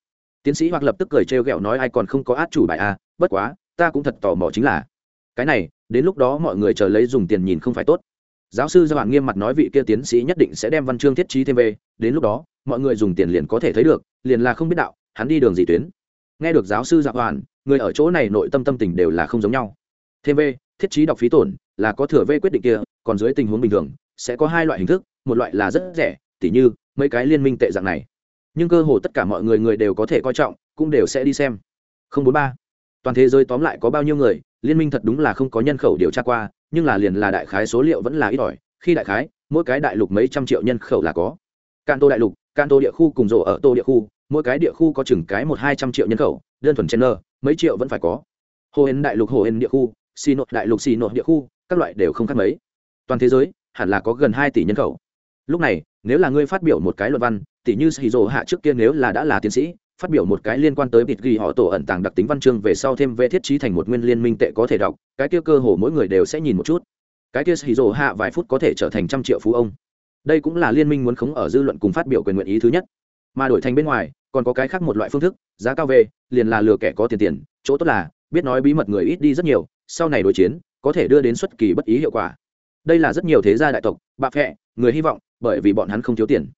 Speaker 1: tiến sĩ hoặc lập tức cười trêu ghẹo nói ai còn không có át chủ bài à bất quá, ta cũng thật tò mò chính là, cái này, đến lúc đó mọi người chờ lấy dùng tiền nhìn không phải tốt. Giáo sư do bạn nghiêm mặt nói vị kia tiến sĩ nhất định sẽ đem văn chương thiết trí thêm về, đến lúc đó, mọi người dùng tiền liền có thể thấy được, liền là không biết đạo, hắn đi đường gì tuyến. Nghe được giáo sư dạ hoàn người ở chỗ này nội tâm tâm tình đều là không giống nhau. Thêm v thiết trí đọc phí tổn, là có thừa v quyết định kia, còn dưới tình huống bình thường, sẽ có hai loại hình thức, một loại là rất rẻ, tỉ như, mấy cái liên minh tệ dạng này nhưng cơ hồ tất cả mọi người người đều có thể coi trọng, cũng đều sẽ đi xem. Không bốn ba. Toàn thế giới tóm lại có bao nhiêu người, liên minh thật đúng là không có nhân khẩu điều tra qua, nhưng là liền là đại khái số liệu vẫn là ít ỏi. Khi đại khái, mỗi cái đại lục mấy trăm triệu nhân khẩu là có. Can tô đại lục can tô địa khu cùng rổ ở tô địa khu, mỗi cái địa khu có chừng cái một hai trăm triệu nhân khẩu, đơn thuần chen nơ, mấy triệu vẫn phải có. Hồ hên đại lục, hồ hên địa khu xì nội đại lục xì nội địa khu, các loại đều không khác mấy. Toàn thế giới, hẳn là có gần hai tỷ nhân khẩu. Lúc này, nếu là ngươi phát biểu một cái luận văn tỷ như sĩ dỗ hạ trước kia nếu là đã là tiến sĩ, phát biểu một cái liên quan tới bịt ghi họ tổ ẩn tàng đặc tính văn chương về sau thêm về thiết trí thành một nguyên liên minh tệ có thể đọc, cái kia cơ hồ mỗi người đều sẽ nhìn một chút. Cái kia sĩ dỗ hạ vài phút có thể trở thành trăm triệu phú ông. Đây cũng là liên minh muốn khống ở dư luận cùng phát biểu quyền nguyện ý thứ nhất. Mà đổi thành bên ngoài, còn có cái khác một loại phương thức, giá cao về, liền là lừa kẻ có tiền tiền. Chỗ tốt là, biết nói bí mật người ít đi rất nhiều, sau này đối chiến, có thể đưa đến xuất kỳ bất ý hiệu quả. Đây là rất nhiều thế gia đại tộc, bạc phẹ người hy vọng, bởi vì bọn hắn không thiếu tiền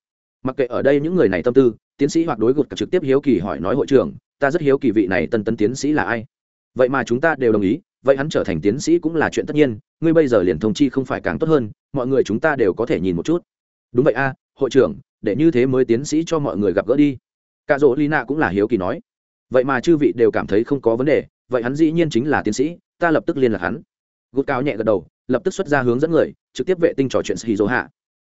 Speaker 1: mặc kệ ở đây những người này tâm tư, tiến sĩ hoặc đối gục trực tiếp hiếu kỳ hỏi nói hội trưởng, ta rất hiếu kỳ vị này tân tân tiến sĩ là ai. Vậy mà chúng ta đều đồng ý, vậy hắn trở thành tiến sĩ cũng là chuyện tất nhiên, ngươi bây giờ liền thông chi không phải càng tốt hơn, mọi người chúng ta đều có thể nhìn một chút. Đúng vậy a, hội trưởng, để như thế mới tiến sĩ cho mọi người gặp gỡ đi. Cả dỗ lina cũng là hiếu kỳ nói. Vậy mà chư vị đều cảm thấy không có vấn đề, vậy hắn dĩ nhiên chính là tiến sĩ, ta lập tức liên lạc hắn. Gút cao nhẹ gật đầu, lập tức xuất ra hướng dẫn người, trực tiếp vệ tinh trò chuyện shizu hạ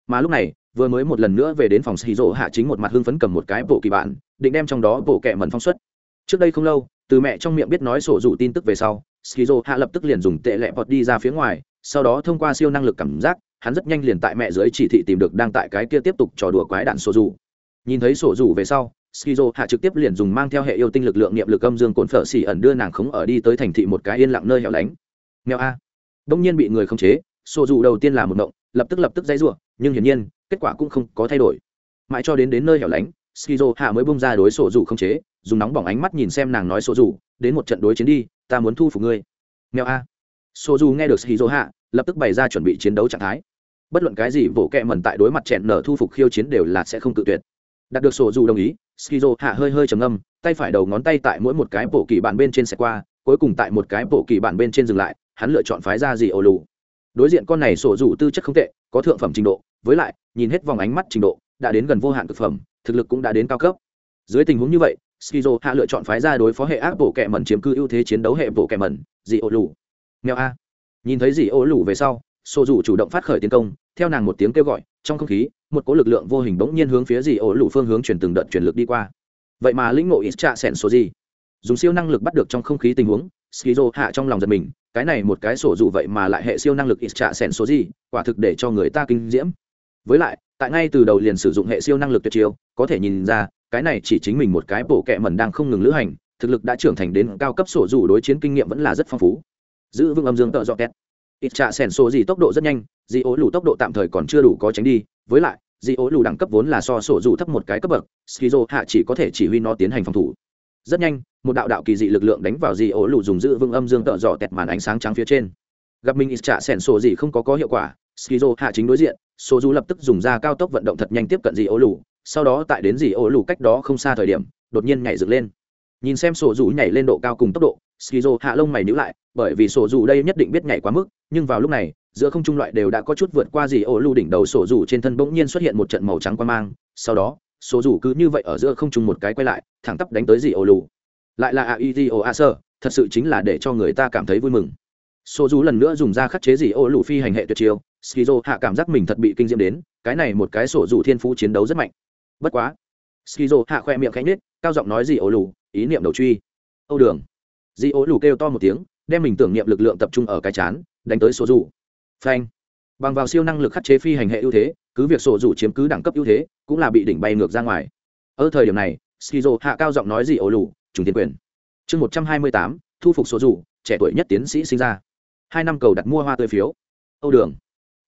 Speaker 1: mà lúc này, vừa mới một lần nữa về đến phòng xì rỗ hạ chính một mặt hưng phấn cầm một cái bộ kỳ bản, định đem trong đó bộ kẹ mẩn phong xuất. Trước đây không lâu, từ mẹ trong miệng biết nói sổ rủ tin tức về sau, shizu hạ lập tức liền dùng tệ lẹ bọt đi ra phía ngoài, sau đó thông qua siêu năng lực cảm giác, hắn rất nhanh liền tại mẹ dưới chỉ thị tìm được đang tại cái kia tiếp tục trò đùa quái đạn sổ rủ nhìn thấy sổ rủ về sau skizo hạ trực tiếp liền dùng mang theo hệ yêu tinh lực lượng niệm lực âm dương cồn phở xỉ ẩn đưa nàng khống ở đi tới thành thị một cái yên lặng nơi hẻo lánh. Nghèo a. Đông nhiên bị người khống chế, sổ rủ đầu tiên là một động lập tức lập tức dãy rủa nhưng hiển nhiên, kết quả cũng không có thay đổi. Mãi cho đến đến nơi hẻo lánh, skizo hạ mới bung ra đối sổ dù không chế, dùng nóng bỏng ánh mắt nhìn xem nàng nói sổ dù đến một trận đối chiến đi, ta muốn thu phục ngươi. Nghèo a. Sổ dù nghe được skizo hạ, lập tức bày ra chuẩn bị chiến đấu trạng thái. Bất luận cái gì vỗ kẹ mẩn tại đối mặt chẹn nở thu phục khiêu chiến đều là sẽ không tự tuyệt. Đạt được sổ dù đồng ý, skizo hạ hơi hơi trầm âm tay phải đầu ngón tay tại mỗi một cái bộ kỳ bản bên trên xe qua, cuối cùng tại một cái bộ kỳ bản bên trên dừng lại, hắn lựa chọn phái ra gì ổ lù đối diện con này sổ dù tư chất không tệ, có thượng phẩm trình độ, với lại, nhìn hết vòng ánh mắt trình độ, đã đến gần vô hạn thực phẩm, thực lực cũng đã đến cao cấp. Dưới tình huống như vậy, skizo hạ lựa chọn phái ra đối phó hệ ác bộ kẹ mẩn chiếm cư ưu thế chiến đấu hệ bộ kẹ mẩn, dị ô lù. Nghèo a. Nhìn thấy dị ô lù về sau, sổ dù chủ động phát khởi tiến công, theo nàng một tiếng kêu gọi, trong không khí, một cỗ lực lượng vô hình bỗng nhiên hướng phía dị ô lù phương hướng chuyển từng đợt chuyển lực đi qua. Vậy mà lĩnh ngộ ít trạ sẻn số gì dùng siêu năng lực bắt được trong không khí tình huống skizo hạ trong lòng giật mình, cái này một cái sổ dù vậy mà lại hệ siêu năng lực ít trạ sẻn số gì, quả thực để cho người ta kinh diễm. Với lại, tại ngay từ đầu liền sử dụng hệ siêu năng lực tuyệt chiêu, có thể nhìn ra, cái này chỉ chính mình một cái bộ kệ mẩn đang không ngừng lữ hành, thực lực đã trưởng thành đến cao cấp sổ dù đối chiến kinh nghiệm vẫn là rất phong phú. Giữ vững âm dương tợ dọ két ít trạ sẻn số gì tốc độ rất nhanh dị ố lù tốc độ tạm thời còn chưa đủ có tránh đi, với lại dị ố lù đẳng cấp vốn là so sổ dù thấp một cái cấp bậc, skizo hạ chỉ có thể chỉ huy nó tiến hành phòng thủ rất nhanh, một đạo đạo kỳ dị lực lượng đánh vào dị ổ lụ dùng giữ vương âm dương tợ dò tẹt màn ánh sáng trắng phía trên. Gặp mình ít trả sẻn sổ gì không có có hiệu quả, skizo hạ chính đối diện, số dù lập tức dùng ra cao tốc vận động thật nhanh tiếp cận dị ổ lụ sau đó tại đến dị ổ lụ cách đó không xa thời điểm, đột nhiên nhảy dựng lên. Nhìn xem sổ dù nhảy lên độ cao cùng tốc độ, skizo hạ lông mày nhữ lại, bởi vì sổ dù đây nhất định biết nhảy quá mức, nhưng vào lúc này, giữa không trung loại đều đã có chút vượt qua dị ổ lụ đỉnh đầu sổ dù trên thân bỗng nhiên xuất hiện một trận màu trắng quan mang, sau đó Số dù cứ như vậy ở giữa không trung một cái quay lại, thẳng tắp đánh tới dì ô lù lại là a i d o a sơ, thật sự chính là để cho người ta cảm thấy vui mừng. Số dù lần nữa dùng ra khắc chế dì ô lù phi hành hệ tuyệt chiêu, skizo hạ cảm giác mình thật bị kinh diễm đến, cái này một cái sổ dù thiên phú chiến đấu rất mạnh. Bất quá, skizo hạ khoe miệng khẽ nết cao giọng nói dì ô lù ý niệm đầu truy. Âu đường. Dì ô lù kêu to một tiếng, đem mình tưởng niệm lực lượng tập trung ở cái chán, đánh tới số dù. Phanh. Bằng vào siêu năng lực khắc chế phi hành hệ ưu thế cứ việc sổ dù chiếm cứ đẳng cấp ưu thế, cũng là bị đỉnh bay ngược ra ngoài. Ở thời điểm này, skizo hạ cao giọng nói gì ổ lù, trùng tiến quyền. Chương một trăm hai mươi tám, thu phục sổ dù trẻ tuổi nhất tiến sĩ sinh ra. Hai năm cầu đặt mua hoa tươi phiếu. Âu đường.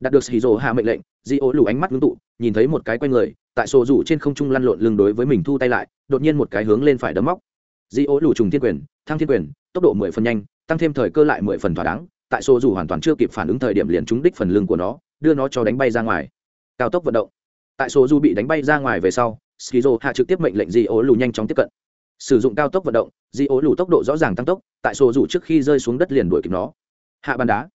Speaker 1: Đạt được skizo hạ mệnh lệnh, di ổ lù ánh mắt ngưng tụ, nhìn thấy một cái q u a n người, tại sổ dù trên không trung lăn lộn lưng đối với mình thu tay lại, đột nhiên một cái hướng lên phải đấm móc. Di ổ lù trùng thiên quyền, thăng thiên quyền, tốc độ mười phần nhanh, tăng thêm thời cơ lại mười phần thỏa đáng, tại sổ dù hoàn toàn chưa kịp phản ứng thời điểm liền trúng đích phần lưng của nó, đưa nó cho đánh bay ra ngoài cao tốc vận động. Tại số dù bị đánh bay ra ngoài về sau, skizo hạ trực tiếp mệnh lệnh di ố lù nhanh chóng tiếp cận. Sử dụng cao tốc vận động di ố lù tốc độ rõ ràng tăng tốc, tại số dù trước khi rơi xuống đất liền đuổi kịp nó. Hạ bàn đá.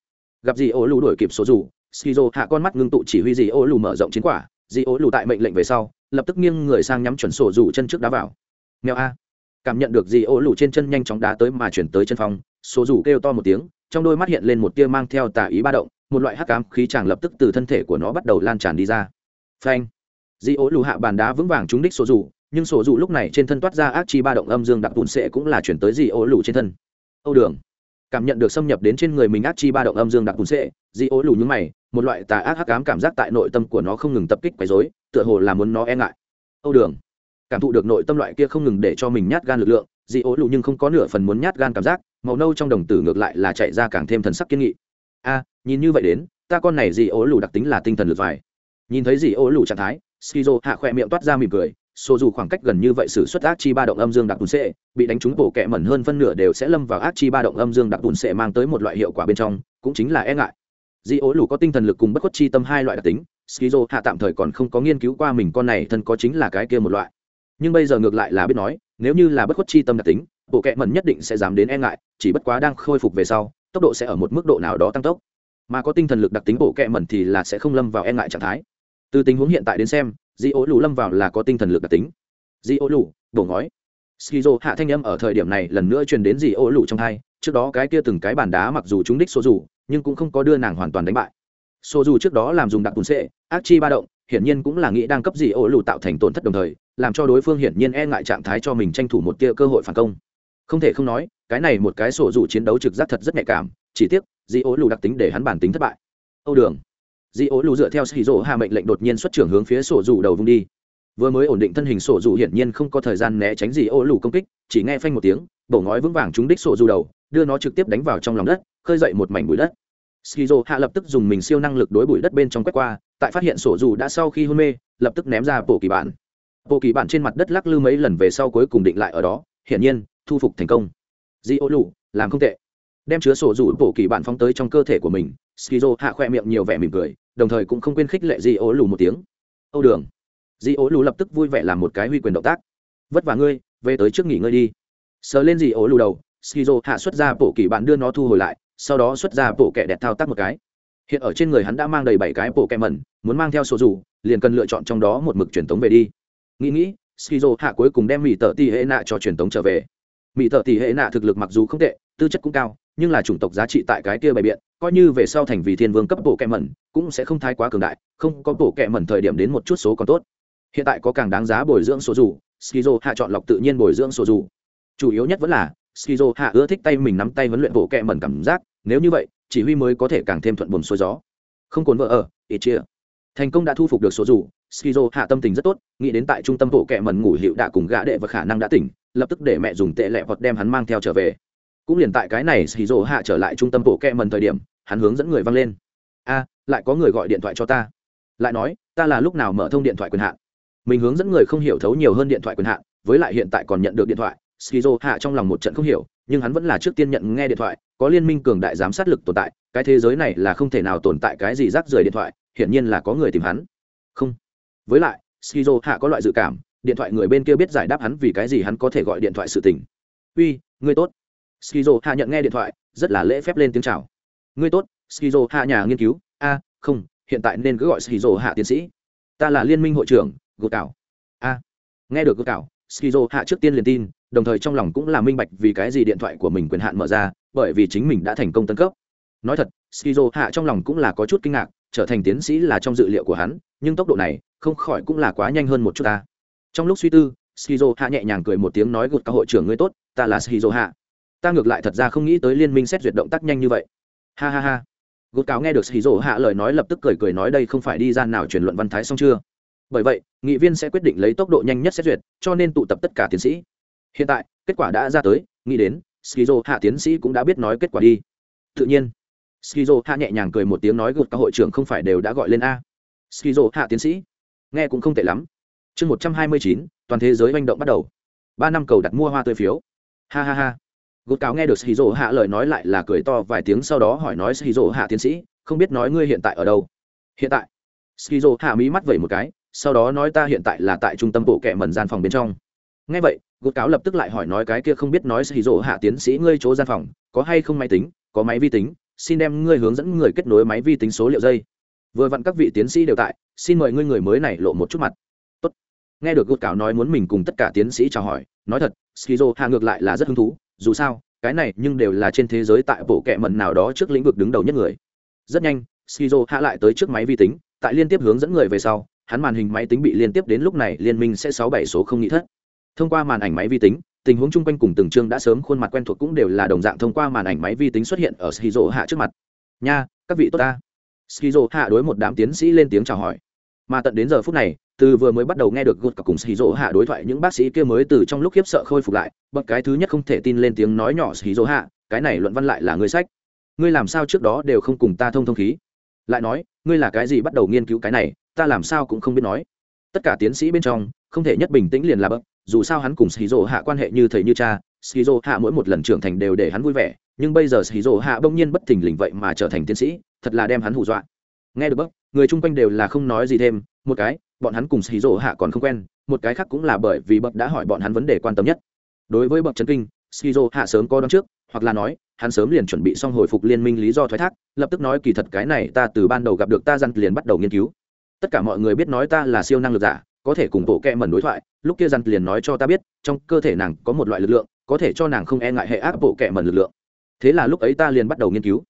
Speaker 1: Gặp di ố lù đuổi kịp số dù skizo hạ con mắt ngưng tụ chỉ huy di ố lù mở rộng chiến quả di ố lù tại mệnh lệnh về sau, lập tức nghiêng người sang nhắm chuẩn sổ dù chân trước đá vào. Nghèo a. Cảm nhận được di ố lù trên chân nhanh chóng đá tới mà chuyển tới chân phòng số dù kêu to một tiếng, trong đôi mắt hiện lên một tia mang theo tà ý ba động một loại hắc ám khí chàng lập tức từ thân thể của nó bắt đầu lan tràn đi ra. Phanh. Di ố lù hạ bàn đá vững vàng trúng đích sổ dù nhưng sổ dù lúc này trên thân toát ra ác chi ba động âm dương đặc bùn sệ cũng là chuyển tới di ố lù trên thân. Âu đường. Cảm nhận được xâm nhập đến trên người mình ác chi ba động âm dương đặc bùn sệ di ố lù nhúng mày, một loại tà ác hắc ám cảm giác tại nội tâm của nó không ngừng tập kích quấy dối tựa hồ là muốn nó e ngại. Âu đường. Cảm thụ được nội tâm loại kia không ngừng để cho mình nhát gan lực lượng, dị ố lù nhưng không có nửa phần muốn nhát gan cảm giác, màu nâu trong đồng tử ngược lại là chạy ra càng thêm thần sắc kiên nghị. A nhìn như vậy đến, ta con này dì ố lù đặc tính là tinh thần lực vải nhìn thấy dì ố lù trạng thái, skizo hạ khỏe miệng toát ra mỉm cười xô dù khoảng cách gần như vậy sự xuất ác chi ba động âm dương đặc bùn sệ, bị đánh trúng bổ kẹ mẩn hơn phân nửa đều sẽ lâm vào ác chi ba động âm dương đặc bùn sệ mang tới một loại hiệu quả bên trong, cũng chính là e ngại. Dì ố lù có tinh thần lực cùng bất khuất chi tâm hai loại đặc tính, skizo hạ tạm thời còn không có nghiên cứu qua mình con này thân có chính là cái kia một loại. Nhưng bây giờ ngược lại là biết nói, nếu như là bất khuất chi tâm đặc tính bộ kệ mẩn nhất định sẽ dám đến e ngại, chỉ bất quá đang khôi phục về sau, tốc độ sẽ ở một mức độ nào đó tăng tốc mà có tinh thần lực đặc tính bộ kệ mẩn thì là sẽ không lâm vào e ngại trạng thái. Từ tình huống hiện tại đến xem, di ố lù lâm vào là có tinh thần lực đặc tính. Di ố lù, bổ ngói. Skizo hạ thanh âm ở thời điểm này lần nữa truyền đến di ố lù trong hai. Trước đó cái kia từng cái bàn đá mặc dù chúng đích số dù nhưng cũng không có đưa nàng hoàn toàn đánh bại. Số dù trước đó làm dùng đặc bùn sệ, ác chi ba động, hiển nhiên cũng là nghĩ đang cấp dị ố lù tạo thành tổn thất đồng thời, làm cho đối phương hiển nhiên e ngại trạng thái cho mình tranh thủ một tia cơ hội phản công. Không thể không nói, cái này một cái sổ dù chiến đấu trực giác thật rất nhạy cảm chỉ tiếc dị ố lù đặc tính để hắn bản tính thất bại. Âu đường. Dị ố lù dựa theo xì rỗ hạ mệnh lệnh đột nhiên xuất trưởng hướng phía sổ dù đầu vung đi. Vừa mới ổn định thân hình sổ dù hiển nhiên không có thời gian né tránh dị ố lù công kích, chỉ nghe phanh một tiếng, bổ ngói vững vàng trúng đích sổ dù đầu, đưa nó trực tiếp đánh vào trong lòng đất, khơi dậy một mảnh bụi đất. Skizo hạ lập tức dùng mình siêu năng lực đối bụi đất bên trong quét qua, tại phát hiện sổ dù đã sau khi hôn mê, lập tức ném ra bộ kỳ bản. Bộ kỳ bản trên mặt đất lắc lư mấy lần về sau cuối cùng định lại ở đó, hiển nhiên, thu phục thành công. Di ố lù làm không tệ đem chứa sổ rủ bộ kỳ bản phóng tới trong cơ thể của mình, skizo hạ khoe miệng nhiều vẻ mỉm cười, đồng thời cũng không quên khích lệ di ố lù một tiếng. Âu đường. Di ố lù lập tức vui vẻ làm một cái huy quyền động tác. Vất vả ngươi, về tới trước nghỉ ngơi đi. Sờ lên di ố lù đầu, skizo hạ xuất ra bộ kỳ bạn đưa nó thu hồi lại, sau đó xuất ra bộ kẻ đẹp thao tác một cái. Hiện ở trên người hắn đã mang đầy bảy cái bộ kẹ mẩn, muốn mang theo sổ rủ, liền cần lựa chọn trong đó một mực truyền tống về đi. Nghĩ nghĩ, skizo hạ cuối cùng đem mỹ tợ tỷ hệ nạ cho truyền tống trở về. Mỹ tợ tỷ hệ nạ thực lực mặc dù không tệ, tư chất cũng cao nhưng là chủng tộc giá trị tại cái kia bày biện, coi như về sau thành vì thiên vương cấp bộ kẹ mẩn, cũng sẽ không thái quá cường đại, không có bộ kẹ mẩn thời điểm đến một chút số còn tốt. Hiện tại có càng đáng giá bồi dưỡng số dù, skizo hạ chọn lọc tự nhiên bồi dưỡng số dù. Chủ yếu nhất vẫn là, skizo hạ ưa thích tay mình nắm tay huấn luyện bộ kẹ mẩn cảm giác, nếu như vậy, chỉ huy mới có thể càng thêm thuận buồm xuôi gió. Không cồn vợ ở ít chia thành công đã thu phục được số dù, skizo hạ tâm tình rất tốt, nghĩ đến tại trung tâm bộ kẹ mẩn ngủ hiệu đã cùng gã đệ và khả năng đã tỉnh, lập tức để mẹ dùng tệ lẹ hoặc đem hắn mang theo trở về cũng liền tại cái này skizo hạ trở lại trung tâm bộ kẹ mần thời điểm, hắn hướng dẫn người văng lên. A, lại có người gọi điện thoại cho ta. Lại nói, ta là lúc nào mở thông điện thoại quyền hạn? Mình hướng dẫn người không hiểu thấu nhiều hơn điện thoại quyền hạn, với lại hiện tại còn nhận được điện thoại skizo hạ trong lòng một trận không hiểu, nhưng hắn vẫn là trước tiên nhận nghe điện thoại, có liên minh cường đại giám sát lực tồn tại, cái thế giới này là không thể nào tồn tại cái gì rác rưởi điện thoại, hiển nhiên là có người tìm hắn. Không. Với lại skizo hạ có loại dự cảm, điện thoại người bên kia biết giải đáp hắn vì cái gì hắn có thể gọi điện thoại sự tình. Uy, ngươi tốt skizo hạ nhận nghe điện thoại, rất là lễ phép lên tiếng chào. Ngươi tốt, skizo hạ nhà nghiên cứu. A, không, hiện tại nên cứ gọi skizo hạ tiến sĩ. Ta là liên minh hội trưởng gột cảo. A, nghe được gột cảo, skizo hạ trước tiên liền tin, đồng thời trong lòng cũng là minh bạch vì cái gì điện thoại của mình quyền hạn mở ra, bởi vì chính mình đã thành công tấn cấp. Nói thật, skizo hạ trong lòng cũng là có chút kinh ngạc, trở thành tiến sĩ là trong dự liệu của hắn, nhưng tốc độ này, không khỏi cũng là quá nhanh hơn một chút ta. Trong lúc suy tư, skizo hạ nhẹ nhàng cười một tiếng nói gột các hội trưởng ngươi tốt, ta là skizo hạ ta ngược lại thật ra không nghĩ tới liên minh xét duyệt động tác nhanh như vậy. Ha ha ha. Gột cáo nghe được skizo hạ lời nói lập tức cười cười nói đây không phải đi gian nào truyền luận văn thái xong chưa? Bởi vậy, nghị viên sẽ quyết định lấy tốc độ nhanh nhất xét duyệt, cho nên tụ tập tất cả tiến sĩ. Hiện tại, kết quả đã ra tới, nghĩ đến skizo hạ tiến sĩ cũng đã biết nói kết quả đi. Tự nhiên skizo hạ nhẹ nhàng cười một tiếng nói gột các hội trưởng không phải đều đã gọi lên a. Skizo hạ tiến sĩ, nghe cũng không tệ lắm. Chương một trăm hai mươi chín, toàn thế giới manh động bắt đầu. Ba năm cầu đặt mua hoa tươi phiếu. Ha ha ha gột cáo nghe được skizo hạ lời nói lại là cười to vài tiếng sau đó hỏi nói skizo hạ tiến sĩ, không biết nói ngươi hiện tại ở đâu? Hiện tại. Skizo hạ mí mắt vẩy một cái, sau đó nói ta hiện tại là tại trung tâm bộ kệ mần gian phòng bên trong. Nghe vậy gột cáo lập tức lại hỏi nói cái kia không biết nói xì rỗ hạ tiến sĩ ngươi chỗ gian phòng, có hay không máy tính, có máy vi tính, xin đem ngươi hướng dẫn người kết nối máy vi tính số liệu dây. Vừa vặn các vị tiến sĩ đều tại, xin mời ngươi người mới này lộ một chút mặt. Tốt. nghe được gột cáo nói muốn mình cùng tất cả tiến sĩ chào hỏi, nói thật skizo hạ ngược lại là rất hứng thú dù sao, cái này nhưng đều là trên thế giới tại bộ kệ mẩn nào đó trước lĩnh vực đứng đầu nhất người. Rất nhanh shizu hạ lại tới trước máy vi tính, tại liên tiếp hướng dẫn người về sau, hắn màn hình máy tính bị liên tiếp đến lúc này liên minh sẽ sáu bảy số không nghĩ thất. Thông qua màn ảnh máy vi tính, tình huống chung quanh cùng từng chương đã sớm khuôn mặt quen thuộc cũng đều là đồng dạng thông qua màn ảnh máy vi tính xuất hiện ở shizu hạ trước mặt. Nha, các vị tốt ta. Shizu hạ đối một đám tiến sĩ lên tiếng chào hỏi mà tận đến giờ phút này, từ vừa mới bắt đầu nghe được gột cả cùng skizo hạ đối thoại, những bác sĩ kia mới từ trong lúc khiếp sợ khôi phục lại bậc cái thứ nhất không thể tin lên tiếng nói nhỏ skizo hạ, cái này luận văn lại là ngươi sách. Ngươi làm sao trước đó đều không cùng ta thông thông khí? Lại nói, ngươi là cái gì bắt đầu nghiên cứu cái này, ta làm sao cũng không biết nói. Tất cả tiến sĩ bên trong, không thể nhất bình tĩnh liền là bậc dù sao hắn cùng shizu hạ quan hệ như thầy như cha shizu hạ mỗi một lần trưởng thành đều để hắn vui vẻ, nhưng bây giờ shizu hạ bỗng nhiên bất thình lình vậy mà trở thành tiến sĩ, thật là đem hắn hù dọa. Nghe được bậc người chung quanh đều là không nói gì thêm, một cái, bọn hắn cùng shizu hạ còn không quen, một cái khác cũng là bởi vì bậc đã hỏi bọn hắn vấn đề quan tâm nhất. Đối với bậc trấn kinh shizu hạ sớm có đón trước, hoặc là nói, hắn sớm liền chuẩn bị xong hồi phục liên minh lý do thoái thác, lập tức nói kỳ thật cái này ta từ ban đầu gặp được ta dặn liền bắt đầu nghiên cứu. Tất cả mọi người biết nói ta là siêu năng lực giả, có thể cùng bộ kẹ mẩn đối thoại, lúc kia dặn liền nói cho ta biết, trong cơ thể nàng có một loại lực lượng, có thể cho nàng không e ngại hệ áp bộ kẹ mẩn lực lượng. Thế là lúc ấy ta liền bắt đầu nghiên cứu.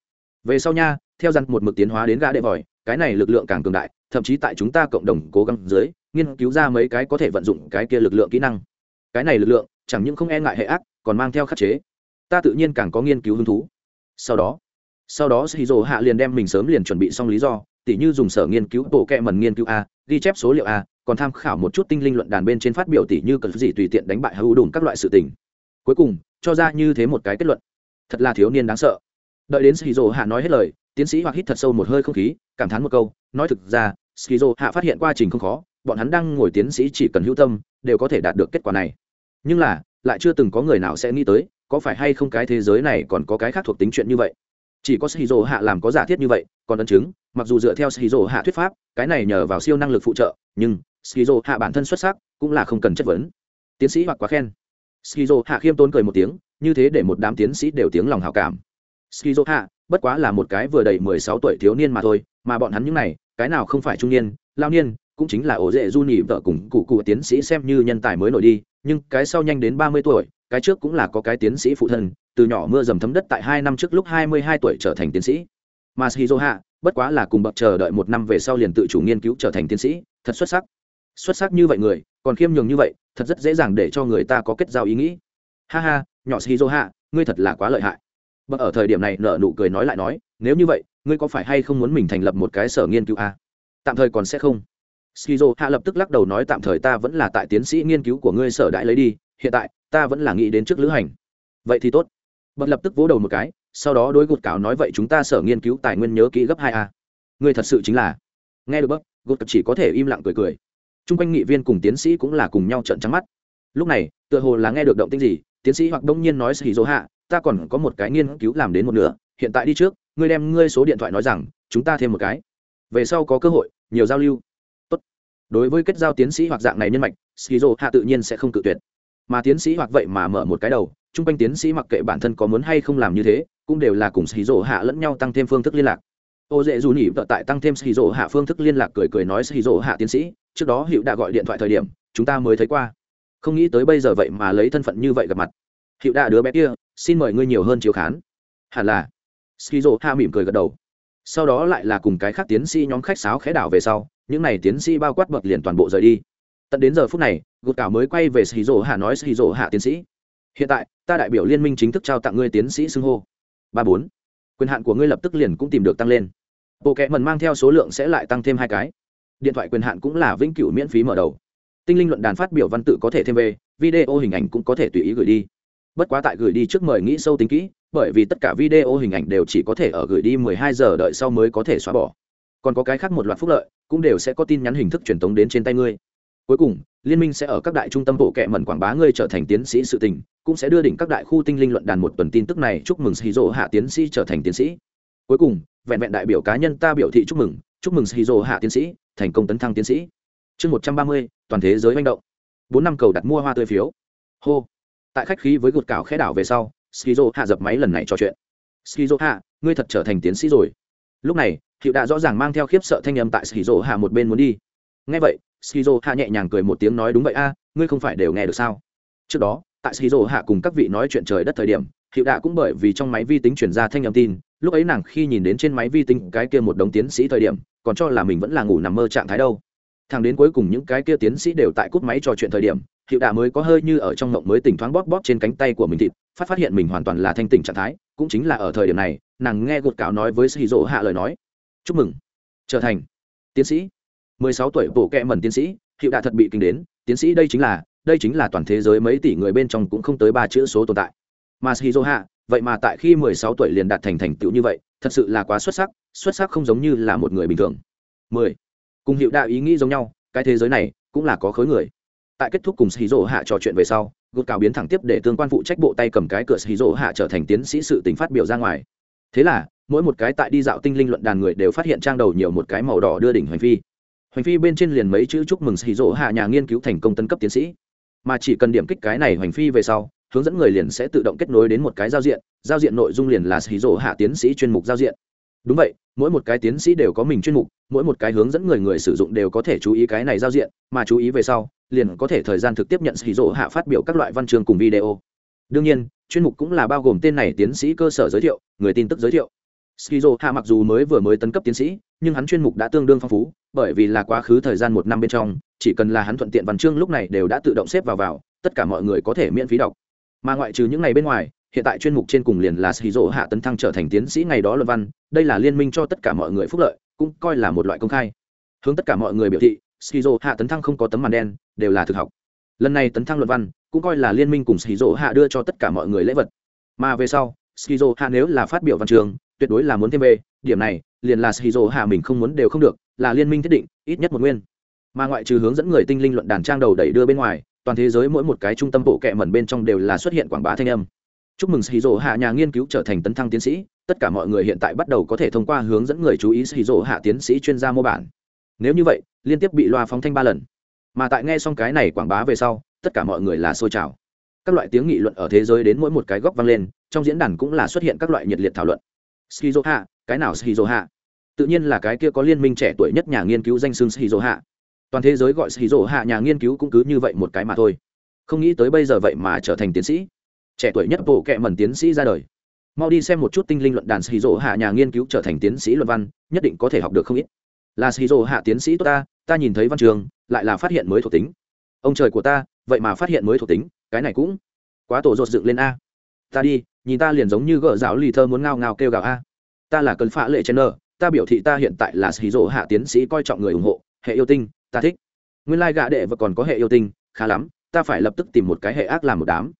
Speaker 1: Về sau nha, theo dặn một mực tiến hóa đến gã đệ vòi cái này lực lượng càng cường đại, thậm chí tại chúng ta cộng đồng cố gắng dưới, nghiên cứu ra mấy cái có thể vận dụng cái kia lực lượng kỹ năng. Cái này lực lượng, chẳng những không e ngại hệ ác, còn mang theo khắc chế. Ta tự nhiên càng có nghiên cứu hứng thú. Sau đó sau đó shizu hạ liền đem mình sớm liền chuẩn bị xong lý do, tỉ như dùng sở nghiên cứu bộ kệ mần nghiên cứu a, ghi chép số liệu a, còn tham khảo một chút tinh linh luận đàn bên trên phát biểu tỉ như cần gì tùy tiện đánh bại hữu đùm các loại sự tình. Cuối cùng, cho ra như thế một cái kết luận. Thật là thiếu niên đáng sợ. Đợi đến shizu hạ nói hết lời tiến sĩ hoặc hít thật sâu một hơi không khí, cảm thán một câu, nói thực ra, Skizo hạ phát hiện quá trình không khó, bọn hắn đang ngồi tiến sĩ chỉ cần hữu tâm, đều có thể đạt được kết quả này. Nhưng là, lại chưa từng có người nào sẽ nghĩ tới, có phải hay không cái thế giới này còn có cái khác thuộc tính chuyện như vậy? Chỉ có shizu hạ làm có giả thiết như vậy, còn ấn chứng, mặc dù dựa theo shizu hạ thuyết pháp, cái này nhờ vào siêu năng lực phụ trợ, nhưng skizo hạ bản thân xuất sắc, cũng là không cần chất vấn. Tiến sĩ hoặc quá khen. Skizo hạ khiêm tốn cười một tiếng, như thế để một đám tiến sĩ đều tiếng lòng hào cảm. Skizo hạ bất quá là một cái vừa đầy mười sáu tuổi thiếu niên mà thôi, mà bọn hắn những này, cái nào không phải trung niên, lao niên, cũng chính là ổ dễ du nhị vợ cùng cụ cụ tiến sĩ xem như nhân tài mới nổi đi, nhưng cái sau nhanh đến ba mươi tuổi, cái trước cũng là có cái tiến sĩ phụ thân, từ nhỏ mưa dầm thấm đất tại hai năm trước lúc hai mươi hai tuổi trở thành tiến sĩ. Mà shizu hạ bất quá là cùng bậc chờ đợi một năm về sau liền tự chủ nghiên cứu trở thành tiến sĩ, thật xuất sắc. Xuất sắc như vậy người, còn khiêm nhường như vậy, thật rất dễ dàng để cho người ta có kết giao ý nghĩ. Ha ha, nhỏ shizu hạ ngươi thật là quá lợi hại bậc ở thời điểm này nợ nụ cười nói lại nói, nếu như vậy, ngươi có phải hay không muốn mình thành lập một cái sở nghiên cứu a tạm thời còn sẽ không. Skizo hạ lập tức lắc đầu nói, tạm thời ta vẫn là tại tiến sĩ nghiên cứu của ngươi sở đãi lấy đi, hiện tại, ta vẫn là nghĩ đến trước lữ hành. Vậy thì tốt. Bậc lập tức vỗ đầu một cái, sau đó đối gột cáo nói, vậy chúng ta sở nghiên cứu tài nguyên nhớ kỹ gấp hai a. Ngươi thật sự chính là. Nghe được bậc gột chỉ có thể im lặng cười cười. T r u n g quanh nghị viên cùng tiến sĩ cũng là cùng nhau trận trắng mắt. Lúc này, tựa hồ là nghe được động tinh gì, tiến sĩ hoặc đông nhiên nói skizo hạ ta còn có một cái nghiên cứu làm đến một nửa, hiện tại đi trước, ngươi đem ngươi số điện thoại nói rằng, chúng ta thêm một cái. Về sau có cơ hội, nhiều giao lưu. Tốt. đối với kết giao tiến sĩ hoặc dạng này nhân mạch, skizo hạ tự nhiên sẽ không cự tuyệt. Mà tiến sĩ hoặc vậy mà mở một cái đầu, chung quanh tiến sĩ mặc kệ bản thân có muốn hay không làm như thế, cũng đều là cùng skizo hạ lẫn nhau tăng thêm phương thức liên lạc. Ô dễ dù nhỉ vợ tại tăng thêm skizo hạ phương thức liên lạc cười cười nói skizo hạ tiến sĩ, trước đó hiệu đã gọi điện thoại thời điểm, chúng ta mới thấy qua. Không nghĩ tới bây giờ vậy mà lấy thân phận như vậy gặp mặt hiệu đã đứa bé kia, xin mời ngươi nhiều hơn chiếu khán. Hẳn là. Skizo hạ mỉm cười gật đầu. Sau đó lại là cùng cái khác tiến sĩ nhóm khách sáo khẽ đảo về sau, những n à y tiến sĩ bao quát bậc liền toàn bộ rời đi. Tận đến giờ phút này, gột cảo mới quay về sĩ hạ nói sĩ hạ tiến sĩ. Hiện tại, ta đại biểu liên minh chính thức trao tặng ngươi tiến sĩ xưng hô. Ba bốn. Quyền hạn của ngươi lập tức liền cũng tìm được tăng lên. Bộ kệ mần mang theo số lượng sẽ lại tăng thêm hai cái. Điện thoại quyền hạn cũng là vĩnh cửu miễn phí mở đầu. Tinh linh luận đàn phát biểu văn tự có thể thêm về, video hình ảnh cũng có thể tùy ý gửi đi bất quá tại gửi đi trước mời nghĩ sâu tính kỹ, bởi vì tất cả video hình ảnh đều chỉ có thể ở gửi đi 12 giờ đợi sau mới có thể xóa bỏ. Còn có cái khác một loạt phúc lợi, cũng đều sẽ có tin nhắn hình thức truyền tống đến trên tay ngươi. Cuối cùng, liên minh sẽ ở các đại trung tâm bộ kệ mẩn quảng bá ngươi trở thành tiến sĩ sự tình, cũng sẽ đưa đỉnh các đại khu tinh linh luận đàn một tuần tin tức này chúc mừng shizu hạ tiến sĩ trở thành tiến sĩ. Cuối cùng, vẹn vẹn đại biểu cá nhân ta biểu thị chúc mừng chúc mừng shizu hạ tiến sĩ, thành công tấn thăng tiến sĩ. Chương một trăm ba mươi, toàn thế giới manh động. Bốn năm cầu đặt mua hoa tươi phiếu. Hô tại khách khí với gột cào khẽ đảo về sau skizo hạ dập máy lần này trò chuyện. Skizo hạ ngươi thật trở thành tiến sĩ rồi. Lúc này hiệu đã rõ ràng mang theo khiếp sợ thanh âm tại skizo hạ một bên muốn đi. Ngay vậy skizo hạ nhẹ nhàng cười một tiếng nói, đúng vậy a, ngươi không phải đều nghe được sao? Trước đó, tại skizo hạ cùng các vị nói chuyện trời đất thời điểm hiệu đã cũng bởi vì trong máy vi tính chuyển ra thanh âm tin, lúc ấy nàng khi nhìn đến trên máy vi tính cái kia một đống tiến sĩ thời điểm, còn cho là mình vẫn là ngủ nằm mơ trạng thái đâu. Thằng đến cuối cùng những cái kia tiến sĩ đều tại cúp máy trò chuyện thời điểm hiệu đà mới có hơi như ở trong mộng mới tỉnh thoáng bóp bóp trên cánh tay của mình thịt, phát phát hiện mình hoàn toàn là thanh tỉnh trạng thái, cũng chính là ở thời điểm này, nàng nghe gột cáo nói với sĩ dỗ hạ lời nói. Chúc mừng. Trở thành tiến sĩ. Mười sáu tuổi bộ kẹ mẩn tiến sĩ, hiệu đà thật bị kinh đến, tiến sĩ đây chính là, đây chính là toàn thế giới mấy tỷ người bên trong cũng không tới ba chữ số tồn tại. Mà shizu hạ, vậy mà tại khi mười sáu tuổi liền đạt thành thành tựu như vậy, thật sự là quá xuất sắc xuất sắc không giống như là một người bình thường. Mười. Cùng hiệu đạo ý nghĩ giống nhau, cái thế giới này cũng là có khối người tại kết thúc cùng sĩ dỗ hạ trò chuyện về sau gột cào biến thẳng tiếp để tương quan phụ trách bộ tay cầm cái cửa sĩ dỗ hạ trở thành tiến sĩ sự tính phát biểu ra ngoài. Thế là, mỗi một cái tại đi dạo tinh linh luận đàn người đều phát hiện trang đầu nhiều một cái màu đỏ đưa đỉnh hoành phi. Hoành phi bên trên liền mấy chữ chúc mừng sĩ dỗ hạ nhà nghiên cứu thành công tân cấp tiến sĩ. Mà chỉ cần điểm kích cái này hoành phi về sau, hướng dẫn người liền sẽ tự động kết nối đến một cái giao diện giao diện nội dung liền là sĩ dỗ hạ tiến sĩ chuyên mục giao diện đúng vậy, mỗi một cái tiến sĩ đều có mình chuyên mục, mỗi một cái hướng dẫn người người sử dụng đều có thể chú ý cái này giao diện, mà chú ý về sau, liền có thể thời gian thực tiếp nhận sĩ dỗ hạ phát biểu các loại văn chương cùng video. Đương nhiên, chuyên mục cũng là bao gồm tên này tiến sĩ cơ sở giới thiệu, người tin tức giới thiệu. Skizo hạ mặc dù mới vừa mới tấn cấp tiến sĩ, nhưng hắn chuyên mục đã tương đương phong phú, bởi vì là quá khứ thời gian một năm bên trong, chỉ cần là hắn thuận tiện văn chương lúc này đều đã tự động xếp vào vào, tất cả mọi người có thể miễn phí đọc. Mà ngoại trừ những ngày bên ngoài hiện tại chuyên mục trên cùng liền là skizo hạ tấn thăng trở thành tiến sĩ ngày đó luận văn, đây là liên minh cho tất cả mọi người phúc lợi, cũng coi là một loại công khai. Hướng tất cả mọi người biểu thị skizo hạ tấn thăng không có tấm màn đen, đều là thực học. Lần này tấn thăng luận văn, cũng coi là liên minh cùng skizo hạ đưa cho tất cả mọi người lễ vật. Mà về sau skizo hạ nếu là phát biểu văn trường, tuyệt đối là muốn thêm về, điểm này, liền là skizo hạ mình không muốn đều không được, là liên minh thiết định, ít nhất một nguyên. Mà ngoại trừ hướng dẫn người tinh linh luận đàn trang đầu đẩy đưa bên ngoài, toàn thế giới mỗi một cái trung tâm bộ kệ mẩn bên trong đều là xuất hiện quảng bá thanh âm chúc mừng shizu hạ nhà nghiên cứu trở thành tấn thăng tiến sĩ. Tất cả mọi người hiện tại bắt đầu có thể thông qua hướng dẫn người chú ý shizu hạ tiến sĩ chuyên gia mô bản. Nếu như vậy, liên tiếp bị loa phóng thanh ba lần. Mà tại nghe xong cái này quảng bá về sau, tất cả mọi người là xôi trào. Các loại tiếng nghị luận ở thế giới đến mỗi một cái góc vang lên, trong diễn đàn cũng là xuất hiện các loại nhiệt liệt thảo luận. Shizu hạ, cái nào shizu hạ? Tự nhiên là cái kia có liên minh trẻ tuổi nhất nhà nghiên cứu danh xưng shizu hạ. Toàn thế giới gọi shizu hạ nhà nghiên cứu cũng cứ như vậy một cái mà thôi. Không nghĩ tới bây giờ vậy mà trở thành tiến sĩ trẻ tuổi nhất bộ kệ mẩn tiến sĩ ra đời. Mau đi xem một chút tinh linh luận đàn skizo hạ nhà nghiên cứu trở thành tiến sĩ luận văn, nhất định có thể học được không ít. Là skizo hạ tiến sĩ tốt ta ta nhìn thấy văn trường, lại là phát hiện mới thuộc tính. Ông trời của ta, vậy mà phát hiện mới thuộc tính, cái này cũng quá tổ rột dựng lên a. Ta đi, nhìn ta liền giống như gỡ giáo lì thơ muốn ngao ngao kêu gào a. Ta là cần phạ lệ chen nơ ta biểu thị ta hiện tại là xì rỗ hạ tiến sĩ coi trọng người ủng hộ, hệ yêu tinh, ta thích. Nguyên lai gạ đệ và còn có hệ yêu tinh, khá lắm, ta phải lập tức tìm một cái hệ ác làm một đám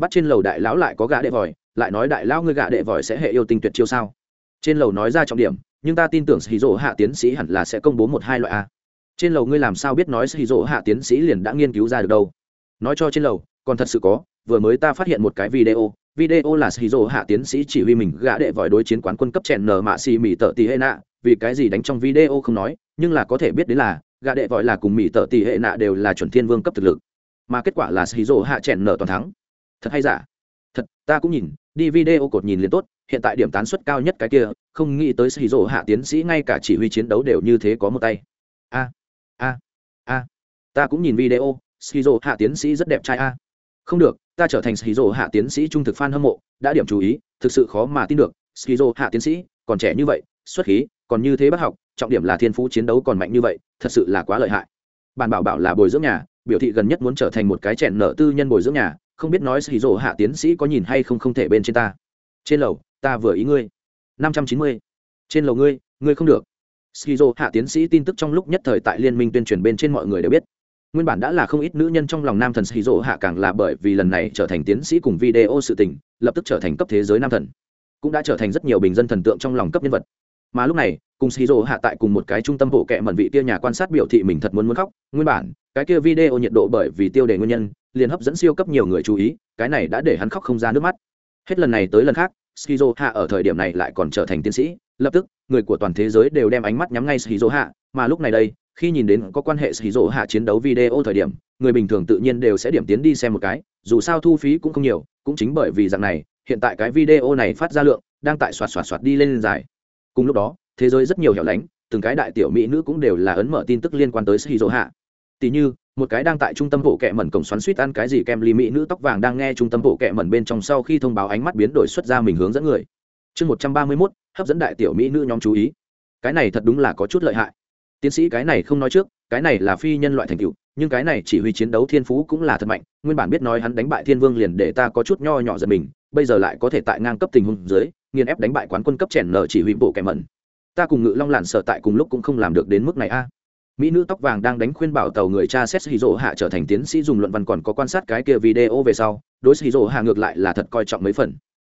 Speaker 1: bắt trên lầu đại lão lại có gã đệ vòi, lại nói đại lão ngươi gã đệ vòi sẽ hệ yêu tinh tuyệt chiêu sao? Trên lầu nói ra trọng điểm, nhưng ta tin tưởng sĩ dỗ hạ tiến sĩ hẳn là sẽ công bố một hai loại a. Trên lầu ngươi làm sao biết nói sĩ dỗ hạ tiến sĩ liền đã nghiên cứu ra được đâu? Nói cho trên lầu, còn thật sự có, vừa mới ta phát hiện một cái video video là shizu hạ tiến sĩ chỉ huy mình gã đệ vòi đối chiến quán quân cấp chèn nờ mạ xì mỉ tợ tì hệ nạ, vì cái gì đánh trong video không nói, nhưng là có thể biết đến là, gã đệ vòi là cùng mỉ tợ tì hệ nạ đều là chuẩn thiên vương cấp thực lực. Mà kết quả là shizu hạ chèn nờ toàn thắng thật hay giả? Thật, ta cũng nhìn, đi video cột nhìn liền tốt, hiện tại điểm tán suất cao nhất cái kia, không nghĩ tới shizu hạ tiến sĩ ngay cả chỉ huy chiến đấu đều như thế có một tay. A a a. Ta cũng nhìn video shizu hạ tiến sĩ rất đẹp trai a. Không được, ta trở thành shizu hạ tiến sĩ trung thực fan hâm mộ, đã điểm chú ý, thực sự khó mà tin được shizu hạ tiến sĩ, còn trẻ như vậy, xuất khí, còn như thế bác học, trọng điểm là thiên phú chiến đấu còn mạnh như vậy, thật sự là quá lợi hại. Bàn bảo bảo là bồi dưỡng nhà, biểu thị gần nhất muốn trở thành một cái chèn nợ tư nhân bồi dưỡng nhà không biết nói shizu hạ tiến sĩ có nhìn hay không không thể bên trên ta. Trên lầu, ta vừa ý ngươi. năm trăm chín mươi. Trên lầu ngươi ngươi không được. Skizo hạ tiến sĩ tin tức trong lúc nhất thời tại liên minh tuyên truyền bên trên mọi người đều biết. Nguyên bản đã là không ít nữ nhân trong lòng nam thần sĩ dỗ hạ càng là bởi vì lần này trở thành tiến sĩ cùng video sự tình, lập tức trở thành cấp thế giới nam thần. Cũng đã trở thành rất nhiều bình dân thần tượng trong lòng cấp nhân vật. Mà lúc này cùng Shiro hạ tại cùng một cái trung tâm bộ kệ mẩn vị kia nhà quan sát biểu thị mình thật muốn muốn khóc. Nguyên bản, cái kia video nhiệt độ bởi vì tiêu đề nguyên nhân, liền hấp dẫn siêu cấp nhiều người chú ý, cái này đã để hắn khóc không ra nước mắt. Hết lần này tới lần khác skizo hạ ở thời điểm này lại còn trở thành tiến sĩ, lập tức, người của toàn thế giới đều đem ánh mắt nhắm ngay skizo hạ, mà lúc này đây, khi nhìn đến có quan hệ Shiro hạ chiến đấu video thời điểm, người bình thường tự nhiên đều sẽ điểm tiến đi xem một cái, dù sao thu phí cũng không nhiều, cũng chính bởi vì dạng này, hiện tại cái video này phát ra lượng, đang tại xoạt xoạt xoạt đi lên dài. Cùng lúc đó thế giới rất nhiều hẻo lánh, từng cái đại tiểu mỹ nữ cũng đều là ấn mở tin tức liên quan tới shizu hạ tỷ như, một cái đang tại trung tâm bộ kệ mẩn cổng xoắn suýt ăn cái gì kem ly mỹ nữ tóc vàng đang nghe trung tâm bộ kệ mẩn bên trong sau khi thông báo ánh mắt biến đổi xuất ra mình hướng dẫn người. Chương một trăm ba mươi mốt, hấp dẫn đại tiểu mỹ nữ nhóm chú ý. Cái này thật đúng là có chút lợi hại. Tiến sĩ cái này không nói trước, cái này là phi nhân loại thành tựu, nhưng cái này chỉ huy chiến đấu thiên phú cũng là thật mạnh, nguyên bản biết nói hắn đánh bại thiên vương liền để ta có chút nho nhỏ giật mình, bây giờ lại có thể tại ngang cấp tình huống dưới, nghiền ép đánh bại quán quân cấp chèn nở chỉ huy bộ kẻ mẩn ta cùng ngự long lản sợ tại cùng lúc cũng không làm được đến mức này a. Mỹ nữ tóc vàng đang đánh khuyên bảo tàu người cha xét hì rỗ hạ trở thành tiến sĩ dùng luận văn còn có quan sát cái kia video về sau, đối hì rỗ hạ ngược lại là thật coi trọng mấy phần.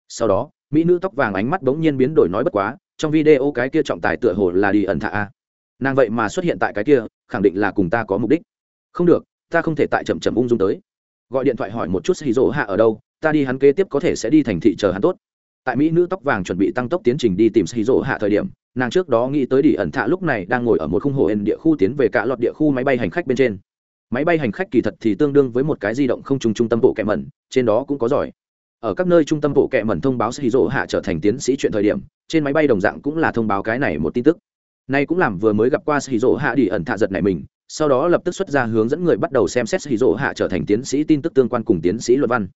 Speaker 1: Sau đó, mỹ nữ tóc vàng ánh mắt bỗng nhiên biến đổi nói bất quá, trong video cái kia trọng tài tựa hồ là đi ẩn thạ a. Nàng vậy mà xuất hiện tại cái kia, khẳng định là cùng ta có mục đích. Không được, ta không thể tại chậm chậm ung dung tới. Gọi điện thoại hỏi một chút xì rỗ hạ ở đâu, ta đi hắn kế tiếp có thể sẽ đi thành thị chờ hắn tốt tại mỹ nữ tóc vàng chuẩn bị tăng tốc tiến trình đi tìm xì rỗ hạ thời điểm nàng trước đó nghĩ tới đi ẩn thạ lúc này đang ngồi ở một khung hồ ên địa khu tiến về cả lọt địa khu máy bay hành khách bên trên. Máy bay hành khách kỳ thật thì tương đương với một cái di động không trung trung tâm bộ kẹ mẩn trên đó cũng có giỏi. Ở các nơi trung tâm bộ kẹ mẩn thông báo xì rỗ hạ trở thành tiến sĩ chuyện thời điểm trên máy bay đồng dạng cũng là thông báo cái này một tin tức. Nay cũng làm vừa mới gặp qua Shizuo Hạ đi ẩn thạ giật này mình, sau đó lập tức xuất ra hướng dẫn người bắt đầu xem xét Shizuo Hạ trở thành tiến sĩ tin tức tương quan cùng tiến sĩ luận văn.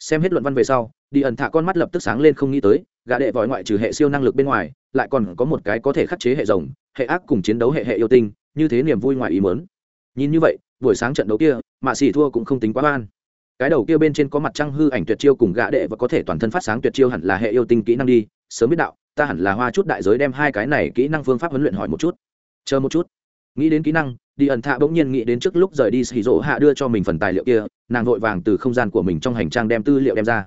Speaker 1: Xem hết luận văn về sau, đi ẩn thả con mắt lập tức sáng lên không nghĩ tới, gã đệ vòi ngoại trừ hệ siêu năng lực bên ngoài, lại còn có một cái có thể khắc chế hệ rồng, hệ ác cùng chiến đấu hệ hệ yêu tinh, như thế niềm vui ngoài ý muốn. Nhìn như vậy, buổi sáng trận đấu kia, Mạ Sĩ thua cũng không tính quá oan. Cái đầu kia bên trên có mặt trăng hư ảnh tuyệt chiêu cùng gã đệ và có thể toàn thân phát sáng tuyệt chiêu hẳn là hệ yêu tinh kỹ năng đi, sớm biết đạo, ta hẳn là hoa chút đại giới đem hai cái này kỹ năng phương pháp huấn luyện hỏi một chút chờ một chút nghĩ đến kỹ năng, đi ẩn thạ bỗng nhiên nghĩ đến trước lúc rời đi xì rỗ hạ đưa cho mình phần tài liệu kia, nàng vội vàng từ không gian của mình trong hành trang đem tư liệu đem ra.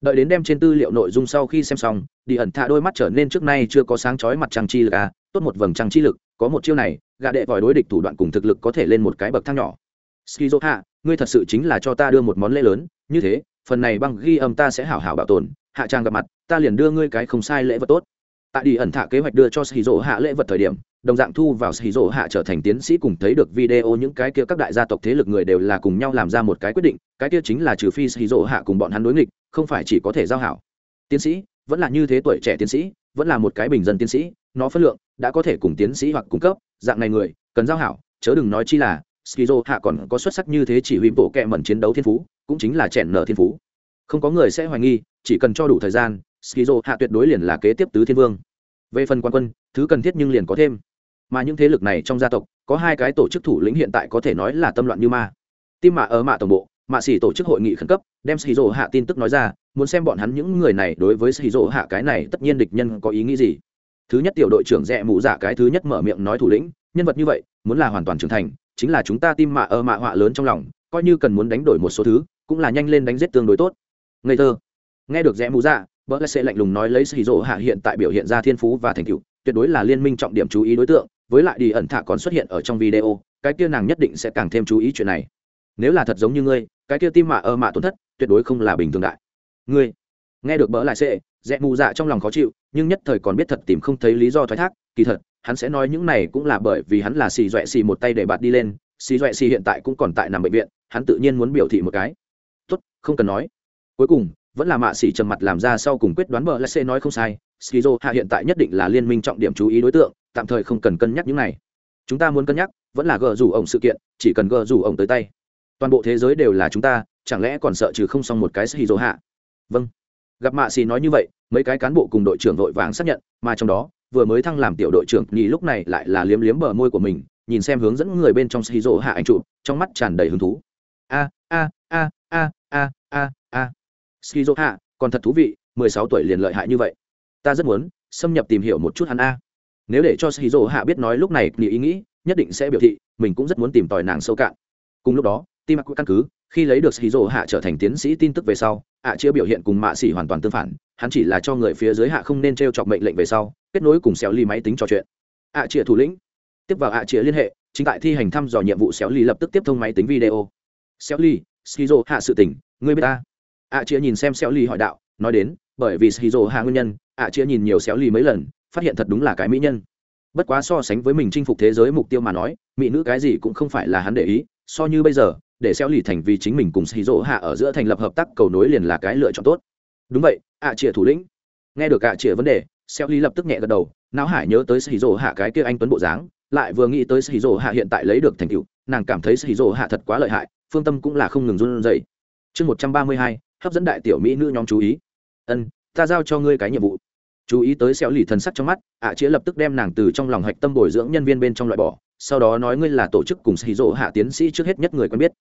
Speaker 1: Đợi đến đem trên tư liệu nội dung sau khi xem xong, đi ẩn thạ đôi mắt trở nên trước nay chưa có sáng chói mặt trăng chi lực à tốt một vầng trăng chi lực, có một chiêu này gạ đệ vòi đối địch thủ đoạn cùng thực lực có thể lên một cái bậc thang nhỏ. Skizo hạ, ngươi thật sự chính là cho ta đưa một món lễ lớn, như thế, phần này băng ghi âm ta sẽ hảo hảo bảo tồn, hạ trang gặp mặt, ta liền đưa ngươi cái không sai lễ vật tốt tại đi ẩn thả kế hoạch đưa cho shizu hạ lễ vật thời điểm, đồng dạng thu vào sĩ dỗ hạ trở thành tiến sĩ cùng thấy được video những cái kia các đại gia tộc thế lực người đều là cùng nhau làm ra một cái quyết định, cái kia chính là trừ phi sĩ dỗ hạ cùng bọn hắn đối nghịch, không phải chỉ có thể giao hảo. Tiến sĩ, vẫn là như thế tuổi trẻ tiến sĩ, vẫn là một cái bình dân tiến sĩ, nó phân lượng đã có thể cùng tiến sĩ hoặc cung cấp, dạng này người, cần giao hảo, chớ đừng nói chi là skizo hạ còn có xuất sắc như thế chỉ huy bộ kệ mẩn chiến đấu thiên phú, cũng chính là chèn nở thiên phú. Không có người sẽ hoài nghi, chỉ cần cho đủ thời gian skizo hạ tuyệt đối liền là kế tiếp tứ thiên vương. Về phần quan quân, thứ cần thiết nhưng liền có thêm. Mà những thế lực này trong gia tộc, có hai cái tổ chức thủ lĩnh hiện tại có thể nói là tâm loạn như ma. Tim mạ ở mạ tổng bộ, mạ xỉ tổ chức hội nghị khẩn cấp, đem skizo hạ tin tức nói ra, muốn xem bọn hắn những người này đối với skizo hạ cái này tất nhiên địch nhân có ý nghĩ gì. Thứ nhất tiểu đội trưởng rẽ mũ giả cái thứ nhất mở miệng nói thủ lĩnh, nhân vật như vậy, muốn là hoàn toàn trưởng thành, chính là chúng ta tim mạ ở mạ họa lớn trong lòng, coi như cần muốn đánh đổi một số thứ, cũng là nhanh lên đánh giết tương đối tốt. Ngây thơ. Nghe được rẽ mũ dạ bỡ lại sẽ lạnh lùng nói lấy skizo hạ hiện tại biểu hiện ra thiên phú và thành tựu, tuyệt đối là liên minh trọng điểm chú ý đối tượng, với lại đi ẩn thả còn xuất hiện ở trong video, cái kia nàng nhất định sẽ càng thêm chú ý chuyện này. Nếu là thật giống như ngươi, cái kia tim mạ ơ mạ tổn thất, tuyệt đối không là bình thường đại. Ngươi, nghe được bỡ lại sẽ dẹ mù dạ trong lòng khó chịu, nhưng nhất thời còn biết thật tìm không thấy lý do thoái thác, kỳ thật, hắn sẽ nói những này cũng là bởi vì hắn là xì dọa xì một tay để bạt đi lên, xì dọa xì hiện tại cũng còn tại nằm bệnh viện, hắn tự nhiên muốn biểu thị một cái. Tốt, không cần nói. Cuối cùng vẫn là mạ xỉ trầm mặt làm ra sau cùng quyết đoán bờ lại nói không sai, skizo hạ hiện tại nhất định là liên minh trọng điểm chú ý đối tượng, tạm thời không cần cân nhắc những này. Chúng ta muốn cân nhắc, vẫn là gờ rủ ổng sự kiện, chỉ cần gờ rủ ổng tới tay. Toàn bộ thế giới đều là chúng ta, chẳng lẽ còn sợ trừ không xong một cái skizo hạ? Vâng. Gặp mạ xì nói như vậy, mấy cái cán bộ cùng đội trưởng vội vàng xác nhận, mà trong đó, vừa mới thăng làm tiểu đội trưởng nhì lúc này lại là liếm liếm bờ môi của mình, nhìn xem hướng dẫn người bên trong skizo hạ anh trụ trong mắt tràn đầy hứng thú. A a a a a a a skizo hạ còn thật thú vị, mười sáu tuổi liền lợi hại như vậy. Ta rất muốn xâm nhập tìm hiểu một chút hắn a. Nếu để cho shizu hạ biết nói lúc này nghĩ ý nghĩ, nhất định sẽ biểu thị mình cũng rất muốn tìm tòi nàng sâu cạn. Cùng lúc đó, tim mặc căn cứ, khi lấy được shizu hạ trở thành tiến sĩ tin tức về sau, ạ chưa biểu hiện cùng mạ xỉ hoàn toàn tương phản, hắn chỉ là cho người phía dưới hạ không nên t r e o chọc mệnh lệnh về sau, kết nối cùng xéo ly máy tính trò chuyện. Ạ chia thủ lĩnh. Tiếp vào ạ chia liên hệ, chính tại thi hành thăm dò nhiệm vụ xéo ly lập tức tiếp thông máy tính video. Xéo ly shizu hạ sự tỉnh ngươi biết ta ạ chia nhìn xem xéo ly hỏi đạo, nói đến, bởi vì shizu hạ nguyên nhân, ạ chia nhìn nhiều xéo ly mấy lần, phát hiện thật đúng là cái mỹ nhân. Bất quá so sánh với mình chinh phục thế giới mục tiêu mà nói, mỹ nữ cái gì cũng không phải là hắn để ý, so như bây giờ, để xéo lì thành vì chính mình cùng shizu hạ ở giữa thành lập hợp tác cầu nối liền là cái lựa chọn tốt. Đúng vậy, ạ chia thủ lĩnh. Nghe được ạ chia vấn đề, xéo lì lập tức nhẹ gật đầu, não hải nhớ tới shizu hạ cái kia anh tuấn bộ dáng, lại vừa nghĩ tới shizu hạ hiện tại lấy được thành tựu, nàng cảm thấy shizu hạ thật quá lợi hại, phương tâm cũng là không ngừng run rẩy. Chương một trăm ba mươi hai hấp dẫn đại tiểu mỹ nữ nhóm chú ý. Ân, ta giao cho ngươi cái nhiệm vụ. Chú ý tới xéo lì thần sắc trong mắt, ạ à chĩa lập tức đem nàng từ trong lòng hạch tâm bồi dưỡng nhân viên bên trong loại bỏ, sau đó nói ngươi là tổ chức cùng sĩ rỗ hạ tiến sĩ trước hết nhất người quen biết.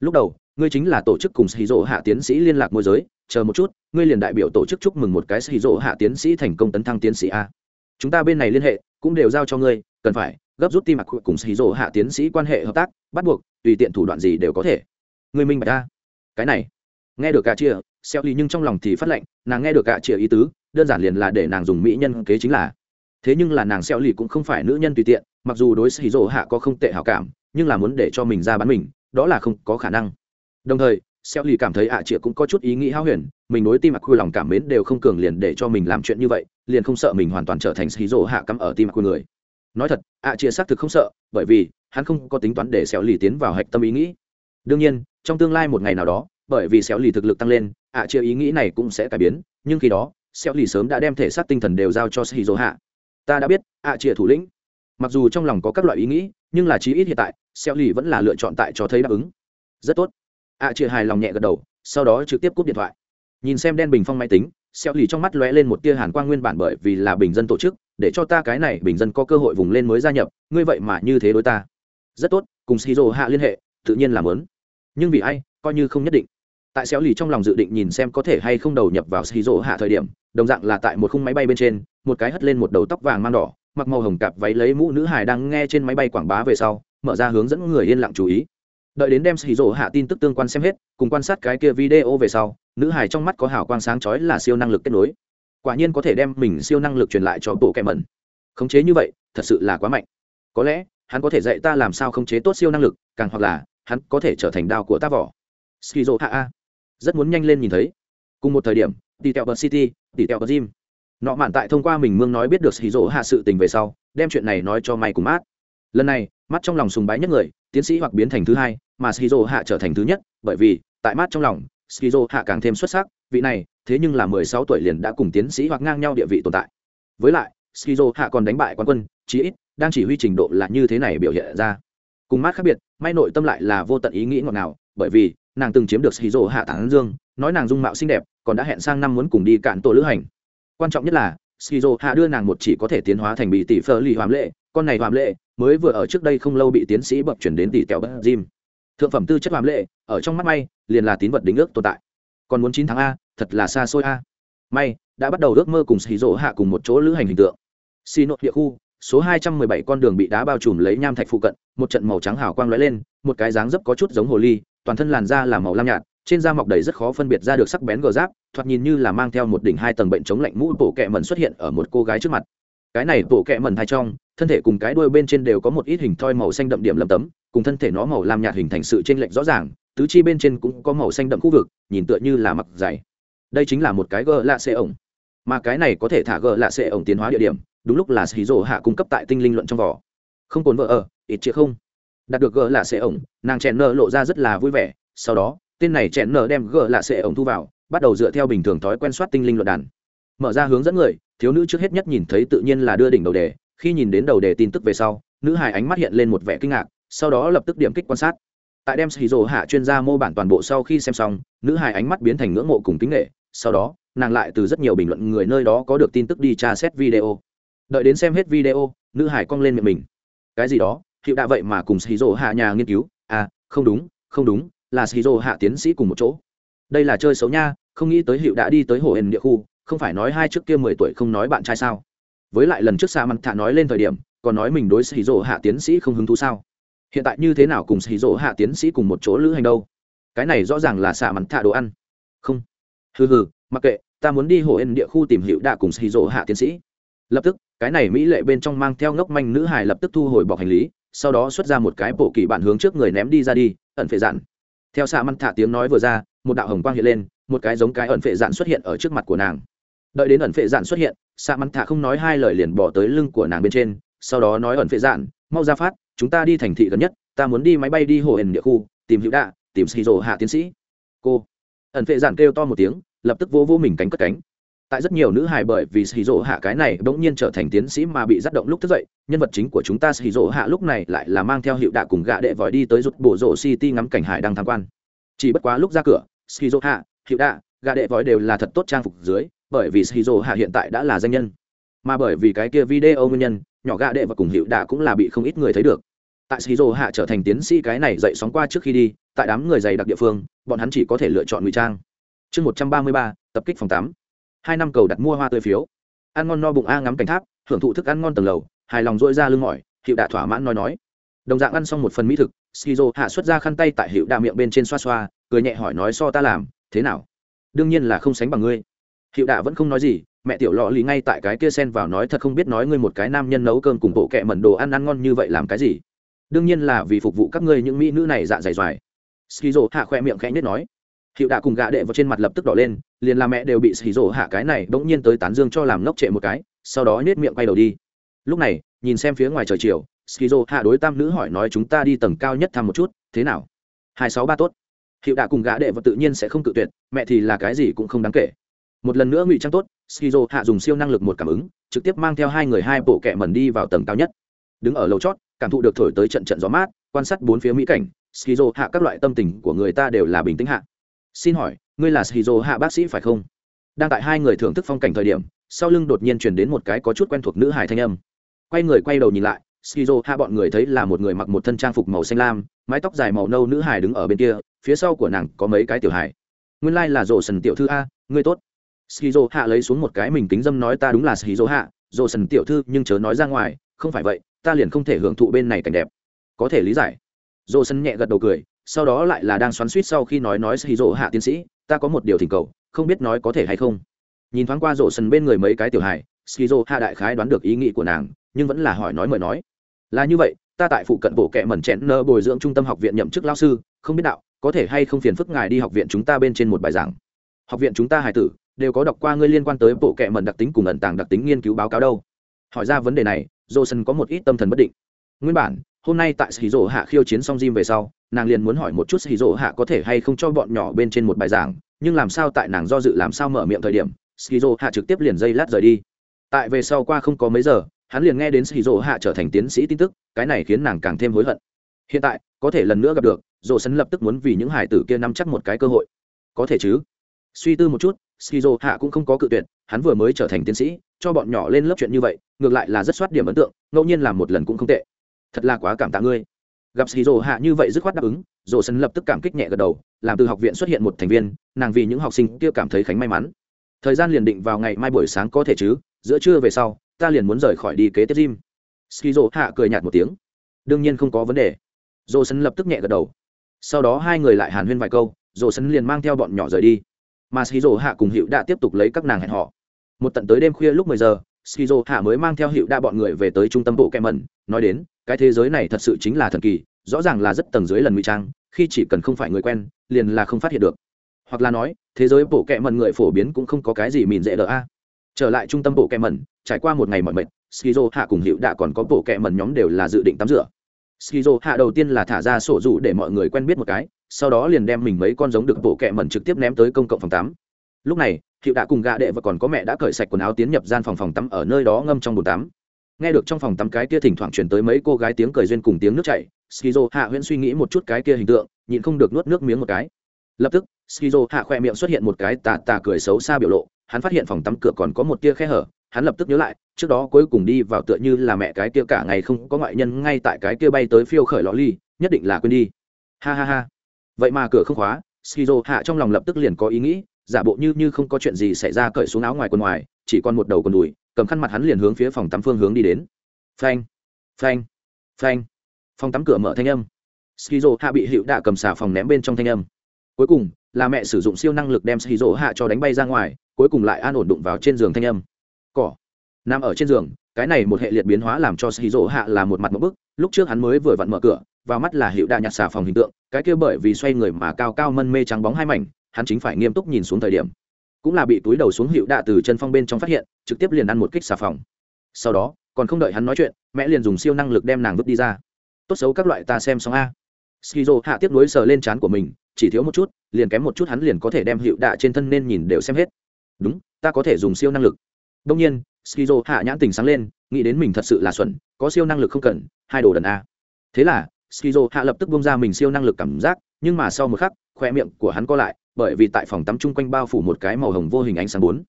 Speaker 1: Lúc đầu, ngươi chính là tổ chức cùng sĩ rỗ hạ tiến sĩ liên lạc môi giới, chờ một chút, ngươi liền đại biểu tổ chức chúc mừng một cái sĩ rỗ hạ tiến sĩ thành công tấn thăng tiến sĩ a. Chúng ta bên này liên hệ, cũng đều giao cho ngươi, cần phải gấp rút tim mặc cùng sĩ rỗ hạ tiến sĩ quan hệ hợp tác, bắt buộc, tùy tiện thủ đoạn gì đều có thể. Ngươi minh bạch ta. Cái này nghe được cả chia xeo ly nhưng trong lòng thì phát lệnh, nàng nghe được cả chia ý tứ, đơn giản liền là để nàng dùng mỹ nhân kế chính là. Thế nhưng là nàng xeo ly cũng không phải nữ nhân tùy tiện, mặc dù đối xì rỗ hạ có không tệ hảo cảm, nhưng là muốn để cho mình ra bán mình, đó là không có khả năng. Đồng thời xeo ly cảm thấy ạ à cũng có chút ý nghĩ hao huyền, mình đối tim mặc quy lòng cảm mến đều không cường liền để cho mình làm chuyện như vậy, liền không sợ mình hoàn toàn trở thành xì rỗ hạ cắm ở tim mặc quy người. Nói thật, ạ chia xác thực không sợ, bởi vì hắn không có tính toán để xeo lì tiến vào hạch tâm ý nghĩ. Đương nhiên, trong tương lai một ngày nào đó bởi vì xéo lì thực lực tăng lên, ạ chia ý nghĩ này cũng sẽ cải biến, nhưng khi đó, xéo lì sớm đã đem thể xác tinh thần đều giao cho shizu hạ ta đã biết, ạ chia thủ lĩnh. Mặc dù trong lòng có các loại ý nghĩ, nhưng là chí ít hiện tại, xéo lì vẫn là lựa chọn tại cho thấy đáp ứng. Rất tốt. ạ chia hài lòng nhẹ gật đầu, sau đó trực tiếp cúp điện thoại. Nhìn xem đen bình phong máy tính, xéo lì trong mắt lóe lên một tia hàn quang nguyên bản bởi vì là bình dân tổ chức, để cho ta cái này bình dân có cơ hội vùng lên mới gia nhập, ngươi vậy mà như thế đối ta. Rất tốt, cùng shizu hạ liên hệ, tự nhiên làm lớn nhưng vì ai, coi như không nhất định tại xéo lì trong lòng dự định nhìn xem có thể hay không đầu nhập vào xì rỗ hạ thời điểm, đồng dạng là tại một khung máy bay bên trên, một cái hất lên một đầu tóc vàng mang đỏ, mặc màu hồng cạp váy lấy mũ nữ hải đang nghe trên máy bay quảng bá về sau, mở ra hướng dẫn người yên lặng chú ý. Đợi đến đem xì rỗ hạ tin tức tương quan xem hết, cùng quan sát cái kia video về sau, nữ hải trong mắt có hào quang sáng chói là siêu năng lực kết nối. Quả nhiên có thể đem mình siêu năng lực truyền lại cho bộ kẻ mẩn. Khống chế như vậy, thật sự là quá mạnh. Có lẽ, hắn có thể dạy ta làm sao khống chế tốt siêu năng lực, càng hoặc là, hắn có thể trở thành đao của ta vỏ. Skizo hạ a rất muốn nhanh lên nhìn thấy. Cùng một thời điểm, tỷ tẹo bờ city, tỷ tẹo bờ gym. Nọ mạn tại thông qua mình mương nói biết được skizo hạ sự tình về sau, đem chuyện này nói cho may cùng mát lần này mắt trong lòng sùng bái nhất người, tiến sĩ hoặc biến thành thứ hai, mà skizo hạ trở thành thứ nhất, bởi vì, tại mắt trong lòng skizo hạ càng thêm xuất sắc, vị này, thế nhưng là mười sáu tuổi liền đã cùng tiến sĩ hoặc ngang nhau địa vị tồn tại. Với lại skizo hạ còn đánh bại quán quân, chí ít, đang chỉ huy trình độ là như thế này biểu hiện ra. Cùng mát khác biệt, may nội tâm lại là vô tận ý nghĩ ngọt ngào, bởi vì nàng từng chiếm được skizo hạ tán dương, nói nàng dung mạo xinh đẹp, còn đã hẹn sang năm muốn cùng đi cạn tổ lữ hành. Quan trọng nhất là skizo hạ đưa nàng một chỉ có thể tiến hóa thành bị tỷ phơ lì hoàm lệ, con này hoàm lệ mới vừa ở trước đây không lâu bị tiến sĩ bậc chuyển đến tỷ kẹo bất jim thượng phẩm tư chất hoàm lệ, ở trong mắt may, liền là tín vật đính ước tồn tại. Còn muốn chín tháng a, thật là xa xôi a. May, đã bắt đầu ước mơ cùng xì hạ cùng một chỗ lữ hành hình tượng. Xì nội địa khu, số hai trăm mười bảy con đường bị đá bao trùm lấy nham thạch phụ cận, một trận màu trắng hào quang lóe lên, một cái dáng dấp có chút giống hồ ly toàn thân làn da là màu lam nhạt, trên da mọc đầy rất khó phân biệt ra được sắc bén gờ giáp, thoạt nhìn như là mang theo một đỉnh hai tầng bệnh chống lạnh mũ bộ kẹ mẩn xuất hiện ở một cô gái trước mặt. Cái này bộ kẹ mẩn thay trong, thân thể cùng cái đuôi bên trên đều có một ít hình thoi màu xanh đậm điểm lầm tấm, cùng thân thể nó màu lam nhạt hình thành sự trên lệch rõ ràng, tứ chi bên trên cũng có màu xanh đậm khu vực, nhìn tựa như là mặc dày. Đây chính là một cái gờ lạ xệ ổng. Mà cái này có thể thả gờ lạ xệ ổng tiến hóa địa điểm, đúng lúc là xì rổ hạ cung cấp tại tinh linh luận trong vỏ. Không cồn vợ ở, ít chĩa không? Đạt được gờ lạ xệ ổng, nàng chèn nợ lộ ra rất là vui vẻ. Sau đó, tên này chèn nợ đem gờ lạ xệ ổng thu vào, bắt đầu dựa theo bình thường thói quen soát tinh linh luận đàn. Mở ra hướng dẫn người, thiếu nữ trước hết nhất nhìn thấy tự nhiên là đưa đỉnh đầu đề. Khi nhìn đến đầu đề tin tức về sau, nữ hài ánh mắt hiện lên một vẻ kinh ngạc, sau đó lập tức điểm kích quan sát. Tại đem xì rổ hạ chuyên gia mô bản toàn bộ sau khi xem xong, nữ hài ánh mắt biến thành ngưỡng mộ cùng kính nghệ sau đó, nàng lại từ rất nhiều bình luận người nơi đó có được tin tức đi tra xét video. Đợi đến xem hết video, nữ hải cong lên miệng mình. Cái gì đó? Hiệu đã vậy mà cùng xì rổ hạ nhà nghiên cứu. À không đúng không đúng, là xì rổ hạ tiến sĩ cùng một chỗ. Đây là chơi xấu nha, không nghĩ tới hiệu đã đi tới hồ hển địa khu, không phải nói hai trước kia mười tuổi không nói bạn trai sao? Với lại lần trước xa mặt thạ nói lên thời điểm, còn nói mình đối xì rổ hạ tiến sĩ không hứng thú sao? Hiện tại như thế nào cùng xì rỗ hạ tiến sĩ cùng một chỗ lữ hành đâu? Cái này rõ ràng là xạ mặt thạ đồ ăn. Không. Hừ hừ, mặc kệ, ta muốn đi hồ hển địa khu tìm hiệu đã cùng xì rỗ hạ tiến sĩ. Lập tức, cái này mỹ lệ bên trong mang theo ngốc manh nữ hài lập tức thu hồi bọc hành lý sau đó xuất ra một cái bộ kỳ bản hướng trước người ném đi ra đi, ẩn phệ dạn. Theo xạ măn thả tiếng nói vừa ra, một đạo hồng quang hiện lên, một cái giống cái ẩn phệ dạn xuất hiện ở trước mặt của nàng. Đợi đến ẩn phệ dạn xuất hiện, xạ măn thả không nói hai lời liền bỏ tới lưng của nàng bên trên, sau đó nói ẩn phệ dạn, mau ra phát, chúng ta đi thành thị gần nhất, ta muốn đi máy bay đi hồ ẩn địa khu, tìm hữu đạ, tìm xì rồ hạ tiến sĩ. Cô, ẩn phệ dạn kêu to một tiếng, lập tức vô vô mình cánh cất cánh tại rất nhiều nữ hài bởi vì xì rỗ hạ cái này bỗng nhiên trở thành tiến sĩ mà bị dắt động lúc thức dậy, nhân vật chính của chúng ta xì rỗ hạ lúc này lại là mang theo hiệu đạ cùng gạ đệ vòi đi tới rút bộ rộ city ngắm cảnh hải đang tham quan. Chỉ bất quá lúc ra cửa xì rỗ hạ hiệu đạ, gạ đệ vòi đều là thật tốt trang phục dưới, bởi vì xì rỗ hạ hiện tại đã là danh nhân. Mà bởi vì cái kia video nguyên nhân, nhỏ gạ đệ và cùng hiệu đạ cũng là bị không ít người thấy được. Tại shizu hạ trở thành tiến sĩ cái này dậy sóng qua trước khi đi, tại đám người dày đặc địa phương, bọn hắn chỉ có thể lựa chọn ngụy trang. Chương một trăm ba mươi ba, tập kích phòng tám hai năm cầu đặt mua hoa tươi phiếu. Ăn ngon no bụng a ngắm cảnh tháp hưởng thụ thức ăn ngon tầng lầu, hài lòng dội ra lưng mỏi, hiệu đã thỏa mãn nói nói. Đồng dạng ăn xong một phần mỹ thực shizu hạ xuất ra khăn tay tại hiệu đạ miệng bên trên xoa xoa, cười nhẹ hỏi nói so ta làm, thế nào? Đương nhiên là không sánh bằng ngươi. Hiệu đạ vẫn không nói gì, mẹ tiểu lọ lì ngay tại cái kia sen vào nói thật không biết nói ngươi một cái nam nhân nấu cơm cùng bộ kẹ mẩn đồ ăn ăn ngon như vậy làm cái gì? Đương nhiên là vì phục vụ các ngươi những mỹ nữ này dạ dày doài skizo hạ khoe miệng khẽ nhất nói. Hiệu đạ cùng gạ đệ vào trên mặt lập tức đỏ lên liền là mẹ đều bị skizo hạ cái này bỗng nhiên tới tán dương cho làm ngốc trệ một cái, sau đó nết miệng quay đầu đi. Lúc này, nhìn xem phía ngoài trời chiều skizo hạ đối tam nữ hỏi nói chúng ta đi tầng cao nhất thăm một chút, thế nào? Hai sáu ba tốt. Hiệu đạ cùng gã đệ và tự nhiên sẽ không cự tuyệt, mẹ thì là cái gì cũng không đáng kể. Một lần nữa ngụy trang tốt skizo hạ dùng siêu năng lực một cảm ứng, trực tiếp mang theo hai người hai bộ kẹ mẩn đi vào tầng cao nhất. Đứng ở lầu chót, cảm thụ được thổi tới trận trận gió mát, quan sát bốn phía mỹ cảnh skizo hạ các loại tâm tình của người ta đều là bình tĩnh hạ. Xin hỏi ngươi là skizo hạ bác sĩ phải không? Đang tại hai người thưởng thức phong cảnh thời điểm, sau lưng đột nhiên truyền đến một cái có chút quen thuộc nữ hài thanh âm. Quay người quay đầu nhìn lại skizo hạ bọn người thấy là một người mặc một thân trang phục màu xanh lam, mái tóc dài màu nâu nữ hài đứng ở bên kia, phía sau của nàng có mấy cái tiểu hài. Nguyên lai là rổ sần tiểu thư a, ngươi tốt. Skizo hạ lấy xuống một cái mình kính dâm nói ta đúng là skizo hạ rổ sần tiểu thư, nhưng chớ nói ra ngoài, không phải vậy, ta liền không thể hưởng thụ bên này cảnh đẹp. Có thể lý giải. Dô sân nhẹ gật đầu cười sau đó lại là đang xoắn suýt sau khi nói nói xì rỗ hạ tiến sĩ, ta có một điều thỉnh cầu, không biết nói có thể hay không? Nhìn thoáng qua rổ sần bên người mấy cái tiểu hài skizo hạ đại khái đoán được ý nghĩ của nàng, nhưng vẫn là hỏi nói mời nói. Là như vậy, ta tại phụ cận bộ kệ mẩn chẹn nơ bồi dưỡng trung tâm học viện nhậm chức lao sư, không biết đạo, có thể hay không phiền phức ngài đi học viện chúng ta bên trên một bài giảng? Học viện chúng ta hài tử, đều có đọc qua ngươi liên quan tới bộ kệ mẩn đặc tính cùng ẩn tàng đặc tính nghiên cứu báo cáo đâu. Hỏi ra vấn đề này dô sân có một ít tâm thần bất định. Nguyên bản hôm nay tại sĩ dỗ hạ khiêu chiến xong gym về sau, nàng liền muốn hỏi một chút sĩ dỗ hạ có thể hay không cho bọn nhỏ bên trên một bài giảng, nhưng làm sao tại nàng do dự làm sao mở miệng thời điểm sĩ dỗ hạ trực tiếp liền dây lát rời đi. Tại về sau qua không có mấy giờ, hắn liền nghe đến sĩ dỗ hạ trở thành tiến sĩ tin tức, cái này khiến nàng càng thêm hối hận. Hiện tại, có thể lần nữa gặp được dỗ sân lập tức muốn vì những hải tử kia nắm chắc một cái cơ hội. Có thể chứ? Suy tư một chút skizo hạ cũng không có cự tuyệt, hắn vừa mới trở thành tiến sĩ, cho bọn nhỏ lên lớp chuyện như vậy, ngược lại là rất soát điểm ấn tượng, ngẫu nhiên làm một lần cũng không tệ thật là quá cảm tạ ngươi. Gặp xì rồ hạ như vậy dứt khoát đáp ứng rồ sân lập tức cảm kích nhẹ gật đầu, làm từ học viện xuất hiện một thành viên, nàng vì những học sinh kia cảm thấy khánh may mắn. Thời gian liền định vào ngày mai buổi sáng có thể chứ, giữa trưa về sau, ta liền muốn rời khỏi đi kế tiếp gym. Ski skizo hạ cười nhạt một tiếng. Đương nhiên không có vấn đề. Dồ sân lập tức nhẹ gật đầu. Sau đó hai người lại hàn huyên vài câu dồ sân liền mang theo bọn nhỏ rời đi. Mà ski skizo hạ cùng hiệu đã tiếp tục lấy các nàng hẹn họ một tận tới đêm khuya lúc mười giờ ski skizo hạ mới mang theo hiệu đã bọn người về tới trung tâm bộ kem mẩn, nói đến cái thế giới này thật sự chính là thần kỳ, rõ ràng là rất tầng dưới lần ngụy trang, khi chỉ cần không phải người quen, liền là không phát hiện được. Hoặc là nói, thế giới bộ kẹ mẩn người phổ biến cũng không có cái gì mìn dễ đỡ a. Trở lại trung tâm bộ kẹ mẩn, trải qua một ngày mọi mệt, skizo hạ cùng hiệu đã còn có bộ kẹ mẩn nhóm đều là dự định tắm rửa. Skizo hạ đầu tiên là thả ra sổ dụ để mọi người quen biết một cái, sau đó liền đem mình mấy con giống được bộ kẹ mẩn trực tiếp ném tới công cộng phòng tắm. Lúc này hiệu đã cùng gạ đệ và còn có mẹ đã cởi sạch quần áo tiến nhập gian phòng phòng tắm ở nơi đó ngâm trong bồn tắm nghe được trong phòng tắm cái kia thỉnh thoảng chuyển tới mấy cô gái tiếng cười duyên cùng tiếng nước chảy, skizo hạ huyễn suy nghĩ một chút cái kia hình tượng, nhịn không được nuốt nước miếng một cái. Lập tức, skizo hạ khoe miệng xuất hiện một cái tà tà cười xấu xa biểu lộ, hắn phát hiện phòng tắm cửa còn có một tia khe hở, hắn lập tức nhớ lại, trước đó cuối cùng đi vào tựa như là mẹ cái kia cả ngày không có ngoại nhân ngay tại cái kia bay tới phiêu khởi lò ly, nhất định là quên đi. Ha ha ha. Vậy mà cửa không khóa, skizo hạ trong lòng lập tức liền có ý nghĩ, giả bộ như như không có chuyện gì xảy ra cởi xuống áo ngoài quần ngoài, chỉ còn một đầu quần đùi cầm khăn mặt hắn liền hướng phía phòng tắm phương hướng đi đến. Phanh phanh phanh. Phòng tắm cửa mở thanh âm. Skizo hạ bị hiệu đạ cầm xà phòng ném bên trong thanh âm. Cuối cùng, là mẹ sử dụng siêu năng lực đem skizo hạ cho đánh bay ra ngoài, cuối cùng lại an ổn đụng vào trên giường thanh âm. Cỏ, nằm ở trên giường, cái này một hệ liệt biến hóa làm cho skizo hạ là một mặt một bức, lúc trước hắn mới vừa vặn mở cửa, vào mắt là hiệu đạ nhặt xà phòng hình tượng, cái kia bởi vì xoay người mà cao cao mân mê trắng bóng hai mảnh, hắn chính phải nghiêm túc nhìn xuống thời điểm cũng là bị túi đầu xuống hiệu đạ từ chân phong bên trong phát hiện, trực tiếp liền ăn một kích xà phòng. Sau đó, còn không đợi hắn nói chuyện, mẹ liền dùng siêu năng lực đem nàng vứt đi ra. Tốt xấu các loại ta xem xong a. Skizo hạ tiếp nối sờ lên trán của mình, chỉ thiếu một chút, liền kém một chút hắn liền có thể đem hiệu đạ trên thân nên nhìn đều xem hết. Đúng, ta có thể dùng siêu năng lực. Đông nhiên, skizo hạ nhãn tình sáng lên, nghĩ đến mình thật sự là xuẩn, có siêu năng lực không cần, hai đồ đần a. Thế là, skizo hạ lập tức bông ra mình siêu năng lực cảm giác, nhưng mà sau một khắc, khoe miệng của hắn co lại bởi vì tại phòng tắm chung quanh bao phủ một cái màu hồng vô hình ánh sáng bốn.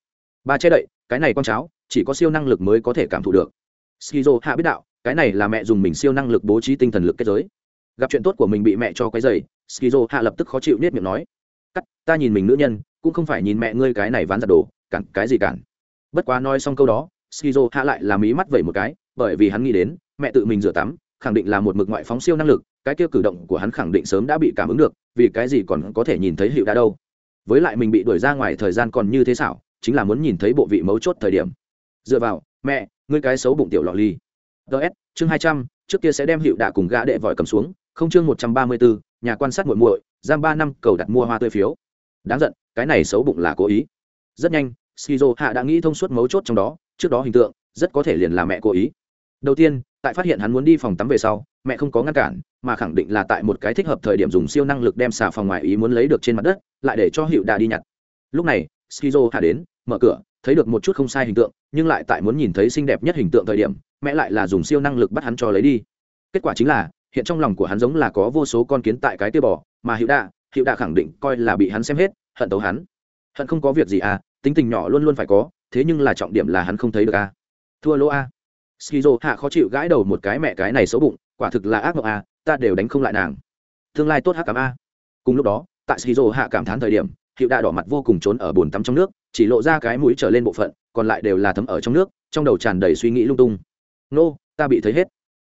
Speaker 1: Ba che đậy, cái này con cháo, chỉ có siêu năng lực mới có thể cảm thụ được. Skizo hạ biết đạo, cái này là mẹ dùng mình siêu năng lực bố trí tinh thần lực kết giới. Gặp chuyện tốt của mình bị mẹ cho cái dày skizo hạ lập tức khó chịu nết miệng nói, cắt, ta nhìn mình nữ nhân, cũng không phải nhìn mẹ ngươi cái này ván giặt đồ, cản cái gì cản. Bất quá nói xong câu đó, skizo hạ lại làm ý mắt vẩy một cái, bởi vì hắn nghĩ đến, mẹ tự mình rửa tắm, khẳng định là một mực ngoại phóng siêu năng lực cái kia cử động của hắn khẳng định sớm đã bị cảm ứng được, vì cái gì còn có thể nhìn thấy hiệu đã đâu. Với lại mình bị đuổi ra ngoài thời gian còn như thế xảo, chính là muốn nhìn thấy bộ vị mấu chốt thời điểm. Dựa vào, mẹ, ngươi cái xấu bụng tiểu lọ ly ts chương hai trăm, trước kia sẽ đem hiệu đạ cùng gã đệ vòi cầm xuống, không chương một trăm ba mươi bốn, nhà quan sát muội muội, giam ba năm, cầu đặt mua hoa tươi phiếu. Đáng giận, cái này xấu bụng là cố ý. Rất nhanh shizu hạ đã nghĩ thông suốt mấu chốt trong đó, trước đó hình tượng, rất có thể liền là mẹ cố ý. Đầu tiên tại phát hiện hắn muốn đi phòng tắm về sau, mẹ không có ngăn cản, mà khẳng định là tại một cái thích hợp thời điểm dùng siêu năng lực đem xà phòng ngoài ý muốn lấy được trên mặt đất, lại để cho hiệu đà đi nhặt. Lúc này, skizo hạ đến, mở cửa, thấy được một chút không sai hình tượng, nhưng lại tại muốn nhìn thấy xinh đẹp nhất hình tượng thời điểm, mẹ lại là dùng siêu năng lực bắt hắn cho lấy đi. Kết quả chính là, hiện trong lòng của hắn giống là có vô số con kiến tại cái tia bò, mà hiệu đà hiệu đà khẳng định coi là bị hắn xem hết, hận tấu hắn. Hận không có việc gì à tính tình nhỏ luôn luôn phải có, thế nhưng là trọng điểm là hắn không thấy được à. Thua lỗ à skizo hạ khó chịu gãi đầu một cái mẹ cái này xấu bụng, quả thực là ác mộng a ta đều đánh không lại nàng. Tương lai tốt hắc cảm a à. cùng lúc đó, tại skizo hạ cảm thán thời điểm, hiệu Đa đỏ mặt vô cùng trốn ở bồn tắm trong nước, chỉ lộ ra cái mũi trở lên bộ phận, còn lại đều là thấm ở trong nước, trong đầu tràn đầy suy nghĩ lung tung. Nô, ta bị thấy hết.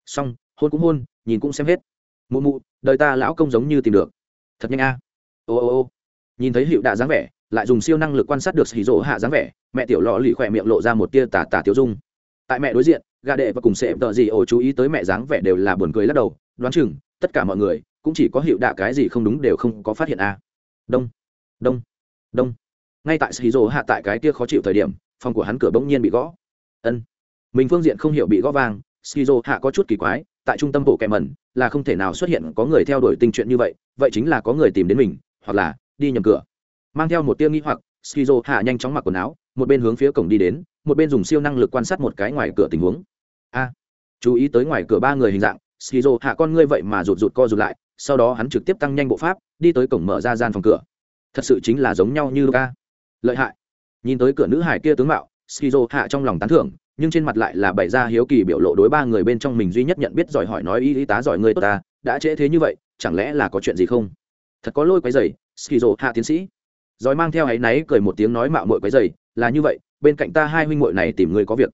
Speaker 1: Xong, hôn cũng hôn, nhìn cũng xem hết. Mụ mụ, đời ta lão công giống như tìm được. Thật nhanh a ô ô ô. Nhìn thấy hiệu đạ dáng vẻ, lại dùng siêu năng lực quan sát được xì rỗ hạ dáng vẻ, mẹ tiểu lò lì khỏe miệng lộ ra một tia tà tà tiêu dung. Tại mẹ đối diện gà đệ và cùng sệ tờ gì ổ chú ý tới mẹ dáng vẻ đều là buồn cười lắc đầu, đoán chừng, tất cả mọi người cũng chỉ có hiệu đạ cái gì không đúng đều không có phát hiện a à. đông đông đông ngay tại shizu hạ tại cái kia khó chịu thời điểm, phòng của hắn cửa bỗng nhiên bị gõ ân mình phương diện không hiểu bị gõ vàng. skizo hạ có chút kỳ quái, tại trung tâm bộ kẹm mẩn, là không thể nào xuất hiện có người theo đuổi tình chuyện như vậy vậy chính là có người tìm đến mình, hoặc là đi nhầm cửa mang theo một tia nghĩ hoặc skizo hạ nhanh chóng mặc quần áo một bên hướng phía cổng đi đến, một bên dùng siêu năng lực quan sát một cái ngoài cửa tình huống. A, chú ý tới ngoài cửa ba người hình dạng, skizo, hạ con ngươi vậy mà rụt rụt co rụt lại, sau đó hắn trực tiếp tăng nhanh bộ pháp, đi tới cổng mở ra gian phòng cửa. Thật sự chính là giống nhau như luka. Lợi hại. Nhìn tới cửa nữ hải kia tướng mạo, skizo, hạ trong lòng tán thưởng, nhưng trên mặt lại là bày ra hiếu kỳ biểu lộ đối ba người bên trong mình duy nhất nhận biết giỏi hỏi nói y y tá giỏi người tốt ta, đã trễ thế như vậy, chẳng lẽ là có chuyện gì không? Thật có lôi quái dày skizo, hạ tiến sĩ. Giỏi mang theo áy náy cười một tiếng nói mạo mội quái dày là như vậy, bên cạnh ta hai huynh muội này tìm người có việc.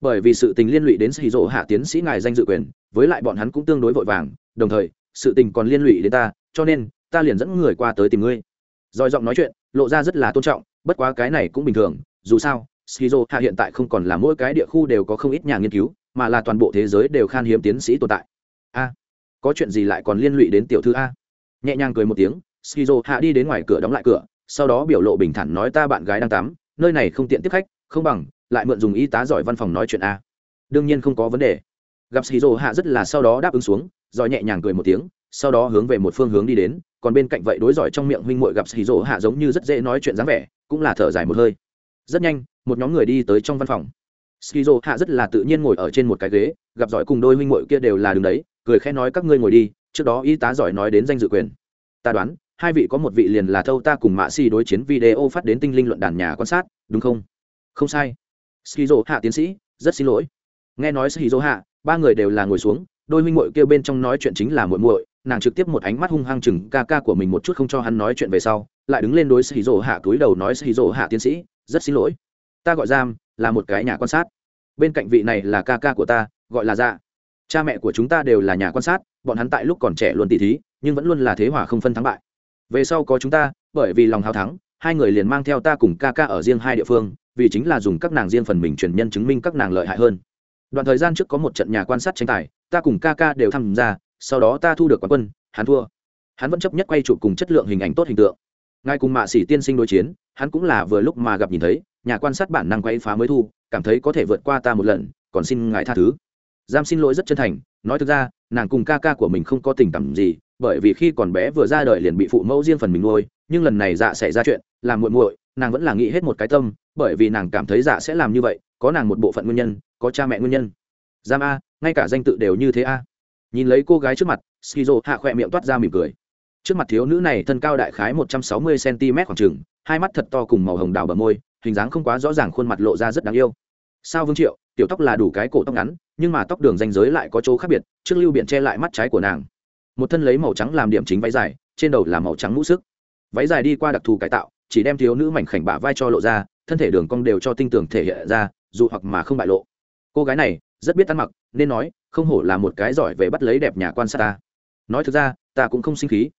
Speaker 1: Bởi vì sự tình liên lụy đến skizo hạ tiến sĩ ngài danh dự quyền, với lại bọn hắn cũng tương đối vội vàng, đồng thời, sự tình còn liên lụy đến ta, cho nên, ta liền dẫn người qua tới tìm ngươi. Rồi giọng nói chuyện, lộ ra rất là tôn trọng, bất quá cái này cũng bình thường, dù sao skizo hạ hiện tại không còn là mỗi cái địa khu đều có không ít nhà nghiên cứu, mà là toàn bộ thế giới đều khan hiếm tiến sĩ tồn tại. A, có chuyện gì lại còn liên lụy đến tiểu thư a? Nhẹ nhàng cười một tiếng skizo hạ đi đến ngoài cửa đóng lại cửa, sau đó biểu lộ bình thản nói ta bạn gái đang tắm nơi này không tiện tiếp khách, không bằng, lại mượn dùng y tá giỏi văn phòng nói chuyện a. Đương nhiên không có vấn đề. Gặp skizo hạ rất là sau đó đáp ứng xuống, giỏi nhẹ nhàng cười một tiếng, sau đó hướng về một phương hướng đi đến, còn bên cạnh vậy đối giỏi trong miệng huynh muội gặp xì rồ hạ giống như rất dễ nói chuyện dáng vẻ, cũng là thở dài một hơi. Rất nhanh, một nhóm người đi tới trong văn phòng. Skizo hạ rất là tự nhiên ngồi ở trên một cái ghế, gặp giỏi cùng đôi huynh muội kia đều là đứng đấy, cười khẽ nói các ngươi ngồi đi, trước đó y tá giỏi nói đến danh dự quyền. Ta đoán hai vị có một vị liền là thâu ta cùng mạ xì đối chiến video phát đến tinh linh luận đàn nhà quan sát, đúng không? Không sai. Skizo hạ tiến sĩ, rất xin lỗi. Nghe nói skizo hạ, ba người đều là ngồi xuống, đôi huynh muội kia bên trong nói chuyện chính là muội muội, nàng trực tiếp một ánh mắt hung hăng chừng ca ca của mình một chút không cho hắn nói chuyện về sau, lại đứng lên đối sĩ hạ túi đầu nói sĩ hạ tiến sĩ, rất xin lỗi. Ta gọi giam, là một cái nhà quan sát. Bên cạnh vị này là ca ca của ta, gọi là dạ. Cha mẹ của chúng ta đều là nhà quan sát, bọn hắn tại lúc còn trẻ luôn tỉ thí, nhưng vẫn luôn là thế hòa không phân thắng bại về sau có chúng ta, bởi vì lòng hào thắng, hai người liền mang theo ta cùng ca ca ở riêng hai địa phương, vì chính là dùng các nàng riêng phần mình truyền nhân chứng minh các nàng lợi hại hơn. Đoạn thời gian trước có một trận nhà quan sát tranh tài, ta cùng ca ca đều tham gia, sau đó ta thu được quán quân, hắn thua. Hắn vẫn chấp nhất quay chụp cùng chất lượng hình ảnh tốt hình tượng. Ngay cùng mạ sĩ tiên sinh đối chiến, hắn cũng là vừa lúc mà gặp nhìn thấy, nhà quan sát bản năng quay phá mới thu, cảm thấy có thể vượt qua ta một lần, còn xin ngài tha thứ. Giam xin lỗi rất chân thành, nói thực ra, nàng cùng ca ca của mình không có tình cảm gì bởi vì khi còn bé vừa ra đời liền bị phụ mẫu riêng phần mình nuôi, nhưng lần này dạ xảy ra chuyện, làm muội muội, nàng vẫn là nghĩ hết một cái tâm, bởi vì nàng cảm thấy dạ sẽ làm như vậy, có nàng một bộ phận nguyên nhân, có cha mẹ nguyên nhân. Giam a, ngay cả danh tự đều như thế a. Nhìn lấy cô gái trước mặt, skizo hạ khỏe miệng toát ra mỉm cười. Trước mặt thiếu nữ này thân cao đại khái một trăm sáu mươi cm khoảng trừng hai mắt thật to cùng màu hồng đào bờ môi, hình dáng không quá rõ ràng khuôn mặt lộ ra rất đáng yêu. Sao vương triệu, tiểu tóc là đủ cái cổ tóc ngắn, nhưng mà tóc đường danh giới lại có chỗ khác biệt, trước lưu biện che lại mắt trái của nàng một thân lấy màu trắng làm điểm chính váy dài, trên đầu là màu trắng mũ sức. Váy dài đi qua đặc thù cải tạo, chỉ đem thiếu nữ mảnh khảnh bả vai cho lộ ra, thân thể đường cong đều cho tinh tường thể hiện ra, dù hoặc mà không bại lộ. Cô gái này, rất biết ăn mặc, nên nói, không hổ là một cái giỏi về bắt lấy đẹp nhà quan sát ta. Nói thực ra, ta cũng không sinh khí.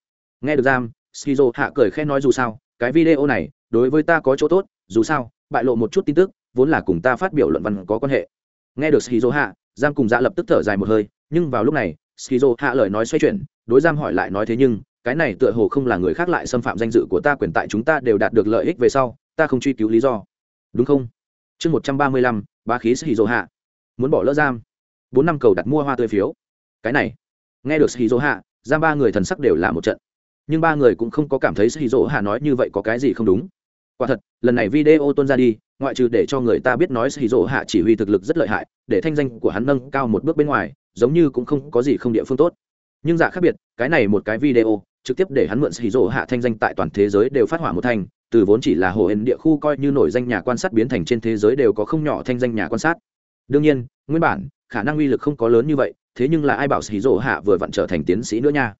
Speaker 1: Nghe được giam, skizo hạ cười khen nói dù sao, cái video này, đối với ta có chỗ tốt, dù sao, bại lộ một chút tin tức, vốn là cùng ta phát biểu luận văn có quan hệ. Nghe được skizo hạ, giam cùng dạ lập tức thở dài một hơi, nhưng vào lúc này, skizo hạ lời nói xoay chuyển đối giam hỏi lại nói thế nhưng, cái này tựa hồ không là người khác lại xâm phạm danh dự của ta quyền tại chúng ta đều đạt được lợi ích về sau, ta không truy cứu lý do. Đúng không? Chương một trăm ba mươi lăm ba khí sĩ dỗ hạ. Muốn bỏ lỡ giam. Bốn năm cầu đặt mua hoa tươi phiếu. Cái này. Nghe được shizu hạ, giam ba người thần sắc đều là một trận. Nhưng ba người cũng không có cảm thấy shizu hạ nói như vậy có cái gì không đúng. Quả thật, lần này video tuân ra đi, ngoại trừ để cho người ta biết nói shizu hạ chỉ huy thực lực rất lợi hại, để thanh danh của hắn nâng cao một bước bên ngoài, giống như cũng không có gì không địa phương tốt nhưng dạ khác biệt, cái này một cái video, trực tiếp để hắn mượn shizu hạ thanh danh tại toàn thế giới đều phát hỏa một thành, từ vốn chỉ là hồ hển địa khu coi như nổi danh nhà quan sát biến thành trên thế giới đều có không nhỏ thanh danh nhà quan sát. Đương nhiên, nguyên bản, khả năng uy lực không có lớn như vậy, thế nhưng là ai bảo sĩ rổ hạ vừa vặn trở thành tiến sĩ nữa nha.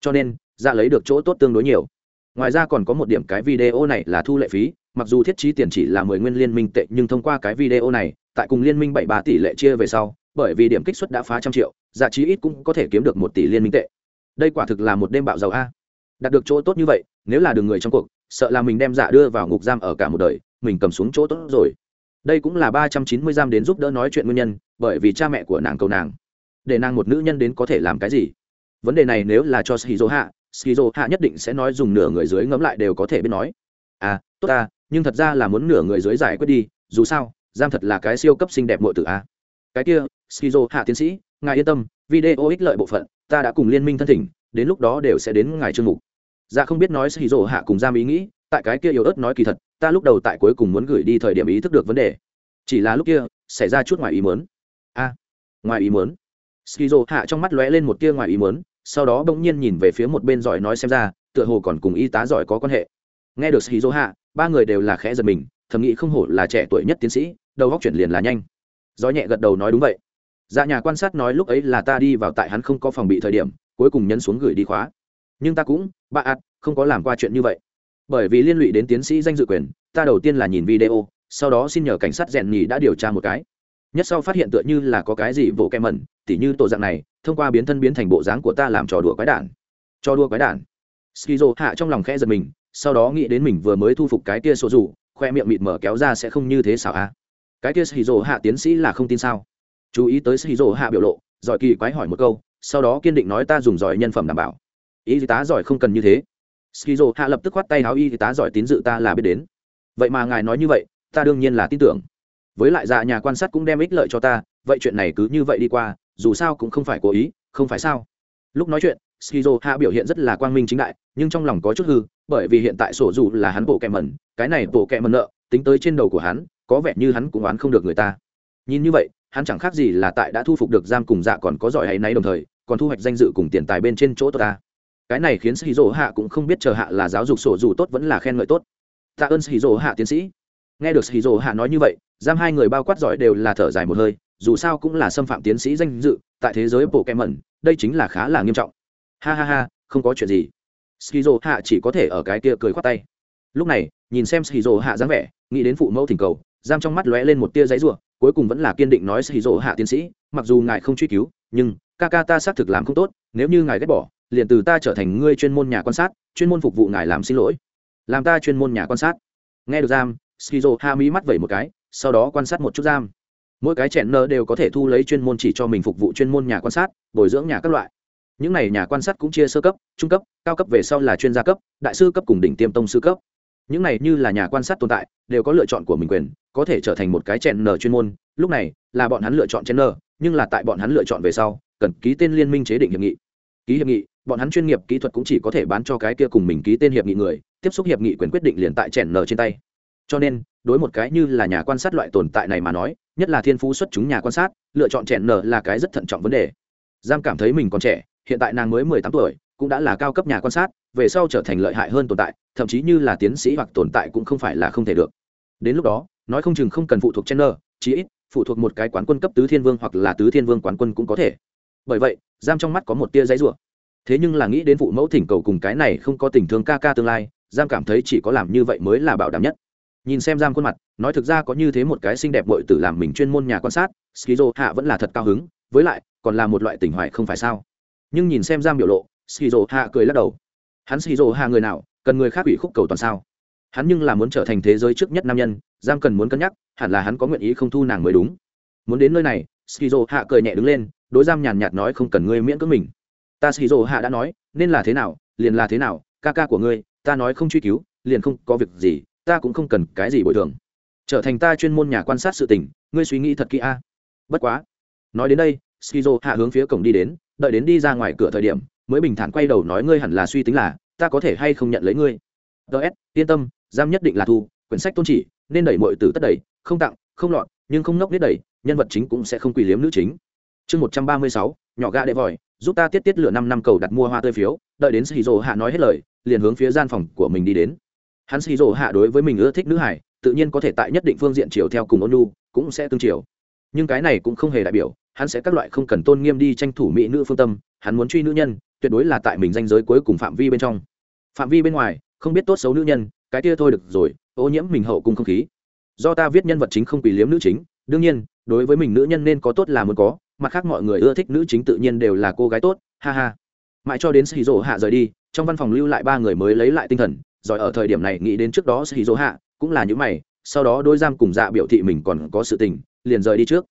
Speaker 1: Cho nên dạ lấy được chỗ tốt tương đối nhiều. Ngoài ra còn có một điểm cái video này là thu lệ phí, mặc dù thiết trí tiền chỉ là mười nguyên liên minh tệ, nhưng thông qua cái video này, tại cùng liên minh bảy ba tỷ lệ chia về sau bởi vì điểm kích suất đã phá trăm triệu, giá trị ít cũng có thể kiếm được một tỷ liên minh tệ. Đây quả thực là một đêm bạo giàu a. Đạt được chỗ tốt như vậy, nếu là đường người trong cuộc, sợ là mình đem dạ đưa vào ngục giam ở cả một đời, mình cầm xuống chỗ tốt rồi. Đây cũng là ba trăm chín mươi giam đến giúp đỡ nói chuyện nguyên nhân, bởi vì cha mẹ của nàng cầu nàng. Để nàng một nữ nhân đến có thể làm cái gì? Vấn đề này nếu là cho shizu hạ shizu hạ nhất định sẽ nói dùng nửa người dưới ngẫm lại đều có thể biết nói. À tốt ta, nhưng thật ra là muốn nửa người dưới giải quyết đi, dù sao, giam thật là cái siêu cấp xinh đẹp muội tử a cái kia, skizo hạ tiến sĩ, ngài yên tâm, video ích lợi bộ phận, ta đã cùng liên minh thân thỉnh, đến lúc đó đều sẽ đến ngài chương mục. Dạ không biết nói skizo hạ cùng giam ý nghĩ, tại cái kia yếu ớt nói kỳ thật, ta lúc đầu tại cuối cùng muốn gửi đi thời điểm ý thức được vấn đề. Chỉ là lúc kia, xảy ra chút ngoài ý muốn. A, ngoài ý muốn. Skizo hạ trong mắt lóe lên một tia ngoài ý muốn, sau đó bỗng nhiên nhìn về phía một bên giỏi nói xem ra, tựa hồ còn cùng y tá giỏi có quan hệ. Nghe được skizo hạ, ba người đều là khẽ giật mình, thầm nghĩ không hổ là trẻ tuổi nhất tiến sĩ, đầu góc chuyển liền là nhanh gió nhẹ gật đầu nói đúng vậy. Dạ nhà quan sát nói lúc ấy là ta đi vào tại hắn không có phòng bị thời điểm, cuối cùng nhấn xuống gửi đi khóa. Nhưng ta cũng ba ạt không có làm qua chuyện như vậy. Bởi vì liên lụy đến tiến sĩ danh dự quyền, ta đầu tiên là nhìn video, sau đó xin nhờ cảnh sát rèn nhì đã điều tra một cái. Nhất sau phát hiện tựa như là có cái gì vỗ kem mẩn, tỉ như tổ dạng này, thông qua biến thân biến thành bộ dáng của ta làm trò đùa quái đản. Trò đùa quái đản. Skizo hạ trong lòng khẽ giật mình, sau đó nghĩ đến mình vừa mới thu phục cái tia sổ rủ khoe miệng mịt mở kéo ra sẽ không như thế xảo a cái kia skizo hạ tiến sĩ là không tin sao? Chú ý tới skizo hạ biểu lộ, giỏi kỳ quái hỏi một câu, sau đó kiên định nói ta dùng giỏi nhân phẩm đảm bảo. Y tá giỏi không cần như thế. Skizo hạ lập tức khoát tay áo y tá giỏi tín dự ta là biết đến. Vậy mà ngài nói như vậy, ta đương nhiên là tin tưởng. Với lại dạ nhà quan sát cũng đem ích lợi cho ta, vậy chuyện này cứ như vậy đi qua, dù sao cũng không phải cố ý, không phải sao? Lúc nói chuyện skizo hạ biểu hiện rất là quang minh chính đại, nhưng trong lòng có chút hư, bởi vì hiện tại sổ dù là hắn bộ kẹ mẩn, cái này bộ kẹ mẩn nợ, tính tới trên đầu của hắn có vẻ như hắn cũng oán không được người ta. Nhìn như vậy, hắn chẳng khác gì là tại đã thu phục được giam cùng dạ còn có giỏi hay nay đồng thời, còn thu hoạch danh dự cùng tiền tài bên trên chỗ tốt ta. Cái này khiến shizu hạ cũng không biết chờ hạ là giáo dục sổ dù tốt vẫn là khen ngợi tốt. Tạ ơn shizu hạ tiến sĩ. Nghe được shizu hạ nói như vậy, giam hai người bao quát giỏi đều là thở dài một hơi, dù sao cũng là xâm phạm tiến sĩ danh dự, tại thế giới bộ kem mẩn đây chính là khá là nghiêm trọng. Ha ha ha, không có chuyện gì. Skizo hạ chỉ có thể ở cái kia cười khoát tay. Lúc này, nhìn xem skizo hạ dáng vẻ, nghĩ đến phụ mẫu thỉnh cầu giam trong mắt lóe lên một tia giấy rủa, cuối cùng vẫn là kiên định nói skizo hạ tiến sĩ, mặc dù ngài không truy cứu, nhưng, ca ca ta xác thực làm không tốt, nếu như ngài ghét bỏ, liền từ ta trở thành ngươi chuyên môn nhà quan sát, chuyên môn phục vụ ngài làm xin lỗi. Làm ta chuyên môn nhà quan sát. Nghe được giam skizo hạ mí mắt vẩy một cái, sau đó quan sát một chút giam. Mỗi cái chẹn nơ đều có thể thu lấy chuyên môn chỉ cho mình phục vụ chuyên môn nhà quan sát, bồi dưỡng nhà các loại. Những này nhà quan sát cũng chia sơ cấp, trung cấp, cao cấp về sau là chuyên gia cấp, đại sư cấp cùng đỉnh tiêm tông sư cấp những này như là nhà quan sát tồn tại, đều có lựa chọn của mình quyền, có thể trở thành một cái chèn nở chuyên môn. Lúc này, là bọn hắn lựa chọn chèn nở nhưng là tại bọn hắn lựa chọn về sau, cần ký tên liên minh chế định hiệp nghị. Ký hiệp nghị, bọn hắn chuyên nghiệp kỹ thuật cũng chỉ có thể bán cho cái kia cùng mình ký tên hiệp nghị người, tiếp xúc hiệp nghị quyền quyết định liền tại chèn nở trên tay. Cho nên, đối một cái như là nhà quan sát loại tồn tại này mà nói, nhất là thiên phú xuất chúng nhà quan sát, lựa chọn chèn nở là cái rất thận trọng vấn đề. Giam cảm thấy mình còn trẻ, hiện tại nàng mới mười tám tuổi cũng đã là cao cấp nhà quan sát, về sau trở thành lợi hại hơn tồn tại, thậm chí như là tiến sĩ hoặc tồn tại cũng không phải là không thể được. Đến lúc đó, nói không chừng không cần phụ thuộc chen nơ chí ít phụ thuộc một cái quán quân cấp tứ thiên vương hoặc là tứ thiên vương quán quân cũng có thể. Bởi vậy, giam trong mắt có một tia giấy rủa. Thế nhưng là nghĩ đến phụ mẫu thỉnh cầu cùng cái này không có tình thương ca ca tương lai, giam cảm thấy chỉ có làm như vậy mới là bảo đảm nhất. Nhìn xem giam khuôn mặt, nói thực ra có như thế một cái xinh đẹp bội tử làm mình chuyên môn nhà quan sát, skizo hạ vẫn là thật cao hứng, với lại, còn là một loại tình hoài không phải sao. Nhưng nhìn xem giam biểu lộ skizo hạ cười lắc đầu. Hắn skizo hạ người nào, cần người khác ủy khúc cầu toàn sao? Hắn nhưng là muốn trở thành thế giới trước nhất nam nhân giam cần muốn cân nhắc, hẳn là hắn có nguyện ý không thu nàng mới đúng. Muốn đến nơi này skizo hạ cười nhẹ đứng lên, đối giam nhàn nhạt nói không cần ngươi miễn cưỡng mình. Ta skizo hạ đã nói, nên là thế nào, liền là thế nào, ca ca của ngươi, ta nói không truy cứu, liền không có việc gì, ta cũng không cần cái gì bồi thường. Trở thành ta chuyên môn nhà quan sát sự tình, ngươi suy nghĩ thật kỹ a. Bất quá, nói đến đây skizo hạ hướng phía cổng đi đến, đợi đến đi ra ngoài cửa thời điểm mới bình thản quay đầu nói ngươi hẳn là suy tính là, ta có thể hay không nhận lấy ngươi. Ts yên tâm, giam nhất định là thu, quyển sách tôn chỉ, nên đẩy mọi từ tất đẩy, không tặng, không lọt, nhưng không nốc biết đẩy, nhân vật chính cũng sẽ không quỳ liếm nữ chính. Chương một trăm ba mươi sáu, nhỏ gà đệ vòi, giúp ta tiết tiết lửa năm năm cầu đặt mua hoa tươi phiếu, đợi đến sĩ hạ nói hết lời, liền hướng phía gian phòng của mình đi đến. Hắn sĩ hạ đối với mình ưa thích nữ hải, tự nhiên có thể tại nhất định phương diện chiều theo cùng ôn nu cũng sẽ tương chiều. Nhưng cái này cũng không hề đại biểu, hắn sẽ các loại không cần tôn nghiêm đi tranh thủ mỹ nữ phương tâm, hắn muốn truy nữ nhân tuyệt đối là tại mình danh giới cuối cùng phạm vi bên trong. Phạm vi bên ngoài, không biết tốt xấu nữ nhân, cái kia thôi được rồi, ô nhiễm mình hậu cung không khí. Do ta viết nhân vật chính không quỷ liếm nữ chính, đương nhiên, đối với mình nữ nhân nên có tốt là muốn có, mặt khác mọi người ưa thích nữ chính tự nhiên đều là cô gái tốt, ha ha. Mãi cho đến sĩ dỗ hạ rời đi, trong văn phòng lưu lại ba người mới lấy lại tinh thần, rồi ở thời điểm này nghĩ đến trước đó sĩ dỗ hạ cũng là những mày, sau đó đôi giam cùng dạ biểu thị mình còn có sự tình, liền rời đi trước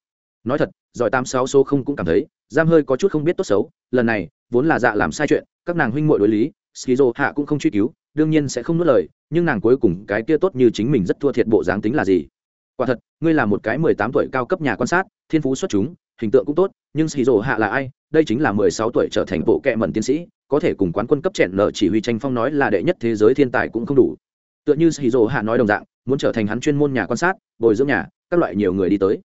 Speaker 1: nói thật, giỏi tám sáu số không cũng cảm thấy giam hơi có chút không biết tốt xấu, lần này, vốn là dạ làm sai chuyện, các nàng huynh muội đối lý, skizo hạ cũng không truy cứu, đương nhiên sẽ không nuốt lời, nhưng nàng cuối cùng cái kia tốt như chính mình rất thua thiệt bộ dáng tính là gì? Quả thật, ngươi là một cái mười tám tuổi cao cấp nhà quan sát, thiên phú xuất chúng, hình tượng cũng tốt, nhưng xì hạ là ai? Đây chính là mười sáu tuổi trở thành bộ kệ mẩn tiến sĩ, có thể cùng quán quân cấp trẻ nợ chỉ huy tranh phong nói là đệ nhất thế giới thiên tài cũng không đủ. Tựa như xì hạ nói đồng dạng, muốn trở thành hắn chuyên môn nhà quan sát, bồi dưỡng nhà, các loại nhiều người đi tới.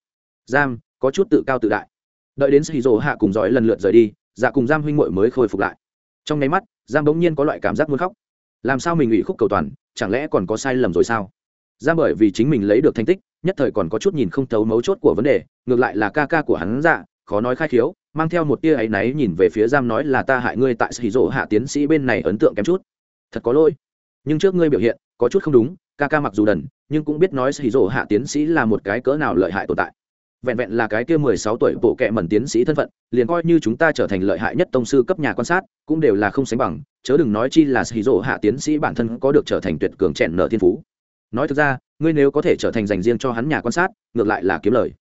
Speaker 1: Giam có chút tự cao tự đại. Đợi đến xì rổ hạ cùng giỏi lần lượt rời đi dạ cùng giam huynh muội mới khôi phục lại. Trong nháy mắt, giam bỗng nhiên có loại cảm giác muốn khóc. Làm sao mình ủy khúc cầu toàn, chẳng lẽ còn có sai lầm rồi sao? Giam bởi vì chính mình lấy được thành tích, nhất thời còn có chút nhìn không thấu mấu chốt của vấn đề, ngược lại là ca ca của hắn dạ khó nói khai khiếu, mang theo một tia áy náy nhìn về phía giam nói là ta hại ngươi tại xì rỗ hạ tiến sĩ bên này ấn tượng kém chút. Thật có lỗi. Nhưng trước ngươi biểu hiện, có chút không đúng, ca ca mặc dù đần, nhưng cũng biết nói xì rỗ hạ tiến sĩ là một cái cỡ nào lợi hại tồn tại vẹn vẹn là cái kia mười sáu tuổi bộ kệ mẩn tiến sĩ thân phận, liền coi như chúng ta trở thành lợi hại nhất tông sư cấp nhà quan sát, cũng đều là không sánh bằng, chớ đừng nói chi là xì rỗ hạ tiến sĩ bản thân có được trở thành tuyệt cường chèn nợ thiên phú. Nói thực ra, ngươi nếu có thể trở thành dành riêng cho hắn nhà quan sát, ngược lại là kiếm lời.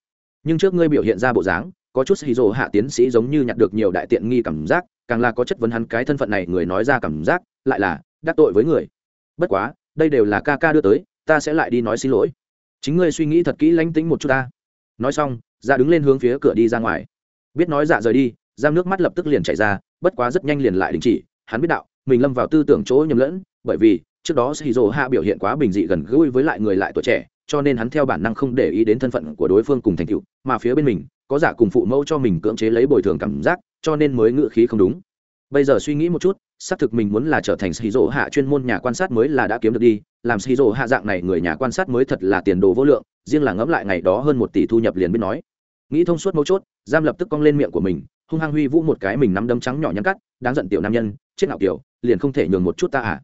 Speaker 1: Nhưng trước ngươi biểu hiện ra bộ dáng, có chút hì rồ hạ tiến sĩ giống như nhặt được nhiều đại tiện nghi cảm giác, càng là có chất vấn hắn cái thân phận này, người nói ra cảm giác, lại là đắc tội với người. Bất quá, đây đều là ca ca đưa tới, ta sẽ lại đi nói xin lỗi. Chính ngươi suy nghĩ thật kỹ lánh tính một chút ta nói xong ra đứng lên hướng phía cửa đi ra ngoài. Biết nói dạ rời đi giam nước mắt lập tức liền chảy ra, bất quá rất nhanh liền lại đình chỉ. Hắn biết đạo, mình lâm vào tư tưởng chỗ nhầm lẫn, bởi vì trước đó shizu hạ biểu hiện quá bình dị gần gũi với lại người lại tuổi trẻ, cho nên hắn theo bản năng không để ý đến thân phận của đối phương cùng thành tựu, mà phía bên mình, có giả cùng phụ mẫu cho mình cưỡng chế lấy bồi thường cảm giác, cho nên mới ngự khí không đúng. Bây giờ suy nghĩ một chút xác thực mình muốn là trở thành sĩ dỗ hạ chuyên môn nhà quan sát mới là đã kiếm được đi, làm sĩ dỗ hạ dạng này người nhà quan sát mới thật là tiền đồ vô lượng, riêng là ngẫm lại ngày đó hơn một tỷ thu nhập liền biết nói. Nghĩ thông suốt mấu chốt, giam lập tức cong lên miệng của mình, hung hăng huy vũ một cái mình nắm đấm trắng nhỏ nhắn cắt, đáng giận tiểu nam nhân, chết ngạo kiểu, liền không thể nhường một chút ta à.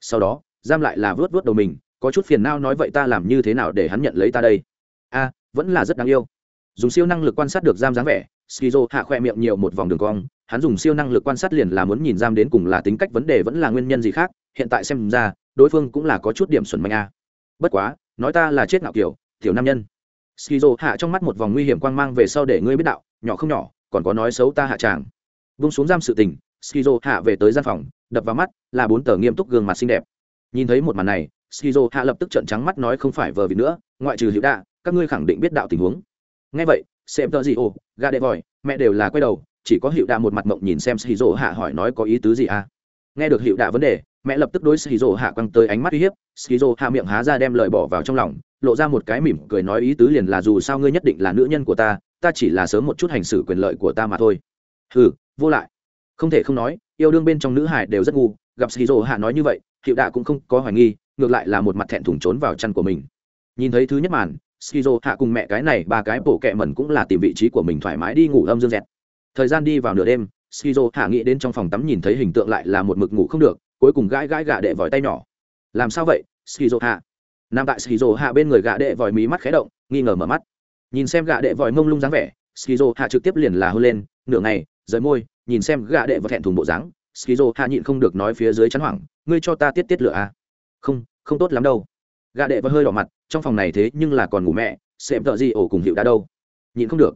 Speaker 1: Sau đó, giam lại là vớt vớt đầu mình, có chút phiền nao nói vậy ta làm như thế nào để hắn nhận lấy ta đây? A, vẫn là rất đáng yêu. Dùng siêu năng lực quan sát được giam dáng vẻ skizo hạ khoe miệng nhiều một vòng đường cong hắn dùng siêu năng lực quan sát liền là muốn nhìn giam đến cùng là tính cách vấn đề vẫn là nguyên nhân gì khác, hiện tại xem ra, đối phương cũng là có chút điểm xuẩn mạnh a. Bất quá, nói ta là chết ngạo kiểu, tiểu nam nhân. Skizo hạ trong mắt một vòng nguy hiểm quang mang về sau để ngươi biết đạo, nhỏ không nhỏ, còn có nói xấu ta hạ tràng. Vung xuống giam sự tình, skizo hạ về tới gian phòng, đập vào mắt, là bốn tờ nghiêm túc gương mặt xinh đẹp. Nhìn thấy một màn này, skizo hạ lập tức trợn trắng mắt nói không phải vờ vì nữa, ngoại trừ hữu đạ, các ngươi khẳng định biết đạo tình huống. Ngay vậy xem tờ gì ồ gà đệ vòi, mẹ đều là quay đầu chỉ có hiệu đạ một mặt mộng nhìn xem shizu hạ hỏi nói có ý tứ gì à? Nghe được hiệu đạ vấn đề, mẹ lập tức đối shizu hạ quăng tới ánh mắt uy hiếp, shizu hạ miệng há ra đem lời bỏ vào trong lòng, lộ ra một cái mỉm cười nói ý tứ liền là dù sao ngươi nhất định là nữ nhân của ta ta chỉ là sớm một chút hành xử quyền lợi của ta mà thôi. Hừ, vô lại. Không thể không nói, yêu đương bên trong nữ hải đều rất ngu, gặp shizu hạ nói như vậy hiệu đạ cũng không có hoài nghi, ngược lại là một mặt thẹn thùng trốn vào chăn của mình. Nhìn thấy thứ nhất màn skizo hạ cùng mẹ cái này, ba cái bổ kẹ mẩn cũng là tìm vị trí của mình thoải mái đi ngủ âm dương dẹt thời gian đi vào nửa đêm shizu hạ nghĩ đến trong phòng tắm nhìn thấy hình tượng lại là một mực ngủ không được, cuối cùng gãi gãi gạ đệ vòi tay nhỏ. Làm sao vậy shizu hạ nằm tại shizu hạ bên người gạ đệ vòi mí mắt khé động, nghi ngờ mở mắt. Nhìn xem gạ đệ vòi mông lung dáng vẻ shizu hạ trực tiếp liền là hôn lên, nửa ngày, rời môi, nhìn xem gạ đệ và thẹn thùng bộ dáng. Skizo hạ nhịn không được nói phía dưới chắn hoảng, ngươi cho ta tiết tiết lửa à? Không không tốt lắm đâu. Gạ đệ và hơi đỏ mặt, trong phòng này thế nhưng là còn ngủ mẹ, xem tợ gì ổ cùng hiệu đã đâu. Nhìn không được.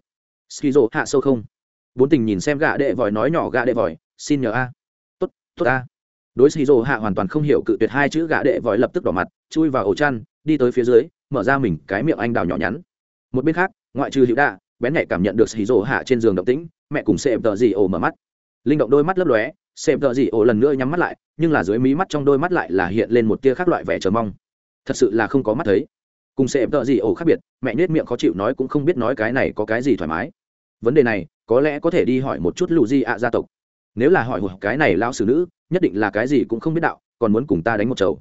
Speaker 1: Skizo hạ sâu không bốn tình nhìn xem gạ đệ vòi nói nhỏ gạ đệ vòi, xin nhờ a. Tốt tốt a. Đối skizo hạ hoàn toàn không hiểu cự tuyệt hai chữ gạ đệ vòi lập tức đỏ mặt, chui vào ổ chăn, đi tới phía dưới, mở ra mình cái miệng anh đào nhỏ nhắn. Một bên khác, ngoại trừ hữu đạ, bén nhạy cảm nhận được skizo hạ trên giường động tĩnh, mẹ cùng xem tờ gì ổ mở mắt. Linh động đôi mắt lấp lóe xem tờ gì ổ lần nữa nhắm mắt lại, nhưng là dưới mí mắt trong đôi mắt lại là hiện lên một tia khác loại vẻ chờ mong. Thật sự là không có mắt thấy. Cùng xem tờ gì ổ khác biệt, mẹ nết miệng khó chịu nói cũng không biết nói cái này có cái gì thoải mái. Vấn đề này có lẽ có thể đi hỏi một chút lù di ạ gia tộc. Nếu là hỏi cái này lao xử nữ, nhất định là cái gì cũng không biết đạo, còn muốn cùng ta đánh một chầu.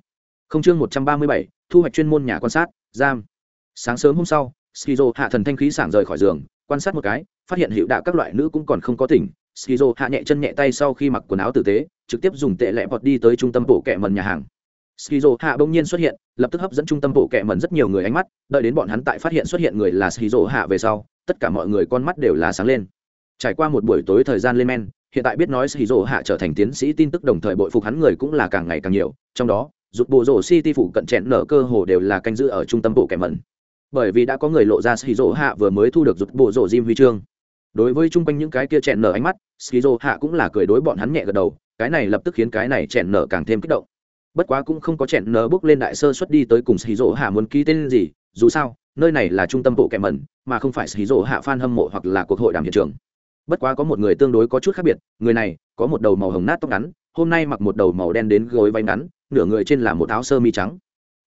Speaker 1: Không chương một trăm ba mươi bảy, thu hoạch chuyên môn nhà quan sát, giam. Sáng sớm hôm sau, skizo hạ thần thanh khí sảng rời khỏi giường, quan sát một cái, phát hiện hiệu đạo các loại nữ cũng còn không có tỉnh. Skizo hạ nhẹ chân nhẹ tay sau khi mặc quần áo tử tế, trực tiếp dùng tệ lẹ bọt đi tới trung tâm bộ kẹ mần nhà hàng. Skizo hạ bỗng nhiên xuất hiện, lập tức hấp dẫn trung tâm bộ kẹ mần rất nhiều người ánh mắt, đợi đến bọn hắn tại phát hiện xuất hiện người là skizo hạ về sau, tất cả mọi người con mắt đều là sáng lên trải qua một buổi tối thời gian lên men, hiện tại biết nói skizo hạ trở thành tiến sĩ tin tức đồng thời bội phục hắn người cũng là càng ngày càng nhiều, trong đó dục bộ rổ city phụ cận chẹn nở cơ hồ đều là canh giữ ở trung tâm bộ kẻ mẩn. bởi vì đã có người lộ ra skizo hạ vừa mới thu được dục bộ rổ Jim huy chương. Đối với chung quanh những cái kia chẹn nở ánh mắt skizo hạ cũng là cười đối bọn hắn nhẹ gật đầu, cái này lập tức khiến cái này chẹn nở càng thêm kích động. Bất quá cũng không có chẹn nở bước lên đại sơ xuất đi tới cùng skizo hạ muốn ký tên gì, dù sao, nơi này là trung tâm bộ kẻ mẩn, mà không phải sĩ rỗ hạ f hâm mộ hoặc là cuộc hội đàm hiện trường bất quá có một người tương đối có chút khác biệt, người này có một đầu màu hồng nát tóc ngắn, hôm nay mặc một đầu màu đen đến gối váy ngắn, nửa người trên là một áo sơ mi trắng.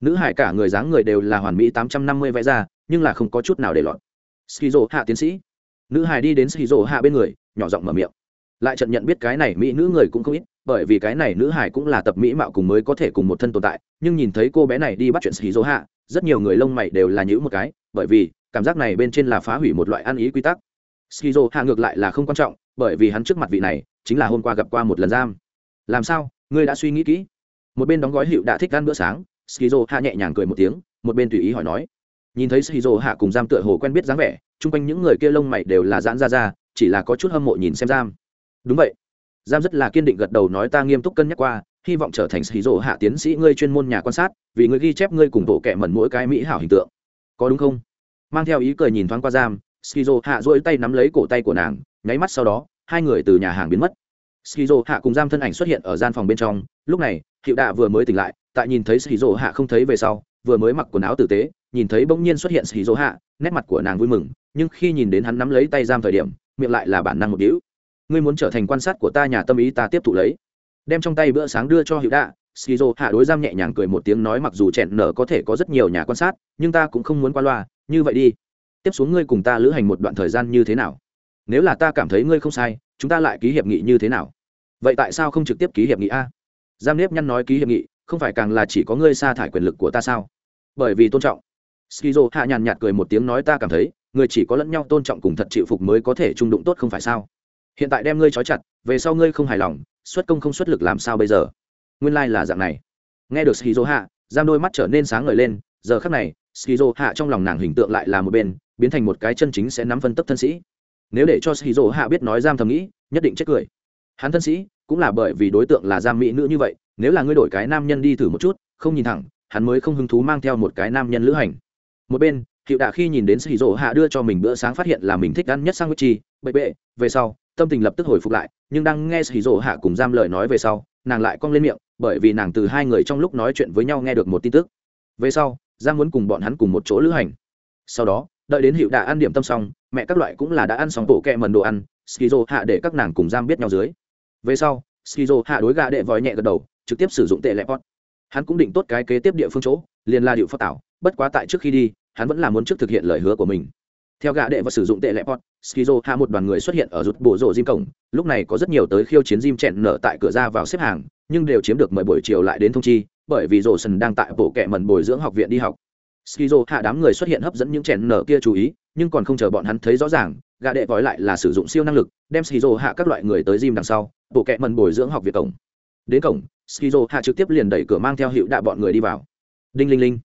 Speaker 1: Nữ hải cả người dáng người đều là hoàn mỹ tám trăm năm mươi vẽ ra, nhưng là không có chút nào để lọt. Skizo hạ tiến sĩ. Nữ hải đi đến skizo hạ bên người, nhỏ giọng mở miệng. Lại trận nhận biết cái này mỹ nữ người cũng không ít, bởi vì cái này nữ hải cũng là tập mỹ mạo cùng mới có thể cùng một thân tồn tại, nhưng nhìn thấy cô bé này đi bắt chuyện skizo hạ, rất nhiều người lông mày đều là nhữ một cái, bởi vì cảm giác này bên trên là phá hủy một loại ăn ý quy tắc skizo hạ ngược lại là không quan trọng, bởi vì hắn trước mặt vị này chính là hôm qua gặp qua một lần giam. Làm sao? Ngươi đã suy nghĩ kỹ. Một bên đóng gói hiệu đã thích ăn bữa sáng, skizo hạ nhẹ nhàng cười một tiếng, một bên tùy ý hỏi nói. Nhìn thấy skizo hạ cùng giam tựa hồ quen biết dáng vẻ, chung quanh những người kia lông mày đều là giãn ra ra, chỉ là có chút hâm mộ nhìn xem giam. Đúng vậy. Giam rất là kiên định gật đầu nói ta nghiêm túc cân nhắc qua, hy vọng trở thành skizo hạ tiến sĩ ngươi chuyên môn nhà quan sát, vì ngươi ghi chép ngươi cùng bộ kệ mẩn mỗi cái mỹ hảo hình tượng. Có đúng không? Mang theo ý cười nhìn thoáng qua giam skizo hạ duỗi tay nắm lấy cổ tay của nàng, nháy mắt sau đó, hai người từ nhà hàng biến mất. Skizo hạ cùng giam thân ảnh xuất hiện ở gian phòng bên trong. Lúc này, hiệu đạ vừa mới tỉnh lại, tại nhìn thấy skizo hạ không thấy về sau, vừa mới mặc quần áo tử tế, nhìn thấy bỗng nhiên xuất hiện skizo hạ, nét mặt của nàng vui mừng, nhưng khi nhìn đến hắn nắm lấy tay giam thời điểm, miệng lại là bản năng một đĩu ngươi muốn trở thành quan sát của ta nhà tâm ý ta tiếp thụ lấy. Đem trong tay bữa sáng đưa cho hiệu đạ, skizo hạ đối giam nhẹ nhàng cười một tiếng nói mặc dù chẹn nở có thể có rất nhiều nhà quan sát, nhưng ta cũng không muốn qua loa, như vậy đi tiếp xuống ngươi cùng ta lữ hành một đoạn thời gian như thế nào? Nếu là ta cảm thấy ngươi không sai, chúng ta lại ký hiệp nghị như thế nào? Vậy tại sao không trực tiếp ký hiệp nghị a? Giam nếp nhăn nói ký hiệp nghị, không phải càng là chỉ có ngươi sa thải quyền lực của ta sao? Bởi vì tôn trọng. Skizo hạ nhàn nhạt cười một tiếng nói ta cảm thấy người chỉ có lẫn nhau tôn trọng cùng thật chịu phục mới có thể trung đụng tốt không phải sao? Hiện tại đem ngươi trói chặt, về sau ngươi không hài lòng, xuất công không xuất lực làm sao bây giờ? Nguyên lai、like、là dạng này. Nghe được skizo hạ giam đôi mắt trở nên sáng ngời lên, giờ khắc này, skizo hạ trong lòng nàng hình tượng lại là một bên biến thành một cái chân chính sẽ nắm phân tấp thân sĩ. Nếu để cho skizo hạ biết nói giam thầm nghĩ, nhất định chết cười. Hắn thân sĩ cũng là bởi vì đối tượng là giam mỹ nữ như vậy, nếu là ngươi đổi cái nam nhân đi thử một chút, không nhìn thẳng, hắn mới không hứng thú mang theo một cái nam nhân lữ hành. Một bên, hiệu đạ khi nhìn đến sĩ dỗ hạ đưa cho mình bữa sáng phát hiện là mình thích ăn nhất sang chi bậy bệ, về sau, tâm tình lập tức hồi phục lại, nhưng đang nghe sĩ dỗ hạ cùng giam lời nói về sau, nàng lại cong lên miệng, bởi vì nàng từ hai người trong lúc nói chuyện với nhau nghe được một tin tức. Về sau, giam muốn cùng bọn hắn cùng một chỗ lữ hành. Sau đó đợi đến hiệu đã ăn điểm tâm xong, mẹ các loại cũng là đã ăn xong bộ kẹ mần đồ ăn, skizo hạ để các nàng cùng giam biết nhau dưới. Về sau, skizo hạ đối gà đệ vòi nhẹ gật đầu, trực tiếp sử dụng tệ lẹ pot. Hắn cũng định tốt cái kế tiếp địa phương chỗ, liền là điệu phát tảo, bất quá tại trước khi đi, hắn vẫn là muốn trước thực hiện lời hứa của mình. Theo gã đệ và sử dụng tệ lệ pot, skizo hạ một đoàn người xuất hiện ở rụt bộ rộ diêm cổng, lúc này có rất nhiều tới khiêu chiến diêm chẹn nở tại cửa ra vào xếp hàng, nhưng đều chiếm được mời buổi chiều lại đến thông chi, bởi vì rổ sần đang tại bộ kệ mần bồi dưỡng học viện đi học skizo hạ đám người xuất hiện hấp dẫn những chèn nở kia chú ý, nhưng còn không chờ bọn hắn thấy rõ ràng, gã đệ vói lại là sử dụng siêu năng lực, đem skizo hạ các loại người tới gym đằng sau, bộ kệ mần bồi dưỡng học viện cổng. Đến cổng, skizo hạ trực tiếp liền đẩy cửa mang theo hiệu đạ bọn người đi vào. Đinh linh linh.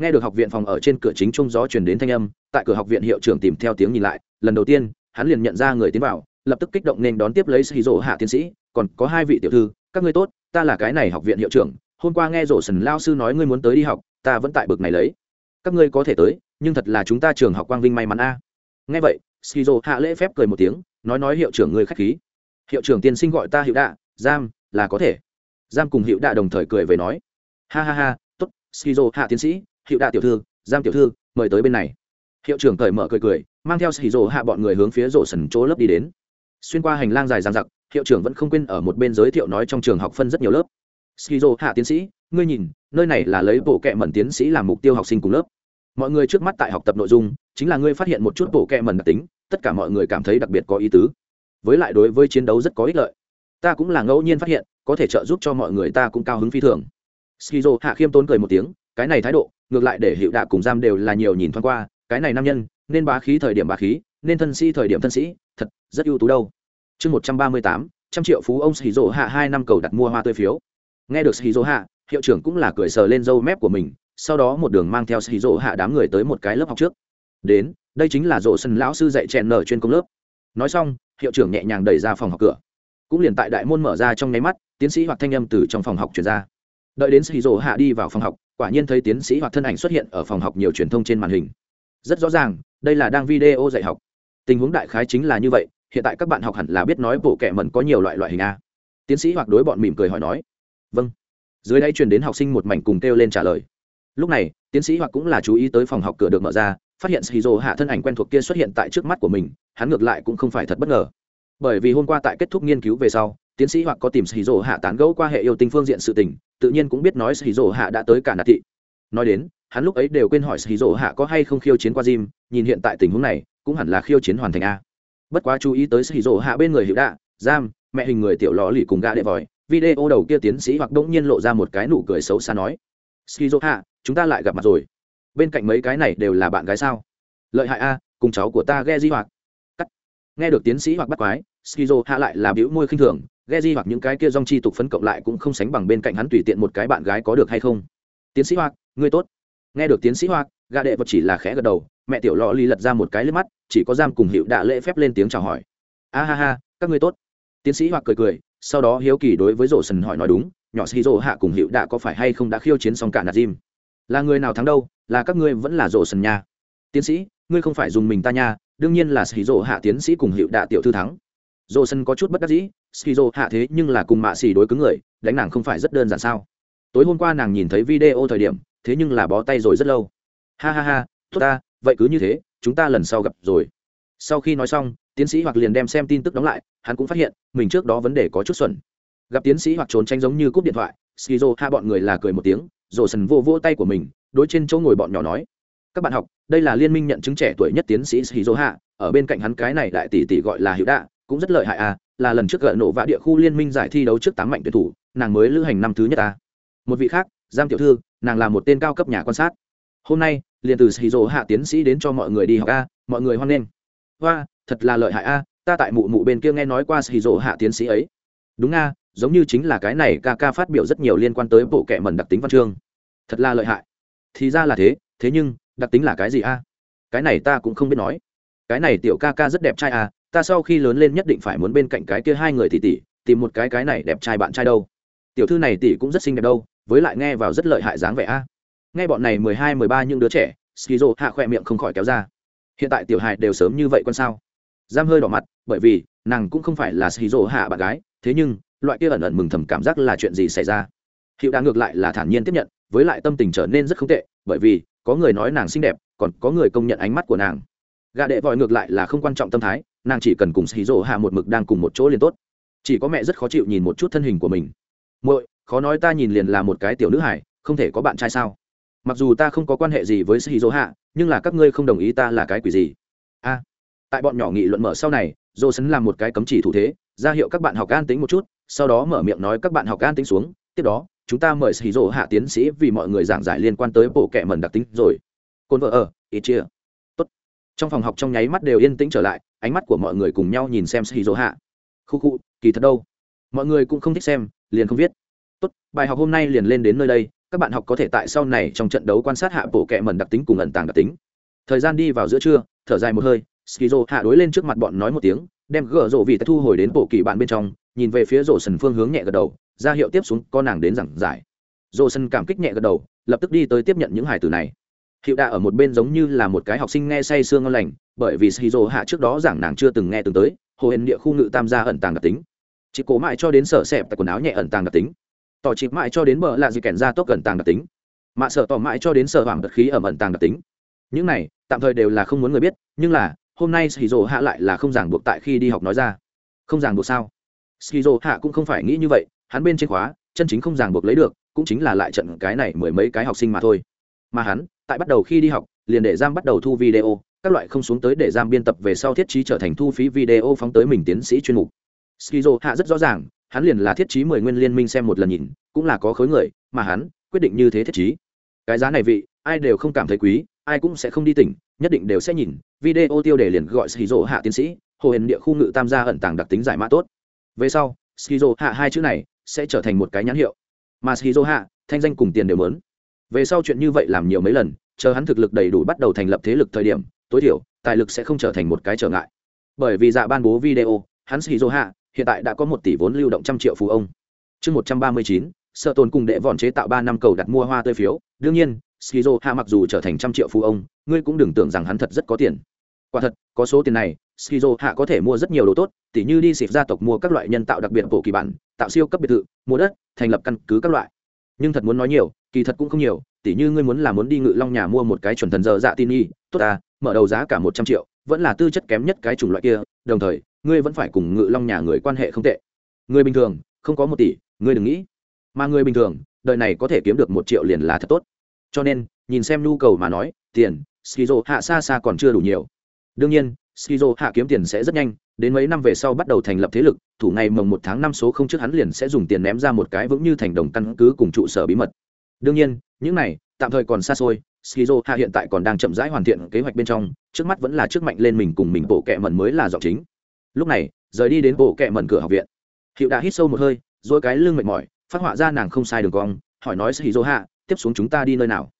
Speaker 1: Nghe được học viện phòng ở trên cửa chính trung gió truyền đến thanh âm, tại cửa học viện hiệu trưởng tìm theo tiếng nhìn lại, lần đầu tiên, hắn liền nhận ra người tiến vào, lập tức kích động nên đón tiếp lấy skizo hạ tiến sĩ, còn có hai vị tiểu thư, các ngươi tốt, ta là cái này học viện hiệu trưởng, hôm qua nghe rổ sần lao sư nói ngươi muốn tới đi học, ta vẫn tại bực này lấy các ngươi có thể tới, nhưng thật là chúng ta trường học quang vinh may mắn a. Nghe vậy, skizo hạ lễ phép cười một tiếng, nói nói hiệu trưởng ngươi khách khí. Hiệu trưởng tiên sinh gọi ta hiệu đạ, giam, là có thể. Giam cùng hiệu đạ đồng thời cười về nói. Ha ha ha, tốt, skizo hạ tiến sĩ, hiệu đạ tiểu thư, giam tiểu thư, mời tới bên này. Hiệu trưởng cởi mở cười cười, mang theo skizo hạ bọn người hướng phía rổ sần chỗ lớp đi đến. Xuyên qua hành lang dài dàn giặc hiệu trưởng vẫn không quên ở một bên giới thiệu nói trong trường học phân rất nhiều lớp skizo hạ tiến sĩ, ngươi nhìn, nơi này là lấy bộ kệ mẩn tiến sĩ làm mục tiêu học sinh cùng lớp. Mọi người trước mắt tại học tập nội dung, chính là ngươi phát hiện một chút bộ kệ mẩn đặc tính, tất cả mọi người cảm thấy đặc biệt có ý tứ. Với lại đối với chiến đấu rất có ích lợi. Ta cũng là ngẫu nhiên phát hiện, có thể trợ giúp cho mọi người ta cũng cao hứng phi thường. Skizo hạ khiêm tốn cười một tiếng, cái này thái độ, ngược lại để hiệu đạ cùng giam đều là nhiều nhìn thoáng qua, cái này nam nhân, nên bá khí thời điểm bá khí, nên thân sĩ thời điểm thân sĩ, thật, rất ưu tú đâu. Chương một trăm ba mươi tám, trăm triệu phú ông xì hạ hai năm cầu đặt mua hoa tươi phiếu nghe được shizu hạ hiệu trưởng cũng là cười sờ lên râu mép của mình, sau đó một đường mang theo shizu hạ đám người tới một cái lớp học trước. Đến, đây chính là rộ sân lão sư dạy chèn nở chuyên công lớp. Nói xong, hiệu trưởng nhẹ nhàng đẩy ra phòng học cửa. Cũng liền tại đại môn mở ra trong nháy mắt, tiến sĩ hoặc thanh âm từ trong phòng học chuyển ra. Đợi đến xì rỗ hạ đi vào phòng học, quả nhiên thấy tiến sĩ hoặc thân ảnh xuất hiện ở phòng học nhiều truyền thông trên màn hình. Rất rõ ràng, đây là đang video dạy học. Tình huống đại khái chính là như vậy, hiện tại các bạn học hẳn là biết nói bộ kệ mẩn có nhiều loại loại hình a. Tiến sĩ hoặc đối bọn mỉm cười hỏi nói vâng. Dưới đây truyền đến học sinh một mảnh cùng kêu lên trả lời. Lúc này, tiến sĩ hoặc cũng là chú ý tới phòng học cửa được mở ra, phát hiện shizu hạ thân ảnh quen thuộc kia xuất hiện tại trước mắt của mình, hắn ngược lại cũng không phải thật bất ngờ. Bởi vì hôm qua tại kết thúc nghiên cứu về sau, tiến sĩ hoặc có tìm shizu hạ tán gẫu qua hệ yêu tinh phương diện sự tình, tự nhiên cũng biết nói shizu hạ đã tới cả nạt thị. Nói đến, hắn lúc ấy đều quên hỏi shizu hạ có hay không khiêu chiến qua jim nhìn hiện tại tình huống này, cũng hẳn là khiêu chiến hoàn thành a. Bất quá chú ý tới shizu hạ bên người hiệu đạ, giam, mẹ hình người tiểu lò lì cùng gã đệ vòi video đầu kia tiến sĩ hoặc đ nhiên lộ ra một cái nụ cười xấu xa nói skizo hạ chúng ta lại gặp mặt rồi. Bên cạnh mấy cái này đều là bạn gái sao? Lợi hại a, cùng cháu của ta ghe di hoặc. Cắt. Nghe được tiến sĩ hoặc bắt quái skizo hạ lại là biểu môi khinh thường ghe di hoặc những cái kia dong chi tục phấn cộng lại cũng không sánh bằng bên cạnh hắn tùy tiện một cái bạn gái có được hay không. Tiến sĩ hoặc, ngươi tốt. Nghe được tiến sĩ hoặc gà đệ vật chỉ là khẽ gật đầu, mẹ tiểu lò ly lật ra một cái lên mắt, chỉ có giam cùng hiệu đã lễ phép lên tiếng chào hỏi. A ha ha, các ngươi tốt. Tiến sĩ hoặc cười cười sau đó hiếu kỳ đối với rổ sần hỏi nói đúng, nhỏ xì rổ hạ cùng hiệu đạ có phải hay không đã khiêu chiến xong cả nạt jim? Là người nào thắng đâu? Là các ngươi vẫn là rổ sần nha? Tiến sĩ, ngươi không phải dùng mình ta nha, đương nhiên là xì rổ hạ tiến sĩ cùng hiệu đạ tiểu thư thắng. Rổ sần có chút bất đắc dĩ xì rổ hạ thế nhưng là cùng mạ xì đối cứng người, đánh nàng không phải rất đơn giản sao? Tối hôm qua nàng nhìn thấy video thời điểm, thế nhưng là bó tay rồi rất lâu. Ha ha ha, tốt ta, vậy cứ như thế, chúng ta lần sau gặp rồi. Sau khi nói xong tiến sĩ hoặc liền đem xem tin tức đóng lại, hắn cũng phát hiện, mình trước đó vấn đề có chút xuẩn. Gặp tiến sĩ hoặc trốn tranh giống như cúp điện thoại, skizo hai bọn người là cười một tiếng rổ sần vô vô tay của mình, đối trên chỗ ngồi bọn nhỏ nói, các bạn học, đây là liên minh nhận chứng trẻ tuổi nhất tiến sĩ skizo hạ ở bên cạnh hắn cái này đại tỷ tỷ gọi là hữu đạ, cũng rất lợi hại à là lần trước gợ nổ vạ địa khu liên minh giải thi đấu trước tám mạnh tuyển thủ, nàng mới lữ hành năm thứ nhất ta. Một vị khác, giang tiểu thư, nàng là một tên cao cấp nhà quan sát. Hôm nay, liền từ shizu hạ tiến sĩ đến cho mọi người đi học a, mọi người hoan nghênh. Hoa thật là lợi hại a, ta tại mụ mụ bên kia nghe nói qua shizu hạ tiến sĩ ấy. Đúng a, giống như chính là cái này ca ca phát biểu rất nhiều liên quan tới bộ kệ mẩn đặc tính văn chương. Thật là lợi hại. Thì ra là thế thế nhưng, đặc tính là cái gì a? Cái này ta cũng không biết nói. Cái này tiểu ca ca rất đẹp trai à ta sau khi lớn lên nhất định phải muốn bên cạnh cái kia hai người tỷ tỷ, tìm một cái cái này đẹp trai bạn trai đâu. Tiểu thư này tỷ cũng rất xinh đẹp đâu, với lại nghe vào rất lợi hại dáng vẻ a. Nghe bọn này mười hai, mười ba những đứa trẻ skizo hạ khoe miệng không khỏi kéo ra. Hiện tại tiểu hài đều sớm như vậy con sao? Giam hơi đỏ mặt, bởi vì, nàng cũng không phải là skizo hạ bạn gái, thế nhưng, loại kia ẩn ẩn mừng thầm cảm giác là chuyện gì xảy ra? Hiệu đã ngược lại là thản nhiên tiếp nhận, với lại tâm tình trở nên rất không tệ, bởi vì, có người nói nàng xinh đẹp, còn có người công nhận ánh mắt của nàng. Gà đệ vòi ngược lại là không quan trọng tâm thái, nàng chỉ cần cùng xì rỗ hạ một mực đang cùng một chỗ liền tốt. Chỉ có mẹ rất khó chịu nhìn một chút thân hình của mình. Muội, khó nói ta nhìn liền là một cái tiểu nữ hải không thể có bạn trai sao? Mặc dù ta không có quan hệ gì với xì rỗ hạ, nhưng là các ngươi không đồng ý ta là cái quỷ gì? A tại bọn nhỏ nghị luận mở sau này dô sấn làm một cái cấm chỉ thủ thế, ra hiệu các bạn học an tính một chút, sau đó mở miệng nói các bạn học an tính xuống, tiếp đó, chúng ta mời xì rỗ hạ tiến sĩ vì mọi người giảng giải liên quan tới bộ kệ mẩn đặc tính rồi. Côn vợ ở ít chia. Tốt. Trong phòng học trong nháy mắt đều yên tĩnh trở lại, ánh mắt của mọi người cùng nhau nhìn xem xì rỗ hạ. Khu khu, kỳ thật đâu? Mọi người cũng không thích xem, liền không viết. Tốt, bài học hôm nay liền lên đến nơi đây, các bạn học có thể tại sau này trong trận đấu quan sát hạ bộ kệ mẩn đặc tính cùng ẩn tàng đặc tính. Thời gian đi vào giữa trưa, thở dài một hơi skizo hạ đối lên trước mặt bọn nói một tiếng, đem gỡ rộ vị thu hồi đến bộ kỳ bạn bên trong, nhìn về phía rổ sần phương hướng nhẹ gật đầu, ra hiệu tiếp xuống, con nàng đến giảng giải. Rổ sần cảm kích nhẹ gật đầu, lập tức đi tới tiếp nhận những hải tử này. Hiệu đạ ở một bên giống như là một cái học sinh nghe say sương ngon lành, bởi vì shizu hạ trước đó giảng nàng chưa từng nghe từng tới, hồ hển địa khu ngự tam gia ẩn tàng đặc tính. Chị cố mãi cho đến sở xẹp tại quần áo nhẹ ẩn tàng đặc tính. Tỏ chị mãi cho đến bờ là gì kèn ra tốc ẩn tàng đặc tính. Mạ sợ tỏ mãi cho đến sở hoàng đặc khí ở ẩn tàng đặc tính. Những này, tạm thời đều là không muốn người biết, nhưng là hôm nay shizu hạ lại là không ràng buộc tại khi đi học nói ra. Không ràng buộc sao? Shizu hạ cũng không phải nghĩ như vậy, hắn bên trên khóa, chân chính không ràng buộc lấy được, cũng chính là lại trận cái này mười mấy cái học sinh mà thôi. Mà hắn, tại bắt đầu khi đi học, liền để giam bắt đầu thu video, các loại không xuống tới để giam biên tập về sau thiết trí trở thành thu phí video phóng tới mình tiến sĩ chuyên mục. Skizo hạ rất rõ ràng, hắn liền là thiết trí mười nguyên liên minh xem một lần nhìn, cũng là có khối người, mà hắn quyết định như thế thiết trí. Cái giá này vị, ai đều không cảm thấy quý ai cũng sẽ không đi tỉnh, nhất định đều sẽ nhìn. Video tiêu đề liền gọi skizo hạ tiến sĩ, hồ hển địa khu ngự tam gia ẩn tàng đặc tính giải mã tốt. Về sau, skizo hạ hai chữ này sẽ trở thành một cái nhãn hiệu. Mà skizo hạ, thanh danh cùng tiền đều lớn về sau chuyện như vậy làm nhiều mấy lần, chờ hắn thực lực đầy đủ bắt đầu thành lập thế lực thời điểm, tối thiểu, tài lực sẽ không trở thành một cái trở ngại. Bởi vì dạ ban bố video, hắn shizu hạ, hiện tại đã có một tỷ vốn lưu động trăm triệu phú ông. Chương một trăm ba mươi chín, sợ tồn cùng đệ vòn chế tạo ba năm cầu đặt mua hoa tươi phiếu. Đương nhiên skizo hạ mặc dù trở thành trăm triệu phú ông, ngươi cũng đừng tưởng rằng hắn thật rất có tiền. Quả thật, có số tiền này, Skizo hạ có thể mua rất nhiều đồ tốt, tỉ như đi xịp gia tộc mua các loại nhân tạo đặc biệt bộ kỳ bản, tạo siêu cấp biệt thự, mua đất, thành lập căn cứ các loại. Nhưng thật muốn nói nhiều, kỳ thật cũng không nhiều, tỉ như ngươi muốn là muốn đi ngự long nhà mua một cái chuẩn thần giờ dạ tin y, tốt ta, mở đầu giá cả một trăm triệu, vẫn là tư chất kém nhất cái chủng loại kia, đồng thời, ngươi vẫn phải cùng ngự long nhà người quan hệ không tệ. Người bình thường, không có một tỷ, ngươi đừng nghĩ. Mà người bình thường, đời này có thể kiếm được một triệu liền là thật tốt cho nên, nhìn xem nhu cầu mà nói, tiền, skizo hạ xa xa còn chưa đủ nhiều. Đương nhiên, skizo hạ kiếm tiền sẽ rất nhanh, đến mấy năm về sau bắt đầu thành lập thế lực, thủ ngày mồng một tháng năm số không trước hắn liền sẽ dùng tiền ném ra một cái vững như thành đồng căn cứ cùng trụ sở bí mật. Đương nhiên, những này, tạm thời còn xa xôi, skizo hạ hiện tại còn đang chậm rãi hoàn thiện kế hoạch bên trong, trước mắt vẫn là trước mạnh lên mình cùng mình bộ kệ mẩn mới là giọng chính. Lúc này, rời đi đến bộ kệ mẩn cửa học viện. Hiệu đã hít sâu một hơi rồi cái lưng mệt mỏi, phát họa ra nàng không sai đường cong, hỏi nói skizo hạ tiếp xuống chúng ta đi nơi nào?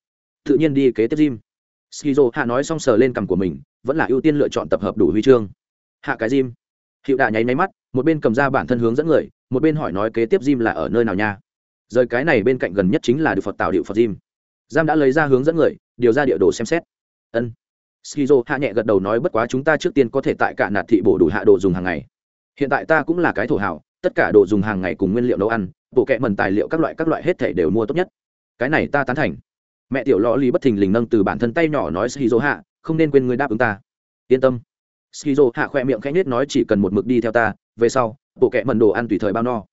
Speaker 1: Tự nhiên đi kế tiếp gym. Skizo hạ nói xong sờ lên cằm của mình, vẫn là ưu tiên lựa chọn tập hợp đủ huy chương. Hạ cái gym. Hiệu đà nháy máy mắt, một bên cầm ra bản thân hướng dẫn người, một bên hỏi nói kế tiếp gym là ở nơi nào nha? Rời cái này bên cạnh gần nhất chính là được phật tạo điệu phật gym. Giam đã lấy ra hướng dẫn người, điều ra địa đồ xem xét. Ân. Skizo hạ nhẹ gật đầu nói bất quá chúng ta trước tiên có thể tại cả nạt thị bổ đủ hạ đồ dùng hàng ngày. Hiện tại ta cũng là cái thổ hảo tất cả đồ dùng hàng ngày cùng nguyên liệu nấu ăn, bộ kệ mần tài liệu các loại các loại hết thể đều mua tốt nhất cái này ta tán thành. Mẹ tiểu lò lì bất thình lình nâng từ bản thân tay nhỏ nói skizo hạ, không nên quên người đáp ứng ta. Yên tâm. Skizo hạ khoe miệng khẽ nhết nói chỉ cần một mực đi theo ta, về sau, bộ kệ mần đồ ăn tùy thời bao no.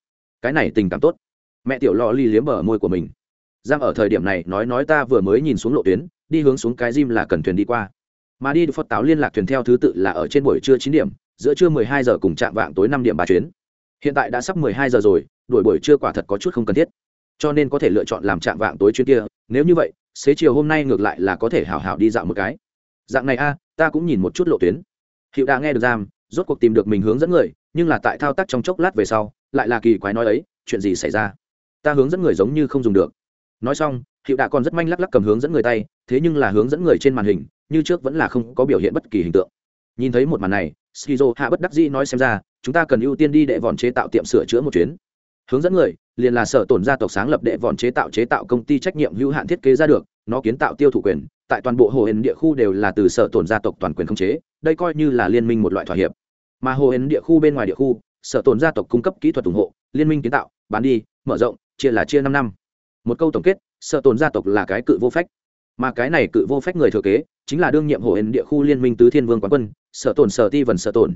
Speaker 1: Cái này tình cảm tốt. Mẹ tiểu lò lì liếm bờ môi của mình. Giang ở thời điểm này nói nói ta vừa mới nhìn xuống lộ tuyến, đi hướng xuống cái gym là cần thuyền đi qua. Mà đi phật táo liên lạc thuyền theo thứ tự là ở trên buổi trưa chín điểm, giữa trưa mười hai giờ cùng chạm vạng tối năm điểm ba chuyến. Hiện tại đã sắp mười hai giờ rồi, đuổi buổi trưa quả thật có chút không cần thiết cho nên có thể lựa chọn làm chạm vạng tối chuyến kia, nếu như vậy, xế chiều hôm nay ngược lại là có thể hào hào đi dạo một cái. Dạng này a, ta cũng nhìn một chút lộ tuyến. Hiệu đã nghe được giam, rốt cuộc tìm được mình hướng dẫn người, nhưng là tại thao tác trong chốc lát về sau, lại là kỳ quái nói ấy, chuyện gì xảy ra? Ta hướng dẫn người giống như không dùng được. Nói xong, hiệu đã còn rất manh lắc lắc cầm hướng dẫn người tay, thế nhưng là hướng dẫn người trên màn hình, như trước vẫn là không có biểu hiện bất kỳ hình tượng. Nhìn thấy một màn này shizu hạ bất đắc dĩ nói xem ra, chúng ta cần ưu tiên đi để vòn chế tạo tiệm sửa chữa một chuyến hướng dẫn người, liền là sở tổn gia tộc sáng lập đệ vòn chế tạo chế tạo công ty trách nhiệm hữu hạn thiết kế ra được, nó kiến tạo tiêu thụ quyền, tại toàn bộ hồ hển địa khu đều là từ sở tổn gia tộc toàn quyền khống chế, đây coi như là liên minh một loại thỏa hiệp. Mà hồ hển địa khu bên ngoài địa khu, sở tổn gia tộc cung cấp kỹ thuật ủng hộ, liên minh kiến tạo, bán đi, mở rộng, chia là chia năm năm. Một câu tổng kết, sở tổn gia tộc là cái cự vô phách. Mà cái này cự vô phách người thừa kế, chính là đương nhiệm hồ hển địa khu liên minh tứ thiên vương quán quân, sở tổn sở ti vần sở tổn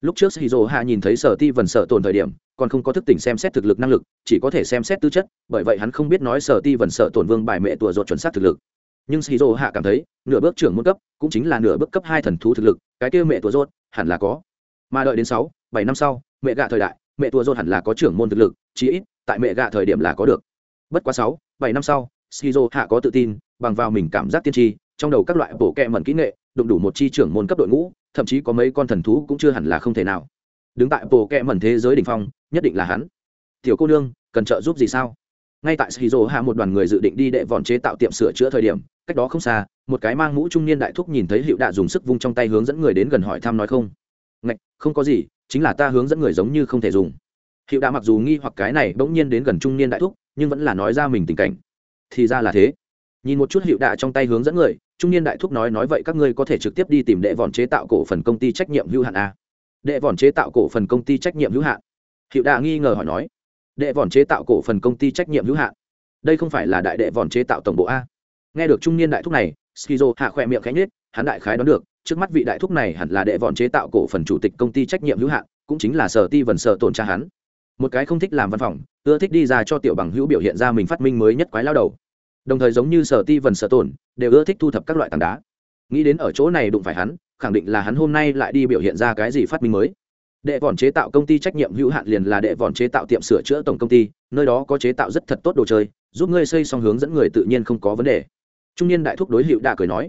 Speaker 1: lúc trước shizu hạ nhìn thấy sở ti vần sở tổn thời điểm, còn không có thức tỉnh xem xét thực lực năng lực, chỉ có thể xem xét tư chất, bởi vậy hắn không biết nói sở ti vần sở tổn vương bài mẹ tùa ruột chuẩn xác thực lực. Nhưng shizu hạ cảm thấy, nửa bước trưởng môn cấp, cũng chính là nửa bước cấp hai thần thú thực lực, cái kia mẹ tùa ruột, hẳn là có. Mà đợi đến sáu, bảy năm sau, mẹ gạ thời đại, mẹ tùa ruột hẳn là có trưởng môn thực lực, chí ít, tại mẹ gạ thời điểm là có được. Bất quá sáu, bảy năm sau, shizu hạ có tự tin, bằng vào mình cảm giác tiên tri, trong đầu các loại bộ kẹ mẩn kỹ nghệ, đụng đủ một chi trưởng môn cấp đội ngũ thậm chí có mấy con thần thú cũng chưa hẳn là không thể nào. Đứng tại bộ kẹ mẩn thế giới đ ỉ n h phong, nhất định là hắn. Tiểu cô nương, cần trợ giúp gì sao? Ngay tại shizu hạ một đoàn người dự định đi đệ vòn chế tạo tiệm sửa chữa thời điểm, cách đó không xa, một cái mang mũ trung niên đại thúc nhìn thấy hiệu đạ dùng sức vung trong tay hướng dẫn người đến gần hỏi thăm nói không. Ngạch, không có gì, chính là ta hướng dẫn người giống như không thể dùng. Hiệu đạ mặc dù nghi hoặc cái này bỗng nhiên đến gần trung niên đại thúc, nhưng vẫn là nói ra mình tình cảnh. Thì ra là thế nhìn một chút hiệu đạ trong tay hướng dẫn người, trung niên đại thúc nói nói vậy các ngươi có thể trực tiếp đi tìm đệ vòn chế tạo cổ phần công ty trách nhiệm hữu hạn a đệ vòn chế tạo cổ phần công ty trách nhiệm hữu hạn? Hiệu đạ nghi ngờ hỏi nói, đệ vòn chế tạo cổ phần công ty trách nhiệm hữu hạn? Đây không phải là đại đệ vòn chế tạo tổng bộ a? Nghe được trung niên đại thúc này, skizo hạ khỏe miệng khánh nết hắn đại khái đoán được, trước mắt vị đại thúc này hẳn là đệ vòn chế tạo cổ phần chủ tịch công ty trách nhiệm hữu hạn, cũng chính là sở ti vần sở tổn tra hắn. Một cái không thích làm văn phòng, ưa thích đi ra cho tiểu bằng hữu biểu hiện ra mình phát minh mới nhất quái lao đầu đồng thời giống như sở ti vần sở tổn, đều ưa thích thu thập các loại tảng đá. Nghĩ đến ở chỗ này đụng phải hắn, khẳng định là hắn hôm nay lại đi biểu hiện ra cái gì phát minh mới. Đệ vòn chế tạo công ty trách nhiệm hữu hạn liền là đệ vòn chế tạo tiệm sửa chữa tổng công ty, nơi đó có chế tạo rất thật tốt đồ chơi, giúp ngươi xây xong hướng dẫn người tự nhiên không có vấn đề. Trung niên đại thúc đối hiệu đạ cười nói.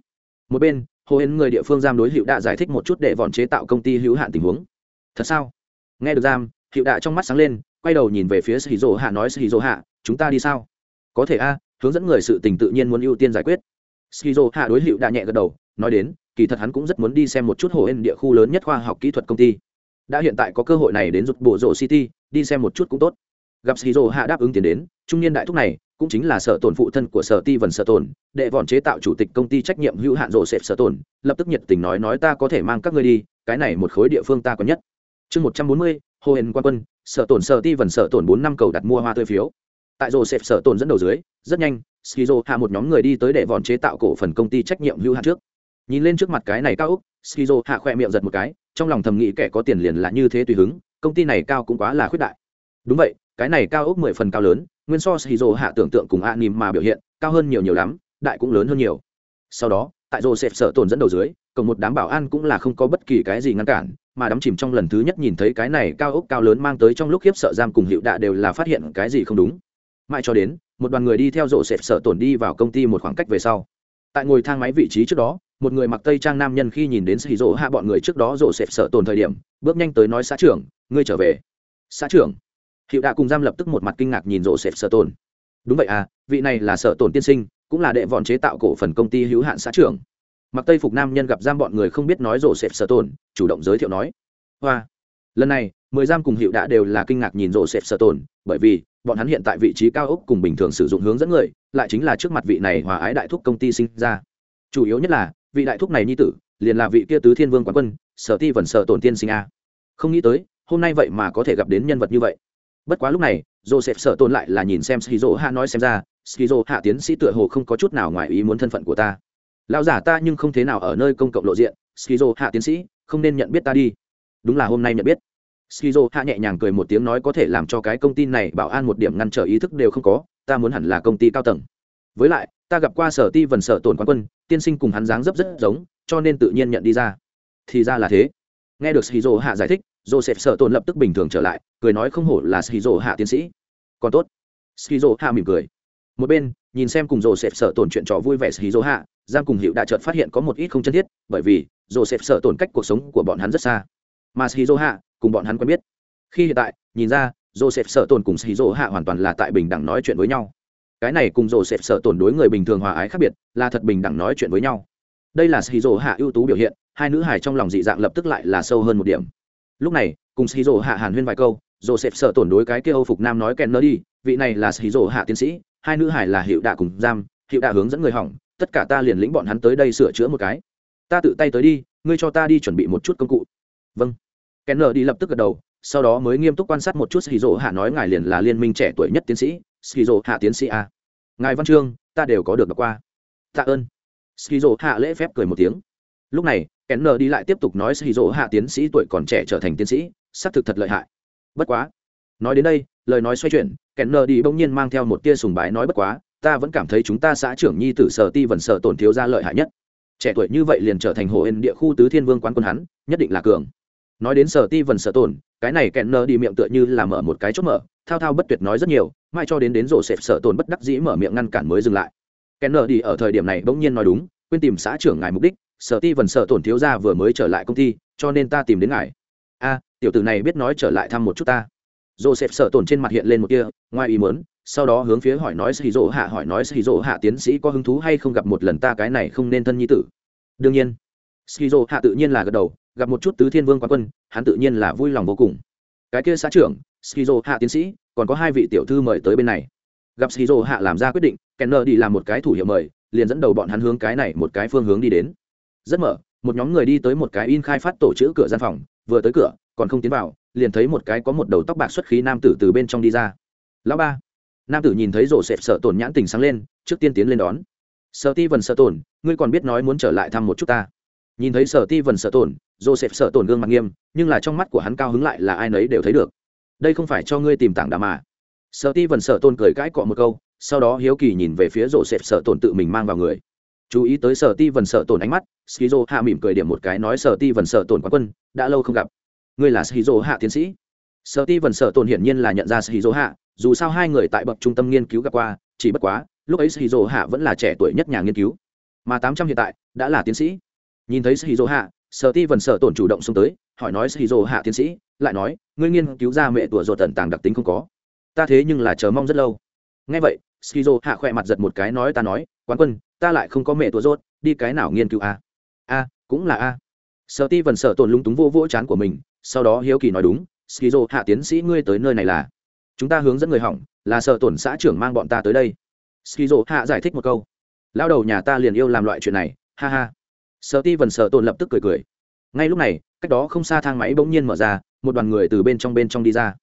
Speaker 1: Một bên, hồ hến người địa phương giam đối hiệu đạ giải thích một chút đệ vòn chế tạo công ty hữu hạn tình huống. Thật sao? Nghe được giam hiệu đạ trong mắt sáng lên, quay đầu nhìn về phía sĩ dỗ hạ, nói sĩ dỗ hạ, chúng ta đi sao? Có thể a hướng dẫn người sự tình tự nhiên muốn ưu tiên giải quyết. Skizo hạ đối hiệu đã nhẹ gật đầu, nói đến, kỳ thật hắn cũng rất muốn đi xem một chút hồ ên địa khu lớn nhất khoa học kỹ thuật công ty. Đã hiện tại có cơ hội này đến rụt bộ rộ city, đi xem một chút cũng tốt. Gặp skizo hạ đáp ứng tiền đến, trung niên đại thúc này, cũng chính là sở tổn phụ thân của sở ti vần sở tổn đệ vòn chế tạo chủ tịch công ty trách nhiệm hữu hạn rộ sệt sở tổn lập tức nhiệt tình nói nói ta có thể mang các ngươi đi, cái này một khối địa phương ta có nhất. Chương một trăm bốn mươi, hồ hên quan quân, sở tổn sở ti vần sở tổn bốn năm cầu đặt mua hoa tươi phiếu tại joseph sở tồn dẫn đầu dưới, rất nhanh, skizo hạ một nhóm người đi tới để vòn chế tạo cổ phần công ty trách nhiệm hữu hạn trước. Nhìn lên trước mặt cái này cao úc skizo hạ khoe miệng giật một cái, trong lòng thầm nghĩ kẻ có tiền liền là như thế tùy hứng, công ty này cao cũng quá là khuyết đại. Đúng vậy, cái này cao úc mười phần cao lớn, nguyên so skizo hạ tưởng tượng cùng a nim mà biểu hiện, cao hơn nhiều nhiều lắm, đại cũng lớn hơn nhiều. Sau đó, tại joseph sẹp sợ tồn dẫn đầu dưới, cộng một đám bảo an cũng là không có bất kỳ cái gì ngăn cản, mà đắm chìm trong lần thứ nhất nhìn thấy cái này cao ốc cao lớn mang tới trong lúc khiếp sợ giam cùng hiệu đạ đều là phát hiện cái gì không đúng mãi cho đến một đoàn người đi theo rộ sệt sợ tổn đi vào công ty một khoảng cách về sau. Tại ngồi thang máy vị trí trước đó một người mặc tây trang nam nhân khi nhìn đến xì rỗ hạ bọn người trước đó rộ sệt sợ tổn thời điểm bước nhanh tới nói xã trưởng ngươi trở về. Xã trưởng? Hiệu đạ cùng giam lập tức một mặt kinh ngạc nhìn rộ sệt sợ tổn. đúng vậy à vị này là sợ tổn tiên sinh cũng là đệ vọn chế tạo cổ phần công ty hữu hạn xã trưởng. Mặc tây phục nam nhân gặp giam bọn người không biết nói rộ sệt sợ tổn, chủ động giới thiệu nói hoa. Lần này mười giam cùng hiệu đã đều là kinh ngạc nhìn rộ sệt sợ tổn, bởi vì bọn hắn hiện tại vị trí cao ốc cùng bình thường sử dụng hướng dẫn người, lại chính là trước mặt vị này hòa ái đại thúc công ty sinh ra. Chủ yếu nhất là, vị đại thúc này nhi tử, liền là vị kia tứ thiên vương quán quân, sở ti vần sợ tổn tiên sinh a. Không nghĩ tới, hôm nay vậy mà có thể gặp đến nhân vật như vậy. Bất quá lúc này, joseph sợ tồn lại là nhìn xem skizo hạ nói xem ra skizo hạ tiến sĩ tựa hồ không có chút nào ngoài ý muốn thân phận của ta. Lão giả ta nhưng không thế nào ở nơi công cộng lộ diện skizo hạ tiến sĩ, không nên nhận biết ta đi. Đúng là hôm nay nhận biết skizo hạ nhẹ nhàng cười một tiếng nói có thể làm cho cái công ty này bảo an một điểm ngăn trở ý thức đều không có, ta muốn hẳn là công ty cao tầng. Với lại, ta gặp qua sở ti vần sở tổn quán quân, tiên sinh cùng hắn dáng dấp rất giống, cho nên tự nhiên nhận đi ra. Thì ra là thế. Nghe được shizu hạ giải thích, joseph sở tổn lập tức bình thường trở lại, cười nói không hổ là shizu hạ tiến sĩ. Còn tốt. Shizu hạ mỉm cười. Một bên, nhìn xem cùng joseph sở tổn chuyện trò vui vẻ shizu hạ, giang cùng hiệu đã chợt phát hiện có một ít không chân thiết, bởi vì joseph sở tổn cách cuộc sống của bọn hắn rất xa. Mà shizu hạ cùng bọn hắn quen biết. Khi hiện tại, nhìn ra, joseph sợ tồn cùng shiro hạ hoàn toàn là tại bình đẳng nói chuyện với nhau. Cái này cùng joseph sợ tồn đối người bình thường hòa ái khác biệt, là thật bình đẳng nói chuyện với nhau. Đây là shiro hạ ưu tú biểu hiện, hai nữ hài trong lòng dị dạng lập tức lại là sâu hơn một điểm. Lúc này, cùng shiro hạ hàn huyên vài câu, joseph sợ tổn đối cái kia âu phục nam nói kèn nơ đi, vị này là shiro hạ tiến sĩ, hai nữ hài là hiệu đạ cùng giam, hiệu đạ hướng dẫn người hỏng, tất cả ta liền lĩnh bọn hắn tới đây sửa chữa một cái. Ta tự tay tới đi, ngươi cho ta đi chuẩn bị một chút công cụ. Vâng kèn nợ đi lập tức gật đầu, sau đó mới nghiêm túc quan sát một chút skizo hạ nói ngài liền là liên minh trẻ tuổi nhất tiến sĩ skizo hạ tiến sĩ a. Ngài văn chương, ta đều có được đọc qua. Tạ ơn. Skizo hạ lễ phép cười một tiếng. Lúc này kèn nợ đi lại tiếp tục nói skizo hạ tiến sĩ tuổi còn trẻ trở thành tiến sĩ, xác thực thật lợi hại. Bất quá. Nói đến đây, lời nói xoay chuyển kèn nợ đi bỗng nhiên mang theo một tia sùng bái nói bất quá, ta vẫn cảm thấy chúng ta xã trưởng nhi tử sở ti vần sở tổn thiếu ra lợi hại nhất. Trẻ tuổi như vậy liền trở thành hồ ên địa khu tứ thiên vương quán quân hắn, nhất định là cường nói đến sở ti vần sở tổn, cái này kẹn nơ đi miệng tựa như là mở một cái chốt mở, thao thao bất tuyệt nói rất nhiều, mai cho đến đến rổ xẹp sở tổn bất đắc dĩ mở miệng ngăn cản mới dừng lại. Kẹn nơ đi ở thời điểm này bỗng nhiên nói đúng, quên tìm xã trưởng ngài mục đích, sở ti vần sở tổn thiếu ra vừa mới trở lại công ty, cho nên ta tìm đến ngài. A, tiểu tử này biết nói trở lại thăm một chút ta. Rổ xẹp sở tổn trên mặt hiện lên một kia ngoài ý muốn, sau đó hướng phía hỏi nói xì rỗ hạ hỏi nói xì rỗ hạ tiến sĩ có hứng thú hay không gặp một lần ta cái này không nên thân nhi tử. Đương nhiên skizo hạ tự nhiên là gật đầu gặp một chút tứ thiên vương quán quân, hắn tự nhiên là vui lòng vô cùng. Cái kia xã trưởng, skizo hạ tiến sĩ, còn có hai vị tiểu thư mời tới bên này. Gặp skizo hạ làm ra quyết định, kenner đi làm một cái thủ hiệu mời, liền dẫn đầu bọn hắn hướng cái này một cái phương hướng đi đến. Rất mở, một nhóm người đi tới một cái in khai phát tổ chữ cửa gian phòng, vừa tới cửa, còn không tiến vào, liền thấy một cái có một đầu tóc bạc xuất khí nam tử từ bên trong đi ra. Lão ba. Nam tử nhìn thấy rổ xẹp sợ tổn nhãn tình sáng lên, trước tiên tiến lên đón. Sợ ti vần sợ tổn, ngươi còn biết nói muốn trở lại thăm một chút ta? Nhìn thấy sở ti vần sở tổn, joseph sở tổn gương mặt nghiêm, nhưng là trong mắt của hắn cao hứng lại là ai nấy đều thấy được. Đây không phải cho ngươi tìm tảng đà mà. Sở ti vần sở tổn cười cãi cọ một câu, sau đó hiếu kỳ nhìn về phía joseph sở tổn tự mình mang vào người. Chú ý tới sở ti vần sở tổn ánh mắt, skizo hạ mỉm cười điểm một cái nói sở ti vần sở tổn quán quân, đã lâu không gặp. Ngươi là skizo hạ tiến sĩ. Sở ti vần sở tổn hiển nhiên là nhận ra skizo hạ, dù sao hai người tại bậc trung tâm nghiên cứu gặp qua, chỉ bất quá, lúc ấy skizo hạ vẫn là trẻ tuổi nhất nhà nghiên cứu. Mà tám trăm hiện tại, đã là tiến sĩ nhìn thấy shizu hạ sở ti vần sở tổn chủ động xông tới, hỏi nói shizu hạ tiến sĩ, lại nói, ngươi nghiên cứu ra mẹ tủa ruột tần tàng đặc tính không có. Ta thế nhưng là chờ mong rất lâu. Ngay vậy shizu hạ khỏe mặt giật một cái nói, ta nói, quán quân, ta lại không có mẹ tủa ruột, đi cái nào nghiên cứu a a, cũng là a. Sở ti vần sở tổn lúng túng vô vỗ chán của mình, sau đó hiếu kỳ nói, đúng shizu hạ tiến sĩ, ngươi tới nơi này là. Chúng ta hướng dẫn người hỏng, là sở tổn xã trưởng mang bọn ta tới đây. Shizu hạ giải thích một câu. Lao đầu nhà ta liền yêu làm loại chuyện này, ha ha sợ ti vần sợ tồn lập tức cười cười. Ngay lúc này, cách đó không xa thang máy bỗng nhiên mở ra, một đoàn người từ bên trong bên trong đi ra.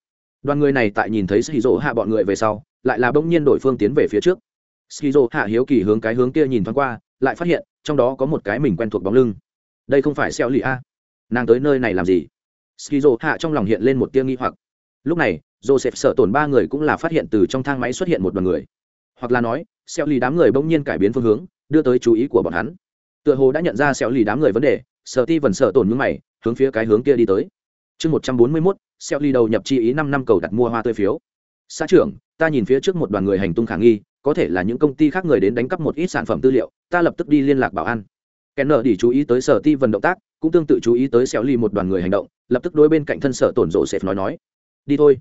Speaker 1: Đoàn người này tại nhìn thấy xì rỗ hạ bọn người về sau, lại là bỗng nhiên đổi phương tiến về phía trước. Skizo hạ hiếu kỳ hướng cái hướng kia nhìn thoáng qua, lại phát hiện, trong đó có một cái mình quen thuộc bóng lưng. Đây không phải xeo lì a. Nàng tới nơi này làm gì? Skizo hạ trong lòng hiện lên một tia nghi hoặc. Lúc này, joseph sợ tổn ba người cũng là phát hiện từ trong thang máy xuất hiện một đoàn người. Hoặc là nói xeo lì đám người bỗng nhiên cải biến phương hướng, đưa tới chú ý của bọn hắn tựa hồ đã nhận ra xeo lì đám người vấn đề sợ ti vần sợ tổn những mày, hướng phía cái hướng kia đi tới. Chương một trăm bốn mươi mốt xeo lì đầu nhập chi ý năm năm cầu đặt mua hoa tươi phiếu. Xã trưởng, ta nhìn phía trước một đoàn người hành tung khả nghi, có thể là những công ty khác người đến đánh cắp một ít sản phẩm tư liệu, ta lập tức đi liên lạc bảo an. Kèn nợ đi chú ý tới sở ti vần động tác, cũng tương tự chú ý tới xéo ly một đoàn người hành động, lập tức đối bên cạnh thân sở tổn rộ sệt nói nói, đi thôi.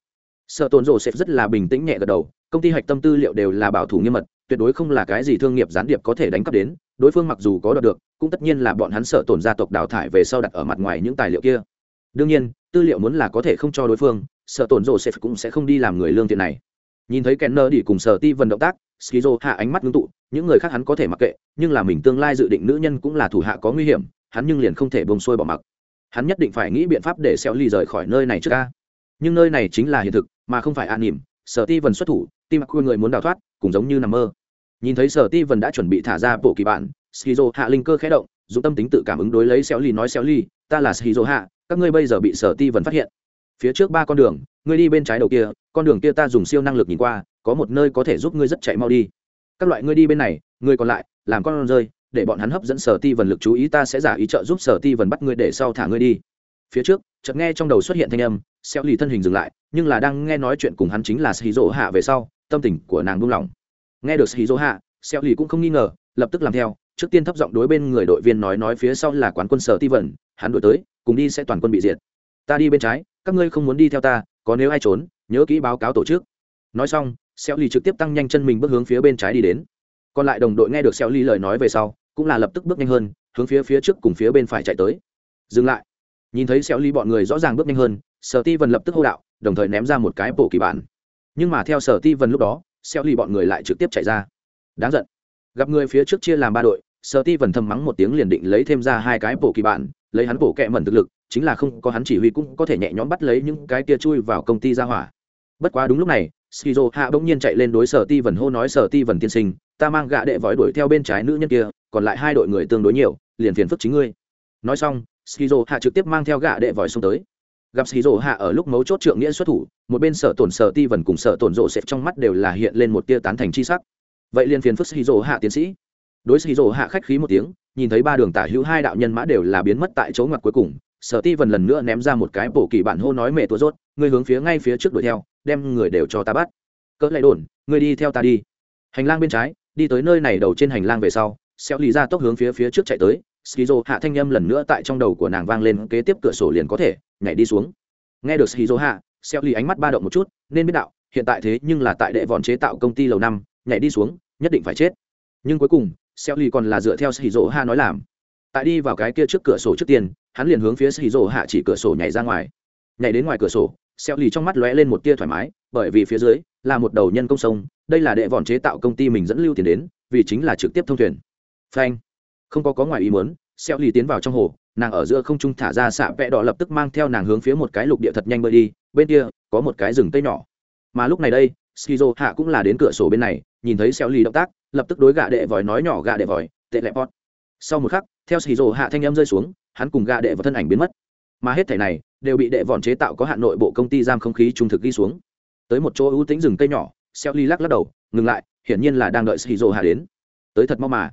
Speaker 1: Sở tổn rộ sệt rất là bình tĩnh nhẹ gật đầu, công ty hạch tâm tư liệu đều là bảo thủ nghiêm mật tuyệt đối không là cái gì thương nghiệp gián điệp có thể đánh cắp đến, đối phương mặc dù có đoạt được, cũng tất nhiên là bọn hắn sợ tổn gia tộc đào thải về sau đặt ở mặt ngoài những tài liệu kia. Đương nhiên, tư liệu muốn là có thể không cho đối phương, sợ tổn rộ sẽ cũng sẽ không đi làm người lương thiện này. Nhìn thấy Kenner nơ đi cùng sở ti vần động tác, skizo hạ ánh mắt ngưng tụ, những người khác hắn có thể mặc kệ, nhưng là mình tương lai dự định nữ nhân cũng là thủ hạ có nguy hiểm, hắn nhưng liền không thể bông xuôi bỏ mặc. Hắn nhất định phải nghĩ biện pháp để xeo ly rời khỏi nơi này trước ca nhưng nơi này chính là hiện thực, mà không phải an nỉm, sở ti vần xuất thủ, tim mặc người muốn đào thoát, cũng giống như nằm mơ nhìn thấy sở ti vần đã chuẩn bị thả ra bộ kỳ bản shizu hạ linh cơ khé động, dùng tâm tính tự cảm ứng đối lấy xéo ly nói, xéo ly ta là shizu hạ, các ngươi bây giờ bị sở ti vần phát hiện. Phía trước ba con đường, ngươi đi bên trái đầu kia, con đường kia ta dùng siêu năng lực nhìn qua, có một nơi có thể giúp ngươi rất chạy mau đi. Các loại ngươi đi bên này, ngươi còn lại, làm con rơi, để bọn hắn hấp dẫn sở ti vần lực chú ý, ta sẽ giả ý trợ giúp sở ti vần bắt ngươi để sau thả ngươi đi. Phía trước, chợt nghe trong đầu xuất hiện thanh âm xeo lì thân hình dừng lại, nhưng là đang nghe nói chuyện cùng hắn chính là shizu hạ về sau, tâm tình của nàng buông lỏng nghe được shizu hạ xeo lì cũng không nghi ngờ, lập tức làm theo. Trước tiên thấp giọng đối bên người đội viên nói nói phía sau là quán quân sở ti vẩn hắn đổi tới, cùng đi sẽ toàn quân bị diệt. Ta đi bên trái, các ngươi không muốn đi theo ta, có nếu ai trốn, nhớ kỹ báo cáo tổ chức. Nói xong xeo ly trực tiếp tăng nhanh chân mình bước hướng phía bên trái đi đến. Còn lại đồng đội nghe được xeo ly lời nói về sau, cũng là lập tức bước nhanh hơn, hướng phía phía trước cùng phía bên phải chạy tới. Dừng lại. Nhìn thấy xeo ly bọn người rõ ràng bước nhanh hơn, sở ti vần lập tức hô đạo, đồng thời ném ra một cái bộ kỳ bản. Nhưng mà theo sở ti vần lúc đó xeo ly bọn người lại trực tiếp chạy ra. Đáng giận. Gặp người phía trước chia làm ba đội sợ ti vần thầm mắng một tiếng liền định lấy thêm ra hai cái bổ kỳ bạn, lấy hắn bổ kẹ mẩn thực lực chính là không có hắn chỉ huy cũng có thể nhẹ nhõm bắt lấy những cái kia chui vào công ty ra hỏa. Bất quá đúng lúc này skizo hạ bỗng nhiên chạy lên đối sở ti vần hô nói sở ti vần tiên sinh ta mang gạ đệ vói đuổi theo bên trái nữ nhân kia còn lại hai đội người tương đối nhiều liền phiền phức chính ngươi. Nói xong skizo hạ trực tiếp mang theo gạ đệ vòi xông tới gặp skizo hạ ở lúc mấu chốt trượng nghĩa xuất thủ, một bên sở tổn, sở ti vần cùng sở tổn rộ xẹp trong mắt đều là hiện lên một tia tán thành chi sắc. Vậy liền phiền phức skizo hạ tiến sĩ. Đối skizo hạ khách khí một tiếng, nhìn thấy ba đường tả hữu hai đạo nhân mã đều là biến mất tại chỗ ngoặt cuối cùng, sở ti vần lần nữa ném ra một cái bổ kỳ bản hô nói mẹ tua rốt người hướng phía ngay phía trước đuổi theo, đem người đều cho ta bắt. Cỡ lại đồn người đi theo ta đi. Hành lang bên trái, đi tới nơi này đầu trên hành lang về sau, xéo lì ra tốc hướng phía phía trước chạy tới skizo hạ thanh âm lần nữa tại trong đầu của nàng vang lên, kế tiếp cửa sổ liền có thể nhảy đi xuống. Nghe được skizo hạ xéo lì ánh mắt ba động một chút, nên biết đạo, hiện tại thế nhưng là tại đệ vòn chế tạo công ty lầu năm, nhảy đi xuống, nhất định phải chết. Nhưng cuối cùng xéo lì còn là dựa theo skizo hạ nói làm. Tại đi vào cái kia trước cửa sổ trước tiên, hắn liền hướng phía skizo hạ chỉ cửa sổ nhảy ra ngoài. Nhảy đến ngoài cửa sổ xeo lì trong mắt lóe lên một tia thoải mái, bởi vì phía dưới là một đầu nhân công sông, đây là đệ vòn chế tạo công ty mình dẫn lưu tiền đến, vì chính là trực tiếp thông thuyền. Phanh không có có ngoài ý muốn xeo lì tiến vào trong hồ, nàng ở giữa không trung thả ra xạ vẽ đỏ lập tức mang theo nàng hướng phía một cái lục địa thật nhanh bơi đi, bên kia, có một cái rừng tây nhỏ. Mà lúc này đây, skizo hạ cũng là đến cửa sổ bên này, nhìn thấy xeo lì động tác, lập tức đối gạ đệ vòi nói nhỏ gạ đệ vòi, tệ lẹp pot sau một khắc, theo skizo hạ thanh em rơi xuống, hắn cùng gạ đệ và thân ảnh biến mất. Mà hết thẻ này, đều bị đệ vòn chế tạo có hạn nội bộ công ty giam không khí trung thực ghi xuống. Tới một chỗ ưu tính rừng cây nhỏ xeo ly lắc lắc đầu, ngừng lại, hiển nhiên là đang đợi shizu hạ đến. Tới thật mau mà.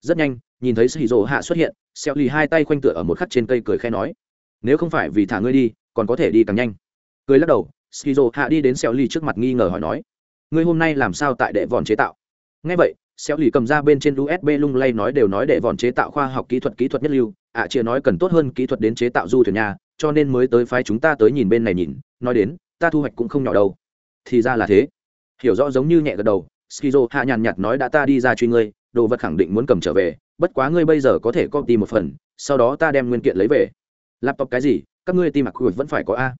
Speaker 1: Rất nhanh nhìn thấy shizu hạ xuất hiện xeo ly hai tay khoanh tựa ở một khắc trên cây cười khe nói nếu không phải vì thả ngươi đi còn có thể đi càng nhanh. Cười lắc đầu shizu hạ đi đến xeo ly trước mặt nghi ngờ hỏi nói ngươi hôm nay làm sao tại đệ vòn chế tạo? Ngay vậy xéo lì cầm ra bên trên usb lung lay nói đều nói đệ vòn chế tạo khoa học kỹ thuật kỹ thuật nhất lưu ạ à, chia nói cần tốt hơn kỹ thuật đến chế tạo du thuyền nhà cho nên mới tới phái chúng ta tới nhìn bên này nhìn nói đến ta thu hoạch cũng không nhỏ đâu. Thì ra là thế. Hiểu rõ giống như nhẹ gật đầu skizo hạ nhàn nhạt nói đã ta đi ra truy ngươi đồ vật khẳng định muốn cầm trở về bất quá ngươi bây giờ có thể copy một phần, sau đó ta đem nguyên kiện lấy về. Laptop cái gì? Các ngươi tim mặc khuỷu vẫn phải có a.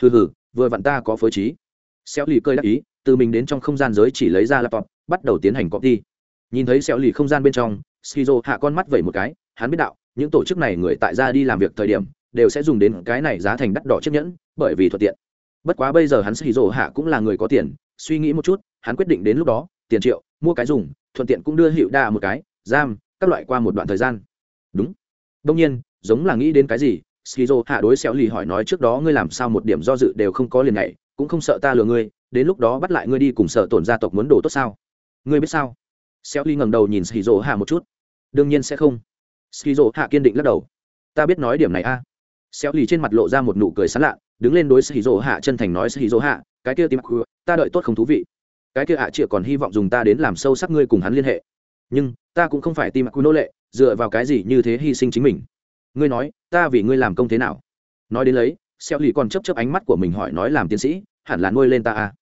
Speaker 1: Hừ hừ, vừa vặn ta có phối trí. Xéo lì cơi đắc ý, từ mình đến trong không gian giới chỉ lấy ra laptop, bắt đầu tiến hành copy. Nhìn thấy xéo lì không gian bên trong, skizo hạ con mắt vẩy một cái, hắn biết đạo, những tổ chức này người tại ra đi làm việc thời điểm, đều sẽ dùng đến cái này giá thành đắt đỏ chiếc nhẫn, bởi vì thuận tiện. Bất quá bây giờ hắn skizo hạ cũng là người có tiền, suy nghĩ một chút, hắn quyết định đến lúc đó, tiền triệu, mua cái dùng, thuận tiện cũng đưa hiệu đa một cái, giam các loại qua một đoạn thời gian. Đúng. Đông nhiên, giống là nghĩ đến cái gì, skizo hạ đối xéo lì hỏi nói trước đó ngươi làm sao một điểm do dự đều không có liền này cũng không sợ ta lừa ngươi, đến lúc đó bắt lại ngươi đi cùng sợ tổn gia tộc muốn đồ tốt sao? Ngươi biết sao? Xéo lì ngẩng đầu nhìn skizo hạ một chút. Đương nhiên sẽ không. Skizo hạ kiên định lắc đầu. Ta biết nói điểm này a. À. xéo lì trên mặt lộ ra một nụ cười sán lạ, đứng lên đối skizo hạ chân thành nói skizo hạ, cái kia tim ta đợi tốt không thú vị. Cái kia hạ à còn hy vọng dùng ta đến làm sâu sắc ngươi cùng hắn liên hệ nhưng ta cũng không phải tim nô lệ, dựa vào cái gì như thế hy sinh chính mình. Ngươi nói, ta vì ngươi làm công thế nào? Nói đến lấy xeo lì còn chấp chấp ánh mắt của mình hỏi nói làm tiến sĩ, hẳn là nuôi lên ta à?